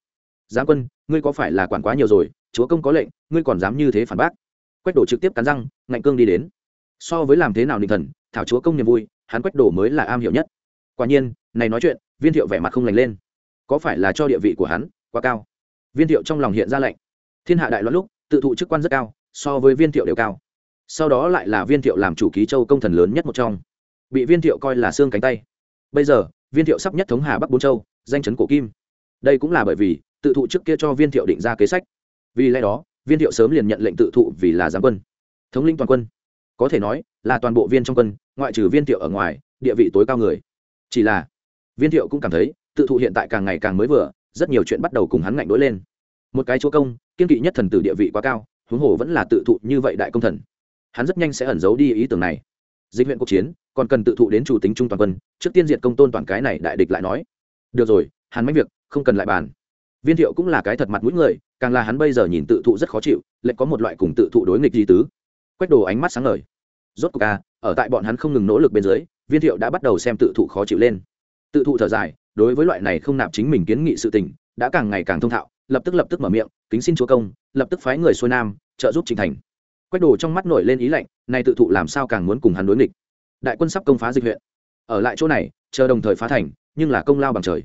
Giám quân, ngươi có phải là quản quá nhiều rồi, chúa công có lệnh, ngươi còn dám như thế phản bác? Quách đổ trực tiếp cắn răng, ngạnh cương đi đến. So với làm thế nào định thần, thảo chúa công niềm vui, hắn quách đổ mới là am hiểu nhất. Quả nhiên, này nói chuyện, viên thiệu vẻ mặt không lành lên. Có phải là cho địa vị của hắn quá cao? Viên thiệu trong lòng hiện ra lệnh. Thiên hạ đại loạn lúc, tự thụ chức quan rất cao, so với viên thiệu đều cao. Sau đó lại là viên thiệu làm chủ ký châu công thần lớn nhất một trong. Bị viên thiệu coi là xương cánh tay. Bây giờ, viên thiệu sắp nhất thống hà bắc bốn châu, danh chấn cổ kim. Đây cũng là bởi vì tự thụ trước kia cho viên thiệu định ra kế sách. Vì lẽ đó, viên thiệu sớm liền nhận lệnh tự thụ vì là giáng quân. Thống lĩnh toàn quân. Có thể nói, là toàn bộ viên trong quân, ngoại trừ viên thiệu ở ngoài, địa vị tối cao người. Chỉ là, viên thiệu cũng cảm thấy, tự thụ hiện tại càng ngày càng mới vừa, rất nhiều chuyện bắt đầu cùng hắn ngạnh đối lên. Một cái chúa công, kiên kỵ nhất thần tử địa vị quá cao, huống hồ vẫn là tự thụ như vậy đại công thần. Hắn rất nhanh sẽ ẩn giấu đi ý tưởng này. Dịch huyện quốc chiến, còn cần tự thụ đến chủ tính trung toàn quân, trước tiên diện công tôn toàn cái này đại địch lại nói. Được rồi hắn mấy việc, không cần lại bàn viên thiệu cũng là cái thật mặt mũi người, càng là hắn bây giờ nhìn tự thụ rất khó chịu, lại có một loại cùng tự thụ đối nghịch di tứ. Quét đồ ánh mắt sáng ngời. Rốt cuộc ca ở tại bọn hắn không ngừng nỗ lực bên dưới, viên thiệu đã bắt đầu xem tự thụ khó chịu lên. Tự thụ thở dài, đối với loại này không nạp chính mình kiến nghị sự tình, đã càng ngày càng thông thạo, lập tức lập tức mở miệng, kính xin chúa công, lập tức phái người xuôi nam, trợ giúp trình thành. Quách đồ trong mắt nổi lên ý lạnh nay tự thụ làm sao càng muốn cùng hắn đối nghịch. Đại quân sắp công phá dịch huyện. Ở lại chỗ này, chờ đồng thời phá thành, nhưng là công lao bằng trời.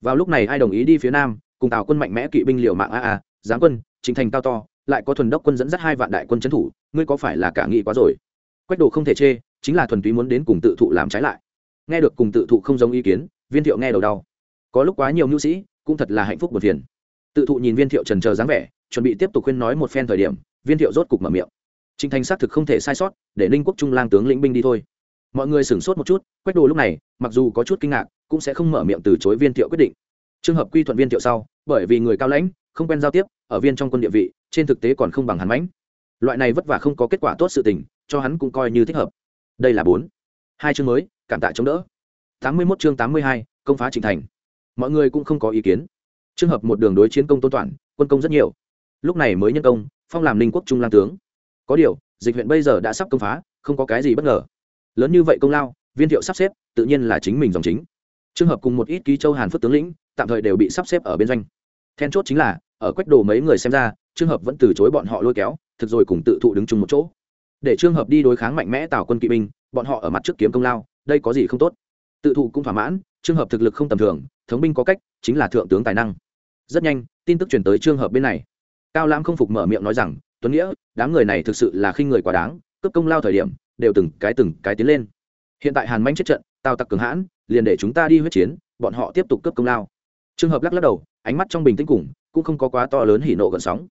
Vào lúc này ai đồng ý đi phía nam cùng tào quân mạnh mẽ kỵ binh liều mạng a a, giáng quân chính thành cao to, lại có thuần đốc quân dẫn dắt hai vạn đại quân trấn thủ, ngươi có phải là cả nghị quá rồi? Quách đồ không thể chê, chính là thuần túy muốn đến cùng tự thụ làm trái lại. Nghe được cùng tự thụ không giống ý kiến, viên thiệu nghe đầu đau. Có lúc quá nhiều mưu sĩ, cũng thật là hạnh phúc một phiền. Tự thụ nhìn viên thiệu trần chờ dáng vẻ, chuẩn bị tiếp tục khuyên nói một phen thời điểm, viên thiệu rốt cục mở miệng. Trinh thành xác thực không thể sai sót, để ninh quốc trung lang tướng lĩnh binh đi thôi. Mọi người sửng sốt một chút, quách đồ lúc này, mặc dù có chút kinh ngạc, cũng sẽ không mở miệng từ chối viên thiệu quyết định trường hợp quy thuận viên thiệu sau, bởi vì người cao lãnh, không quen giao tiếp, ở viên trong quân địa vị, trên thực tế còn không bằng hắn mãnh. Loại này vất vả không có kết quả tốt sự tình, cho hắn cũng coi như thích hợp. Đây là bốn. Hai chương mới, cảm tạ chống đỡ. Tám mươi 81 chương tám mươi hai, công phá trình thành. Mọi người cũng không có ý kiến. Trường hợp một đường đối chiến công tôn toàn, quân công rất nhiều. Lúc này mới nhân công, phong làm ninh quốc trung lang tướng. Có điều, dịch huyện bây giờ đã sắp công phá, không có cái gì bất ngờ. Lớn như vậy công lao, viên thiệu sắp xếp, tự nhiên là chính mình dòng chính. Trường hợp cùng một ít ký châu hàn phước tướng lĩnh tạm thời đều bị sắp xếp ở bên doanh. Then chốt chính là, ở quách đồ mấy người xem ra trường hợp vẫn từ chối bọn họ lôi kéo, thực rồi cùng tự thụ đứng chung một chỗ. Để trường hợp đi đối kháng mạnh mẽ tào quân kỵ binh, bọn họ ở mặt trước kiếm công lao, đây có gì không tốt? Tự thụ cũng thỏa mãn trường hợp thực lực không tầm thường, thống binh có cách, chính là thượng tướng tài năng. Rất nhanh, tin tức chuyển tới trường hợp bên này. Cao lãm không phục mở miệng nói rằng, tuấn nghĩa, đám người này thực sự là khinh người quá đáng, cướp công lao thời điểm, đều từng cái từng cái tiến lên. Hiện tại hàn manh chết trận, tào tặc cường hãn, liền để chúng ta đi huyết chiến, bọn họ tiếp tục cướp công lao trường hợp lắc lắc đầu, ánh mắt trong bình tĩnh cùng, cũng không có quá to lớn hỉ nộ gần sóng.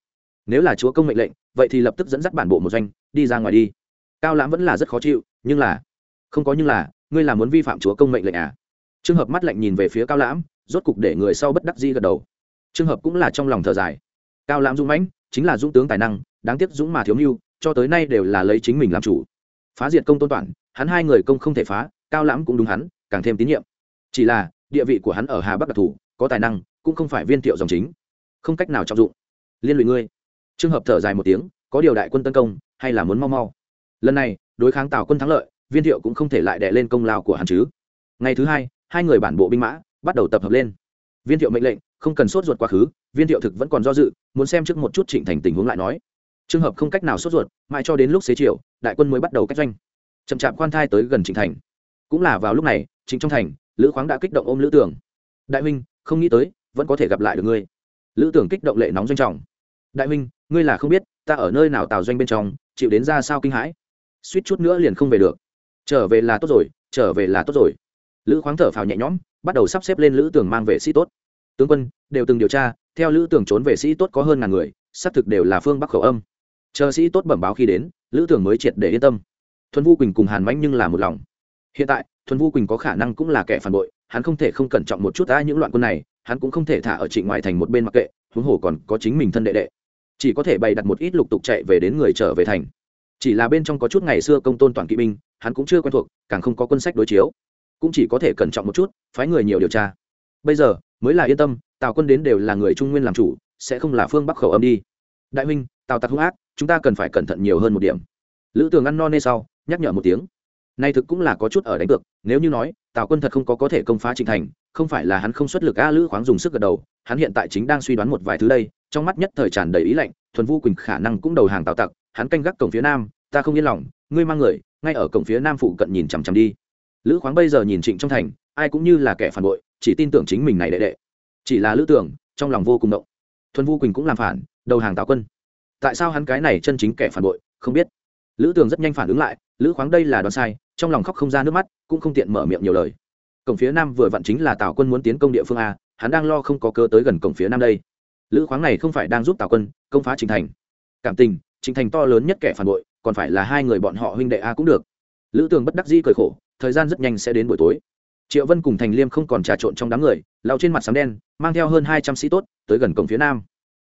Nếu là chúa công mệnh lệnh, vậy thì lập tức dẫn dắt bản bộ một doanh, đi ra ngoài đi. Cao lãm vẫn là rất khó chịu, nhưng là, không có nhưng là, ngươi là muốn vi phạm chúa công mệnh lệnh à? Trường hợp mắt lạnh nhìn về phía cao lãm, rốt cục để người sau bất đắc di gật đầu. Trường hợp cũng là trong lòng thở dài. Cao lãm dũng mãnh, chính là dũng tướng tài năng, đáng tiếc dũng mà thiếu mưu, cho tới nay đều là lấy chính mình làm chủ. Phá diệt công tôn toàn, hắn hai người công không thể phá, cao lãm cũng đúng hắn, càng thêm tín nhiệm. Chỉ là, địa vị của hắn ở hà bắc đặc thù có tài năng, cũng không phải viên thiệu dòng chính. Không cách nào trọng dụng. Liên lụy ngươi. Trường hợp thở dài một tiếng, có điều đại quân tấn công, hay là muốn mau mau. Lần này, đối kháng tào quân thắng lợi, viên thiệu cũng không thể lại đè lên công lao của hắn chứ. Ngày thứ hai hai người bản bộ binh mã bắt đầu tập hợp lên. Viên thiệu mệnh lệnh, không cần sốt ruột quá khứ, viên thiệu thực vẫn còn do dự, muốn xem trước một chút trịnh thành tình huống lại nói. Trường hợp không cách nào sốt ruột, mãi cho đến lúc xế chiều, đại quân mới bắt đầu cách doanh. Chậm chạp khoan thai tới gần trịnh thành. Cũng là vào lúc này chính trong thành, lữ khoáng đã kích động ôm lữ tưởng đại huynh không nghĩ tới, vẫn có thể gặp lại được ngươi. Lữ tưởng kích động lệ nóng doanh trọng. Đại huynh, ngươi là không biết, ta ở nơi nào tào doanh bên trong, chịu đến ra sao kinh hãi. Suýt chút nữa liền không về được. Trở về là tốt rồi, trở về là tốt rồi. Lữ khoáng thở phào nhẹ nhõm, bắt đầu sắp xếp lên lữ tưởng mang vệ sĩ tốt. Tướng quân, đều từng điều tra, theo lữ tưởng trốn vệ sĩ tốt có hơn ngàn người, xác thực đều là phương bắc khẩu âm. Chờ sĩ tốt bẩm báo khi đến, lữ tưởng mới triệt để yên tâm. Thuần vu quỳnh cùng hàn mãnh nhưng là một lòng. Hiện tại, thuần vu quỳnh có khả năng cũng là kẻ phản bội hắn không thể không cẩn trọng một chút ta những loạn quân này, hắn cũng không thể thả ở trịnh ngoại thành một bên mặc kệ, huống hồ còn có chính mình thân đệ đệ. Chỉ có thể bày đặt một ít lục tục chạy về đến người trở về thành. Chỉ là bên trong có chút ngày xưa công tôn toàn kỵ binh, hắn cũng chưa quen thuộc, càng không có quân sách đối chiếu. Cũng chỉ có thể cẩn trọng một chút, phái người nhiều điều tra. Bây giờ, mới là yên tâm, tào quân đến đều là người trung nguyên làm chủ, sẽ không là phương bắc khẩu âm đi. Đại huynh, tào tặc hung ác, chúng ta cần phải cẩn thận nhiều hơn một điểm. Lữ tường ăn no nê sau, nhắc nhở một tiếng nay thực cũng là có chút ở đánh cược, nếu như nói, tào quân thật không có có thể công phá trịnh thành, không phải là hắn không xuất lực a lữ khoáng dùng sức gật đầu, hắn hiện tại chính đang suy đoán một vài thứ đây, trong mắt nhất thời tràn đầy ý lạnh, thuần vu quỳnh khả năng cũng đầu hàng tào tặc, hắn canh gác cổng phía nam, ta không yên lòng, ngươi mang người, ngay ở cổng phía nam phụ cận nhìn chằm chằm đi. Lữ khoáng bây giờ nhìn trịnh trong thành, ai cũng như là kẻ phản bội, chỉ tin tưởng chính mình này đệ đệ. Chỉ là lữ tưởng, trong lòng vô cùng động. Thuần vu quỳnh cũng làm phản, đầu hàng tào quân. Tại sao hắn cái này chân chính kẻ phản bội, không biết. Lữ tường rất nhanh phản ứng lại, lữ khoáng đây là đoán sai trong lòng khóc không ra nước mắt, cũng không tiện mở miệng nhiều lời. Cổng phía nam vừa vặn chính là tào quân muốn tiến công địa phương a, hắn đang lo không có cơ tới gần cổng phía nam đây. Lữ khoáng này không phải đang giúp tào quân công phá trình thành. Cảm tình, trình thành to lớn nhất kẻ phản bội, còn phải là hai người bọn họ huynh đệ a cũng được. Lữ tường bất đắc dĩ cười khổ, thời gian rất nhanh sẽ đến buổi tối. Triệu vân cùng thành liêm không còn trà trộn trong đám người lao trên mặt sắm đen, mang theo hơn hai trăm sĩ tốt tới gần cổng phía nam.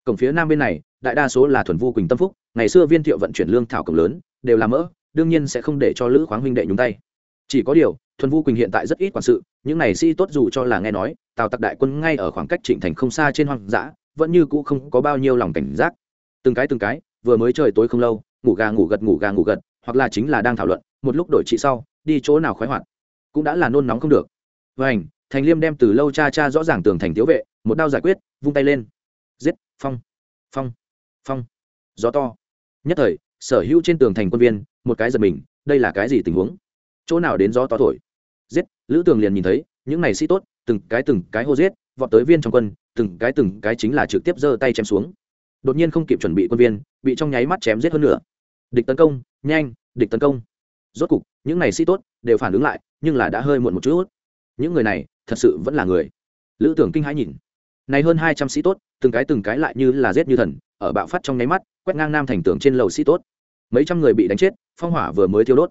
Cổng phía nam bên này, đại đa số là thuần vu quỳnh tâm phúc, ngày xưa viên thiệu vận chuyển lương thảo cổng lớn, đều là mỡ đương nhiên sẽ không để cho lữ khoáng huynh đệ nhúng tay. Chỉ có điều, thuần vu quỳnh hiện tại rất ít quản sự, những này si tốt dù cho là nghe nói, tào tặc đại quân ngay ở khoảng cách trịnh thành không xa trên hoang dã, vẫn như cũ không có bao nhiêu lòng cảnh giác. Từng cái từng cái, vừa mới trời tối không lâu, ngủ gà ngủ gật ngủ gà ngủ gật, hoặc là chính là đang thảo luận, một lúc đổi trị sau, đi chỗ nào khoái hoạt. Cũng đã là nôn nóng không được. Vảnh thành liêm đem từ lâu cha cha rõ ràng tường thành thiếu vệ, một đao giải quyết, vung tay lên. Giết, phong phong phong. Gió to. Nhất thời, sở hữu trên tường thành quân viên một cái giật mình, đây là cái gì tình huống? Chỗ nào đến gió to thổi? Giết, lữ tường liền nhìn thấy, những này sĩ tốt, từng cái từng cái hô giết, vọt tới viên trong quân, từng cái từng cái chính là trực tiếp giơ tay chém xuống. Đột nhiên không kịp chuẩn bị quân viên, bị trong nháy mắt chém giết hơn nữa địch tấn công, nhanh, địch tấn công. Rốt cục, những này sĩ tốt đều phản ứng lại, nhưng là đã hơi muộn một chút. Những người này, thật sự vẫn là người. Lữ tưởng kinh hãi nhìn. Này hơn hai trăm sĩ tốt, từng cái từng cái lại như là giết như thần, ở bạo phát trong nháy mắt, quét ngang nam thành tường trên lầu sĩ tốt mấy trăm người bị đánh chết, phong hỏa vừa mới thiêu đốt.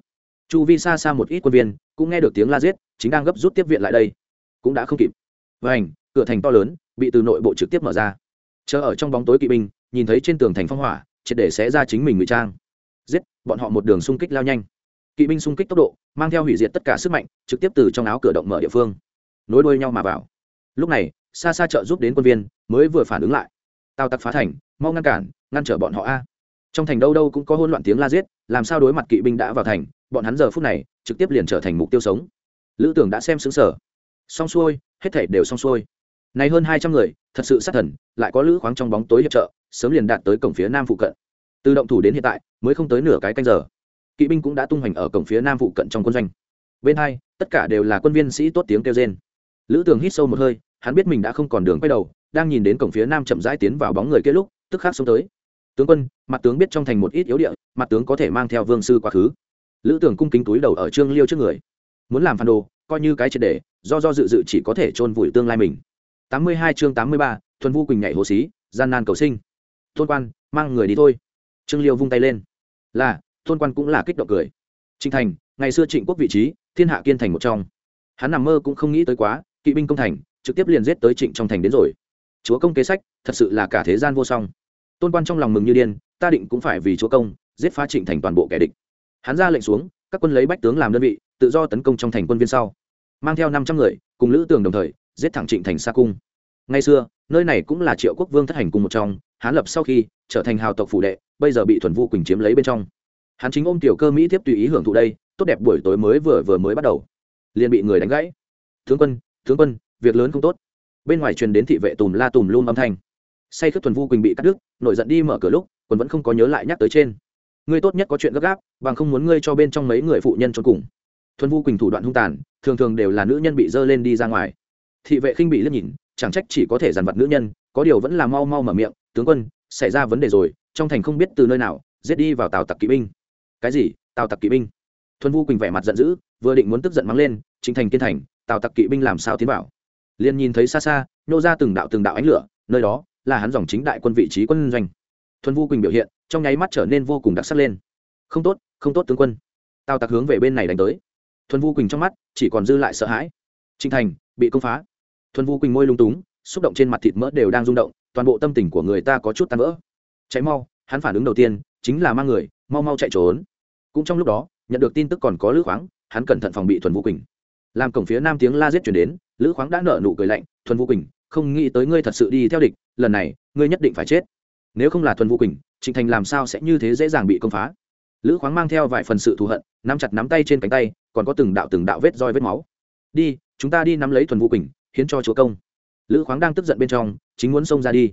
Chu vi xa xa một ít quân viên cũng nghe được tiếng la giết, chính đang gấp rút tiếp viện lại đây. Cũng đã không kịp. Vảnh cửa thành to lớn, bị từ nội bộ trực tiếp mở ra. Chờ ở trong bóng tối kỵ binh, nhìn thấy trên tường thành phong hỏa, triệt để xé ra chính mình ngụy trang. Giết, bọn họ một đường xung kích lao nhanh. Kỵ binh xung kích tốc độ, mang theo hủy diệt tất cả sức mạnh, trực tiếp từ trong áo cửa động mở địa phương. Nối đuôi nhau mà vào. Lúc này, xa xa trợ giúp đến quân viên, mới vừa phản ứng lại. Tao tặc phá thành, mau ngăn cản, ngăn trở bọn họ a trong thành đâu đâu cũng có hỗn loạn tiếng la giết, làm sao đối mặt kỵ binh đã vào thành, bọn hắn giờ phút này trực tiếp liền trở thành mục tiêu sống. Lữ tưởng đã xem xứng sở xong xuôi, hết thể đều xong xuôi. Này hơn hai trăm người, thật sự sát thần, lại có lữ khoáng trong bóng tối hiệp trợ, sớm liền đạt tới cổng phía nam phụ cận. Từ động thủ đến hiện tại, mới không tới nửa cái canh giờ. Kỵ binh cũng đã tung hoành ở cổng phía nam phụ cận trong quân doanh. Bên hai, tất cả đều là quân viên sĩ tốt tiếng kêu trên lữ tường hít sâu một hơi, hắn biết mình đã không còn đường quay đầu, đang nhìn đến cổng phía nam chậm rãi tiến vào bóng người kia lúc, tức khắc xông tới tướng quân, mặt tướng biết trong thành một ít yếu địa, mặt tướng có thể mang theo vương sư quá khứ. Lữ tưởng cung kính túi đầu ở trương liêu trước người. Muốn làm phản đồ, coi như cái triệt để, do do dự dự chỉ có thể chôn vùi tương lai mình. Tám mươi hai chương tám mươi ba, thuần vu quỳnh nhảy hồ xí, gian nan cầu sinh. Tôn quan, mang người đi thôi. Trương liêu vung tay lên. Là, tôn quan cũng là kích động cười. Trinh thành, ngày xưa trịnh quốc vị trí, thiên hạ kiên thành một trong. Hắn nằm mơ cũng không nghĩ tới quá, kỵ binh công thành, trực tiếp liền giết tới trịnh trong thành đến rồi. Chúa công kế sách, thật sự là cả thế gian vô song tôn quan trong lòng mừng như điên, ta định cũng phải vì chúa công, giết phá trịnh thành toàn bộ kẻ địch. Hắn ra lệnh xuống, các quân lấy bách tướng làm đơn vị, tự do tấn công trong thành quân viên sau. Mang theo năm trăm người, cùng lữ tường đồng thời, giết thẳng trịnh thành xa cung. Ngày xưa, nơi này cũng là triệu quốc vương thất hành cùng một trong, hán lập sau khi, trở thành hào tộc phủ đệ, bây giờ bị thuần vu quỳnh chiếm lấy bên trong. Hắn chính ôm tiểu cơ mỹ tiếp tùy ý hưởng thụ đây, tốt đẹp buổi tối mới vừa vừa mới bắt đầu. Liền bị người đánh gãy. Tướng quân tướng quân, việc lớn không tốt. Bên ngoài truyền đến thị vệ tùm la tùm lum âm thanh say khước thuần vu quỳnh bị cắt đứt, nổi giận đi mở cửa lúc quần vẫn không có nhớ lại nhắc tới trên. Ngươi tốt nhất có chuyện gấp gáp, bằng không muốn ngươi cho bên trong mấy người phụ nhân cho cùng. Thuần vu quỳnh thủ đoạn hung tàn, thường thường đều là nữ nhân bị dơ lên đi ra ngoài. Thị vệ khinh bị liếc nhìn, chẳng trách chỉ có thể dằn vặt nữ nhân, có điều vẫn là mau mau mở miệng, tướng quân, xảy ra vấn đề rồi, trong thành không biết từ nơi nào, giết đi vào tàu tặc kỵ binh. Cái gì? Tàu tặc kỵ binh? Thuần vu quỳnh vẻ mặt giận dữ, vừa định muốn tức giận mắng lên, chính thành kiên thành tàu tặc kỵ binh làm sao tiến vào? Liền nhìn thấy xa xa nhô ra từng đạo từng đạo ánh lửa, nơi đó là hắn dòng chính đại quân vị trí quân doanh. Thuần vu quỳnh biểu hiện, trong nháy mắt trở nên vô cùng đặc sắc lên. Không tốt không tốt tướng quân. Tào tặc hướng về bên này đánh tới. Thuần vu quỳnh trong mắt chỉ còn dư lại sợ hãi. Trinh thành, bị công phá. Thuần vu quỳnh môi lung túng, xúc động trên mặt thịt mỡ đều đang rung động, toàn bộ tâm tình của người ta có chút tan vỡ. Cháy mau, hắn phản ứng đầu tiên chính là mang người, mau mau chạy trốn. Cũng trong lúc đó, nhận được tin tức còn có lữ khoáng, hắn cẩn thận phòng bị thuần vũ quỳnh. Làm cổng phía nam tiếng la giết chuyển đến, lữ khoáng đã nở nụ cười lạnh, thuần vũ quỳnh không nghĩ tới ngươi thật sự đi theo địch, lần này, ngươi nhất định phải chết. Nếu không là thuần vũ quỳnh, trịnh thành làm sao sẽ như thế dễ dàng bị công phá? Lữ khoáng mang theo vài phần sự thù hận, nắm chặt nắm tay trên cánh tay, còn có từng đạo từng đạo vết roi vết máu. Đi, chúng ta đi nắm lấy thuần vũ quỳnh, hiến cho chúa công. Lữ khoáng đang tức giận bên trong, chính muốn xông ra đi.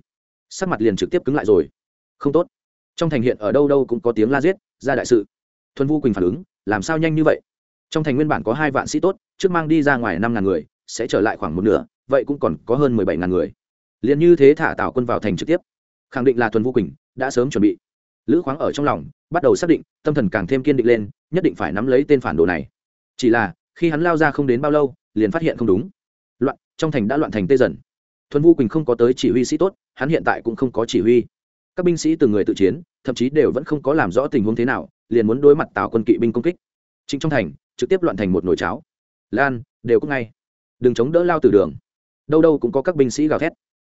Sắc mặt liền trực tiếp cứng lại rồi. Không tốt. Trong thành hiện ở đâu đâu cũng có tiếng la giết, ra đại sự. Thuần vu quỳnh phản ứng, làm sao nhanh như vậy? Trong thành nguyên bản có hai vạn sĩ tốt, trước mang đi ra ngoài năm ngàn người sẽ trở lại khoảng một nửa, vậy cũng còn có hơn mười bảy ngàn người. Liền như thế thả tào quân vào thành trực tiếp. Khẳng định là thuần vu quỳnh đã sớm chuẩn bị. Lữ khoáng ở trong lòng, bắt đầu xác định, tâm thần càng thêm kiên định lên, nhất định phải nắm lấy tên phản đồ này. Chỉ là, khi hắn lao ra không đến bao lâu, liền phát hiện không đúng. Loạn, trong thành đã loạn thành tê dần. Thuần vu quỳnh không có tới chỉ huy sĩ tốt, hắn hiện tại cũng không có chỉ huy. Các binh sĩ từng người tự chiến, thậm chí đều vẫn không có làm rõ tình huống thế nào, liền muốn đối mặt tào quân kỵ binh công kích. Chính trong thành trực tiếp loạn thành một nồi cháo. Lan, đều cũng ngay đừng chống đỡ lao từ đường. Đâu đâu cũng có các binh sĩ gào thét.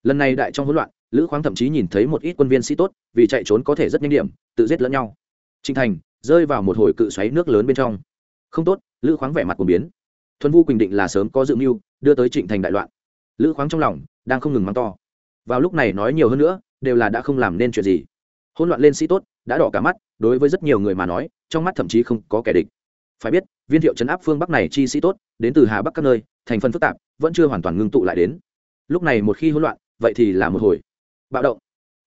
Lần này đại trong hỗn loạn, lữ khoáng thậm chí nhìn thấy một ít quân viên sĩ tốt, vì chạy trốn có thể rất nhanh điểm, tự giết lẫn nhau. Trinh thành rơi vào một hồi cự xoáy nước lớn bên trong. Không tốt, lữ khoáng vẻ mặt của biến. Thuần vu quỳnh định là sớm có dự mưu, đưa tới trịnh thành đại loạn. Lữ khoáng trong lòng đang không ngừng mắng to. Vào lúc này nói nhiều hơn nữa, đều là đã không làm nên chuyện gì. Hỗn loạn lên sĩ tốt, đã đỏ cả mắt, đối với rất nhiều người mà nói, trong mắt thậm chí không có kẻ địch. Phải biết, viên thiệu chấn áp phương bắc này chi sĩ tốt, đến từ hà bắc các nơi thành phần phức tạp, vẫn chưa hoàn toàn ngưng tụ lại đến. Lúc này một khi hỗn loạn, vậy thì là một hồi. Bạo động.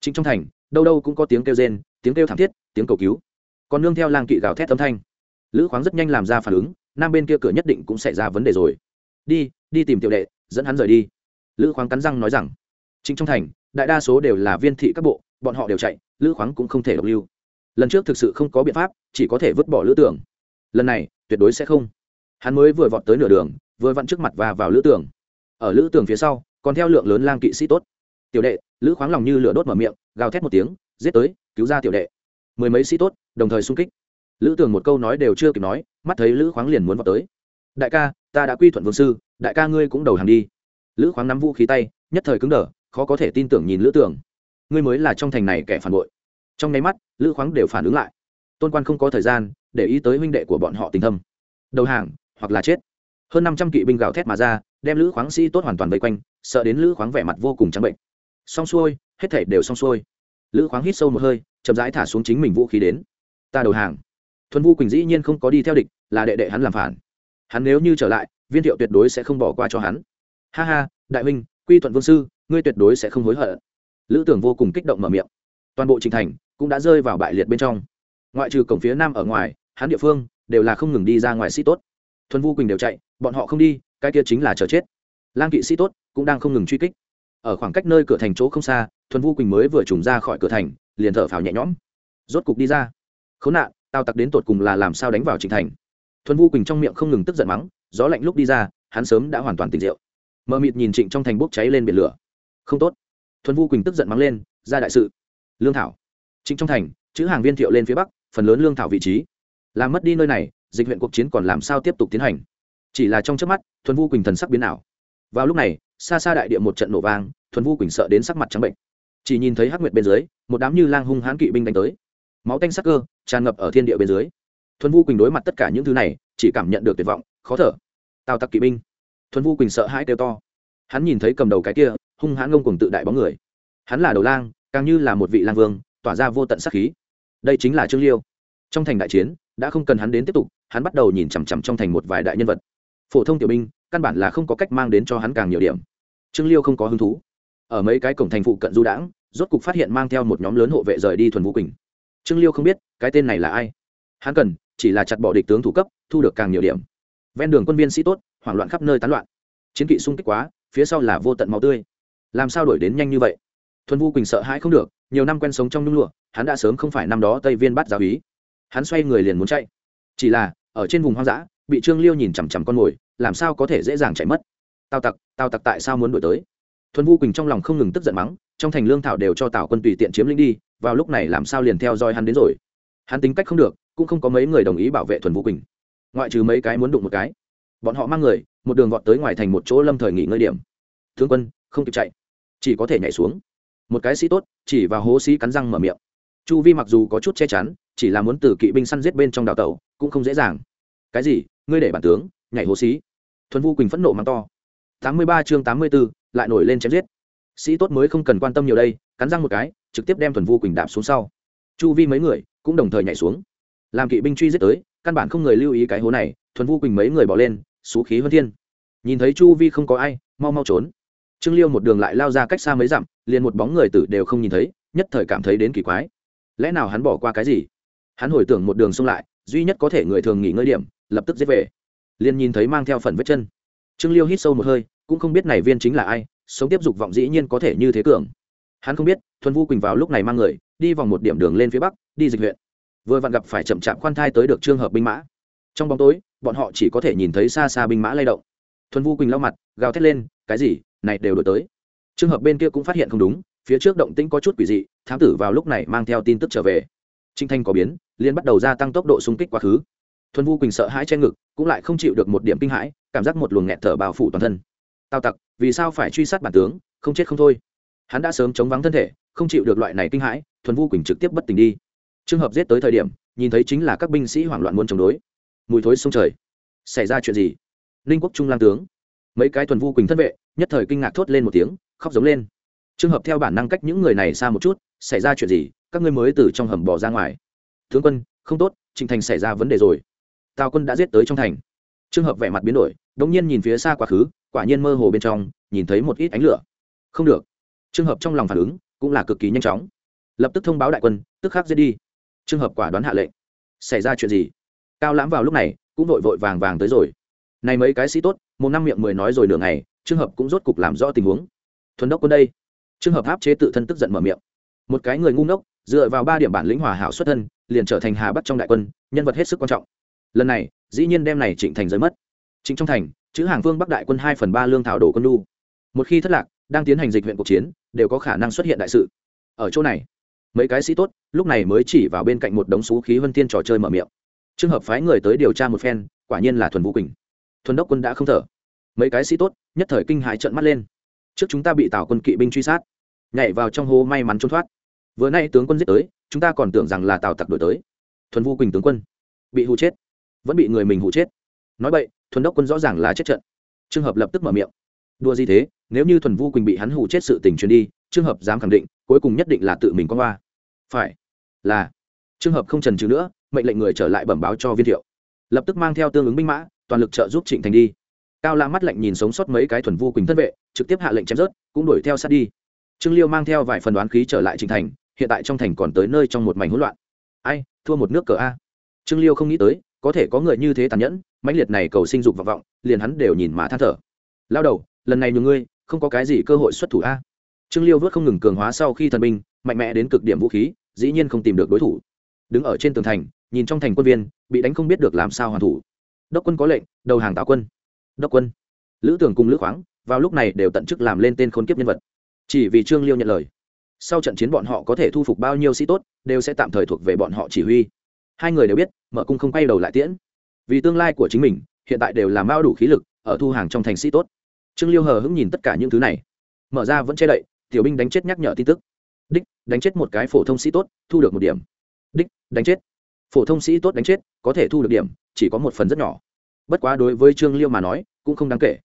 Chính trong thành, đâu đâu cũng có tiếng kêu rên, tiếng kêu thảm thiết, tiếng cầu cứu. Còn nương theo lang kỵ gào thét âm thanh. Lữ khoáng rất nhanh làm ra phản ứng, nam bên kia cửa nhất định cũng xảy ra vấn đề rồi. Đi đi tìm tiểu đệ, dẫn hắn rời đi. Lữ khoáng cắn răng nói rằng chính trong thành, đại đa số đều là viên thị các bộ, bọn họ đều chạy, lữ khoáng cũng không thể độc lưu. Lần trước thực sự không có biện pháp, chỉ có thể vứt bỏ lữ tưởng. Lần này, tuyệt đối sẽ không. Hắn mới vừa vọt tới nửa đường vừa vặn trước mặt và vào lữ tường, ở lữ tường phía sau còn theo lượng lớn lang kỵ sĩ tốt. Tiểu đệ lữ khoáng lòng như lửa đốt mở miệng gào thét một tiếng giết tới cứu ra tiểu đệ. Mười mấy sĩ tốt đồng thời xung kích. Lữ tường một câu nói đều chưa kịp nói mắt thấy lữ khoáng liền muốn vào tới. Đại ca ta đã quy thuận vương sư đại ca ngươi cũng đầu hàng đi. Lữ khoáng nắm vũ khí tay nhất thời cứng đờ khó có thể tin tưởng nhìn lữ tường. ngươi mới là trong thành này kẻ phản bội. Trong nháy mắt lữ khoáng đều phản ứng lại. Tôn quan không có thời gian để ý tới huynh đệ của bọn họ tình thâm. Đầu hàng hoặc là chết hơn năm trăm kỵ binh gào thét mà ra, đem lữ khoáng sĩ tốt hoàn toàn vây quanh, sợ đến lữ khoáng vẻ mặt vô cùng trắng bệnh. Xong xuôi, hết thể đều xong xuôi. Lữ khoáng hít sâu một hơi, chậm rãi thả xuống chính mình vũ khí đến. Ta đầu hàng. Thuần vu quỳnh dĩ nhiên không có đi theo địch, là đệ đệ hắn làm phản. Hắn nếu như trở lại, viên thiệu tuyệt đối sẽ không bỏ qua cho hắn. Ha ha, đại huynh, quy thuận vương sư, ngươi tuyệt đối sẽ không hối hận. Lữ tưởng vô cùng kích động mở miệng. Toàn bộ trình thành cũng đã rơi vào bại liệt bên trong. Ngoại trừ cổng phía nam ở ngoài, hắn địa phương đều là không ngừng đi ra ngoài sĩ tốt. Thuần vu quỳnh đều chạy bọn họ không đi, cái kia chính là chờ chết. Lang kỵ sĩ tốt, cũng đang không ngừng truy kích. Ở khoảng cách nơi cửa thành chỗ không xa, thuần vu quỳnh mới vừa trùng ra khỏi cửa thành, liền thở phào nhẹ nhõm. Rốt cục đi ra. Khốn nạn, tao tặc đến tột cùng là làm sao đánh vào trình thành? Thuần vu quỳnh trong miệng không ngừng tức giận mắng, gió lạnh lúc đi ra, hắn sớm đã hoàn toàn tỉnh rượu. Mờ mịt nhìn trịnh trong thành bốc cháy lên biển lửa. Không tốt. Thuần vu quỳnh tức giận mắng lên, ra đại sự. Lương thảo. Trịnh trong thành, chữ hàng viên thiệu lên phía bắc, phần lớn lương thảo vị trí. Làm mất đi nơi này, dịch huyện cuộc chiến còn làm sao tiếp tục tiến hành? Chỉ là trong trước mắt, thuần vu quỳnh thần sắc biến ảo. Vào lúc này, xa xa đại địa một trận nổ vang, thuần vu quỳnh sợ đến sắc mặt trắng bệnh. Chỉ nhìn thấy hắc nguyệt bên dưới, một đám như lang hung hãn kỵ binh đánh tới. Máu tanh sắc cơ, tràn ngập ở thiên địa bên dưới. Thuần vu quỳnh đối mặt tất cả những thứ này, chỉ cảm nhận được tuyệt vọng, khó thở. Tào tặc kỵ binh. Thuần vu quỳnh sợ hãi kêu to. Hắn nhìn thấy cầm đầu cái kia, hung hãn ngông cùng tự đại bóng người. Hắn là đầu lang, càng như là một vị lang vương, tỏa ra vô tận sắc khí. Đây chính là trương liêu. Trong thành đại chiến, đã không cần hắn đến tiếp tục, hắn bắt đầu nhìn chằm chằm trong thành một vài đại nhân vật phổ thông tiểu binh, căn bản là không có cách mang đến cho hắn càng nhiều điểm. Trương liêu không có hứng thú. Ở mấy cái cổng thành phụ cận du đãng, rốt cục phát hiện mang theo một nhóm lớn hộ vệ rời đi thuần vũ quỳnh. Trương liêu không biết cái tên này là ai. Hắn cần, chỉ là chặt bỏ địch tướng thủ cấp, thu được càng nhiều điểm. Ven đường quân viên sĩ tốt, hoảng loạn khắp nơi tán loạn. Chiến kỵ sung kích quá, phía sau là vô tận máu tươi. Làm sao đổi đến nhanh như vậy? Thuần vũ quỳnh sợ hãi không được, nhiều năm quen sống trong nhung lụa, hắn đã sớm không phải năm đó tây viên bắt giáo ý hắn xoay người liền muốn chạy. Chỉ là, ở trên vùng hoang dã bị trương liêu nhìn chằm chằm con mồi, làm sao có thể dễ dàng chạy mất? Tào tặc tào tặc tại sao muốn đổi tới? Thuần Vu quỳnh trong lòng không ngừng tức giận mắng, trong thành lương thảo đều cho tào quân tùy tiện chiếm lĩnh đi, vào lúc này làm sao liền theo dõi hắn đến rồi? Hắn tính cách không được, cũng không có mấy người đồng ý bảo vệ thuần Vu quỳnh. Ngoại trừ mấy cái muốn đụng một cái, bọn họ mang người, một đường vọt tới ngoài thành một chỗ lâm thời nghỉ ngơi điểm. Thương quân, không kịp chạy, chỉ có thể nhảy xuống. Một cái sĩ tốt, chỉ vào hố sĩ cắn răng mở miệng. Chu vi mặc dù có chút che chắn, chỉ là muốn từ kỵ binh săn giết bên trong đào tẩu cũng không dễ dàng cái gì, ngươi để bản tướng, nhảy hố sĩ thuần vu quỳnh phẫn nộ mắng to. Tám mươi ba chương tám mươi b ố lại nổi lên chém giết. Sĩ tốt mới không cần quan tâm nhiều đây, cắn răng một cái, trực tiếp đem thuần vu quỳnh đạp xuống sau. Chu vi mấy người cũng đồng thời nhảy xuống. Làm kỵ binh truy giết tới, căn bản không người lưu ý cái hố này, thuần vu quỳnh mấy người bỏ lên, xú khí hơn thiên. Nhìn thấy chu vi không có ai, mau mau trốn. Trương liêu một đường lại lao ra cách xa mấy dặm, liền một bóng người tử đều không nhìn thấy, nhất thời cảm thấy đến kỳ quái. Lẽ nào hắn bỏ qua cái gì? Hắn hồi tưởng một đường xông lại, duy nhất có thể người thường nghỉ ngơi điểm lập tức giết về. Liền nhìn thấy mang theo phần vết chân. Trương liêu hít sâu một hơi, cũng không biết này viên chính là ai, sống tiếp dục vọng dĩ nhiên có thể như thế cường. Hắn không biết, thuần vu quỳnh vào lúc này mang người, đi vòng một điểm đường lên phía bắc, đi dịch huyện. Vừa vặn gặp phải chậm chạp khoan thai tới được trường hợp binh mã. Trong bóng tối, bọn họ chỉ có thể nhìn thấy xa xa binh mã lay động. Thuần vu quỳnh lau mặt, gào thét lên, cái gì? Này đều đổi tới. Trường hợp bên kia cũng phát hiện không đúng, phía trước động tĩnh có chút quỷ dị, thám tử vào lúc này mang theo tin tức trở về. Trinh thanh có biến liên bắt đầu gia tăng tốc độ xung kích quá khứ thuần vu quỳnh sợ hãi che ngực, cũng lại không chịu được một điểm kinh hãi, cảm giác một luồng nghẹt thở bao phủ toàn thân. Tào tặc, vì sao phải truy sát bản tướng, không chết không thôi? Hắn đã sớm chống vắng thân thể, không chịu được loại này kinh hãi, thuần vu quỳnh trực tiếp bất tỉnh đi. Trường hợp giết tới thời điểm, nhìn thấy chính là các binh sĩ hoảng loạn muốn chống đối. Mùi thối sông trời. Xảy ra chuyện gì? Ninh quốc trung lang tướng. Mấy cái thuần vu quỳnh thân vệ, nhất thời kinh ngạc thốt lên một tiếng, khóc giống lên. Trường hợp theo bản năng cách những người này xa một chút, xảy ra chuyện gì, các ngươi mới từ trong hầm bỏ ra ngoài. Tướng quân, không tốt Trình thành xảy ra vấn đề rồi tào quân đã giết tới trong thành trường hợp vẻ mặt biến đổi đống nhiên nhìn phía xa quá khứ quả nhiên mơ hồ bên trong nhìn thấy một ít ánh lửa không được trường hợp trong lòng phản ứng cũng là cực kỳ nhanh chóng lập tức thông báo đại quân tức khắc giết đi trường hợp quả đoán hạ lệnh xảy ra chuyện gì cao lãm vào lúc này cũng vội vội vàng vàng tới rồi này mấy cái sĩ tốt một năm miệng mười nói rồi nửa ngày trường hợp cũng rốt cục làm rõ tình huống thuần đốc quân đây trường hợp áp chế tự thân tức giận mở miệng một cái người ngu ngốc dựa vào ba điểm bản lĩnh hòa hảo xuất thân liền trở thành hà bắc trong đại quân nhân vật hết sức quan trọng lần này, dĩ nhiên đem này trịnh thành rơi mất. Chính trong thành, chữ hàng vương bắc đại quân hai phần ba lương thảo đổ quân lu một khi thất lạc, đang tiến hành dịch huyện cuộc chiến, đều có khả năng xuất hiện đại sự. Ở chỗ này, mấy cái sĩ tốt, lúc này mới chỉ vào bên cạnh một đống xú khí vân tiên trò chơi mở miệng. Trường hợp phái người tới điều tra một phen, quả nhiên là thuần vũ quỳnh. Thuần đốc quân đã không thở. Mấy cái sĩ tốt, nhất thời kinh hãi trợn mắt lên. Trước chúng ta bị tào quân kỵ binh truy sát, nhảy vào trong hố may mắn trốn thoát. Vừa nay tướng quân giết tới, chúng ta còn tưởng rằng là tào tặc đổi tới. Thuần vũ quỳnh tướng quân, bị hụ chết vẫn bị người mình hụ chết. Nói vậy thuần đốc quân rõ ràng là chết trận. Trường hợp lập tức mở miệng. Đua gì thế? Nếu như thuần vu quỳnh bị hắn hụ chết sự tình truyền đi trường hợp dám khẳng định, cuối cùng nhất định là tự mình con hoa. Phải. Là. Trường hợp không trần trừ nữa, mệnh lệnh người trở lại bẩm báo cho viên thiệu. Lập tức mang theo tương ứng binh mã, toàn lực trợ giúp trịnh thành đi. Cao la mắt lạnh nhìn sống sót mấy cái thuần vu quỳnh thân vệ, trực tiếp hạ lệnh chém rớt cũng đuổi theo sát đi. Trương liêu mang theo vài phần đoán khí trở lại trịnh thành, hiện tại trong thành còn tới nơi trong một mảnh hỗn loạn. Ai, thua một nước cờ a. Trương liêu không nghĩ tới có thể có người như thế tàn nhẫn, mãnh liệt này cầu sinh dục vọng vọng, liền hắn đều nhìn mà than thở. Lao đầu, lần này nhường ngươi, không có cái gì cơ hội xuất thủ a. Trương liêu vớt không ngừng cường hóa sau khi thần binh, mạnh mẽ đến cực điểm vũ khí, dĩ nhiên không tìm được đối thủ. Đứng ở trên tường thành, nhìn trong thành quân viên, bị đánh không biết được làm sao hoàn thủ. Đốc quân có lệnh, đầu hàng tạo quân. Đốc quân. Lữ tưởng cùng lữ khoáng, vào lúc này đều tận chức làm lên tên khốn kiếp nhân vật. Chỉ vì trương liêu nhận lời. Sau trận chiến bọn họ có thể thu phục bao nhiêu sĩ tốt, đều sẽ tạm thời thuộc về bọn họ chỉ huy hai người đều biết, mở cung không quay đầu lại tiễn. Vì tương lai của chính mình, hiện tại đều là mao đủ khí lực, ở thu hàng trong thành sĩ tốt. Trương liêu hờ hững nhìn tất cả những thứ này. Mở ra vẫn che đậy, tiểu binh đánh chết nhắc nhở tin tức. Đích, đánh chết một cái phổ thông sĩ tốt, thu được một điểm. Đích, đánh chết. Phổ thông sĩ tốt đánh chết, có thể thu được điểm, chỉ có một phần rất nhỏ. Bất quá đối với trương liêu mà nói, cũng không đáng kể.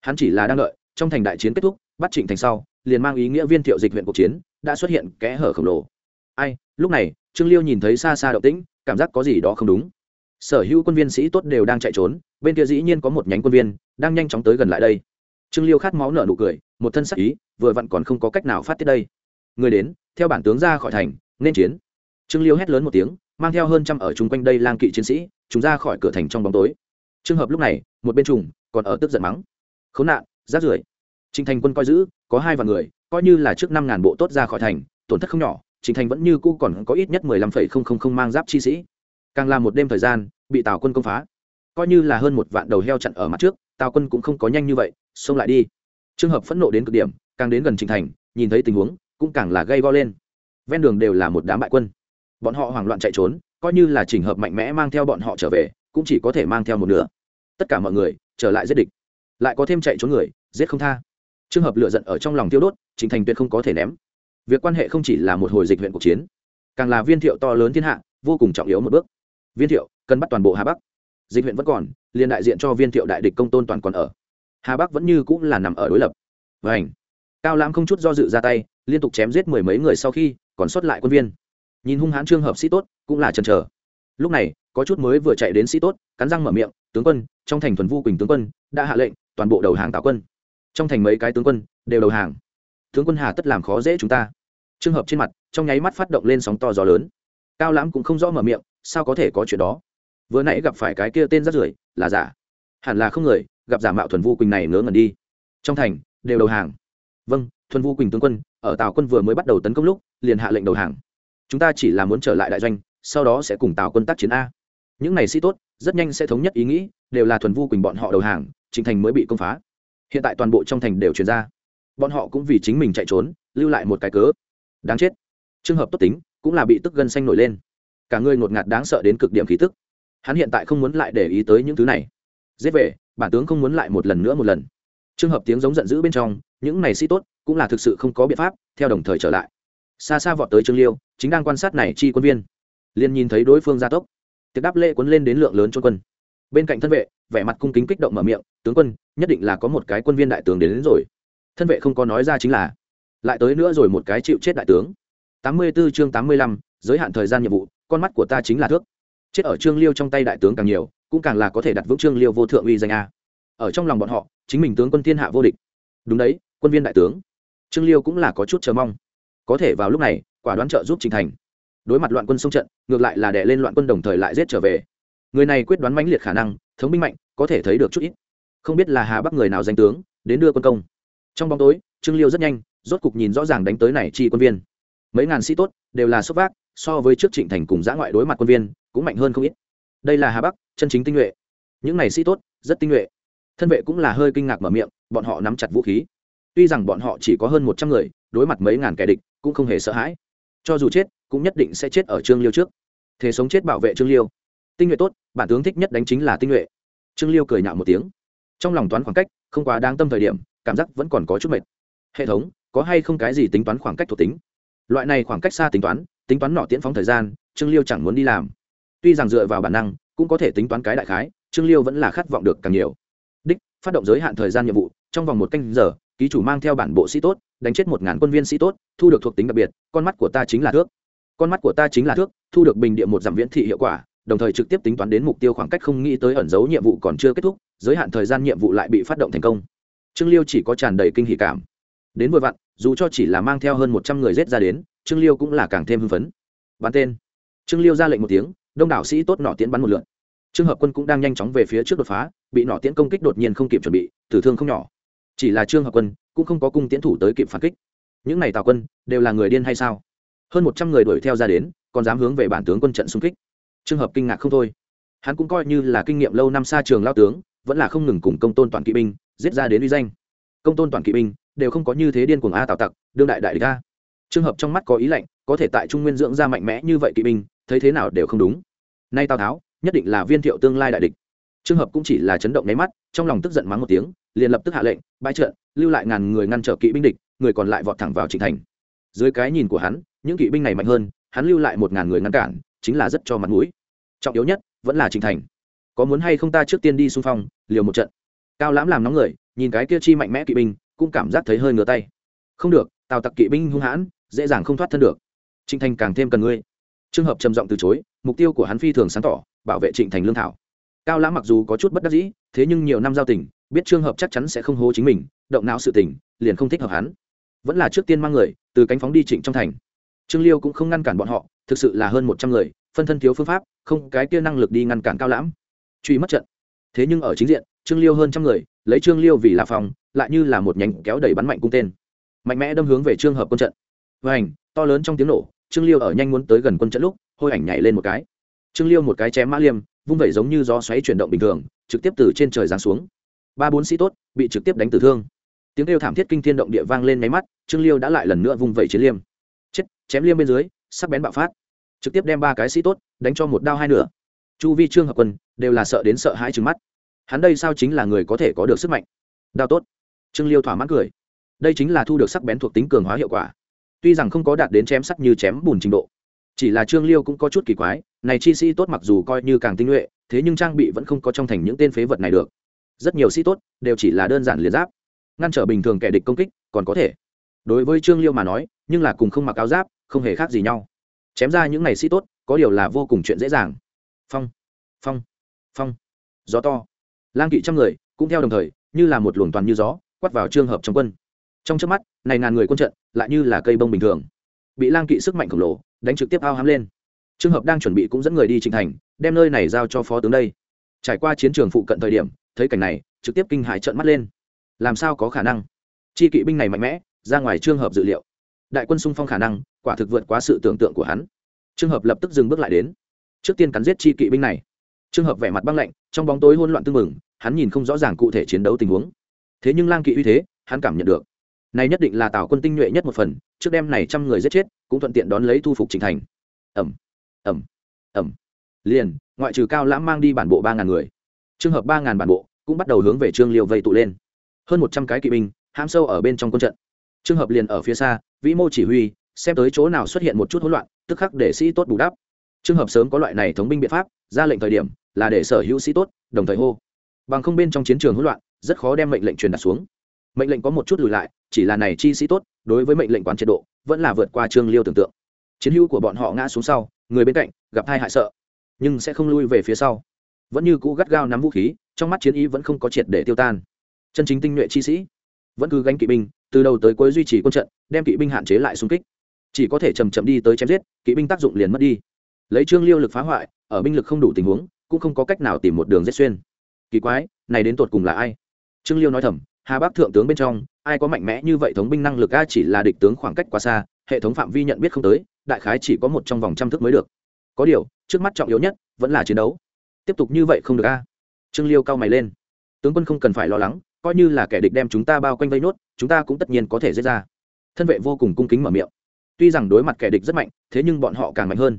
Hắn chỉ là đang đợi, trong thành đại chiến kết thúc, bắt trịnh thành sau, liền mang ý nghĩa viên thiệu dịch huyện cuộc chiến, đã xuất hiện kẽ hở khổng lồ. Ai, lúc này, trương liêu nhìn thấy xa xa động tĩnh cảm giác có gì đó không đúng. Sở hữu quân viên sĩ tốt đều đang chạy trốn, bên kia dĩ nhiên có một nhánh quân viên, đang nhanh chóng tới gần lại đây. Trương liêu khát máu nở nụ cười, một thân sắc ý, vừa vặn còn không có cách nào phát tiết đây. Người đến, theo bản tướng ra khỏi thành, nên chiến. Trương liêu hét lớn một tiếng, mang theo hơn trăm ở chung quanh đây lang kỵ chiến sĩ, chúng ra khỏi cửa thành trong bóng tối. Trường hợp lúc này, một bên trùng, còn ở tức giận mắng. Khốn nạn rát rưởi. Trình thành quân coi giữ, có hai vạn người, coi như là trước năm ngàn bộ tốt ra khỏi thành, tổn thất không nhỏ Trình thành vẫn như cũ còn có ít nhất mười lăm phẩy không không không mang giáp chi sĩ. Càng là một đêm thời gian, bị tào quân công phá. Coi như là hơn một vạn đầu heo chặn ở mặt trước, tào quân cũng không có nhanh như vậy, xông lại đi. Trường hợp phẫn nộ đến cực điểm, càng đến gần Trình thành, nhìn thấy tình huống, cũng càng là gây go lên. Ven đường đều là một đám bại quân. Bọn họ hoảng loạn chạy trốn, coi như là trình hợp mạnh mẽ mang theo bọn họ trở về, cũng chỉ có thể mang theo một nửa. Tất cả mọi người, trở lại giết địch. Lại có thêm chạy trốn người, giết không tha. Trường hợp lửa giận ở trong lòng tiêu đốt, trình thành tuyệt không có thể ném việc quan hệ không chỉ là một hồi dịch huyện cuộc chiến, càng là viên thiệu to lớn thiên hạ, vô cùng trọng yếu một bước. Viên thiệu, cần bắt toàn bộ hà bắc. Dịch huyện vẫn còn, liền đại diện cho viên thiệu đại địch công tôn toàn còn ở. Hà bắc vẫn như cũng là nằm ở đối lập. Vảnh cao lãm không chút do dự ra tay, liên tục chém giết mười mấy người sau khi, còn sót lại quân viên. Nhìn hung hãn trường hợp sĩ tốt, cũng là chần chờ. Lúc này, có chút mới vừa chạy đến sĩ tốt, cắn răng mở miệng, tướng quân, trong thành thuần vu quỳnh tướng quân, đã hạ lệnh, toàn bộ đầu hàng tạo quân. Trong thành mấy cái tướng quân, đều đầu hàng. Tướng quân hà tất làm khó dễ chúng ta trường hợp trên mặt, trong nháy mắt phát động lên sóng to gió lớn. Cao lãm cũng không rõ mở miệng, sao có thể có chuyện đó? Vừa nãy gặp phải cái kia tên rất rưởi, là giả? Hẳn là không người, gặp giả mạo thuần vu quỳnh này ngớ ngẩn đi. Trong thành, đều đầu hàng. Vâng thuần vu quỳnh tướng quân, ở tào quân vừa mới bắt đầu tấn công lúc, liền hạ lệnh đầu hàng. Chúng ta chỉ là muốn trở lại đại doanh, sau đó sẽ cùng tào quân tác chiến a. Những này sĩ tốt, rất nhanh sẽ thống nhất ý nghĩ, đều là thuần vu quỳnh bọn họ đầu hàng, chính thành mới bị công phá. Hiện tại toàn bộ trong thành đều chuyển ra. Bọn họ cũng vì chính mình chạy trốn, lưu lại một cái cớ đáng chết. Trường hợp tốt tính cũng là bị tức gân xanh nổi lên. Cả người ngột ngạt đáng sợ đến cực điểm khí tức. Hắn hiện tại không muốn lại để ý tới những thứ này. Giết về bản tướng không muốn lại một lần nữa một lần. Trường hợp tiếng giống giận dữ bên trong những này sĩ tốt cũng là thực sự không có biện pháp theo đồng thời trở lại. Xa xa vọt tới trương liêu chính đang quan sát này chi quân viên. Liền nhìn thấy đối phương gia tốc. Tiệc đáp lễ cuốn lên đến lượng lớn cho quân. Bên cạnh thân vệ vẻ mặt cung kính kích động mở miệng tướng quân nhất định là có một cái quân viên đại tướng đến, đến rồi. Thân vệ không có nói ra chính là lại tới nữa rồi một cái chịu chết đại tướng. Tám mươi 84 chương tám mươi lăm, giới hạn thời gian nhiệm vụ con mắt của ta chính là thước. Chết ở trương liêu trong tay đại tướng càng nhiều cũng càng là có thể đặt vững trương liêu vô thượng uy danh a. Ở trong lòng bọn họ chính mình tướng quân thiên hạ vô địch. Đúng đấy quân viên đại tướng. Trương liêu cũng là có chút chờ mong. Có thể vào lúc này quả đoán trợ giúp trình thành. Đối mặt loạn quân xung trận ngược lại là đè lên loạn quân đồng thời lại giết trở về. Người này quyết đoán mãnh liệt khả năng thống binh mạnh có thể thấy được chút ít. Không biết là hà bắc người nào danh tướng đến đưa quân công. Trong bóng tối trương liêu rất nhanh rốt cục nhìn rõ ràng đánh tới này chi quân viên. Mấy ngàn sĩ tốt đều là xuất vác, so với trước trịnh thành cùng giã ngoại đối mặt quân viên, cũng mạnh hơn không ít. Đây là hà bắc, chân chính tinh nhuệ. Những này sĩ tốt, rất tinh nhuệ. Thân vệ cũng là hơi kinh ngạc mở miệng, bọn họ nắm chặt vũ khí. Tuy rằng bọn họ chỉ có hơn một trăm người, đối mặt mấy ngàn kẻ địch, cũng không hề sợ hãi. Cho dù chết, cũng nhất định sẽ chết ở trương liêu trước. Thế sống chết bảo vệ trương liêu. Tinh nhuệ tốt, bản tướng thích nhất đánh chính là tinh nhuệ. Trương liêu cười nhạo một tiếng. Trong lòng toán khoảng cách, không quá đáng tâm thời điểm, cảm giác vẫn còn có chút mệt. Hệ thống có hay không cái gì tính toán khoảng cách thuộc tính? Loại này khoảng cách xa tính toán tính toán nọ tiễn phóng thời gian, trương liêu chẳng muốn đi làm. Tuy rằng dựa vào bản năng, cũng có thể tính toán cái đại khái, trương liêu vẫn là khát vọng được càng nhiều. Đích, phát động giới hạn thời gian nhiệm vụ, trong vòng một canh giờ, ký chủ mang theo bản bộ sĩ tốt, đánh chết một ngàn quân viên sĩ tốt, thu được thuộc tính đặc biệt, con mắt của ta chính là thước. Con mắt của ta chính là thước, thu được bình địa một giảm viễn thị hiệu quả, đồng thời trực tiếp tính toán đến mục tiêu khoảng cách không nghĩ tới ẩn dấu nhiệm vụ còn chưa kết thúc, giới hạn thời gian nhiệm vụ lại bị phát động thành công. Trương liêu chỉ có tràn đầy kinh hỷ cảm đến vừa vặn, dù cho chỉ là mang theo hơn một trăm người rết ra đến, trương liêu cũng là càng thêm hưng phấn. Bắn tên. Trương liêu ra lệnh một tiếng, đông đảo sĩ tốt nọ tiến bắn một lượn trường hợp quân cũng đang nhanh chóng về phía trước đột phá, bị nọ tiễn công kích đột nhiên không kịp chuẩn bị, tử thương không nhỏ. Chỉ là trương hợp quân cũng không có cung tiễn thủ tới kịp phản kích. Những này tào quân đều là người điên hay sao? Hơn một trăm người đuổi theo ra đến, còn dám hướng về bản tướng quân trận xung kích. Trường hợp kinh ngạc không thôi. Hắn cũng coi như là kinh nghiệm lâu năm xa trường lao tướng, vẫn là không ngừng cùng công tôn toàn kỵ binh, giết ra đến uy danh công tôn toàn kỵ binh đều không có như thế điên cuồng a tào tặc, đương đại đại địch a. Trường hợp trong mắt có ý lạnh, có thể tại trung nguyên dưỡng ra mạnh mẽ như vậy kỵ binh, thấy thế nào đều không đúng. Nay tào tháo, nhất định là viên thiệu tương lai đại địch. Trường hợp cũng chỉ là chấn động nháy mắt, trong lòng tức giận mắng một tiếng, liền lập tức hạ lệnh, bãi trận lưu lại ngàn người ngăn trở kỵ binh địch, người còn lại vọt thẳng vào trịnh thành. Dưới cái nhìn của hắn, những kỵ binh này mạnh hơn, hắn lưu lại một ngàn người ngăn cản, chính là rất cho mặt mũi. Trọng yếu nhất, vẫn là trịnh thành. Có muốn hay không ta trước tiên đi xung phong, liều một trận cao lãm làm nóng người, nhìn cái kia chi mạnh mẽ kỵ binh, cũng cảm giác thấy hơi ngửa tay. Không được, tào tặc kỵ binh hung hãn, dễ dàng không thoát thân được. Trịnh thành càng thêm cần ngươi. Trường hợp trầm giọng từ chối, mục tiêu của hắn phi thường sáng tỏ, bảo vệ trịnh thành lương thảo. Cao lãm mặc dù có chút bất đắc dĩ, thế nhưng nhiều năm giao tình, biết trường hợp chắc chắn sẽ không hố chính mình, động não sự tình, liền không thích hợp hắn. Vẫn là trước tiên mang người, từ cánh phóng đi trịnh trong thành. Trương liêu cũng không ngăn cản bọn họ, thực sự là hơn một trăm người, phân thân thiếu phương pháp, không cái kia năng lực đi ngăn cản cao lãm. Truy mất trận. Thế nhưng ở chính diện trương liêu hơn trăm người, lấy trương liêu vì là phòng, lại như là một nhánh kéo đẩy bắn mạnh cung tên. Mạnh mẽ đâm hướng về trường hợp quân trận. Và ảnh to lớn trong tiếng nổ, trương liêu ở nhanh muốn tới gần quân trận lúc, hôi ảnh nhảy lên một cái. Trương liêu một cái chém mã liêm, vung vẩy giống như gió xoáy chuyển động bình thường, trực tiếp từ trên trời giáng xuống. Ba bốn sĩ tốt, bị trực tiếp đánh tử thương. Tiếng kêu thảm thiết kinh thiên động địa vang lên máy mắt, trương liêu đã lại lần nữa vung vẩy chiến liêm. Chết, chém liêm bên dưới, sắc bén bạo phát. Trực tiếp đem ba cái sĩ tốt, đánh cho một đao hai nửa. Chu vi trương hợp quân, đều là sợ đến sợ hãi trừng mắt hắn đây sao chính là người có thể có được sức mạnh? Đao tốt. Trương liêu thỏa mãn cười. Đây chính là thu được sắc bén thuộc tính cường hóa hiệu quả. Tuy rằng không có đạt đến chém sắc như chém bùn trình độ, chỉ là trương liêu cũng có chút kỳ quái, này chi sĩ tốt mặc dù coi như càng tinh nhuệ, thế nhưng trang bị vẫn không có trong thành những tên phế vật này được. Rất nhiều sĩ tốt đều chỉ là đơn giản liền giáp, ngăn trở bình thường kẻ địch công kích còn có thể. Đối với trương liêu mà nói, nhưng là cùng không mặc áo giáp, không hề khác gì nhau. Chém ra những ngày sĩ tốt, có điều là vô cùng chuyện dễ dàng. Phong phong phong. Gió to lang kỵ trăm người, cũng theo đồng thời, như là một luồng toàn như gió, quắt vào trường hợp trong quân. Trong trước mắt, này ngàn người quân trận, lại như là cây bông bình thường. Bị lang kỵ sức mạnh khổng lồ, đánh trực tiếp ao hám lên. Trường hợp đang chuẩn bị cũng dẫn người đi trình thành, đem nơi này giao cho phó tướng đây. Trải qua chiến trường phụ cận thời điểm, thấy cảnh này, trực tiếp kinh hãi trợn mắt lên. Làm sao có khả năng? Chi kỵ binh này mạnh mẽ, ra ngoài trường hợp dự liệu. Đại quân xung phong khả năng, quả thực vượt quá sự tưởng tượng của hắn. Trường hợp lập tức dừng bước lại đến. Trước tiên cắn giết chi kỵ binh này trường hợp vẻ mặt băng lạnh, trong bóng tối hỗn loạn tương mừng hắn nhìn không rõ ràng cụ thể chiến đấu tình huống. Thế nhưng lang kỵ uy thế, hắn cảm nhận được. Này nhất định là tào quân tinh nhuệ nhất một phần, trước đêm này trăm người giết chết, cũng thuận tiện đón lấy thu phục trình thành. Ẩm ẩm ẩm liền, ngoại trừ cao lãm mang đi bản bộ ba ngàn người trường hợp ba ngàn bản bộ cũng bắt đầu hướng về trương liêu vây tụ lên. Hơn một trăm cái kỵ binh, hãm sâu ở bên trong quân trận. Trường hợp liền ở phía xa, vĩ mô chỉ huy, xem tới chỗ nào xuất hiện một chút hỗn loạn, tức khắc để sĩ tốt bù đắp. Trường hợp sớm có loại này thống binh biện pháp, ra lệnh thời điểm là để sở hữu sĩ tốt, đồng thời hô. Bằng không bên trong chiến trường hỗn loạn, rất khó đem mệnh lệnh truyền đạt xuống. Mệnh lệnh có một chút lùi lại, chỉ là này chi sĩ tốt, đối với mệnh lệnh quán chế độ, vẫn là vượt qua trương liêu tưởng tượng. Chiến hữu của bọn họ ngã xuống sau, người bên cạnh, gặp hai hại sợ. Nhưng sẽ không lui về phía sau. Vẫn như cũ gắt gao nắm vũ khí, trong mắt chiến ý vẫn không có triệt để tiêu tan. Chân chính tinh nhuệ chi sĩ. Vẫn cứ gánh kỵ binh, từ đầu tới cuối duy trì quân trận, đem kỵ binh hạn chế lại xung kích. Chỉ có thể chầm chậm đi tới chém giết, kỵ binh tác dụng liền mất đi. Lấy trương liêu lực phá hoại, ở binh lực không đủ tình huống cũng không có cách nào tìm một đường giết xuyên. Kỳ quái, này đến tột cùng là ai? Trương liêu nói thầm, hà bắc thượng tướng bên trong, ai có mạnh mẽ như vậy thống binh năng lực a chỉ là địch tướng khoảng cách quá xa, hệ thống phạm vi nhận biết không tới, đại khái chỉ có một trong vòng trăm thước mới được. Có điều, trước mắt trọng yếu nhất, vẫn là chiến đấu. Tiếp tục như vậy không được a. Trương liêu cao mày lên. Tướng quân không cần phải lo lắng, coi như là kẻ địch đem chúng ta bao quanh vây nốt, chúng ta cũng tất nhiên có thể giết ra. Thân vệ vô cùng cung kính mở miệng. Tuy rằng đối mặt kẻ địch rất mạnh, thế nhưng bọn họ càng mạnh hơn.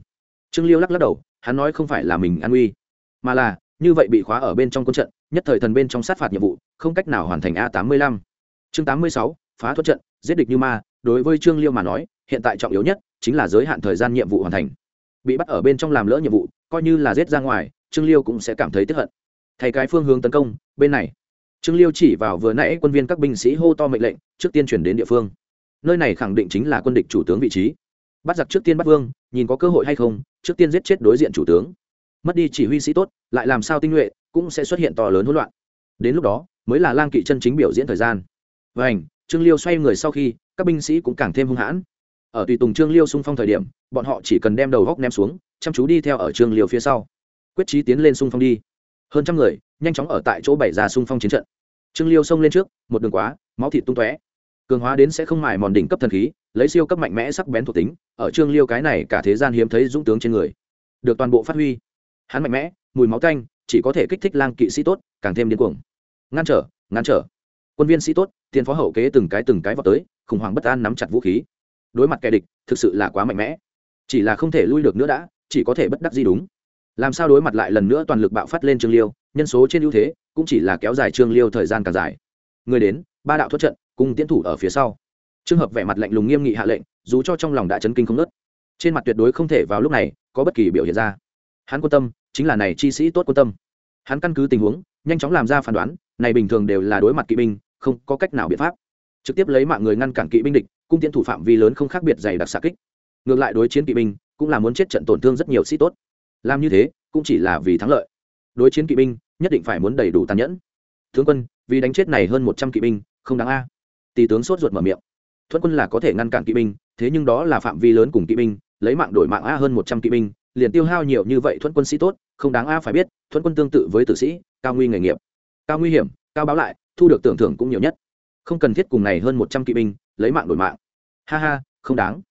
Trương liêu lắc lắc đầu, hắn nói không phải là mình an uy mà là, như vậy bị khóa ở bên trong quân trận, nhất thời thần bên trong sát phạt nhiệm vụ, không cách nào hoàn thành a tám mươi lăm. Chương tám mươi sáu, phá thuật trận, giết địch như ma, đối với trương liêu mà nói, hiện tại trọng yếu nhất chính là giới hạn thời gian nhiệm vụ hoàn thành. Bị bắt ở bên trong làm lỡ nhiệm vụ, coi như là giết ra ngoài, trương liêu cũng sẽ cảm thấy tiếp hận. Thay cái phương hướng tấn công, bên này. Trương liêu chỉ vào vừa nãy quân viên các binh sĩ hô to mệnh lệnh, trước tiên chuyển đến địa phương. Nơi này khẳng định chính là quân địch chủ tướng vị trí. Bắt giặc trước tiên bắt vương, nhìn có cơ hội hay không, trước tiên giết chết đối diện chủ tướng mất đi chỉ huy sĩ tốt, lại làm sao tinh nhuệ, cũng sẽ xuất hiện to lớn hỗn loạn. Đến lúc đó, mới là lang kỵ chân chính biểu diễn thời gian. Và ảnh trương liêu xoay người sau khi, các binh sĩ cũng càng thêm hung hãn. Ở tùy tùng trương liêu xung phong thời điểm, bọn họ chỉ cần đem đầu góc ném xuống, chăm chú đi theo ở trương liêu phía sau. Quyết trí tiến lên xung phong đi. Hơn trăm người, nhanh chóng ở tại chỗ bảy ra xung phong chiến trận. Trương liêu xông lên trước, một đường quá, máu thịt tung tóe. Cường hóa đến sẽ không mài mòn đỉnh cấp thần khí, lấy siêu cấp mạnh mẽ sắc bén thuộc tính, ở trương liêu cái này cả thế gian hiếm thấy dũng tướng trên người. Được toàn bộ phát huy hắn mạnh mẽ, mùi máu tanh, chỉ có thể kích thích lang kỵ sĩ tốt, càng thêm điên cuồng. Ngăn trở ngăn trở. Quân viên sĩ tốt tiền phó hậu kế từng cái từng cái vào tới, khủng hoảng bất an nắm chặt vũ khí. Đối mặt kẻ địch, thực sự là quá mạnh mẽ. Chỉ là không thể lui được nữa đã, chỉ có thể bất đắc gì đúng. Làm sao đối mặt lại lần nữa toàn lực bạo phát lên trương liêu, nhân số trên ưu thế cũng chỉ là kéo dài trương liêu thời gian càng dài. Người đến, ba đạo thoát trận, cùng tiến thủ ở phía sau. Trường hợp vẻ mặt lạnh lùng nghiêm nghị hạ lệnh, dù cho trong lòng đã chấn kinh không nớt trên mặt tuyệt đối không thể vào lúc này có bất kỳ biểu hiện ra. Hắn quan tâm chính là này chi sĩ tốt quan tâm. Hắn căn cứ tình huống, nhanh chóng làm ra phán đoán, này bình thường đều là đối mặt kỵ binh, không có cách nào biện pháp. Trực tiếp lấy mạng người ngăn cản kỵ binh địch, cung tiến thủ phạm vi lớn không khác biệt dày đặc xạ kích. Ngược lại đối chiến kỵ binh, cũng là muốn chết trận tổn thương rất nhiều sĩ tốt. Làm như thế, cũng chỉ là vì thắng lợi. Đối chiến kỵ binh, nhất định phải muốn đầy đủ tàn nhẫn. Tướng quân, vì đánh chết này hơn một trăm kỵ binh, không đáng a. Tỷ tướng sốt ruột mở miệng. Thuận quân là có thể ngăn cản kỵ binh, thế nhưng đó là phạm vi lớn cùng kỵ binh, lấy mạng đổi mạng a hơn một trăm kỵ binh liền tiêu hao nhiều như vậy thuận quân sĩ tốt, không đáng a, phải biết thuận quân tương tự với tử sĩ, cao nguy nghề nghiệp, cao nguy hiểm, cao báo lại, thu được tưởng thưởng cũng nhiều nhất. Không cần thiết cùng này hơn một trăm kỵ binh, lấy mạng đổi mạng. Ha ha, không đáng.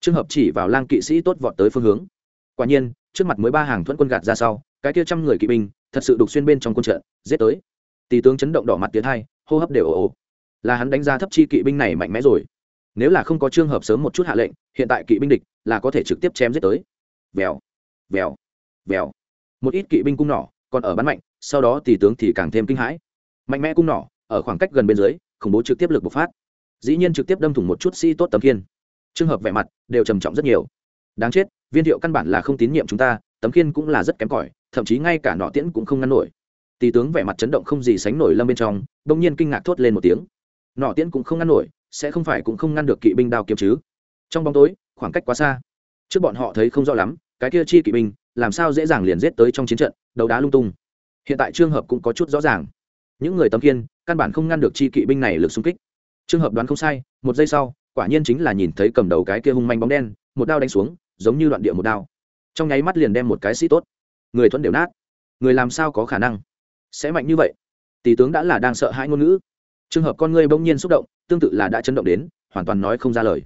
Trường hợp chỉ vào lang kỵ sĩ tốt vọt tới phương hướng. Quả nhiên, trước mặt mới ba hàng thuận quân gạt ra sau, cái kia trăm người kỵ binh, thật sự đục xuyên bên trong quân trận, giết tới. Tỷ tướng chấn động đỏ mặt tiến hai, hô hấp đều ồ ồ. Là hắn đánh giá thấp chi kỵ binh này mạnh mẽ rồi. Nếu là không có trường hợp sớm một chút hạ lệnh, hiện tại kỵ binh địch là có thể trực tiếp chém giết tới. Vèo vèo. Vèo. Một ít kỵ binh cung nỏ, còn ở bắn mạnh, sau đó tỷ tướng thì càng thêm kinh hãi. Mạnh mẽ cung nỏ, ở khoảng cách gần bên dưới, khủng bố trực tiếp lực bộc phát. Dĩ nhiên trực tiếp đâm thủng một chút si tốt tấm kiên trường hợp vẻ mặt đều trầm trọng rất nhiều. Đáng chết, viên thiệu căn bản là không tín nhiệm chúng ta, tấm kiên cũng là rất kém cỏi, thậm chí ngay cả nọ tiễn cũng không ngăn nổi. Tỷ tướng vẻ mặt chấn động không gì sánh nổi lâm bên trong đông nhiên kinh ngạc thốt lên một tiếng. Nọ tiễn cũng không ngăn nổi, sẽ không phải cũng không ngăn được kỵ binh đao kiếm chứ? Trong bóng tối, khoảng cách quá xa. Trước bọn họ thấy không rõ lắm cái kia chi kỵ binh, làm sao dễ dàng liền giết tới trong chiến trận, đấu đá lung tung. Hiện tại trường hợp cũng có chút rõ ràng. Những người tấm kiên căn bản không ngăn được chi kỵ binh này lực xung kích. Trường hợp đoán không sai, một giây sau, quả nhiên chính là nhìn thấy cầm đầu cái kia hung manh bóng đen, một đao đánh xuống, giống như đoạn địa một đao. Trong nháy mắt liền đem một cái sĩ tốt, người thuẫn đều nát. Người làm sao có khả năng? Sẽ mạnh như vậy? Tỷ tướng đã là đang sợ hãi ngôn ngữ. Trường hợp con người bỗng nhiên xúc động, tương tự là đã chấn động đến, hoàn toàn nói không ra lời.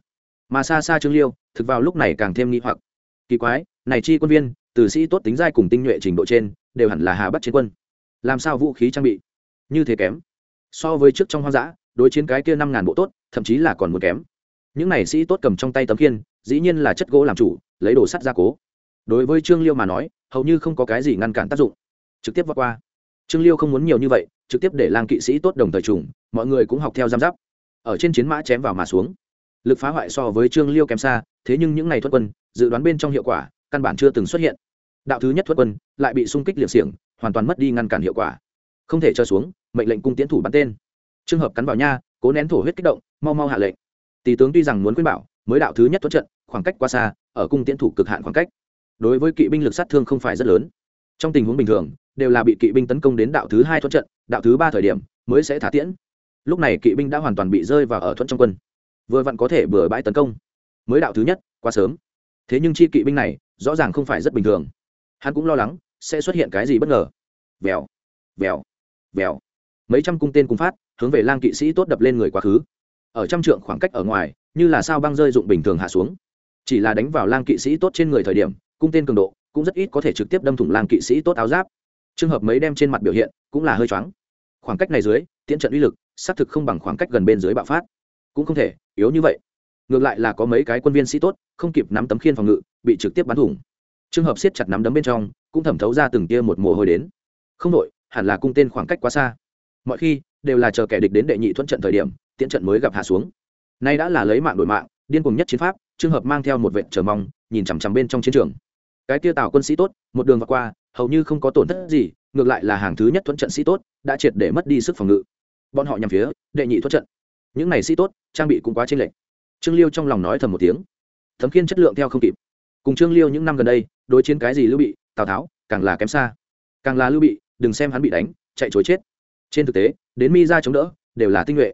Mà xa xa trương liêu, thực vào lúc này càng thêm nghi hoặc kỳ quái, này chi quân viên, từ sĩ tốt tính giai cùng tinh nhuệ trình độ trên, đều hẳn là hà bắc chiến quân. Làm sao vũ khí trang bị? Như thế kém. So với trước trong hoang dã, đối chiến cái kia năm ngàn bộ tốt, thậm chí là còn một kém. Những này sĩ tốt cầm trong tay tấm khiên, dĩ nhiên là chất gỗ làm chủ, lấy đồ sắt ra cố. Đối với trương liêu mà nói, hầu như không có cái gì ngăn cản tác dụng. Trực tiếp vượt qua. Trương liêu không muốn nhiều như vậy, trực tiếp để lang kỵ sĩ tốt đồng thời trùng, mọi người cũng học theo giam giáp. Ở trên chiến mã chém vào mà xuống. Lực phá hoại so với trương liêu kém xa thế nhưng những ngày thuật quân, dự đoán bên trong hiệu quả, căn bản chưa từng xuất hiện. Đạo thứ nhất thuật quân, lại bị xung kích liệt xiềng, hoàn toàn mất đi ngăn cản hiệu quả. Không thể cho xuống, mệnh lệnh cung tiến thủ bắn tên. Trường hợp cắn vào nha, cố nén thổ huyết kích động, mau mau hạ lệnh. Tỷ tướng tuy rằng muốn khuyên bảo, mới đạo thứ nhất thuất trận, khoảng cách quá xa, ở cung tiến thủ cực hạn khoảng cách. Đối với kỵ binh lực sát thương không phải rất lớn. Trong tình huống bình thường, đều là bị kỵ binh tấn công đến đạo thứ hai thuận trận, đạo thứ ba thời điểm, mới sẽ thả tiễn. Lúc này kỵ binh đã hoàn toàn bị rơi vào ở thuận trong quân. Vừa vặn có thể bừa bãi tấn công mới đạo thứ nhất, quá sớm. Thế nhưng chi kỵ binh này, rõ ràng không phải rất bình thường. Hắn cũng lo lắng, sẽ xuất hiện cái gì bất ngờ. Vèo vèo vèo. Mấy trăm cung tên cùng phát, hướng về lang kỵ sĩ tốt đập lên người quá khứ. Ở trăm trượng khoảng cách ở ngoài, như là sao băng rơi dụng bình thường hạ xuống. Chỉ là đánh vào lang kỵ sĩ tốt trên người thời điểm, cung tên cường độ cũng rất ít có thể trực tiếp đâm thủng lang kỵ sĩ tốt áo giáp. Trường hợp mấy đem trên mặt biểu hiện cũng là hơi choáng. Khoảng cách này dưới, tiễn trận uy lực xác thực không bằng khoảng cách gần bên dưới bạo phát. Cũng không thể, yếu như vậy ngược lại là có mấy cái quân viên sĩ tốt, không kịp nắm tấm khiên phòng ngự, bị trực tiếp bắn thủng. Trường hợp siết chặt nắm đấm bên trong, cũng thẩm thấu ra từng tia một mồ hôi đến. Không đội, hẳn là cung tên khoảng cách quá xa. Mọi khi, đều là chờ kẻ địch đến đệ nhị thuận trận thời điểm, tiễn trận mới gặp hạ xuống. Nay đã là lấy mạng đổi mạng, điên cùng nhất chiến pháp trường hợp mang theo một vệ chờ mong, nhìn chằm chằm bên trong chiến trường. Cái tia tào quân sĩ tốt, một đường vượt qua, hầu như không có tổn thất gì, ngược lại là hàng thứ nhất thuận trận sĩ tốt, đã triệt để mất đi sức phòng ngự. Bọn họ nhằm phía đệ nhị thuận trận. Những này sĩ tốt, trang bị cũng quá chênh lệch trương liêu trong lòng nói thầm một tiếng. Thấm khiên chất lượng theo không kịp. Cùng trương liêu những năm gần đây, đối chiến cái gì lưu bị, tào tháo, càng là kém xa. Càng là lưu bị, đừng xem hắn bị đánh, chạy chối chết. Trên thực tế, đến mi ra chống đỡ, đều là tinh nhuệ.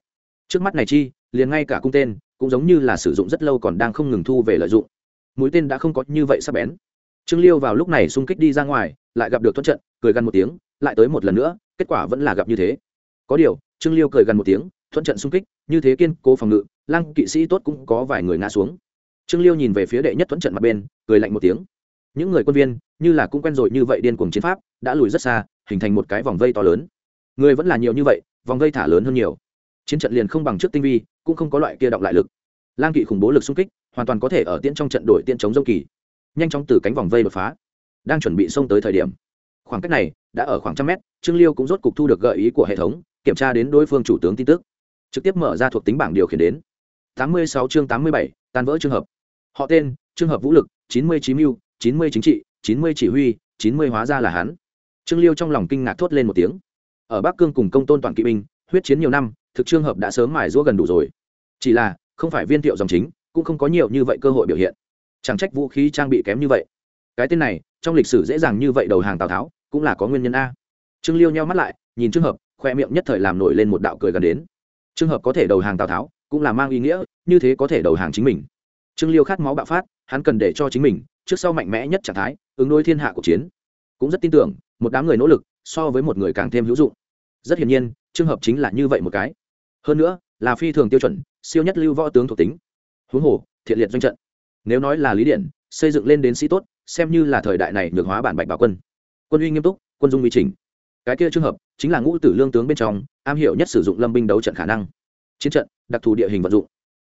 Trước mắt này chi, liền ngay cả cung tên, cũng giống như là sử dụng rất lâu còn đang không ngừng thu về lợi dụng. Mũi tên đã không có như vậy sắp bén. Trương liêu vào lúc này xung kích đi ra ngoài, lại gặp được thuận trận, cười gần một tiếng, lại tới một lần nữa, kết quả vẫn là gặp như thế. Có điều, trương liêu cười gần một tiếng thuận trận xung kích, như thế kiên cố phòng ngự lăng kỵ sĩ tốt cũng có vài người ngã xuống. Trương liêu nhìn về phía đệ nhất thuận trận mặt bên, cười lạnh một tiếng. Những người quân viên, như là cũng quen rồi như vậy điên cuồng chiến pháp, đã lùi rất xa, hình thành một cái vòng vây to lớn. Người vẫn là nhiều như vậy, vòng vây thả lớn hơn nhiều. Chiến trận liền không bằng trước tinh vi, cũng không có loại kia động lại lực. Lang kỵ khủng bố lực xung kích, hoàn toàn có thể ở tiễn trong trận đổi tiễn chống dông kỳ. Nhanh chóng từ cánh vòng vây đột phá. Đang chuẩn bị xông tới thời điểm, khoảng cách này đã ở khoảng trăm mét, trương liêu cũng rốt cục thu được gợi ý của hệ thống, kiểm tra đến đối phương chủ tướng tin tức trực tiếp mở ra thuộc tính bảng điều khiển đến. 86 chương 87, tan vỡ trường hợp. Họ tên trường hợp vũ lực 99 mưu 90 chính trị 90 chỉ huy 90 hóa ra là hắn. Trương liêu trong lòng kinh ngạc thốt lên một tiếng. Ở bắc cương cùng công tôn toàn kỵ binh huyết chiến nhiều năm thực trường hợp đã sớm mài rũa gần đủ rồi. Chỉ là không phải viên thiệu dòng chính cũng không có nhiều như vậy cơ hội biểu hiện. Chẳng trách vũ khí trang bị kém như vậy. Cái tên này trong lịch sử dễ dàng như vậy đầu hàng tào tháo cũng là có nguyên nhân a. Trương liêu nheo mắt lại nhìn trường hợp khoe miệng nhất thời làm nổi lên một đạo cười gần đến trường hợp có thể đầu hàng tào tháo, cũng là mang ý nghĩa, như thế có thể đầu hàng chính mình. Trương liêu khát máu bạo phát, hắn cần để cho chính mình, trước sau mạnh mẽ nhất trạng thái, ứng đối thiên hạ cuộc chiến. Cũng rất tin tưởng, một đám người nỗ lực, so với một người càng thêm hữu dụng. Rất hiển nhiên trường hợp chính là như vậy một cái. Hơn nữa, là phi thường tiêu chuẩn, siêu nhất lưu võ tướng thuộc tính. Huống hồ, thiện liệt doanh trận. Nếu nói là lý điện xây dựng lên đến sĩ tốt, xem như là thời đại này được hóa bản bạch bảo quân. Quân uy nghiêm túc, quân dung uy trình cái kia trường hợp chính là ngũ tử lương tướng bên trong, am hiểu nhất sử dụng lâm binh đấu trận khả năng. Chiến trận, đặc thù địa hình vận dụng.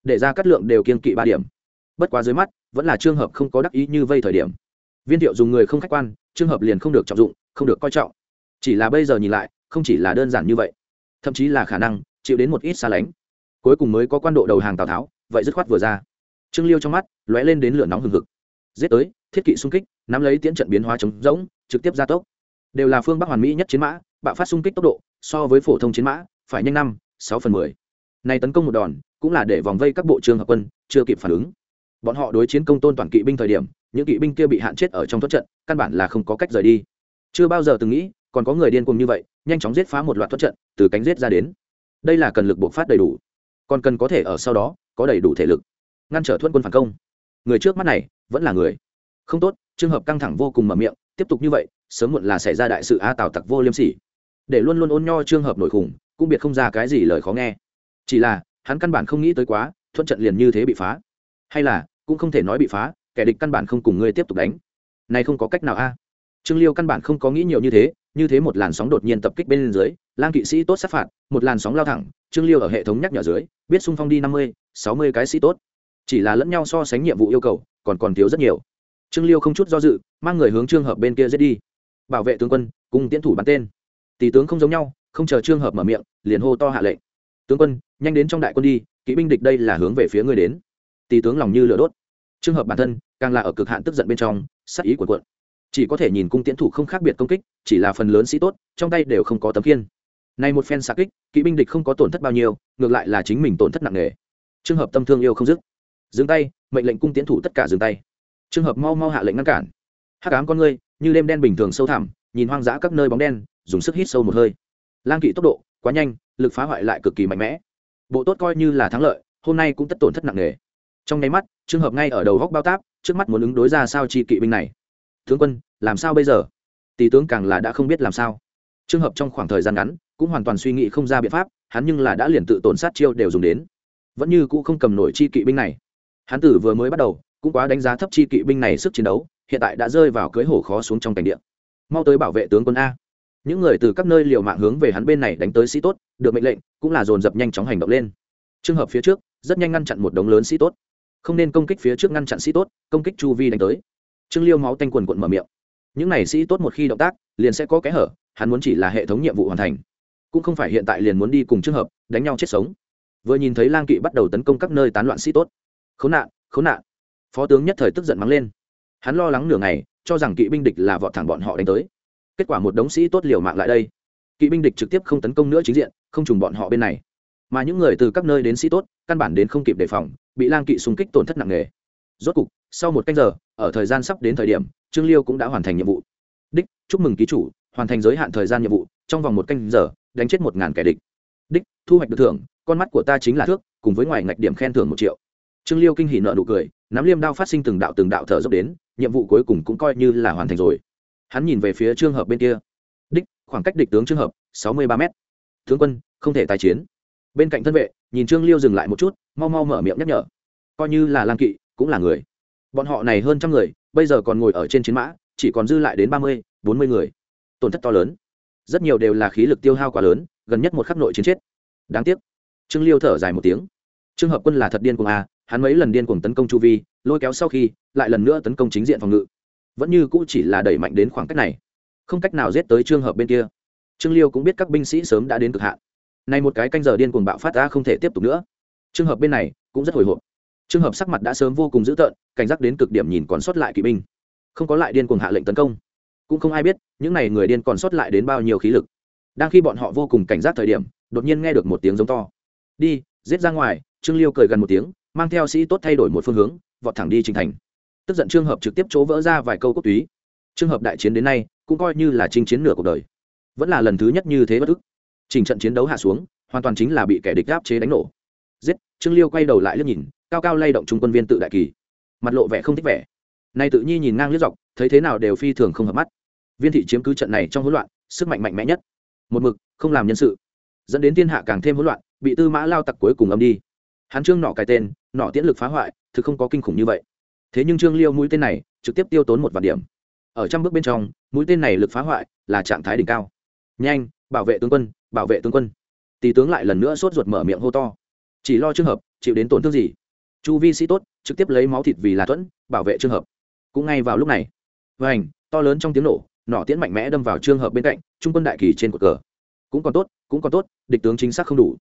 Để ra cắt lượng đều kiên kỵ ba điểm. Bất quá dưới mắt, vẫn là trường hợp không có đắc ý như vây thời điểm. Viên thiệu dùng người không khách quan, trường hợp liền không được trọng dụng, không được coi trọng. Chỉ là bây giờ nhìn lại, không chỉ là đơn giản như vậy, thậm chí là khả năng chịu đến một ít xa lánh. Cuối cùng mới có quan độ đầu hàng tào tháo, vậy dứt khoát vừa ra. Trương liêu trong mắt lóe lên đến lửa nóng hừng hực. Giết tới, thiết kỵ xung kích, nắm lấy tiễn trận biến hóa chống rỗng, trực tiếp gia tốc đều là phương bắc hoàn mỹ nhất chiến mã bạo phát xung kích tốc độ so với phổ thông chiến mã phải nhanh năm, sáu phần mười. Này tấn công một đòn cũng là để vòng vây các bộ trường hợp quân chưa kịp phản ứng. Bọn họ đối chiến công tôn toàn kỵ binh thời điểm, những kỵ binh kia bị hạn chết ở trong thoát trận, căn bản là không có cách rời đi. Chưa bao giờ từng nghĩ, còn có người điên cuồng như vậy, nhanh chóng giết phá một loạt thoát trận, từ cánh giết ra đến. Đây là cần lực bộc phát đầy đủ. Còn cần có thể ở sau đó, có đầy đủ thể lực. Ngăn trở thuận quân phản công. Người trước mắt này, vẫn là người. Không tốt trường hợp căng thẳng vô cùng mở miệng, tiếp tục như vậy sớm muộn là xảy ra đại sự a tào tặc vô liêm sỉ. Để luôn luôn ôn nho trường hợp nổi khủng, cũng biệt không ra cái gì lời khó nghe. Chỉ là, hắn căn bản không nghĩ tới quá, thuận trận liền như thế bị phá. Hay là, cũng không thể nói bị phá, kẻ địch căn bản không cùng ngươi tiếp tục đánh. Này không có cách nào a. Trương liêu căn bản không có nghĩ nhiều như thế như thế một làn sóng đột nhiên tập kích bên dưới, lang kỵ sĩ tốt sát phạt, một làn sóng lao thẳng, trương liêu ở hệ thống nhắc nhở dưới, biết xung phong đi năm mươi, sáu mươi cái sĩ tốt. Chỉ là lẫn nhau so sánh nhiệm vụ yêu cầu, còn còn thiếu rất nhiều. Trương liêu không chút do dự, mang người hướng trương hợp bên kia giết đi bảo vệ tướng quân, cùng tiến thủ bắn tên. Tỷ tướng không giống nhau, không chờ trương hợp mở miệng, liền hô to hạ lệnh. Tướng quân, nhanh đến trong đại quân đi, kỵ binh địch đây là hướng về phía ngươi đến. Tỷ tướng lòng như lửa đốt. Trương hợp bản thân, càng là ở cực hạn tức giận bên trong sắc ý của quận chỉ có thể nhìn cung tiến thủ không khác biệt công kích, chỉ là phần lớn sĩ tốt, trong tay đều không có tấm khiên. Này một phen xạ kích, kỵ binh địch không có tổn thất bao nhiêu, ngược lại là chính mình tổn thất nặng nề. Trường hợp tâm thương yêu không dứt. Dừng tay, mệnh lệnh cung tiến thủ tất cả dừng tay. Trường hợp mau mau hạ lệnh ngăn cản. Hắc ám con ngươi như đêm đen bình thường sâu thẳm, nhìn hoang dã các nơi bóng đen, dùng sức hít sâu một hơi. Lang kỵ tốc độ quá nhanh, lực phá hoại lại cực kỳ mạnh mẽ. Bộ tốt coi như là thắng lợi, hôm nay cũng tất tổn thất nặng nề. Trong nháy mắt, trường hợp ngay ở đầu góc bao táp, trước mắt muốn ứng đối ra sao chi kỵ binh này. Tướng quân, làm sao bây giờ? Tỷ tướng càng là đã không biết làm sao. Trường hợp trong khoảng thời gian ngắn, cũng hoàn toàn suy nghĩ không ra biện pháp, hắn nhưng là đã liền tự tổn sát chiêu đều dùng đến. Vẫn như cũ không cầm nổi chi kỵ binh này. Hắn tử vừa mới bắt đầu, cũng quá đánh giá thấp chi kỵ binh này sức chiến đấu hiện tại đã rơi vào cưới hổ khó xuống trong cảnh địa. Mau tới bảo vệ tướng quân a. Những người từ các nơi liều mạng hướng về hắn bên này đánh tới sĩ tốt, được mệnh lệnh, cũng là dồn dập nhanh chóng hành động lên. Trường hợp phía trước, rất nhanh ngăn chặn một đống lớn sĩ tốt. Không nên công kích phía trước ngăn chặn sĩ tốt, công kích chu vi đánh tới. Trương liêu máu tanh quần quận mở miệng. Những này sĩ tốt một khi động tác, liền sẽ có kẽ hở, hắn muốn chỉ là hệ thống nhiệm vụ hoàn thành. Cũng không phải hiện tại liền muốn đi cùng trường hợp, đánh nhau chết sống. Vừa nhìn thấy lang kỵ bắt đầu tấn công các nơi tán loạn sĩ tốt. Khốn nạn khốn nạn. Phó tướng nhất thời tức giận mắng lên hắn lo lắng nửa ngày, cho rằng kỵ binh địch là vọt thẳng bọn họ đánh tới. Kết quả một đống sĩ tốt liều mạng lại đây. Kỵ binh địch trực tiếp không tấn công nữa chính diện, không trùng bọn họ bên này. Mà những người từ các nơi đến sĩ tốt, căn bản đến không kịp đề phòng, bị lang kỵ xung kích tổn thất nặng nề. Rốt cục, sau một canh giờ, ở thời gian sắp đến thời điểm, trương liêu cũng đã hoàn thành nhiệm vụ. Đích, chúc mừng ký chủ, hoàn thành giới hạn thời gian nhiệm vụ, trong vòng một canh giờ, đánh chết một ngàn kẻ địch. Đích, thu hoạch được thưởng, con mắt của ta chính là thước, cùng với ngoài ngạch điểm khen thưởng một triệu. Trương liêu kinh hỉ nợ nụ cười nắm liêm đao phát sinh từng đạo từng đạo thở dốc đến, nhiệm vụ cuối cùng cũng coi như là hoàn thành rồi. Hắn nhìn về phía trường hợp bên kia. Đích, khoảng cách địch tướng trường hợp, sáu mươi ba m tướng quân, không thể tái chiến. Bên cạnh thân vệ, nhìn trương liêu dừng lại một chút, mau mau mở miệng nhắc nhở. Coi như là lang kỵ, cũng là người. Bọn họ này hơn trăm người, bây giờ còn ngồi ở trên chiến mã, chỉ còn dư lại đến ba mươi, bốn mươi người. Tổn thất to lớn. Rất nhiều đều là khí lực tiêu hao quá lớn, gần nhất một khắc nội chiến chết. Đáng tiếc. Trương liêu thở dài một tiếng. Trường hợp quân là thật điên cuồng à hắn mấy lần điên cuồng tấn công chu vi, lôi kéo sau khi, lại lần nữa tấn công chính diện phòng ngự. Vẫn như cũ chỉ là đẩy mạnh đến khoảng cách này. Không cách nào giết tới trường hợp bên kia. Trương liêu cũng biết các binh sĩ sớm đã đến cực hạn. Này một cái canh giờ điên cuồng bạo phát ra không thể tiếp tục nữa. Trường hợp bên này cũng rất hồi hộp. Trường hợp sắc mặt đã sớm vô cùng dữ tợn, cảnh giác đến cực điểm nhìn còn sót lại kỵ binh. Không có lại điên cuồng hạ lệnh tấn công. Cũng không ai biết, những n à y người điên còn sót lại đến bao nhiêu khí lực. Đang khi bọn họ vô cùng cảnh giác thời điểm, đột nhiên nghe được một tiếng giống to. Đi, giết ra ngoài! Trương liêu cười gần một tiếng mang theo sĩ tốt thay đổi một phương hướng, vọt thẳng đi trình thành. Tức giận trường hợp trực tiếp chỗ vỡ ra vài câu cốt túy trường hợp đại chiến đến nay, cũng coi như là chinh chiến nửa cuộc đời. Vẫn là lần thứ nhất như thế bất ức. Trình trận chiến đấu hạ xuống, hoàn toàn chính là bị kẻ địch áp chế đánh nổ. Giết, trương liêu quay đầu lại liếc nhìn, cao cao lay động trung quân viên tự đại kỳ. Mặt lộ vẻ không thích vẻ. Nay tự nhi nhìn ngang liếc dọc, thấy thế nào đều phi thường không hợp mắt. Viên thị chiếm cứ trận này trong hỗn loạn, sức mạnh mạnh mẽ nhất. Một mực, không làm nhân sự. Dẫn đến thiên hạ càng thêm hỗn loạn, bị tư mã lao tặc cuối cùng âm đi. Hắn trương nọ cái tên nọ tiễn lực phá hoại, thực không có kinh khủng như vậy. Thế nhưng trương liêu mũi tên này trực tiếp tiêu tốn một vạn điểm. Ở trăm bước bên trong, mũi tên này lực phá hoại là trạng thái đỉnh cao. Nhanh, bảo vệ tướng quân, bảo vệ tướng quân. Tỷ tướng lại lần nữa sốt ruột mở miệng hô to. Chỉ lo trường hợp, chịu đến tổn thương gì? Chu vi sĩ tốt, trực tiếp lấy máu thịt vì là thuẫn, bảo vệ trường hợp. Cũng ngay vào lúc này vảnh to lớn trong tiếng nổ nỏ tiễn mạnh mẽ đâm vào trường hợp bên cạnh, trung quân đại kỳ trên cột cờ. Cũng còn tốt, cũng còn tốt, địch tướng chính xác không đủ.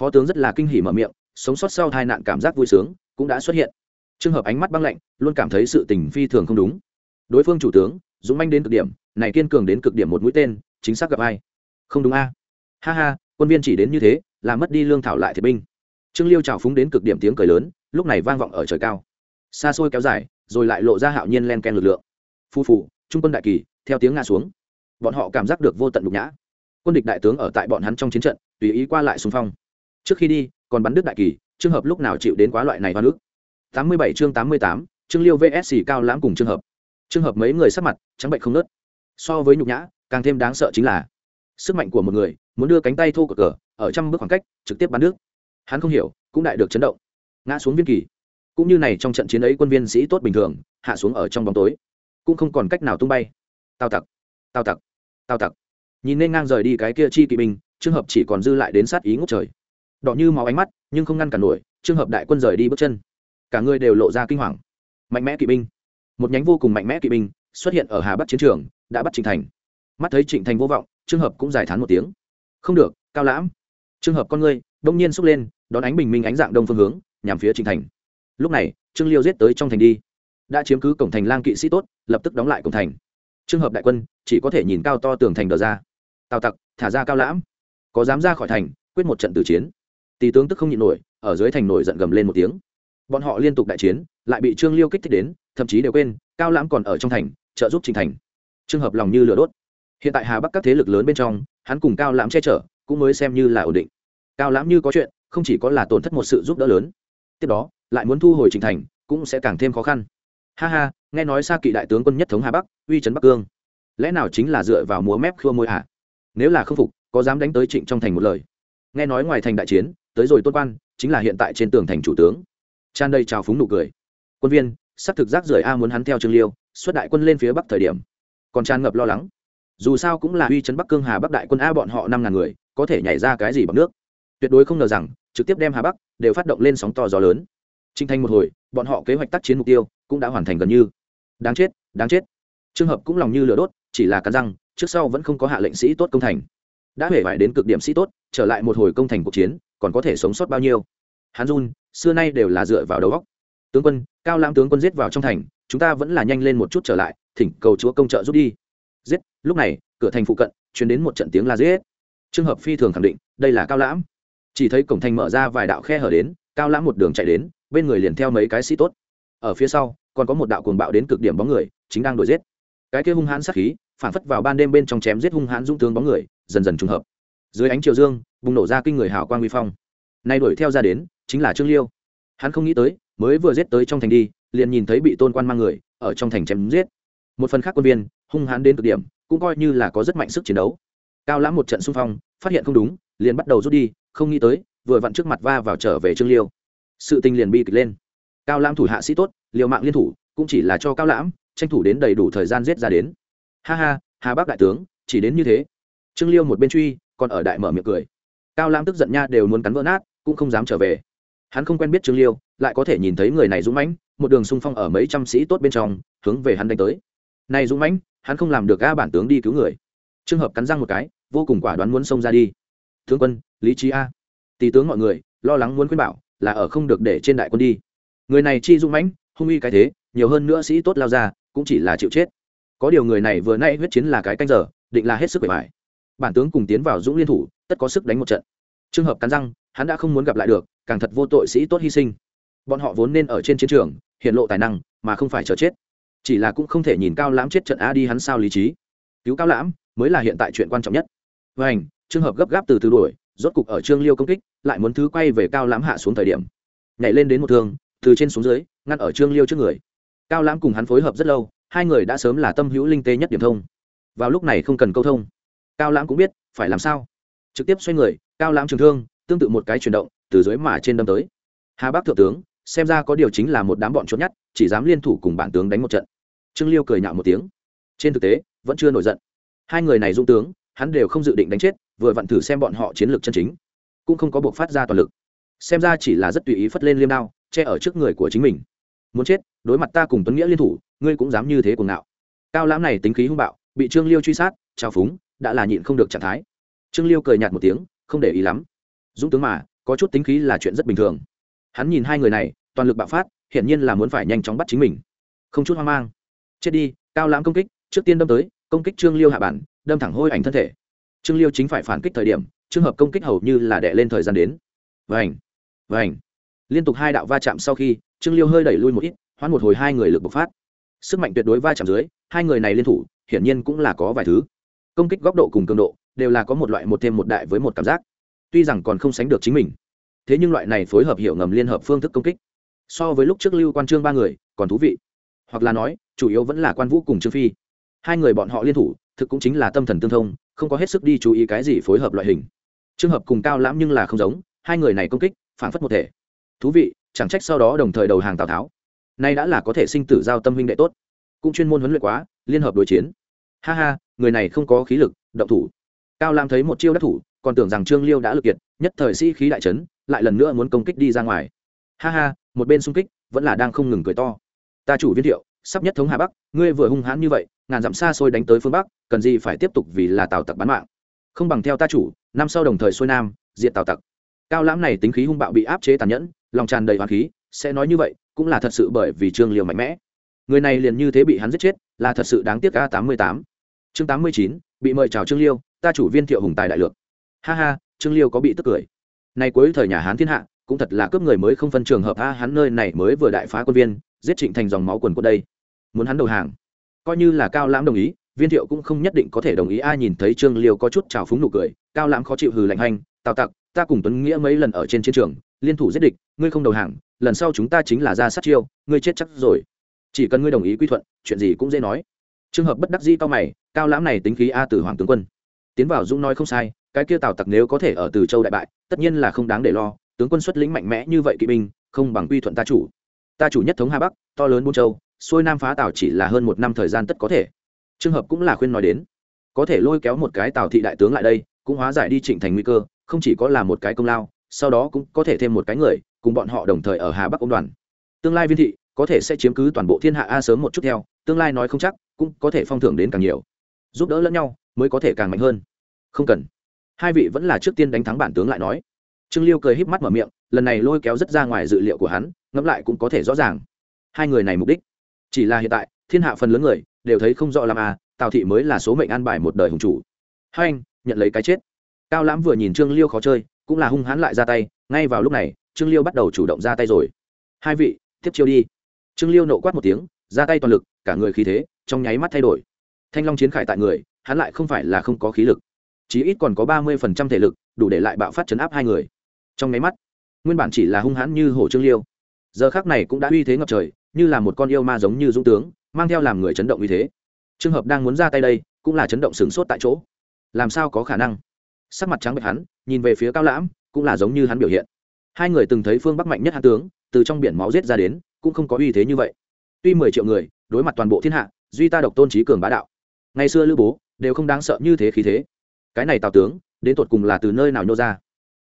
Phó tướng rất là kinh hỉ mở miệng sống sót sau tai nạn cảm giác vui sướng cũng đã xuất hiện. Trường hợp ánh mắt băng lạnh, luôn cảm thấy sự tình phi thường không đúng. Đối phương chủ tướng, dũng manh đến cực điểm, này kiên cường đến cực điểm một mũi tên, chính xác gặp ai? Không đúng a. Ha ha, quân viên chỉ đến như thế, là mất đi lương thảo lại thiệt binh. Trương liêu trào phúng đến cực điểm tiếng cười lớn, lúc này vang vọng ở trời cao. Xa xôi kéo dài, rồi lại lộ ra hạo nhiên len ken lực lượng. Phu phủ trung quân đại kỳ, theo tiếng nga xuống. Bọn họ cảm giác được vô tận nhục nhã. Quân địch đại tướng ở tại bọn hắn trong chiến trận, tùy ý qua lại xung phong. Trước khi đi còn bắn đứt đại kỳ, trường hợp lúc nào chịu đến quá loại này hoa nước? Tám mươi bảy chương tám mươi tám trương liêu vs cao lãm cùng trường hợp. Trường hợp mấy người sắc mặt, trắng bệnh không nớt. So với nhục nhã, càng thêm đáng sợ chính là, sức mạnh của một người, muốn đưa cánh tay thô cờ cờ, ở trăm bước khoảng cách, trực tiếp bắn nước hắn không hiểu, cũng đại được chấn động. Ngã xuống viên kỳ. Cũng như này trong trận chiến ấy quân viên sĩ tốt bình thường, hạ xuống ở trong bóng tối. Cũng không còn cách nào tung bay. Tao tặc tao tặc tao tặc. Nhìn nên ngang rời đi cái kia chi kỵ binh, trường hợp chỉ còn dư lại đến sát ý ngốc trời đỏ như máu ánh mắt, nhưng không ngăn cản nổi trường hợp đại quân rời đi bước chân. Cả người đều lộ ra kinh hoàng. Mạnh mẽ kỵ binh. Một nhánh vô cùng mạnh mẽ kỵ binh xuất hiện ở hà bắc chiến trường, đã bắt trịnh thành. Mắt thấy trịnh thành vô vọng trường hợp cũng giải thán một tiếng. Không được, cao lãm. Trường hợp con ngươi đông nhiên xúc lên, đón ánh bình minh ánh dạng đông phương hướng, nhằm phía trịnh thành. Lúc này, trương liêu giết tới trong thành đi. Đã chiếm cứ cổng thành lang kỵ sĩ tốt, lập tức đóng lại cổng thành. Trường hợp đại quân chỉ có thể nhìn cao to tường thành đờ ra. Tào tặc, thả ra cao lãm. Có dám ra khỏi thành, quyết một trận tử chiến tỷ tướng tức không nhịn nổi, ở dưới thành nổi giận gầm lên một tiếng. Bọn họ liên tục đại chiến, lại bị trương liêu kích thích đến, thậm chí đều quên, cao lãm còn ở trong thành, trợ giúp trình thành. Trường hợp lòng như lửa đốt. Hiện tại hà bắc các thế lực lớn bên trong, hắn cùng cao lãm che chở, cũng mới xem như là ổn định. Cao lãm như có chuyện, không chỉ có là tổn thất một sự giúp đỡ lớn, tiếp đó, lại muốn thu hồi trình thành, cũng sẽ càng thêm khó khăn. Ha ha, nghe nói xa kỵ đại tướng quân nhất thống hà bắc, uy trấn bắc cương. Lẽ nào chính là dựa vào múa mép khua môi hạ nếu là không phục, có dám đánh tới trịnh trong thành một lời? Nghe nói ngoài thành đại chiến tới rồi tôn quan, chính là hiện tại trên tường thành chủ tướng. Tràn đầy trào phúng nụ cười. Quân viên, sắp thực giác rời a muốn hắn theo trương liêu, xuất đại quân lên phía bắc thời điểm. Còn tràn ngập lo lắng. Dù sao cũng là uy chấn bắc cương hà bắc đại quân a bọn họ năm ngàn người, có thể nhảy ra cái gì bằng nước? Tuyệt đối không ngờ rằng, trực tiếp đem hà bắc đều phát động lên sóng to gió lớn. Trinh thành một hồi, bọn họ kế hoạch tác chiến mục tiêu cũng đã hoàn thành gần như. Đáng chết đáng chết. Trường hợp cũng lòng như lửa đốt, chỉ là cắn răng, trước sau vẫn không có hạ lệnh sĩ tốt công thành. Đã hể vải đến cực điểm sĩ tốt, trở lại một hồi công thành cuộc chiến còn có thể sống sót bao nhiêu? Hắn run, xưa nay đều là dựa vào đầu góc tướng quân, cao lãm tướng quân giết vào trong thành, chúng ta vẫn là nhanh lên một chút trở lại, thỉnh cầu chúa công trợ giúp đi. Giết, lúc này, cửa thành phụ cận chuyển đến một trận tiếng là giết. Trường hợp phi thường khẳng định, đây là cao lãm chỉ thấy cổng thành mở ra vài đạo khe hở đến, cao lãm một đường chạy đến, bên người liền theo mấy cái sĩ tốt. Ở phía sau, còn có một đạo cuồng bạo đến cực điểm bóng người, chính đang đuổi giết. Cái kia hung hãn sát khí, phản phất vào ban đêm bên trong chém giết hung hãn dũng tướng bóng người, dần dần trùng hợp. Dưới ánh chiều dương bùng nổ ra kinh người hào quang uy phong. Nay đuổi theo ra đến, chính là trương liêu. Hắn không nghĩ tới, mới vừa giết tới trong thành đi, liền nhìn thấy bị tôn quan mang người, ở trong thành chém giết. Một phần khác quân viên, hung hãn đến cực điểm, cũng coi như là có rất mạnh sức chiến đấu. Cao lãm một trận xung phong, phát hiện không đúng, liền bắt đầu rút đi, không nghĩ tới, vừa vặn trước mặt va vào trở về trương liêu. Sự tình liền bi kịch lên. Cao lãm thủ hạ sĩ tốt, liều mạng liên thủ, cũng chỉ là cho cao lãm tranh thủ đến đầy đủ thời gian giết ra đến. Ha ha, hà bắc đại tướng, chỉ đến như thế. Trương liêu một bên truy, còn ở đại mở miệng cười cao lãm tức giận nha đều muốn cắn vỡ nát, cũng không dám trở về. Hắn không quen biết trương liêu, lại có thể nhìn thấy người này dũng mãnh, một đường xung phong ở mấy trăm sĩ tốt bên trong, hướng về hắn đánh tới. Này dũng mãnh, hắn không làm được ga bản tướng đi cứu người. Trường hợp cắn răng một cái, vô cùng quả đoán muốn xông ra đi. Tướng quân, lý trí a. Tỷ tướng mọi người, lo lắng muốn khuyên bảo, là ở không được để trên đại quân đi. Người này chi dũng mãnh, hung uy cái thế, nhiều hơn nữa sĩ tốt lao ra, cũng chỉ là chịu chết. Có điều người này vừa nay huyết chiến là cái canh giờ, định là hết sức bề bài bản tướng cùng tiến vào dũng liên thủ, tất có sức đánh một trận. Trường hợp cắn răng, hắn đã không muốn gặp lại được, càng thật vô tội sĩ tốt hy sinh. Bọn họ vốn nên ở trên chiến trường hiện lộ tài năng, mà không phải chờ chết. Chỉ là cũng không thể nhìn cao lãm chết trận a đi hắn sao lý trí. Cứu cao lãm, mới là hiện tại chuyện quan trọng nhất. Vảnh trường hợp gấp gáp từ từ đuổi, rốt cục ở trương liêu công kích, lại muốn thứ quay về cao lãm hạ xuống thời điểm. Nhảy lên đến một thương, từ trên xuống dưới, ngăn ở trương liêu trước người. Cao lãm cùng hắn phối hợp rất lâu, hai người đã sớm là tâm hữu linh tê nhất điểm thông. Vào lúc này không cần câu thông cao lãm cũng biết, phải làm sao? Trực tiếp xoay người, cao lãm trường thương, tương tự một cái chuyển động, từ dưới mà trên đâm tới. Hà bắc thượng tướng, xem ra có điều chính là một đám bọn trốn nhất, chỉ dám liên thủ cùng bản tướng đánh một trận. Trương liêu cười nhạo một tiếng. Trên thực tế, vẫn chưa nổi giận. Hai người này dung tướng, hắn đều không dự định đánh chết, vừa vặn thử xem bọn họ chiến lược chân chính. Cũng không có buộc phát ra toàn lực. Xem ra chỉ là rất tùy ý phất lên liêm đao, che ở trước người của chính mình. Muốn chết, đối mặt ta cùng tuấn nghĩa liên thủ, ngươi cũng dám như thế cuồng ngạo. Cao lãm này tính khí hung bạo, bị trương liêu truy sát trao phúng đã là nhịn không được trạng thái. Trương liêu cười nhạt một tiếng không để ý lắm. Dũng tướng mà có chút tính khí là chuyện rất bình thường. Hắn nhìn hai người này toàn lực bạo phát hiển nhiên là muốn phải nhanh chóng bắt chính mình. Không chút hoang mang. Chết đi cao lãm công kích trước tiên đâm tới công kích trương liêu hạ bản đâm thẳng hôi ảnh thân thể. Trương liêu chính phải phản kích thời điểm trường hợp công kích hầu như là đẻ lên thời gian đến. Vành, Vành, liên tục hai đạo va chạm sau khi trương liêu hơi đẩy lui một ít hoãn một hồi hai người lực bộc phát. Sức mạnh tuyệt đối va chạm dưới hai người này liên thủ hiển nhiên cũng là có vài thứ công kích góc độ cùng cường độ, đều là có một loại một thêm một đại với một cảm giác. Tuy rằng còn không sánh được chính mình, thế nhưng loại này phối hợp hiểu ngầm liên hợp phương thức công kích, so với lúc trước lưu quan trương ba người, còn thú vị. Hoặc là nói, chủ yếu vẫn là quan vũ cùng trương phi. Hai người bọn họ liên thủ, thực cũng chính là tâm thần tương thông, không có hết sức đi chú ý cái gì phối hợp loại hình. Trường hợp cùng cao lãm nhưng là không giống, hai người này công kích, phản phất một thể. Thú vị, chẳng trách sau đó đồng thời đầu hàng tào tháo. Nay đã là có thể sinh tử giao tâm huynh đệ tốt. Cũng chuyên môn huấn luyện quá, liên hợp đối chiến ha ha, người này không có khí lực, động thủ. Cao lam thấy một chiêu đắc thủ, còn tưởng rằng trương liêu đã lực kiệt, nhất thời sĩ khí đại trấn lại lần nữa muốn công kích đi ra ngoài. Ha ha, một bên xung kích, vẫn là đang không ngừng cười to. Ta chủ viên thiệu, sắp nhất thống hà bắc, ngươi vừa hung hãn như vậy, ngàn dặm xa xôi đánh tới phương bắc, cần gì phải tiếp tục vì là tào tặc bán mạng. Không bằng theo ta chủ, năm sau đồng thời xuôi nam diện tào tặc. Cao lãm này tính khí hung bạo bị áp chế tàn nhẫn, lòng tràn đầy hoàng khí, sẽ nói như vậy, cũng là thật sự bởi vì trương liều mạnh mẽ người này liền như thế bị hắn giết chết, là thật sự đáng tiếc a tám mươi tám. Chương tám mươi chín, bị mời chào trương liêu, ta chủ viên thiệu hùng tài đại lược. Ha ha, trương liêu có bị tức cười. Nay cuối thời nhà hán thiên hạ, cũng thật là cướp người mới không phân trường hợp a hắn nơi này mới vừa đại phá quân viên, giết trịnh thành dòng máu quần của đây. Muốn hắn đầu hàng. Coi như là cao lãm đồng ý, viên thiệu cũng không nhất định có thể đồng ý ai nhìn thấy trương liêu có chút trào phúng nụ cười, cao lãm khó chịu hừ lạnh hành tào tặc, ta cùng tuấn nghĩa mấy lần ở trên chiến trường, liên thủ giết địch, ngươi không đầu hàng, lần sau chúng ta chính là ra sát chiêu, ngươi chết chắc rồi chỉ cần ngươi đồng ý quy thuận, chuyện gì cũng dễ nói. Trường hợp bất đắc di cao mày, cao lãm này tính khí a từ hoàng tướng quân. Tiến vào dũng nói không sai, cái kia tào tặc nếu có thể ở từ châu đại bại, tất nhiên là không đáng để lo, tướng quân xuất lĩnh mạnh mẽ như vậy kỵ binh, không bằng quy thuận ta chủ. Ta chủ nhất thống hà bắc, to lớn buôn châu, xuôi nam phá tào chỉ là hơn một năm thời gian tất có thể. Trường hợp cũng là khuyên nói đến. Có thể lôi kéo một cái tào thị đại tướng lại đây, cũng hóa giải đi trịnh thành nguy cơ, không chỉ có là một cái công lao, sau đó cũng có thể thêm một cái người, cùng bọn họ đồng thời ở hà bắc ông đoàn. Tương lai viên thị có thể sẽ chiếm cứ toàn bộ thiên hạ a sớm một chút theo, tương lai nói không chắc, cũng có thể phong thưởng đến càng nhiều. Giúp đỡ lẫn nhau, mới có thể càng mạnh hơn. Không cần. Hai vị vẫn là trước tiên đánh thắng bản tướng lại nói. Trương liêu cười híp mắt mở miệng, lần này lôi kéo rất ra ngoài dự liệu của hắn, ngẫm lại cũng có thể rõ ràng. Hai người này mục đích, chỉ là hiện tại, thiên hạ phần lớn người, đều thấy không rõ làm à tào thị mới là số mệnh an bài một đời hùng chủ. Hai anh, nhận lấy cái chết. Cao lãm vừa nhìn trương liêu khó chơi, cũng là hung hãn lại ra tay, ngay vào lúc này, trương liêu bắt đầu chủ động ra tay rồi. Hai vị, tiếp chiêu đi trương liêu nộ quát một tiếng, ra tay toàn lực, cả người khí thế, trong nháy mắt thay đổi. Thanh long chiến khải tại người, hắn lại không phải là không có khí lực. Chí ít còn có ba mươi phần trăm thể lực, đủ để lại bạo phát chấn áp hai người. Trong nháy mắt, nguyên bản chỉ là hung hãn như hổ trương liêu. Giờ khác này cũng đã uy thế ngập trời, như là một con yêu ma giống như dũng tướng, mang theo làm người chấn động uy thế. Trường hợp đang muốn ra tay đây, cũng là chấn động sửng sốt tại chỗ. Làm sao có khả năng? Sắc mặt trắng bệch hắn, nhìn về phía cao lãm, cũng là giống như hắn biểu hiện. Hai người từng thấy phương bắc mạnh nhất hán tướng, từ trong biển máu giết ra đến cũng không có uy thế như vậy. Tuy mười triệu người, đối mặt toàn bộ thiên hạ, duy ta độc tôn trí cường bá đạo. Ngày xưa lữ bố, đều không đáng sợ như thế khí thế. Cái này tào tướng, đến tột cùng là từ nơi nào nhô ra?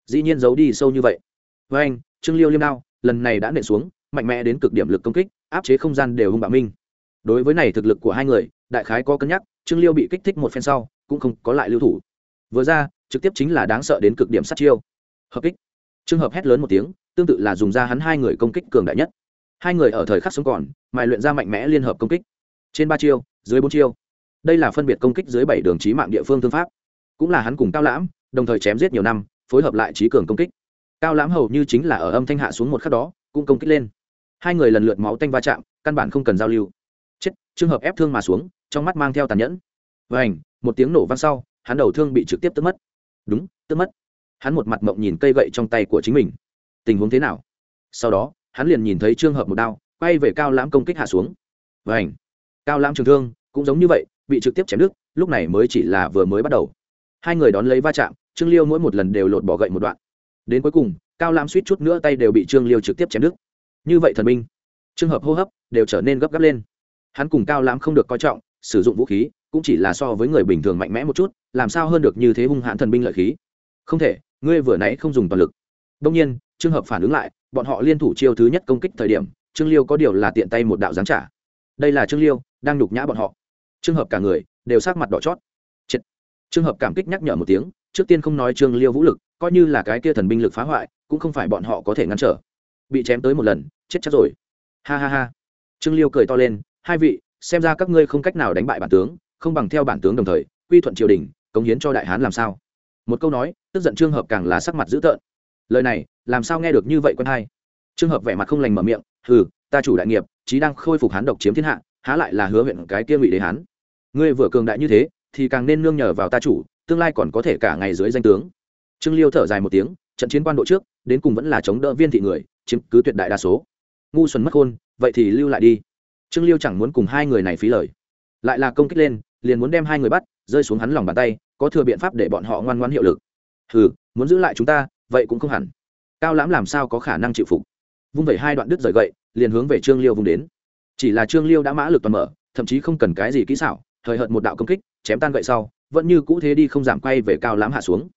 Dĩ nhiên giấu đi sâu như vậy. Với anh, trương liêu liêm đao, lần này đã nện xuống, mạnh mẽ đến cực điểm lực công kích, áp chế không gian đều hung bạo minh. Đối với này thực lực của hai người, đại khái có cân nhắc, trương liêu bị kích thích một phen sau, cũng không có lại lưu thủ. Vừa ra, trực tiếp chính là đáng sợ đến cực điểm sát chiêu. Hợp kích. Trường hợp hét lớn một tiếng, tương tự là dùng ra hắn hai người công kích cường đại nhất hai người ở thời khắc sống còn, mài luyện ra mạnh mẽ liên hợp công kích. Trên ba chiêu, dưới bốn chiêu. Đây là phân biệt công kích dưới bảy đường trí mạng địa phương thương pháp. Cũng là hắn cùng cao lãm, đồng thời chém giết nhiều năm, phối hợp lại trí cường công kích. Cao lãm hầu như chính là ở âm thanh hạ xuống một khắc đó, cũng công kích lên. Hai người lần lượt máu tanh va chạm, căn bản không cần giao lưu. Chết, trường hợp ép thương mà xuống, trong mắt mang theo tàn nhẫn. Và ảnh một tiếng nổ vang sau, hắn đầu thương bị trực tiếp tức mất. Đúng tức mất. Hắn một mặt mộng nhìn cây gậy trong tay của chính mình. Tình huống thế nào? Sau đó hắn liền nhìn thấy trường hợp một đao, quay về cao lãm công kích hạ xuống. Và ảnh cao lãm trường thương, cũng giống như vậy, bị trực tiếp chém đứt, lúc này mới chỉ là vừa mới bắt đầu. Hai người đón lấy va chạm, trương liêu mỗi một lần đều lột bỏ gậy một đoạn. Đến cuối cùng, cao lãm suýt chút nữa tay đều bị trương liêu trực tiếp chém đứt. Như vậy thần minh trường hợp hô hấp đều trở nên gấp gáp lên. Hắn cùng cao lãm không được coi trọng, sử dụng vũ khí cũng chỉ là so với người bình thường mạnh mẽ một chút, làm sao hơn được như thế hung hãn thần binh lợi khí. Không thể, ngươi vừa nãy không dùng toàn lực. Đông nhiên trường hợp phản ứng lại bọn họ liên thủ chiêu thứ nhất công kích thời điểm, trương liêu có điều là tiện tay một đạo giáng trả. Đây là trương liêu đang nhục nhã bọn họ. Trường hợp cả người đều sát mặt đỏ chót. Triệt. trường hợp cảm kích nhắc nhở một tiếng, trước tiên không nói trương liêu vũ lực, coi như là cái kia thần binh lực phá hoại, cũng không phải bọn họ có thể ngăn trở. Bị chém tới một lần, chết chắc rồi. Ha ha ha. Trương liêu cười to lên, hai vị, xem ra các ngươi không cách nào đánh bại bản tướng, không bằng theo bản tướng đồng thời, quy thuận triều đình, cống hiến cho đại hán làm sao? Một câu nói, tức giận trương hợp càng là sắc mặt dữ tợn. Lời này làm sao nghe được như vậy quân hai trường hợp vẻ mặt không lành mở miệng, hừ, ta chủ đại nghiệp, chí đang khôi phục hán độc chiếm thiên hạ, há lại là hứa huyện cái kia ngụy đế hán. Ngươi vừa cường đại như thế, thì càng nên nương nhờ vào ta chủ, tương lai còn có thể cả ngày dưới danh tướng. Trương liêu thở dài một tiếng, trận chiến quan độ trước, đến cùng vẫn là chống đỡ viên thị người, chiếm cứ tuyệt đại đa số. Ngu xuẩn mất khôn, vậy thì lưu lại đi. Trương liêu chẳng muốn cùng hai người này phí lời. Lại là công kích lên, liền muốn đem hai người bắt, rơi xuống hắn lòng bàn tay, có thừa biện pháp để bọn họ ngoan ngoan hiệu lực. Hừ, muốn giữ lại chúng ta, vậy cũng không hẳn cao lãm làm sao có khả năng chịu phục? Vung vẩy hai đoạn đứt rời gậy, liền hướng về trương liêu vùng đến. Chỉ là trương liêu đã mã lực toàn mở, thậm chí không cần cái gì kỹ xảo, thời hợt một đạo công kích, chém tan gậy sau, vẫn như cũ thế đi không giảm quay về cao lãm hạ xuống.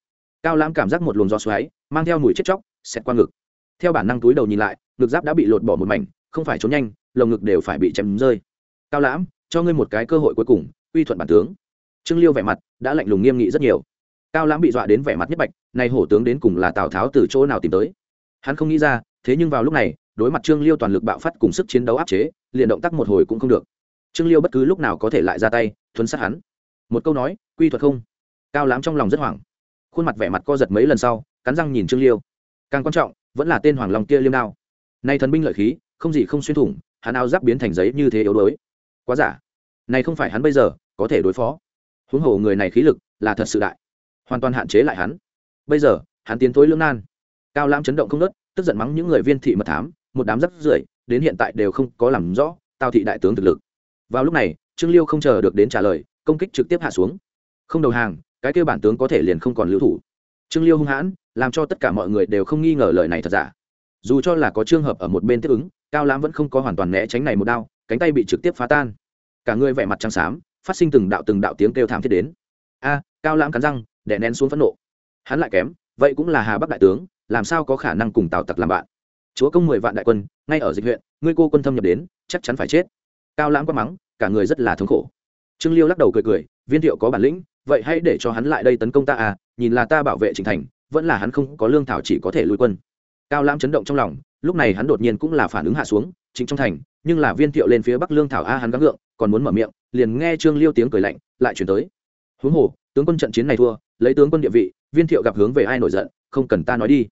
Cao lãm cảm giác một luồng gió xoáy, mang theo mùi chết chóc, xẹt qua ngực. Theo bản năng túi đầu nhìn lại, ngực giáp đã bị lột bỏ một mảnh, không phải trốn nhanh, lồng ngực đều phải bị chém rơi. Cao lãm, cho ngươi một cái cơ hội cuối cùng uy thuận bản tướng. Trương liêu vẻ mặt đã lạnh lùng nghiêm nghị rất nhiều cao lãm bị dọa đến vẻ mặt nhất bạch nay hổ tướng đến cùng là tào tháo từ chỗ nào tìm tới? Hắn không nghĩ ra, thế nhưng vào lúc này, đối mặt trương liêu toàn lực bạo phát cùng sức chiến đấu áp chế, liền động tác một hồi cũng không được. Trương liêu bất cứ lúc nào có thể lại ra tay, thuấn sát hắn. Một câu nói, quy thuật không? Cao lãm trong lòng rất hoảng. Khuôn mặt vẻ mặt co giật mấy lần sau, cắn răng nhìn trương liêu. Càng quan trọng, vẫn là tên hoàng long kia liêm đao. Nay thần binh lợi khí, không gì không xuyên thủng, hắn áo giáp biến thành giấy như thế yếu đuối. Quá giả. Này không phải hắn bây giờ có thể đối phó. Huống hồ người này khí lực là thật sự đại hoàn toàn hạn chế lại hắn. Bây giờ, hắn tiến thối lưỡng nan. Cao lãm chấn động không nớt tức giận mắng những người viên thị mật thám, một đám rắc rưởi, đến hiện tại đều không có làm rõ, tào thị đại tướng thực lực. Vào lúc này, trương liêu không chờ được đến trả lời, công kích trực tiếp hạ xuống. Không đầu hàng, cái kêu bản tướng có thể liền không còn lưu thủ. Trương liêu hung hãn, làm cho tất cả mọi người đều không nghi ngờ lời này thật giả. Dù cho là có trường hợp ở một bên tiếp ứng, cao lãm vẫn không có hoàn toàn né tránh này một đao, cánh tay bị trực tiếp phá tan. Cả người vẻ mặt trắng xám, phát sinh từng đạo từng đạo tiếng kêu thảm thiết đến. A, cao lãm cắn răng đè nén xuống phẫn nộ. Hắn lại kém, vậy cũng là hà bắc đại tướng, làm sao có khả năng cùng tào tặc làm bạn? Chúa công mười vạn đại quân, ngay ở dịch huyện, ngươi cô quân thâm nhập đến, chắc chắn phải chết. Cao lãng quá mắng, cả người rất là thống khổ. Trương liêu lắc đầu cười cười, viên thiệu có bản lĩnh, vậy hãy để cho hắn lại đây tấn công ta à nhìn là ta bảo vệ trình thành, vẫn là hắn không có lương thảo chỉ có thể lui quân. Cao lãng chấn động trong lòng, lúc này hắn đột nhiên cũng là phản ứng hạ xuống chính trong thành, nhưng là viên thiệu lên phía bắc lương thảo a hắn gắng gượng, còn muốn mở miệng, liền nghe trương liêu tiếng cười lạnh, lại chuyển tới. Huống hồ, tướng quân trận chiến này thua lấy tướng quân địa vị, viên thiệu gặp hướng về ai nổi giận, không cần ta nói đi.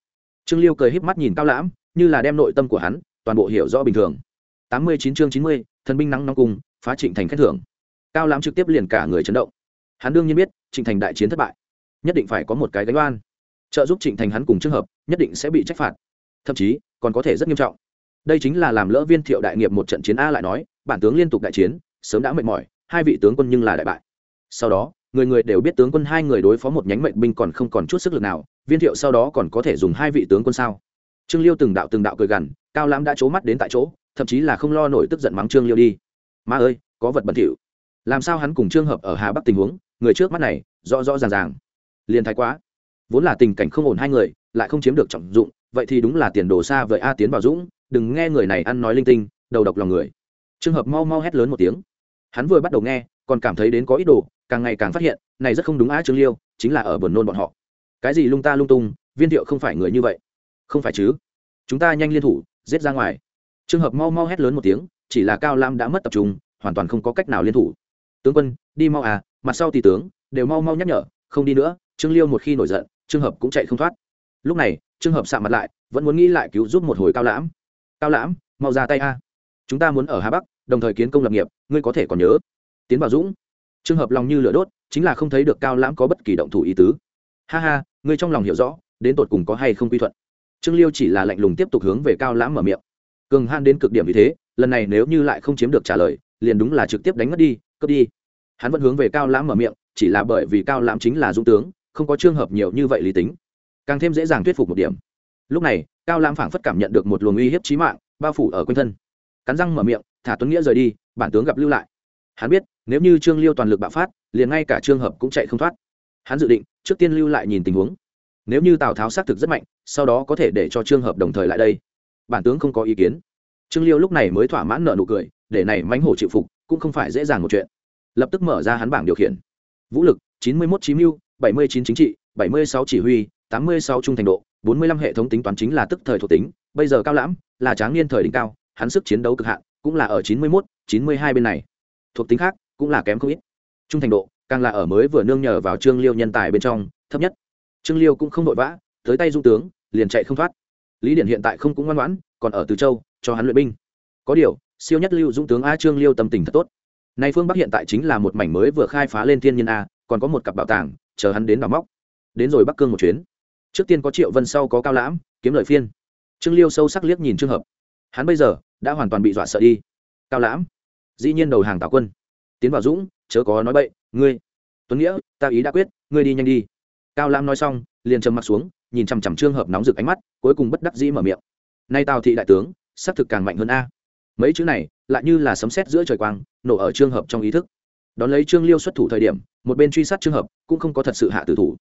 Trương liêu cười híp mắt nhìn cao lãm, như là đem nội tâm của hắn, toàn bộ hiểu rõ bình thường. Tám mươi chín chương chín mươi, thần binh nắng nóng cùng, phá trịnh thành khen thưởng. Cao lãm trực tiếp liền cả người chấn động. Hắn đương nhiên biết, trịnh thành đại chiến thất bại. Nhất định phải có một cái gánh oan. Trợ giúp trịnh thành hắn cùng trường hợp, nhất định sẽ bị trách phạt. Thậm chí, còn có thể rất nghiêm trọng. Đây chính là làm lỡ viên thiệu đại nghiệp một trận chiến a lại nói, bản tướng liên tục đại chiến, sớm đã mệt mỏi, hai vị tướng quân nhưng là đại bại. Sau đó người người đều biết tướng quân hai người đối phó một nhánh mệnh binh còn không còn chút sức lực nào, viên thiệu sau đó còn có thể dùng hai vị tướng quân sao? Trương liêu từng đạo từng đạo cười gằn, cao lãm đã trố mắt đến tại chỗ, thậm chí là không lo nổi tức giận mắng trương liêu đi. Ma ơi, có vật bẩn thỉu. Làm sao hắn cùng trương hợp ở hà bắc tình huống, người trước mắt này, rõ rõ ràng ràng. Liền thái quá. Vốn là tình cảnh không ổn hai người, lại không chiếm được trọng dụng, vậy thì đúng là tiền đồ xa với a tiến bảo dũng, đừng nghe người này ăn nói linh tinh, đầu độc lòng người. Trường hợp mau mau hét lớn một tiếng. Hắn vừa bắt đầu nghe, còn cảm thấy đến có ít đồ càng ngày càng phát hiện, này rất không đúng á trương liêu, chính là ở buồn nôn bọn họ. Cái gì lung ta lung tung, viên thiệu không phải người như vậy. Không phải chứ? Chúng ta nhanh liên thủ, giết ra ngoài. Trường hợp mau mau hét lớn một tiếng, chỉ là cao lam đã mất tập trung, hoàn toàn không có cách nào liên thủ. Tướng quân, đi mau à mặt sau tỷ tướng, đều mau mau nhắc nhở, không đi nữa, trương liêu một khi nổi giận trường hợp cũng chạy không thoát. Lúc này trường hợp sạm mặt lại, vẫn muốn nghĩ lại cứu giúp một hồi cao lãm. Cao lãm, mau ra tay a. Chúng ta muốn ở hà bắc, đồng thời kiến công lập nghiệp, ngươi có thể còn nhớ. Tiến vào dũng trường hợp lòng như lửa đốt, chính là không thấy được cao lãm có bất kỳ động thủ ý tứ. Ha ha ngươi trong lòng hiểu rõ, đến tột cùng có hay không quy thuận. Trương liêu chỉ là lạnh lùng tiếp tục hướng về cao lãm mở miệng. Cường han đến cực điểm như thế, lần này nếu như lại không chiếm được trả lời, liền đúng là trực tiếp đánh mất đi, cướp đi. Hắn vẫn hướng về cao lãm mở miệng, chỉ là bởi vì cao lãm chính là dung tướng, không có trường hợp nhiều như vậy lý tính. Càng thêm dễ dàng thuyết phục một điểm. Lúc này, cao lãm phảng phất cảm nhận được một luồng uy hiếp trí mạng, bao phủ ở quanh thân. Cắn răng mở miệng, thả tuấn nghĩa rời đi, bản tướng gặp lưu lại. Hắn biết nếu như trương liêu toàn lực bạo phát, liền ngay cả trường hợp cũng chạy không thoát. Hắn dự định, trước tiên lưu lại nhìn tình huống. Nếu như tào tháo xác thực rất mạnh, sau đó có thể để cho trường hợp đồng thời lại đây. Bản tướng không có ý kiến. Trương liêu lúc này mới thỏa mãn nợ nụ cười, để này mánh hổ chịu phục, cũng không phải dễ dàng một chuyện. Lập tức mở ra hắn bảng điều khiển. Vũ lực, chín mươi một chí mưu, bảy mươi chín chính trị, bảy mươi sáu chỉ huy, tám mươi sáu trung thành độ, bốn mươi lăm hệ thống tính toán chính là tức thời thuộc tính, bây giờ cao lãm, là tráng niên thời đỉnh cao, hắn sức chiến đấu cực hạn, cũng là ở chín mươi một chín mươi hai bên này. Thuộc tính khác cũng là kém không ít. Trung thành độ, càng là ở mới vừa nương nhờ vào trương liêu nhân tài bên trong, thấp nhất. Trương liêu cũng không vội vã, tới tay dung tướng, liền chạy không thoát. Lý điển hiện tại không cũng ngoan ngoãn, còn ở từ châu, cho hắn luyện binh. Có điều, siêu nhất lưu dũng tướng a trương liêu tâm tình thật tốt. Nay phương bắc hiện tại chính là một mảnh mới vừa khai phá lên thiên nhiên a, còn có một cặp bảo tàng, chờ hắn đến đào móc. Đến rồi bắc cương một chuyến. Trước tiên có triệu vân, sau có cao lãm, kiếm lợi phiên. Trương liêu sâu sắc liếc nhìn trường hợp. Hắn bây giờ đã hoàn toàn bị dọa sợ đi. Cao lãm. Dĩ nhiên đầu hàng tào quân tiến vào dũng, chớ có nói bậy, ngươi, tuấn nghĩa, ta ý đã quyết, ngươi đi nhanh đi. Cao lam nói xong, liền trầm mặt xuống, nhìn chằm chằm trường hợp nóng rực ánh mắt, cuối cùng bất đắc dĩ mở miệng. Nay tào thị đại tướng, xác thực càng mạnh hơn a. Mấy chữ này, lại như là sấm sét giữa trời quang, nổ ở trường hợp trong ý thức. Đón lấy trương liêu xuất thủ thời điểm, một bên truy sát trường hợp, cũng không có thật sự hạ tử thủ.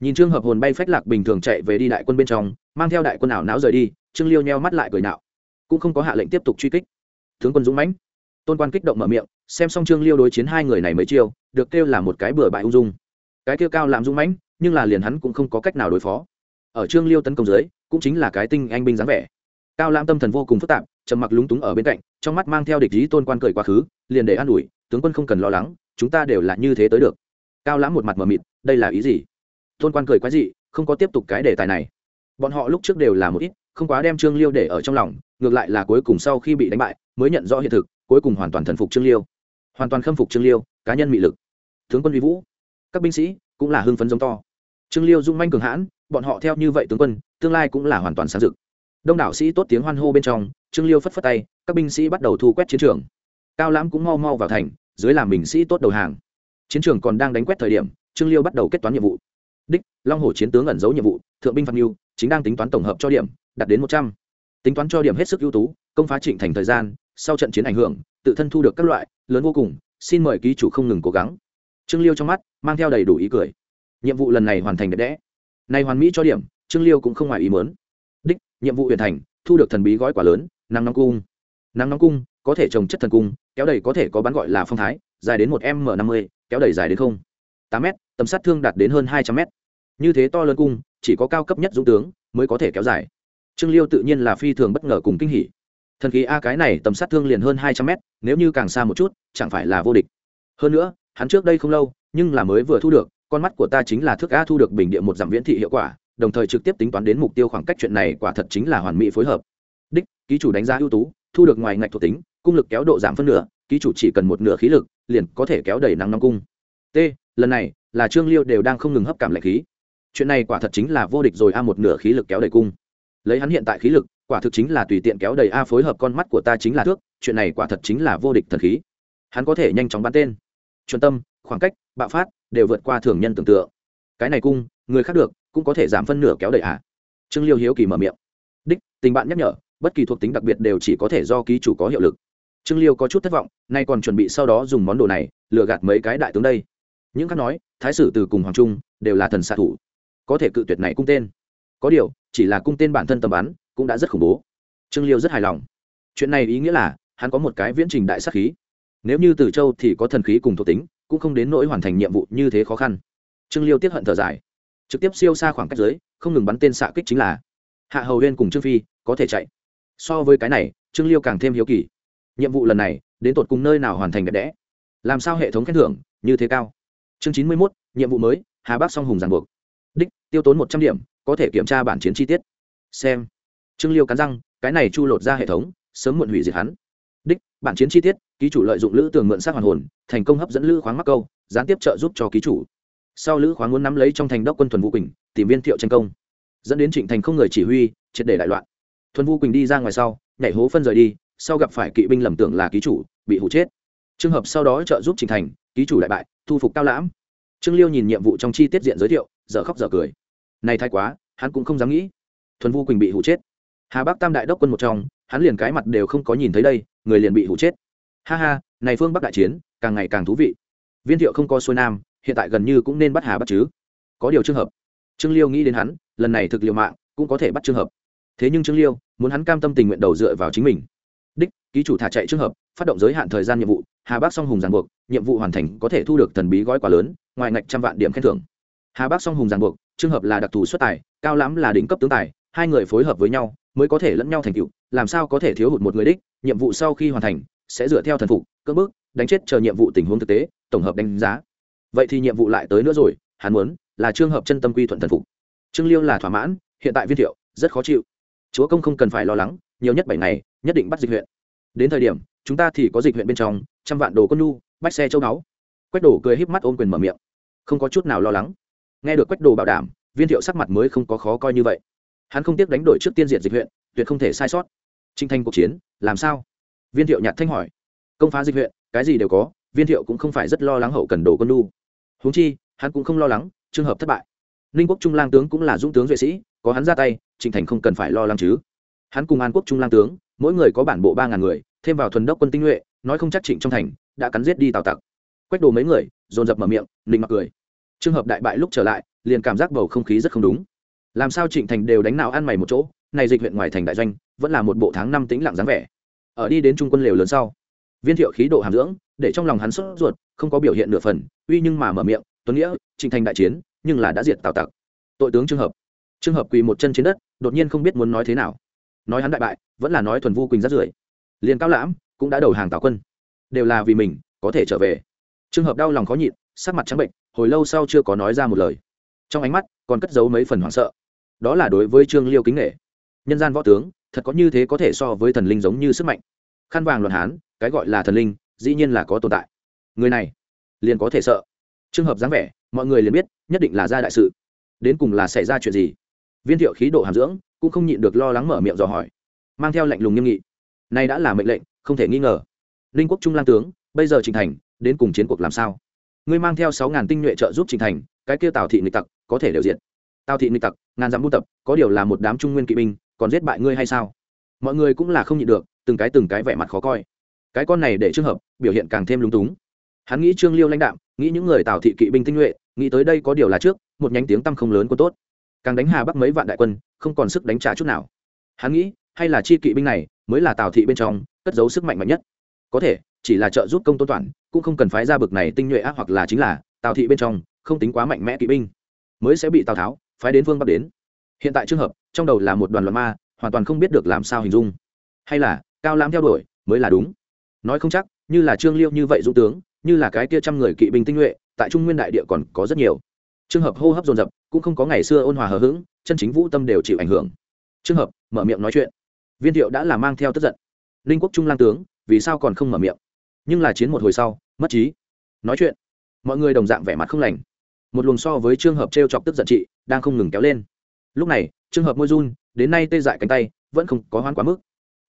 Nhìn trường hợp hồn bay phách lạc bình thường chạy về đi đại quân bên trong, mang theo đại quân ảo não rời đi, trương liêu nheo mắt lại cười nạo, cũng không có hạ lệnh tiếp tục truy kích. Tướng quân dũng mãnh tôn quan kích động mở miệng, xem xong trương liêu đối chiến hai người này mấy chiêu, được kêu là một cái bừa bãi ung dung. Cái kêu cao làm dung mãnh, nhưng là liền hắn cũng không có cách nào đối phó. Ở trương liêu tấn công dưới, cũng chính là cái tinh anh binh dáng vẻ. Cao lãm tâm thần vô cùng phức tạp, trầm mặc lúng túng ở bên cạnh, trong mắt mang theo địch ý tôn quan cười quá khứ, liền để an ủi, tướng quân không cần lo lắng, chúng ta đều là như thế tới được. Cao lãm một mặt mờ mịt, đây là ý gì? Tôn quan cười quái dị, không có tiếp tục cái đề tài này. Bọn họ lúc trước đều là một ít, không quá đem trương liêu để ở trong lòng, ngược lại là cuối cùng sau khi bị đánh bại, mới nhận rõ hiện thực cuối cùng hoàn toàn thần phục trương liêu. Hoàn toàn khâm phục trương liêu, cá nhân mị lực. Tướng quân uy vũ. Các binh sĩ cũng là hưng phấn giống to. Trương liêu dung manh cường hãn, bọn họ theo như vậy tướng quân, tương lai cũng là hoàn toàn sáng dực đông đảo sĩ tốt tiếng hoan hô bên trong, trương liêu phất phất tay, các binh sĩ bắt đầu thu quét chiến trường. Cao lãm cũng mau mau vào thành, dưới làm bình sĩ tốt đầu hàng. Chiến trường còn đang đánh quét thời điểm, trương liêu bắt đầu kết toán nhiệm vụ. Đích, long hồ chiến tướng ẩn giấu nhiệm vụ, thượng binh phạt mưu chính đang tính toán tổng hợp cho điểm, đạt đến một trăm. Tính toán cho điểm hết sức ưu tú, công phá trịnh thành thời gian sau trận chiến ảnh hưởng, tự thân thu được các loại, lớn vô cùng, xin mời ký chủ không ngừng cố gắng. Trương liêu trong mắt mang theo đầy đủ ý cười. Nhiệm vụ lần này hoàn thành đẹp đẽ. Nay hoàn mỹ cho điểm, trương liêu cũng không ngoài ý muốn. Đích, nhiệm vụ hoàn thành, thu được thần bí gói quả lớn, nắng nóng cung. Nắng nóng cung, có thể trồng chất thần cung, kéo đầy có thể có bán gọi là phong thái, dài đến một m năm mươi, kéo đầy dài đến không. Tám m tầm sát thương đạt đến hơn hai trăm m như thế to lớn cung, chỉ có cao cấp nhất dũng tướng mới có thể kéo dài. Trương liêu tự nhiên là phi thường bất ngờ cùng kinh hỉ thần khí a cái này tầm sát thương liền hơn hai trăm mét, nếu như càng xa một chút, chẳng phải là vô địch. Hơn nữa, hắn trước đây không lâu, nhưng là mới vừa thu được, con mắt của ta chính là thước a thu được bình địa một giảm viễn thị hiệu quả, đồng thời trực tiếp tính toán đến mục tiêu khoảng cách chuyện này quả thật chính là hoàn mỹ phối hợp. Đích, ký chủ đánh giá ưu tú, thu được ngoài ngạch thuộc tính, cung lực kéo độ giảm phân nửa, ký chủ chỉ cần một nửa khí lực, liền có thể kéo đầy nắng nóng cung. T, lần này, là trương liêu đều đang không ngừng hấp cảm lạnh khí. Chuyện này quả thật chính là vô địch rồi a một nửa khí lực kéo đầy cung. Lấy hắn hiện tại khí lực quả thực chính là tùy tiện kéo đầy a phối hợp con mắt của ta chính là thước, chuyện này quả thật chính là vô địch thần khí. Hắn có thể nhanh chóng bắn tên. Chuẩn tâm, khoảng cách, bạo phát, đều vượt qua thường nhân tưởng tượng. Cái này cung, người khác được, cũng có thể giảm phân nửa kéo đầy à trương liêu hiếu kỳ mở miệng. Đích, tình bạn nhắc nhở, bất kỳ thuộc tính đặc biệt đều chỉ có thể do ký chủ có hiệu lực. Trương liêu có chút thất vọng, nay còn chuẩn bị sau đó dùng món đồ này, lừa gạt mấy cái đại tướng đây. Những khác nói, thái sử từ cùng hoàng trung, đều là thần xạ thủ. Có thể cự tuyệt này cung tên. Có điều, chỉ là cung tên bản thân tầm bắn cũng đã rất khủng bố. Trương liêu rất hài lòng. Chuyện này ý nghĩa là hắn có một cái viễn trình đại sắc khí. Nếu như từ châu thì có thần khí cùng thuộc tính cũng không đến nỗi hoàn thành nhiệm vụ như thế khó khăn. Trương liêu tiếp hận thở dài. Trực tiếp siêu xa khoảng cách dưới, không ngừng bắn tên xạ kích chính là hạ hầu huyên cùng trương phi có thể chạy. So với cái này trương liêu càng thêm hiếu kỳ. Nhiệm vụ lần này đến tột cùng nơi nào hoàn thành đẹp đẽ? Làm sao hệ thống khen thưởng như thế cao? Chương chín mươi mốt nhiệm vụ mới hà bắc song hùng giàn buộc. Đích tiêu tốn một trăm điểm có thể kiểm tra bản chiến chi tiết. Xem trương liêu cắn răng, cái này chu lột ra hệ thống, sớm muộn hủy diệt hắn. Đích, bản chiến chi tiết, ký chủ lợi dụng lữ tường mượn sát hoàn hồn, thành công hấp dẫn lữ khoáng mắc câu, gián tiếp trợ giúp cho ký chủ. Sau lữ khoáng muốn nắm lấy trong thành đốc quân thuần vũ quỳnh, tìm viên thiệu tranh công. Dẫn đến trịnh thành không người chỉ huy, triệt để đại loạn. Thuần vũ quỳnh đi ra ngoài sau, nhảy hố phân rời đi, sau gặp phải kỵ binh lầm tưởng là ký chủ, bị hụ chết. Trường hợp sau đó trợ giúp trịnh thành, ký chủ đại bại, thu phục cao lãm. Trương liêu nhìn nhiệm vụ trong chi tiết diện giới thiệu, dở khóc dở cười. Này thay quá, hắn cũng không dám nghĩ. Thuần vu quỳnh bị hụ chết hà bắc tam đại đốc quân một trong, hắn liền cái mặt đều không có nhìn thấy đây, người liền bị hụ chết. Ha ha, này phương bắc đại chiến, càng ngày càng thú vị. Viên thiệu không có xuôi nam, hiện tại gần như cũng nên bắt hà bắt chứ. Có điều trường hợp. Trương liêu nghĩ đến hắn, lần này thực liệu mạng, cũng có thể bắt trường hợp. Thế nhưng trương liêu, muốn hắn cam tâm tình nguyện đầu dựa vào chính mình. Đích, ký chủ thả chạy trường hợp, phát động giới hạn thời gian nhiệm vụ, hà bắc song hùng giàn buộc, nhiệm vụ hoàn thành có thể thu được thần bí gói quà lớn, ngoài ngạch trăm vạn điểm khen thưởng. Hà bắc song hùng giàn buộc trường hợp là đặc thù xuất tài, cao lắm là đỉnh cấp tướng tài, hai người phối hợp với nhau mới có thể lẫn nhau thành tựu, làm sao có thể thiếu hụt một người đích, nhiệm vụ sau khi hoàn thành, sẽ dựa theo thần phục, cưỡng bức, đánh chết chờ nhiệm vụ tình huống thực tế, tổng hợp đánh giá. Vậy thì nhiệm vụ lại tới nữa rồi, hắn muốn là trường hợp chân tâm quy thuận thần phục. Trương liêu là thỏa mãn, hiện tại viên thiệu, rất khó chịu. Chúa công không cần phải lo lắng, nhiều nhất bảy ngày, nhất định bắt dịch huyện. Đến thời điểm, chúng ta thì có dịch huyện bên trong, trăm vạn đồ con nu bách xe châu báu. Quách đồ cười híp mắt ôm quyền mở miệng. Không có chút nào lo lắng. Nghe được quách đồ bảo đảm, viên thiệu sắc mặt mới không có khó coi như vậy hắn không tiếc đánh đổi trước tiên diện dịch huyện, tuyệt không thể sai sót. Trinh thanh cuộc chiến, làm sao? Viên thiệu nhạt thanh hỏi. Công phá dịch huyện, cái gì đều có, viên thiệu cũng không phải rất lo lắng hậu cần đồ quân nu huống chi, hắn cũng không lo lắng trường hợp thất bại. Ninh quốc trung lang tướng cũng là dũng tướng duệ sĩ, có hắn ra tay trịnh thành không cần phải lo lắng chứ. Hắn cùng an quốc trung lang tướng, mỗi người có bản bộ ba ngàn người, thêm vào thuần đốc quân tinh nhuệ, nói không chắc trịnh trong thành đã cắn giết đi tào tặc. Quách đồ mấy người, dồn dập mở miệng, nịnh mặc cười. Trường hợp đại bại lúc trở lại, liền cảm giác bầu không khí rất không đúng làm sao trịnh thành đều đánh nào ăn mày một chỗ, này dịch huyện ngoài thành đại doanh, vẫn là một bộ tháng năm tĩnh lặng dáng vẻ. Ở đi đến trung quân lều lớn sau, viên thiệu khí độ hàm dưỡng, để trong lòng hắn sốt ruột, không có biểu hiện nửa phần, uy nhưng mà mở miệng, tuấn nghĩa, trịnh thành đại chiến, nhưng là đã diệt tào tặc. Tội tướng trường hợp. Trường hợp quỳ một chân trên đất, đột nhiên không biết muốn nói thế nào. Nói hắn đại bại, vẫn là nói thuần vu quỳnh rất rưởi. Liền cao lãm cũng đã đầu hàng tào quân. Đều là vì mình, có thể trở về. Trường hợp đau lòng khó nhịn, sắc mặt trắng bệnh, hồi lâu sau chưa có nói ra một lời. Trong ánh mắt còn cất giấu mấy phần hoảng sợ đó là đối với trương liêu kính nghệ nhân gian võ tướng, thật có như thế có thể so với thần linh giống như sức mạnh. Khăn vàng luận hán, cái gọi là thần linh, dĩ nhiên là có tồn tại. Người này, liền có thể sợ. Trường hợp dáng vẻ, mọi người liền biết, nhất định là ra đại sự. Đến cùng là xảy ra chuyện gì? Viên thiệu khí độ hàm dưỡng, cũng không nhịn được lo lắng mở miệng dò hỏi. Mang theo lệnh lùng nghiêm nghị. Nay đã là mệnh lệnh, không thể nghi ngờ. Ninh quốc trung lang tướng, bây giờ trình thành, đến cùng chiến cuộc làm sao? Ngươi mang theo sáu ngàn tinh nhuệ trợ giúp trình thành, cái kia tào thị nghịch tặc, có thể đều diện tào thị nghịch tặc, ngàn dặm buôn tập, có điều là một đám trung nguyên kỵ binh, còn giết bại ngươi hay sao? Mọi người cũng là không nhịn được, từng cái từng cái vẻ mặt khó coi. Cái con này để trường hợp, biểu hiện càng thêm lúng túng. Hắn nghĩ trương liêu lãnh đạm, nghĩ những người tào thị kỵ binh tinh nhuệ, nghĩ tới đây có điều là trước, một nhánh tiếng tăm không lớn có tốt. Càng đánh hà bắc mấy vạn đại quân, không còn sức đánh trả chút nào. Hắn nghĩ, hay là chi kỵ binh này mới là tào thị bên trong, cất giấu sức mạnh mạnh nhất. Có thể, chỉ là trợ giúp công tôn toàn, cũng không cần phái ra bực này tinh nhuệ ác hoặc là chính là, tào thị bên trong, không tính quá mạnh mẽ kỵ binh. Mới sẽ bị tào tháo phái đến phương bắc đến. Hiện tại trường hợp, trong đầu là một đoàn loạn ma, hoàn toàn không biết được làm sao hình dung. Hay là, cao lãm theo đuổi, mới là đúng. Nói không chắc, như là trương liêu như vậy dũng tướng, như là cái kia trăm người kỵ binh tinh nhuệ, tại trung nguyên đại địa còn có rất nhiều. Trường hợp hô hấp dồn dập, cũng không có ngày xưa ôn hòa hờ hững, chân chính vũ tâm đều chịu ảnh hưởng. Trường hợp, mở miệng nói chuyện. Viên thiệu đã là mang theo tức giận. Linh quốc trung lang tướng, vì sao còn không mở miệng? Nhưng là chiến một hồi sau, mất trí. Nói chuyện. Mọi người đồng dạng vẻ mặt không lành. Một luồng so với trường hợp t r e o chọc tức giận chị đang không ngừng kéo lên. Lúc này, trường hợp môi run, đến nay tê dại cánh tay, vẫn không có hoán quá mức.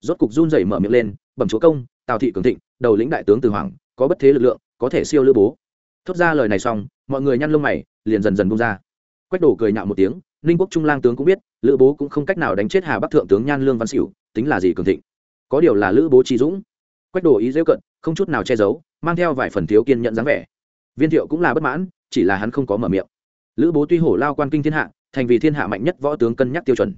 Rốt cục run rẩy mở miệng lên, bẩm chúa công, tào thị cường thịnh, đầu lĩnh đại tướng từ hoàng, có bất thế lực lượng, có thể siêu lữ bố. Thốt ra lời này xong, mọi người nhăn lông mày, liền dần dần bung ra. Quách đổ cười nhạo một tiếng, ninh quốc trung lang tướng cũng biết, lữ bố cũng không cách nào đánh chết hà bắc thượng tướng nhan lương văn xỉu tính là gì cường thịnh? Có điều là lữ bố trí dũng. Quách đổ ý dễ cận, không chút nào che giấu, mang theo vài phần thiếu kiên nhận dáng vẻ. Viên thiệu cũng là bất mãn, chỉ là hắn không có mở miệng lữ bố tuy hổ lao quan kinh thiên hạ, thành vì thiên hạ mạnh nhất võ tướng cân nhắc tiêu chuẩn.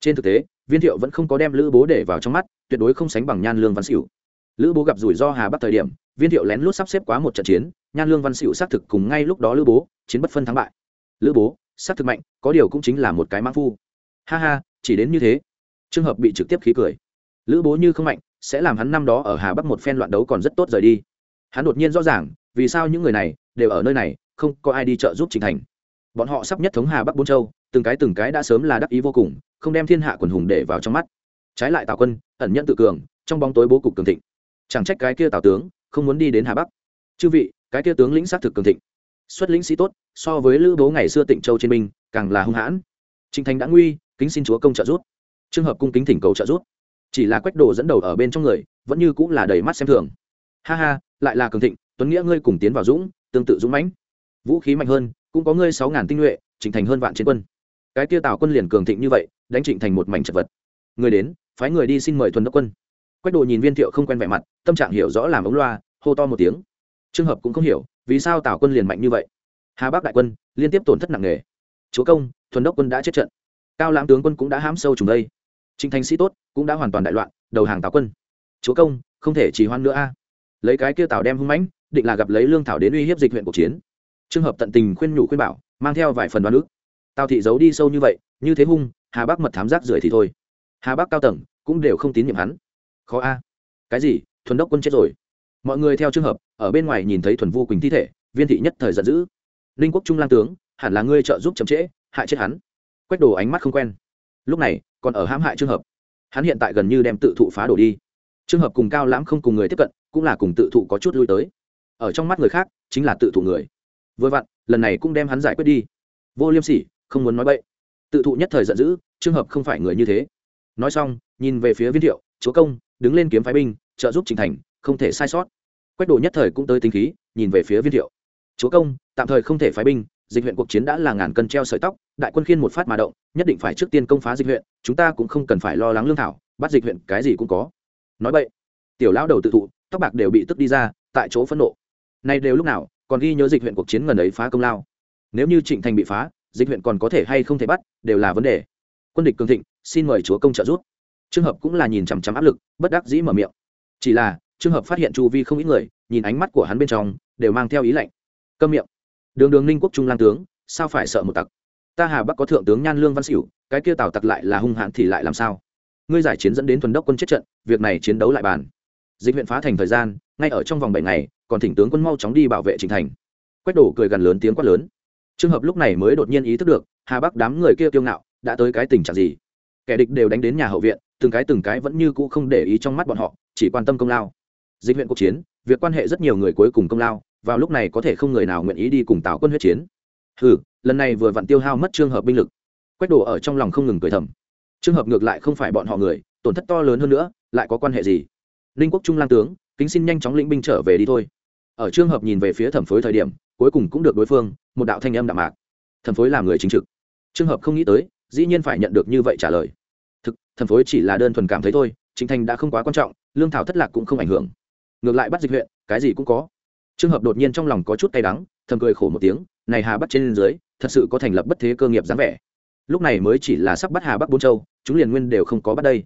Trên thực tế, viên thiệu vẫn không có đem lữ bố để vào trong mắt, tuyệt đối không sánh bằng nhan lương văn xỉu lữ bố gặp rủi ro hà bắc thời điểm, viên thiệu lén lút sắp xếp quá một trận chiến, nhan lương văn xỉu xác thực cùng ngay lúc đó lữ bố, chiến bất phân thắng bại. Lữ bố, xác thực mạnh, có điều cũng chính là một cái mã phu. Ha ha, chỉ đến như thế. Trường hợp bị trực tiếp khí cười. Lữ bố như không mạnh, sẽ làm hắn năm đó ở hà bắc một phen loạn đấu còn rất tốt rời đi. Hắn đột nhiên rõ ràng, vì sao những người này đều ở nơi này, không có ai đi trợ giúp trình thành bọn họ sắp nhất thống hà bắc bốn châu, từng cái từng cái đã sớm là đắc ý vô cùng, không đem thiên hạ quần hùng để vào trong mắt. Trái lại tào quân, ẩn nhận tự cường, trong bóng tối bố cục cường thịnh. Chẳng trách cái kia tào tướng, không muốn đi đến hà bắc. Chư vị, cái kia tướng lĩnh xác thực cường thịnh. Xuất lĩnh sĩ tốt, so với lữ bố ngày xưa tịnh châu trên minh càng là hung hãn. Trịnh thành đã nguy, kính xin chúa công trợ giúp. Trường hợp cung kính thỉnh cầu trợ giúp. Chỉ là quách đồ dẫn đầu ở bên trong người, vẫn như cũng là đầy mắt xem thường. Ha ha, lại là cường thịnh, tuấn nghĩa ngươi cùng tiến vào dũng, tương tự dũng mãnh. Vũ khí mạnh hơn cũng có ngươi sáu ngàn tinh nhuệ trịnh thành hơn vạn chiến quân. Cái kia tào quân liền cường thịnh như vậy, đánh trịnh thành một mảnh chật vật. Người đến, phái người đi xin mời thuần đốc quân. Quách đồ nhìn viên thiệu không quen vẻ mặt, tâm trạng hiểu rõ làm ống loa, hô to một tiếng. Trường hợp cũng không hiểu, vì sao tào quân liền mạnh như vậy? Hà bắc đại quân, liên tiếp tổn thất nặng nề. Chúa công, thuần đốc quân đã chết trận. Cao lãng tướng quân cũng đã hãm sâu trùng đây. Trịnh thành sĩ tốt, cũng đã hoàn toàn đại loạn, đầu hàng tào quân. Chúa công, không thể chỉ hoan nữa a. Lấy cái kia tào đem hung mãnh, định là gặp lấy lương thảo đến uy hiếp dịch huyện cuộc chiến trường hợp tận tình khuyên nhủ khuyên bảo, mang theo vài phần đoán ước tào thị giấu đi sâu như vậy, như thế hung, hà bắc mật thám giác rưởi thì thôi. Hà bắc cao tầng, cũng đều không tín nhiệm hắn. Khó a. Cái gì? Thuần đốc quân chết rồi. Mọi người theo trường hợp, ở bên ngoài nhìn thấy thuần vu quỳnh thi thể, viên thị nhất thời giận dữ. Ninh quốc trung lang tướng, hẳn là ngươi trợ giúp chậm trễ, hại chết hắn. Quét đồ ánh mắt không quen. Lúc này, còn ở hãm hại trường hợp. Hắn hiện tại gần như đem tự thụ phá đổ đi. Trường hợp cùng cao lãm không cùng người tiếp cận, cũng là cùng tự thụ có chút lui tới. Ở trong mắt người khác, chính là tự thụ người vừa vặn, lần này cũng đem hắn giải quyết đi. Vô liêm sỉ, không muốn nói bậy. Tự thụ nhất thời giận dữ, trường hợp không phải người như thế. Nói xong, nhìn về phía viên thiệu, chúa công, đứng lên kiếm phái binh, trợ giúp trình thành, không thể sai sót. Quách đồ nhất thời cũng tới tính khí, nhìn về phía viên thiệu. Chúa công, tạm thời không thể phái binh, dịch huyện cuộc chiến đã là ngàn cân treo sợi tóc, đại quân khiên một phát mà động, nhất định phải trước tiên công phá dịch huyện, chúng ta cũng không cần phải lo lắng lương thảo, bắt dịch huyện cái gì cũng có. Nói vậy tiểu lão đầu tự thụ, tóc bạc đều bị tức đi ra, tại chỗ phẫn nộ. Nay đều lúc nào còn ghi nhớ dịch huyện cuộc chiến gần ấy phá công lao. Nếu như trịnh thành bị phá, dịch huyện còn có thể hay không thể bắt, đều là vấn đề. Quân địch cường thịnh, xin mời chúa công trợ giúp. Trường hợp cũng là nhìn chằm chằm áp lực, bất đắc dĩ mở miệng. Chỉ là trường hợp phát hiện chu vi không ít người, nhìn ánh mắt của hắn bên trong, đều mang theo ý lạnh. Câm miệng. Đường đường ninh quốc trung lang tướng, sao phải sợ một tặc? Ta hà bắc có thượng tướng nhan lương văn xỉu cái kia tào tặc lại là hung hãn thì lại làm sao? Ngươi giải chiến dẫn đến thuần đốc quân chết trận, việc này chiến đấu lại bàn. Dịch huyện phá thành thời gian, ngay ở trong vòng bảy ngày còn thỉnh tướng quân mau chóng đi bảo vệ trình thành. Quách đổ cười gần lớn tiếng quát lớn. Trường hợp lúc này mới đột nhiên ý thức được, hà bắc đám người kia kiêu ngạo, đã tới cái tình trạng gì? Kẻ địch đều đánh đến nhà hậu viện, từng cái từng cái vẫn như cũ không để ý trong mắt bọn họ, chỉ quan tâm công lao. Dịch huyện cuộc chiến, việc quan hệ rất nhiều người cuối cùng công lao, vào lúc này có thể không người nào nguyện ý đi cùng tào quân huyết chiến. Ừ lần này vừa vặn tiêu hao mất trường hợp binh lực. Quách đổ ở trong lòng không ngừng cười thầm. Trường hợp ngược lại không phải bọn họ người, tổn thất to lớn hơn nữa, lại có quan hệ gì? Ninh quốc trung lang tướng, kính xin nhanh chóng lĩnh binh trở về đi thôi ở trường hợp nhìn về phía thẩm phối thời điểm, cuối cùng cũng được đối phương, một đạo thanh âm đạm mạc. Thẩm phối làm người chính trực. Trường hợp không nghĩ tới, dĩ nhiên phải nhận được như vậy trả lời. Thực, thẩm phối chỉ là đơn thuần cảm thấy thôi, chính thành đã không quá quan trọng, lương thảo thất lạc cũng không ảnh hưởng. Ngược lại bắt dịch huyện, cái gì cũng có. Trường hợp đột nhiên trong lòng có chút cay đắng, thầm cười khổ một tiếng, này hà bắt trên dưới, thật sự có thành lập bất thế cơ nghiệp dáng vẻ. Lúc này mới chỉ là sắp bắt hà bắc bốn châu, chúng liền nguyên đều không có bắt đây.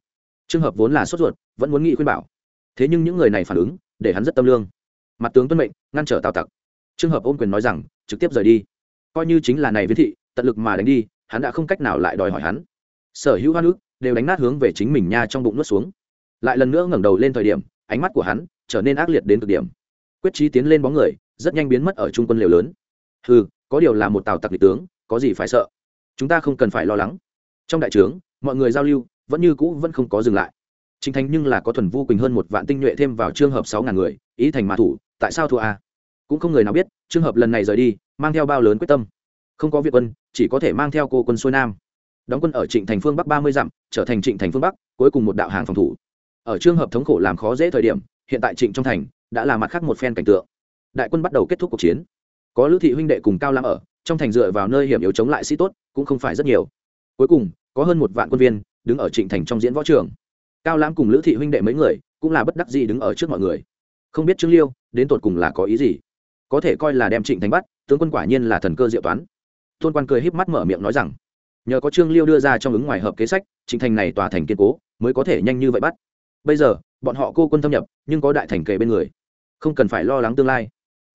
Trường hợp vốn là sốt ruột, vẫn muốn nghĩ khuyên bảo. Thế nhưng những người này phản ứng, để hắn rất tâm lương mặt tướng tuân mệnh, ngăn trở tào tặc. Trường hợp ôn quyền nói rằng, trực tiếp rời đi. Coi như chính là này viễn thị, tận lực mà đánh đi, hắn đã không cách nào lại đòi hỏi hắn. Sở hữu hoa nước đều đánh nát hướng về chính mình nha trong bụng nuốt xuống. Lại lần nữa ngẩng đầu lên thời điểm, ánh mắt của hắn trở nên ác liệt đến cực điểm. Quyết trí tiến lên bóng người, rất nhanh biến mất ở trung quân liều lớn. Ừ có điều là một tào tặc địch tướng, có gì phải sợ? Chúng ta không cần phải lo lắng. Trong đại trướng, mọi người giao lưu, vẫn như cũ vẫn không có dừng lại. Chính thành nhưng là có thuần vu quỳnh hơn một vạn tinh nhuệ thêm vào trường hợp sáu ngàn người, ý thành mã thủ tại sao thua à? cũng không người nào biết trường hợp lần này rời đi, mang theo bao lớn quyết tâm. Không có việc quân, chỉ có thể mang theo cô quân xuôi nam. Đóng quân ở trịnh thành phương bắc ba mươi dặm, trở thành trịnh thành phương bắc, cuối cùng một đạo hàng phòng thủ. Ở trường hợp thống khổ làm khó dễ thời điểm, hiện tại trịnh trong thành đã là mặt khác một phen cảnh tượng. Đại quân bắt đầu kết thúc cuộc chiến. Có lữ thị huynh đệ cùng cao lam ở, trong thành dựa vào nơi hiểm yếu chống lại sĩ tốt, cũng không phải rất nhiều. Cuối cùng, có hơn một vạn quân viên đứng ở trịnh thành trong diễn võ trường. Cao lam cùng lữ thị huynh đệ mấy người, cũng là bất đắc gì đứng ở trước mọi người. Không biết trương liêu đến tột cùng là có ý gì? Có thể coi là đem trịnh thành bắt, tướng quân quả nhiên là thần cơ diệu toán. Tôn quan cười híp mắt mở miệng nói rằng, nhờ có trương liêu đưa ra trong ứng ngoài hợp kế sách, trịnh thành này tòa thành kiên cố, mới có thể nhanh như vậy bắt. Bây giờ, bọn họ cô quân thâm nhập, nhưng có đại thành kề bên người. Không cần phải lo lắng tương lai.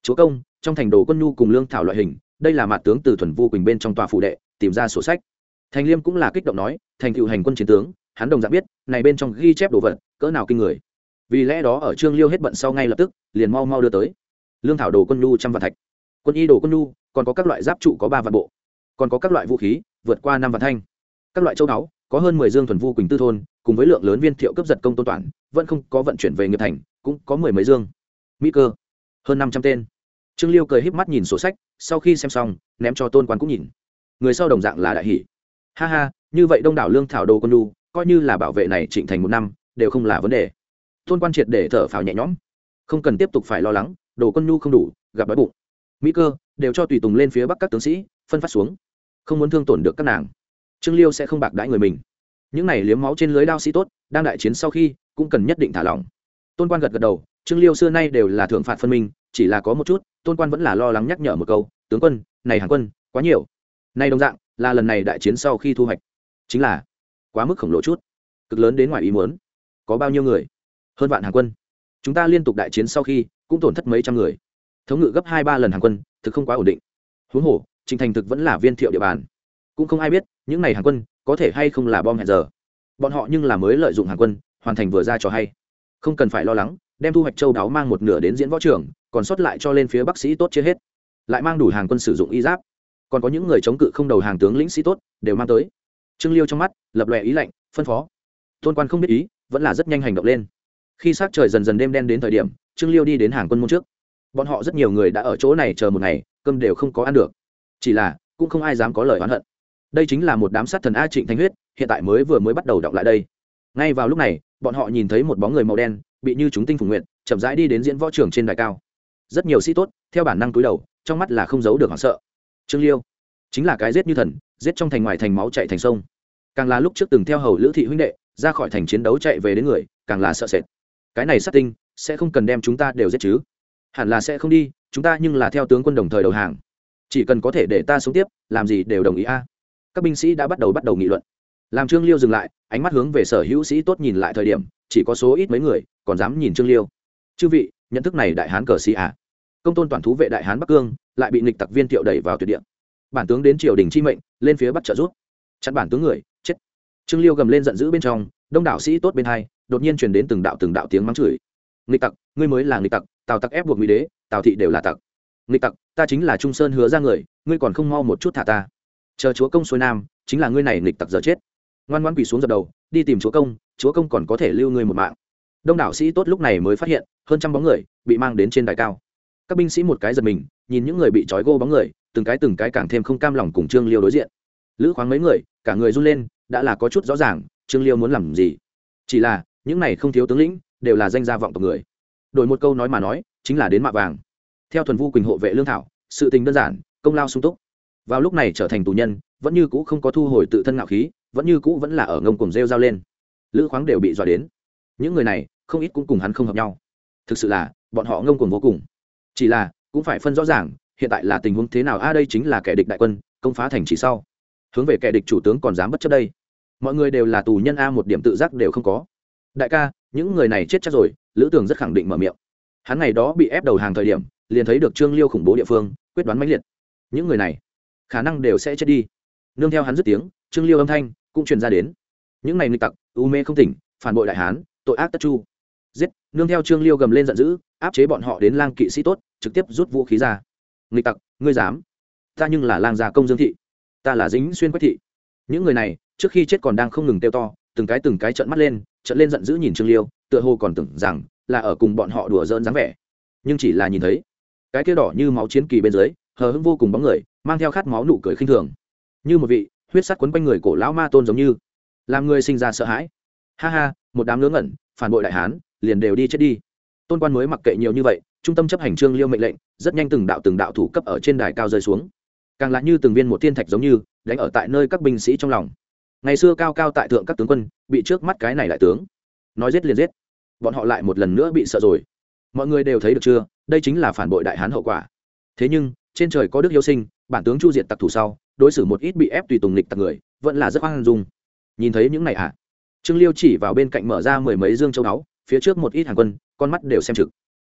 Chúa công, trong thành đồ quân nhu cùng lương thảo loại hình, đây là mạt tướng từ thuần vu quỳnh bên trong tòa phụ đệ, tìm ra sổ sách. Thành liêm cũng là kích động nói, thành cựu hành quân chiến tướng, hắn đồng dạng biết, này bên trong ghi chép đồ vật, cỡ nào kinh người vì lẽ đó ở trương liêu hết bận sau ngay lập tức, liền mau mau đưa tới. Lương thảo đồ quân nhu trăm vạn thạch. Quân y đồ quân nhu, còn có các loại giáp trụ có ba vạn bộ. Còn có các loại vũ khí, vượt qua năm vạn thanh. Các loại châu đáo có hơn mười dương thuần vu quỳnh tư thôn, cùng với lượng lớn viên thiệu cấp giật công tôn toàn, vẫn không có vận chuyển về nghiệp thành, cũng có mười mấy dương. Mỹ cơ, hơn năm trăm tên. Trương liêu cười híp mắt nhìn sổ sách, sau khi xem xong, ném cho tôn quan cũng nhìn. Người sau đồng dạng là đại hỷ. Ha ha, như vậy đông đảo lương thảo đồ quân nhu, coi như là bảo vệ này trịnh thành một năm, đều không là vấn đề tôn quan triệt để thở phào nhẹ nhõm. Không cần tiếp tục phải lo lắng, đồ quân nhu không đủ, gặp đói bụng. Mỹ cơ đều cho tùy tùng lên phía bắc các tướng sĩ, phân phát xuống. Không muốn thương tổn được các nàng. Trương liêu sẽ không bạc đãi người mình. Những này liếm máu trên lưới đao sĩ tốt, đang đại chiến sau khi, cũng cần nhất định thả lỏng. Tôn quan gật gật đầu, trương liêu xưa nay đều là thượng phạt phân minh, chỉ là có một chút, tôn quan vẫn là lo lắng nhắc nhở một câu, tướng quân, này hàng quân, quá nhiều. Nay đồng dạng, là lần này đại chiến sau khi thu hoạch. Chính là quá mức khổng lồ chút. Cực lớn đến ngoài ý muốn. Có bao nhiêu người? Hơn vạn hàng quân. Chúng ta liên tục đại chiến sau khi, cũng tổn thất mấy trăm người. Thống ngự gấp hai ba lần hàng quân, thực không quá ổn định. Huống hồ, trình thành thực vẫn là viên thiệu địa bàn. Cũng không ai biết, những n à y hàng quân, có thể hay không là bom hẹn giờ. Bọn họ nhưng là mới lợi dụng hàng quân, hoàn thành vừa ra cho hay. Không cần phải lo lắng, đem thu hoạch châu đáo mang một nửa đến diễn võ trường, còn sót lại cho lên phía bác sĩ tốt chia hết. Lại mang đủ hàng quân sử dụng y giáp. Còn có những người chống cự không đầu hàng tướng lĩnh sĩ tốt, đều mang tới. Trương liêu trong mắt, lập lòe ý lạnh, phân phó. Tôn quan không biết ý, vẫn là rất nhanh hành động lên khi sát trời dần dần đêm đen đến thời điểm, trương liêu đi đến hàng quân môn trước. Bọn họ rất nhiều người đã ở chỗ này chờ một ngày, cơm đều không có ăn được. Chỉ là, cũng không ai dám có lời oán hận. Đây chính là một đám sát thần a trịnh thanh huyết, hiện tại mới vừa mới bắt đầu đọc lại đây. Ngay vào lúc này, bọn họ nhìn thấy một bóng người màu đen, bị như chúng tinh phủ nguyện chậm rãi đi đến diễn võ trường trên đài cao. Rất nhiều sĩ tốt, theo bản năng túi đầu, trong mắt là không giấu được hoảng sợ. Trương liêu, chính là cái giết như thần, giết trong thành ngoài thành máu chạy thành sông. Càng là lúc trước từng theo hầu lữ thị huynh đệ, ra khỏi thành chiến đấu chạy về đến người, càng là sợ sệt cái này sát tinh sẽ không cần đem chúng ta đều giết chứ. Hẳn là sẽ không đi, chúng ta nhưng là theo tướng quân đồng thời đầu hàng. Chỉ cần có thể để ta sống tiếp, làm gì đều đồng ý a. Các binh sĩ đã bắt đầu bắt đầu nghị luận. Làm trương liêu dừng lại, ánh mắt hướng về sở hữu sĩ tốt nhìn lại thời điểm, chỉ có số ít mấy người còn dám nhìn trương liêu. Chư vị, nhận thức này đại hán cờ sĩ à? Công tôn toàn thú vệ đại hán bắc cương lại bị nịch tặc viên tiệu đẩy vào tuyệt địa. Bản tướng đến triều đình chi mệnh, lên phía bắc trợ rút chặn bản tướng người, chết. Trương liêu gầm lên giận dữ bên trong, đông đảo sĩ tốt bên hai đột nhiên truyền đến từng đạo từng đạo tiếng mắng chửi. Nghịch tặc, ngươi mới là nghịch tặc, tào tặc ép buộc mỹ đế, tào thị đều là tặc. Nghịch tặc, ta chính là trung sơn hứa ra người, ngươi còn không mau một chút thả ta. Chờ chúa công xuôi nam, chính là ngươi này nghịch tặc giờ chết. Ngoan ngoan quỳ xuống dập đầu, đi tìm chúa công chúa công còn có thể lưu ngươi một mạng. Đông đảo sĩ tốt lúc này mới phát hiện, hơn trăm bóng người bị mang đến trên đài cao. Các binh sĩ một cái giật mình, nhìn những người bị trói gô bóng người, từng cái từng cái càng thêm không cam lòng cùng trương liêu đối diện. Lữ khoáng mấy người, cả người run lên, đã là có chút rõ ràng, trương liêu muốn làm gì? Chỉ là những này không thiếu tướng lĩnh đều là danh gia vọng tộc người. Đổi một câu nói mà nói, chính là đến mạ vàng. Theo thuần vu quỳnh hộ vệ lương thảo, sự tình đơn giản, công lao sung túc. Vào lúc này trở thành tù nhân, vẫn như cũ không có thu hồi tự thân ngạo khí, vẫn như cũ vẫn là ở ngông cùng rêu dao lên. Lữ khoáng đều bị dọa đến. Những người này, không ít cũng cùng hắn không hợp nhau. Thực sự là, bọn họ ngông cuồng vô cùng. Chỉ là, cũng phải phân rõ ràng, hiện tại là tình huống thế nào, a, đây chính là kẻ địch đại quân, công phá thành chỉ sau. Hướng về kẻ địch chủ tướng còn dám bất chấp đây. Mọi người đều là tù nhân a, một điểm tự giác đều không có đại ca, những người này chết chắc rồi, lữ tường rất khẳng định mở miệng. Hắn ngày đó bị ép đầu hàng thời điểm, liền thấy được trương liêu khủng bố địa phương, quyết đoán mãnh liệt. Những người này, khả năng đều sẽ chết đi. Nương theo hắn dứt tiếng, trương liêu âm thanh cũng truyền ra đến. Những này nghịch tặc, u mê không tỉnh, phản bội đại hán, tội ác tất chu. Giết, nương theo trương liêu gầm lên giận dữ, áp chế bọn họ đến lang kỵ sĩ tốt, trực tiếp rút vũ khí ra. Nghịch tặc, ngươi dám? Ta nhưng là lang già công dương thị. Ta là dính xuyên quách thị. Những người này, trước khi chết còn đang không ngừng tiêu to từng cái từng cái trợn mắt lên, trợn lên giận dữ nhìn trương liêu, tựa hồ còn tưởng rằng là ở cùng bọn họ đùa dỡn dáng vẻ. Nhưng chỉ là nhìn thấy, cái kia đỏ như máu chiến kỳ bên dưới, hờ hững vô cùng bóng người, mang theo khát máu nụ cười khinh thường. Như một vị huyết sắt quấn quanh người cổ lão ma tôn giống như, làm người sinh ra sợ hãi. Ha ha, một đám ngớ ngẩn, phản bội đại hán, liền đều đi chết đi. Tôn quan mới mặc kệ nhiều như vậy, trung tâm chấp hành trương liêu mệnh lệnh, rất nhanh từng đạo từng đạo thủ cấp ở trên đài cao rơi xuống. Càng lại như từng viên một thiên thạch giống như, đánh ở tại nơi các binh sĩ trong lòng ngày xưa cao cao tại thượng các tướng quân, bị trước mắt cái này lại tướng. Nói giết liền giết. Bọn họ lại một lần nữa bị sợ rồi. Mọi người đều thấy được chưa, đây chính là phản bội đại hán hậu quả. Thế nhưng, trên trời có đức yêu sinh, bản tướng chu diệt tặc thủ sau, đối xử một ít bị ép tùy tùng lịch tặc người, vẫn là rất hoang dung. Nhìn thấy những này ạ à? trương liêu chỉ vào bên cạnh mở ra mười mấy dương châu đáo phía trước một ít hàng quân, con mắt đều xem trực.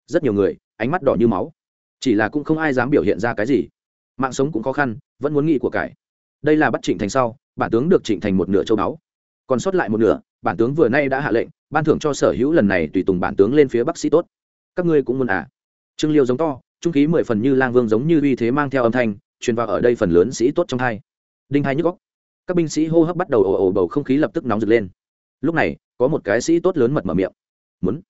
Rất nhiều người, ánh mắt đỏ như máu. Chỉ là cũng không ai dám biểu hiện ra cái gì. Mạng sống cũng khó khăn, vẫn muốn nghĩ của cải. Đây là bắt trịnh thành sau bản tướng được trịnh thành một nửa châu báu. Còn sót lại một nửa, bản tướng vừa nay đã hạ lệnh, ban thưởng cho sở hữu lần này tùy tùng bản tướng lên phía bắc sĩ tốt. Các ngươi cũng muốn à? Trương liêu giống to, trung khí mười phần như lang vương giống như uy thế mang theo âm thanh, truyền vào ở đây phần lớn sĩ tốt trong hai. Đinh hai nhức góc các binh sĩ hô hấp bắt đầu ồ ồ bầu không khí lập tức nóng rực lên. Lúc này, có một cái sĩ tốt lớn mật mở miệng. Muốn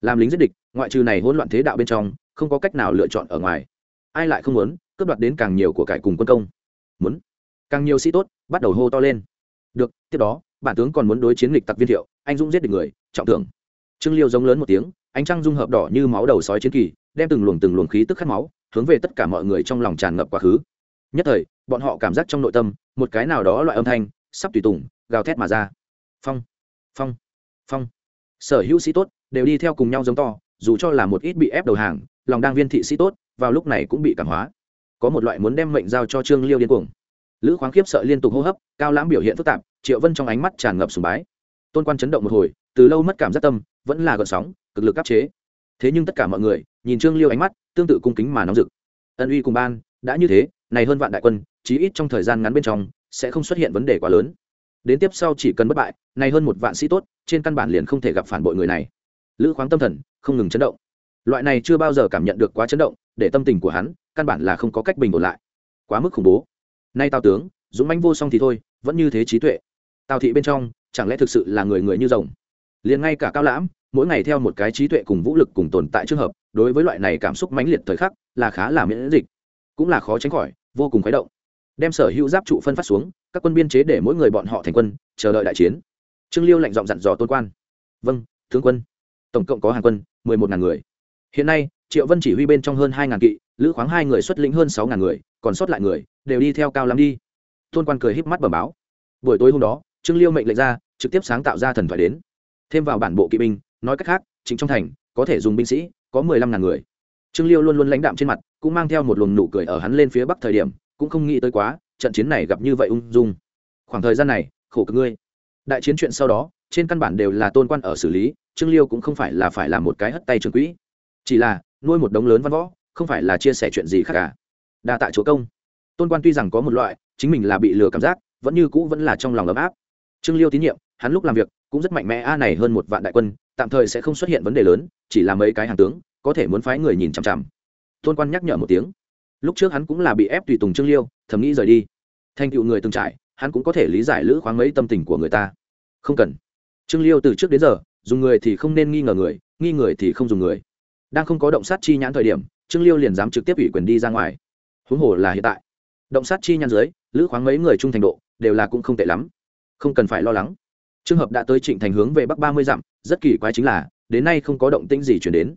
làm lính giết địch, ngoại trừ này hỗn loạn thế đạo bên trong, không có cách nào lựa chọn ở ngoài. Ai lại không muốn, cướp đoạt đến càng nhiều của cải cùng quân công? Muốn càng nhiều sĩ tốt, bắt đầu hô to lên. Được, tiếp đó, bản tướng còn muốn đối chiến lịch tặc viên thiệu, anh dũng giết được người, trọng thưởng. Trương liêu giống lớn một tiếng, ánh trăng dung hợp đỏ như máu đầu sói chiến kỳ, đem từng luồng từng luồng khí tức khát máu, hướng về tất cả mọi người trong lòng tràn ngập quá khứ. Nhất thời, bọn họ cảm giác trong nội tâm, một cái nào đó loại âm thanh, sắp tùy tùng, gào thét mà ra. Phong phong phong. Sở hữu sĩ tốt, đều đi theo cùng nhau giống to, dù cho là một ít bị ép đầu hàng, lòng đang viên thị sĩ tốt, vào lúc này cũng bị cảm hóa. Có một loại muốn đem mệnh giao cho trương liêu điên cuồng lữ khoáng khiếp sợ liên tục hô hấp, cao lãm biểu hiện phức tạp, triệu vân trong ánh mắt tràn ngập sùng bái. Tôn quan chấn động một hồi, từ lâu mất cảm giác tâm, vẫn là gợn sóng, cực lực áp chế. Thế nhưng tất cả mọi người, nhìn trương liêu ánh mắt, tương tự cung kính mà nóng rực. Ân uy cùng ban, đã như thế, này hơn vạn đại quân, chí ít trong thời gian ngắn bên trong, sẽ không xuất hiện vấn đề quá lớn. Đến tiếp sau chỉ cần bất bại, này hơn một vạn sĩ tốt, trên căn bản liền không thể gặp phản bội người này. Lữ khoáng tâm thần, không ngừng chấn động. Loại này chưa bao giờ cảm nhận được quá chấn động, để tâm tình của hắn, căn bản là không có cách bình ổn lại. Quá mức khủng bố nay tào tướng, dũng mãnh vô song thì thôi, vẫn như thế trí tuệ. Tào thị bên trong, chẳng lẽ thực sự là người người như rồng? Liền ngay cả cao lãm, mỗi ngày theo một cái trí tuệ cùng vũ lực cùng tồn tại trường hợp, đối với loại này cảm xúc mãnh liệt thời khắc, là khá là miễn dịch. Cũng là khó tránh khỏi, vô cùng khuấy động. Đem sở hữu giáp trụ phân phát xuống, các quân biên chế để mỗi người bọn họ thành quân, chờ đợi đại chiến. Trương liêu lạnh giọng dặn dò tôn quan. Vâng tướng quân. Tổng cộng có hàng quân, mười một ngàn người. Hiện nay, triệu vân chỉ huy bên trong hơn hai ngàn kỵ lữ khoáng hai người xuất lĩnh hơn sáu ngàn người, còn sót lại người, đều đi theo cao lắm đi. Tôn quan cười híp mắt bẩm báo. Buổi tối hôm đó, trương liêu mệnh lệnh ra, trực tiếp sáng tạo ra thần thoại đến. Thêm vào bản bộ kỵ binh, nói cách khác chính trong thành, có thể dùng binh sĩ, có mười lăm ngàn người. Trương liêu luôn luôn lãnh đạm trên mặt, cũng mang theo một luồng nụ cười ở hắn lên phía bắc thời điểm, cũng không nghĩ tới quá, trận chiến này gặp như vậy ung dung. Khoảng thời gian này, khổ cực ngươi. Đại chiến chuyện sau đó, trên căn bản đều là tôn quan ở xử lý, trương liêu cũng không phải là phải làm một cái hất tay trường quỹ. Chỉ là, nuôi một đống lớn văn võ không phải là chia sẻ chuyện gì khác cả. Đa tạ chúa công. Tôn quan tuy rằng có một loại, chính mình là bị lừa cảm giác, vẫn như cũ vẫn là trong lòng ấm áp. Trương liêu tín nhiệm, hắn lúc làm việc, cũng rất mạnh mẽ, a này hơn một vạn đại quân, tạm thời sẽ không xuất hiện vấn đề lớn, chỉ là mấy cái hàng tướng, có thể muốn phái người nhìn chằm chằm. Tôn quan nhắc nhở một tiếng. Lúc trước hắn cũng là bị ép tùy tùng trương liêu, thầm nghĩ rời đi. Thành tựu người từng trải, hắn cũng có thể lý giải lữ khoáng mấy tâm tình của người ta. Không cần. Trương liêu từ trước đến giờ, dùng người thì không nên nghi ngờ người, nghi người thì không dùng người. Đang không có động sát chi nhãn thời điểm trương liêu liền dám trực tiếp ủy quyền đi ra ngoài. Huống hồ là hiện tại. Động sát chi nhăn dưới, lữ khoáng mấy người trung thành độ, đều là cũng không tệ lắm. Không cần phải lo lắng. Trường hợp đã tới trịnh thành hướng về bắc ba mươi dặm, rất kỳ quái chính là, đến nay không có động tĩnh gì chuyển đến.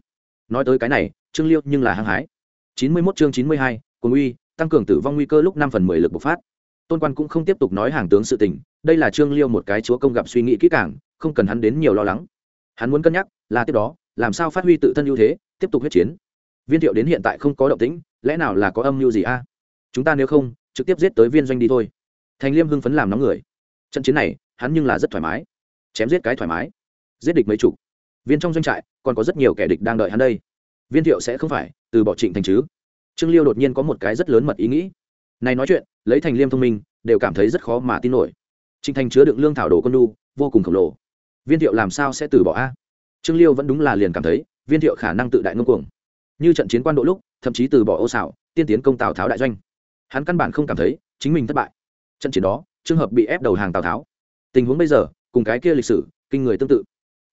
Nói tới cái này, trương liêu nhưng là hăng hái. Chín mươi mốt chương chín mươi hai quân uy, tăng cường tử vong nguy cơ lúc năm phần mười lực bộc phát. Tôn quan cũng không tiếp tục nói hàng tướng sự tình, đây là trương liêu một cái chúa công gặp suy nghĩ kỹ càng, không cần hắn đến nhiều lo lắng. Hắn muốn cân nhắc, là tiếp đó, làm sao phát huy tự thân ưu thế, tiếp tục huyết chiến viên thiệu đến hiện tại không có động tĩnh, lẽ nào là có âm mưu gì a? Chúng ta nếu không, trực tiếp giết tới viên doanh đi thôi. Thành liêm hưng phấn làm nóng người. Trận chiến này, hắn nhưng là rất thoải mái. Chém giết cái thoải mái. Giết địch mấy chục. Viên trong doanh trại, còn có rất nhiều kẻ địch đang đợi hắn đây. Viên thiệu sẽ không phải, từ bỏ trịnh thành chứ. Trương liêu đột nhiên có một cái rất lớn mật ý nghĩ. Này nói chuyện, lấy thành liêm thông minh, đều cảm thấy rất khó mà tin nổi. Trịnh thành chứa đựng lương thảo đồ con đu vô cùng khổng lồ. Viên thiệu làm sao sẽ từ bỏ a? Trương liêu vẫn đúng là liền cảm thấy, viên thiệu khả năng tự đại ngông cuồng như trận chiến quan độ lúc, thậm chí từ bỏ ô xảo, tiên tiến công tào tháo đại doanh. Hắn căn bản không cảm thấy chính mình thất bại. Trận chiến đó trường hợp bị ép đầu hàng tào tháo. Tình huống bây giờ, cùng cái kia lịch sử, kinh người tương tự.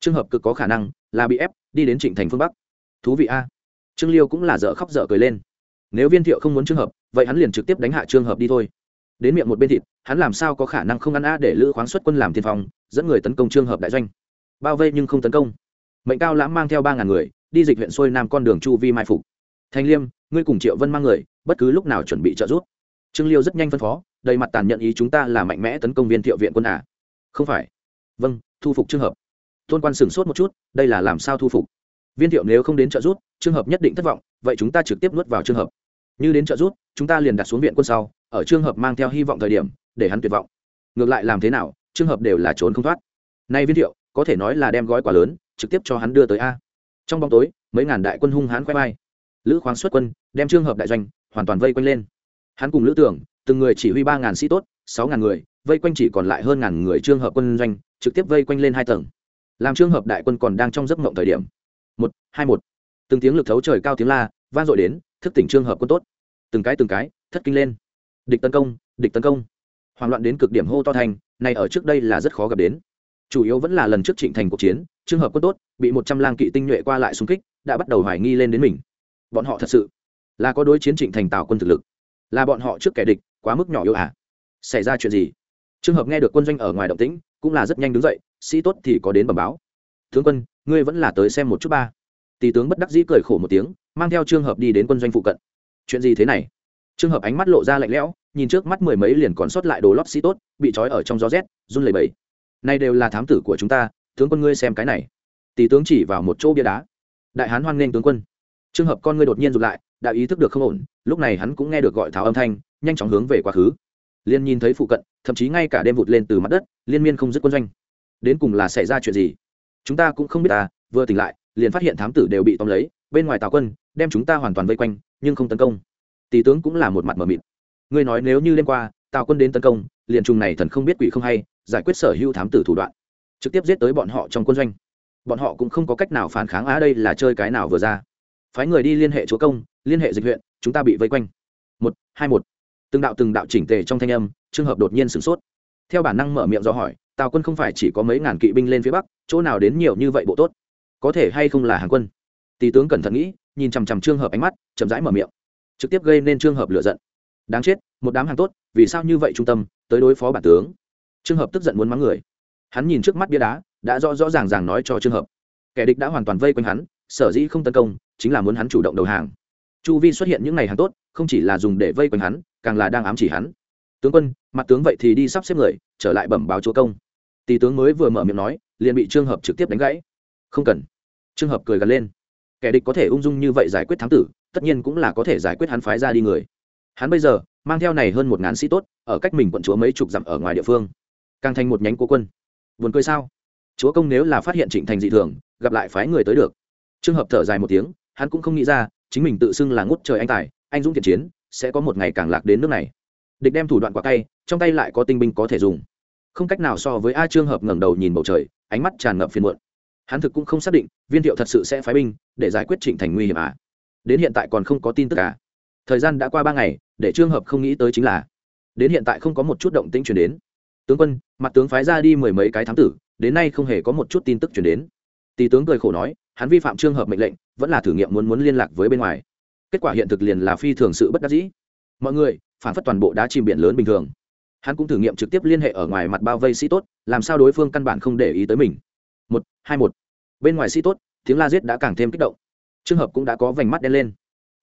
Trường hợp cực có khả năng là bị ép, đi đến trịnh thành phương bắc. Thú vị a. Trương liêu cũng là dở khóc dở cười lên. Nếu viên thiệu không muốn trường hợp, vậy hắn liền trực tiếp đánh hạ trường hợp đi thôi. Đến miệng một bên thịt, hắn làm sao có khả năng không ăn a để lữ khoáng xuất quân làm tiên phong, dẫn người tấn công trường hợp đại doanh. Bao vây nhưng không tấn công mệnh cao lãm mang theo ba ngàn người, đi dịch huyện xuôi nam con đường chu vi mai phục. Thanh liêm, ngươi cùng triệu vân mang người, bất cứ lúc nào chuẩn bị trợ giúp. Trương liêu rất nhanh phân phó, đầy mặt tàn nhận ý chúng ta là mạnh mẽ tấn công viên thiệu viện quân à? Không phải. Vâng thu phục trường hợp. Tôn quan sửng sốt một chút, đây là làm sao thu phục? Viên thiệu nếu không đến trợ giúp trường hợp nhất định thất vọng, vậy chúng ta trực tiếp nuốt vào trường hợp. Như đến trợ giúp, chúng ta liền đặt xuống viện quân sau, ở trường hợp mang theo hy vọng thời điểm, để hắn tuyệt vọng. Ngược lại làm thế nào trường hợp đều là trốn không thoát. Nay viên thiệu có thể nói là đem gói quá lớn, trực tiếp cho hắn đưa tới a. Trong bóng tối, mấy ngàn đại quân hung hãn khoe vai. Lữ khoáng xuất quân, đem trương hợp đại doanh hoàn toàn vây quanh lên. Hắn cùng lữ tưởng, từng người chỉ huy ba ngàn sĩ tốt, sáu ngàn người, vây quanh chỉ còn lại hơn ngàn người trương hợp quân doanh, trực tiếp vây quanh lên hai tầng. Làm trương hợp đại quân còn đang trong giấc mộng thời điểm. Một, hai một. Từng tiếng lực thấu trời cao tiếng la, vang dội đến, thức tỉnh trương hợp quân tốt. Từng cái từng cái, thất kinh lên. Địch tấn công, địch tấn công. Hoảng loạn đến cực điểm hô to thành, này ở trước đây là rất khó gặp đến chủ yếu vẫn là lần trước trịnh thành cuộc chiến trường hợp quân tốt, bị một trăm lang kỵ tinh nhuệ qua lại xung kích, đã bắt đầu hoài nghi lên đến mình. Bọn họ thật sự là có đối chiến trịnh thành tạo quân thực lực. Là bọn họ trước kẻ địch, quá mức nhỏ yếu à? Xảy ra chuyện gì? Trường hợp nghe được quân doanh ở ngoài động tĩnh, cũng là rất nhanh đứng dậy, sĩ tốt thì có đến bẩm báo. Tướng quân, ngươi vẫn là tới xem một chút ba. Tỷ tướng bất đắc dĩ cười khổ một tiếng, mang theo trường hợp đi đến quân doanh phụ cận. Chuyện gì thế này? Trường hợp ánh mắt lộ ra lạnh lẽo, nhìn trước mắt mười mấy liền còn sót lại đồ lót sĩ tốt, bị trói ở trong gió rét, run lẩy bẩy này đều là thám tử của chúng ta, tướng quân ngươi xem cái này. Tỷ tướng chỉ vào một chỗ bia đá. Đại hán hoan nghênh tướng quân. Trường hợp con ngươi đột nhiên rụt lại, đã ý thức được không ổn, lúc này hắn cũng nghe được gọi tháo âm thanh, nhanh chóng hướng về quá khứ. Liên nhìn thấy phụ cận, thậm chí ngay cả đêm vụt lên từ mặt đất, liên miên không dứt quân doanh. Đến cùng là xảy ra chuyện gì? Chúng ta cũng không biết ta vừa tỉnh lại, liền phát hiện thám tử đều bị tóm lấy, bên ngoài tào quân, đem chúng ta hoàn toàn vây quanh, nhưng không tấn công. Tỷ tướng cũng là một mặt mờ mịt. Ngươi nói nếu như đêm qua, tào quân đến tấn công liền trùng này thần không biết quỷ không hay, giải quyết sở hữu thám tử thủ đoạn, trực tiếp giết tới bọn họ trong quân doanh. Bọn họ cũng không có cách nào phản kháng, á, đây là chơi cái nào vừa ra? Phái người đi liên hệ chúa công, liên hệ dịch huyện, chúng ta bị vây quanh. Một, hai, một. Từng đạo từng đạo chỉnh tề trong thanh âm trường hợp đột nhiên sửng sốt. Theo bản năng mở miệng do hỏi, tào quân không phải chỉ có mấy ngàn kỵ binh lên phía bắc, chỗ nào đến nhiều như vậy bộ tốt? Có thể hay không là hàng quân? Tỷ tướng cẩn thận nghĩ, nhìn chằm chằm trường hợp ánh mắt, chậm rãi mở miệng. Trực tiếp gây nên trường hợp lựa giận. Đáng chết, một đám hàng tốt, vì sao như vậy trung tâm tới đối phó bản tướng. Trường hợp tức giận muốn mắng người. Hắn nhìn trước mắt bia đá, đã rõ rõ ràng ràng nói cho trường hợp. Kẻ địch đã hoàn toàn vây quanh hắn, sở dĩ không tấn công, chính là muốn hắn chủ động đầu hàng. Chu vi xuất hiện những ngày hàng tốt, không chỉ là dùng để vây quanh hắn, càng là đang ám chỉ hắn. Tướng quân, mặt tướng vậy thì đi sắp xếp người, trở lại bẩm báo chúa công. Tỷ tướng mới vừa mở miệng nói, liền bị trường hợp trực tiếp đánh gãy. Không cần. Trường hợp cười gần lên. Kẻ địch có thể ung dung như vậy giải quyết thám tử, tất nhiên cũng là có thể giải quyết hắn phái ra đi người. Hắn bây giờ mang theo này hơn một ngàn sĩ tốt, ở cách mình quận chúa mấy chục dặm ở ngoài địa phương. Càng thành một nhánh của quân. Buồn cười sao? Chúa công nếu là phát hiện trịnh thành dị thường, gặp lại phái người tới được. Trường hợp thở dài một tiếng, hắn cũng không nghĩ ra, chính mình tự xưng là ngút trời anh tài, anh dũng thiện chiến, sẽ có một ngày càng lạc đến nước này. Địch đem thủ đoạn quả tay trong tay lại có tinh binh có thể dùng. Không cách nào so với a trương hợp ngẩng đầu nhìn bầu trời, ánh mắt tràn ngập phiền muộn. Hắn thực cũng không xác định, viên thiệu thật sự sẽ phái binh để giải quyết trịnh thành nguy hiểm à? Đến hiện tại còn không có tin tức cả thời gian đã qua ba ngày để trường hợp không nghĩ tới chính là, đến hiện tại không có một chút động tĩnh chuyển đến. Tướng quân, mặt tướng phái ra đi mười mấy cái thám tử, đến nay không hề có một chút tin tức chuyển đến. Tỷ tướng cười khổ nói, hắn vi phạm trường hợp mệnh lệnh, vẫn là thử nghiệm muốn muốn liên lạc với bên ngoài. Kết quả hiện thực liền là phi thường sự bất đắc dĩ. Mọi người, phản phất toàn bộ đá chìm biển lớn bình thường. Hắn cũng thử nghiệm trực tiếp liên hệ ở ngoài mặt bao vây sĩ tốt, làm sao đối phương căn bản không để ý tới mình. Một, hai, một. Bên ngoài sĩ tốt, tiếng la giết đã càng thêm kích động. Trường hợp cũng đã có vành mắt đen lên.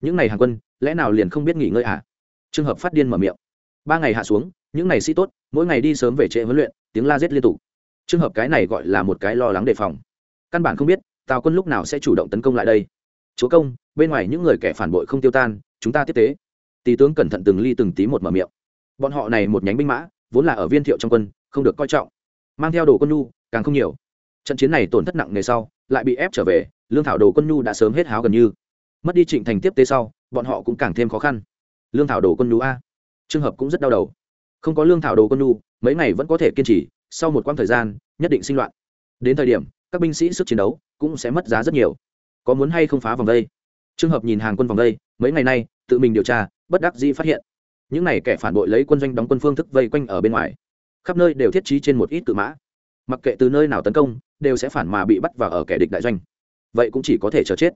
Những ngày hàng quân, lẽ nào liền không biết nghỉ ngơi à? Trường hợp phát điên mở miệng. Ba ngày hạ xuống, những ngày sĩ tốt, mỗi ngày đi sớm về trễ huấn luyện, tiếng la rết liên tục. Trường hợp cái này gọi là một cái lo lắng đề phòng. Căn bản không biết, tào quân lúc nào sẽ chủ động tấn công lại đây. Chúa công, bên ngoài những người kẻ phản bội không tiêu tan, chúng ta tiếp tế. Tỷ tướng cẩn thận từng ly từng tí một mở miệng. Bọn họ này một nhánh binh mã, vốn là ở viên thiệu trong quân, không được coi trọng. Mang theo đồ quân nhu, càng không nhiều. Trận chiến này tổn thất nặng nề sau, lại bị ép trở về, lương thảo đồ quân nhu đã sớm hết háo gần như. Mất đi trịnh thành tiếp tế sau, bọn họ cũng càng thêm khó khăn lương thảo đồ quân nhu a. Trường hợp cũng rất đau đầu. Không có lương thảo đồ quân nhu, mấy ngày vẫn có thể kiên trì, sau một quãng thời gian, nhất định sinh loạn. Đến thời điểm, các binh sĩ sức chiến đấu cũng sẽ mất giá rất nhiều. Có muốn hay không phá vòng đây? Trường hợp nhìn hàng quân vòng đây, mấy ngày nay, tự mình điều tra, bất đắc dĩ phát hiện. Những này kẻ phản bội lấy quân doanh đóng quân phương thức vây quanh ở bên ngoài. Khắp nơi đều thiết trí trên một ít cự mã. Mặc kệ từ nơi nào tấn công, đều sẽ phản mà bị bắt và ở kẻ địch đại doanh. Vậy cũng chỉ có thể chờ chết.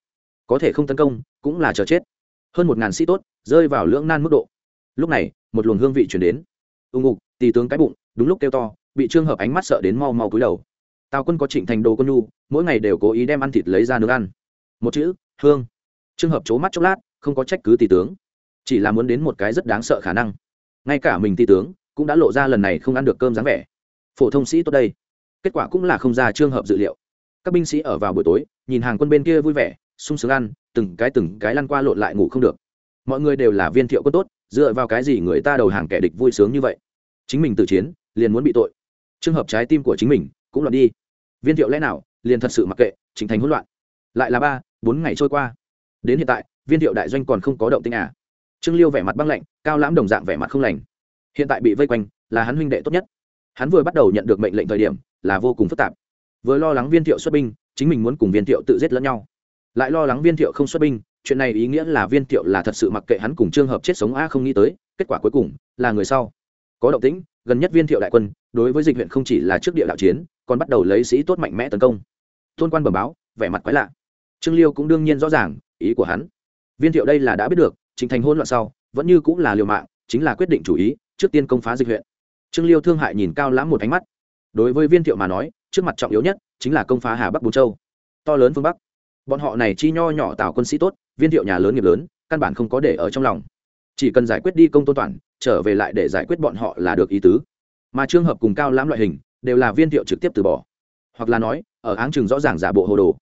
Có thể không tấn công, cũng là chờ chết hơn một ngàn sĩ tốt rơi vào lưỡng nan mức độ. Lúc này, một luồng hương vị chuyển đến. Ưng ngục tì tướng cái bụng, đúng lúc kêu to, bị trương hợp ánh mắt sợ đến mau mau cúi đầu. Tào quân có trịnh thành đồ quân nhu, mỗi ngày đều cố ý đem ăn thịt lấy ra nước ăn. Một chữ, hương. Trương hợp c mắt chốc lát, không có trách cứ tỷ tướng. Chỉ là muốn đến một cái rất đáng sợ khả năng. Ngay cả mình tỷ tướng cũng đã lộ ra lần này không ăn được cơm dáng vẻ. Phổ thông sĩ tốt đây. Kết quả cũng là không ra trường hợp dự liệu. Các binh sĩ ở vào buổi tối, nhìn hàng quân bên kia vui vẻ sung sướng ăn, từng cái từng cái lăn qua lộn lại ngủ không được. Mọi người đều là viên thiệu quân tốt, dựa vào cái gì người ta đầu hàng kẻ địch vui sướng như vậy? Chính mình tự chiến, liền muốn bị tội. Trường hợp trái tim của chính mình cũng loạn đi. Viên thiệu lẽ nào, liền thật sự mặc kệ, chính thành hỗn loạn. Lại là ba, bốn ngày trôi qua. Đến hiện tại, viên thiệu đại doanh còn không có động tinh à? Trương liêu vẻ mặt băng lạnh, cao lãm đồng dạng vẻ mặt không lành. Hiện tại bị vây quanh, là hắn huynh đệ tốt nhất. Hắn vừa bắt đầu nhận được mệnh lệnh thời điểm, là vô cùng phức tạp. Vừa lo lắng viên thiệu xuất binh, chính mình muốn cùng viên thiệu tự giết lẫn nhau lại lo lắng viên thiệu không xuất binh, chuyện này ý nghĩa là viên thiệu là thật sự mặc kệ hắn cùng trường hợp chết sống a không nghĩ tới, kết quả cuối cùng là người sau. Có động tĩnh, gần nhất viên thiệu đại quân, đối với dịch huyện không chỉ là trước địa đạo chiến, còn bắt đầu lấy sĩ tốt mạnh mẽ tấn công. Tôn quan bẩm báo, vẻ mặt quái lạ. Trương liêu cũng đương nhiên rõ ràng ý của hắn. Viên thiệu đây là đã biết được, trình thành hôn loạn sau, vẫn như cũng là liều mạng, chính là quyết định chủ ý, trước tiên công phá dịch huyện. Trương liêu thương hại nhìn cao lãm một ánh mắt. Đối với viên thiệu mà nói, trước mặt trọng yếu nhất chính là công phá hà bắc bù châu. To lớn phương bắc bọn họ này chi nho nhỏ tạo quân sĩ tốt, viên thiệu nhà lớn nghiệp lớn, căn bản không có để ở trong lòng. Chỉ cần giải quyết đi công tôn toàn, trở về lại để giải quyết bọn họ là được ý tứ. Mà trường hợp cùng cao lãm loại hình, đều là viên thiệu trực tiếp từ bỏ. Hoặc là nói, ở áng chừng rõ ràng giả bộ hồ đồ.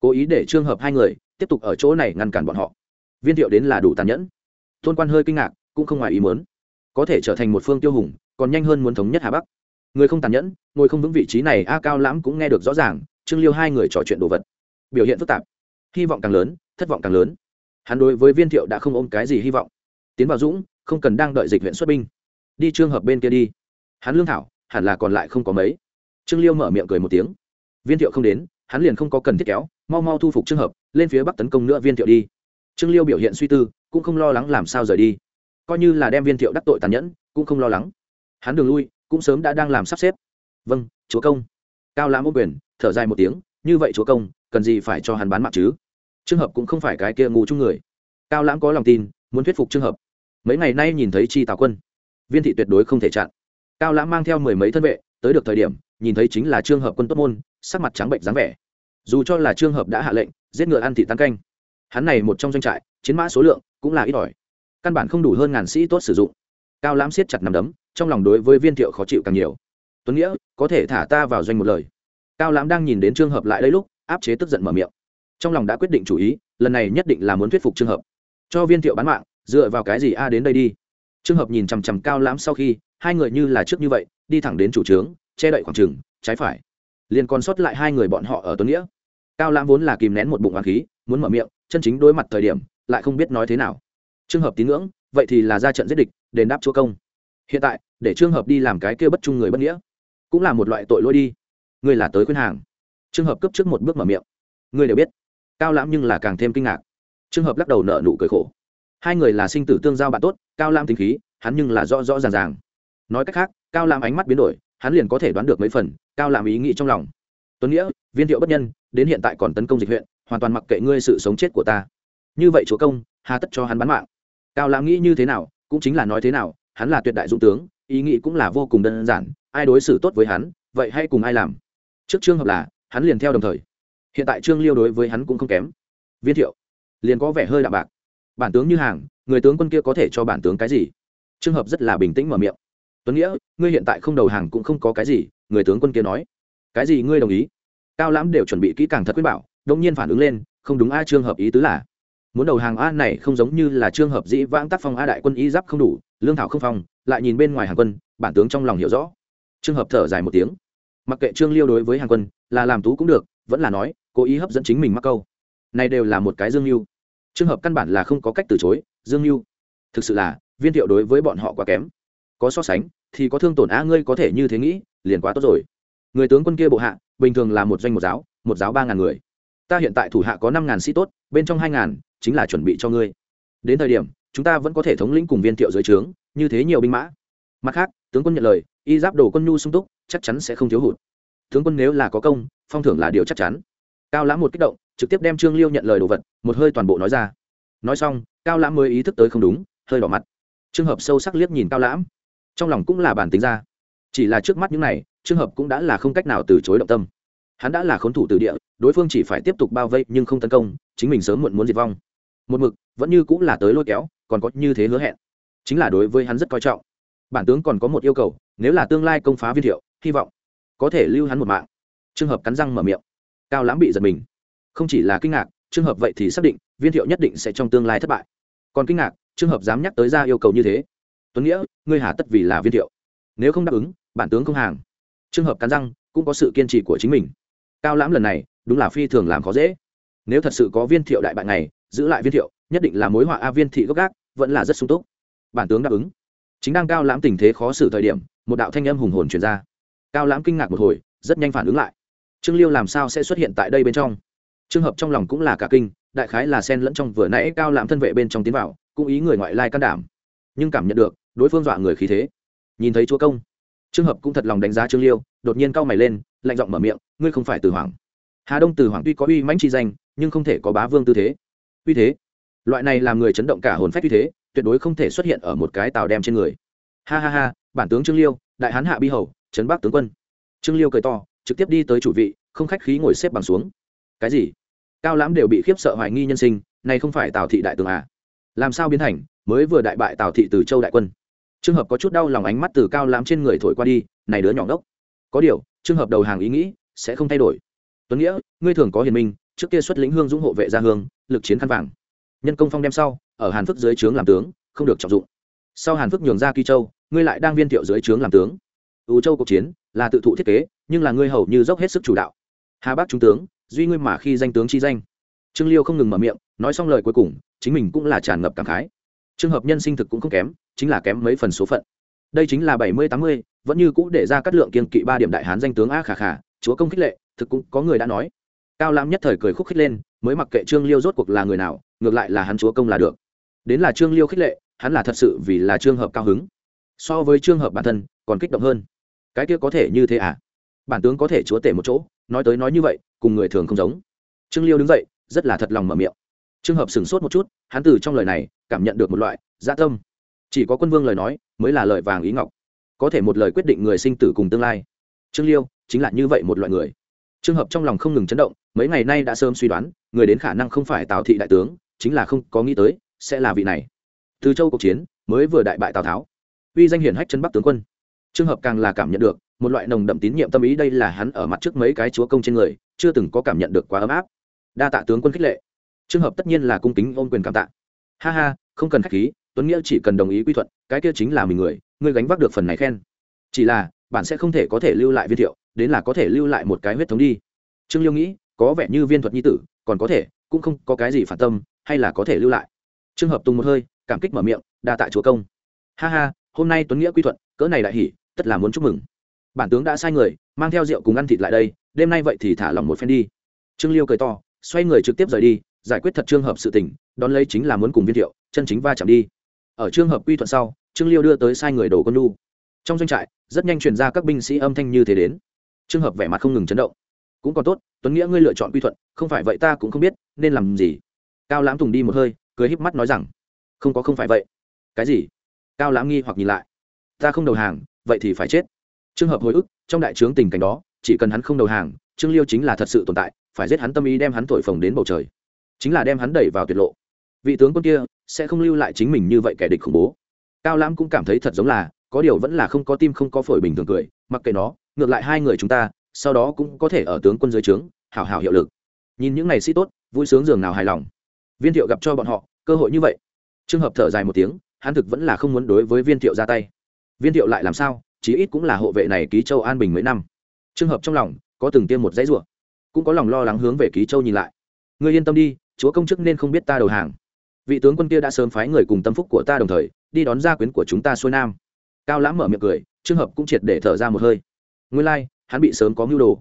Cố ý để trường hợp hai người, tiếp tục ở chỗ này ngăn cản bọn họ. Viên thiệu đến là đủ tàn nhẫn. Tôn quan hơi kinh ngạc, cũng không ngoài ý muốn. Có thể trở thành một phương tiêu hùng, còn nhanh hơn muốn thống nhất hà bắc. Người không tàn nhẫn, ngồi không vững vị trí này, a cao lãm cũng nghe được rõ ràng, trương liêu hai người trò chuyện đồ vật. Biểu hiện phức tạp hy vọng càng lớn, thất vọng càng lớn. Hắn đối với viên thiệu đã không ôm cái gì hy vọng. Tiến vào dũng, không cần đang đợi dịch huyện xuất binh. Đi trường hợp bên kia đi. Hắn lương thảo, hẳn là còn lại không có mấy. Trương liêu mở miệng cười một tiếng. Viên thiệu không đến, hắn liền không có cần thiết kéo, mau mau thu phục trường hợp, lên phía bắc tấn công nữa viên thiệu đi. Trương liêu biểu hiện suy tư, cũng không lo lắng làm sao rời đi. Coi như là đem viên thiệu đắc tội tàn nhẫn, cũng không lo lắng. Hắn đường lui, cũng sớm đã đang làm sắp xếp. Vâng chúa công. Cao lãm ô quyền, thở dài một tiếng, như vậy chúa công, cần gì phải cho hắn bán mạng chứ? Trường hợp cũng không phải cái kia ngu chung người. Cao lãm có lòng tin, muốn thuyết phục trường hợp. Mấy ngày nay nhìn thấy chi tào quân, viên thị tuyệt đối không thể chặn. Cao lãm mang theo mười mấy thân vệ, tới được thời điểm, nhìn thấy chính là trường hợp quân tốt môn, sắc mặt trắng bệnh dáng vẻ. Dù cho là trường hợp đã hạ lệnh, giết ngựa ăn thị tăng canh. Hắn này một trong doanh trại, chiến mã số lượng cũng là ít ỏi. Căn bản không đủ hơn ngàn sĩ tốt sử dụng. Cao lãm siết chặt nằm đấm, trong lòng đối với viên thiệu khó chịu càng nhiều. Tuấn nghĩa, có thể thả ta vào doanh một lời. Cao lãm đang nhìn đến trường hợp lại đây lúc, áp chế tức giận mở miệng trong lòng đã quyết định chủ ý, lần này nhất định là muốn thuyết phục trường hợp. Cho viên thiệu bán mạng, dựa vào cái gì a đến đây đi? Trường hợp nhìn chằm chằm cao lãm sau khi, hai người như là trước như vậy, đi thẳng đến chủ trướng, che đậy khoảng trừng trái phải. Liền còn sót lại hai người bọn họ ở tuấn nghĩa. Cao lãm vốn là kìm nén một bụng hoàng khí, muốn mở miệng, chân chính đối mặt thời điểm, lại không biết nói thế nào. Trường hợp tín ngưỡng, vậy thì là ra trận giết địch, đền đáp chúa công. Hiện tại, để trường hợp đi làm cái kia bất trung người bất nghĩa, cũng là một loại tội lỗi đi. Người là tới khuyên hàng. Trường hợp cấp trước một bước mở miệng. Người đều biết cao lãm nhưng là càng thêm kinh ngạc. Trường hợp lắc đầu nợ nụ cười khổ. Hai người là sinh tử tương giao bạn tốt, cao lãm tính khí, hắn nhưng là rõ rõ ràng ràng. Nói cách khác, cao lãm ánh mắt biến đổi, hắn liền có thể đoán được mấy phần, cao lãm ý nghĩ trong lòng. Tuấn nghĩa, viên thiệu bất nhân, đến hiện tại còn tấn công dịch huyện, hoàn toàn mặc kệ ngươi sự sống chết của ta. Như vậy chúa công, hà tất cho hắn bán mạng. Cao lãm nghĩ như thế nào, cũng chính là nói thế nào, hắn là tuyệt đại dũng tướng, ý nghĩ cũng là vô cùng đơn giản, ai đối xử tốt với hắn, vậy hay cùng ai làm. Trước trường hợp là, hắn liền theo đồng thời hiện tại trương liêu đối với hắn cũng không kém. Viên thiệu, liền có vẻ hơi đạm bạc. Bản tướng như hàng, người tướng quân kia có thể cho bản tướng cái gì? Trường hợp rất là bình tĩnh mở miệng. Tuấn nghĩa, ngươi hiện tại không đầu hàng cũng không có cái gì, người tướng quân kia nói. Cái gì ngươi đồng ý? Cao lãm đều chuẩn bị kỹ càng thật quyết bảo, đông nhiên phản ứng lên, không đúng a à, trường hợp ý tứ là. Muốn đầu hàng a này không giống như là trường hợp dĩ vãng tác phong a đại quân y giáp không đủ, lương thảo không phòng lại nhìn bên ngoài hàng quân, bản tướng trong lòng hiểu rõ. Trường hợp thở dài một tiếng. Mặc kệ trương liêu đối với hàng quân là làm tú cũng được, vẫn là nói cố ý hấp dẫn chính mình mắc câu. Này đều là một cái dương mưu trường hợp căn bản là không có cách từ chối, dương mưu thực sự là, viên thiệu đối với bọn họ quá kém. Có so sánh, thì có thương tổn a ngươi có thể như thế nghĩ, liền quá tốt rồi. Người tướng quân kia bộ hạ, bình thường là một doanh một giáo một giáo ba ngàn người. Ta hiện tại thủ hạ có năm ngàn sĩ tốt, bên trong hai ngàn, chính là chuẩn bị cho ngươi. Đến thời điểm, chúng ta vẫn có thể thống lĩnh cùng viên thiệu dưới trướng, như thế nhiều binh mã. Mặt khác, tướng quân nhận lời, y giáp đồ quân nhu sung túc, chắc chắn sẽ không thiếu hụt. Tướng quân nếu là có công, phong thưởng là điều chắc chắn cao lãm một kích động, trực tiếp đem trương liêu nhận lời đồ vật, một hơi toàn bộ nói ra. Nói xong, cao lãm mới ý thức tới không đúng, hơi đỏ mặt. Trường hợp sâu sắc liếc nhìn cao lãm. Trong lòng cũng là bản tính ra. Chỉ là trước mắt những này trường hợp cũng đã là không cách nào từ chối động tâm. Hắn đã là khốn thủ từ địa, đối phương chỉ phải tiếp tục bao vây nhưng không tấn công, chính mình sớm muộn muốn diệt vong. Một mực, vẫn như cũng là tới lôi kéo, còn có như thế hứa hẹn. Chính là đối với hắn rất coi trọng. Bản tướng còn có một yêu cầu, nếu là tương lai công phá viên thiệu, hy vọng có thể lưu hắn một mạng. Trường hợp cắn răng mở miệng cao lãm bị giật mình. Không chỉ là kinh ngạc trường hợp vậy thì xác định, viên thiệu nhất định sẽ trong tương lai thất bại. Còn kinh ngạc trường hợp dám nhắc tới ra yêu cầu như thế. Tuấn nghĩa, ngươi hà tất vì là viên thiệu. Nếu không đáp ứng, bản tướng không hàng. Trường hợp cắn răng, cũng có sự kiên trì của chính mình. Cao lãm lần này, đúng là phi thường làm khó dễ. Nếu thật sự có viên thiệu đại bại này, giữ lại viên thiệu, nhất định là mối họa a viên thị gốc gác, vẫn là rất sung túc. Bản tướng đáp ứng. Chính đang cao lãm tình thế khó xử thời điểm, một đạo thanh âm hùng hồn truyền ra. Cao lãm kinh ngạc một hồi, rất nhanh phản ứng lại trương liêu làm sao sẽ xuất hiện tại đây bên trong? Trường hợp trong lòng cũng là cả kinh, đại khái là sen lẫn trong vừa nãy cao làm thân vệ bên trong tiến vào, cũng ý người ngoại lai can đảm. Nhưng cảm nhận được, đối phương dọa người khí thế. Nhìn thấy chúa công trường hợp cũng thật lòng đánh giá trương liêu, đột nhiên cau mày lên, lạnh giọng mở miệng, ngươi không phải từ hoàng hà đông từ hoàng tuy có uy mãnh chi danh, nhưng không thể có bá vương tư thế. Uy thế? Loại này làm người chấn động cả hồn phách uy thế, tuyệt đối không thể xuất hiện ở một cái tàu đem trên người. Ha ha ha, bản tướng trương liêu, đại hán hạ bi hầu, trấn bắc tướng quân. Trương liêu cười to trực tiếp đi tới chủ vị, không khách khí ngồi xếp bằng xuống. Cái gì? Cao lãm đều bị khiếp sợ hoài nghi nhân sinh, này không phải tào thị đại tướng à? Làm sao biến thành, mới vừa đại bại tào thị từ châu đại quân. Trường hợp có chút đau lòng ánh mắt từ cao lãm trên người thổi qua đi, này đứa nhỏ ngốc. Có điều trường hợp đầu hàng ý nghĩ, sẽ không thay đổi. Tuấn nghĩa, ngươi thường có hiền minh, trước kia xuất lĩnh hương dũng hộ vệ gia hương, lực chiến khăn vàng. Nhân công phong đem sau, ở hàn phước dưới trướng làm tướng, không được trọng dụng. Sau hàn phước nhường ra kỳ châu, ngươi lại đang viên thiệu dưới trướng làm tướng. Ưu châu cuộc chiến, là tự thụ thiết kế nhưng là ngươi hầu như dốc hết sức chủ đạo. Hà bắc trung tướng, duy ngươi mà khi danh tướng chi danh. Trương liêu không ngừng mở miệng, nói xong lời cuối cùng, chính mình cũng là tràn ngập cảm khái. Trường hợp nhân sinh thực cũng không kém, chính là kém mấy phần số phận. Đây chính là bảy mươi, tám mươi, vẫn như cũ để ra cắt lượng kiên kỵ ba điểm đại hán danh tướng a khả khả, chúa công khích lệ, thực cũng có người đã nói. Cao lãm nhất thời cười khúc khích lên, mới mặc kệ trương liêu rốt cuộc là người nào, ngược lại là hắn chúa công là được. Đến là trương liêu khích lệ, hắn là thật sự vì là trường hợp cao hứng. So với trường hợp bản thân, còn kích động hơn. Cái kia có thể như thế à? Bản tướng có thể chúa tể một chỗ, nói tới nói như vậy, cùng người thường không giống. Trương liêu đứng dậy, rất là thật lòng mở miệng. Trường hợp sửng sốt một chút, hắn từ trong lời này cảm nhận được một loại dã tâm. Chỉ có quân vương lời nói mới là lời vàng ý ngọc. Có thể một lời quyết định người sinh tử cùng tương lai. Trương liêu chính là như vậy một loại người. Trường hợp trong lòng không ngừng chấn động, mấy ngày nay đã sớm suy đoán, người đến khả năng không phải tào thị đại tướng, chính là không có nghĩ tới sẽ là vị này. Từ châu cuộc chiến mới vừa đại bại tào tháo. Uy danh hiển hách chân bắc tướng quân. Trường hợp càng là cảm nhận được một loại nồng đậm tín nhiệm tâm ý đây là hắn ở mặt trước mấy cái chúa công trên người, chưa từng có cảm nhận được quá ấm áp. Đa tạ tướng quân khích lệ. Trường hợp tất nhiên là cung kính ôm quyền cảm tạ. Ha ha, không cần khách khí, tuấn nghĩa chỉ cần đồng ý quy thuận, cái kia chính là mình người, ngươi gánh vác được phần này khen. Chỉ là, bạn sẽ không thể có thể lưu lại viên thiệu, đến là có thể lưu lại một cái huyết thống đi. Trương liêu nghĩ, có vẻ như viên thuật nhi tử, còn có thể, cũng không có cái gì phản tâm, hay là có thể lưu lại. Trường hợp tùng một hơi, cảm kích mở miệng, đa tạ chúa công. Ha ha, hôm nay tuấn nghĩa quy thuận, cỡ này đại hỉ, tất là muốn chúc mừng bản tướng đã sai người, mang theo rượu cùng ăn thịt lại đây, đêm nay vậy thì thả lòng một phen đi. Trương liêu cười to, xoay người trực tiếp rời đi, giải quyết thật trường hợp sự tình, đón lấy chính là muốn cùng viên thiệu, chân chính va chạm đi. Ở trường hợp quy thuận sau, trương liêu đưa tới sai người đổ con lu. Trong doanh trại, rất nhanh truyền ra các binh sĩ âm thanh như thế đến. Trường hợp vẻ mặt không ngừng chấn động. Cũng còn tốt, tuấn nghĩa ngươi lựa chọn quy thuận, không phải vậy ta cũng không biết, nên làm gì? Cao lãm tùng đi một hơi, cười híp mắt nói rằng, không có không phải vậy. Cái gì? Cao lãm nghi hoặc nhìn lại. Ta không đầu hàng, vậy thì phải chết trường hợp hồi ức, trong đại trướng tình cảnh đó, chỉ cần hắn không đầu hàng, trương liêu chính là thật sự tồn tại, phải giết hắn tâm ý đem hắn thổi phồng đến bầu trời. Chính là đem hắn đẩy vào tuyệt lộ. Vị tướng quân kia sẽ không lưu lại chính mình như vậy kẻ địch khủng bố. Cao lãm cũng cảm thấy thật giống là, có điều vẫn là không có tim không có phổi bình thường cười, mặc kệ nó, ngược lại hai người chúng ta, sau đó cũng có thể ở tướng quân dưới trướng, hảo hảo hiệu lực. Nhìn những ngày sĩ tốt, vui sướng dường nào hài lòng. Viên thiệu gặp cho bọn họ, cơ hội như vậy. Trường hợp thở dài một tiếng, hắn thực vẫn là không muốn đối với viên thiệu ra tay. Viên thiệu lại làm sao? Chí ít cũng là hộ vệ này ký châu an bình mấy năm. Trường hợp trong lòng có từng tiêm một dãy rủa cũng có lòng lo lắng hướng về ký châu nhìn lại. Ngươi yên tâm đi chúa công chức nên không biết ta đầu hàng. Vị tướng quân kia đã sớm phái người cùng tâm phúc của ta đồng thời đi đón gia quyến của chúng ta xuôi nam. Cao lãm mở miệng cười trường hợp cũng triệt để thở ra một hơi. Nguyên lai、like, hắn bị sớm có mưu đồ.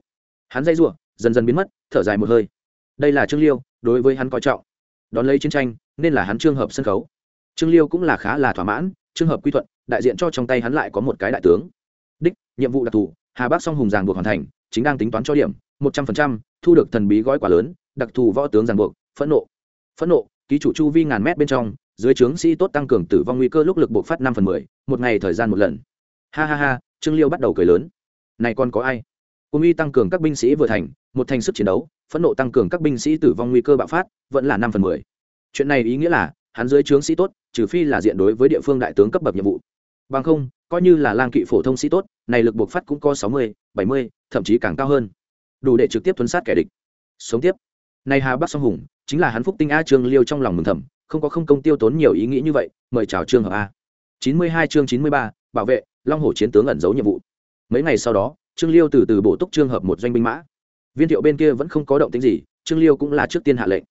Hắn dây rủa dần dần biến mất thở dài một hơi. Đây là trương liêu đối với hắn coi trọng. Đón lấy chiến tranh nên là hắn trường hợp sân khấu. Trương liêu cũng là khá là thỏa mãn trường hợp quy thuận đại diện cho trong tay hắn lại có một cái đại tướng. Đích, nhiệm vụ đặc thù, hà bắc song hùng giàng buộc hoàn thành, chính đang tính toán cho điểm, một trăm phần trăm, thu được thần bí gói quả lớn, đặc thù võ tướng giàng buộc, phẫn nộ. Phẫn nộ, ký chủ chu vi ngàn mét bên trong, dưới trướng sĩ tốt tăng cường tử vong nguy cơ lúc lực bộc phát năm phần mười, một ngày thời gian một lần. Ha ha ha, trương liêu bắt đầu cười lớn. Này còn có ai? Cung uy tăng cường các binh sĩ vừa thành, một thành sức chiến đấu, phẫn nộ tăng cường các binh sĩ tử vong nguy cơ bạo phát, vẫn là năm phần mười. Chuyện này ý nghĩa là, hắn dưới trướng sĩ tốt, trừ phi là diện đối với địa phương đại tướng cấp bậc nhiệm vụ bằng không, coi như là lang kỵ phổ thông sĩ tốt, này lực buộc phát cũng có sáu mươi, bảy mươi, thậm chí càng cao hơn. Đủ để trực tiếp thuấn sát kẻ địch. Sống tiếp. Này hà bắc song hùng, chính là hắn phúc tinh a trương liêu trong lòng mừng thầm, không có không công tiêu tốn nhiều ý nghĩ như vậy, mời chào trương hợp a. Chín mươi hai chương chín mươi ba, bảo vệ, long hồ chiến tướng ẩn giấu nhiệm vụ. Mấy ngày sau đó, trương liêu từ từ bổ túc trương hợp một doanh binh mã. Viên thiệu bên kia vẫn không có động tính gì, trương liêu cũng là trước tiên hạ lệnh.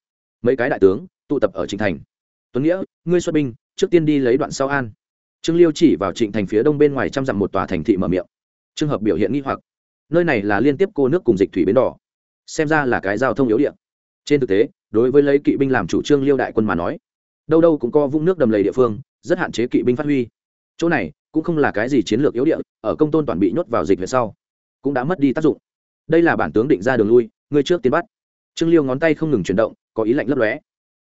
Mấy cái đại tướng tụ tập ở trình thành. Tuấn nghĩa, ngươi xuất binh, trước tiên đi lấy đoạn sau an trương liêu chỉ vào trịnh thành phía đông bên ngoài trăm dặm một tòa thành thị mở miệng. Trường hợp biểu hiện nghi hoặc. Nơi này là liên tiếp cô nước cùng dịch thủy bến đỏ. Xem ra là cái giao thông yếu điện trên thực tế, đối với lấy kỵ binh làm chủ trương liêu đại quân mà nói, đâu đâu cũng có vũng nước đầm lầy địa phương, rất hạn chế kỵ binh phát huy. Chỗ này cũng không là cái gì chiến lược yếu địa, ở công tôn toàn bị nhốt vào dịch về sau, cũng đã mất đi tác dụng. Đây là bản tướng định ra đường lui, người trước tiến bắt. Trương liêu ngón tay không ngừng chuyển động, có ý lạnh lấp lóe.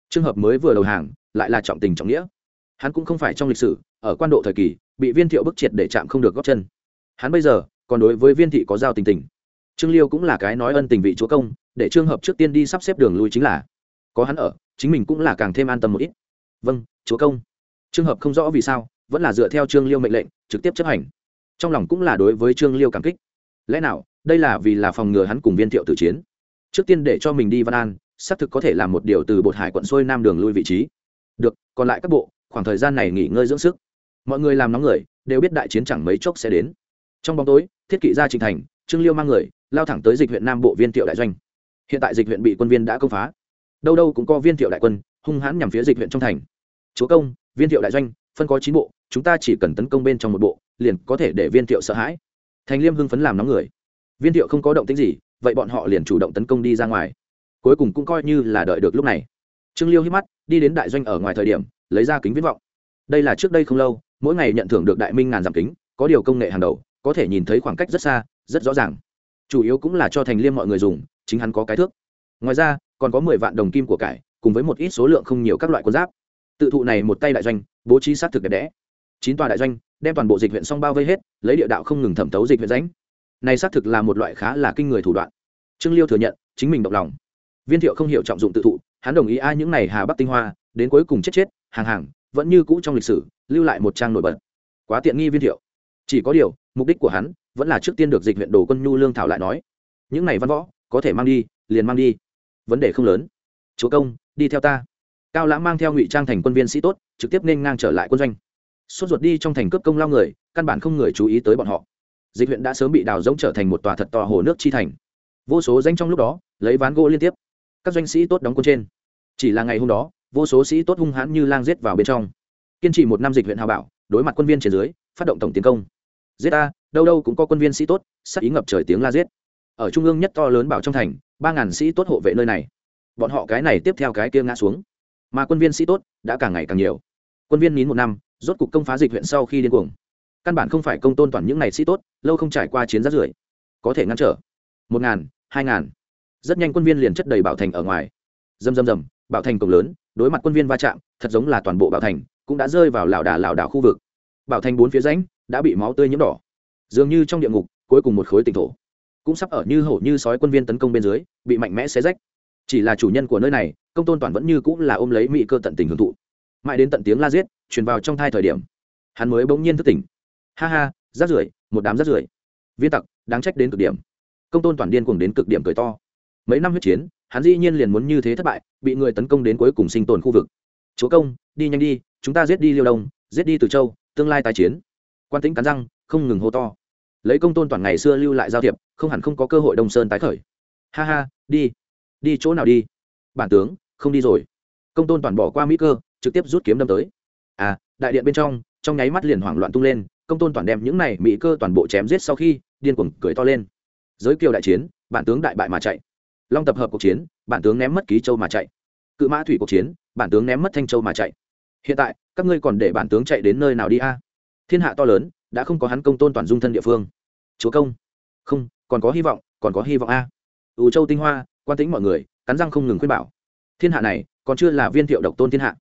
Trường hợp mới vừa đầu hàng, lại là trọng tình trọng nghĩa. Hắn cũng không phải trong lịch sử ở quan độ thời kỳ, bị viên thiệu bức triệt để chạm không được góp chân. Hắn bây giờ, còn đối với viên thị có giao tình tình. Trương liêu cũng là cái nói ân tình vị chúa công, để trường hợp trước tiên đi sắp xếp đường lui chính là, có hắn ở, chính mình cũng là càng thêm an tâm một ít. Vâng chúa công. Trường hợp không rõ vì sao, vẫn là dựa theo trương liêu mệnh lệnh, trực tiếp chấp hành. Trong lòng cũng là đối với trương liêu cảm kích. Lẽ nào, đây là vì là phòng ngừa hắn cùng viên thiệu tử chiến? Trước tiên để cho mình đi văn an, xác thực có thể làm một điều từ bột hải quận xuôi nam đường lui vị trí. Được, còn lại các bộ, khoảng thời gian này nghỉ ngơi dưỡng sức mọi người làm nóng người, đều biết đại chiến chẳng mấy chốc sẽ đến. Trong bóng tối, thiết kỵ ra trình thành, trương liêu mang người, lao thẳng tới dịch huyện nam bộ viên thiệu đại doanh. Hiện tại dịch huyện bị quân viên đã công phá. Đâu đâu cũng có viên thiệu đại quân, hung hãn nhằm phía dịch huyện trong thành. Chúa công, viên thiệu đại doanh, phân có chín bộ, chúng ta chỉ cần tấn công bên trong một bộ, liền có thể để viên thiệu sợ hãi. Thành liêm hưng phấn làm nóng người. Viên thiệu không có động tính gì, vậy bọn họ liền chủ động tấn công đi ra ngoài. Cuối cùng cũng coi như là đợi được lúc này. Trương liêu hít mắt, đi đến đại doanh ở ngoài thời điểm, lấy ra kính viễn vọng. Đây là trước đây không lâu mỗi ngày nhận thưởng được đại minh ngàn giảm kính, có điều công nghệ hàng đầu, có thể nhìn thấy khoảng cách rất xa, rất rõ ràng. Chủ yếu cũng là cho thành liêm mọi người dùng, chính hắn có cái thước. Ngoài ra, còn có mười vạn đồng kim của cải, cùng với một ít số lượng không nhiều các loại quân giáp. Tự thụ này một tay đại doanh, bố trí sát thực đẹp đẽ. Chín tòa đại doanh, đem toàn bộ dịch huyện song bao vây hết, lấy địa đạo không ngừng thẩm tấu dịch huyện ránh này xác thực là một loại khá là kinh người thủ đoạn. Trương liêu thừa nhận, chính mình động lòng. Viên thiệu không hiểu trọng dụng tự thụ, hắn đồng ý ai những này hà bắc tinh hoa, đến cuối cùng chết chết, hàng hàng, vẫn như cũ trong lịch sử lưu lại một trang nổi bật. Quá tiện nghi viên thiệu. Chỉ có điều, mục đích của hắn vẫn là trước tiên được dịch huyện đồ quân nhu lương thảo lại nói. Những này văn võ, có thể mang đi, liền mang đi. Vấn đề không lớn. Chúa công, đi theo ta. Cao lãm mang theo ngụy trang thành quân viên sĩ tốt, trực tiếp nên ngang trở lại quân doanh. Sốt ruột đi trong thành cướp công lao người, căn bản không người chú ý tới bọn họ. Dịch huyện đã sớm bị đào rỗng trở thành một tòa thật to hồ nước chi thành. Vô số danh trong lúc đó, lấy ván gỗ liên tiếp. Các doanh sĩ tốt đóng quân trên. Chỉ là ngày hôm đó, vô số sĩ tốt hung hãn như lang giết vào bên trong kiên trì một năm dịch huyện hào bảo, đối mặt quân viên trên dưới, phát động tổng tiến công. Giết a, đâu đâu cũng có quân viên sĩ tốt, sắc ý ngập trời tiếng la giết. Ở trung ương nhất to lớn bảo trong thành, ba ngàn sĩ tốt hộ vệ nơi này. Bọn họ cái này tiếp theo cái kia ngã xuống. Mà quân viên sĩ tốt đã càng ngày càng nhiều. Quân viên nín một năm, rốt cục công phá dịch huyện sau khi điên cuồng. Căn bản không phải công tôn toàn những ngày sĩ tốt, lâu không trải qua chiến rát rưởi có thể ngăn trở. Một ngàn, hai ngàn. Rất nhanh quân viên liền chất đầy bảo thành ở ngoài. Dầm dầm dầm bảo thành cổng lớn, đối mặt quân viên va chạm, thật giống là toàn bộ bảo thành cũng đã rơi vào lảo đà lảo đảo khu vực. Bảo thành bốn phía rãnh đã bị máu tươi nhiễm đỏ. Dường như trong địa ngục, cuối cùng một khối tỉnh thổ. Cũng sắp ở như hổ như sói quân viên tấn công bên dưới, bị mạnh mẽ xé rách. Chỉ là chủ nhân của nơi này, công tôn toàn vẫn như cũng là ôm lấy mỹ cơ tận tình hưởng thụ. Mãi đến tận tiếng la giết, truyền vào trong thai thời điểm, hắn mới bỗng nhiên thức tỉnh. Ha ha, rát rưởi, một đám rát rưởi. Viên tặc, đáng trách đến cực điểm. Công tôn toàn điên cuồng đến cực điểm cười to. Mấy năm huyết chiến, hắn dĩ nhiên liền muốn như thế thất bại, bị người tấn công đến cuối cùng sinh tồn khu vực. Chúa công, đi nhanh đi chúng ta giết đi liêu đông, giết đi từ châu, tương lai tái chiến. Quan tĩnh cắn răng, không ngừng hô to. Lấy công tôn toàn ngày xưa lưu lại giao thiệp, không hẳn không có cơ hội đông sơn tái khởi. Ha ha, đi. Đi chỗ nào đi? Bản tướng, không đi rồi. Công tôn toàn bỏ qua mỹ cơ, trực tiếp rút kiếm đâm tới. À đại điện bên trong trong nháy mắt liền hoảng loạn tung lên, công tôn toàn đem những này mỹ cơ toàn bộ chém giết sau khi, điên cuồng cười to lên. Giới kiều đại chiến, bản tướng đại bại mà chạy. Long tập hợp cuộc chiến, bản tướng ném mất ký châu mà chạy. Cự mã thủy cuộc chiến, bản tướng ném mất thanh châu mà chạy hiện tại, các ngươi còn để bản tướng chạy đến nơi nào đi a? Thiên hạ to lớn, đã không có hắn công tôn toàn dung thân địa phương. Chúa công. Không, còn có hy vọng, còn có hy vọng a. Ủ châu tinh hoa, quan tính mọi người, cắn răng không ngừng khuyên bảo. Thiên hạ này, còn chưa là viên thiệu độc tôn thiên hạ.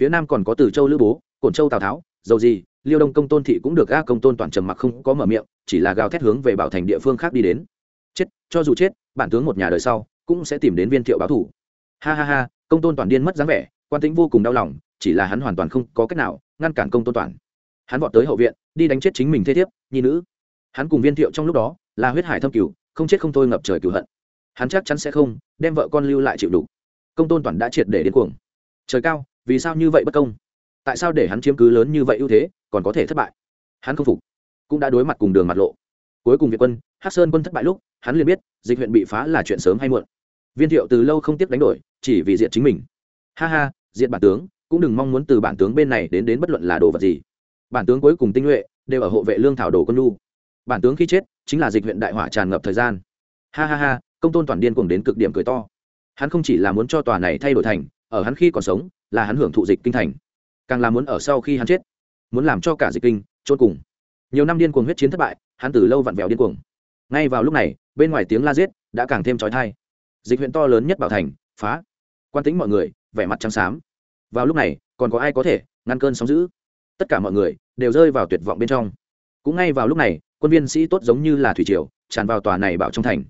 Phía nam còn có từ châu lữ bố, cổn châu tào tháo, dầu gì, liêu đông công tôn thị cũng được ga công tôn toàn trầm mặc không có mở miệng, chỉ là gào thét hướng về bảo thành địa phương khác đi đến. Chết, cho dù chết, bản tướng một nhà đời sau, cũng sẽ tìm đến viên thiệu báo thủ. Ha ha ha, công tôn toàn điên mất dáng vẻ, quan tính vô cùng đau lòng chỉ là hắn hoàn toàn không có cách nào ngăn cản công tôn toàn. Hắn vọt tới hậu viện, đi đánh chết chính mình thế thiếp, nhi nữ. Hắn cùng viên thiệu trong lúc đó là huyết hải thâm cửu, không chết không thôi ngập trời cửu hận. Hắn chắc chắn sẽ không đem vợ con lưu lại chịu đủ công tôn toàn đã triệt để điên cuồng. Trời cao, vì sao như vậy bất công? Tại sao để hắn chiếm cứ lớn như vậy ưu thế, còn có thể thất bại? Hắn không phục, cũng đã đối mặt cùng đường mặt lộ. Cuối cùng việt quân, hắc sơn quân thất bại lúc, hắn liền biết, dịch huyện bị phá là chuyện sớm hay muộn. Viên thiệu từ lâu không tiếp đánh đổi, chỉ vì diện chính mình. Ha ha diện bản tướng cũng đừng mong muốn từ bản tướng bên này đến đến bất luận là đồ vật gì. Bản tướng cuối cùng tinh nhuệ đều ở hộ vệ lương thảo đồ quân lu bản tướng khi chết chính là dịch huyện đại hỏa tràn ngập thời gian. Ha ha ha, công tôn toàn điên cuồng đến cực điểm cười to. Hắn không chỉ là muốn cho tòa này thay đổi thành, ở hắn khi còn sống, là hắn hưởng thụ dịch kinh thành. Càng là muốn ở sau khi hắn chết, muốn làm cho cả dịch kinh trôn cùng. Nhiều năm điên cuồng huyết chiến thất bại, hắn từ lâu vặn vẹo điên cuồng. Ngay vào lúc này, bên ngoài tiếng la giết đã càng thêm trói thai dịch huyện to lớn nhất bảo thành, phá. Quan tính mọi người, vẻ mặt trắng xám vào lúc này, còn có ai có thể ngăn cơn sóng giữ tất cả mọi người đều rơi vào tuyệt vọng bên trong. Cũng ngay vào lúc này, quân viên sĩ tốt giống như là thủy triều, tràn vào tòa này bảo trong thành.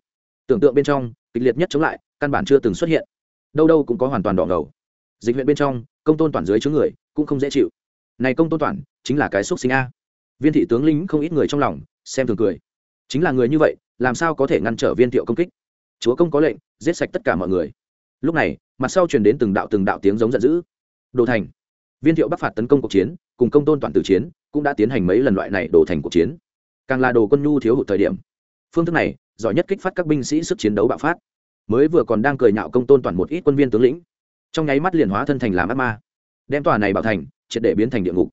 Tưởng tượng bên trong, kịch liệt nhất chống lại, căn bản chưa từng xuất hiện. Đâu đâu cũng có hoàn toàn đỏ ngầu. Dịch huyện bên trong, công tôn toàn dưới chứa người, cũng không dễ chịu. Này công tôn toàn, chính là cái xúc sinh a. Viên thị tướng lính không ít người trong lòng, xem thường cười. Chính là người như vậy, làm sao có thể ngăn trở viên thiệu công kích? Chúa công có lệnh, giết sạch tất cả mọi người. Lúc này, mặt sau truyền đến từng đạo từng đạo tiếng giống giận dữ đồ thành. Viên thiệu bắc phạt tấn công cuộc chiến, cùng công tôn toàn tử chiến, cũng đã tiến hành mấy lần loại này đồ thành cuộc chiến. Càng là đồ quân nhu thiếu hụt thời điểm. Phương thức này, giỏi nhất kích phát các binh sĩ sức chiến đấu bạo phát. Mới vừa còn đang cười nhạo công tôn toàn một ít quân viên tướng lĩnh. Trong nháy mắt liền hóa thân thành làm ác ma. Đem tòa này bảo thành, triệt để biến thành địa ngục.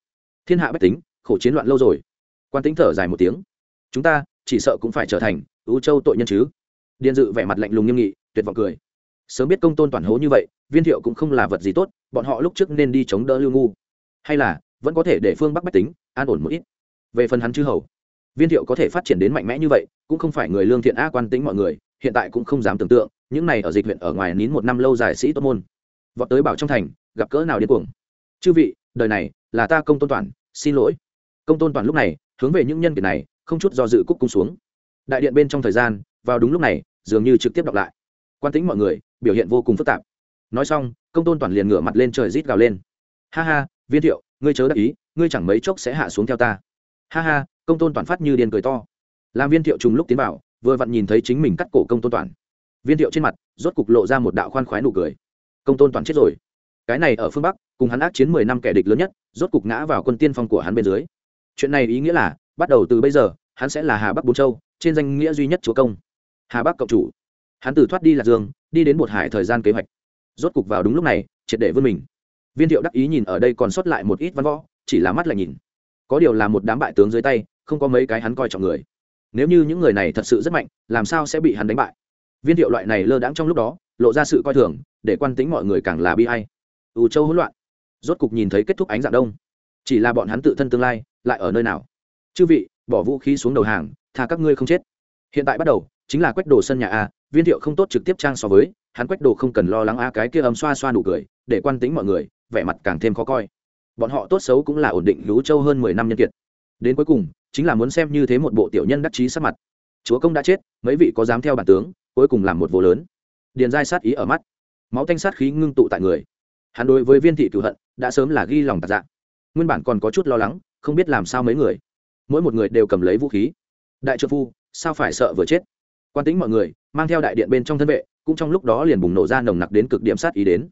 Thiên hạ bách tính, khổ chiến loạn lâu rồi. Quan tính thở dài một tiếng. Chúng ta, chỉ sợ cũng phải trở thành ưu châu tội nhân chứ. Điền dự vẻ mặt lạnh lùng nghiêm nghị, tuyệt vọng cười sớm biết công tôn toàn hố như vậy, viên thiệu cũng không là vật gì tốt, bọn họ lúc trước nên đi chống đỡ lưu ngu. Hay là, vẫn có thể để phương bắc bách tính, an ổn một ít. Về phần hắn chư hầu, viên thiệu có thể phát triển đến mạnh mẽ như vậy, cũng không phải người lương thiện a quan tính mọi người, hiện tại cũng không dám tưởng tượng, những này ở dịch huyện ở ngoài nín một năm lâu dài sĩ tốt môn. Vọt tới bảo trong thành, gặp cỡ nào điên cuồng. Chư vị, đời này, là ta công tôn toàn, xin lỗi. Công tôn toàn lúc này, hướng về những nhân kiệt này, không chút do dự cúc cung xuống. Đại điện bên trong thời gian, vào đúng lúc này, dường như trực tiếp đọc lại. Quan tính mọi người biểu hiện vô cùng phức tạp. Nói xong, công tôn toàn liền ngửa mặt lên trời rít gào lên. Ha ha, viên thiệu, ngươi chớ đắc ý, ngươi chẳng mấy chốc sẽ hạ xuống theo ta. Ha ha, công tôn toàn phát như điên cười to. Làm viên thiệu trùng lúc tiến vào, vừa vặn nhìn thấy chính mình cắt cổ công tôn toàn. Viên thiệu trên mặt, rốt cục lộ ra một đạo khoan khoái nụ cười. Công tôn toàn chết rồi. Cái này ở phương bắc, cùng hắn ác chiến mười năm kẻ địch lớn nhất, rốt cục ngã vào quân tiên phong của hắn bên dưới. Chuyện này ý nghĩa là, bắt đầu từ bây giờ, hắn sẽ là hà bắc bốn châu, trên danh nghĩa duy nhất chúa công. Hà bắc cộng chủ hắn từ thoát đi lạc dương, đi đến một hải thời gian kế hoạch. Rốt cục vào đúng lúc này, triệt để vươn mình. Viên thiệu đắc ý nhìn ở đây còn sót lại một ít văn võ, chỉ là mắt lại nhìn. Có điều là một đám bại tướng dưới tay, không có mấy cái hắn coi trọng người. Nếu như những người này thật sự rất mạnh, làm sao sẽ bị hắn đánh bại? Viên thiệu loại này lơ đãng trong lúc đó, lộ ra sự coi thường, để quan tính mọi người càng là bi hay ù châu hỗn loạn. Rốt cục nhìn thấy kết thúc ánh dạng đông. Chỉ là bọn hắn tự thân tương lai, lại ở nơi nào? Chư vị, bỏ vũ khí xuống đầu hàng thà các ngươi không chết. Hiện tại bắt đầu, chính là quách đồ sân nhà a viên thiệu không tốt trực tiếp trang so với, hắn quách đồ không cần lo lắng a cái kia ấm xoa xoa nụ cười, để quan tính mọi người, vẻ mặt càng thêm khó coi. Bọn họ tốt xấu cũng là ổn định lũ châu hơn mười năm nhân kiệt. Đến cuối cùng, chính là muốn xem như thế một bộ tiểu nhân đắc chí sát mặt. Chúa công đã chết, mấy vị có dám theo bản tướng, cuối cùng làm một vô lớn. Điền giai sát ý ở mắt. Máu tanh sát khí ngưng tụ tại người. Hắn đối với viên thị cựu hận, đã sớm là ghi lòng tạc dạng nguyên bản còn có chút lo lắng, không biết làm sao mấy người. Mỗi một người đều cầm lấy vũ khí. Đại trợ phu, sao phải sợ vừa chết? Quan tính mọi người, mang theo đại điện bên trong thân vệ, cũng trong lúc đó liền bùng nổ ra nồng nặc đến cực điểm sát ý đến.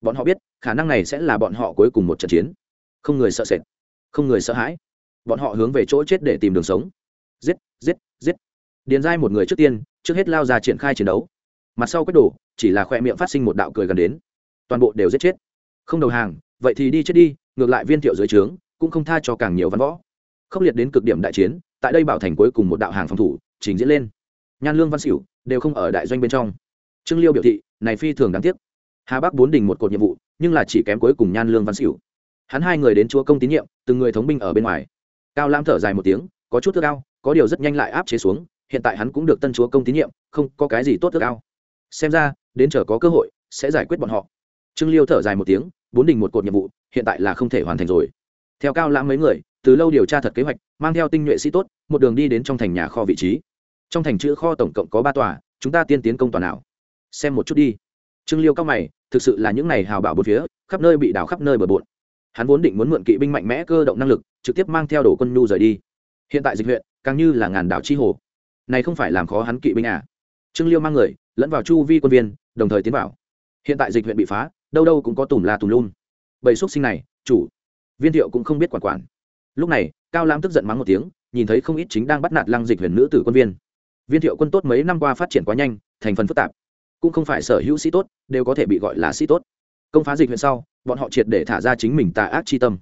Bọn họ biết, khả năng này sẽ là bọn họ cuối cùng một trận chiến. Không người sợ sệt, không người sợ hãi. Bọn họ hướng về chỗ chết để tìm đường sống. Giết giết giết. Điền giai một người trước tiên, trước hết lao ra triển khai chiến đấu. Mặt sau quét đổ chỉ là khoe miệng phát sinh một đạo cười gần đến. Toàn bộ đều giết chết. Không đầu hàng, vậy thì đi chết đi, ngược lại viên thiệu dưới trướng, cũng không tha cho càng nhiều văn võ. Khốc liệt đến cực điểm đại chiến, tại đây bảo thành cuối cùng một đạo hàng phòng thủ, trình diễn lên nhan lương văn xỉu đều không ở đại doanh bên trong. Trương liêu biểu thị, này phi thường đáng tiếc. Hà bắc bốn đình một cột nhiệm vụ, nhưng là chỉ kém cuối cùng nhan lương văn xỉu. Hắn hai người đến chúa công tín nhiệm, từng người thống binh ở bên ngoài. Cao lam thở dài một tiếng, có chút thức cao có điều rất nhanh lại áp chế xuống, hiện tại hắn cũng được tân chúa công tín nhiệm, không có cái gì tốt thức cao xem ra, đến chờ có cơ hội, sẽ giải quyết bọn họ. Trương liêu thở dài một tiếng, bốn đình một cột nhiệm vụ, hiện tại là không thể hoàn thành rồi. Theo cao lãm mấy người, từ lâu điều tra thật kế hoạch, mang theo tinh nhuệ sĩ tốt, một đường đi đến trong thành nhà kho vị trí trong thành chữ kho tổng cộng có ba tòa, chúng ta tiên tiến công tòa nào? Xem một chút đi. Trương liêu cao mày, thực sự là những này hào bảo bốn phía, khắp nơi bị đảo khắp nơi bờ bộn. Hắn vốn định muốn mượn kỵ binh mạnh mẽ cơ động năng lực, trực tiếp mang theo đồ quân nhu rời đi. Hiện tại dịch huyện, càng như là ngàn đảo chi hồ. Này không phải làm khó hắn kỵ binh à? Trương liêu mang người, lẫn vào chu vi quân viên, đồng thời tiến vào. Hiện tại dịch huyện bị phá, đâu đâu cũng có tùm la tùm luôn bầy xúc sinh này, chủ. Viên thiệu cũng không biết quản quản. Lúc này, cao lam tức giận mắng một tiếng, nhìn thấy không ít chính đang bắt nạt lăng dịch huyền nữ tử quân viên viên thiệu quân tốt mấy năm qua phát triển quá nhanh, thành phần phức tạp. Cũng không phải sở hữu sĩ tốt, đều có thể bị gọi là sĩ tốt. Công phá dịch huyện sau, bọn họ triệt để thả ra chính mình tà ác chi tâm.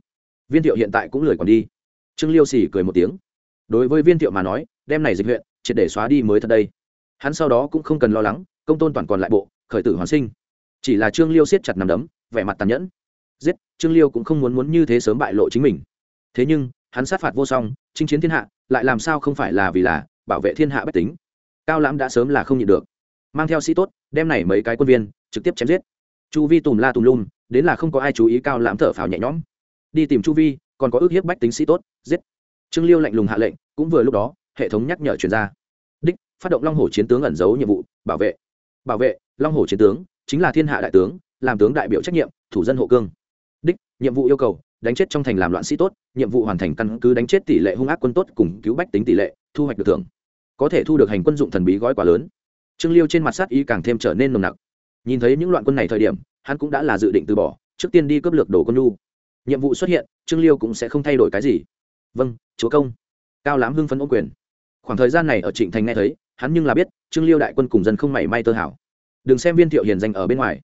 Viên thiệu hiện tại cũng lười còn đi. Trương liêu xỉ cười một tiếng. Đối với viên thiệu mà nói, đem này dịch huyện, triệt để xóa đi mới thật đây. Hắn sau đó cũng không cần lo lắng, công tôn toàn còn lại bộ, khởi tử hoàn sinh. Chỉ là trương liêu siết chặt nằm đấm, vẻ mặt tàn nhẫn. Giết, trương liêu cũng không muốn muốn như thế sớm bại lộ chính mình. Thế nhưng, hắn sát phạt vô song, chinh chiến thiên hạ, lại làm sao không phải là vì là bảo vệ thiên hạ bách tính. Cao lãm đã sớm là không nhịn được. Mang theo sĩ tốt, đem này mấy cái quân viên, trực tiếp chém giết. Chu vi tùm la tùm lum, đến là không có ai chú ý cao lãm thở phào nhẹ nhõm. Đi tìm chu vi, còn có ước hiếp bách tính sĩ tốt, giết. Trương liêu lạnh lùng hạ lệnh, cũng vừa lúc đó, hệ thống nhắc nhở chuyển ra. Đích, phát động long hồ chiến tướng ẩn giấu nhiệm vụ, bảo vệ. Bảo vệ, long hồ chiến tướng, chính là thiên hạ đại tướng, làm tướng đại biểu trách nhiệm, thủ dân hộ cương. Đích, nhiệm vụ yêu cầu, đánh chết trong thành làm loạn sĩ tốt, nhiệm vụ hoàn thành căn cứ đánh chết tỷ lệ hung ác quân tốt cùng cứu bách tính tỷ lệ, thu hoạch được thưởng có thể thu được hành quân dụng thần bí gói quá lớn. Trương liêu trên mặt sát ý càng thêm trở nên nồng nặc. Nhìn thấy những loạn quân này thời điểm, hắn cũng đã là dự định từ bỏ, trước tiên đi cướp lược đồ quân nhu. Nhiệm vụ xuất hiện, trương liêu cũng sẽ không thay đổi cái gì. Vâng chúa công. Cao lãm hưng phấn ôm quyền. Khoảng thời gian này ở trịnh thành nghe thấy, hắn nhưng là biết, trương liêu đại quân cùng dân không mảy may tơ hảo đừng xem viên thiệu hiền danh ở bên ngoài.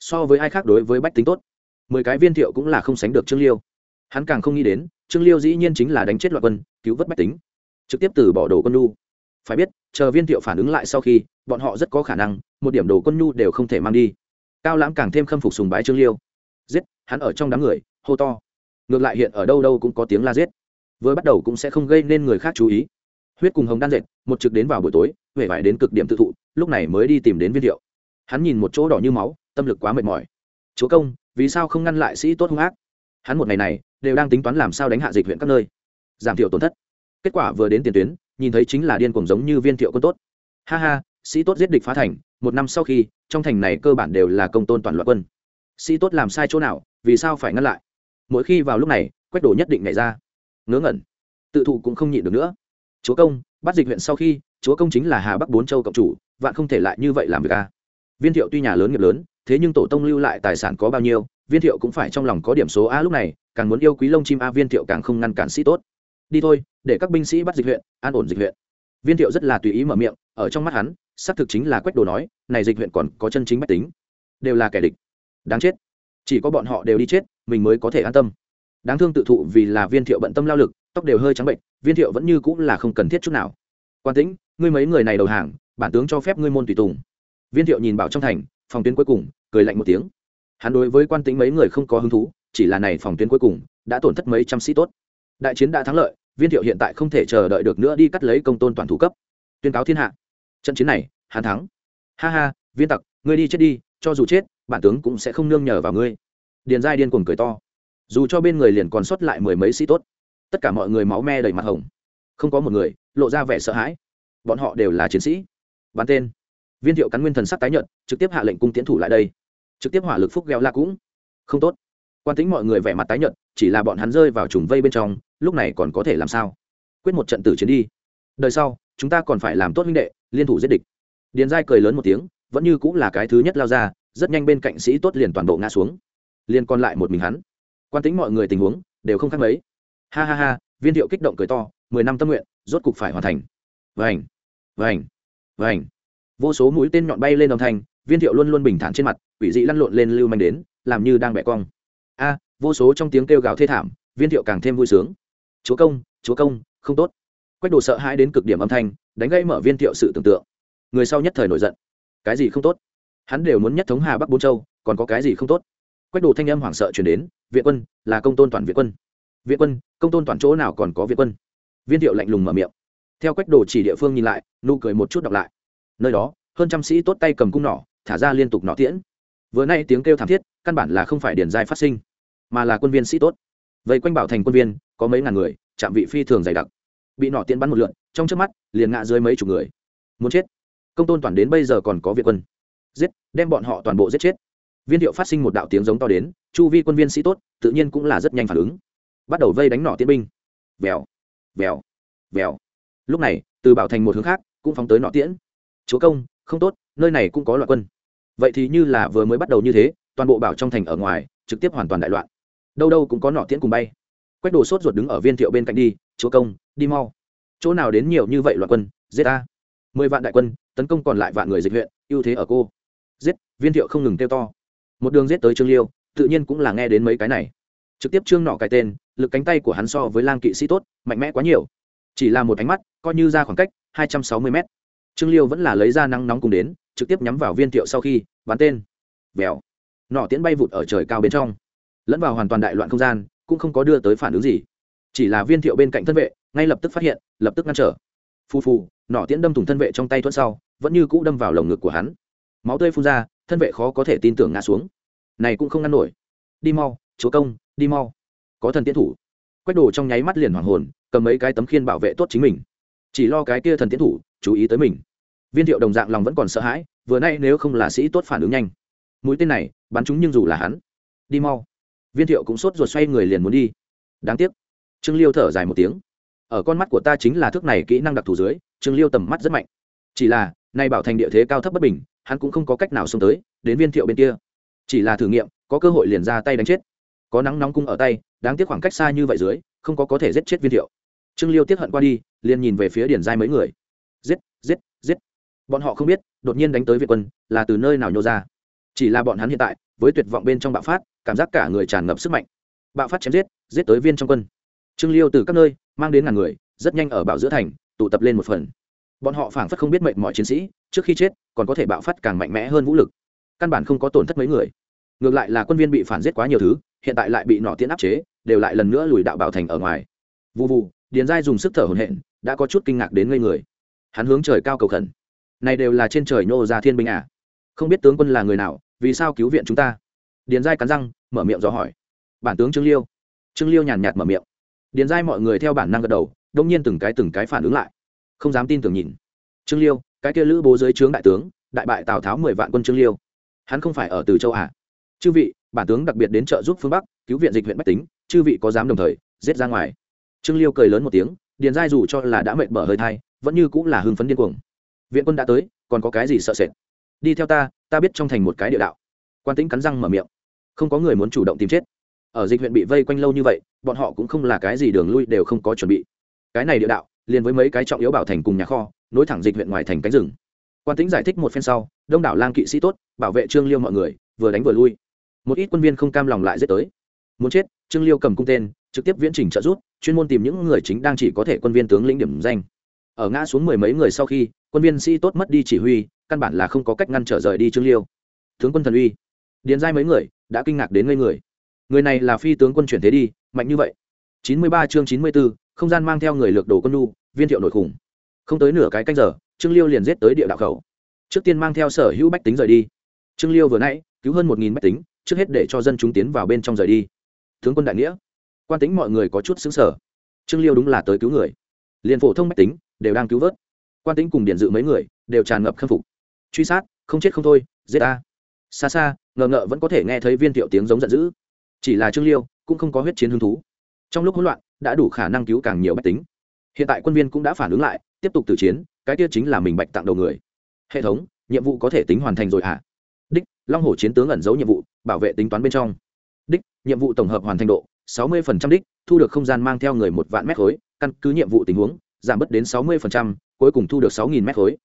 So với ai khác đối với bách tính tốt, mười cái viên thiệu cũng là không sánh được trương liêu. Hắn càng không nghĩ đến, trương liêu dĩ nhiên chính là đánh chết loạn quân, cứu vớt bách tính. Trực tiếp từ bỏ đồ quân lu phải biết, chờ viên thiệu phản ứng lại sau khi, bọn họ rất có khả năng, một điểm đồ quân nhu đều không thể mang đi. Cao lãm càng thêm khâm phục sùng bái trương liêu. Giết, hắn ở trong đám người, hô to. Ngược lại hiện ở đâu đâu cũng có tiếng la giết. Vừa bắt đầu cũng sẽ không gây nên người khác chú ý. Huyết cùng hồng đan dệt, một trực đến vào buổi tối huệ vải đến cực điểm tự thụ, lúc này mới đi tìm đến viên thiệu. Hắn nhìn một chỗ đỏ như máu, tâm lực quá mệt mỏi. Chúa công, vì sao không ngăn lại sĩ tốt hung ác? Hắn một ngày này, đều đang tính toán làm sao đánh hạ dịch huyện các nơi, giảm thiểu tổn thất. Kết quả vừa đến tiền tuyến nhìn thấy chính là điên cuồng giống như viên thiệu quân tốt. Ha ha, sĩ tốt giết địch phá thành, một năm sau khi, trong thành này cơ bản đều là công tôn toàn loạt quân. Sĩ tốt làm sai chỗ nào, vì sao phải ngăn lại? Mỗi khi vào lúc này, quách đổ nhất định nhảy ra. Ngớ ngẩn. Tự thụ cũng không nhịn được nữa. Chúa công, bắt dịch huyện sau khi, chúa công chính là hà bắc bốn châu cộng chủ, vạn không thể lại như vậy làm việc a viên thiệu tuy nhà lớn nghiệp lớn, thế nhưng tổ tông lưu lại tài sản có bao nhiêu, viên thiệu cũng phải trong lòng có điểm số a lúc này, càng muốn yêu quý lông chim a, viên thiệu càng không ngăn cản sĩ tốt đi thôi, để các binh sĩ bắt dịch huyện, an ổn dịch huyện. Viên thiệu rất là tùy ý mở miệng, ở trong mắt hắn, xác thực chính là quách đồ nói, này dịch huyện còn có chân chính bách tính. Đều là kẻ địch. Đáng chết. Chỉ có bọn họ đều đi chết, mình mới có thể an tâm. Đáng thương tự thụ vì là viên thiệu bận tâm lao lực, tóc đều hơi trắng bệnh, viên thiệu vẫn như cũng là không cần thiết chút nào. Quan tĩnh, ngươi mấy người này đầu hàng, bản tướng cho phép ngươi môn tùy tùng. Viên thiệu nhìn bảo trong thành, phòng tuyến cuối cùng, cười lạnh một tiếng. Hắn đối với quan tĩnh mấy người không có hứng thú, chỉ là này phòng tuyến cuối cùng, đã tổn thất mấy trăm sĩ tốt đại chiến đã thắng lợi, viên thiệu hiện tại không thể chờ đợi được nữa đi cắt lấy công tôn toàn thủ cấp. Tuyên cáo thiên hạ. Trận chiến này, hắn thắng. Ha ha, viên tặc, ngươi đi chết đi, cho dù chết, bản tướng cũng sẽ không nương nhờ vào ngươi. Điền giai điên cuồng cười to. Dù cho bên người liền còn sót lại mười mấy sĩ tốt, tất cả mọi người máu me đầy mặt hồng. Không có một người, lộ ra vẻ sợ hãi. Bọn họ đều là chiến sĩ. Bắn tên. Viên thiệu cắn nguyên thần sắc tái nhợt, trực tiếp hạ lệnh cung tiến thủ lại đây. Trực tiếp hỏa lực phúc gheo la cũng. Không tốt quan tính mọi người vẻ mặt tái nhợt, chỉ là bọn hắn rơi vào trùng vây bên trong, lúc này còn có thể làm sao? Quyết một trận tử chiến đi. Đời sau, chúng ta còn phải làm tốt huynh đệ, liên thủ giết địch. Điền giai cười lớn một tiếng, vẫn như cũng là cái thứ nhất lao ra, rất nhanh bên cạnh sĩ tốt liền toàn bộ ngã xuống. Liền còn lại một mình hắn. Quan tính mọi người tình huống đều không khác mấy. Ha ha ha, viên thiệu kích động cười to, mười năm tâm nguyện, rốt cục phải hoàn thành. Vành vành vành. Vô số mũi tên nhọn bay lên đồng thành viên thiệu luôn luôn bình thản trên mặt, quỷ dị lăn lộn lên lưu manh đến, làm như đang bẻ cong a, vô số trong tiếng kêu gào thê thảm, viên thiệu càng thêm vui sướng. Chúa công chúa công, không tốt. Quách đồ sợ hãi đến cực điểm âm thanh, đánh gây mở viên thiệu sự tưởng tượng. Người sau nhất thời nổi giận. Cái gì không tốt? Hắn đều muốn nhất thống hà bắc bốn châu, còn có cái gì không tốt? Quách đồ thanh âm hoảng sợ chuyển đến, viện quân, là công tôn toàn viện quân. Viện quân, công tôn toàn chỗ nào còn có viện quân? Viên thiệu lạnh lùng mở miệng. Theo quách đồ chỉ địa phương nhìn lại, nụ cười một chút đọc lại. Nơi đó, hơn trăm sĩ tốt tay cầm cung nỏ, thả ra liên tục nỏ tiễn vừa nay tiếng kêu thảm thiết, căn bản là không phải điển giai phát sinh, mà là quân viên sĩ tốt. Vậy quanh bảo thành quân viên, có mấy ngàn người chạm vị phi thường dày đặc. Bị nọ tiễn bắn một lượn, trong trước mắt, liền ngã dưới mấy chục người. Muốn chết. Công tôn toàn đến bây giờ còn có việc quân. Giết, đem bọn họ toàn bộ giết chết. Viên thiệu phát sinh một đạo tiếng giống to đến, chu vi quân viên sĩ tốt, tự nhiên cũng là rất nhanh phản ứng. Bắt đầu vây đánh nỏ tiến binh. Vèo vèo vèo. Lúc này, từ bảo thành một hướng khác, cũng phóng tới nọ tiễn. Chúa công, không tốt, nơi này cũng có loại quân vậy thì như là vừa mới bắt đầu như thế, toàn bộ bảo trong thành ở ngoài, trực tiếp hoàn toàn đại loạn. Đâu đâu cũng có nọ tiễn cùng bay. Quách đồ sốt ruột đứng ở viên thiệu bên cạnh đi, chúa công, đi mau. Chỗ nào đến nhiều như vậy loạn quân, giết ta. Mười vạn đại quân, tấn công còn lại vạn người dịch huyện, ưu thế ở cô. Giết. Viên thiệu không ngừng kêu to. Một đường giết tới trương liêu, tự nhiên cũng là nghe đến mấy cái này. Trực tiếp trương nọ cái tên, lực cánh tay của hắn so với lang kỵ sĩ tốt, mạnh mẽ quá nhiều. Chỉ là một ánh mắt, coi như ra khoảng cách, hai trăm sáu mươi mét trương liêu vẫn là lấy ra nắng nóng cùng đến, trực tiếp nhắm vào viên thiệu sau khi, bắn tên. Vèo. Nọ tiễn bay vụt ở trời cao bên trong. Lẫn vào hoàn toàn đại loạn không gian, cũng không có đưa tới phản ứng gì. Chỉ là viên thiệu bên cạnh thân vệ, ngay lập tức phát hiện, lập tức ngăn trở. Phù phù, nọ tiễn đâm thủng thân vệ trong tay thuận sau, vẫn như cũ đâm vào lồng ngực của hắn. Máu tươi phun ra, thân vệ khó có thể tin tưởng ngã xuống. Này cũng không ngăn nổi. Đi mau, chúa công, đi mau. Có thần tiến thủ. Quách đồ trong nháy mắt liền hoàng hồn, cầm mấy cái tấm khiên bảo vệ tốt chính mình chỉ lo cái kia thần tiến thủ, chú ý tới mình. Viên thiệu đồng dạng lòng vẫn còn sợ hãi, vừa nay nếu không là sĩ tốt phản ứng nhanh. Mũi tên này, bắn chúng nhưng dù là hắn, đi mau. Viên thiệu cũng sốt ruột xoay người liền muốn đi. Đáng tiếc. Trương liêu thở dài một tiếng. Ở con mắt của ta chính là thước này kỹ năng đặc thù dưới, trương liêu tầm mắt rất mạnh. Chỉ là, nay bảo thành địa thế cao thấp bất bình, hắn cũng không có cách nào xông tới, đến viên thiệu bên kia. Chỉ là thử nghiệm, có cơ hội liền ra tay đánh chết. Có nắng nóng cung ở tay, đáng tiếc khoảng cách xa như vậy dưới, không có có thể giết chết viên thiệu trương liêu tiếp hận qua đi, liền nhìn về phía điển giai mấy người. Giết giết giết. Bọn họ không biết, đột nhiên đánh tới việt quân, là từ nơi nào nhô ra. Chỉ là bọn hắn hiện tại, với tuyệt vọng bên trong bạo phát, cảm giác cả người tràn ngập sức mạnh. Bạo phát chém giết giết tới viên trong quân. Trương liêu từ các nơi, mang đến ngàn người, rất nhanh ở bảo giữa thành, tụ tập lên một phần. Bọn họ phảng phất không biết mệnh mọi chiến sĩ, trước khi chết, còn có thể bạo phát càng mạnh mẽ hơn vũ lực. Căn bản không có tổn thất mấy người. Ngược lại là quân viên bị phản giết quá nhiều thứ, hiện tại lại bị nọ tiễn áp chế, đều lại lần nữa lùi đạo bảo thành ở ngoài. Vụ vụ điền giai dùng sức thở hồn hển, đã có chút kinh ngạc đến ngây người. Hắn hướng trời cao cầu khẩn. Này đều là trên trời nhô ra thiên binh à? Không biết tướng quân là người nào vì sao cứu viện chúng ta? Điền giai cắn răng mở miệng dò hỏi. Bản tướng trương liêu. Trương liêu nhàn nhạt mở miệng. Điền giai mọi người theo bản năng gật đầu đông nhiên từng cái từng cái phản ứng lại. Không dám tin tưởng nhìn. Trương liêu cái kia lữ bố dưới trướng đại tướng đại bại tào tháo mười vạn quân trương liêu. Hắn không phải ở từ châu à? Chư vị bản tướng đặc biệt đến trợ giúp phương bắc cứu viện dịch huyện bách tính chư vị có dám đồng thời giết ra ngoài trương liêu cười lớn một tiếng, điền giai dù cho là đã mệt mở hơi thai, vẫn như cũng là hưng phấn điên cuồng. Viện quân đã tới, còn có cái gì sợ sệt? Đi theo ta ta biết trong thành một cái địa đạo. Quan tĩnh cắn răng mở miệng. Không có người muốn chủ động tìm chết. Ở dịch huyện bị vây quanh lâu như vậy, bọn họ cũng không là cái gì đường lui đều không có chuẩn bị. Cái này địa đạo, liền với mấy cái trọng yếu bảo thành cùng nhà kho, nối thẳng dịch huyện ngoài thành cánh rừng. Quan tĩnh giải thích một phen sau, đông đảo lang kỵ sĩ tốt, bảo vệ trương liêu mọi người, vừa đánh vừa lui. Một ít quân viên không cam lòng lại giết tới. Muốn chết, trương liêu cầm cung tên trực tiếp viễn trình trợ rút chuyên môn tìm những người chính đang chỉ có thể quân viên tướng lĩnh điểm danh. Ở ngã xuống mười mấy người sau khi quân viên sĩ tốt mất đi chỉ huy căn bản là không có cách ngăn trở rời đi trương liêu. Tướng quân thần uy điền giai mấy người đã kinh ngạc đến ngây người. Người này là phi tướng quân chuyển thế đi mạnh như vậy. Chín mươi ba chương chín mươi 94, không gian mang theo người lược đồ quân nu viên thiệu nổi khủng. Không tới nửa cái canh giờ trương liêu liền giết tới địa đạo khẩu. Trước tiên mang theo sở hữu bách tính rời đi. Trương liêu vừa nãy cứu hơn một nghìn bách tính trước hết để cho dân chúng tiến vào bên trong rời đi. Tướng quân đại nghĩa quan tính mọi người có chút xứng sở. Trương liêu đúng là tới cứu người. Liền phổ thông mách tính đều đang cứu vớt. Quan tính cùng điện dự mấy người đều tràn ngập khâm phục. Truy sát, không chết không thôi, giết ta. Xa xa, ngờ ngợ vẫn có thể nghe thấy viên thiệu tiếng giống giận dữ. Chỉ là trương liêu cũng không có huyết chiến hứng thú. Trong lúc hỗn loạn, đã đủ khả năng cứu càng nhiều mách tính. Hiện tại quân viên cũng đã phản ứng lại, tiếp tục tử chiến, cái kia chính là mình bạch tặng đầu người. Hệ thống, nhiệm vụ có thể tính hoàn thành rồi hả? Đích, long hổ chiến tướng ẩn giấu nhiệm vụ, bảo vệ tính toán bên trong. Đích, nhiệm vụ tổng hợp hoàn thành độ sáu mươi đích, thu được không gian mang theo người một vạn mét khối, căn cứ nhiệm vụ tình huống, giảm bớt đến sáu mươi cuối cùng thu được sáu nghìn mét khối.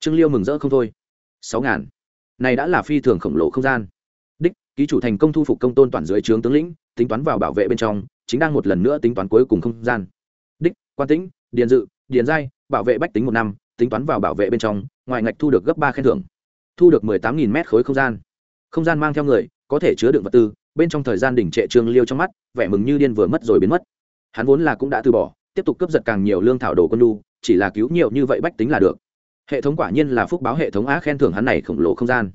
Trương liêu mừng rỡ không thôi. Sáu ngàn. Này đã là phi thường khổng lồ không gian. Đích, ký chủ thành công thu phục công tôn toàn dưới trướng tướng lĩnh, tính toán vào bảo vệ bên trong, chính đang một lần nữa tính toán cuối cùng không gian. Đích, quan tĩnh, điền dự, điền giai, bảo vệ bách tính một năm, tính toán vào bảo vệ bên trong, ngoài ngạch thu được gấp ba khen thưởng. Thu được mười tám nghìn mét khối không gian. Không gian mang theo người, có thể chứa đựng vật tư bên trong thời gian đỉnh trệ trương liêu trong mắt, vẻ mừng như điên vừa mất rồi biến mất. Hắn vốn là cũng đã từ bỏ, tiếp tục cướp giật càng nhiều lương thảo đồ quân lu chỉ là cứu nhiều như vậy bách tính là được. Hệ thống quả nhiên là phúc báo hệ thống á khen thưởng hắn này khổng lồ không gian.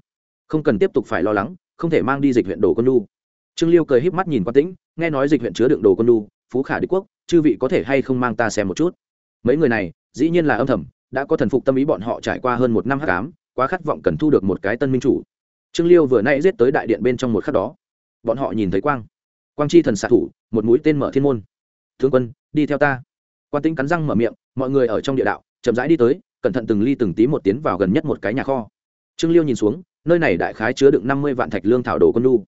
Không cần tiếp tục phải lo lắng, không thể mang đi dịch huyện đồ quân lu trương liêu cười híp mắt nhìn quan tĩnh, nghe nói dịch huyện chứa đựng đồ quân lu phú khả đế quốc, chư vị có thể hay không mang ta xem một chút? Mấy người này, dĩ nhiên là âm thầm, đã có thần phục tâm ý bọn họ trải qua hơn một năm h tám quá khát vọng cần thu được một cái tân minh chủ. Trương liêu vừa nay giết tới đại điện bên trong một khắc đó bọn họ nhìn thấy quang. Quang chi thần xạ thủ, một mũi tên mở thiên môn. Thương quân, đi theo ta. Quan tính cắn răng mở miệng, mọi người ở trong địa đạo, chậm rãi đi tới, cẩn thận từng ly từng tí một tiến vào gần nhất một cái nhà kho. Trương liêu nhìn xuống, nơi này đại khái chứa đựng năm mươi vạn thạch lương thảo đồ quân lu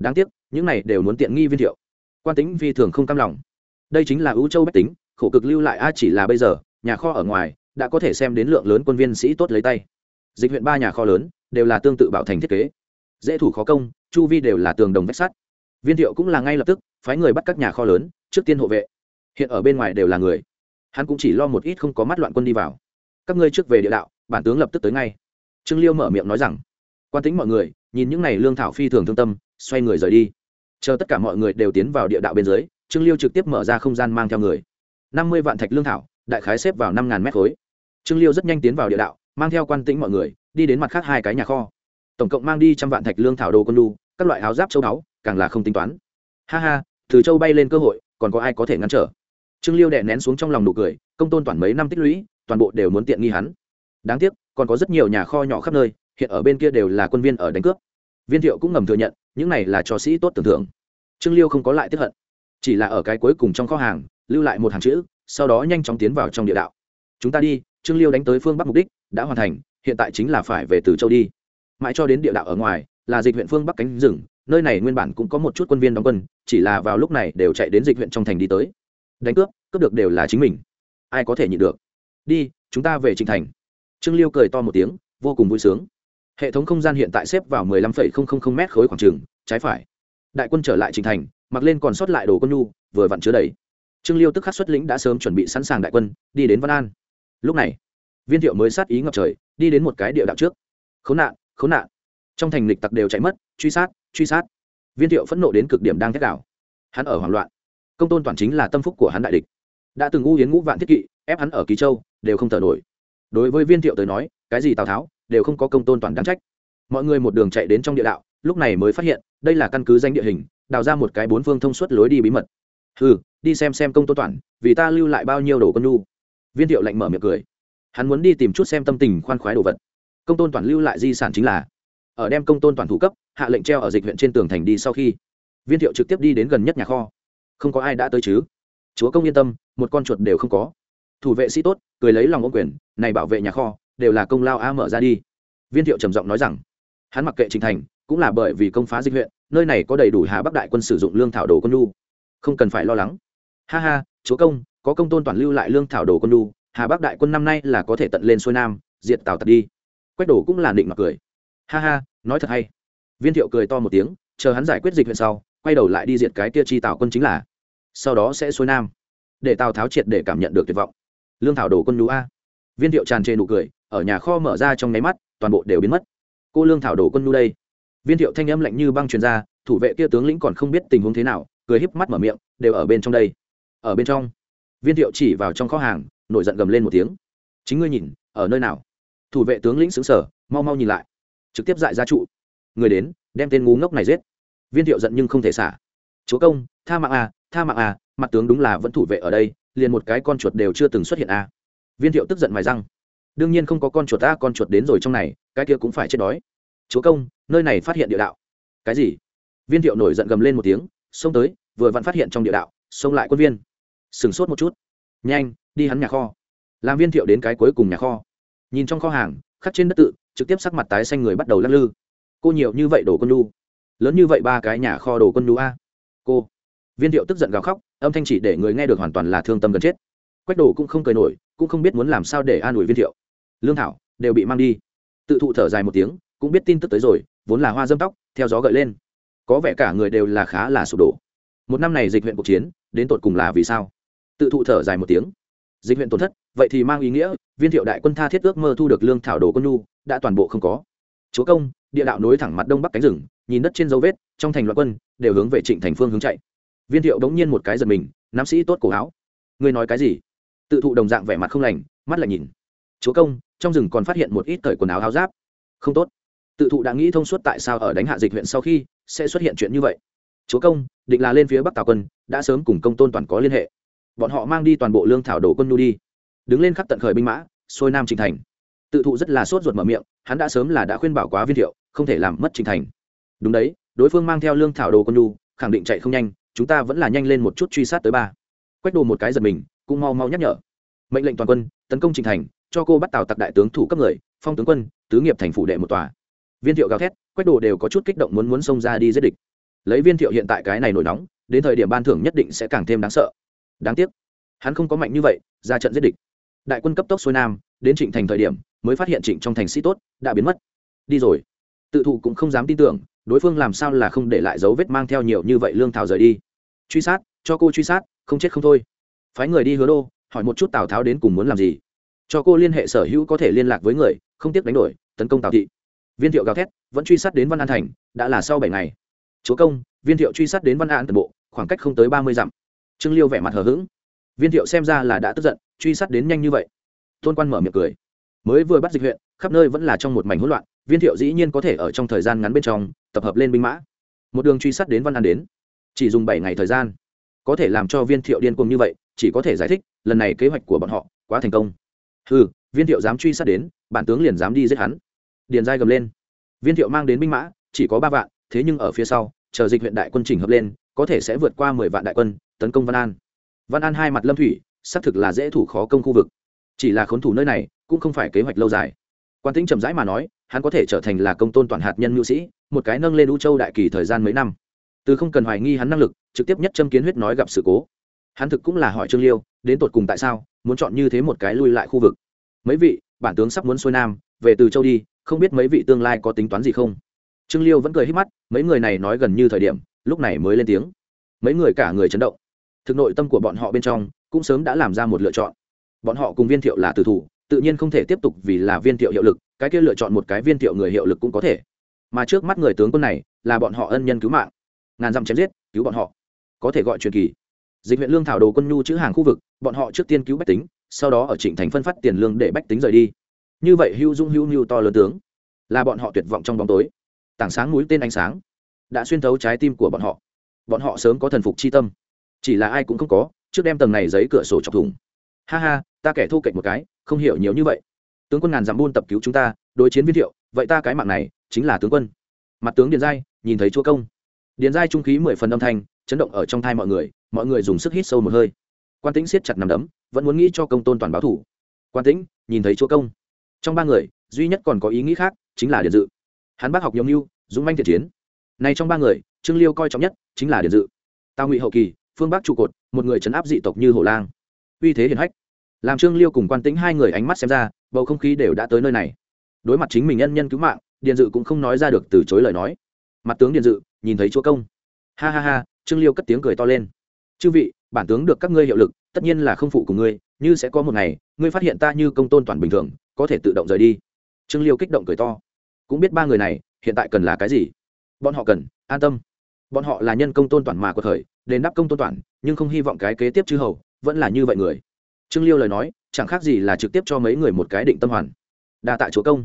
đáng tiếc, những này đều muốn tiện nghi viên thiệu. Quan tính vi thường không cam lòng. Đây chính là ưu châu bách tính, khổ cực lưu lại a chỉ là bây giờ, nhà kho ở ngoài, đã có thể xem đến lượng lớn quân viên sĩ tốt lấy tay. Dịch huyện ba nhà kho lớn, đều là tương tự bảo thành thiết kế dễ thủ khó công, chu vi đều là tường đồng vách sắt. Viên thiệu cũng là ngay lập tức, phái người bắt các nhà kho lớn, trước tiên hộ vệ. Hiện ở bên ngoài đều là người. Hắn cũng chỉ lo một ít không có mắt loạn quân đi vào. Các ngươi trước về địa đạo, bản tướng lập tức tới ngay. Trương liêu mở miệng nói rằng, quan tính mọi người, nhìn những n à y lương thảo phi thường thương tâm, xoay người rời đi. Chờ tất cả mọi người đều tiến vào địa đạo bên dưới, trương liêu trực tiếp mở ra không gian mang theo người. Năm mươi vạn thạch lương thảo, đại khái xếp vào năm ngàn mét khối. Trương liêu rất nhanh tiến vào địa đạo, mang theo quan tĩnh mọi người, đi đến mặt khác hai cái nhà kho tổng cộng mang đi trăm vạn thạch lương thảo đồ con đu các loại áo giáp châu báu, càng là không tính toán. Ha ha, từ châu bay lên cơ hội, còn có ai có thể ngăn trở? Trương liêu đè nén xuống trong lòng nụ cười, công tôn toàn mấy năm tích lũy, toàn bộ đều muốn tiện nghi hắn. Đáng tiếc, còn có rất nhiều nhà kho nhỏ khắp nơi, hiện ở bên kia đều là quân viên ở đánh cướp. Viên thiệu cũng ngầm thừa nhận, những này là cho sĩ tốt tưởng thưởng. Trương liêu không có lại tiếp hận, chỉ là ở cái cuối cùng trong kho hàng, lưu lại một hàng chữ, sau đó nhanh chóng tiến vào trong địa đạo. Chúng ta đi, trương liêu đánh tới phương bắc mục đích, đã hoàn thành, hiện tại chính là phải về từ châu đi mãi cho đến địa đạo ở ngoài, là dịch huyện phương bắc cánh rừng, nơi này nguyên bản cũng có một chút quân viên đóng quân, chỉ là vào lúc này đều chạy đến dịch huyện trong thành đi tới. Đánh cướp cướp được đều là chính mình. Ai có thể nhịn được? Đi, chúng ta về trịnh thành. Trương liêu cười to một tiếng, vô cùng vui sướng. Hệ thống không gian hiện tại xếp vào mười lăm phẩy không không không m khối khoảng trường, trái phải. Đại quân trở lại trịnh thành, mặc lên còn sót lại đồ quân nhu, vừa vặn chứa đầy. Trương liêu tức khắc xuất lĩnh đã sớm chuẩn bị sẵn sàng đại quân, đi đến văn an. Lúc này, viên thiệu mới sát ý ngập trời, đi đến một cái địa đạo trước. Khốn nạn khốn nạn. Trong thành lịch tặc đều chạy mất, truy sát truy sát. Viên thiệu phẫn nộ đến cực điểm đang thét đảo hắn ở hoảng loạn. Công tôn toàn chính là tâm phúc của hắn đại địch. Đã từng u hiến ngũ vạn thiết kỵ, ép hắn ở ký châu, đều không thở nổi. Đối với viên thiệu tới nói, cái gì tào tháo, đều không có công tôn toàn đáng trách. Mọi người một đường chạy đến trong địa đạo, lúc này mới phát hiện, đây là căn cứ danh địa hình, đào ra một cái bốn phương thông suốt lối đi bí mật. Ừ đi xem xem công tôn toàn, vì ta lưu lại bao nhiêu đồ con nhu. viên thiệu lạnh mở miệng cười. Hắn muốn đi tìm chút xem tâm tình khoan khoái đồ vật công tôn toàn lưu lại di sản chính là, ở đem công tôn toàn thủ cấp, hạ lệnh treo ở dịch huyện trên tường thành đi sau khi, viên thiệu trực tiếp đi đến gần nhất nhà kho. Không có ai đã tới chứ? Chúa công yên tâm, một con chuột đều không có. Thủ vệ sĩ tốt, cười lấy lòng ông quyền, này bảo vệ nhà kho, đều là công lao a mở ra đi. Viên thiệu trầm giọng nói rằng, hắn mặc kệ trình thành, cũng là bởi vì công phá dịch huyện, nơi này có đầy đủ hà bắc đại quân sử dụng lương thảo đồ quân lu không cần phải lo lắng. Ha ha, chúa công, có công tôn toàn lưu lại lương thảo đồ quân lu hà bắc đại quân năm nay là có thể tận lên xuôi nam, diệt tào tật đi quách đổ cũng là định mặc cười. Ha ha, nói thật hay. Viên thiệu cười to một tiếng, chờ hắn giải quyết dịch huyện sau, quay đầu lại đi diệt cái tia chi tào quân chính là. Sau đó sẽ xuôi nam. Để tào tháo triệt để cảm nhận được tuyệt vọng. Lương thảo đồ quân lũ a. Viên thiệu tràn trề nụ cười, ở nhà kho mở ra trong nháy mắt, toàn bộ đều biến mất. Cô lương thảo đồ quân lũ đây. Viên thiệu thanh âm lạnh như băng truyền ra, thủ vệ kia tướng lĩnh còn không biết tình huống thế nào, cười híp mắt mở miệng, đều ở bên trong đây. Ở bên trong. Viên thiệu chỉ vào trong kho hàng, nổi giận gầm lên một tiếng. Chính ngươi nhìn, ở nơi nào? Thủ vệ tướng lĩnh xứng sở, mau mau nhìn lại. Trực tiếp dại ra trụ. Người đến, đem tên ngu ngốc này giết. Viên thiệu giận nhưng không thể xả. Chúa công, tha mạng à tha mạng à mặt tướng đúng là vẫn thủ vệ ở đây, liền một cái con chuột đều chưa từng xuất hiện à. Viên thiệu tức giận mài răng. Đương nhiên không có con chuột ta, con chuột đến rồi trong này, cái kia cũng phải chết đói. Chúa công, nơi này phát hiện địa đạo. Cái gì? Viên thiệu nổi giận gầm lên một tiếng, xông tới, vừa vặn phát hiện trong địa đạo, xông lại quân viên. Sửng sốt một chút. Nhanh, đi hắn nhà kho. Làm viên thiệu đến cái cuối cùng nhà kho nhìn trong kho hàng, khắc trên đất tự, trực tiếp sắc mặt tái xanh người bắt đầu lắc lư. Cô nhiều như vậy đồ quân nhu? Lớn như vậy ba cái nhà kho đồ quân nhu a? Cô. Viên thiệu tức giận gào khóc, âm thanh chỉ để người nghe được hoàn toàn là thương tâm gần chết. Quách đồ cũng không cười nổi, cũng không biết muốn làm sao để an ủi viên thiệu. Lương thảo, đều bị mang đi. Tự thụ thở dài một tiếng, cũng biết tin tức tới rồi, vốn là hoa dâm tóc, theo gió gợi lên. Có vẻ cả người đều là khá là sụp đổ. Một năm này dịch huyện cuộc chiến, đến tột cùng là vì sao? Tự thụ thở dài một tiếng dịch huyện tổn thất, vậy thì mang ý nghĩa, viên thiệu đại quân tha thiết ước mơ thu được lương thảo đồ quân nhu, đã toàn bộ không có. Chúa công, địa đạo nối thẳng mặt đông bắc cánh rừng, nhìn đất trên dấu vết, trong thành loạn quân, đều hướng về trịnh thành phương hướng chạy. Viên thiệu đống nhiên một cái giật mình nam sĩ tốt cổ áo. Ngươi nói cái gì? Tự thụ đồng dạng vẻ mặt không lành, mắt lại nhìn. Chúa công, trong rừng còn phát hiện một ít cởi quần áo áo giáp. Không tốt. Tự thụ đã nghĩ thông suốt tại sao ở đánh hạ dịch huyện sau khi, sẽ xuất hiện chuyện như vậy. Chúa công, định là lên phía bắc tào quân, đã sớm cùng công tôn toàn có liên hệ bọn họ mang đi toàn bộ lương thảo đồ quân nhu đi. Đứng lên khắp tận khởi binh mã, xuôi nam trình thành. Tự thụ rất là sốt ruột mở miệng, hắn đã sớm là đã khuyên bảo quá viên thiệu, không thể làm mất trình thành. Đúng đấy, đối phương mang theo lương thảo đồ quân nhu, khẳng định chạy không nhanh, chúng ta vẫn là nhanh lên một chút truy sát tới ba. Quách đồ một cái giật mình, cũng mau mau nhắc nhở. Mệnh lệnh toàn quân, tấn công trình thành, cho cô bắt tào tặc đại tướng thủ cấp người, phong tướng quân, tứ nghiệp thành phủ đệ một tòa. Viên thiệu gào thét, quách đồ đều có chút kích động muốn muốn xông ra đi giết địch. Lấy viên thiệu hiện tại cái này nổi nóng, đến thời điểm ban thưởng nhất định sẽ càng thêm đáng sợ đáng tiếc, hắn không có mạnh như vậy, ra trận giết địch. Đại quân cấp tốc xuôi nam, đến trịnh thành thời điểm, mới phát hiện trịnh trong thành sĩ tốt đã biến mất. Đi rồi. Tự thụ cũng không dám tin tưởng, đối phương làm sao là không để lại dấu vết mang theo nhiều như vậy lương thảo rời đi. Truy sát, cho cô truy sát, không chết không thôi. Phái người đi hứa đô, hỏi một chút tào tháo đến cùng muốn làm gì. Cho cô liên hệ sở hữu có thể liên lạc với người, không tiếc đánh đổi, tấn công tào thị. Viên thiệu gào thét, vẫn truy sát đến văn an thành, đã là sau bảy ngày. Chúa công, viên thiệu truy sát đến văn an toàn bộ, khoảng cách không tới ba mươi dặm trương liêu vẻ mặt hờ hững. Viên thiệu xem ra là đã tức giận, truy sát đến nhanh như vậy. Tôn quan mở miệng cười. Mới vừa bắt dịch huyện, khắp nơi vẫn là trong một mảnh hỗn loạn, viên thiệu dĩ nhiên có thể ở trong thời gian ngắn bên trong, tập hợp lên binh mã. Một đường truy sát đến văn an đến. Chỉ dùng bảy ngày thời gian. Có thể làm cho viên thiệu điên cuồng như vậy, chỉ có thể giải thích, lần này kế hoạch của bọn họ quá thành công. Ừ viên thiệu dám truy sát đến, bản tướng liền dám đi giết hắn. Điền giai gầm lên. Viên thiệu mang đến binh mã, chỉ có ba vạn, thế nhưng ở phía sau, chờ dịch huyện đại quân chỉnh hợp lên, có thể sẽ vượt qua mười vạn đại quân tấn công văn an. Văn an hai mặt lâm thủy, xác thực là dễ thủ khó công khu vực. Chỉ là khốn thủ nơi này, cũng không phải kế hoạch lâu dài. Quan tính chậm rãi mà nói, hắn có thể trở thành là công tôn toàn hạt nhân nhu sĩ, một cái nâng lên u châu đại kỳ thời gian mấy năm. Từ không cần hoài nghi hắn năng lực, trực tiếp nhất châm kiến huyết nói gặp sự cố. Hắn thực cũng là hỏi trương liêu, đến tột cùng tại sao, muốn chọn như thế một cái lui lại khu vực. Mấy vị, bản tướng sắp muốn xuôi nam, về từ châu đi, không biết mấy vị tương lai có tính toán gì không? Trương liêu vẫn cười hít mắt, mấy người này nói gần như thời điểm, lúc này mới lên tiếng. Mấy người cả người chấn động thực nội tâm của bọn họ bên trong cũng sớm đã làm ra một lựa chọn. Bọn họ cùng viên thiệu là tử thủ, tự nhiên không thể tiếp tục vì là viên thiệu hiệu lực, cái kia lựa chọn một cái viên thiệu người hiệu lực cũng có thể. Mà trước mắt người tướng quân này là bọn họ ân nhân cứu mạng. Ngàn dặm chém giết, cứu bọn họ. Có thể gọi truyền kỳ. Dịch huyện lương thảo đồ quân nhu chữ hàng khu vực, bọn họ trước tiên cứu bách tính, sau đó ở trịnh thành phân phát tiền lương để bách tính rời đi. Như vậy hưu dung hưu hưu to lớn tướng, là bọn họ tuyệt vọng trong bóng tối. Tảng sáng mũi tên ánh sáng đã xuyên thấu trái tim của bọn họ. Bọn họ sớm có thần phục chi tâm chỉ là ai cũng không có, trước đem tầng này giấy cửa sổ chọc thủng. Ha ha, ta kẻ thu kệch một cái, không hiểu nhiều như vậy. Tướng quân ngàn dặm buôn tập cứu chúng ta, đối chiến viên thiệu, vậy ta cái mạng này, chính là tướng quân. Mặt tướng điền giai, nhìn thấy chúa công. Điền giai trung khí mười phần âm thanh, chấn động ở trong thai mọi người mọi người dùng sức hít sâu một hơi. Quan tĩnh siết chặt nằm đấm, vẫn muốn nghĩ cho công tôn toàn báo thủ. Quan tĩnh, nhìn thấy chúa công. Trong ba người, duy nhất còn có ý nghĩ khác, chính là điền dự. Hắn bác học nhiều mưu, dũng manh thiện chiến. Này trong ba người, trương liêu coi trọng nhất chính là điền dự. Tào ngụy hậu kỳ phương bắc trụ cột, một người chấn áp dị tộc như hổ lang. Uy thế hiển hách. Làm trương liêu cùng quan tĩnh hai người ánh mắt xem ra, bầu không khí đều đã tới nơi này. Đối mặt chính mình nhân nhân cứu mạng, điền dự cũng không nói ra được từ chối lời nói. Mặt tướng điền dự, nhìn thấy chúa công. Ha ha ha, trương liêu cất tiếng cười to lên. Chư vị, bản tướng được các ngươi hiệu lực, tất nhiên là không phụ của ngươi, như sẽ có một ngày, ngươi phát hiện ta như công tôn toàn bình thường, có thể tự động rời đi. Trương liêu kích động cười to. Cũng biết ba người này, hiện tại cần là cái gì? Bọn họ cần an tâm. Bọn họ là nhân công tôn toàn mà có thời đền đáp công tôn toàn, nhưng không hy vọng cái kế tiếp chư hầu vẫn là như vậy người. Trương liêu lời nói, chẳng khác gì là trực tiếp cho mấy người một cái định tâm hoàn. Đa tạ chúa công.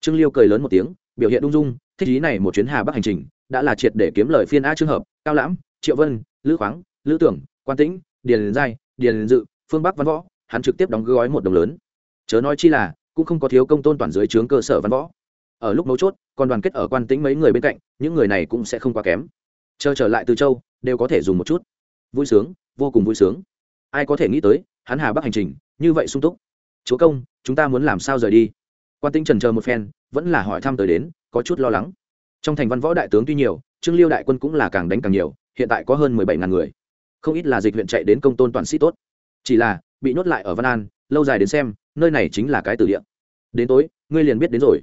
Trương liêu cười lớn một tiếng, biểu hiện ung dung, thích ý này một chuyến hà bắc hành trình, đã là triệt để kiếm lời phiên a trường hợp, cao lãm, triệu vân, lữ khoáng, lữ tưởng, quan tĩnh, điền giai, điền dự, phương bắc văn võ, hắn trực tiếp đóng gói một đồng lớn. Chớ nói chi là, cũng không có thiếu công tôn toàn dưới trướng cơ sở văn võ. Ở lúc mấu chốt, còn đoàn kết ở quan tĩnh mấy người bên cạnh, những người này cũng sẽ không quá kém. Chờ trở lại từ châu đều có thể dùng một chút. Vui sướng, vô cùng vui sướng. Ai có thể nghĩ tới, hắn hà bắc hành trình, như vậy sung túc. Chúa công, chúng ta muốn làm sao rời đi? Quan Tinh trần chờ một phen, vẫn là hỏi thăm tới đến, có chút lo lắng. Trong thành văn võ đại tướng tuy nhiều, trương liêu đại quân cũng là càng đánh càng nhiều, hiện tại có hơn mười bảy ngàn người. Không ít là dịch huyện chạy đến công tôn toàn sĩ tốt. Chỉ là, bị nhốt lại ở văn an, lâu dài đến xem, nơi này chính là cái tử địa. Đến tối, ngươi liền biết đến rồi.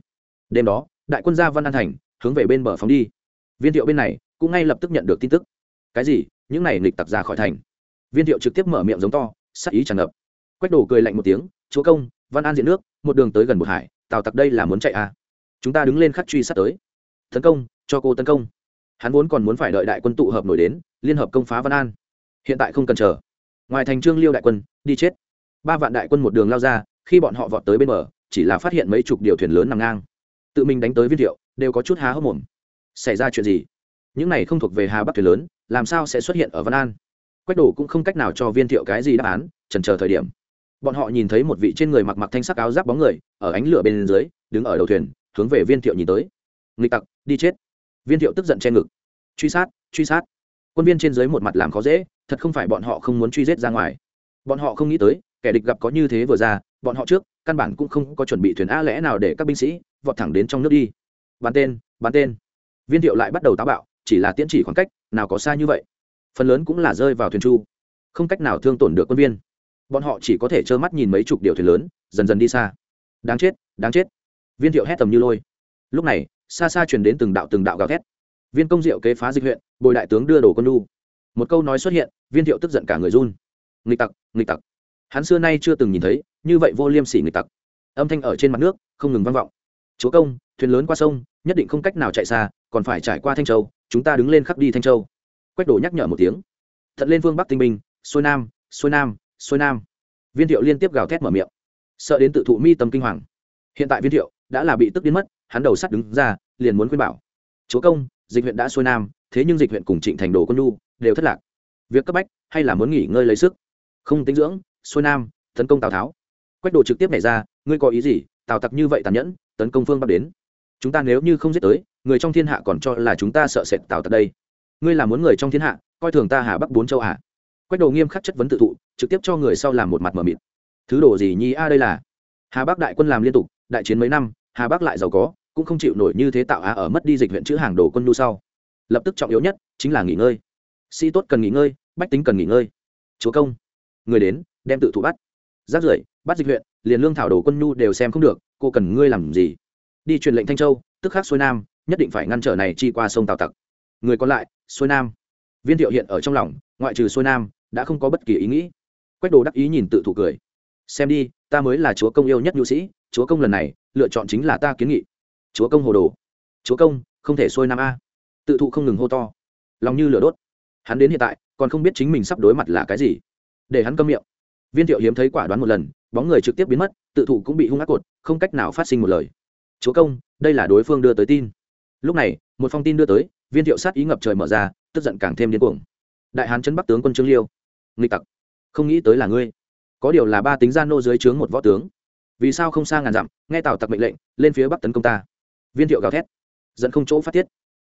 Đêm đó, đại quân ra văn an thành, hướng về bên bờ phóng đi. Viên thiệu bên này, cũng ngay lập tức nhận được tin tức cái gì? Những này nghịch tặc ra khỏi thành. Viên thiệu trực tiếp mở miệng giống to, sắc ý tràn ngập. Quách đổ cười lạnh một tiếng, chúa công, văn an diện nước, một đường tới gần một hải, tào tặc đây là muốn chạy à? Chúng ta đứng lên khắc truy sát tới. Tấn công, cho cô tấn công. Hắn vốn còn muốn phải đợi đại quân tụ hợp nổi đến, liên hợp công phá văn an. Hiện tại không cần chờ. Ngoài thành trương liêu đại quân, đi chết. Ba vạn đại quân một đường lao ra, khi bọn họ vọt tới bên bờ, chỉ là phát hiện mấy chục điều thuyền lớn nằm ngang. Tự mình đánh tới viên thiệu, đều có chút há hốc mồm. Xảy ra chuyện gì? Những này không thuộc về hà bắc thuyền lớn làm sao sẽ xuất hiện ở văn an? Quách đồ cũng không cách nào cho viên thiệu cái gì đáp án trần chờ thời điểm. Bọn họ nhìn thấy một vị trên người mặc mặc thanh sắc áo giáp bóng người, ở ánh lửa bên dưới, đứng ở đầu thuyền, hướng về viên thiệu nhìn tới. Nghịch tặc, đi chết. Viên thiệu tức giận che ngực. Truy sát truy sát. Quân viên trên dưới một mặt làm khó dễ, thật không phải bọn họ không muốn truy giết ra ngoài. Bọn họ không nghĩ tới, kẻ địch gặp có như thế vừa ra, bọn họ trước, căn bản cũng không có chuẩn bị thuyền a lẽ nào để các binh sĩ vọt thẳng đến trong nước đi. Bắn tên bắn tên. Viên thiệu lại bắt đầu táo bạo chỉ là tiễn chỉ khoảng cách, nào có xa như vậy. Phần lớn cũng là rơi vào thuyền chu không cách nào thương tổn được quân viên. Bọn họ chỉ có thể trơ mắt nhìn mấy chục điều thuyền lớn, dần dần đi xa. Đáng chết đáng chết. Viên thiệu hét tầm như lôi. Lúc này, xa xa chuyển đến từng đạo từng đạo gào thét. Viên công diệu kế phá dịch huyện, bồi đại tướng đưa đồ quân lu. Một câu nói xuất hiện, viên thiệu tức giận cả người run. Nghịch tặc nghịch tặc. Hắn xưa nay chưa từng nhìn thấy, như vậy vô liêm sỉ nghịch tặc. Âm thanh ở trên mặt nước, không ngừng vang vọng. Chúa công, thuyền lớn qua sông, nhất định không cách nào chạy xa, còn phải trải qua thanh châu chúng ta đứng lên khắc đi thanh châu quách đổ nhắc nhở một tiếng thận lên phương bắc tinh binh xuôi nam xuôi nam xuôi nam viên thiệu liên tiếp gào thét mở miệng sợ đến tự thụ mi tâm kinh hoàng hiện tại viên thiệu đã là bị tức đến mất hắn đầu sắt đứng ra liền muốn khuyên bảo chúa công dịch huyện đã xuôi nam thế nhưng dịch huyện cùng trịnh thành đồ quân nhu đều thất lạc việc cấp bách hay là muốn nghỉ ngơi lấy sức không tính dưỡng xuôi nam tấn công tào tháo quách đồ trực tiếp nảy ra ngươi có ý gì tào tặc như vậy tàn nhẫn tấn công phương bắc đến chúng ta nếu như không giết tới, người trong thiên hạ còn cho là chúng ta sợ sệt tào tật đây. Ngươi là muốn người trong thiên hạ, coi thường ta hà bắc bốn châu hạ quách đồ nghiêm khắc chất vấn tự thụ, trực tiếp cho người sau làm một mặt mờ mịt. Thứ đồ gì nhi a đây là? Hà bắc đại quân làm liên tục, đại chiến mấy năm, hà bắc lại giàu có, cũng không chịu nổi như thế tạo á ở mất đi dịch huyện chữ hàng đồ quân nhu sau. Lập tức trọng yếu nhất chính là nghỉ ngơi. Sĩ tốt cần nghỉ ngơi, bách tính cần nghỉ ngơi. Chúa công, người đến, đem tự thụ bắt. Giáp rưỡi, bắt dịch huyện, liền lương thảo đồ quân nhu đều xem không được, cô cần ngươi làm gì? Đi truyền lệnh thanh châu, tức khắc xuôi nam, nhất định phải ngăn trở này chi qua sông tào tặc. Người còn lại, xuôi nam. Viên thiệu hiện ở trong lòng, ngoại trừ xuôi nam, đã không có bất kỳ ý nghĩ. Quách đồ đắc ý nhìn tự thủ cười. Xem đi, ta mới là chúa công yêu nhất nhu sĩ, chúa công lần này, lựa chọn chính là ta kiến nghị. Chúa công hồ đồ. Chúa công, không thể xuôi nam a. Tự thụ không ngừng hô to. Lòng như lửa đốt. Hắn đến hiện tại, còn không biết chính mình sắp đối mặt là cái gì. Để hắn câm miệng. Viên thiệu hiếm thấy quả đoán một lần, bóng người trực tiếp biến mất, tự thụ cũng bị hung ác cột, không cách nào phát sinh một lời chúa công, đây là đối phương đưa tới tin. Lúc này, một phong tin đưa tới, viên thiệu sát ý ngập trời mở ra, tức giận càng thêm điên cuồng. Đại hán chân bắc tướng quân trương liêu. Nghịch tặc, không nghĩ tới là ngươi. Có điều là ba tính gia nô dưới trướng một võ tướng. Vì sao không xa ngàn dặm, nghe tào tặc mệnh lệnh, lên phía bắc tấn công ta? Viên thiệu gào thét. Dẫn không chỗ phát tiết.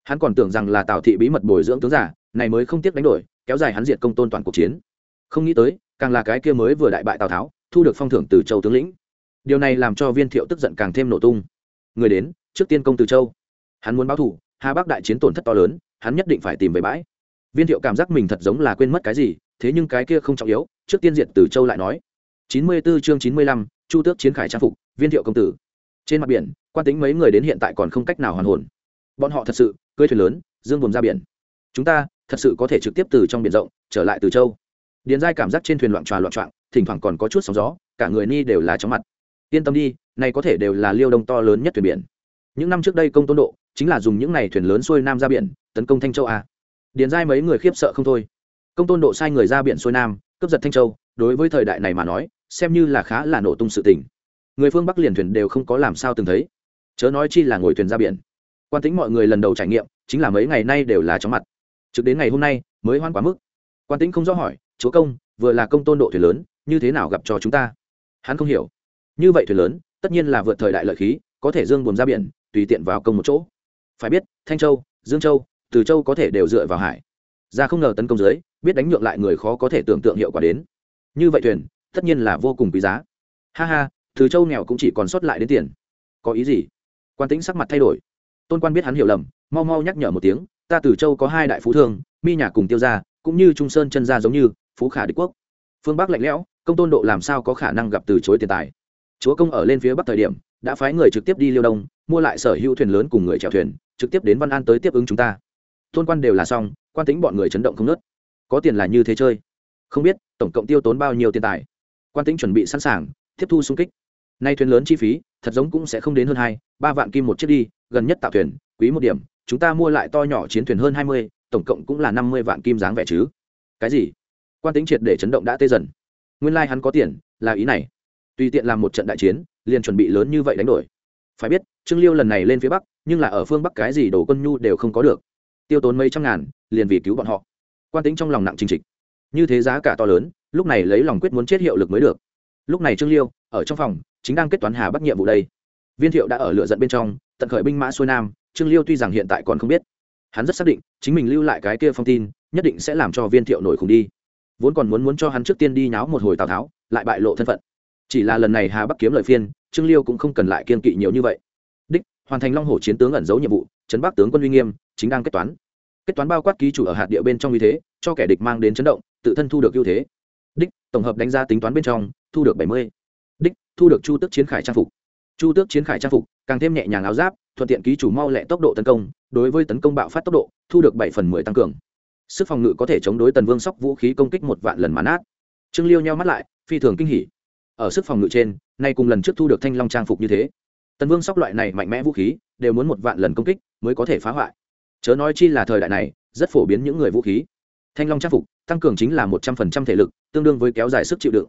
Hắn còn tưởng rằng là tào thị bí mật bồi dưỡng tướng giả, này mới không tiếc đánh đổi, kéo dài hắn diệt công tôn toàn cuộc chiến. Không nghĩ tới, càng là cái kia mới vừa đại bại tào tháo, thu được phong thưởng từ châu tướng lĩnh. Điều này làm cho viên thiệu tức giận càng thêm nổ tung người đến trước tiên công từ châu. Hắn muốn báo thủ hà bắc đại chiến tổn thất to lớn hắn nhất định phải tìm về bãi. Viên thiệu cảm giác mình thật giống là quên mất cái gì thế nhưng cái kia không trọng yếu trước tiên diện từ châu lại nói. Chín mươi 94 chương chín mươi lăm, chu tước chiến khải trang phục viên thiệu công tử. Trên mặt biển quan tính mấy người đến hiện tại còn không cách nào hoàn hồn. Bọn họ thật sự cưới thuyền lớn dương buồm ra biển. Chúng ta thật sự có thể trực tiếp từ trong biển rộng trở lại từ châu. Điền giai cảm giác trên thuyền loạn tròa loạn trọng thỉnh thoảng còn có chút sóng gió cả người ni đều là chóng mặt yên tâm đi, này có thể đều là liêu đông to lớn nhất thuyền biển. Những năm trước đây công tôn độ, chính là dùng những này thuyền lớn xuôi nam ra biển, tấn công thanh châu a điền giai mấy người khiếp sợ không thôi. Công tôn độ sai người ra biển xuôi nam, cướp giật thanh châu, đối với thời đại này mà nói, xem như là khá là nổ tung sự tình. Người phương bắc liền thuyền đều không có làm sao từng thấy. Chớ nói chi là ngồi thuyền ra biển. Quan tính mọi người lần đầu trải nghiệm, chính là mấy ngày nay đều là chóng mặt. Trực đến ngày hôm nay, mới hoan quá mức. Quan tính không rõ hỏi, chúa công, vừa là công tôn độ thuyền lớn, như thế nào gặp cho chúng ta? Hắn không hiểu như vậy thuyền lớn, tất nhiên là vượt thời đại lợi khí, có thể dương buồm ra biển, tùy tiện vào công một chỗ. Phải biết, thanh châu, dương châu, từ châu có thể đều dựa vào hải. Ra không ngờ tấn công dưới, biết đánh nhượng lại người khó có thể tưởng tượng hiệu quả đến. Như vậy thuyền, tất nhiên là vô cùng quý giá. Ha ha, từ châu nghèo cũng chỉ còn sót lại đến tiền. Có ý gì? Quan tĩnh sắc mặt thay đổi. Tôn quan biết hắn hiểu lầm, mau mau nhắc nhở một tiếng, ta từ châu có hai đại phú thương, mi nhà cùng tiêu gia, cũng như trung sơn chân gia giống như, phú khả đế quốc. Phương bắc lạnh lẽo, công tôn độ làm sao có khả năng gặp từ chối tiền tài? Chúa công ở lên phía bắc thời điểm, đã phái người trực tiếp đi liêu đông, mua lại sở hữu thuyền lớn cùng người chèo thuyền, trực tiếp đến văn an tới tiếp ứng chúng ta. Tôn quan đều là xong, quan tính bọn người chấn động không nớt có tiền là như thế chơi. Không biết, tổng cộng tiêu tốn bao nhiêu tiền tài. Quan tính chuẩn bị sẵn sàng, tiếp thu xung kích. Nay thuyền lớn chi phí, thật giống cũng sẽ không đến hơn hai, ba vạn kim một chiếc đi, gần nhất tạo thuyền, quý một điểm, chúng ta mua lại to nhỏ chiến thuyền hơn hai mươi, tổng cộng cũng là năm mươi vạn kim dáng vẻ chứ. Cái gì? Quan tính triệt để chấn động đã tê dần. Nguyên lai、like、hắn có tiền, là ý này tùy tiện làm một trận đại chiến, liền chuẩn bị lớn như vậy đánh đổi. Phải biết, trương liêu lần này lên phía bắc, nhưng là ở phương bắc cái gì đồ quân nhu đều không có được. Tiêu tốn mấy trăm ngàn, liền vì cứu bọn họ. Quan tính trong lòng nặng chính trịch. Như thế giá cả to lớn, lúc này lấy lòng quyết muốn chết hiệu lực mới được. Lúc này trương liêu, ở trong phòng, chính đang kết toán hà bắc nhiệm vụ đây. Viên thiệu đã ở lựa giận bên trong, tận khởi binh mã xuôi nam, trương liêu tuy rằng hiện tại còn không biết, hắn rất xác định, chính mình lưu lại cái kia phong tin, nhất định sẽ làm cho viên thiệu nổi khùng đi. Vốn còn muốn muốn cho hắn trước tiên đi nháo một hồi tào tháo, lại bại lộ thân phận chỉ là lần này hà bắc kiếm lợi phiên, trương liêu cũng không cần lại kiên kỵ nhiều như vậy. Đích, hoàn thành long hổ chiến tướng ẩn giấu nhiệm vụ, chấn bắc tướng quân uy nghiêm, chính đang kết toán. Kết toán bao quát ký chủ ở hạt địa bên trong uy thế, cho kẻ địch mang đến chấn động, tự thân thu được ưu thế. Đích, tổng hợp đánh giá tính toán bên trong, thu được bảy mươi. Đích, thu được chu tước chiến khải trang phục. Chu tước chiến khải trang phục, càng thêm nhẹ nhàng áo giáp, thuận tiện ký chủ mau lẹ tốc độ tấn công, đối với tấn công bạo phát tốc độ, thu được bảy phần mười tăng cường. Sức phòng ngự có thể chống đối tần vương sóc vũ khí công kích một vạn lần mán át trương liêu nheo mắt lại, phi thường kinh hỉ ở sức phòng ngự trên, nay cùng lần trước thu được thanh long trang phục như thế. Tần vương sóc loại này mạnh mẽ vũ khí, đều muốn một vạn lần công kích mới có thể phá hoại. Chớ nói chi là thời đại này, rất phổ biến những người vũ khí. Thanh long trang phục, tăng cường chính là một trăm phần trăm thể lực, tương đương với kéo dài sức chịu đựng.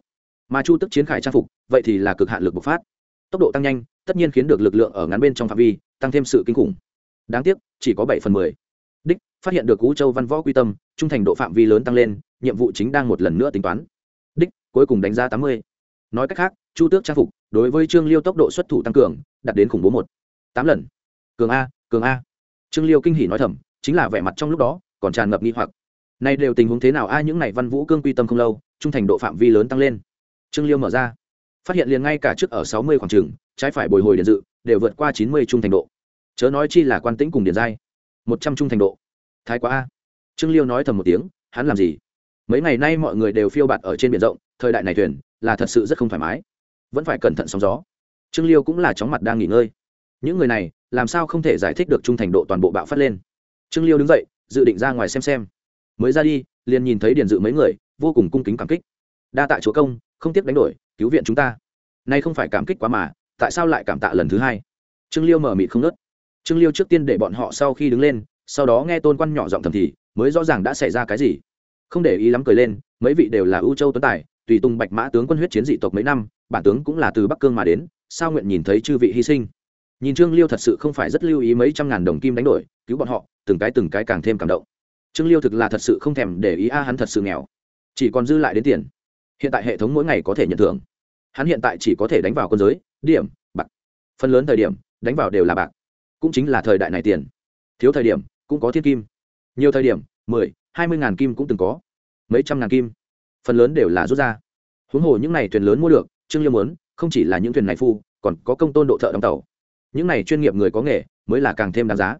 Mà chu tức chiến khải trang phục, vậy thì là cực hạn lực bộc phát. Tốc độ tăng nhanh, tất nhiên khiến được lực lượng ở ngắn bên trong phạm vi, tăng thêm sự kinh khủng. Đáng tiếc, chỉ có bảy phần mười. Đích, phát hiện được cú châu văn võ quy tâm, trung thành độ phạm vi lớn tăng lên, nhiệm vụ chính đang một lần nữa tính toán. Đích, cuối cùng đánh giá tám mươi nói cách khác, chu tước trang phục đối với trương liêu tốc độ xuất thủ tăng cường, đạt đến khủng bố một. Tám lần. Cường a cường a. Trương liêu kinh hỉ nói thầm, chính là vẻ mặt trong lúc đó, còn tràn ngập nghi hoặc. Nay đều tình huống thế nào? A, những này văn vũ cương quy tâm không lâu, trung thành độ phạm vi lớn tăng lên. Trương liêu mở ra. Phát hiện liền ngay cả trước ở sáu mươi khoảng trường, trái phải bồi hồi điện dự, đều vượt qua chín mươi trung thành độ. Chớ nói chi là quan tĩnh cùng điện giai. Một trăm trung thành độ. Thái quá a. Trương liêu nói thầm một tiếng, hắn làm gì? Mấy ngày nay mọi người đều phiêu bạt ở trên biển rộng, thời đại này thuyền là thật sự rất không thoải mái. Vẫn phải cẩn thận sóng gió. Trương liêu cũng là chóng mặt đang nghỉ ngơi. Những người này, làm sao không thể giải thích được trung thành độ toàn bộ bạo phát lên? Trương liêu đứng dậy, dự định ra ngoài xem xem. Mới ra đi, liền nhìn thấy điền dự mấy người, vô cùng cung kính cảm kích. Đa tạ chúa công, không tiếc đánh đổi, cứu viện chúng ta. Nay không phải cảm kích quá mà, tại sao lại cảm tạ lần thứ hai? Trương liêu mở mịt không nớt trương liêu trước tiên để bọn họ sau khi đứng lên, sau đó nghe tôn quan nhỏ giọng thầm thì, mới rõ ràng đã xảy ra cái gì. Không để ý lắm cười lên, mấy vị đều là ưu châu tuấn tài tùy tung bạch mã tướng quân huyết chiến dị tộc mấy năm, bản tướng cũng là từ bắc cương mà đến, sao nguyện nhìn thấy chư vị hy sinh? Nhìn trương liêu thật sự không phải rất lưu ý mấy trăm ngàn đồng kim đánh đổi, cứu bọn họ, từng cái từng cái càng thêm cảm động. Trương liêu thực là thật sự không thèm để ý a, hắn thật sự nghèo. Chỉ còn dư lại đến tiền. Hiện tại hệ thống mỗi ngày có thể nhận thưởng. Hắn hiện tại chỉ có thể đánh vào quân giới, điểm, bạc. Phần lớn thời điểm, đánh vào đều là bạc. Cũng chính là thời đại này tiền. Thiếu thời điểm, cũng có thiên kim. Nhiều thời điểm, mười, hai mươi ngàn kim cũng từng có. Mấy trăm ngàn kim phần lớn đều là rút ra. Huống hồ những n à y thuyền lớn mua được, trương liêu muốn, không chỉ là những thuyền này phu, còn có công tôn độ thợ đóng tàu. Những này chuyên nghiệp người có nghề, mới là càng thêm đáng giá.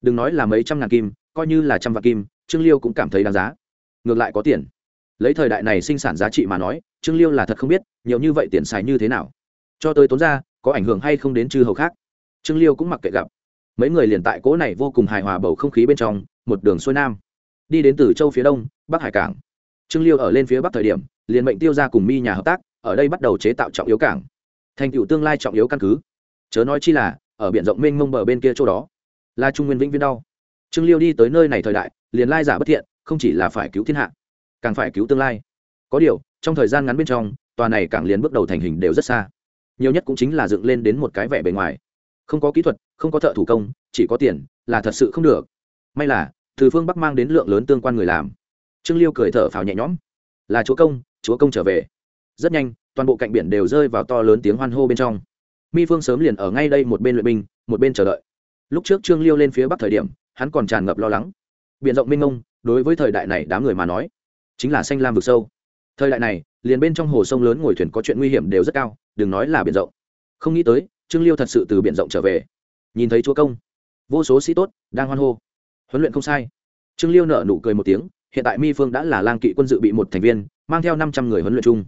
Đừng nói là mấy trăm ngàn kim, coi như là trăm vạn kim, trương liêu cũng cảm thấy đáng giá. Ngược lại có tiền. Lấy thời đại này sinh sản giá trị mà nói, trương liêu là thật không biết, nhiều như vậy tiền xài như thế nào. Cho tới tốn ra, có ảnh hưởng hay không đến chư hầu khác? Trương liêu cũng mặc kệ gặp. Mấy người liền tại cỗ này vô cùng hài hòa bầu không khí bên trong, một đường xuôi nam. Đi đến từ châu phía đông, bắc hải cảng trương liêu ở lên phía bắc thời điểm, liền mệnh tiêu ra cùng mi nhà hợp tác, ở đây bắt đầu chế tạo trọng yếu cảng. Thành tựu tương lai trọng yếu căn cứ. Chớ nói chi là, ở biển rộng mênh mông bờ bên kia chỗ đó, là trung nguyên vĩnh viên đau. Trương liêu đi tới nơi này thời đại, liền lai giả bất thiện, không chỉ là phải cứu thiên hạ, càng phải cứu tương lai. Có điều, trong thời gian ngắn bên trong, tòa này càng liền bước đầu thành hình đều rất xa. Nhiều nhất cũng chính là dựng lên đến một cái vẻ bề ngoài. Không có kỹ thuật, không có thợ thủ công, chỉ có tiền, là thật sự không được. May là, từ phương bắc mang đến lượng lớn tương quan người làm trương liêu cười thở phào nhẹ nhõm. Là chúa công chúa công trở về. Rất nhanh toàn bộ cạnh biển đều rơi vào to lớn tiếng hoan hô bên trong. Mi phương sớm liền ở ngay đây một bên luyện binh một bên chờ đợi. Lúc trước trương liêu lên phía bắc thời điểm hắn còn tràn ngập lo lắng. Biển rộng minh mông, đối với thời đại này đám người mà nói chính là xanh lam vực sâu. Thời đại này liền bên trong hồ sông lớn ngồi thuyền có chuyện nguy hiểm đều rất cao đừng nói là biển rộng. Không nghĩ tới trương liêu thật sự từ biển rộng trở về. Nhìn thấy chúa công vô số sĩ tốt đang hoan hô. Huấn luyện không sai. Trương liêu nở nụ cười một tiếng hiện tại mi phương đã là lang kỵ quân dự bị một thành viên, mang theo năm trăm người huấn luyện chung.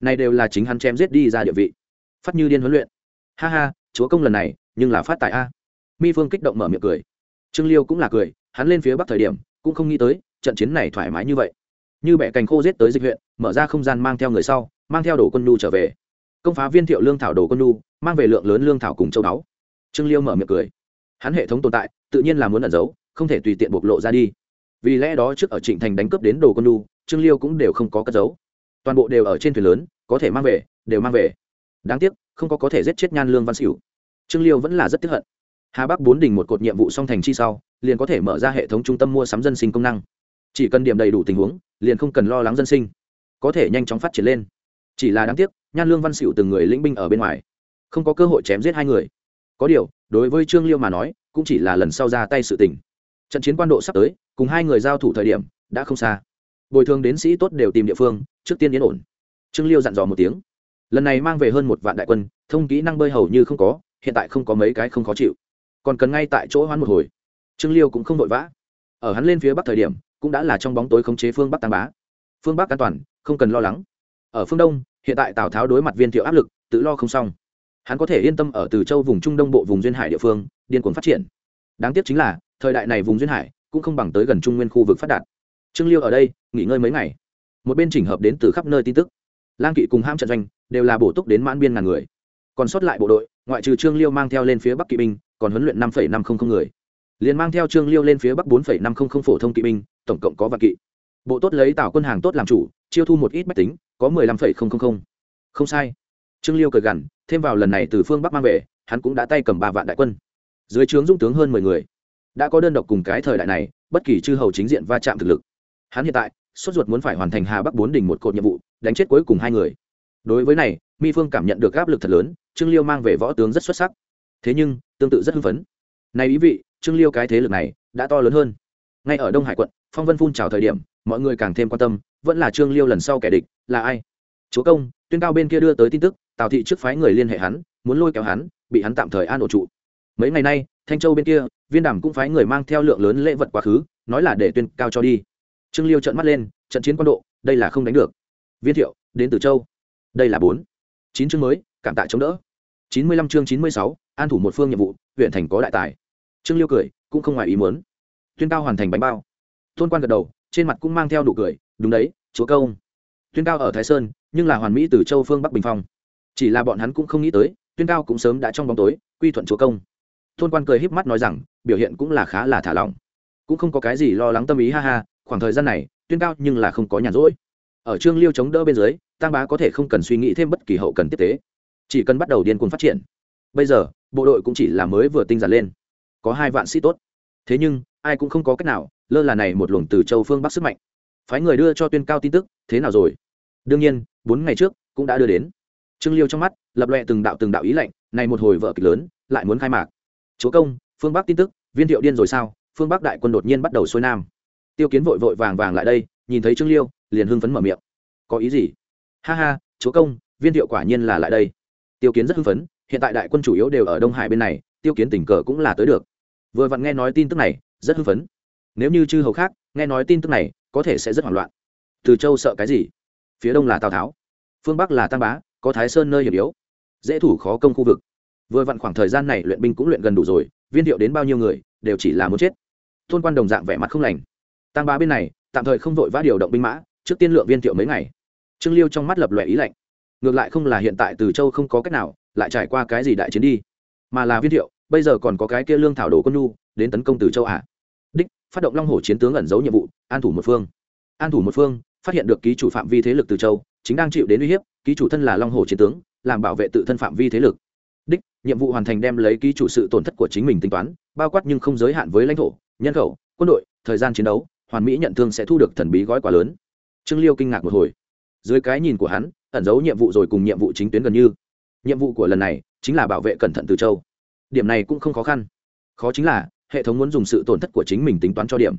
Này đều là chính hắn chém giết đi ra địa vị. Phát như điên huấn luyện. Ha ha, chúa công lần này, nhưng là phát tại a. Mi phương kích động mở miệng cười. Trương liêu cũng là cười, hắn lên phía bắc thời điểm, cũng không nghĩ tới, trận chiến này thoải mái như vậy. Như bẻ cành khô giết tới dịch huyện, mở ra không gian mang theo người sau, mang theo đồ quân nhu trở về. Công phá viên thiệu lương thảo đồ quân nhu, mang về lượng lớn lương thảo cùng châu báu. Trương liêu mở miệng cười. Hắn hệ thống tồn tại, tự nhiên là muốn ẩn giấu, không thể tùy tiện bộc lộ ra đi vì lẽ đó trước ở trịnh thành đánh cướp đến đồ con đu, trương liêu cũng đều không có cất giấu. Toàn bộ đều ở trên thuyền lớn có thể mang về đều mang về. Đáng tiếc không có có thể giết chết nhan lương văn xỉu trương liêu vẫn là rất tiếp hận. Hà bắc bốn đình một cột nhiệm vụ song thành chi sau liền có thể mở ra hệ thống trung tâm mua sắm dân sinh công năng. Chỉ cần điểm đầy đủ tình huống liền không cần lo lắng dân sinh. Có thể nhanh chóng phát triển lên. Chỉ là đáng tiếc nhan lương văn xỉu từng người lĩnh binh ở bên ngoài. Không có cơ hội chém giết hai người. Có điều đối với trương liêu mà nói cũng chỉ là lần sau ra tay sự tình trận chiến quan độ sắp tới, cùng hai người giao thủ thời điểm, đã không xa. Bồi thường đến sĩ tốt đều tìm địa phương, trước tiên yên ổn. Trương liêu dặn dò một tiếng. Lần này mang về hơn một vạn đại quân, thông kỹ năng bơi hầu như không có, hiện tại không có mấy cái không khó chịu. Còn cần ngay tại chỗ hoán một hồi. Trương liêu cũng không vội vã. Ở hắn lên phía bắc thời điểm, cũng đã là trong bóng tối khống chế phương bắc tam bá. Phương bắc an toàn, không cần lo lắng. Ở phương đông, hiện tại tào tháo đối mặt viên thiệu áp lực, tự lo không xong. Hắn có thể yên tâm ở từ châu vùng trung đông bộ vùng duyên hải địa phương, điên cuồng phát triển. Đáng tiếc chính là thời đại này vùng duyên hải cũng không bằng tới gần trung nguyên khu vực phát đạt. Trương liêu ở đây, nghỉ ngơi mấy ngày. Một bên chỉnh hợp đến từ khắp nơi tin tức. Lang kỵ cùng ham trận doanh đều là bổ túc đến mãn biên ngàn người. Còn sót lại bộ đội, ngoại trừ trương liêu mang theo lên phía bắc kỵ binh, còn huấn luyện năm năm trăm linh người. Liền mang theo trương liêu lên phía bắc bốn năm trăm linh phổ thông kỵ binh, tổng cộng có vạn kỵ. Bộ tốt lấy tạo quân hàng tốt làm chủ, chiêu thu một ít bách tính, có mười lăm không không không. Không sai. Trương liêu cười gằn, thêm vào lần này từ phương bắc mang về, hắn cũng đã tay cầm ba vạn đại quân. Dưới trướng dung tướng hơn mười người đã có đơn độc cùng cái thời đại này, bất kỳ chư hầu chính diện va chạm thực lực. Hắn hiện tại, sốt ruột muốn phải hoàn thành hà bắc bốn đỉnh một cột nhiệm vụ, đánh chết cuối cùng hai người. Đối với này, mi phương cảm nhận được áp lực thật lớn, trương liêu mang về võ tướng rất xuất sắc. Thế nhưng, tương tự rất hưng phấn. Này ý vị, trương liêu cái thế lực này, đã to lớn hơn. Ngay ở đông hải quận, phong vân phun trào thời điểm, mọi người càng thêm quan tâm, vẫn là trương liêu lần sau kẻ địch, là ai? Chúa công, tuyên cao bên kia đưa tới tin tức, tào thị trước phái người liên hệ hắn, muốn lôi kéo hắn, bị hắn tạm thời an ổn trụ mấy ngày nay, thanh châu bên kia, viên đàm cũng phái người mang theo lượng lớn lễ vật quá khứ, nói là để tuyên cao cho đi. Trương liêu trợn mắt lên, trận chiến quan độ, đây là không đánh được. Viên thiệu, đến từ châu. Đây là bốn. Chín chương mới, cảm tạ chống đỡ. Chín mươi lăm chương chín mươi sáu, an thủ một phương nhiệm vụ, huyện thành có đại tài. Trương liêu cười, cũng không ngoài ý muốn. Tuyên cao hoàn thành bánh bao. Tôn quan gật đầu, trên mặt cũng mang theo đủ cười, đúng đấy, chúa công. Tuyên cao ở thái sơn, nhưng là hoàn mỹ từ châu phương bắc bình phong. Chỉ là bọn hắn cũng không nghĩ tới, tuyên cao cũng sớm đã trong bóng tối, quy thuận chúa công thôn quan cười híp mắt nói rằng, biểu hiện cũng là khá là thả lỏng. Cũng không có cái gì lo lắng tâm ý, ha ha, khoảng thời gian này, tuyên cao nhưng là không có nhàn rỗi. Ở trương liêu chống đỡ bên dưới tăng bá có thể không cần suy nghĩ thêm bất kỳ hậu cần tiếp tế. Chỉ cần bắt đầu điên cuồng phát triển. Bây giờ, bộ đội cũng chỉ là mới vừa tinh giản lên. Có hai vạn sĩ tốt. Thế nhưng, ai cũng không có cách nào, lơ là này một luồng từ châu phương bắc sức mạnh. Phái người đưa cho tuyên cao tin tức, thế nào rồi? Đương nhiên, bốn ngày trước cũng đã đưa đến. Trương liêu trong mắt, lập loẹ từng đạo từng đạo ý lệnh này một hồi vợ kịch lớn, lại muốn khai mạc chúa công, phương bắc tin tức, viên thiệu điên rồi sao? Phương bắc đại quân đột nhiên bắt đầu xuôi nam. Tiêu kiến vội vội vàng vàng lại đây, nhìn thấy trương liêu, liền hưng phấn mở miệng. Có ý gì? Ha ha, chúa công, viên thiệu quả nhiên là lại đây. Tiêu kiến rất hưng phấn, hiện tại đại quân chủ yếu đều ở đông hải bên này, tiêu kiến tình cờ cũng là tới được. Vừa vặn nghe nói tin tức này, rất hưng phấn. Nếu như chư hầu khác, nghe nói tin tức này, có thể sẽ rất hoảng loạn. Từ châu sợ cái gì? Phía đông là tào tháo. Phương bắc là tam bá, có thái sơn nơi hiểm yếu. Dễ thủ khó công khu vực vừa vặn khoảng thời gian này luyện binh cũng luyện gần đủ rồi, viên thiệu đến bao nhiêu người, đều chỉ là muốn chết. Tôn quan đồng dạng vẻ mặt không lành. Tăng bá bên này, tạm thời không vội vã điều động binh mã, trước tiên lượng viên thiệu mấy ngày. Trương liêu trong mắt lập lòe ý lạnh. Ngược lại không là hiện tại từ châu không có cách nào, lại trải qua cái gì đại chiến đi. Mà là viên thiệu, bây giờ còn có cái kia lương thảo đồ quân nhu, đến tấn công từ châu à. đích, phát động long hồ chiến tướng ẩn giấu nhiệm vụ, an thủ một phương. An thủ một phương, phát hiện được ký chủ phạm vi thế lực từ châu, chính đang chịu đến uy hiếp, ký chủ thân là long hồ chiến tướng, làm bảo vệ tự thân phạm vi thế lực nhiệm vụ hoàn thành đem lấy ký chủ sự tổn thất của chính mình tính toán, bao quát nhưng không giới hạn với lãnh thổ, nhân khẩu, quân đội, thời gian chiến đấu, hoàn mỹ nhận thương sẽ thu được thần bí gói quá lớn. Trương liêu kinh ngạc một hồi. Dưới cái nhìn của hắn, ẩn giấu nhiệm vụ rồi cùng nhiệm vụ chính tuyến gần như. Nhiệm vụ của lần này chính là bảo vệ cẩn thận từ châu. Điểm này cũng không khó khăn. Khó chính là, hệ thống muốn dùng sự tổn thất của chính mình tính toán cho điểm.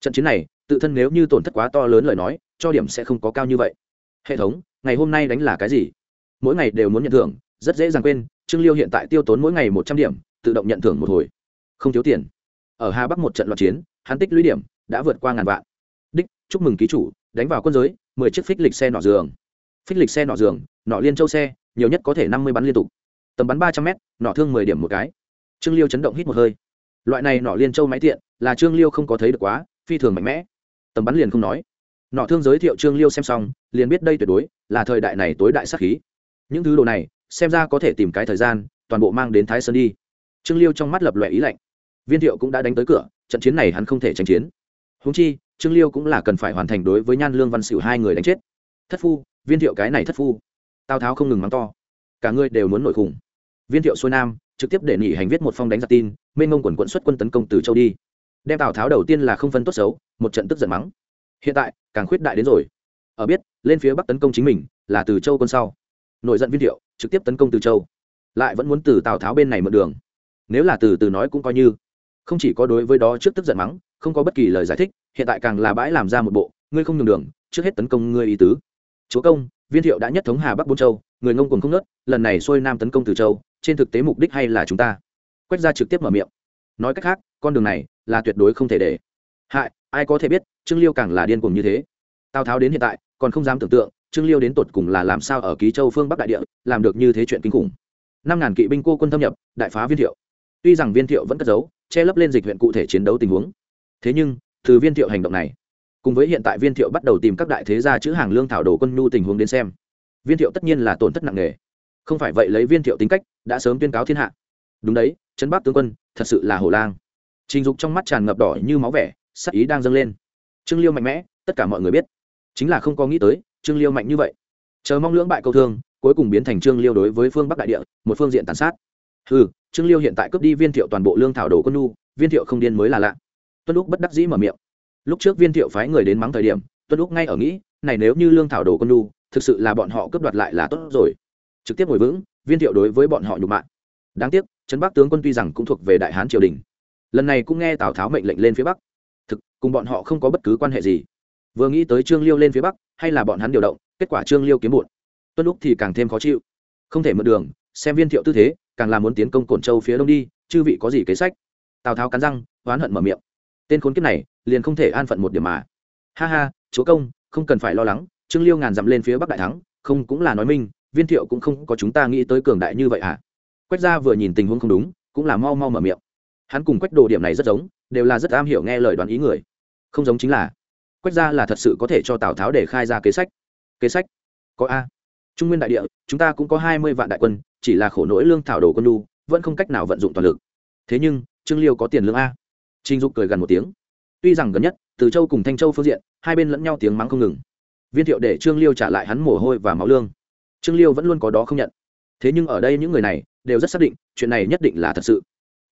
Trận chiến này, tự thân nếu như tổn thất quá to lớn lời nói, cho điểm sẽ không có cao như vậy. Hệ thống, ngày hôm nay đánh là cái gì? Mỗi ngày đều muốn nhận thưởng, rất dễ dàng quên trương liêu hiện tại tiêu tốn mỗi ngày một trăm điểm, tự động nhận thưởng một hồi. Không thiếu tiền. Ở hà bắc một trận loạt chiến, hắn tích lũy điểm đã vượt qua ngàn vạn. Đích, chúc mừng ký chủ, đánh vào quân giới, mười chiếc phích lịch xe nọ giường. Phích lịch xe nọ giường, nọ liên châu xe, nhiều nhất có thể năm mươi bắn liên tục. Tầm bắn ba trăm m nọ thương mười điểm một cái. Trương liêu chấn động hít một hơi. Loại này nọ liên châu máy tiện, là trương liêu không có thấy được quá, phi thường mạnh mẽ. Tầm bắn liền không nói. Nọ thương giới thiệu trương liêu xem xong, liền biết đây tuyệt đối là thời đại này tối đại sắc khí. Những thứ đồ này xem ra có thể tìm cái thời gian, toàn bộ mang đến thái sơn đi. Trương liêu trong mắt lập lòe ý lạnh. Viên thiệu cũng đã đánh tới cửa, trận chiến này hắn không thể tranh chiến. Húng chi, trương liêu cũng là cần phải hoàn thành đối với nhan lương văn xỉu hai người đánh chết. Thất phu, viên thiệu cái này thất phu. Tào tháo không ngừng mắng to. Cả người đều muốn nổi khủng viên thiệu xuôi nam, trực tiếp để nghỉ hành viết một phong đánh giặc tin, mênh ngông quần quận xuất quân tấn công từ châu đi. Đem tào tháo đầu tiên là không phân tốt xấu, một trận tức giận mắng. Hiện tại, càng khuyết đại đến rồi. Ở biết, lên phía bắc tấn công chính mình, là từ châu quân sau. Nội giận viên thiệu trực tiếp tấn công từ châu lại vẫn muốn từ tào tháo bên này mượn đường nếu là từ từ nói cũng coi như không chỉ có đối với đó trước tức giận mắng không có bất kỳ lời giải thích hiện tại càng là bãi làm ra một bộ ngươi không nhường đường trước hết tấn công ngươi ý tứ chúa công viên thiệu đã nhất thống hà bắc bốn châu người ngông cùng không nớt lần này xuôi nam tấn công từ châu trên thực tế mục đích hay là chúng ta Quét ra trực tiếp mở miệng nói cách khác con đường này là tuyệt đối không thể để hại ai có thể biết trương liêu càng là điên cuồng như thế tào tháo đến hiện tại còn không dám tưởng tượng trương liêu đến tột cùng là làm sao ở ký châu phương bắc đại địa, làm được như thế chuyện kinh khủng? Năm ngàn kỵ binh cô quân thâm nhập, đại phá viên thiệu. Tuy rằng viên thiệu vẫn cất giấu, che lấp lên dịch huyện cụ thể chiến đấu tình huống. Thế nhưng, từ viên thiệu hành động này, cùng với hiện tại viên thiệu bắt đầu tìm các đại thế gia chữ hàng lương thảo đồ quân nhu tình huống đến xem, viên thiệu tất nhiên là tổn thất nặng nề. Không phải vậy lấy viên thiệu tính cách, đã sớm tuyên cáo thiên hạ. Đúng đấy, trấn bắc tướng quân, thật sự là hổ lang. Trình dục trong mắt tràn ngập đỏ như máu vẻ, sắc ý đang dâng lên. Trương liêu mạnh mẽ, tất cả mọi người biết. Chính là không có nghĩ tới trương liêu mạnh như vậy. Chờ mong lưỡng bại câu thương, cuối cùng biến thành trương liêu đối với phương bắc đại địa, một phương diện tàn sát. Ừ trương liêu hiện tại cướp đi viên thiệu toàn bộ lương thảo đồ quân nu viên thiệu không điên mới là lạ. Tuân lúc bất đắc dĩ mở miệng. Lúc trước viên thiệu phái người đến mắng thời điểm, tuân lúc ngay ở nghĩ, này nếu như lương thảo đồ quân nu thực sự là bọn họ cướp đoạt lại là tốt rồi. Trực tiếp ngồi vững, viên thiệu đối với bọn họ nhục mạ. Đáng tiếc, trấn bắc tướng quân tuy rằng cũng thuộc về đại hán triều đình, lần này cũng nghe tào tháo mệnh lệnh lên phía bắc. Thực, cùng bọn họ không có bất cứ quan hệ gì vừa nghĩ tới trương liêu lên phía bắc, hay là bọn hắn điều động, kết quả trương liêu kiếm bụt. Tuân lúc thì càng thêm khó chịu. Không thể mượn đường, xem viên thiệu tư thế, càng là muốn tiến công cổn châu phía đông đi, chư vị có gì kế sách? Tào tháo cắn răng, oán hận mở miệng. Tên khốn kiếp này, liền không thể an phận một điểm mà. Ha ha, chúa công, không cần phải lo lắng, trương liêu ngàn dặm lên phía bắc đại thắng, không cũng là nói minh, viên thiệu cũng không có chúng ta nghĩ tới cường đại như vậy à? Quách gia vừa nhìn tình huống không đúng, cũng là mau mau mở miệng. Hắn cùng quách đồ điểm này rất giống, đều là rất am hiểu nghe lời đoán ý người. Không giống chính là quách gia là thật sự có thể cho tào tháo để khai ra kế sách kế sách có a trung nguyên đại địa chúng ta cũng có hai mươi vạn đại quân chỉ là khổ nỗi lương thảo đồ quân lu vẫn không cách nào vận dụng toàn lực thế nhưng trương liêu có tiền lương a trinh dục cười gần một tiếng tuy rằng gần nhất từ châu cùng thanh châu phương diện hai bên lẫn nhau tiếng mắng không ngừng viên thiệu để trương liêu trả lại hắn mồ hôi và máu lương trương liêu vẫn luôn có đó không nhận thế nhưng ở đây những người này đều rất xác định chuyện này nhất định là thật sự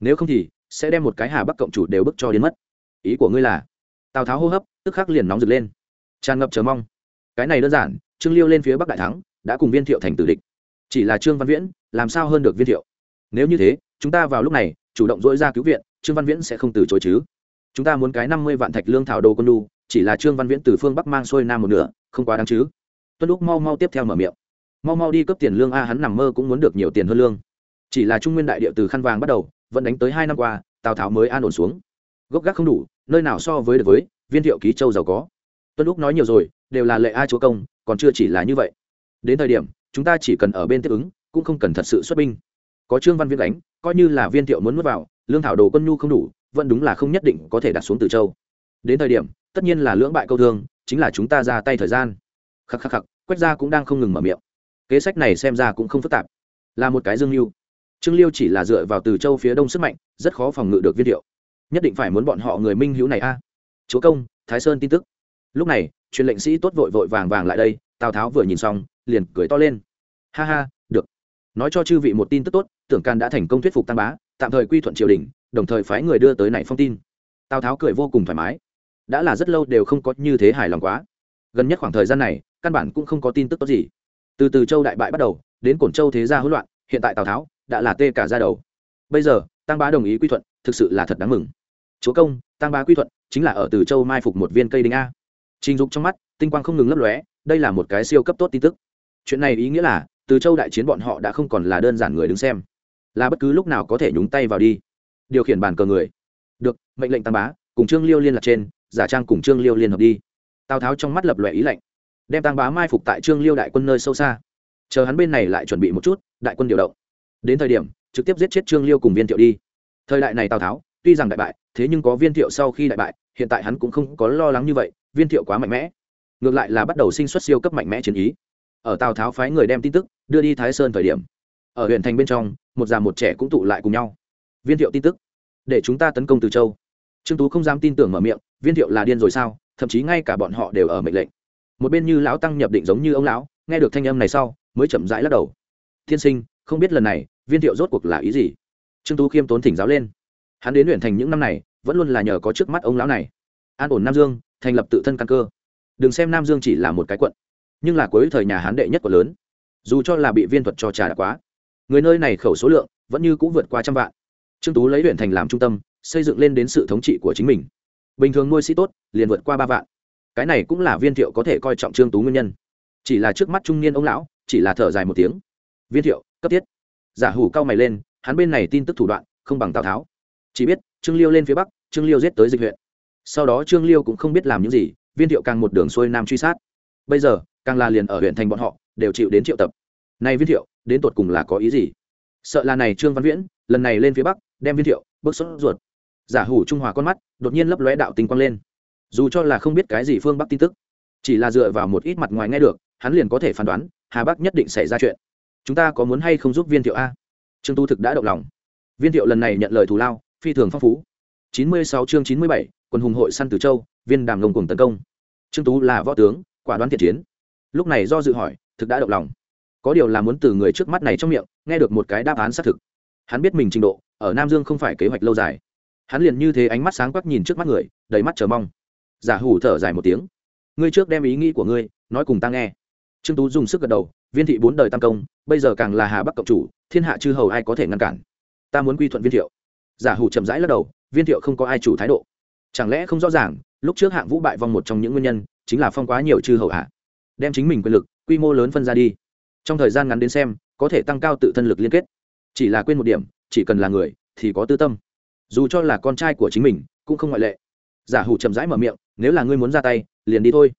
nếu không thì sẽ đem một cái hà bắc cộng chủ đều bức cho đến mất ý của ngươi là tào tháo hô hấp tức khắc liền nóng rực lên. Tràn ngập chờ mong. Cái này đơn giản, trương liêu lên phía bắc đại thắng, đã cùng viên thiệu thành tử địch. Chỉ là trương văn viễn, làm sao hơn được viên thiệu? Nếu như thế, chúng ta vào lúc này, chủ động dỗi ra cứu viện, trương văn viễn sẽ không từ chối chứ. Chúng ta muốn cái năm mươi vạn thạch lương thảo đồ con đu chỉ là trương văn viễn từ phương bắc mang xuôi nam một nửa, không quá đáng chứ. Tuân lúc mau mau tiếp theo mở miệng. Mau mau đi cấp tiền lương a, hắn nằm mơ cũng muốn được nhiều tiền hơn lương. Chỉ là trung nguyên đại địa từ khăn vàng bắt đầu, vẫn đánh tới hai năm qua, tào tháo mới an ổn xuống. Gốc gác không đủ, nơi nào so với được với viên thiệu ký châu giàu có. Tuân lúc nói nhiều rồi, đều là lệ a chúa công, còn chưa chỉ là như vậy. Đến thời điểm, chúng ta chỉ cần ở bên tiếp ứng, cũng không cần thật sự xuất binh. Có trương văn viễn đánh coi như là viên thiệu muốn mất vào, lương thảo đồ quân nhu không đủ, vẫn đúng là không nhất định có thể đặt xuống từ châu. Đến thời điểm, tất nhiên là lưỡng bại câu thương, chính là chúng ta ra tay thời gian. Khắc khắc khắc, quách gia cũng đang không ngừng mở miệng. Kế sách này xem ra cũng không phức tạp. Là một cái dương mưu. Trương liêu chỉ là dựa vào từ châu phía đông sức mạnh, rất khó phòng ngự được viên thiệu. Nhất định phải muốn bọn họ người minh hữu này a chúa công, thái sơn tin tức. Lúc này, truyền lệnh sĩ tốt vội vội vàng vàng lại đây, tào tháo vừa nhìn xong, liền cười to lên. Ha ha, được. Nói cho chư vị một tin tức tốt, tưởng can đã thành công thuyết phục tăng bá, tạm thời quy thuận triều đình, đồng thời phái người đưa tới này phong tin. Tào tháo cười vô cùng thoải mái. Đã là rất lâu đều không có như thế hài lòng quá. Gần nhất khoảng thời gian này, căn bản cũng không có tin tức tốt gì. Từ từ châu đại bại bắt đầu, đến cổn châu thế gia hỗn loạn, hiện tại tào tháo đã là tê cả ra đầu. Bây giờ, tăng bá đồng ý quy thuận, thực sự là thật đáng mừng chúa công tăng bá quy thuận, chính là ở từ châu mai phục một viên cây đinh a. Trình dục trong mắt, tinh quang không ngừng lấp lóe, đây là một cái siêu cấp tốt tin tức. Chuyện này ý nghĩa là, từ châu đại chiến bọn họ đã không còn là đơn giản người đứng xem. Là bất cứ lúc nào có thể nhúng tay vào đi. Điều khiển bàn cờ người. Được, mệnh lệnh tăng bá, cùng trương liêu liên lạc trên, giả trang cùng trương liêu liên hợp đi. Tào tháo trong mắt lập lòe ý lệnh đem tăng bá mai phục tại trương liêu đại quân nơi sâu xa. Chờ hắn bên này lại chuẩn bị một chút, đại quân điều động. Đến thời điểm, trực tiếp giết chết trương liêu cùng viên thiệu đi. Thời đại này tào tháo, tuy rằng đại bại thế nhưng có viên thiệu sau khi đại bại, hiện tại hắn cũng không có lo lắng như vậy, viên thiệu quá mạnh mẽ. Ngược lại là bắt đầu sinh xuất siêu cấp mạnh mẽ chiến ý. Ở tào tháo phái người đem tin tức đưa đi thái sơn thời điểm, ở huyện thành bên trong, một già một trẻ cũng tụ lại cùng nhau. Viên thiệu tin tức, để chúng ta tấn công từ châu. Trương tú không dám tin tưởng mở miệng, viên thiệu là điên rồi sao? Thậm chí ngay cả bọn họ đều ở mệnh lệnh. Một bên như lão tăng nhập định giống như ông lão, nghe được thanh âm này sau, mới chậm rãi lắc đầu. Thiên sinh, không biết lần này, viên thiệu rốt cuộc là ý gì? Trương tú khiêm tốn thỉnh giáo lên hắn đến huyện thành những năm này, vẫn luôn là nhờ có trước mắt ông lão này. An ổn nam dương, thành lập tự thân căn cơ. Đừng xem nam dương chỉ là một cái quận, nhưng là cuối thời nhà hán đệ nhất của lớn. Dù cho là bị viên thuật cho trà đã quá, người nơi này khẩu số lượng vẫn như cũng vượt qua trăm vạn. Trương tú lấy huyện thành làm trung tâm, xây dựng lên đến sự thống trị của chính mình. Bình thường nuôi sĩ tốt, liền vượt qua ba vạn. Cái này cũng là viên thiệu có thể coi trọng trương tú nguyên nhân. Chỉ là trước mắt trung niên ông lão, chỉ là thở dài một tiếng. Viên thiệu, cấp thiết. Giả hủ cao mày lên, hắn bên này tin tức thủ đoạn, không bằng tào tháo chỉ biết, trương liêu lên phía bắc, trương liêu giết tới dịch huyện. Sau đó trương liêu cũng không biết làm những gì, viên thiệu càng một đường xuôi nam truy sát. Bây giờ, càng là liền ở huyện thành bọn họ, đều chịu đến triệu tập. Nay viên thiệu, đến tột cùng là có ý gì? Sợ là này trương văn viễn, lần này lên phía bắc, đem viên thiệu, bước xuất ruột. Giả hủ trung hòa con mắt, đột nhiên lấp lóe đạo tinh quang lên. Dù cho là không biết cái gì phương bắc tin tức, chỉ là dựa vào một ít mặt ngoài nghe được, hắn liền có thể phán đoán, hà bắc nhất định xảy ra chuyện. Chúng ta có muốn hay không giúp viên thiệu a? Trương tu thực đã động lòng. Viên thiệu lần này nhận lời thù lao phi thường phong phú. Chín mươi sáu chương chín mươi bảy, quân hùng hội săn từ châu, viên đàm lồng cùng tấn công. Trương tú là võ tướng, quả đoán thiện chiến. Lúc này do dự hỏi, thực đã động lòng. Có điều là muốn từ người trước mắt này trong miệng, nghe được một cái đáp án xác thực. Hắn biết mình trình độ, ở nam dương không phải kế hoạch lâu dài. Hắn liền như thế ánh mắt sáng quắc nhìn trước mắt người, đầy mắt chờ mong. Giả hủ thở dài một tiếng. Ngươi trước đem ý nghĩ của ngươi, nói cùng ta nghe. Trương tú dùng sức gật đầu, viên thị bốn đời tam công, bây giờ càng là hà bắc cộng chủ, thiên hạ chư hầu ai có thể ngăn cản? Ta muốn quy thuận viên thiệu giả hủ chậm rãi lắc đầu, viên thiệu không có ai chủ thái độ. Chẳng lẽ không rõ ràng, lúc trước hạng vũ bại vong một trong những nguyên nhân, chính là phong quá nhiều chư hầu hạ đem chính mình quyền lực, quy mô lớn phân ra đi. Trong thời gian ngắn đến xem, có thể tăng cao tự thân lực liên kết. Chỉ là quên một điểm, chỉ cần là người, thì có tư tâm. Dù cho là con trai của chính mình, cũng không ngoại lệ. Giả hủ chậm rãi mở miệng, nếu là ngươi muốn ra tay, liền đi thôi.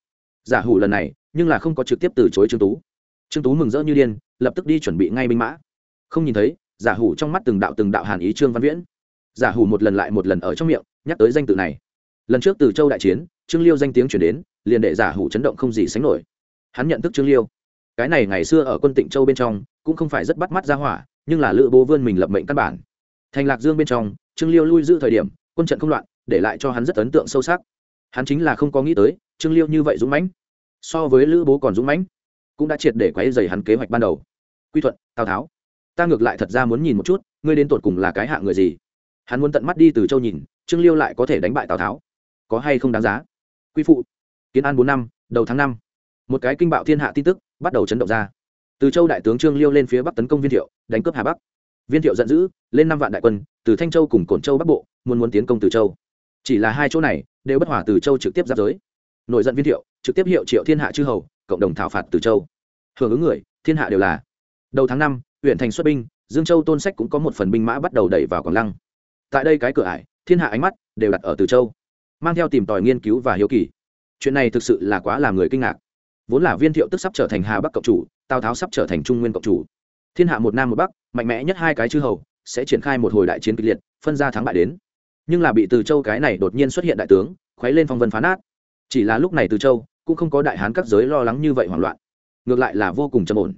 Giả hủ lần này, nhưng là không có trực tiếp từ chối trương tú. Trương tú mừng rỡ như điên, lập tức đi chuẩn bị ngay binh mã. Không nhìn thấy, giả hủ trong mắt từng đạo từng đạo hàn ý trương văn viễn giả hủ một lần lại một lần ở trong miệng, nhắc tới danh tự này. Lần trước từ châu đại chiến, trương liêu danh tiếng chuyển đến, liền để giả hủ chấn động không gì sánh nổi. Hắn nhận thức trương liêu. Cái này ngày xưa ở quân tịnh châu bên trong, cũng không phải rất bắt mắt ra hỏa, nhưng là lữ bố vươn mình lập mệnh căn bản. Thành lạc dương bên trong, trương liêu lui giữ thời điểm, quân trận không loạn, để lại cho hắn rất ấn tượng sâu sắc. Hắn chính là không có nghĩ tới, trương liêu như vậy dũng mãnh. So với lữ bố còn dũng mãnh, cũng đã triệt để quấy dày hắn kế hoạch ban đầu. Quy thuận, tào tháo, ta ngược lại thật ra muốn nhìn một chút, ngươi đến tột cùng là cái hạ người gì? Hắn muốn tận mắt đi từ châu nhìn, trương liêu lại có thể đánh bại tào tháo. Có hay không đáng giá? Quy phụ, kiến an bốn năm, đầu tháng năm. Một cái kinh bạo thiên hạ tin tức bắt đầu chấn động ra. Từ châu đại tướng trương liêu lên phía bắc tấn công viên thiệu, đánh cướp hà bắc. Viên thiệu giận dữ, lên năm vạn đại quân, từ thanh châu cùng cổn châu bắc bộ, muốn muốn tiến công từ châu. Chỉ là hai chỗ này đều bất hòa từ châu trực tiếp giáp giới. Nội giận viên thiệu, trực tiếp hiệu triệu thiên hạ chư hầu, cộng đồng thảo phạt từ châu. Hưởng ứng người, thiên hạ đều là. Đầu tháng năm, huyện thành xuất binh, dương châu tôn sách cũng có một phần binh mã bắt đầu đẩy vào quảng lăng tại đây cái cửa ải, thiên hạ ánh mắt đều đặt ở từ châu, mang theo tìm tòi nghiên cứu và hiếu kỳ. Chuyện này thực sự là quá làm người kinh ngạc. Vốn là viên thiệu tức sắp trở thành hà bắc cộng chủ, tào tháo sắp trở thành trung nguyên cộng chủ. Thiên hạ một nam một bắc, mạnh mẽ nhất hai cái chư hầu, sẽ triển khai một hồi đại chiến kịch liệt, phân ra thắng bại đến. Nhưng là bị từ châu cái này đột nhiên xuất hiện đại tướng, khuấy lên phong vân phán át chỉ là lúc này từ châu cũng không có đại hán các giới lo lắng như vậy hoảng loạn. Ngược lại là vô cùng trầm ổn.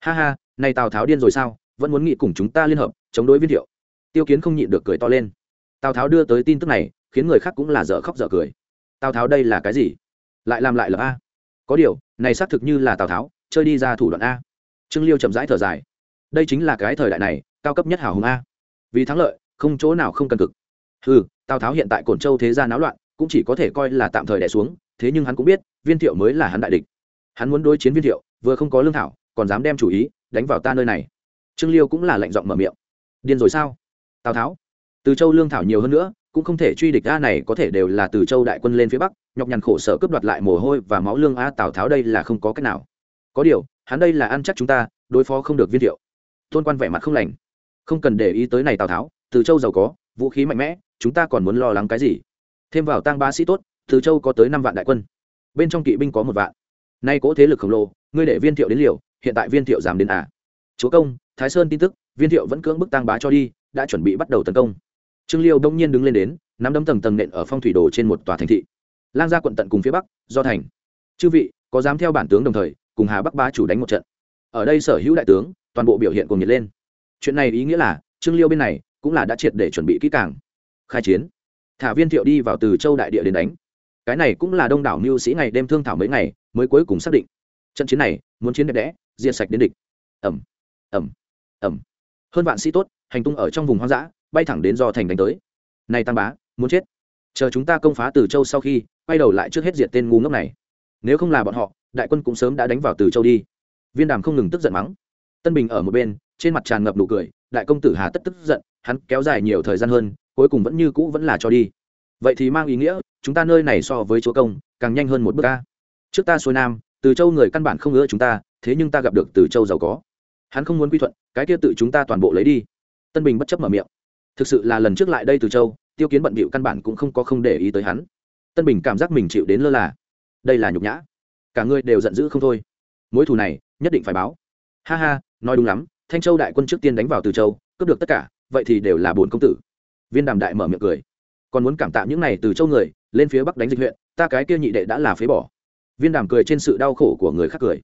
Ha ha nay tào tháo điên rồi sao? Vẫn muốn nghị cùng chúng ta liên hợp, chống đối viên thiệu tiêu kiến không nhịn được cười to lên. Tào tháo đưa tới tin tức này, khiến người khác cũng là dở khóc dở cười. Tào tháo đây là cái gì? Lại làm lại là a. Có điều, này xác thực như là tào tháo, chơi đi ra thủ đoạn a. Trương liêu chậm rãi thở dài. Đây chính là cái thời đại này, cao cấp nhất hào hùng a. Vì thắng lợi, không chỗ nào không cần cực. Ừ tào tháo hiện tại cổn châu thế gia náo loạn, cũng chỉ có thể coi là tạm thời đẻ xuống, thế nhưng hắn cũng biết, viên thiệu mới là hắn đại địch. Hắn muốn đối chiến viên thiệu, vừa không có lương thảo, còn dám đem chủ ý, đánh vào ta nơi này. Trương liêu cũng là lệnh giọng mở miệng. Điên rồi sao? Tào tháo. Từ châu lương thảo nhiều hơn nữa, cũng không thể truy địch a này có thể đều là từ châu đại quân lên phía bắc, nhọc nhằn khổ sở cướp đoạt lại mồ hôi và máu lương a tào tháo đây là không có cách nào. Có điều, hắn đây là ăn chắc chúng ta, đối phó không được viên thiệu. Tôn quan vẻ mặt không lành. Không cần để ý tới này tào tháo, từ châu giàu có, vũ khí mạnh mẽ, chúng ta còn muốn lo lắng cái gì? Thêm vào tăng ba sĩ tốt, từ châu có tới năm vạn đại quân. Bên trong kỵ binh có một vạn. Nay cỗ thế lực khổng lồ, ngươi để viên thiệu đến liều, hiện tại viên thiệu giảm đến à chúa công, thái sơn tin tức, viên thiệu vẫn cưỡng bức tăng bá cho đi đã chuẩn bị bắt đầu tấn công. Trương liêu đông nhiên đứng lên đến, nắm đấm tầng tầng nện ở phong thủy đồ trên một tòa thành thị. Lan ra quận tận cùng phía bắc, do thành. Chư vị, có dám theo bản tướng đồng thời, cùng hà bắc bá chủ đánh một trận? Ở đây sở hữu đại tướng, toàn bộ biểu hiện cùng nhiệt lên. Chuyện này ý nghĩa là, trương liêu bên này cũng là đã triệt để chuẩn bị kỹ càng. Khai chiến. Thả viên thiệu đi vào từ châu đại địa đến đánh. Cái này cũng là đông đảo mưu sĩ ngày đêm thương thảo mấy ngày, mới cuối cùng xác định. Trận chiến này, muốn chiến đẹp đẽ, diệt sạch đến địch. Ẩm ẩm ẩm hơn vạn sĩ tốt, hành tung ở trong vùng hoang dã, bay thẳng đến do thành đánh tới. Này tam bá, muốn chết. Chờ chúng ta công phá từ châu sau khi, quay đầu lại trước hết diệt tên ngu ngốc này. Nếu không là bọn họ, đại quân cũng sớm đã đánh vào từ châu đi. Viên đàm không ngừng tức giận mắng. Tân bình ở một bên, trên mặt tràn ngập nụ cười, đại công tử hà tất tức giận, hắn kéo dài nhiều thời gian hơn, cuối cùng vẫn như cũ vẫn là cho đi. Vậy thì mang ý nghĩa, chúng ta nơi này so với chúa công, càng nhanh hơn một bước ca trước ta xuôi nam, từ châu người căn bản không ngỡ chúng ta, thế nhưng ta gặp được từ châu giàu có hắn không muốn quy thuận, cái kia tự chúng ta toàn bộ lấy đi. Tân bình bất chấp mở miệng. Thực sự là lần trước lại đây từ châu, tiêu kiến bận bịu căn bản cũng không có không để ý tới hắn. Tân bình cảm giác mình chịu đến lơ là. Đây là nhục nhã. Cả người đều giận dữ không thôi. Mối thù này, nhất định phải báo. Ha ha, nói đúng lắm, thanh châu đại quân trước tiên đánh vào từ châu, cướp được tất cả, vậy thì đều là bổn công tử. Viên đàm đại mở miệng cười. Còn muốn cảm tạ những này từ châu người, lên phía bắc đánh dịch huyện, ta cái kia nhị đệ đã là phế bỏ. Viên đàm cười trên sự đau khổ của người khác cười.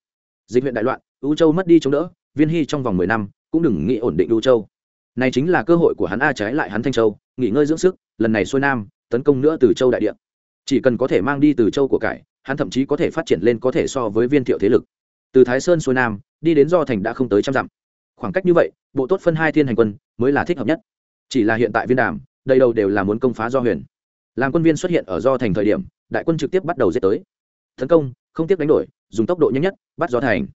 Dịch huyện đại loạn ưu châu mất đi chống đỡ viên hy trong vòng mười năm, cũng đừng nghĩ ổn định Đu châu. Này chính là cơ hội của hắn a trái lại hắn thanh châu, nghỉ ngơi dưỡng sức, lần này xuôi nam, tấn công nữa từ châu đại địa. Chỉ cần có thể mang đi từ châu của cải, hắn thậm chí có thể phát triển lên có thể so với viên thiệu thế lực. Từ thái sơn xuôi nam, đi đến do thành đã không tới trăm dặm. Khoảng cách như vậy, bộ tốt phân hai thiên hành quân, mới là thích hợp nhất. Chỉ là hiện tại viên đàm, đầy đầu đều là muốn công phá do huyền. Làm quân viên xuất hiện ở do thành thời điểm, đại quân trực tiếp bắt đầu giết tới. Tấn công, không tiếp đánh đổi, dùng tốc độ nhanh nhất, bắt do thành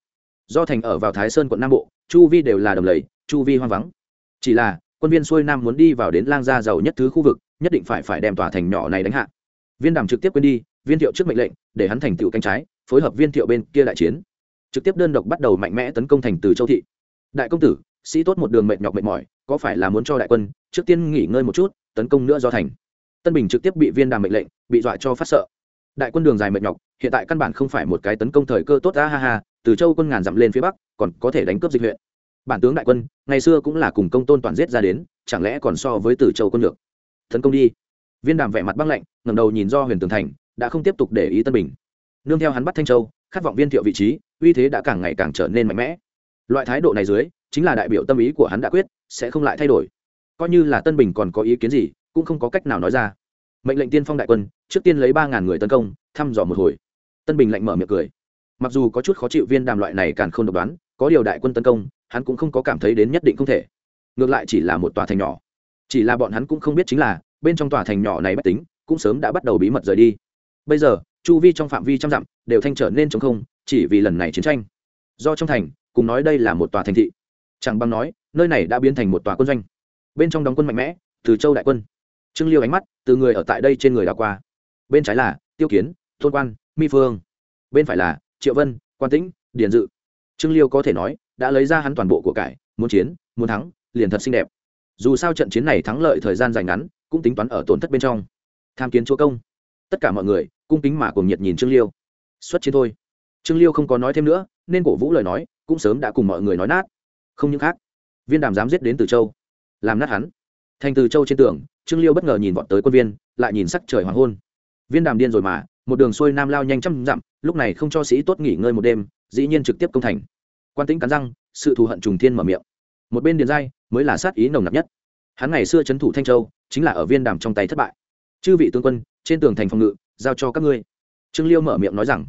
do thành ở vào thái sơn quận nam bộ, chu vi đều là đầm lầy, chu vi hoang vắng. Chỉ là, quân viên xuôi nam muốn đi vào đến lang gia giàu nhất thứ khu vực, nhất định phải phải đem tòa thành nhỏ này đánh hạ. Viên đàm trực tiếp quên đi, viên thiệu trước mệnh lệnh, để hắn thành tựu cánh trái, phối hợp viên thiệu bên kia đại chiến. Trực tiếp đơn độc bắt đầu mạnh mẽ tấn công thành từ châu thị. Đại công tử, sĩ tốt một đường mệt nhọc mệt mỏi, có phải là muốn cho đại quân, trước tiên nghỉ ngơi một chút, tấn công nữa do thành? Tân bình trực tiếp bị viên đàm mệnh lệnh, bị dọa cho phát sợ. Đại quân đường dài mệt nhọc, hiện tại căn bản không phải một cái tấn công thời cơ tốt ra ha ha từ châu quân ngàn dặm lên phía bắc, còn có thể đánh cướp dịch huyện. Bản tướng đại quân, ngày xưa cũng là cùng công tôn toàn giết ra đến, chẳng lẽ còn so với từ châu quân được? Tấn công đi. Viên đàm vẻ mặt băng lạnh ngầm đầu nhìn do huyền tường thành, đã không tiếp tục để ý tân bình. Nương theo hắn bắt thanh châu, khát vọng viên thiệu vị trí, uy thế đã càng ngày càng trở nên mạnh mẽ. Loại thái độ này dưới, chính là đại biểu tâm ý của hắn đã quyết, sẽ không lại thay đổi. Coi như là tân bình còn có ý kiến gì, cũng không có cách nào nói ra. Mệnh lệnh tiên phong đại quân, trước tiên lấy ba ngàn người tấn công, thăm dò một hồi. Tân bình lạnh mở miệng cười mặc dù có chút khó chịu viên đàm loại này càng không độc đoán, có điều đại quân tấn công, hắn cũng không có cảm thấy đến nhất định không thể. Ngược lại chỉ là một tòa thành nhỏ. Chỉ là bọn hắn cũng không biết chính là, bên trong tòa thành nhỏ này bất tính, cũng sớm đã bắt đầu bí mật rời đi. Bây giờ, chu vi trong phạm vi trăm dặm, đều thanh trở nên chống không, chỉ vì lần này chiến tranh. Do trong thành, cùng nói đây là một tòa thành thị. Chẳng bằng nói, nơi này đã biến thành một tòa quân doanh. Bên trong đóng quân mạnh mẽ, từ châu đại quân. Trương liêu ánh mắt, từ người ở tại đây trên người đảo qua. Bên trái là tiêu kiến thôn quan, mi phương. Bên phải là triệu vân, quan tĩnh, điền dự. Trương liêu có thể nói, đã lấy ra hắn toàn bộ của cải, muốn chiến, muốn thắng, liền thật xinh đẹp. Dù sao trận chiến này thắng lợi thời gian dài ngắn, cũng tính toán ở tổn thất bên trong. Tham kiến chúa công. Tất cả mọi người, cung kính mà cùng nhiệt nhìn trương liêu. Xuất chiến thôi. Trương liêu không có nói thêm nữa, nên cổ vũ lời nói, cũng sớm đã cùng mọi người nói nát. Không những khác, viên đàm dám giết đến từ châu. Làm nát hắn. Thành từ châu trên tường, trương liêu bất ngờ nhìn vọt tới quân viên, lại nhìn sắc trời hoàng hôn. Viên đàm điên rồi mà một đường xuôi nam lao nhanh trăm dặm, lúc này không cho sĩ tốt nghỉ ngơi một đêm, dĩ nhiên trực tiếp công thành. Quan tĩnh cắn răng, sự thù hận trùng thiên mở miệng. Một bên điền giai mới là sát ý nồng nặc nhất. Hắn ngày xưa trấn thủ thanh châu, chính là ở viên đàm trong tay thất bại. Chư vị tướng quân, trên tường thành phòng ngự, giao cho các ngươi. Trương liêu mở miệng nói rằng.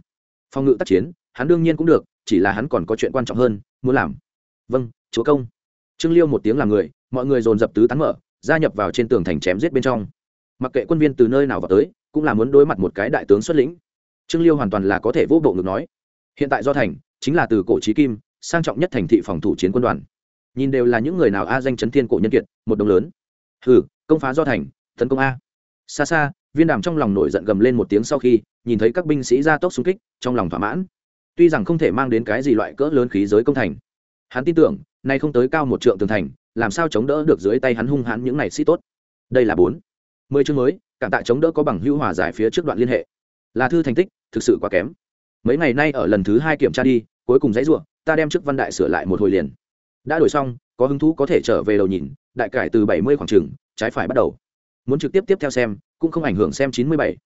Phòng ngự tác chiến, hắn đương nhiên cũng được, chỉ là hắn còn có chuyện quan trọng hơn, muốn làm. Vâng chúa công. Trương liêu một tiếng làm người, mọi người dồn dập tứ tán mở, gia nhập vào trên tường thành chém giết bên trong. Mặc kệ quân viên từ nơi nào vào tới cũng là muốn đối mặt một cái đại tướng xuất lĩnh. Trương liêu hoàn toàn là có thể vô bộ ngực nói. Hiện tại do thành, chính là từ cổ trí kim, sang trọng nhất thành thị phòng thủ chiến quân đoàn. Nhìn đều là những người nào a danh chấn thiên cổ nhân kiệt, một đồng lớn. Hừ, công phá do thành, tấn công a. Xa xa, viên đàm trong lòng nổi giận gầm lên một tiếng sau khi, nhìn thấy các binh sĩ ra tốc xung kích, trong lòng thỏa mãn. Tuy rằng không thể mang đến cái gì loại cỡ lớn khí giới công thành. Hắn tin tưởng, nay không tới cao một trượng tường thành, làm sao chống đỡ được dưới tay hắn hung hãn những này sĩ tốt. Đây là bốn. Mười chương mới cảm tạ chống đỡ có bằng hữu hòa giải phía trước đoạn liên hệ. Là thư thành tích, thực sự quá kém. Mấy ngày nay ở lần thứ hai kiểm tra đi, cuối cùng dãy ruộng ta đem trước văn đại sửa lại một hồi liền. Đã đổi xong, có hứng thú có thể trở về đầu nhìn, đại cải từ bảy mươi khoảng trừng trái phải bắt đầu. Muốn trực tiếp tiếp theo xem, cũng không ảnh hưởng xem chín mươi bảy.